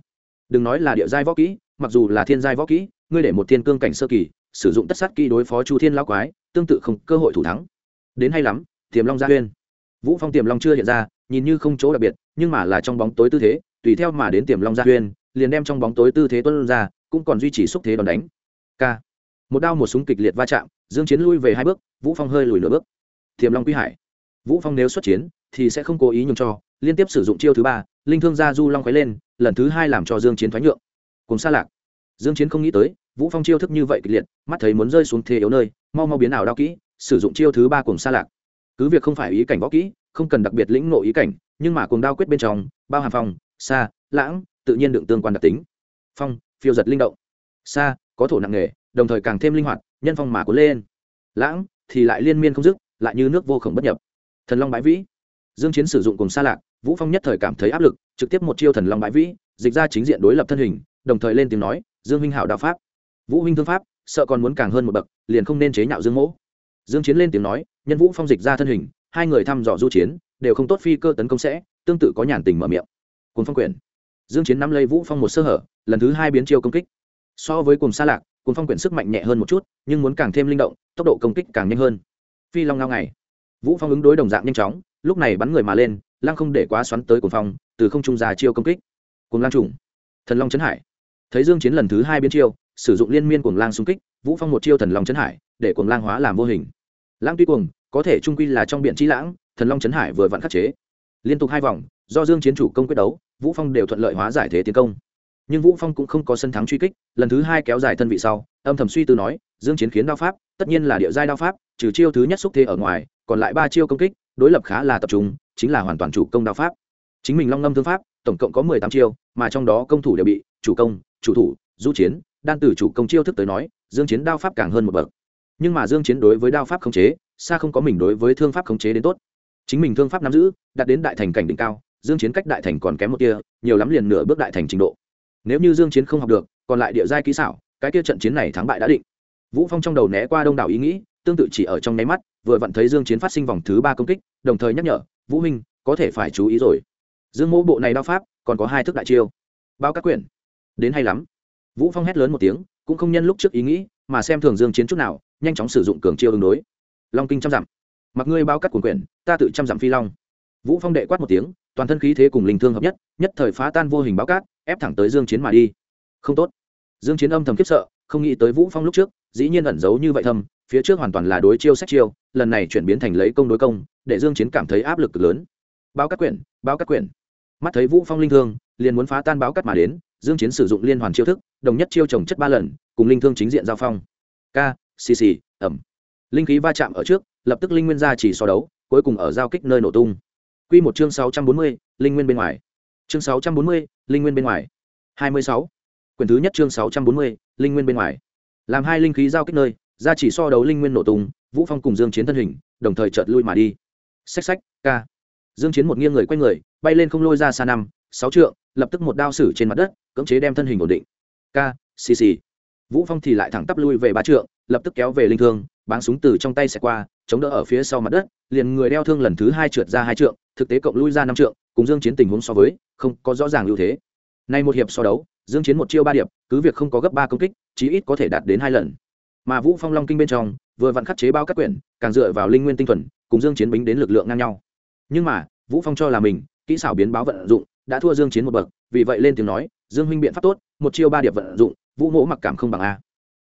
Đừng nói là địa giai võ kỹ, mặc dù là thiên giai võ kỹ, ngươi để một thiên cương cảnh sơ kỳ sử dụng tất sát kỹ đối phó chu thiên lao quái, tương tự không, cơ hội thủ thắng. Đến hay lắm, tiềm long gia huyên. Vũ phong tiềm long chưa hiện ra, nhìn như không chỗ đặc biệt, nhưng mà là trong bóng tối tư thế, tùy theo mà đến tiềm long gia huyên, liền đem trong bóng tối tư thế tuân ra, cũng còn duy trì xúc thế đòn đánh. K. Một đao một súng kịch liệt va chạm, dương chiến lui về hai bước, vũ phong hơi lùi nửa bước. Tiềm long quy hải. Vũ phong nếu xuất chiến, thì sẽ không cố ý nhường cho, liên tiếp sử dụng chiêu thứ ba, linh thương gia du long quấy lên, lần thứ hai làm cho dương chiến thoái nhượng. Cùng xa lạc dương chiến không nghĩ tới, vũ phong chiêu thức như vậy kịch liệt, mắt thấy muốn rơi xuống thế yếu nơi, mau mau biến ảo đao kỹ, sử dụng chiêu thứ ba cùng xa lạc. Cứ việc không phải ý cảnh võ kỹ, không cần đặc biệt lĩnh ngộ ý cảnh, nhưng mà cùng đao quyết bên trong, bao hàm phong xa lãng, tự nhiên đựng tương quan đặc tính. Phong, phiêu giật linh động. Xa có thổ nặng nghề, đồng thời càng thêm linh hoạt, nhân phong mà cuốn lên. Lãng, thì lại liên miên không dứt, lại như nước vô khổng bất nhập. Thần long bãi vĩ. Dương chiến sử dụng cùng xa lạc, vũ phong nhất thời cảm thấy áp lực, trực tiếp một chiêu thần long bãi vĩ, dịch ra chính diện đối lập thân hình đồng thời lên tiếng nói, dương huynh hảo đạo pháp. Vũ huynh thương pháp, sợ còn muốn càng hơn một bậc, liền không nên chế nhạo dương mỗ. Dương chiến lên tiếng nói, nhân vũ phong dịch ra thân hình, hai người thăm dò du chiến, đều không tốt phi cơ tấn công sẽ, tương tự có nhàn tình mở miệng. Cuốn phong quyển. Dương chiến nắm lấy vũ phong một sơ hở, lần thứ hai biến chiêu công kích. So với cùng xa lạc cùng phong quyển sức mạnh nhẹ hơn một chút, nhưng muốn càng thêm linh động, tốc độ công kích càng nhanh hơn. Phi long ngao ngày. Vũ phong ứng đối đồng dạng nhanh chóng, lúc này bắn người mà lên, lăng không để quá xoắn tới cuốn phong, từ không trung ra chiêu công kích. Cùng lang trùng. Thần long chấn hải thấy dương chiến lần thứ hai biến chiêu, sử dụng liên miên cuồng lang xung kích, vũ phong một chiêu thần long chấn hải, để cuồng lang hóa làm vô hình. Lãng tuy cuồng, có thể trung quy là trong biển chi lãng, thần long chấn hải vừa vặn khắc chế. Liên tục hai vòng, do dương chiến chủ công quyết đấu, vũ phong đều thuận lợi hóa giải thế tiến công. Nhưng vũ phong cũng không có sân thắng truy kích, lần thứ hai kéo dài thân vị sau, âm thầm suy tư nói, dương chiến khiến đao pháp, tất nhiên là địa giai đao pháp, trừ chiêu thứ nhất xúc thế ở ngoài, còn lại ba chiêu công kích, đối lập khá là tập trung, chính là hoàn toàn chủ công đao pháp. Chính mình long ngâm thương pháp, tổng cộng có mười tám chiêu, mà trong đó công thủ đều bị chủ công chủ thủ, du chiến, đan từ chủ công chiêu thức tới nói, dương chiến đao pháp càng hơn một bậc. Nhưng mà dương chiến đối với đao pháp khống chế, xa không có mình đối với thương pháp khống chế đến tốt. Chính mình thương pháp nắm giữ, đạt đến đại thành cảnh đỉnh cao, dương chiến cách đại thành còn kém một tia, nhiều lắm liền nửa bước đại thành trình độ. Nếu như dương chiến không học được, còn lại địa giai kỹ xảo, cái kia trận chiến này thắng bại đã định. Vũ phong trong đầu né qua đông đảo ý nghĩ, tương tự chỉ ở trong nháy mắt, vừa vặn thấy dương chiến phát sinh vòng thứ ba công kích, đồng thời nhắc nhở, vũ minh có thể phải chú ý rồi. Dương mỗ bộ này đao pháp, còn có hai thức đại chiêu. Bao các quyển đến hay lắm. Vũ phong hét lớn một tiếng, cũng không nhân lúc trước ý nghĩ, mà xem thường dương chiến chút nào, nhanh chóng sử dụng cường chiêu ứng đối. Long kinh trăm dặm. Mặc ngươi bao cắt cuồng quyển, ta tự trăm dặm phi long. Vũ phong đệ quát một tiếng, toàn thân khí thế cùng linh thương hợp nhất nhất thời phá tan vô hình báo cát, ép thẳng tới dương chiến mà đi. Không tốt. Dương chiến âm thầm khiếp sợ, không nghĩ tới vũ phong lúc trước, dĩ nhiên ẩn giấu như vậy thầm phía trước hoàn toàn là đối chiêu sách chiêu, lần này chuyển biến thành lấy công đối công, để dương chiến cảm thấy áp lực cực lớn. Báo cắt quyển báo cắt quyển. Mắt thấy vũ phong linh thương, liền muốn phá tan báo cắt mà đến dương chiến sử dụng liên hoàn chiêu thức đồng nhất chiêu trồng chất ba lần cùng linh thương chính diện giao phong. K xì xì ẩm. Linh khí va chạm ở trước lập tức linh nguyên ra chỉ so đấu cuối cùng ở giao kích nơi nổ tung. Quy một chương 640, linh nguyên bên ngoài. Chương 640, linh nguyên bên ngoài. 26. quyển thứ nhất chương 640, linh nguyên bên ngoài. Làm hai linh khí giao kích nơi ra chỉ so đấu linh nguyên nổ tung vũ phong cùng dương chiến thân hình đồng thời chợt lui mà đi. Xách xách ca dương chiến một nghiêng người quay người bay lên không lôi ra xa năm sáu trượng lập tức một đao sử trên mặt đất cưỡng chế đem thân hình ổn định. K, xì xì vũ phong thì lại thẳng tắp lui về ba trượng lập tức kéo về linh thương báng súng từ trong tay sẽ qua chống đỡ ở phía sau mặt đất liền người đeo thương lần thứ hai trượt ra hai trượng thực tế cộng lui ra năm trượng cùng dương chiến tình huống so với không có rõ ràng ưu thế. Nay một hiệp so đấu dương chiến một chiêu ba điệp cứ việc không có gấp ba công kích chí ít có thể đạt đến hai lần. Mà vũ phong long kinh bên trong vừa vặn khắc chế bao các quyển càng dựa vào linh nguyên tinh thuần cùng dương chiến bính đến lực lượng ngang nhau. Nhưng mà vũ phong cho là mình kỹ xảo biến báo vận dụng đã thua dương chiến một bậc, vì vậy lên tiếng nói, dương huynh biện pháp tốt, một chiêu ba điệp vận dụng, vũ mỗ mặc cảm không bằng a.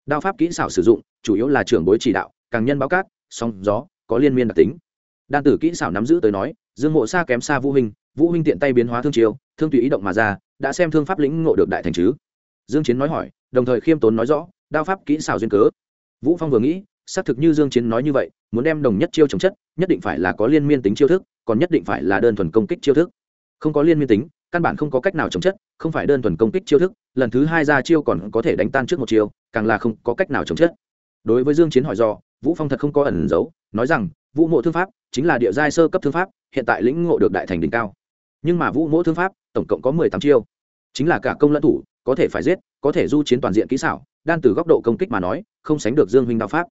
Đao pháp kỹ xảo sử dụng, chủ yếu là trưởng bối chỉ đạo, càng nhân báo cát song gió, có liên miên đặc tính. Đan tử kỹ xảo nắm giữ tới nói, dương mộ xa kém xa vũ huynh vũ huynh tiện tay biến hóa thương chiêu, thương tùy ý động mà ra, đã xem thương pháp lĩnh ngộ được đại thành chứ. Dương chiến nói hỏi, đồng thời khiêm tốn nói rõ, đao pháp kỹ xảo duyên cớ. Vũ phong vừa nghĩ, xác thực như dương chiến nói như vậy, muốn đem đồng nhất chiêu chống chất, nhất định phải là có liên miên tính chiêu thức, còn nhất định phải là đơn thuần công kích chiêu thức không có liên miên tính, căn bản không có cách nào chống chất, không phải đơn thuần công kích chiêu thức, lần thứ hai ra chiêu còn có thể đánh tan trước một chiêu, càng là không có cách nào chống chất. Đối với dương chiến hỏi do, vũ phong thật không có ẩn giấu, nói rằng, vũ mộ thương pháp chính là địa giai sơ cấp thương pháp, hiện tại lĩnh ngộ được đại thành đỉnh cao. Nhưng mà vũ Mộ thương pháp tổng cộng có mười tám chiêu. Chính là cả công lẫn thủ, có thể phải giết, có thể du chiến toàn diện kỹ xảo, đan từ góc độ công kích mà nói, không sánh được dương huynh đao pháp.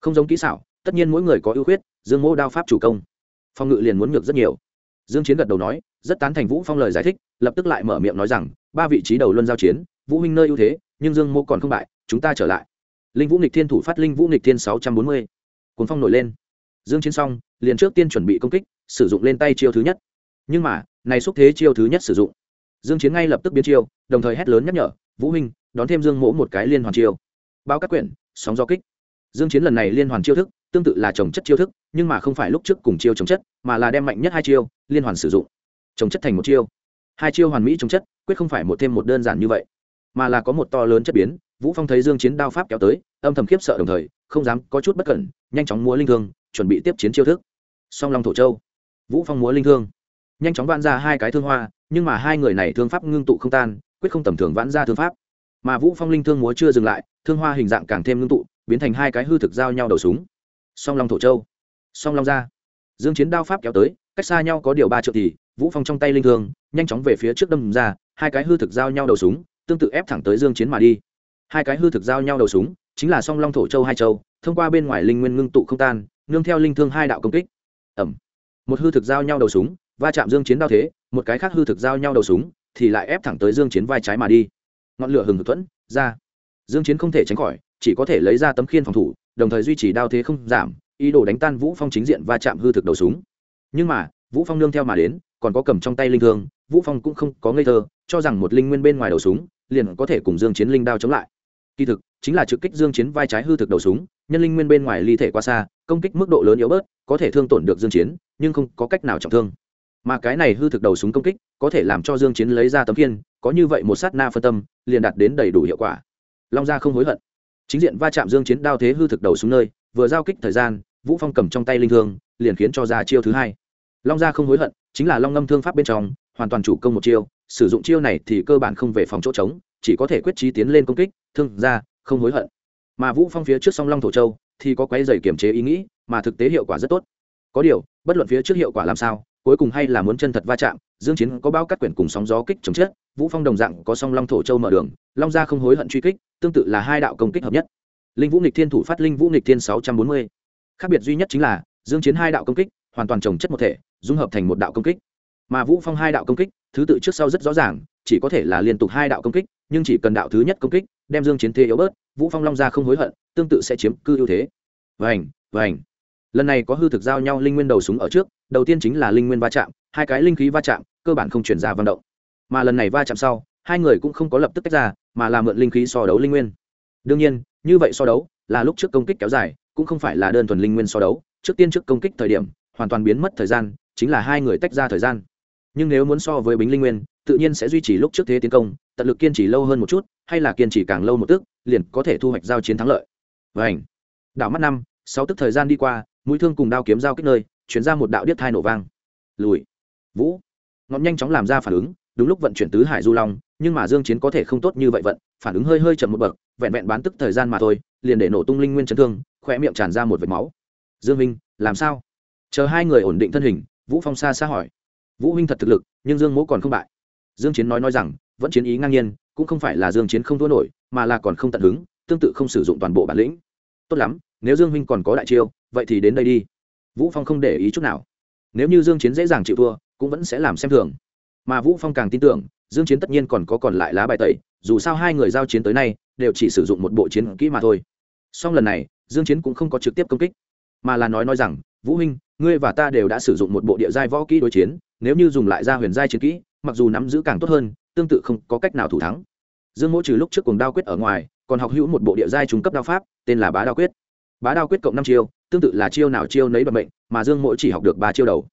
Không giống kỹ xảo, tất nhiên mỗi người có ưu khuyết, dương mô đao pháp chủ công. Phong ngự liền muốn ngược rất nhiều. Dương chiến gật đầu nói rất tán thành vũ phong lời giải thích, lập tức lại mở miệng nói rằng, ba vị trí đầu luân giao chiến, vũ huynh nơi ưu thế, nhưng dương mô còn không bại, chúng ta trở lại. Linh vũ nghịch thiên thủ phát linh vũ nghịch thiên 640. cuốn phong nổi lên. Dương chiến xong, liền trước tiên chuẩn bị công kích, sử dụng lên tay chiêu thứ nhất. Nhưng mà, này xúc thế chiêu thứ nhất sử dụng. Dương chiến ngay lập tức biến chiêu, đồng thời hét lớn nhắc nhở, vũ huynh, đón thêm dương mỗ một cái liên hoàn chiêu. Bao các quyển, sóng gió kích. Dương chiến lần này liên hoàn chiêu thức, tương tự là trồng chất chiêu thức, nhưng mà không phải lúc trước cùng chiêu trồng chất, mà là đem mạnh nhất hai chiêu, liên hoàn sử dụng trồng chất thành một chiêu. Hai chiêu hoàn mỹ trồng chất, quyết không phải một thêm một đơn giản như vậy, mà là có một to lớn chất biến. Vũ phong thấy dương chiến đao pháp kéo tới, âm thầm khiếp sợ đồng thời, không dám có chút bất cẩn, nhanh chóng múa linh thương, chuẩn bị tiếp chiến chiêu thức. Song long thổ châu, vũ phong múa linh thương. Nhanh chóng vãn ra hai cái thương hoa, nhưng mà hai người này thương pháp ngưng tụ không tan, quyết không tầm thường vãn ra thương pháp. Mà vũ phong linh thương múa chưa dừng lại, thương hoa hình dạng càng thêm ngưng tụ, biến thành hai cái hư thực giao nhau đầu súng. Song long thổ châu, song long ra. Dương chiến đao pháp kéo tới cách xa nhau có điều ba triệu thì, vũ phong trong tay linh thương, nhanh chóng về phía trước đâm ra, hai cái hư thực giao nhau đầu súng, tương tự ép thẳng tới dương chiến mà đi. Hai cái hư thực giao nhau đầu súng, chính là song long thổ châu hai châu, thông qua bên ngoài linh nguyên ngưng tụ không tan, nương theo linh thương hai đạo công kích. Ẩm một hư thực giao nhau đầu súng, va chạm dương chiến đao thế, một cái khác hư thực giao nhau đầu súng, thì lại ép thẳng tới dương chiến vai trái mà đi. Ngọn lửa hừng hực thuẫn, ra. Dương chiến không thể tránh khỏi, chỉ có thể lấy ra tấm khiên phòng thủ, đồng thời duy trì đao thế không giảm, ý đồ đánh tan vũ phong chính diện va chạm hư thực đầu súng nhưng mà, vũ phong nương theo mà đến, còn có cầm trong tay linh thương, vũ phong cũng không có ngây thơ, cho rằng một linh nguyên bên ngoài đầu súng, liền có thể cùng dương chiến linh đao chống lại. Kỳ thực, chính là trực kích dương chiến vai trái hư thực đầu súng, nhân linh nguyên bên ngoài ly thể qua xa, công kích mức độ lớn yếu bớt, có thể thương tổn được dương chiến, nhưng không có cách nào trọng thương. Mà cái này hư thực đầu súng công kích, có thể làm cho dương chiến lấy ra tấm kiên có như vậy một sát na phân tâm, liền đạt đến đầy đủ hiệu quả. Long gia không hối hận. Chính diện va chạm dương chiến đao thế hư thực đầu súng nơi, vừa giao kích thời gian, vũ phong cầm trong tay linh thương, liền khiến cho ra chiêu thứ hai long gia không hối hận, chính là long ngâm thương pháp bên trong, hoàn toàn chủ công một chiêu, sử dụng chiêu này thì cơ bản không về phòng chỗ trống, chỉ có thể quyết trí tiến lên công kích, thương ra không hối hận. Mà vũ phong phía trước song long thổ châu, thì có quấy dày kiểm chế ý nghĩ, mà thực tế hiệu quả rất tốt. Có điều, bất luận phía trước hiệu quả làm sao, cuối cùng hay là muốn chân thật va chạm, dương chiến có bao cắt quyển cùng sóng gió kích chống chết, vũ phong đồng dạng có song long thổ châu mở đường, long gia không hối hận truy kích, tương tự là hai đạo công kích hợp nhất. Linh vũ nghịch thiên thủ phát linh vũ nghịch thiên 640. khác biệt duy nhất chính là, dương chiến hai đạo công kích hoàn toàn trồng chất một thể, dung hợp thành một đạo công kích. Mà vũ phong hai đạo công kích, thứ tự trước sau rất rõ ràng, chỉ có thể là liên tục hai đạo công kích, nhưng chỉ cần đạo thứ nhất công kích, đem dương chiến thế yếu bớt, vũ phong long gia không hối hận, tương tự sẽ chiếm cư ưu thế. Vành vành. Lần này có hư thực giao nhau linh nguyên đầu súng ở trước, đầu tiên chính là linh nguyên va chạm, hai cái linh khí va chạm, cơ bản không chuyển ra vận động. Mà lần này va chạm sau, hai người cũng không có lập tức tách ra, mà là mượn linh khí so đấu linh nguyên. Đương nhiên, như vậy so đấu, là lúc trước công kích kéo dài, cũng không phải là đơn thuần linh nguyên so đấu. Trước tiên trước công kích thời điểm hoàn toàn biến mất thời gian, chính là hai người tách ra thời gian. Nhưng nếu muốn so với bính linh nguyên, tự nhiên sẽ duy trì lúc trước thế tiến công, tận lực kiên trì lâu hơn một chút, hay là kiên trì càng lâu một tức, liền có thể thu hoạch giao chiến thắng lợi. Vảnh đảo mắt năm sáu tức thời gian đi qua, mũi thương cùng đao kiếm giao kích nơi, chuyển ra một đạo điếc thai nổ vang. Lùi. Vũ. Ngọn nhanh chóng làm ra phản ứng, đúng lúc vận chuyển tứ hải du long, nhưng mà dương chiến có thể không tốt như vậy vận, phản ứng hơi hơi chậm một bậc, vẹn vẹn bán tức thời gian mà thôi, liền để nổ tung linh nguyên chấn thương khỏe miệng tràn ra một vệt máu. Dương minh, làm sao? Chờ hai người ổn định thân hình, vũ phong xa xa hỏi. Vũ huynh thật thực lực, nhưng dương mỗ còn không bại. Dương chiến nói nói rằng, vẫn chiến ý ngang nhiên, cũng không phải là dương chiến không thua nổi, mà là còn không tận hứng, tương tự không sử dụng toàn bộ bản lĩnh. Tốt lắm, nếu dương huynh còn có đại chiêu, vậy thì đến đây đi. Vũ phong không để ý chút nào. Nếu như dương chiến dễ dàng chịu thua, cũng vẫn sẽ làm xem thường. Mà vũ phong càng tin tưởng, dương chiến tất nhiên còn có còn lại lá bài tẩy, dù sao hai người giao chiến tới nay, đều chỉ sử dụng một bộ chiến kỹ mà thôi. Song lần này, dương chiến cũng không có trực tiếp công kích, mà là nói nói rằng vũ huynh, ngươi và ta đều đã sử dụng một bộ địa giai võ kỹ đối chiến, nếu như dùng lại ra huyền giai chiến kỹ, mặc dù nắm giữ càng tốt hơn, tương tự không có cách nào thủ thắng. Dương mỗ trừ lúc trước cùng đao quyết ở ngoài, còn học hữu một bộ địa giai trung cấp đao pháp, tên là bá đao quyết. Bá đao quyết cộng năm chiêu, tương tự là chiêu nào chiêu nấy bận mệnh, mà dương mỗi chỉ học được ba chiêu đầu.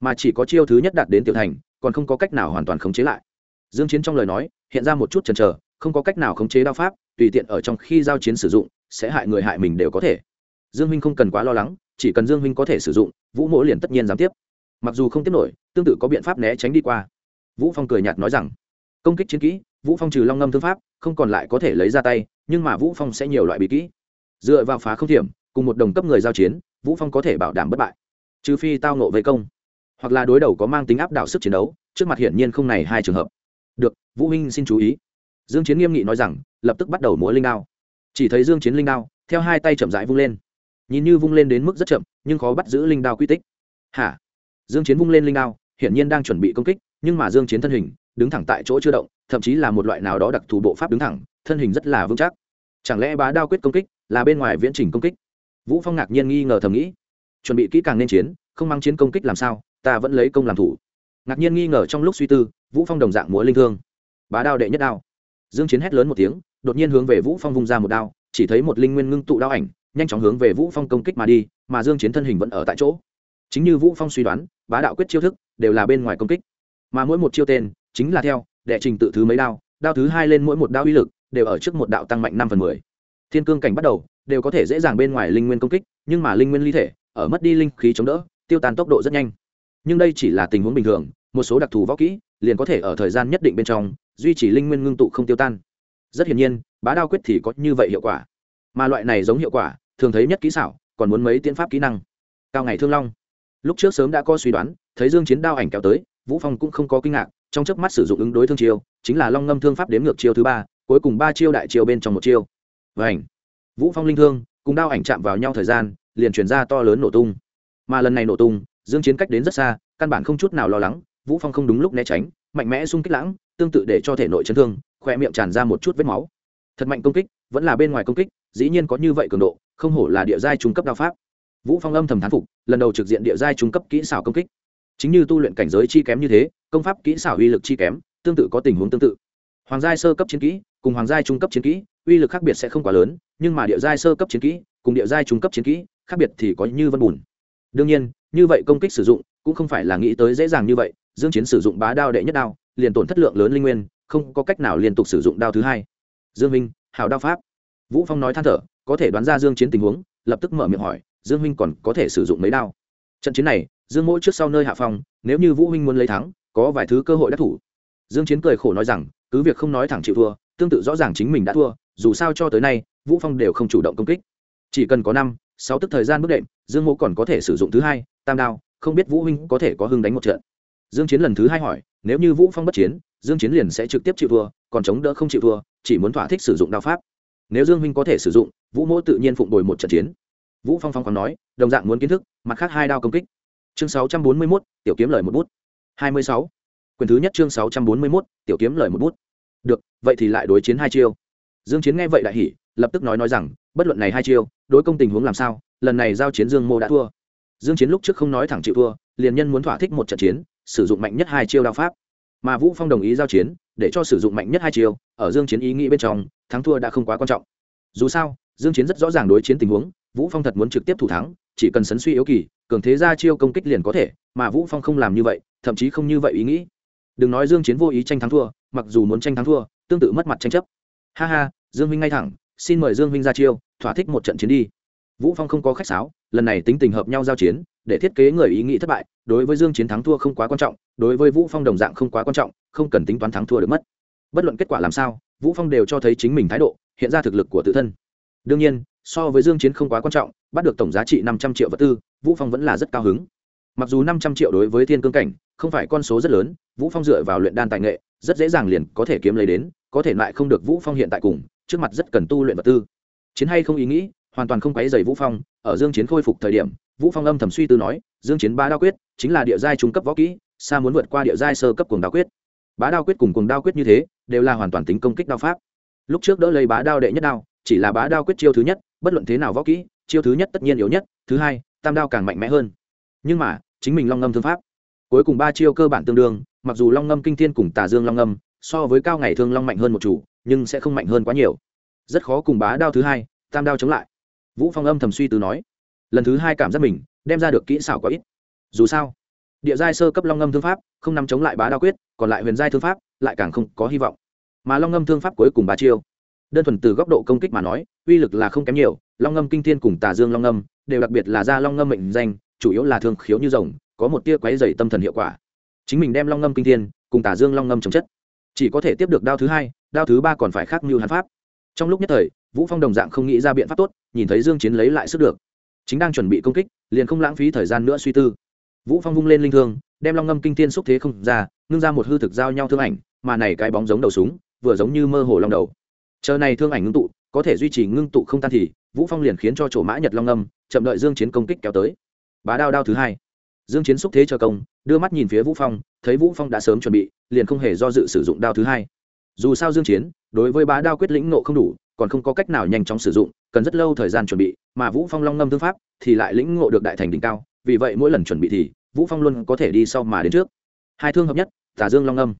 Mà chỉ có chiêu thứ nhất đạt đến tiểu thành, còn không có cách nào hoàn toàn khống chế lại. Dương chiến trong lời nói, hiện ra một chút chần chờ, không có cách nào khống chế đao pháp, tùy tiện ở trong khi giao chiến sử dụng, sẽ hại người hại mình đều có thể. Dương minh không cần quá lo lắng chỉ cần dương minh có thể sử dụng, vũ mỗ liền tất nhiên dám tiếp. Mặc dù không tiếp nổi, tương tự có biện pháp né tránh đi qua. Vũ phong cười nhạt nói rằng, công kích chiến kỹ, vũ phong trừ long ngâm thương pháp, không còn lại có thể lấy ra tay, nhưng mà vũ phong sẽ nhiều loại bí kỹ. Dựa vào phá không thiểm, cùng một đồng cấp người giao chiến, vũ phong có thể bảo đảm bất bại. Trừ phi tao nộ vây công, hoặc là đối đầu có mang tính áp đảo sức chiến đấu, trước mặt hiển nhiên không này hai trường hợp. Được, vũ huynh xin chú ý. Dương chiến nghiêm nghị nói rằng, lập tức bắt đầu múa linh đao. Chỉ thấy dương chiến linh đao, theo hai tay chậm rãi vung lên nhìn như vung lên đến mức rất chậm, nhưng khó bắt giữ linh đao quy tích. Hả? Dương chiến vung lên linh đao, hiển nhiên đang chuẩn bị công kích, nhưng mà dương chiến thân hình đứng thẳng tại chỗ chưa động, thậm chí là một loại nào đó đặc thù bộ pháp đứng thẳng, thân hình rất là vững chắc. Chẳng lẽ bá đao quyết công kích là bên ngoài viễn trình công kích? Vũ phong ngạc nhiên nghi ngờ thầm nghĩ. Chuẩn bị kỹ càng nên chiến, không mang chiến công kích làm sao, ta vẫn lấy công làm thủ. Ngạc nhiên nghi ngờ trong lúc suy tư, vũ phong đồng dạng múa linh thương. Bá đao đệ nhất đao. Dương chiến hét lớn một tiếng, đột nhiên hướng về vũ phong vung ra một đao, chỉ thấy một linh nguyên ngưng tụ đao ảnh nhanh chóng hướng về vũ phong công kích mà đi, mà dương chiến thân hình vẫn ở tại chỗ. Chính như vũ phong suy đoán, bá đạo quyết chiêu thức đều là bên ngoài công kích. Mà mỗi một chiêu tên chính là theo, đệ trình tự thứ mấy đao đao thứ hai lên mỗi một đao uy lực đều ở trước một đạo tăng mạnh năm phần mười. Thiên cương cảnh bắt đầu, đều có thể dễ dàng bên ngoài linh nguyên công kích, nhưng mà linh nguyên ly thể, ở mất đi linh khí chống đỡ, tiêu tan tốc độ rất nhanh. Nhưng đây chỉ là tình huống bình thường, một số đặc thù võ kỹ liền có thể ở thời gian nhất định bên trong, duy trì linh nguyên ngưng tụ không tiêu tan. Rất hiển nhiên, bá đao quyết thì có như vậy hiệu quả. Mà loại này giống hiệu quả thường thấy nhất kỹ xảo, còn muốn mấy tiến pháp kỹ năng. Cao ngày thương long. Lúc trước sớm đã có suy đoán, thấy dương chiến đao ảnh kéo tới, vũ phong cũng không có kinh ngạc, trong chớp mắt sử dụng ứng đối thương chiêu, chính là long ngâm thương pháp đếm ngược chiêu thứ ba, cuối cùng ba chiêu đại chiêu bên trong một chiêu. Ảnh vũ phong linh thương, cùng đao ảnh chạm vào nhau thời gian, liền truyền ra to lớn nổ tung. Mà lần này nổ tung, dương chiến cách đến rất xa, căn bản không chút nào lo lắng, vũ phong không đúng lúc né tránh, mạnh mẽ xung kích lãng, tương tự để cho thể nội chấn thương, khỏe miệng tràn ra một chút vết máu. Thật mạnh công kích, vẫn là bên ngoài công kích, dĩ nhiên có như vậy cường độ không hổ là địa giai trung cấp đao pháp. Vũ phong âm thầm thán phục, lần đầu trực diện địa giai trung cấp kỹ xảo công kích. Chính như tu luyện cảnh giới chi kém như thế, công pháp kỹ xảo uy lực chi kém, tương tự có tình huống tương tự. Hoàng giai sơ cấp chiến kỹ cùng hoàng giai trung cấp chiến kỹ, uy lực khác biệt sẽ không quá lớn, nhưng mà địa giai sơ cấp chiến kỹ cùng địa giai trung cấp chiến kỹ khác biệt thì có như vân bùn. Đương nhiên, như vậy công kích sử dụng cũng không phải là nghĩ tới dễ dàng như vậy, dương chiến sử dụng bá đao đệ nhất đao, liền tổn thất lượng lớn linh nguyên, không có cách nào liên tục sử dụng đao thứ hai. Dương minh hào đao pháp. Vũ phong nói than thở có thể đoán ra dương chiến tình huống, lập tức mở miệng hỏi, dương minh còn có thể sử dụng mấy đao? Trận chiến này, dương mỗi trước sau nơi hạ phong, nếu như vũ huynh muốn lấy thắng, có vài thứ cơ hội đắc thủ. Dương chiến cười khổ nói rằng, cứ việc không nói thẳng chịu thua, tương tự rõ ràng chính mình đã thua, dù sao cho tới nay, vũ phong đều không chủ động công kích. Chỉ cần có năm, sáu tức thời gian bước đệm, dương mỗ còn có thể sử dụng thứ hai, tam đao, không biết vũ huynh có thể có hưng đánh một trận. Dương chiến lần thứ hai hỏi, nếu như vũ phong bất chiến, dương chiến liền sẽ trực tiếp chịu thua, còn chống đỡ không chịu thua, chỉ muốn thỏa thích sử dụng đao pháp nếu dương huynh có thể sử dụng vũ mỗ tự nhiên phụng bồi một trận chiến. Vũ phong phong còn nói đồng dạng muốn kiến thức mặt khác hai đao công kích. Chương 641, tiểu kiếm lời một bút. 26. quyền thứ nhất chương 641, tiểu kiếm lời một bút. Được vậy thì lại đối chiến hai chiêu. Dương chiến nghe vậy đại hỉ lập tức nói nói rằng bất luận này hai chiêu đối công tình huống làm sao lần này giao chiến dương mô đã thua. Dương chiến lúc trước không nói thẳng chịu thua liền nhân muốn thỏa thích một trận chiến sử dụng mạnh nhất hai chiêu đao pháp mà vũ phong đồng ý giao chiến, để cho sử dụng mạnh nhất hai chiều. ở dương chiến ý nghĩ bên trong, thắng thua đã không quá quan trọng. Dù sao, dương chiến rất rõ ràng đối chiến tình huống, vũ phong thật muốn trực tiếp thủ thắng, chỉ cần sấn suy yếu kỳ, cường thế ra chiêu công kích liền có thể, mà vũ phong không làm như vậy, thậm chí không như vậy ý nghĩ. Đừng nói dương chiến vô ý tranh thắng thua, mặc dù muốn tranh thắng thua, tương tự mất mặt tranh chấp. Ha ha, dương huynh ngay thẳng, xin mời dương huynh ra chiêu, thỏa thích một trận chiến đi. Vũ phong không có khách sáo, lần này tính tình hợp nhau giao chiến để thiết kế người ý nghĩ thất bại, đối với dương chiến thắng thua không quá quan trọng, đối với vũ phong đồng dạng không quá quan trọng, không cần tính toán thắng thua được mất. Bất luận kết quả làm sao, vũ phong đều cho thấy chính mình thái độ, hiện ra thực lực của tự thân. Đương nhiên, so với dương chiến không quá quan trọng, bắt được tổng giá trị 500 triệu vật tư, vũ phong vẫn là rất cao hứng. Mặc dù 500 triệu đối với thiên cương cảnh không phải con số rất lớn, vũ phong dựa vào luyện đan tài nghệ, rất dễ dàng liền có thể kiếm lấy đến, có thể lại không được vũ phong hiện tại cùng, trước mặt rất cần tu luyện vật tư. Chiến hay không ý nghĩ, hoàn toàn không quấy rầy vũ phong, ở dương chiến khôi phục thời điểm vũ phong âm thầm suy tư nói, dương chiến ba đao quyết chính là địa giai trung cấp võ kỹ, xa muốn vượt qua địa giai sơ cấp cuồng đao quyết. Bá đao quyết cùng cuồng đao quyết như thế, đều là hoàn toàn tính công kích đao pháp. Lúc trước đỡ lấy bá đao đệ nhất đao, chỉ là bá đao quyết chiêu thứ nhất, bất luận thế nào võ kỹ, chiêu thứ nhất tất nhiên yếu nhất, thứ hai, tam đao càng mạnh mẽ hơn. Nhưng mà, chính mình long ngâm thương pháp, cuối cùng ba chiêu cơ bản tương đương, mặc dù long ngâm kinh thiên cùng tà dương long ngâm, so với cao ngày thương long mạnh hơn một chủ, nhưng sẽ không mạnh hơn quá nhiều. Rất khó cùng bá đao thứ hai, tam đao chống lại. Vũ phong âm thầm suy tư nói lần thứ hai cảm giác mình đem ra được kỹ xảo quá ít. Dù sao, địa giai sơ cấp long ngâm thương pháp không nằm chống lại bá đao quyết, còn lại huyền giai thương pháp lại càng không có hy vọng. Mà long ngâm thương pháp cuối cùng ba chiêu, đơn thuần từ góc độ công kích mà nói, uy lực là không kém nhiều, long ngâm kinh thiên cùng tà dương long ngâm đều đặc biệt là ra long ngâm mệnh danh, chủ yếu là thương khiếu như rồng, có một tia quấy dày tâm thần hiệu quả. Chính mình đem long ngâm kinh thiên cùng tà dương long ngâm chống chất, chỉ có thể tiếp được đao thứ hai, đao thứ ba còn phải khác mưu hắn pháp. Trong lúc nhất thời, vũ phong đồng dạng không nghĩ ra biện pháp tốt, nhìn thấy dương chiến lấy lại sức được chính đang chuẩn bị công kích, liền không lãng phí thời gian nữa suy tư. Vũ phong vung lên linh thương, đem long ngâm kinh thiên xúc thế không ra, ngưng ra một hư thực giao nhau thương ảnh, mà này cái bóng giống đầu súng, vừa giống như mơ hồ long đầu. Chờ này thương ảnh ngưng tụ, có thể duy trì ngưng tụ không tan thì, vũ phong liền khiến cho chỗ mã nhật long ngâm, chậm đợi dương chiến công kích kéo tới. Bá đao đao thứ hai. Dương chiến xúc thế chờ công, đưa mắt nhìn phía vũ phong, thấy vũ phong đã sớm chuẩn bị, liền không hề do dự sử dụng đao thứ hai. Dù sao dương chiến, đối với bá đao quyết lĩnh nộ không đủ, còn không có cách nào nhanh chóng sử dụng cần rất lâu thời gian chuẩn bị, mà vũ phong long ngâm thương pháp thì lại lĩnh ngộ được đại thành đỉnh cao, vì vậy mỗi lần chuẩn bị thì vũ phong luôn có thể đi sau mà đến trước. Hai thương hợp nhất tả dương long ngâm.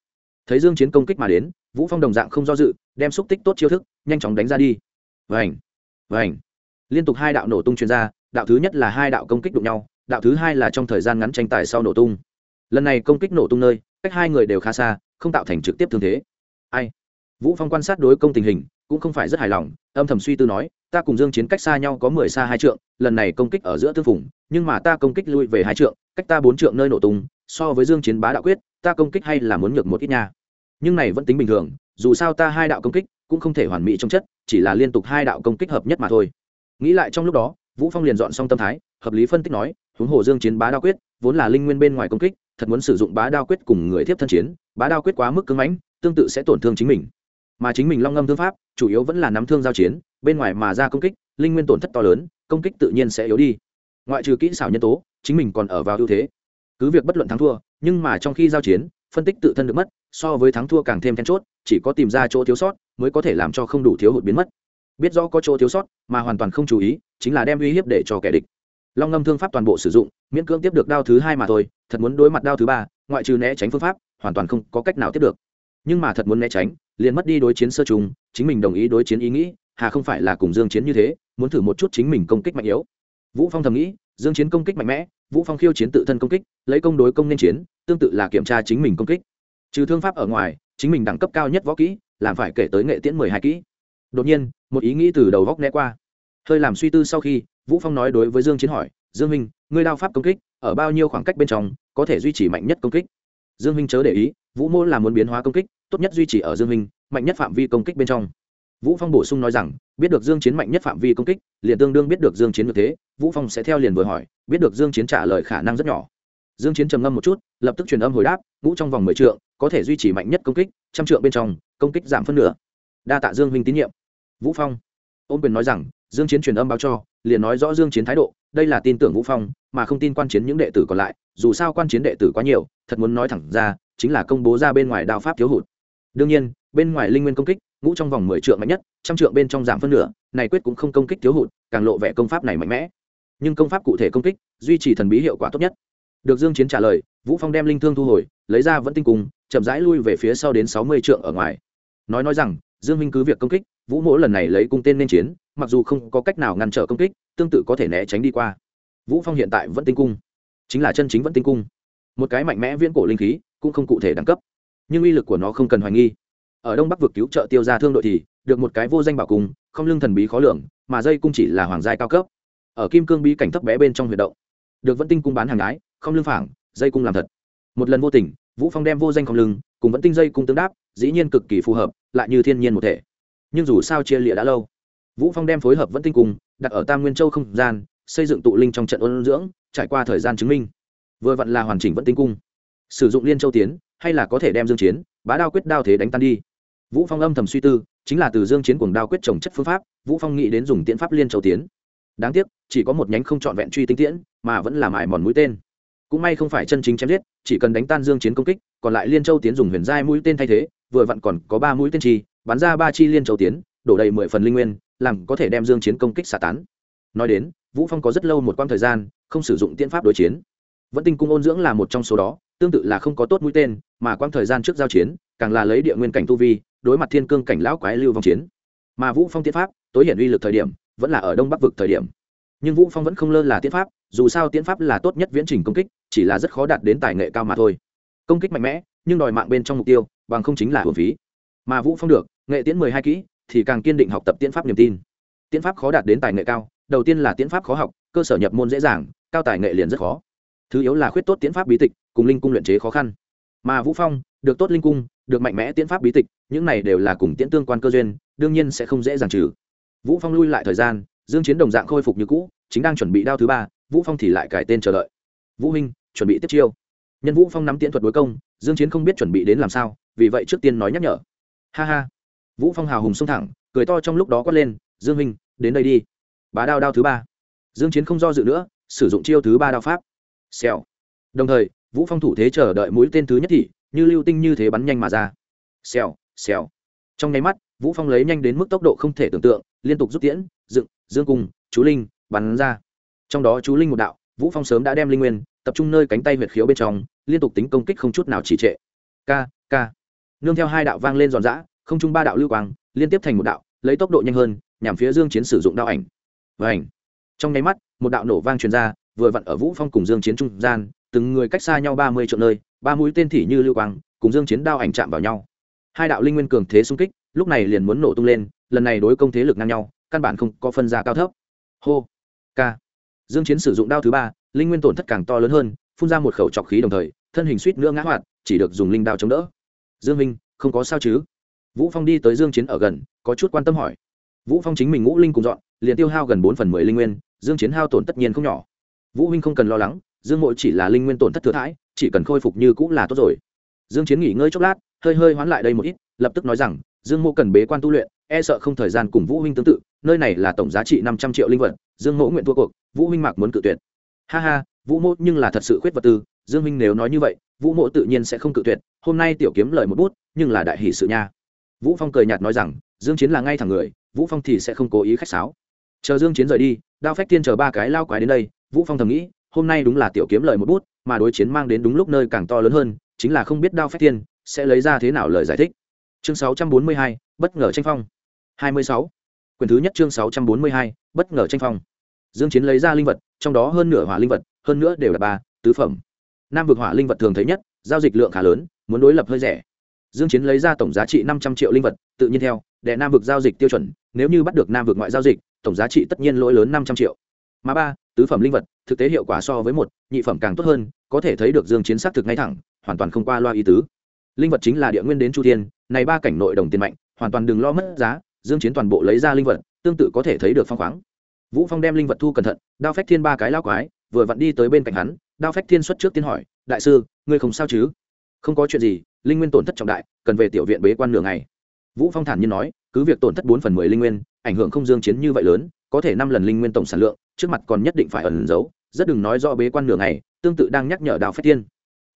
Thấy dương chiến công kích mà đến, vũ phong đồng dạng không do dự, đem xúc tích tốt chiêu thức, nhanh chóng đánh ra đi. Vành vành. Liên tục hai đạo nổ tung chuyên gia đạo thứ nhất là hai đạo công kích đụng nhau, đạo thứ hai là trong thời gian ngắn tranh tài sau nổ tung. Lần này công kích nổ tung nơi, cách hai người đều khá xa, không tạo thành trực tiếp thương thế. Ai? Vũ phong quan sát đối công tình hình, cũng không phải rất hài lòng, âm thầm suy tư nói ta cùng dương chiến cách xa nhau có mười xa hai trượng, lần này công kích ở giữa tương phùng, nhưng mà ta công kích lui về hai trượng, cách ta bốn trượng nơi nổ tung, so với dương chiến bá đạo quyết, ta công kích hay là muốn nhược một ít nha. Nhưng này vẫn tính bình thường, dù sao ta hai đạo công kích cũng không thể hoàn mỹ trong chất, chỉ là liên tục hai đạo công kích hợp nhất mà thôi. Nghĩ lại trong lúc đó, vũ phong liền dọn xong tâm thái, hợp lý phân tích nói, huống hồ dương chiến bá đao quyết, vốn là linh nguyên bên ngoài công kích, thật muốn sử dụng bá đao quyết cùng người tiếp thân chiến, bá đao quyết quá mức cứng mãnh, tương tự sẽ tổn thương chính mình. Mà chính mình long ngâm thương pháp chủ yếu vẫn là nắm thương giao chiến, bên ngoài mà ra công kích, linh nguyên tổn thất to lớn, công kích tự nhiên sẽ yếu đi. Ngoại trừ kỹ xảo nhân tố, chính mình còn ở vào ưu thế. Cứ việc bất luận thắng thua, nhưng mà trong khi giao chiến, phân tích tự thân được mất, so với thắng thua càng thêm then chốt, chỉ có tìm ra chỗ thiếu sót mới có thể làm cho không đủ thiếu hụt biến mất. Biết rõ có chỗ thiếu sót mà hoàn toàn không chú ý, chính là đem uy hiếp để cho kẻ địch. Long ngâm thương pháp toàn bộ sử dụng, miễn cưỡng tiếp được đao thứ hai mà thôi, thật muốn đối mặt đao thứ ba, ngoại trừ né tránh phương pháp, hoàn toàn không có cách nào tiếp được. Nhưng mà thật muốn né tránh liền mất đi đối chiến sơ trùng, chính mình đồng ý đối chiến ý nghĩ, hà không phải là cùng dương chiến như thế, muốn thử một chút chính mình công kích mạnh yếu. Vũ phong thầm nghĩ, dương chiến công kích mạnh mẽ, vũ phong khiêu chiến tự thân công kích, lấy công đối công nên chiến, tương tự là kiểm tra chính mình công kích. Trừ thương pháp ở ngoài, chính mình đẳng cấp cao nhất võ kỹ, làm phải kể tới nghệ tiễn mười hai kỹ. Đột nhiên, một ý nghĩ từ đầu góc né qua. Hơi làm suy tư sau khi, vũ phong nói đối với dương chiến hỏi, dương minh ngươi đao pháp công kích, ở bao nhiêu khoảng cách bên trong, có thể duy trì mạnh nhất công kích? Dương minh chớ để ý, vũ mô là muốn biến hóa công kích tốt nhất duy trì ở dương minh, mạnh nhất phạm vi công kích bên trong. Vũ phong bổ sung nói rằng, biết được dương chiến mạnh nhất phạm vi công kích, liền tương đương biết được dương chiến như thế, vũ phong sẽ theo liền vừa hỏi, biết được dương chiến trả lời khả năng rất nhỏ. Dương chiến trầm ngâm một chút, lập tức truyền âm hồi đáp ngũ trong vòng 10 trượng, có thể duy trì mạnh nhất công kích, trăm trượng bên trong, công kích giảm phân nửa. Đa tạ dương huynh tín nhiệm. Vũ phong ôn quyền nói rằng, dương chiến truyền âm báo cho, liền nói rõ dương chiến thái độ, đây là tin tưởng vũ phong, mà không tin quan chiến những đệ tử còn lại, dù sao quan chiến đệ tử quá nhiều, thật muốn nói thẳng ra, chính là công bố ra bên ngoài đạo pháp thiếu hụt đương nhiên, bên ngoài linh nguyên công kích, ngũ trong vòng 10 trượng mạnh nhất, trăm trượng bên trong giảm phân nửa, này quyết cũng không công kích thiếu hụt, càng lộ vẻ công pháp này mạnh mẽ. Nhưng công pháp cụ thể công kích, duy trì thần bí hiệu quả tốt nhất. Được dương chiến trả lời, vũ phong đem linh thương thu hồi, lấy ra vẫn tinh cùng, chậm rãi lui về phía sau đến 60 trượng ở ngoài. Nói nói rằng, dương minh cứ việc công kích, vũ mỗ lần này lấy cung tên nên chiến, mặc dù không có cách nào ngăn trở công kích, tương tự có thể né tránh đi qua. Vũ phong hiện tại vẫn tinh cung, chính là chân chính vẫn tinh cung. Một cái mạnh mẽ viễn cổ linh khí, cũng không cụ thể đẳng cấp nhưng uy lực của nó không cần hoài nghi. Ở đông bắc vực cứu trợ tiêu ra thương đội thì, được một cái vô danh bảo cung, không lưng thần bí khó lường, mà dây cung chỉ là hoàng giai cao cấp. Ở kim cương bí cảnh thấp bé bên trong huyệt động, được vẫn tinh cung bán hàng ái, không lưng phảng dây cung làm thật. Một lần vô tình, vũ phong đem vô danh không lưng, cùng vẫn tinh dây cung tương đáp, dĩ nhiên cực kỳ phù hợp, lại như thiên nhiên một thể. Nhưng dù sao chia lịa đã lâu, vũ phong đem phối hợp vẫn tinh cung, đặt ở tam nguyên châu không gian, xây dựng tụ linh trong trận ôn dưỡng, trải qua thời gian chứng minh. Vừa vặn là hoàn chỉnh vẫn tinh cung. Sử dụng liên châu tiến hay là có thể đem dương chiến, bá đao quyết đao thế đánh tan đi. Vũ phong âm thầm suy tư, chính là từ dương chiến cuồng đao quyết trồng chất phương pháp, vũ phong nghĩ đến dùng tiễn pháp liên châu tiến. Đáng tiếc, chỉ có một nhánh không chọn vẹn truy tinh tiễn, mà vẫn là mải mòn mũi tên. Cũng may không phải chân chính chém giết, chỉ cần đánh tan dương chiến công kích, còn lại liên châu tiến dùng huyền giai mũi tên thay thế, vừa vặn còn có ba mũi tên chi, bắn ra ba chi liên châu tiến, đổ đầy mười phần linh nguyên, làm có thể đem dương chiến công kích xả tán. Nói đến, vũ phong có rất lâu một quãng thời gian, không sử dụng tiễn pháp đối chiến. Vẫn tinh cung ôn dưỡng là một trong số đó tương tự là không có tốt mũi tên, mà quãng thời gian trước giao chiến, càng là lấy địa nguyên cảnh tu vi, đối mặt thiên cương cảnh lão quái lưu vong chiến. Mà vũ phong tiến pháp, tối hiển uy lực thời điểm, vẫn là ở đông bắc vực thời điểm. Nhưng vũ phong vẫn không lơ là tiến pháp, dù sao tiến pháp là tốt nhất viễn trình công kích, chỉ là rất khó đạt đến tài nghệ cao mà thôi. Công kích mạnh mẽ, nhưng đòi mạng bên trong mục tiêu, bằng không chính là hưởng phí. Mà vũ phong được, nghệ tiễn mười hai kỹ, thì càng kiên định học tập tiến pháp niềm tin. Tiến pháp khó đạt đến tài nghệ cao, đầu tiên là tiến pháp khó học, cơ sở nhập môn dễ dàng, cao tài nghệ liền rất khó. Thứ yếu là khuyết tốt tiến pháp bí tịch cùng linh cung luyện chế khó khăn. Mà vũ phong, được tốt linh cung, được mạnh mẽ tiễn pháp bí tịch, những này đều là cùng tiễn tương quan cơ duyên, đương nhiên sẽ không dễ dàng trừ. Vũ phong lui lại thời gian, dương chiến đồng dạng khôi phục như cũ, chính đang chuẩn bị đao thứ ba, vũ phong thì lại cải tên chờ đợi. Vũ huynh, chuẩn bị tiếp chiêu. Nhân vũ phong nắm tiễn thuật đối công, dương chiến không biết chuẩn bị đến làm sao, vì vậy trước tiên nói nhắc nhở. Ha ha. Vũ phong hào hùng xông thẳng, cười to trong lúc đó quát lên, dương minh đến đây đi. Bá đao đao thứ ba. Dương chiến không do dự nữa, sử dụng chiêu thứ ba đao pháp. Xèo. Đồng thời vũ phong thủ thế chờ đợi mũi tên thứ nhất thị như lưu tinh như thế bắn nhanh mà ra. Xèo xèo. Trong nháy mắt, vũ phong lấy nhanh đến mức tốc độ không thể tưởng tượng, liên tục rút tiễn, dựng, dương cung, chú linh, bắn ra. Trong đó chú linh một đạo, vũ phong sớm đã đem linh nguyên, tập trung nơi cánh tay huyệt khiếu bên trong, liên tục tính công kích không chút nào trì trệ. K k nương theo hai đạo vang lên giòn giã, không trung ba đạo lưu quang, liên tiếp thành một đạo, lấy tốc độ nhanh hơn, nhằm phía dương chiến sử dụng đạo ảnh. Và ảnh trong nháy mắt, một đạo nổ vang truyền ra, vừa vặn ở vũ phong cùng dương chiến trung gian từng người cách xa nhau ba mươi triệu nơi, ba mũi tên thỉ như lưu quang, cùng dương chiến đao ảnh chạm vào nhau. Hai đạo linh nguyên cường thế xung kích, lúc này liền muốn nổ tung lên, lần này đối công thế lực ngang nhau, căn bản không có phân ra cao thấp. Hô k dương chiến sử dụng đao thứ ba, linh nguyên tổn thất càng to lớn hơn, phun ra một khẩu trọc khí đồng thời, thân hình suýt nữa ngã hoạt, chỉ được dùng linh đao chống đỡ. Dương minh không có sao chứ? Vũ phong đi tới dương chiến ở gần, có chút quan tâm hỏi. Vũ phong chính mình ngũ linh cùng dọn, liền tiêu hao gần bốn phần mười linh nguyên, dương chiến hao tổn tất nhiên không nhỏ. Vũ huynh không cần lo lắng dương mộ chỉ là linh nguyên tổn thất thừa thãi, chỉ cần khôi phục như cũng là tốt rồi. Dương chiến nghỉ ngơi chốc lát, hơi hơi hoán lại đây một ít, lập tức nói rằng, dương mộ cần bế quan tu luyện e sợ không thời gian cùng vũ huynh tương tự, nơi này là tổng giá trị 500 triệu linh vật, dương mộ nguyện thua cuộc, vũ huynh mạc muốn cự tuyệt. Ha ha, vũ mộ nhưng là thật sự khuyết vật tư, dương huynh nếu nói như vậy, vũ mộ tự nhiên sẽ không cự tuyệt, hôm nay tiểu kiếm lời một bút, nhưng là đại hỷ sự nha. Vũ phong cười nhạt nói rằng, dương chiến là ngay thẳng người, vũ phong thì sẽ không cố ý khách sáo. Chờ dương chiến rời đi, đao phách tiên chờ ba cái lao quái đến đây, vũ phong thầm nghĩ hôm nay đúng là tiểu kiếm lời một bút mà đối chiến mang đến đúng lúc nơi càng to lớn hơn chính là không biết đao phách thiên sẽ lấy ra thế nào lời giải thích. Chương 642, bất ngờ tranh phong. 26. quyền thứ nhất chương 642, bất ngờ tranh phong. Dương chiến lấy ra linh vật trong đó hơn nửa hỏa linh vật hơn nữa đều là ba tứ phẩm. Nam vực hỏa linh vật thường thấy nhất giao dịch lượng khá lớn muốn đối lập hơi rẻ. Dương chiến lấy ra tổng giá trị 500 triệu linh vật tự nhiên theo để nam vực giao dịch tiêu chuẩn nếu như bắt được nam vực ngoại giao dịch tổng giá trị tất nhiên lỗi lớn 500 triệu. Mà ba tứ phẩm linh vật, thực tế hiệu quả so với một, nhị phẩm càng tốt hơn, có thể thấy được dương chiến xác thực ngay thẳng, hoàn toàn không qua loa ý tứ. Linh vật chính là địa nguyên đến chu thiên, này ba cảnh nội đồng tiền mạnh, hoàn toàn đừng lo mất giá, dương chiến toàn bộ lấy ra linh vật, tương tự có thể thấy được phong khoáng. Vũ phong đem linh vật thu cẩn thận, đao phách thiên ba cái lao quái, vừa vặn đi tới bên cạnh hắn, đao phách thiên xuất trước tiên hỏi, đại sư, ngươi không sao chứ? Không có chuyện gì, linh nguyên tổn thất trọng đại, cần về tiểu viện bế quan nửa ngày. Vũ phong thản nhiên nói, cứ việc tổn thất bốn phần mười linh nguyên, ảnh hưởng không dương chiến như vậy lớn có thể năm lần linh nguyên tổng sản lượng, trước mặt còn nhất định phải ẩn giấu, rất đừng nói rõ bế quan nửa ngày, tương tự đang nhắc nhở đào phách thiên.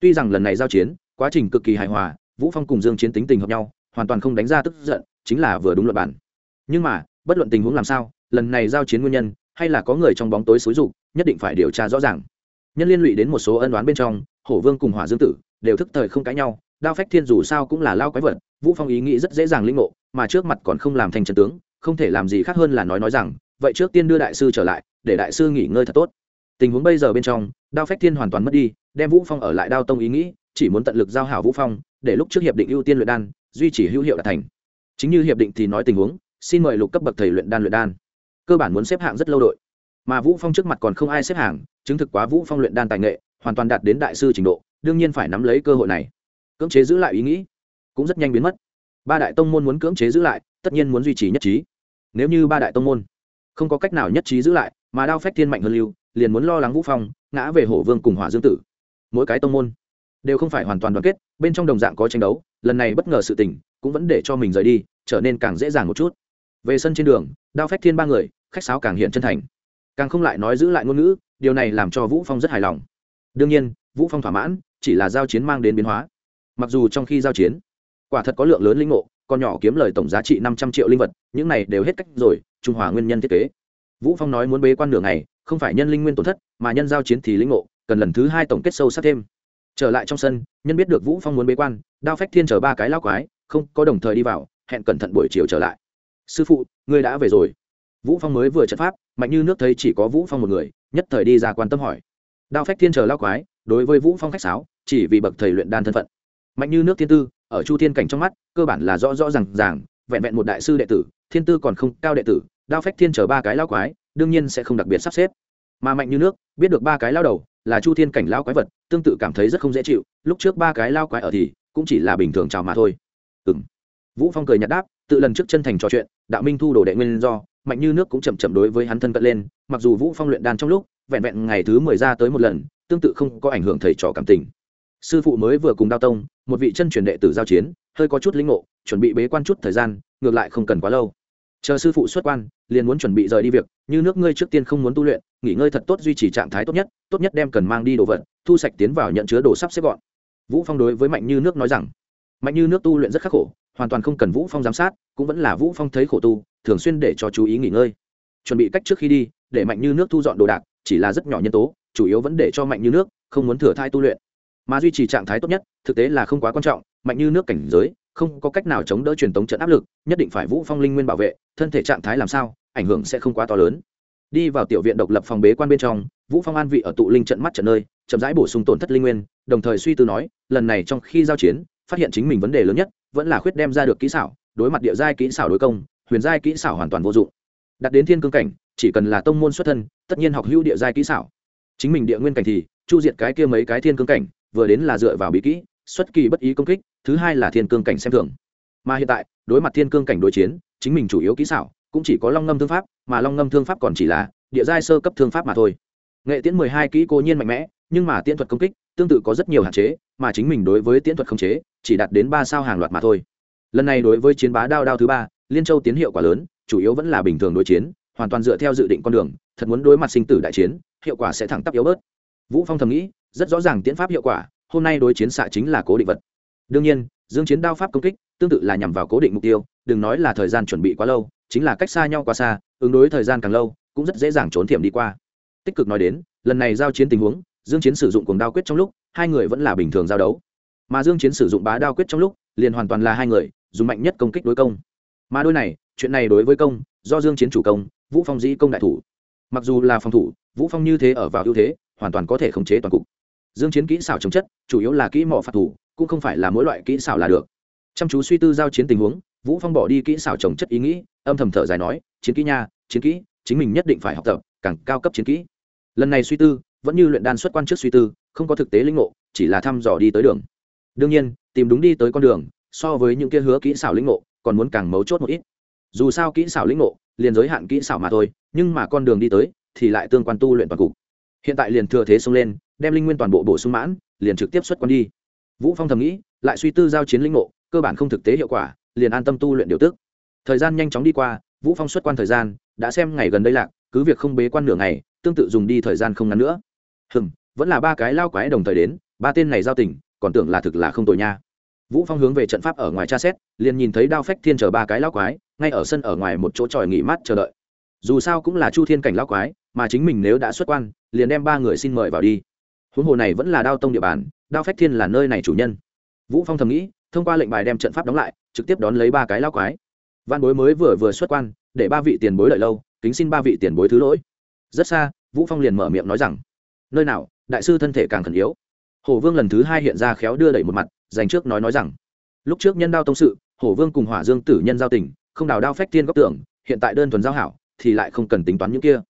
Tuy rằng lần này giao chiến, quá trình cực kỳ hài hòa, vũ phong cùng dương chiến tính tình hợp nhau, hoàn toàn không đánh ra tức giận, chính là vừa đúng luật bản nhưng mà, bất luận tình huống làm sao, lần này giao chiến nguyên nhân, hay là có người trong bóng tối xúi dục, nhất định phải điều tra rõ ràng. Nhân liên lụy đến một số ân đoán bên trong, hổ vương cùng hỏa dương tử đều thức thời không cãi nhau đao phách thiên dù sao cũng là lao quái vật, vũ phong ý nghĩ rất dễ dàng linh ngộ, mà trước mặt còn không làm thành trận tướng, không thể làm gì khác hơn là nói nói rằng vậy trước tiên đưa đại sư trở lại, để đại sư nghỉ ngơi thật tốt. Tình huống bây giờ bên trong, đao phách thiên hoàn toàn mất đi, đem vũ phong ở lại đao tông ý nghĩ, chỉ muốn tận lực giao hảo vũ phong, để lúc trước hiệp định ưu tiên luyện đan, duy trì hữu hiệu đạt thành. Chính như hiệp định thì nói tình huống, xin mời lục cấp bậc thầy luyện đan luyện đan. Cơ bản muốn xếp hạng rất lâu đội. Mà vũ phong trước mặt còn không ai xếp hàng chứng thực quá vũ phong luyện đan tài nghệ, hoàn toàn đạt đến đại sư trình độ, đương nhiên phải nắm lấy cơ hội này. Cưỡng chế giữ lại ý nghĩ, cũng rất nhanh biến mất. Ba đại tông môn muốn cưỡng chế giữ lại, tất nhiên muốn duy trì nhất trí. Nếu như ba đại tông môn không có cách nào nhất trí giữ lại, mà đao phách thiên mạnh hơn lưu, liền muốn lo lắng vũ phong, ngã về hổ vương cùng hỏa dương tử. Mỗi cái tông môn đều không phải hoàn toàn đoàn kết, bên trong đồng dạng có tranh đấu, lần này bất ngờ sự tình cũng vẫn để cho mình rời đi, trở nên càng dễ dàng một chút. Về sân trên đường, đao phách thiên ba người, khách sáo càng hiện chân thành. Càng không lại nói giữ lại ngôn ngữ, điều này làm cho vũ phong rất hài lòng. Đương nhiên, vũ phong thỏa mãn, chỉ là giao chiến mang đến biến hóa. Mặc dù trong khi giao chiến, quả thật có lượng lớn linh ngộ, con nhỏ kiếm lời tổng giá trị năm trăm triệu linh vật, những này đều hết cách rồi trung hòa nguyên nhân thiết kế. Vũ phong nói muốn bế quan nửa ngày, không phải nhân linh nguyên tổn thất, mà nhân giao chiến thì linh ngộ, cần lần thứ hai tổng kết sâu sắc thêm. Trở lại trong sân, nhân biết được vũ phong muốn bế quan, đao phách thiên chờ ba cái lao quái, không có đồng thời đi vào, hẹn cẩn thận buổi chiều trở lại. Sư phụ, ngươi đã về rồi. Vũ phong mới vừa trận pháp, mạnh như nước thấy chỉ có vũ phong một người, nhất thời đi ra quan tâm hỏi. Đao phách thiên chờ lao quái, đối với vũ phong khách sáo, chỉ vì bậc thầy luyện đan thân phận. Mạnh như nước thiên tư, ở chu thiên cảnh trong mắt, cơ bản là rõ rõ ràng ràng, vẹn vẹn một đại sư đệ tử, thiên tư còn không cao đệ tử đao phách thiên chở ba cái lao quái, đương nhiên sẽ không đặc biệt sắp xếp. Mà mạnh như nước, biết được ba cái lao đầu là chu thiên cảnh lao quái vật, tương tự cảm thấy rất không dễ chịu, lúc trước ba cái lao quái ở thì cũng chỉ là bình thường chào mà thôi. Ừ m vũ phong cười nhạt đáp, tự lần trước chân thành trò chuyện, đạo minh thu đồ đệ nguyên do, mạnh như nước cũng chậm chậm đối với hắn thân cận lên, mặc dù vũ phong luyện đan trong lúc, vẹn vẹn ngày thứ mười ra tới một lần, tương tự không có ảnh hưởng thầy trò cảm tình. Sư phụ mới vừa cùng đao tông, một vị chân truyền đệ tử giao chiến, hơi có chút linh ngộ, chuẩn bị bế quan chút thời gian, ngược lại không cần quá lâu chờ sư phụ xuất quan, liền muốn chuẩn bị rời đi việc, như nước ngươi trước tiên không muốn tu luyện, nghỉ ngơi thật tốt duy trì trạng thái tốt nhất tốt nhất đem cần mang đi đồ vật, thu sạch tiến vào nhận chứa đồ sắp xếp gọn. Vũ phong đối với mạnh như nước nói rằng, mạnh như nước tu luyện rất khắc khổ, hoàn toàn không cần vũ phong giám sát, cũng vẫn là vũ phong thấy khổ tu, thường xuyên để cho chú ý nghỉ ngơi. Chuẩn bị cách trước khi đi, để mạnh như nước thu dọn đồ đạc, chỉ là rất nhỏ nhân tố, chủ yếu vẫn để cho mạnh như nước không muốn thừa thai tu luyện. Mà duy trì trạng thái tốt nhất, thực tế là không quá quan trọng, mạnh như nước cảnh giới không có cách nào chống đỡ truyền tống trận áp lực, nhất định phải vũ phong linh nguyên bảo vệ, thân thể trạng thái làm sao, ảnh hưởng sẽ không quá to lớn. Đi vào tiểu viện độc lập phòng bế quan bên trong, vũ phong an vị ở tụ linh trận mắt trận nơi, chậm rãi bổ sung tổn thất linh nguyên, đồng thời suy tư nói, lần này trong khi giao chiến, phát hiện chính mình vấn đề lớn nhất, vẫn là khuyết đem ra được kỹ xảo, đối mặt địa giai kỹ xảo đối công, huyền giai kỹ xảo hoàn toàn vô dụng. Đặt đến thiên cương cảnh, chỉ cần là tông môn xuất thân, tất nhiên học hữu địa giai kỹ xảo. Chính mình địa nguyên cảnh thì, chu diệt cái kia mấy cái thiên cương cảnh, vừa đến là dựa vào bí kỹ xuất kỳ bất ý công kích, thứ hai là thiên cương cảnh xem thường. Mà hiện tại, đối mặt thiên cương cảnh đối chiến, chính mình chủ yếu kỹ xảo, cũng chỉ có long ngâm thương pháp, mà long ngâm thương pháp còn chỉ là địa giai sơ cấp thương pháp mà thôi. Nghệ tiễn mười hai kỹ cố nhiên mạnh mẽ, nhưng mà tiễn thuật công kích tương tự có rất nhiều hạn chế, mà chính mình đối với tiễn thuật không chế, chỉ đạt đến ba sao hàng loạt mà thôi. Lần này đối với chiến bá đao đao thứ ba, liên châu tiến hiệu quả lớn, chủ yếu vẫn là bình thường đối chiến, hoàn toàn dựa theo dự định con đường, thật muốn đối mặt sinh tử đại chiến, hiệu quả sẽ thẳng tắp yếu bớt. Vũ phong thầm nghĩ, rất rõ ràng tiễn pháp hiệu quả hôm nay đối chiến xạ chính là cố định vật. Đương nhiên, dương chiến đao pháp công kích tương tự là nhằm vào cố định mục tiêu, đừng nói là thời gian chuẩn bị quá lâu, chính là cách xa nhau quá xa, ứng đối thời gian càng lâu, cũng rất dễ dàng trốn thiểm đi qua. Tích cực nói đến, lần này giao chiến tình huống, dương chiến sử dụng cuồng đao quyết trong lúc, hai người vẫn là bình thường giao đấu. Mà dương chiến sử dụng bá đao quyết trong lúc, liền hoàn toàn là hai người, dùng mạnh nhất công kích đối công. Mà đôi này, chuyện này đối với công, do dương chiến chủ công, vũ phong dĩ công đại thủ. Mặc dù là phòng thủ, vũ phong như thế ở vào ưu thế, hoàn toàn có thể khống chế toàn cục dương chiến kỹ xảo chống chất, chủ yếu là kỹ mỏ phạt thủ, cũng không phải là mỗi loại kỹ xảo là được. Chăm chú suy tư giao chiến tình huống, vũ phong bỏ đi kỹ xảo chống chất ý nghĩ, âm thầm thở dài nói, chiến kỹ nha, chiến kỹ, chính mình nhất định phải học tập, càng cao cấp chiến kỹ. Lần này suy tư, vẫn như luyện đan xuất quan trước suy tư, không có thực tế linh ngộ, chỉ là thăm dò đi tới đường. Đương nhiên, tìm đúng đi tới con đường, so với những kia hứa kỹ xảo linh ngộ, còn muốn càng mấu chốt một ít. Dù sao kỹ xảo linh ngộ, liền giới hạn kỹ xảo mà thôi, nhưng mà con đường đi tới, thì lại tương quan tu luyện toàn cục. Hiện tại liền thừa thế xông lên đem linh nguyên toàn bộ bổ sung mãn, liền trực tiếp xuất quan đi. Vũ phong thầm nghĩ, lại suy tư giao chiến linh ngộ, cơ bản không thực tế hiệu quả, liền an tâm tu luyện điều tức. Thời gian nhanh chóng đi qua, vũ phong xuất quan thời gian, đã xem ngày gần đây lạc, cứ việc không bế quan nửa ngày, tương tự dùng đi thời gian không ngắn nữa. Hừm, vẫn là ba cái lao quái đồng thời đến, ba tên này giao tình, còn tưởng là thực là không tồi nha. Vũ phong hướng về trận pháp ở ngoài tra xét, liền nhìn thấy đao phách thiên chờ ba cái lao quái, ngay ở sân ở ngoài một chỗ tròi nghỉ mát chờ đợi. Dù sao cũng là chu thiên cảnh lao quái, mà chính mình nếu đã xuất quan, liền đem ba người xin mời vào đi huống hồ này vẫn là đao tông địa bàn, đao phách thiên là nơi này chủ nhân. Vũ phong thầm nghĩ, thông qua lệnh bài đem trận pháp đóng lại, trực tiếp đón lấy ba cái lao quái. Văn bối mới vừa vừa xuất quan, để ba vị tiền bối đợi lâu, kính xin ba vị tiền bối thứ lỗi. Rất xa, vũ phong liền mở miệng nói rằng, nơi nào, đại sư thân thể càng khẩn yếu. Hổ vương lần thứ hai hiện ra khéo đưa đẩy một mặt, dành trước nói nói rằng, lúc trước nhân đao tông sự, hổ vương cùng hỏa dương tử nhân giao tình, không đào đao phách thiên góc tưởng, hiện tại đơn thuần giao hảo, thì lại không cần tính toán những kia.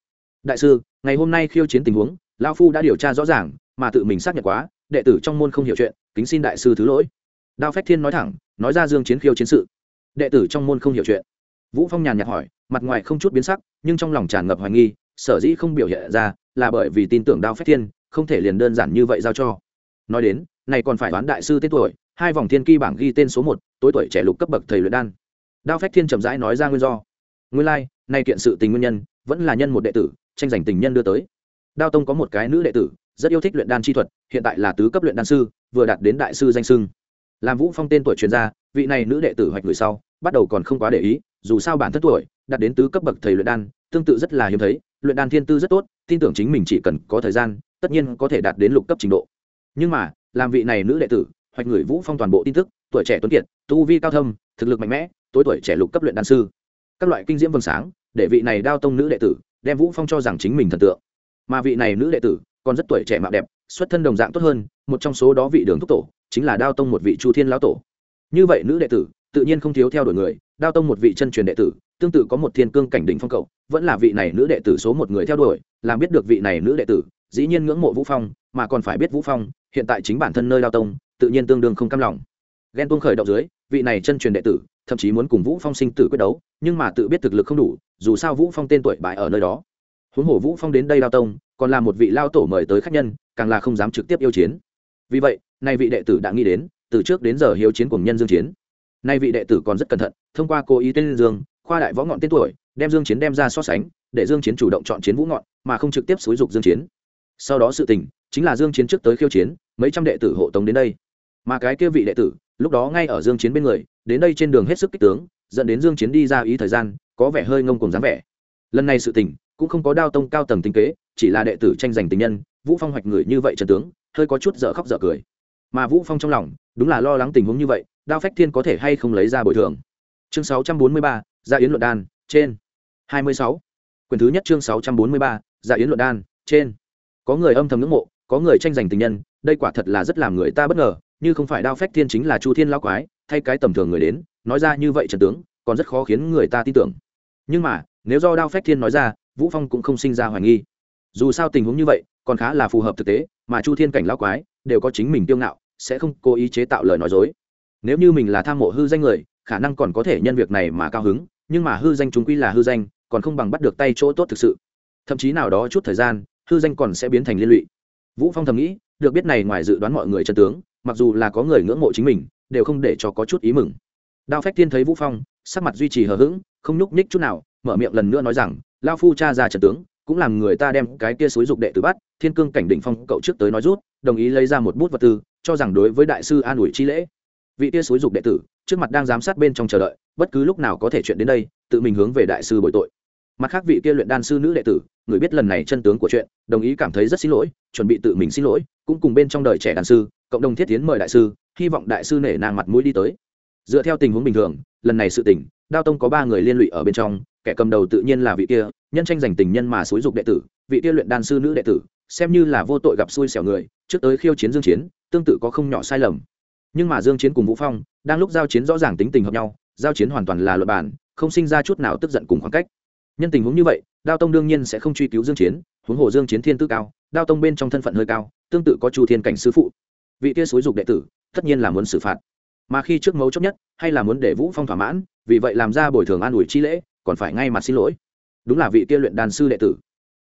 Đại sư, ngày hôm nay khiêu chiến tình huống lao phu đã điều tra rõ ràng mà tự mình xác nhận quá đệ tử trong môn không hiểu chuyện kính xin đại sư thứ lỗi. Đao phách thiên nói thẳng nói ra dương chiến khiêu chiến sự. Đệ tử trong môn không hiểu chuyện. Vũ phong nhàn nhạt hỏi mặt ngoài không chút biến sắc nhưng trong lòng tràn ngập hoài nghi sở dĩ không biểu hiện ra là bởi vì tin tưởng đao phách thiên không thể liền đơn giản như vậy giao cho. Nói đến này còn phải đoán đại sư tên tuổi hai vòng thiên kỳ bảng ghi tên số một tối tuổi trẻ lục cấp bậc thầy luyện đan. Đao phách thiên chậm rãi nói ra nguyên do. Nguyên lai like, nay kiện sự tình nguyên nhân vẫn là nhân một đệ tử tranh giành tình nhân đưa tới đao tông có một cái nữ đệ tử, rất yêu thích luyện đan chi thuật, hiện tại là tứ cấp luyện đan sư, vừa đạt đến đại sư danh sưng làm vũ phong tên tuổi chuyên gia vị này nữ đệ tử hoạch người sau, bắt đầu còn không quá để ý, dù sao bản thân tuổi, đạt đến tứ cấp bậc thầy luyện đan, tương tự rất là hiếm thấy, luyện đan thiên tư rất tốt, tin tưởng chính mình chỉ cần có thời gian, tất nhiên có thể đạt đến lục cấp trình độ. Nhưng mà, làm vị này nữ đệ tử, hoạch người vũ phong toàn bộ tin tức, tuổi trẻ tuấn kiệt, tu vi cao thâm, thực lực mạnh mẽ, tối tuổi trẻ lục cấp luyện đan sư. Các loại kinh diễm vầng sáng, để vị này đao tông nữ đệ tử, đem vũ phong cho rằng chính mình thần tượng mà vị này nữ đệ tử còn rất tuổi trẻ mạo đẹp, xuất thân đồng dạng tốt hơn, một trong số đó vị đường thúc tổ chính là đao tông một vị chu thiên lão tổ. Như vậy nữ đệ tử tự nhiên không thiếu theo đuổi người, đao tông một vị chân truyền đệ tử, tương tự có một thiên cương cảnh đỉnh phong cậu, vẫn là vị này nữ đệ tử số một người theo đuổi, làm biết được vị này nữ đệ tử dĩ nhiên ngưỡng mộ vũ phong, mà còn phải biết vũ phong hiện tại chính bản thân nơi đao tông, tự nhiên tương đương không cam lòng. Ghen tuông khởi động dưới, vị này chân truyền đệ tử thậm chí muốn cùng vũ phong sinh tử quyết đấu, nhưng mà tự biết thực lực không đủ, dù sao vũ phong tên tuổi bại ở nơi đó huống hồ vũ phong đến đây lao tông, còn là một vị lao tổ mời tới khách nhân, càng là không dám trực tiếp yêu chiến. Vì vậy, nay vị đệ tử đã nghĩ đến, từ trước đến giờ hiếu chiến cùng nhân dương chiến. Nay vị đệ tử còn rất cẩn thận, thông qua cố ý tên dương, khoa đại võ ngọn tên tuổi, đem dương chiến đem ra so sánh, để dương chiến chủ động chọn chiến vũ ngọn, mà không trực tiếp xúi dục dương chiến. Sau đó sự tình, chính là dương chiến trước tới khiêu chiến, mấy trăm đệ tử hộ tống đến đây. Mà cái kia vị đệ tử, lúc đó ngay ở dương chiến bên người, đến đây trên đường hết sức kích tướng, dẫn đến dương chiến đi ra ý thời gian, có vẻ hơi ngông cuồng dáng vẻ. Lần này sự tình cũng không có đao tông cao tầng tính kế chỉ là đệ tử tranh giành tình nhân vũ phong hoạch người như vậy trần tướng hơi có chút dở khóc dở cười. Mà vũ phong trong lòng đúng là lo lắng tình huống như vậy đao phách thiên có thể hay không lấy ra bồi thường. Chương 643, gia dạ yến luận đan trên. 26. quyển thứ nhất chương 643, gia dạ yến luận đan trên. Có người âm thầm ngưỡng mộ có người tranh giành tình nhân đây quả thật là rất làm người ta bất ngờ như không phải đao phách thiên chính là chu thiên lao quái thay cái tầm thường người đến nói ra như vậy trần tướng còn rất khó khiến người ta tin tưởng. Nhưng mà nếu do đao phách thiên nói ra vũ phong cũng không sinh ra hoài nghi. Dù sao tình huống như vậy, còn khá là phù hợp thực tế, mà chu thiên cảnh lao quái, đều có chính mình tiêu ngạo, sẽ không cố ý chế tạo lời nói dối. Nếu như mình là tham mộ hư danh người, khả năng còn có thể nhân việc này mà cao hứng, nhưng mà hư danh chúng quy là hư danh, còn không bằng bắt được tay chỗ tốt thực sự. Thậm chí nào đó chút thời gian, hư danh còn sẽ biến thành liên lụy. Vũ phong thầm nghĩ, được biết này ngoài dự đoán mọi người chân tướng, mặc dù là có người ngưỡng mộ chính mình, đều không để cho có chút ý mừng. Đao phách Thiên thấy vũ phong, sắc mặt duy trì hờ hững, không nhúc nhích chút nào, mở miệng lần nữa nói rằng lao phu cha ra trận tướng, cũng làm người ta đem cái kia xúi dục đệ tử bắt, thiên cương cảnh đỉnh phong cậu trước tới nói rút, đồng ý lấy ra một bút vật tư, cho rằng đối với đại sư an ủi chi lễ. Vị kia xúi dục đệ tử, trước mặt đang giám sát bên trong chờ đợi, bất cứ lúc nào có thể chuyện đến đây, tự mình hướng về đại sư bội tội. Mặt khác vị kia luyện đan sư nữ đệ tử, người biết lần này chân tướng của chuyện, đồng ý cảm thấy rất xin lỗi, chuẩn bị tự mình xin lỗi, cũng cùng bên trong đời trẻ đàn sư, cộng đồng thiết tiến mời đại sư, hy vọng đại sư nể nang mặt mũi đi tới. Dựa theo tình huống bình thường, lần này sự tỉnh đao tông có ba người liên lụy ở bên trong kẻ cầm đầu tự nhiên là vị kia, nhân tranh giành tình nhân mà xúi dục đệ tử, vị kia luyện đan sư nữ đệ tử, xem như là vô tội gặp xui xẻo người, trước tới khiêu chiến dương chiến, tương tự có không nhỏ sai lầm. Nhưng mà dương chiến cùng vũ phong, đang lúc giao chiến rõ ràng tính tình hợp nhau, giao chiến hoàn toàn là luật bản không sinh ra chút nào tức giận cùng khoảng cách. Nhân tình huống như vậy, đao tông đương nhiên sẽ không truy cứu dương chiến, huống hồ dương chiến thiên tư cao, đao tông bên trong thân phận hơi cao, tương tự có chu thiên cảnh sư phụ. Vị kia xúi dục đệ tử, tất nhiên là muốn xử phạt. Mà khi trước mấu chốt nhất, hay là muốn để vũ phong thỏa mãn, vì vậy làm ra bồi thường an ủi chi lễ còn phải ngay mặt xin lỗi. Đúng là vị kia luyện đan sư đệ tử.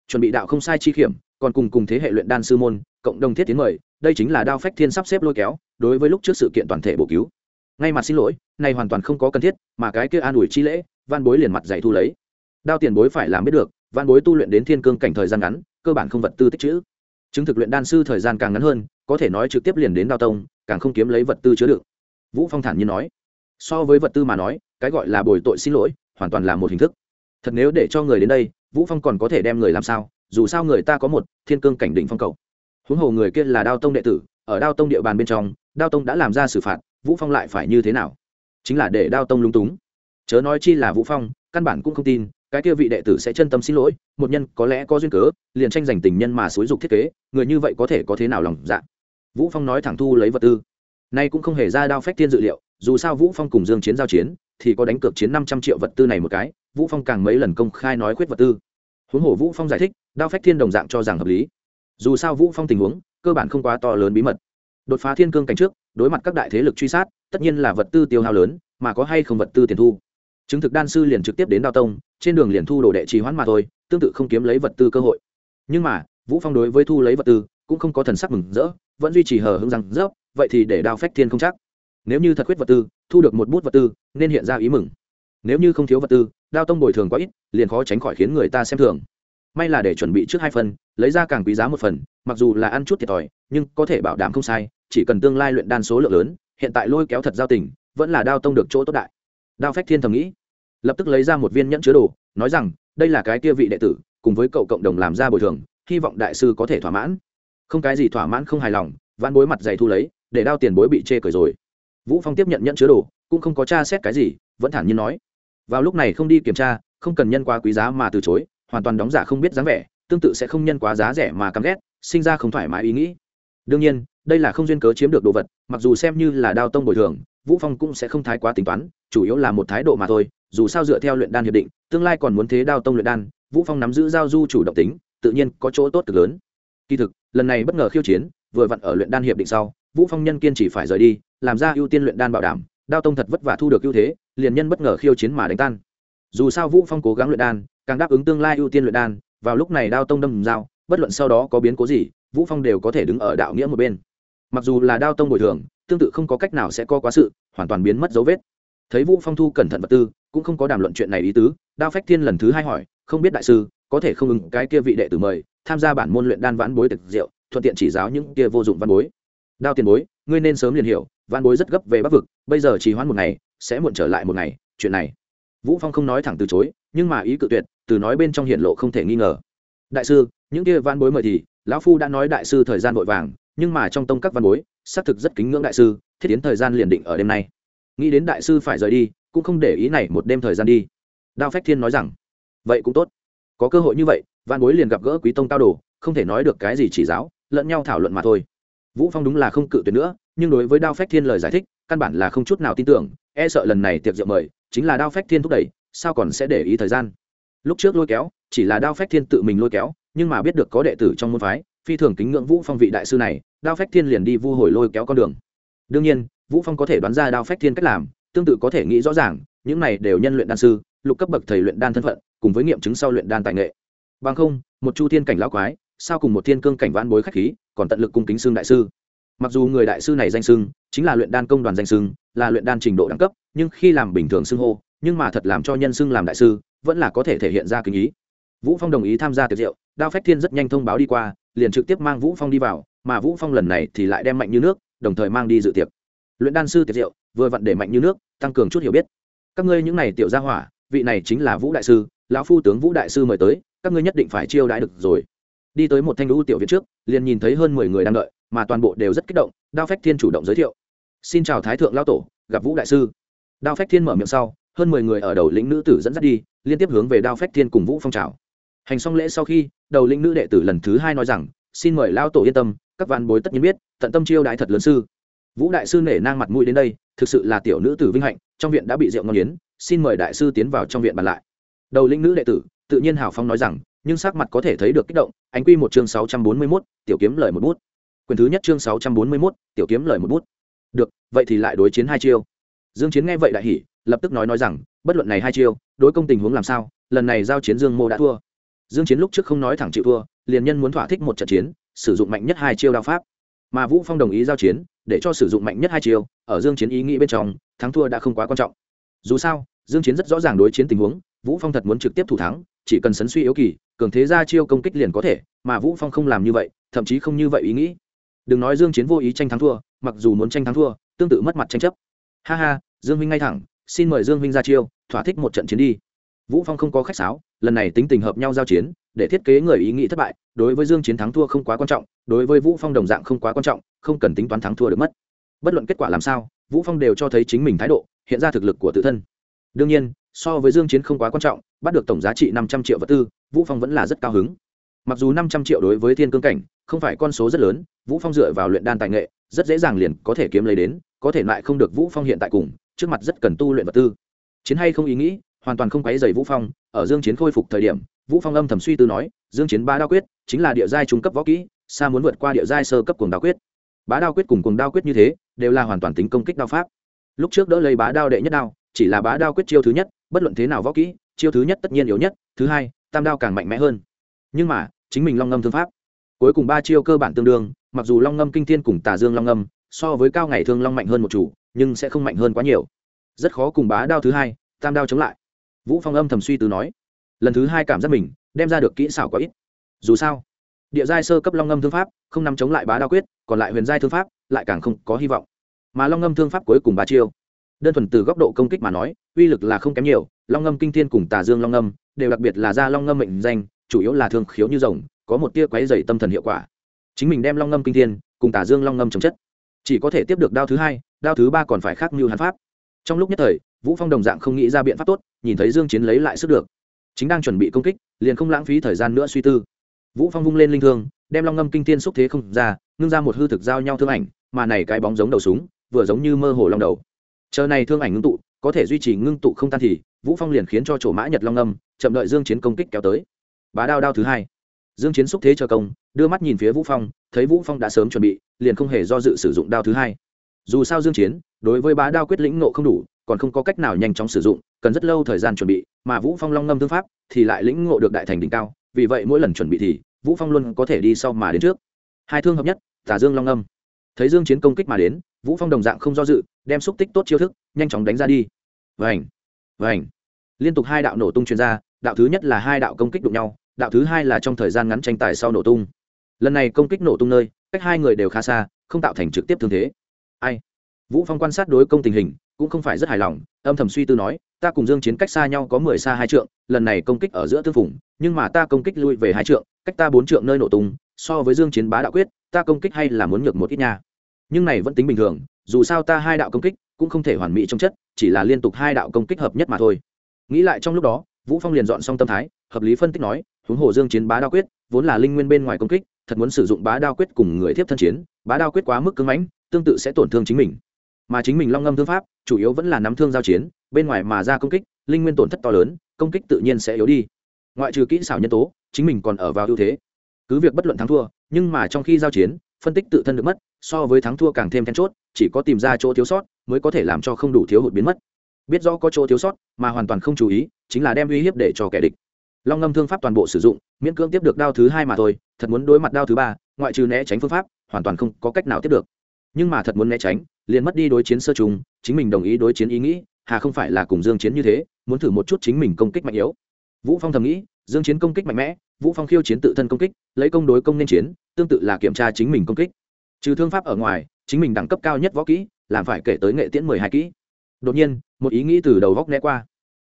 Chuẩn bị đạo không sai chi khiểm còn cùng cùng thế hệ luyện đan sư môn, cộng đồng thiết tiến mời, đây chính là đao phách thiên sắp xếp lôi kéo, đối với lúc trước sự kiện toàn thể bổ cứu. Ngay mặt xin lỗi, này hoàn toàn không có cần thiết, mà cái kia an ủi chi lễ van bối liền mặt dạy thu lấy. Đao tiền bối phải làm biết được van bối tu luyện đến thiên cương cảnh thời gian ngắn, cơ bản không vật tư tích chữ chứng thực luyện đan sư thời gian càng ngắn hơn, có thể nói trực tiếp liền đến đao tông, càng không kiếm lấy vật tư chứa đựng. Vũ phong thản nhiên nói. So với vật tư mà nói, cái gọi là bồi tội xin lỗi hoàn toàn là một hình thức. Thật nếu để cho người đến đây, vũ phong còn có thể đem người làm sao? Dù sao người ta có một thiên cương cảnh đỉnh phong cầu. Huống hồ người kia là đao tông đệ tử, ở đao tông địa bàn bên trong, đao tông đã làm ra xử phạt, vũ phong lại phải như thế nào? Chính là để đao tông lung túng. Chớ nói chi là vũ phong, căn bản cũng không tin, cái kia vị đệ tử sẽ chân tâm xin lỗi, một nhân có lẽ có duyên cớ, liền tranh giành tình nhân mà xúi dục thiết kế, người như vậy có thể có thế nào lòng dạ? Vũ phong nói thẳng thu lấy vật tư. Nay cũng không hề ra đao phách tiên dự liệu, dù sao vũ phong cùng dương chiến giao chiến thì có đánh cược chiến 500 triệu vật tư này một cái, vũ phong càng mấy lần công khai nói khuyết vật tư. Huống hồ vũ phong giải thích, đao phách thiên đồng dạng cho rằng hợp lý. Dù sao vũ phong tình huống, cơ bản không quá to lớn bí mật. Đột phá thiên cương cảnh trước, đối mặt các đại thế lực truy sát, tất nhiên là vật tư tiêu hao lớn, mà có hay không vật tư tiền thu. Chứng thực đan sư liền trực tiếp đến đao tông, trên đường liền thu đồ đệ trì hoãn mà thôi, tương tự không kiếm lấy vật tư cơ hội. Nhưng mà, vũ phong đối với thu lấy vật tư, cũng không có thần sắc mừng rỡ, vẫn duy trì hờ hững rằng, rớp, vậy thì để đao phách thiên không chắc nếu như thật khuyết vật tư, thu được một bút vật tư, nên hiện ra ý mừng. Nếu như không thiếu vật tư, đao tông bồi thường quá ít, liền khó tránh khỏi khiến người ta xem thường. May là để chuẩn bị trước hai phần, lấy ra càng quý giá một phần, mặc dù là ăn chút thiệt thòi, nhưng có thể bảo đảm không sai, chỉ cần tương lai luyện đan số lượng lớn, hiện tại lôi kéo thật giao tình, vẫn là đao tông được chỗ tốt đại. Đao phách thiên thầm nghĩ. Lập tức lấy ra một viên nhẫn chứa đồ, nói rằng, đây là cái kia vị đệ tử, cùng với cậu cộng đồng làm ra bồi thường, hy vọng đại sư có thể thỏa mãn. Không cái gì thỏa mãn không hài lòng văn bối mặt dày thu lấy, để đao tiền bối bị chê cười rồi vũ phong tiếp nhận nhận chứa đồ, cũng không có tra xét cái gì, vẫn thản nhiên nói. Vào lúc này không đi kiểm tra, không cần nhân quá quý giá mà từ chối, hoàn toàn đóng giả không biết dáng vẻ, tương tự sẽ không nhân quá giá rẻ mà căm ghét, sinh ra không thoải mái ý nghĩ. Đương nhiên, đây là không duyên cớ chiếm được đồ vật, mặc dù xem như là đao tông bồi thường, vũ phong cũng sẽ không thái quá tính toán, chủ yếu là một thái độ mà thôi, dù sao dựa theo luyện đan hiệp định, tương lai còn muốn thế đao tông luyện đan, vũ phong nắm giữ giao du chủ động tính, tự nhiên có chỗ tốt cực lớn. Kỳ thực, lần này bất ngờ khiêu chiến, vừa vặn ở luyện đan hiệp định sau, vũ phong nhân kiên chỉ phải rời đi làm ra ưu tiên luyện đan bảo đảm đao tông thật vất vả thu được ưu thế liền nhân bất ngờ khiêu chiến mà đánh tan. Dù sao vũ phong cố gắng luyện đan càng đáp ứng tương lai ưu tiên luyện đan vào lúc này đao tông đâm dao bất luận sau đó có biến cố gì vũ phong đều có thể đứng ở đạo nghĩa một bên. Mặc dù là đao tông bồi thường tương tự không có cách nào sẽ có quá sự hoàn toàn biến mất dấu vết. Thấy vũ phong thu cẩn thận vật tư cũng không có đàm luận chuyện này ý tứ đao phách thiên lần thứ hai hỏi không biết đại sư có thể không ứng cái kia vị đệ tử mời tham gia bản môn luyện đan vãn bối thực rượu, thuận tiện chỉ giáo những kia vô dụng văn bối. Đao tiền bối ngươi nên sớm liền hiểu văn bối rất gấp về bắc vực, bây giờ chỉ hoãn một ngày, sẽ muộn trở lại một ngày, chuyện này. Vũ phong không nói thẳng từ chối, nhưng mà ý cự tuyệt, từ nói bên trong hiện lộ không thể nghi ngờ. Đại sư, những kia văn bối mời thì, lão phu đã nói đại sư thời gian vội vàng, nhưng mà trong tông các văn bối, xác thực rất kính ngưỡng đại sư, thiết tiến thời gian liền định ở đêm nay. Nghĩ đến đại sư phải rời đi, cũng không để ý này một đêm thời gian đi. Đao phách thiên nói rằng. Vậy cũng tốt. Có cơ hội như vậy văn bối liền gặp gỡ quý tông cao đồ, không thể nói được cái gì chỉ giáo, lẫn nhau thảo luận mà thôi vũ phong đúng là không cự tuyệt nữa, nhưng đối với đao phách thiên lời giải thích, căn bản là không chút nào tin tưởng e sợ lần này tiệc rượu mời, chính là đao phách thiên thúc đẩy, sao còn sẽ để ý thời gian? Lúc trước lôi kéo, chỉ là đao phách thiên tự mình lôi kéo, nhưng mà biết được có đệ tử trong môn phái, phi thường kính ngưỡng vũ phong vị đại sư này, đao phách thiên liền đi vu hồi lôi kéo con đường. Đương nhiên, vũ phong có thể đoán ra đao phách thiên cách làm, tương tự có thể nghĩ rõ ràng, những này đều nhân luyện đan sư, lục cấp bậc thầy luyện đan thân phận, cùng với nghiệm chứng sau luyện đan tài nghệ. Bằng không, một chu thiên cảnh lão quái sao cùng một thiên cương cảnh vãn bối khách khí, còn tận lực cung kính xương đại sư. Mặc dù người đại sư này danh xưng, chính là luyện đan công đoàn danh xưng, là luyện đan trình độ đẳng cấp, nhưng khi làm bình thường xưng hô, nhưng mà thật làm cho nhân xưng làm đại sư, vẫn là có thể thể hiện ra kinh ý. Vũ phong đồng ý tham gia tiệc rượu, đao phách thiên rất nhanh thông báo đi qua, liền trực tiếp mang vũ phong đi vào, mà vũ phong lần này thì lại đem mạnh như nước, đồng thời mang đi dự tiệc. Luyện đan sư tiệc rượu, vừa vặn để mạnh như nước, tăng cường chút hiểu biết. Các ngươi những này tiểu gia hỏa, vị này chính là vũ đại sư, lão phu tướng vũ đại sư mời tới, các ngươi nhất định phải chiêu đãi được rồi đi tới một thanh lũ tiểu viện trước, liền nhìn thấy hơn mười người đang đợi, mà toàn bộ đều rất kích động, đao phách thiên chủ động giới thiệu. Xin chào thái thượng lao tổ, gặp vũ đại sư. Đao phách thiên mở miệng sau, hơn mười người ở đầu lĩnh nữ tử dẫn dắt đi, liên tiếp hướng về đao phách thiên cùng vũ phong trào hành xong lễ sau khi, đầu lĩnh nữ đệ tử lần thứ hai nói rằng, xin mời lao tổ yên tâm, các văn bối tất nhiên biết, tận tâm chiêu đãi thật lớn sư. Vũ đại sư nể nang mặt mũi đến đây, thực sự là tiểu nữ tử vinh hạnh, trong viện đã bị rượu ngon yến xin mời đại sư tiến vào trong viện bàn lại. Đầu lĩnh nữ đệ tử, tự nhiên hào phong nói rằng nhưng sắc mặt có thể thấy được kích động ánh quy một chương sáu trăm bốn mươi 641, tiểu kiếm lời một bút. Quyền thứ nhất chương sáu trăm bốn mươi 641, tiểu kiếm lời một bút. Được vậy thì lại đối chiến hai chiêu. Dương chiến nghe vậy đại hỉ lập tức nói nói rằng bất luận này hai chiêu đối công tình huống làm sao lần này giao chiến dương mô đã thua. Dương chiến lúc trước không nói thẳng chịu thua liền nhân muốn thỏa thích một trận chiến sử dụng mạnh nhất hai chiêu đao pháp. Mà vũ phong đồng ý giao chiến để cho sử dụng mạnh nhất hai chiêu ở dương chiến ý nghĩ bên trong thắng thua đã không quá quan trọng. Dù sao dương chiến rất rõ ràng đối chiến tình huống vũ phong thật muốn trực tiếp thủ thắng chỉ cần sấn suy yếu kỳ cường thế ra chiêu công kích liền có thể, mà vũ phong không làm như vậy, thậm chí không như vậy ý nghĩ. Đừng nói dương chiến vô ý tranh thắng thua, mặc dù muốn tranh thắng thua, tương tự mất mặt tranh chấp. Ha ha, dương huynh ngay thẳng, xin mời dương huynh ra chiêu, thỏa thích một trận chiến đi. Vũ phong không có khách sáo, lần này tính tình hợp nhau giao chiến, để thiết kế người ý nghĩ thất bại, đối với dương chiến thắng thua không quá quan trọng, đối với vũ phong đồng dạng không quá quan trọng, không cần tính toán thắng thua được mất. Bất luận kết quả làm sao, vũ phong đều cho thấy chính mình thái độ, hiện ra thực lực của tự thân. Đương nhiên, so với dương chiến không quá quan trọng bắt được tổng giá trị 500 triệu vật tư, vũ phong vẫn là rất cao hứng. Mặc dù 500 triệu đối với thiên cương cảnh không phải con số rất lớn, vũ phong dựa vào luyện đan tài nghệ, rất dễ dàng liền có thể kiếm lấy đến, có thể lại không được vũ phong hiện tại cùng, trước mặt rất cần tu luyện vật tư. Chiến hay không ý nghĩ, hoàn toàn không quấy dày vũ phong, ở dương chiến khôi phục thời điểm, vũ phong âm thầm suy tư nói, dương chiến ba đao quyết chính là địa giai trung cấp võ kỹ, xa muốn vượt qua địa giai sơ cấp cuồng đao quyết. Bá đao quyết cùng cuồng đao quyết như thế, đều là hoàn toàn tính công kích đao pháp. Lúc trước đỡ lấy bá đao đệ nhất đao, chỉ là bá đao quyết chiêu thứ nhất, bất luận thế nào võ kỹ chiêu thứ nhất tất nhiên yếu nhất, thứ hai, tam đao càng mạnh mẽ hơn. Nhưng mà, chính mình long ngâm thương pháp. Cuối cùng ba chiêu cơ bản tương đương, mặc dù long ngâm kinh thiên cùng tà dương long ngâm, so với cao ngày thương long mạnh hơn một chủ, nhưng sẽ không mạnh hơn quá nhiều. Rất khó cùng bá đao thứ hai, tam đao chống lại. Vũ phong âm thầm suy tư nói, lần thứ hai cảm giác mình, đem ra được kỹ xảo quá ít. Dù sao, địa giai sơ cấp long ngâm thương pháp, không nằm chống lại bá đao quyết, còn lại huyền giai thương pháp, lại càng không có hy vọng. Mà long ngâm thương pháp cuối cùng ba chiêu, đơn thuần từ góc độ công kích mà nói, uy lực là không kém nhiều long ngâm kinh thiên cùng tà dương long ngâm đều đặc biệt là ra long ngâm mệnh danh, chủ yếu là thương khiếu như rồng, có một tia quáy dày tâm thần hiệu quả. Chính mình đem long ngâm kinh thiên cùng tà dương long ngâm chống chất. Chỉ có thể tiếp được đao thứ hai, đao thứ ba còn phải khác như hắn pháp. Trong lúc nhất thời, vũ phong đồng dạng không nghĩ ra biện pháp tốt, nhìn thấy dương chiến lấy lại sức được. Chính đang chuẩn bị công kích, liền không lãng phí thời gian nữa suy tư. Vũ phong vung lên linh thương, đem long ngâm kinh thiên xúc thế không ra, ngưng ra một hư thực giao nhau thương ảnh, mà này cái bóng giống đầu súng, vừa giống như mơ hồ long đầu. Chờ này thương ảnh ngưng tụ có thể duy trì ngưng tụ không tan thì, vũ phong liền khiến cho chỗ mã nhật long âm, chậm đợi dương chiến công kích kéo tới. Bá đao đao thứ hai. Dương chiến xúc thế chờ công, đưa mắt nhìn phía vũ phong, thấy vũ phong đã sớm chuẩn bị, liền không hề do dự sử dụng đao thứ hai. Dù sao dương chiến, đối với bá đao quyết lĩnh nộ không đủ, còn không có cách nào nhanh chóng sử dụng, cần rất lâu thời gian chuẩn bị, mà vũ phong long ngâm thương pháp thì lại lĩnh ngộ được đại thành đỉnh cao, vì vậy mỗi lần chuẩn bị thì, vũ phong luôn có thể đi sau mà đến trước. Hai thương hợp nhất tả dương long ngâm. Thấy dương chiến công kích mà đến vũ phong đồng dạng không do dự, đem xúc tích tốt chiêu thức, nhanh chóng đánh ra đi. Vành vành. Liên tục hai đạo nổ tung truyền ra, đạo thứ nhất là hai đạo công kích đụng nhau, đạo thứ hai là trong thời gian ngắn tranh tài sau nổ tung. Lần này công kích nổ tung nơi, cách hai người đều khá xa, không tạo thành trực tiếp thương thế. Ai? Vũ phong quan sát đối công tình hình, cũng không phải rất hài lòng, âm thầm suy tư nói, ta cùng dương chiến cách xa nhau có mười xa hai trượng, lần này công kích ở giữa tương phủng nhưng mà ta công kích lui về hai trượng, cách ta bốn trượng nơi nổ tung, so với dương chiến bá đạo quyết, ta công kích hay là muốn nhược một ít nha nhưng này vẫn tính bình thường, dù sao ta hai đạo công kích cũng không thể hoàn mỹ trong chất, chỉ là liên tục hai đạo công kích hợp nhất mà thôi. Nghĩ lại trong lúc đó, vũ phong liền dọn xong tâm thái, hợp lý phân tích nói, huống hồ dương chiến bá đao quyết, vốn là linh nguyên bên ngoài công kích, thật muốn sử dụng bá đao quyết cùng người tiếp thân chiến, bá đao quyết quá mức cứng mãnh, tương tự sẽ tổn thương chính mình. Mà chính mình long ngâm thương pháp, chủ yếu vẫn là nắm thương giao chiến, bên ngoài mà ra công kích, linh nguyên tổn thất to lớn, công kích tự nhiên sẽ yếu đi. Ngoại trừ kỹ xảo nhân tố, chính mình còn ở vào ưu thế. Cứ việc bất luận thắng thua, nhưng mà trong khi giao chiến, phân tích tự thân được mất so với thắng thua càng thêm then chốt, chỉ có tìm ra chỗ thiếu sót mới có thể làm cho không đủ thiếu hụt biến mất. Biết rõ có chỗ thiếu sót mà hoàn toàn không chú ý, chính là đem uy hiếp để cho kẻ địch. Long ngâm thương pháp toàn bộ sử dụng, miễn cưỡng tiếp được đao thứ hai mà thôi, thật muốn đối mặt đao thứ ba, ngoại trừ né tránh phương pháp, hoàn toàn không có cách nào tiếp được. Nhưng mà thật muốn né tránh, liền mất đi đối chiến sơ trùng, chính mình đồng ý đối chiến ý nghĩ, hà không phải là cùng dương chiến như thế, muốn thử một chút chính mình công kích mạnh yếu. Vũ phong thầm nghĩ, dương chiến công kích mạnh mẽ, vũ phong khiêu chiến tự thân công kích, lấy công đối công nên chiến, tương tự là kiểm tra chính mình công kích trừ thương pháp ở ngoài, chính mình đẳng cấp cao nhất võ kỹ, làm phải kể tới nghệ tiễn mười hai kỹ. Đột nhiên, một ý nghĩ từ đầu góc né qua.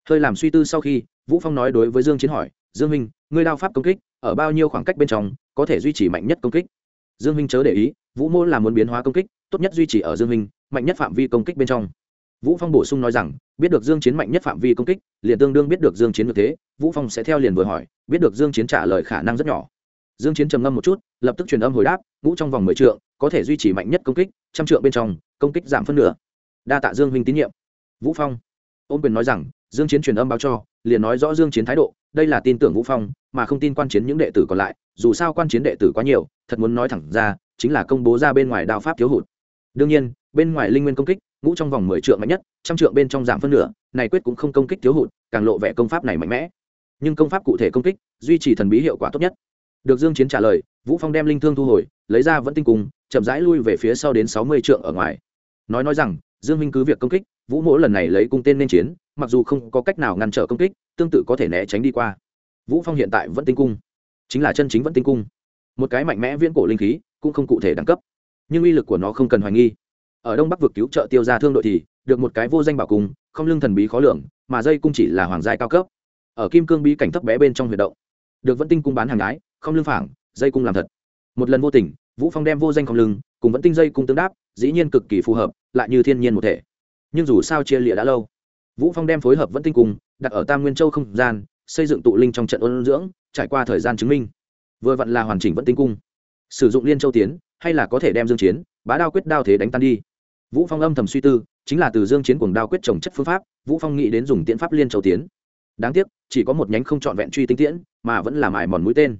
Hơi làm suy tư sau khi, vũ phong nói đối với dương chiến hỏi, dương minh ngươi đao pháp công kích, ở bao nhiêu khoảng cách bên trong, có thể duy trì mạnh nhất công kích? Dương minh chớ để ý, vũ mô là muốn biến hóa công kích, tốt nhất duy trì ở dương minh mạnh nhất phạm vi công kích bên trong. Vũ phong bổ sung nói rằng, biết được dương chiến mạnh nhất phạm vi công kích, liền tương đương biết được dương chiến được thế. Vũ phong sẽ theo liền vừa hỏi, biết được dương chiến trả lời khả năng rất nhỏ. Dương chiến trầm ngâm một chút, lập tức truyền âm hồi đáp, ngũ trong vòng 10 trượng có thể duy trì mạnh nhất công kích, trăm trượng bên trong, công kích giảm phân nửa. Đa tạ dương huynh tín nhiệm. Vũ phong. Ôn quyền nói rằng, dương chiến truyền âm báo cho, liền nói rõ dương chiến thái độ, đây là tin tưởng vũ phong, mà không tin quan chiến những đệ tử còn lại, dù sao quan chiến đệ tử quá nhiều, thật muốn nói thẳng ra, chính là công bố ra bên ngoài đạo pháp thiếu hụt. Đương nhiên, bên ngoài linh nguyên công kích, ngũ trong vòng 10 trượng mạnh nhất, trăm trượng bên trong giảm phân nửa, này quyết cũng không công kích thiếu hụt, càng lộ vẻ công pháp này mạnh mẽ. Nhưng công pháp cụ thể công kích, duy trì thần bí hiệu quả tốt nhất. Được dương chiến trả lời, vũ phong đem linh thương thu hồi, lấy ra vẫn tinh cùng chậm rãi lui về phía sau đến 60 trượng ở ngoài. Nói nói rằng, dương minh cứ việc công kích, vũ mỗ lần này lấy cung tên nên chiến, mặc dù không có cách nào ngăn trở công kích, tương tự có thể né tránh đi qua. Vũ phong hiện tại vẫn tinh cung, chính là chân chính vẫn tinh cung. Một cái mạnh mẽ viễn cổ linh khí, cũng không cụ thể đẳng cấp. Nhưng uy lực của nó không cần hoài nghi. Ở đông bắc vực cứu trợ tiêu gia thương đội thì, được một cái vô danh bảo cung, không lưng thần bí khó lường, mà dây cung chỉ là hoàng giai cao cấp. Ở kim cương bí cảnh thấp bé bên trong huyệt động, được vẫn tinh cung bán hàng gái không lưng phảng dây cung làm thật. Một lần vô tình vũ phong đem vô danh không lưng, cùng vẫn tinh dây cung tương đáp, dĩ nhiên cực kỳ phù hợp, lại như thiên nhiên một thể. Nhưng dù sao chia lịa đã lâu. Vũ phong đem phối hợp vẫn tinh cung đặt ở tam nguyên châu không gian, xây dựng tụ linh trong trận ôn dưỡng, trải qua thời gian chứng minh. Vừa vặn là hoàn chỉnh vẫn tinh cung. Sử dụng liên châu tiến, hay là có thể đem dương chiến, bá đao quyết đao thế đánh tan đi. Vũ phong âm thầm suy tư, chính là từ dương chiến cuồng đao quyết trồng chất phương pháp, vũ phong nghĩ đến dùng tiễn pháp liên châu tiến. Đáng tiếc, chỉ có một nhánh không chọn vẹn truy tinh tiễn, mà vẫn là mài mòn mũi tên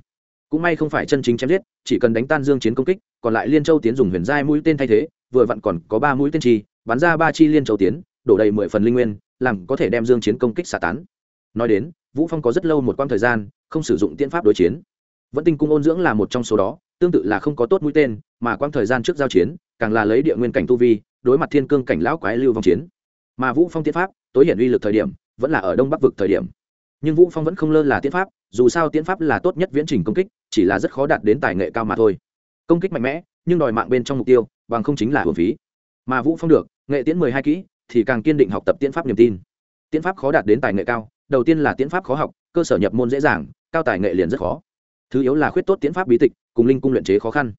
cũng may không phải chân chính chém giết, chỉ cần đánh tan dương chiến công kích, còn lại liên châu tiến dùng huyền giai mũi tên thay thế, vừa vặn còn có ba mũi tên chi, bắn ra ba chi liên châu tiến, đổ đầy mười phần linh nguyên, làm có thể đem dương chiến công kích xả tán. Nói đến, vũ phong có rất lâu một quãng thời gian, không sử dụng tiễn pháp đối chiến. Vẫn tinh cung ôn dưỡng là một trong số đó, tương tự là không có tốt mũi tên, mà quãng thời gian trước giao chiến, càng là lấy địa nguyên cảnh tu vi, đối mặt thiên cương cảnh lão quái lưu vong chiến. Mà vũ phong tiễn pháp, tối hiển uy lực thời điểm, vẫn là ở đông bắc vực thời điểm. Nhưng vũ phong vẫn không lơ là tiễn pháp dù sao tiễn pháp là tốt nhất viễn trình công kích, chỉ là rất khó đạt đến tài nghệ cao mà thôi. Công kích mạnh mẽ, nhưng đòi mạng bên trong mục tiêu, bằng không chính là hồn phí. Mà vũ phong được, nghệ tiễn mười hai kỹ, thì càng kiên định học tập tiễn pháp niềm tin. Tiễn pháp khó đạt đến tài nghệ cao, đầu tiên là tiễn pháp khó học, cơ sở nhập môn dễ dàng, cao tài nghệ liền rất khó. Thứ yếu là khuyết tốt tiễn pháp bí tịch, cùng linh cung luyện chế khó khăn.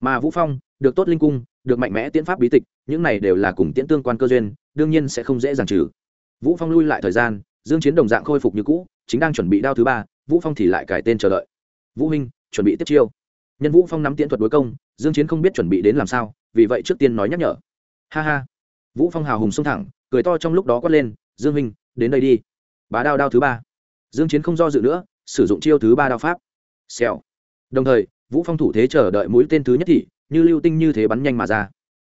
Mà vũ phong, được tốt linh cung, được mạnh mẽ tiễn pháp bí tịch, những này đều là cùng tiễn tương quan cơ duyên, đương nhiên sẽ không dễ dàng trừ. Vũ phong lui lại thời gian, dương chiến đồng dạng khôi phục như cũ, chính đang chuẩn bị đao thứ ba vũ phong thì lại cải tên chờ đợi. Vũ huynh, chuẩn bị tiếp chiêu. Nhân vũ phong nắm tiễn thuật đối công, dương chiến không biết chuẩn bị đến làm sao, vì vậy trước tiên nói nhắc nhở. Ha ha. Vũ phong hào hùng xông thẳng, cười to trong lúc đó quát lên, dương huynh, đến đây đi. Bá đao đao thứ ba. Dương chiến không do dự nữa, sử dụng chiêu thứ ba đao pháp. Xèo. Đồng thời, vũ phong thủ thế chờ đợi mũi tên thứ nhất thị như lưu tinh như thế bắn nhanh mà ra.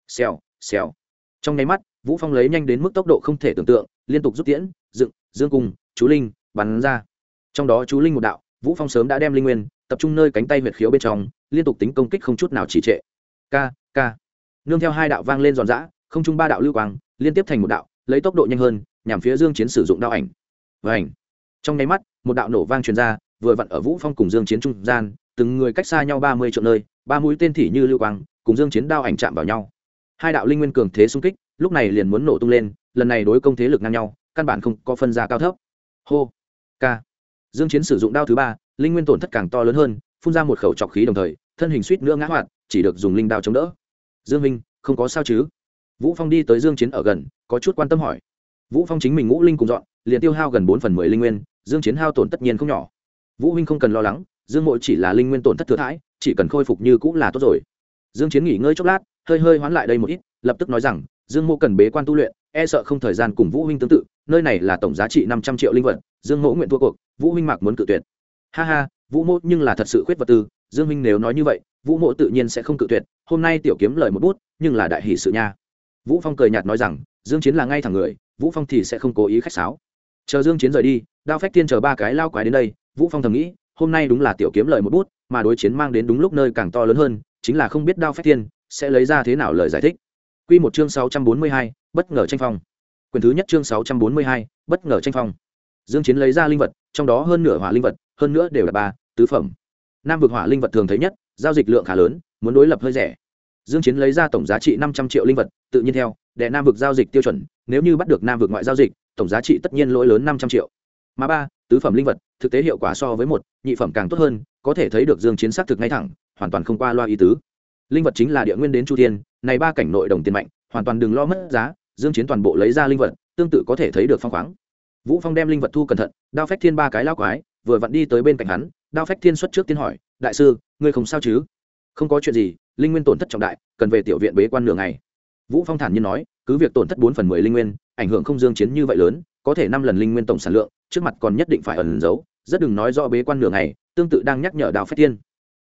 Xèo xèo. Trong nháy mắt, vũ phong lấy nhanh đến mức tốc độ không thể tưởng tượng, liên tục rút tiễn, dựng, dương cung, chú linh, bắn ra trong đó chú linh một đạo, vũ phong sớm đã đem linh nguyên, tập trung nơi cánh tay huyệt khiếu bên trong, liên tục tính công kích không chút nào chỉ trệ. K k nương theo hai đạo vang lên giòn giã, không trung ba đạo lưu quang, liên tiếp thành một đạo, lấy tốc độ nhanh hơn, nhằm phía dương chiến sử dụng đao ảnh. Và ảnh trong nháy mắt, một đạo nổ vang truyền ra, vừa vặn ở vũ phong cùng dương chiến trung gian, từng người cách xa nhau ba mươi triệu nơi, ba mũi tên thỉ như lưu quang, cùng dương chiến đao ảnh chạm vào nhau. Hai đạo linh nguyên cường thế xung kích, lúc này liền muốn nổ tung lên, lần này đối công thế lực ngang nhau, căn bản không có phân ra cao thấp. Hô. K dương chiến sử dụng đao thứ ba, linh nguyên tổn thất càng to lớn hơn, phun ra một khẩu trọc khí đồng thời, thân hình suýt nữa ngã hoạt, chỉ được dùng linh đao chống đỡ. Dương minh, không có sao chứ? Vũ phong đi tới dương chiến ở gần, có chút quan tâm hỏi. Vũ phong chính mình ngũ linh cùng dọn, liền tiêu hao gần bốn phần mười linh nguyên, dương chiến hao tổn tất nhiên không nhỏ. Vũ huynh không cần lo lắng, dương mộ chỉ là linh nguyên tổn thất thừa thãi, chỉ cần khôi phục như cũ là tốt rồi. Dương chiến nghỉ ngơi chốc lát, hơi hơi hoán lại đây một ít, lập tức nói rằng, dương mộ cần bế quan tu luyện e sợ không thời gian cùng vũ huynh tương tự nơi này là tổng giá trị 500 triệu linh vật dương mẫu nguyện thua cuộc vũ huynh mạc muốn cự tuyệt. Ha ha vũ mộ nhưng là thật sự khuyết vật tư dương huynh nếu nói như vậy vũ mộ tự nhiên sẽ không cự tuyệt hôm nay tiểu kiếm lời một bút nhưng là đại hỷ sự nha. Vũ phong cười nhạt nói rằng dương chiến là ngay thẳng người vũ phong thì sẽ không cố ý khách sáo. Chờ dương chiến rời đi đao phách tiên chờ ba cái lao quái đến đây vũ phong thầm nghĩ hôm nay đúng là tiểu kiếm lời một bút mà đối chiến mang đến đúng lúc nơi càng to lớn hơn chính là không biết đao phách tiên sẽ lấy ra thế nào lời giải thích. Quy một chương 642, bất ngờ tranh phong. Quyền thứ nhất chương 642, bất ngờ tranh phong. Dương chiến lấy ra linh vật trong đó hơn nửa hỏa linh vật hơn nữa đều là ba tứ phẩm. Nam vực hỏa linh vật thường thấy nhất giao dịch lượng khá lớn muốn đối lập hơi rẻ. Dương chiến lấy ra tổng giá trị 500 triệu linh vật tự nhiên theo để nam vực giao dịch tiêu chuẩn nếu như bắt được nam vực ngoại giao dịch tổng giá trị tất nhiên lỗi lớn 500 triệu. Mà ba tứ phẩm linh vật thực tế hiệu quả so với một nhị phẩm càng tốt hơn có thể thấy được dương chiến xác thực ngay thẳng hoàn toàn không qua loa ý tứ. Linh vật chính là địa nguyên đến chu thiên này ba cảnh nội đồng tiền mạnh hoàn toàn đừng lo mất giá dương chiến toàn bộ lấy ra linh vật, tương tự có thể thấy được phong khoáng. Vũ phong đem linh vật thu cẩn thận, đao phách thiên ba cái lao quái, vừa vặn đi tới bên cạnh hắn, đao phách thiên xuất trước tiên hỏi, đại sư, ngươi không sao chứ? Không có chuyện gì, linh nguyên tổn thất trọng đại, cần về tiểu viện bế quan nửa ngày. Vũ phong thản nhiên nói, cứ việc tổn thất bốn phần mười linh nguyên, ảnh hưởng không dương chiến như vậy lớn, có thể năm lần linh nguyên tổng sản lượng, trước mặt còn nhất định phải ẩn giấu, rất đừng nói rõ bế quan nửa ngày, tương tự đang nhắc nhở đào phách thiên.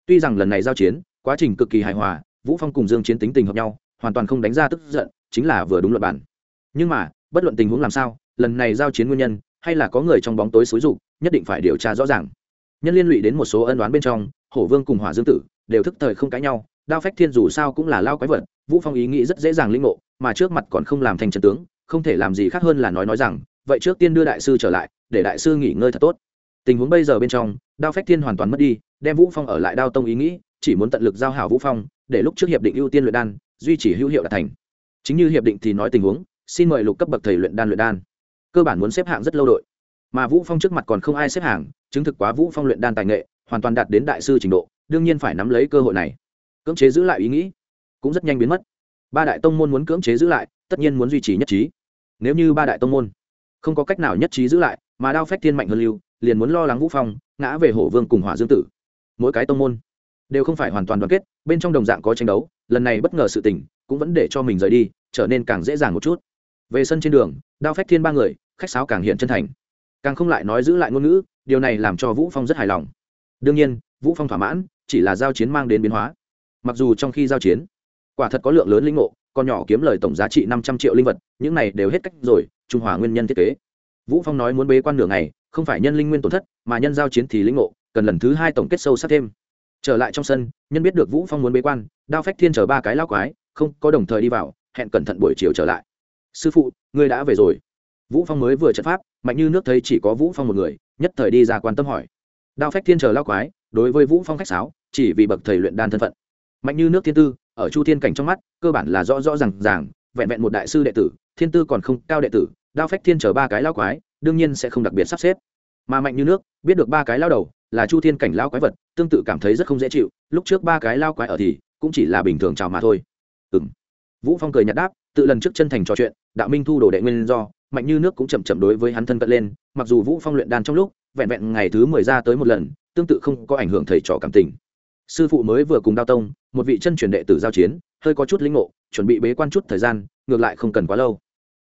Tuy rằng lần này giao chiến, quá trình cực kỳ hài hòa, vũ phong cùng dương chiến tính tình hợp nhau, hoàn toàn không đánh ra tức giận chính là vừa đúng luật bản nhưng mà, bất luận tình huống làm sao, lần này giao chiến nguyên nhân, hay là có người trong bóng tối xúi dục, nhất định phải điều tra rõ ràng. Nhân liên lụy đến một số ân đoán bên trong, hổ vương cùng hỏa dương tử đều thức thời không cãi nhau, đao phách thiên dù sao cũng là lao quái vật, vũ phong ý nghĩ rất dễ dàng linh ngộ, mà trước mặt còn không làm thành trận tướng, không thể làm gì khác hơn là nói nói rằng, vậy trước tiên đưa đại sư trở lại, để đại sư nghỉ ngơi thật tốt. Tình huống bây giờ bên trong, đao phách thiên hoàn toàn mất đi, đem vũ phong ở lại đao tông ý nghĩ, chỉ muốn tận lực giao hảo vũ phong, để lúc trước hiệp định ưu tiên luyện đan, duy trì hữu hiệu đạt thành chính như hiệp định thì nói tình huống, xin mời lục cấp bậc thầy luyện đan luyện đan. Cơ bản muốn xếp hạng rất lâu đội. Mà vũ phong trước mặt còn không ai xếp hàng chứng thực quá vũ phong luyện đan tài nghệ, hoàn toàn đạt đến đại sư trình độ, đương nhiên phải nắm lấy cơ hội này. Cưỡng chế giữ lại ý nghĩ, cũng rất nhanh biến mất. Ba đại tông môn muốn cưỡng chế giữ lại, tất nhiên muốn duy trì nhất trí. Nếu như ba đại tông môn không có cách nào nhất trí giữ lại, mà đao phách thiên mạnh hơn lưu, liền muốn lo lắng vũ phong, ngã về hổ vương cùng hỏa dương tử. Mỗi cái tông môn đều không phải hoàn toàn đoàn kết, bên trong đồng dạng có tranh đấu, lần này bất ngờ sự tình cũng vẫn để cho mình rời đi, trở nên càng dễ dàng một chút. Về sân trên đường, đao phách thiên ba người, khách sáo càng hiện chân thành. Càng không lại nói giữ lại ngôn ngữ, điều này làm cho vũ phong rất hài lòng. Đương nhiên, vũ phong thỏa mãn, chỉ là giao chiến mang đến biến hóa. Mặc dù trong khi giao chiến, quả thật có lượng lớn linh ngộ con nhỏ kiếm lời tổng giá trị năm trăm triệu linh vật, những này đều hết cách rồi, trung hòa nguyên nhân thiết kế. Vũ phong nói muốn bế quan nửa ngày, không phải nhân linh nguyên tổn thất, mà nhân giao chiến thì linh ngộ, cần lần thứ hai tổng kết sâu sắc thêm. Trở lại trong sân, nhân biết được vũ phong muốn bế quan, đao phách thiên chờ ba cái lao quái không có đồng thời đi vào, hẹn cẩn thận buổi chiều trở lại. Sư phụ, ngươi đã về rồi. Vũ phong mới vừa trận pháp, mạnh như nước thấy chỉ có vũ phong một người, nhất thời đi ra quan tâm hỏi. Đao phách thiên chờ lao quái, đối với vũ phong khách sáo, chỉ vì bậc thầy luyện đan thân phận. Mạnh như nước thiên tư, ở chu thiên cảnh trong mắt, cơ bản là rõ rõ ràng ràng, vẹn vẹn một đại sư đệ tử, thiên tư còn không cao đệ tử, đao phách thiên chờ ba cái lao quái, đương nhiên sẽ không đặc biệt sắp xếp. Mà mạnh như nước, biết được ba cái lao đầu, là chu thiên cảnh lao quái vật, tương tự cảm thấy rất không dễ chịu, lúc trước ba cái lao quái ở thì, cũng chỉ là bình thường chào mà thôi ừ vũ phong cười nhạt đáp, tự lần trước chân thành trò chuyện, đạo minh thu đồ đệ nguyên do, mạnh như nước cũng chậm chậm đối với hắn thân cận lên, mặc dù vũ phong luyện đan trong lúc, vẹn vẹn ngày thứ mười ra tới một lần, tương tự không có ảnh hưởng thầy trò cảm tình. Sư phụ mới vừa cùng đao tông, một vị chân truyền đệ tử giao chiến, hơi có chút linh ngộ, chuẩn bị bế quan chút thời gian, ngược lại không cần quá lâu.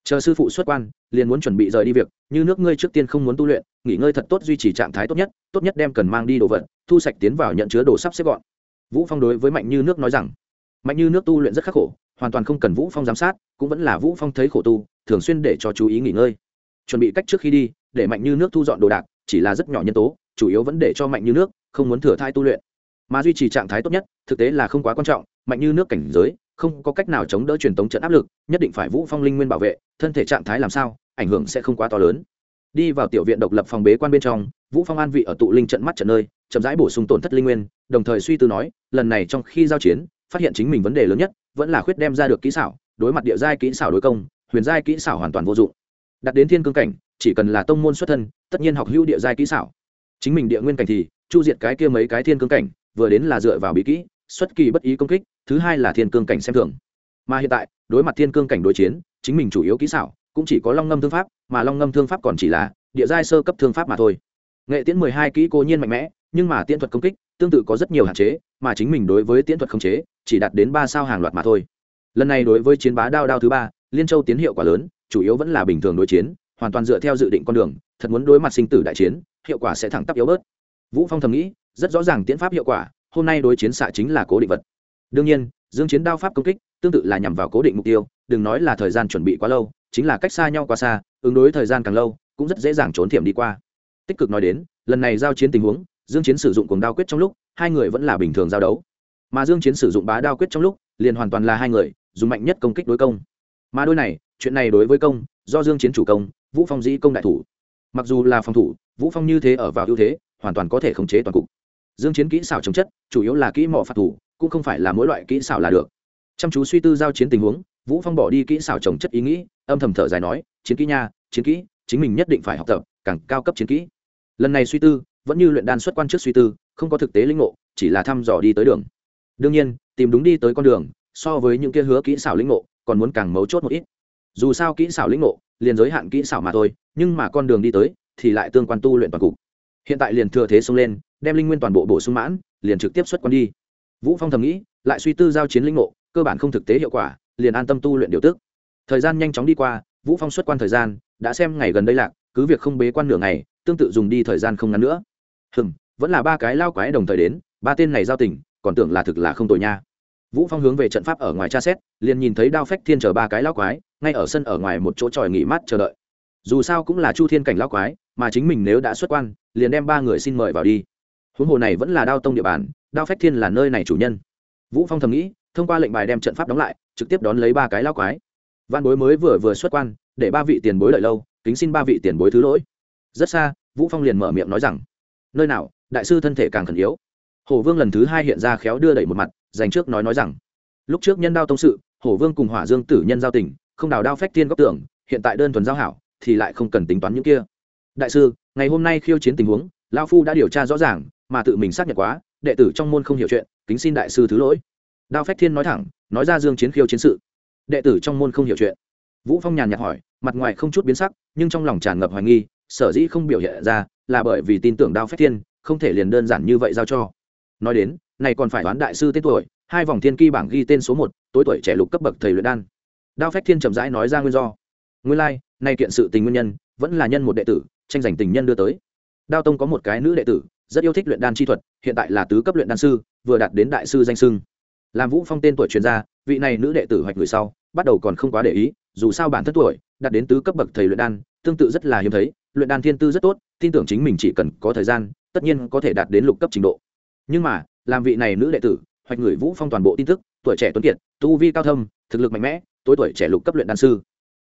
Chờ sư phụ xuất quan, liền muốn chuẩn bị rời đi việc, như nước ngươi trước tiên không muốn tu luyện, nghỉ ngơi thật tốt duy trì trạng thái tốt nhất tốt nhất đem cần mang đi đồ vật, thu sạch tiến vào nhận chứa đồ sắp xếp gọn. Vũ phong đối với mạnh như nước nói rằng mạnh như nước tu luyện rất khắc khổ, hoàn toàn không cần vũ phong giám sát, cũng vẫn là vũ phong thấy khổ tu, thường xuyên để cho chú ý nghỉ ngơi. Chuẩn bị cách trước khi đi, để mạnh như nước thu dọn đồ đạc, chỉ là rất nhỏ nhân tố, chủ yếu vẫn để cho mạnh như nước, không muốn thừa thai tu luyện. Mà duy trì trạng thái tốt nhất, thực tế là không quá quan trọng, mạnh như nước cảnh giới, không có cách nào chống đỡ truyền tống trận áp lực, nhất định phải vũ phong linh nguyên bảo vệ, thân thể trạng thái làm sao, ảnh hưởng sẽ không quá to lớn. Đi vào tiểu viện độc lập phòng bế quan bên trong, vũ phong an vị ở tụ linh trận mắt trận nơi, chậm rãi bổ sung tổn thất linh nguyên, đồng thời suy tư nói, lần này trong khi giao chiến phát hiện chính mình vấn đề lớn nhất vẫn là khuyết đem ra được kỹ xảo, đối mặt địa giai kỹ xảo đối công, huyền giai kỹ xảo hoàn toàn vô dụng. Đặt đến thiên cương cảnh, chỉ cần là tông môn xuất thân, tất nhiên học hữu địa giai kỹ xảo. Chính mình địa nguyên cảnh thì, chu diệt cái kia mấy cái thiên cương cảnh, vừa đến là dựa vào bí kỹ, xuất kỳ bất ý công kích, thứ hai là thiên cương cảnh xem thường. Mà hiện tại, đối mặt thiên cương cảnh đối chiến, chính mình chủ yếu kỹ xảo cũng chỉ có long ngâm thương pháp, mà long ngâm thương pháp còn chỉ là địa giai sơ cấp thương pháp mà thôi. Nghệ tiễn mười hai kỹ cố nhiên mạnh mẽ, nhưng mà tiễn thuật công kích tương tự có rất nhiều hạn chế mà chính mình đối với tiễn thuật không chế, chỉ đạt đến ba sao hàng loạt mà thôi. Lần này đối với chiến bá đao đao thứ ba, liên châu tiến hiệu quả lớn, chủ yếu vẫn là bình thường đối chiến, hoàn toàn dựa theo dự định con đường, thật muốn đối mặt sinh tử đại chiến, hiệu quả sẽ thẳng tắp yếu bớt. Vũ phong thầm nghĩ, rất rõ ràng tiễn pháp hiệu quả, hôm nay đối chiến xạ chính là cố định vật. Đương nhiên, dương chiến đao pháp công kích tương tự là nhằm vào cố định mục tiêu, đừng nói là thời gian chuẩn bị quá lâu, chính là cách xa nhau quá xa, ứng đối thời gian càng lâu, cũng rất dễ dàng trốn thiểm đi qua. Tích cực nói đến, lần này giao chiến tình huống, dương chiến sử dụng cuồng đao quyết trong lúc hai người vẫn là bình thường giao đấu. Mà dương chiến sử dụng bá đao quyết trong lúc, liền hoàn toàn là hai người, dùng mạnh nhất công kích đối công. Mà đôi này, chuyện này đối với công, do dương chiến chủ công, vũ phong dĩ công đại thủ. Mặc dù là phòng thủ, vũ phong như thế ở vào ưu thế, hoàn toàn có thể khống chế toàn cục. Dương chiến kỹ xảo chống chất, chủ yếu là kỹ mỏ phạt thủ, cũng không phải là mỗi loại kỹ xảo là được. Chăm chú suy tư giao chiến tình huống, vũ phong bỏ đi kỹ xảo chống chất ý nghĩ, âm thầm thở dài nói, chiến kỹ nha, chiến kỹ, chính mình nhất định phải học tập, càng cao cấp chiến kỹ. Lần này suy tư, vẫn như luyện đan xuất quan trước suy tư không có thực tế linh ngộ, chỉ là thăm dò đi tới đường. Đương nhiên, tìm đúng đi tới con đường, so với những kia hứa kỹ xảo linh ngộ, còn muốn càng mấu chốt một ít. Dù sao kỹ xảo linh ngộ, liền giới hạn kỹ xảo mà thôi, nhưng mà con đường đi tới, thì lại tương quan tu luyện toàn cục. Hiện tại liền thừa thế xông lên, đem linh nguyên toàn bộ bổ sung mãn, liền trực tiếp xuất quan đi. Vũ phong thầm nghĩ, lại suy tư giao chiến linh ngộ, cơ bản không thực tế hiệu quả, liền an tâm tu luyện điều tức. Thời gian nhanh chóng đi qua, vũ phong xuất quan thời gian, đã xem ngày gần đây lạc, cứ việc không bế quan nửa ngày, tương tự dùng đi thời gian không ngắn nữa. Hừm vẫn là ba cái lao quái đồng thời đến, ba tên này giao tình, còn tưởng là thực là không tội nha. Vũ phong hướng về trận pháp ở ngoài tra xét, liền nhìn thấy đao phách thiên chờ ba cái lao quái, ngay ở sân ở ngoài một chỗ tròi nghỉ mát chờ đợi. Dù sao cũng là chu thiên cảnh lao quái, mà chính mình nếu đã xuất quan, liền đem ba người xin mời vào đi. Huống hồ này vẫn là đao tông địa bàn, đao phách thiên là nơi này chủ nhân. Vũ phong thầm nghĩ, thông qua lệnh bài đem trận pháp đóng lại, trực tiếp đón lấy ba cái lao quái. Văn bối mới vừa vừa xuất quan, để ba vị tiền bối lợi lâu, kính xin ba vị tiền bối thứ lỗi. Rất xa, vũ phong liền mở miệng nói rằng, nơi nào đại sư thân thể càng khẩn yếu. Hổ vương lần thứ hai hiện ra khéo đưa đẩy một mặt, dành trước nói nói rằng, lúc trước nhân đao tông sự, hổ vương cùng hỏa dương tử nhân giao tình, không đào đao phách thiên góc tưởng, hiện tại đơn thuần giao hảo, thì lại không cần tính toán những kia. Đại sư, ngày hôm nay khiêu chiến tình huống lao phu đã điều tra rõ ràng, mà tự mình xác nhận quá, đệ tử trong môn không hiểu chuyện, kính xin đại sư thứ lỗi. Đao phách thiên nói thẳng, nói ra dương chiến khiêu chiến sự. Đệ tử trong môn không hiểu chuyện. Vũ phong nhàn nhạt hỏi, mặt ngoài không chút biến sắc, nhưng trong lòng tràn ngập hoài nghi, sở dĩ không biểu hiện ra, là bởi vì tin tưởng đao phách thiên không thể liền đơn giản như vậy giao cho. Nói đến này còn phải đoán đại sư tên tuổi hai vòng thiên kỳ bảng ghi tên số một tối tuổi trẻ lục cấp bậc thầy luyện đan. Đao phách thiên chậm rãi nói ra nguyên do. Nguyên lai、like, nay kiện sự tình nguyên nhân vẫn là nhân một đệ tử tranh giành tình nhân đưa tới. Đao tông có một cái nữ đệ tử rất yêu thích luyện đan chi thuật hiện tại là tứ cấp luyện đan sư vừa đạt đến đại sư danh sưng. Làm vũ phong tên tuổi chuyên gia vị này nữ đệ tử hoạch người sau bắt đầu còn không quá để ý dù sao bản thân tuổi đạt đến tứ cấp bậc thầy luyện đan tương tự rất là hiếm thấy luyện đan thiên tư rất tốt tin tưởng chính mình chỉ cần có thời gian tất nhiên có thể đạt đến lục cấp trình độ. Nhưng mà, làm vị này nữ đệ tử, hoạch người vũ phong toàn bộ tin tức, tuổi trẻ tuấn kiệt, tu vi cao thâm, thực lực mạnh mẽ, tối tuổi trẻ lục cấp luyện đan sư.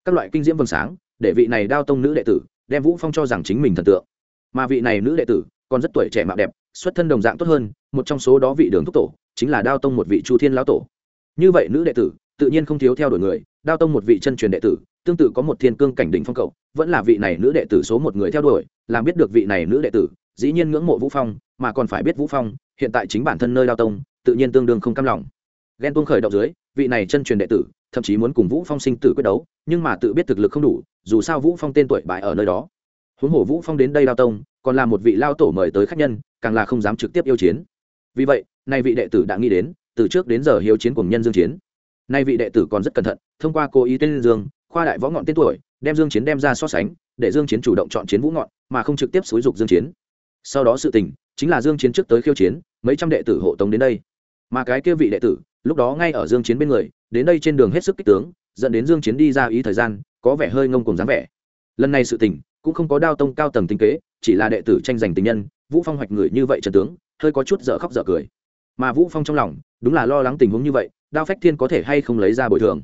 Các loại kinh diễm vầng sáng, để vị này đao tông nữ đệ tử đem vũ phong cho rằng chính mình thần tượng. Mà vị này nữ đệ tử còn rất tuổi trẻ mạo đẹp, xuất thân đồng dạng tốt hơn, một trong số đó vị đường thúc tổ chính là đao tông một vị chu thiên lão tổ. Như vậy nữ đệ tử tự nhiên không thiếu theo đuổi người, đao tông một vị chân truyền đệ tử, tương tự có một thiên cương cảnh đỉnh phong cậu, vẫn là vị này nữ đệ tử số một người theo đuổi, làm biết được vị này nữ đệ tử dĩ nhiên ngưỡng mộ vũ phong, mà còn phải biết vũ phong, hiện tại chính bản thân nơi đao tông, tự nhiên tương đương không cam lòng. Ghen tuông khởi động dưới, vị này chân truyền đệ tử, thậm chí muốn cùng vũ phong sinh tử quyết đấu, nhưng mà tự biết thực lực không đủ, dù sao vũ phong tên tuổi bại ở nơi đó. Huống hồ vũ phong đến đây đao tông, còn là một vị lao tổ mời tới khách nhân, càng là không dám trực tiếp yêu chiến. Vì vậy, nay vị đệ tử đã nghĩ đến, từ trước đến giờ hiếu chiến cùng nhân dương chiến. Nay vị đệ tử còn rất cẩn thận, thông qua cố ý tên dương, khoa đại võ ngọn tên tuổi, đem dương chiến đem ra so sánh, để dương chiến chủ động chọn chiến vũ ngọn, mà không trực tiếp xúi dục dương chiến sau đó sự tình, chính là dương chiến trước tới khiêu chiến, mấy trăm đệ tử hộ tống đến đây. Mà cái kia vị đệ tử, lúc đó ngay ở dương chiến bên người, đến đây trên đường hết sức kích tướng, dẫn đến dương chiến đi ra ý thời gian, có vẻ hơi ngông cuồng dáng vẻ. Lần này sự tình, cũng không có đao tông cao tầng tinh kế, chỉ là đệ tử tranh giành tình nhân, vũ phong hoạch người như vậy trần tướng, hơi có chút dở khóc dở cười. Mà vũ phong trong lòng, đúng là lo lắng tình huống như vậy, đao phách thiên có thể hay không lấy ra bồi thường.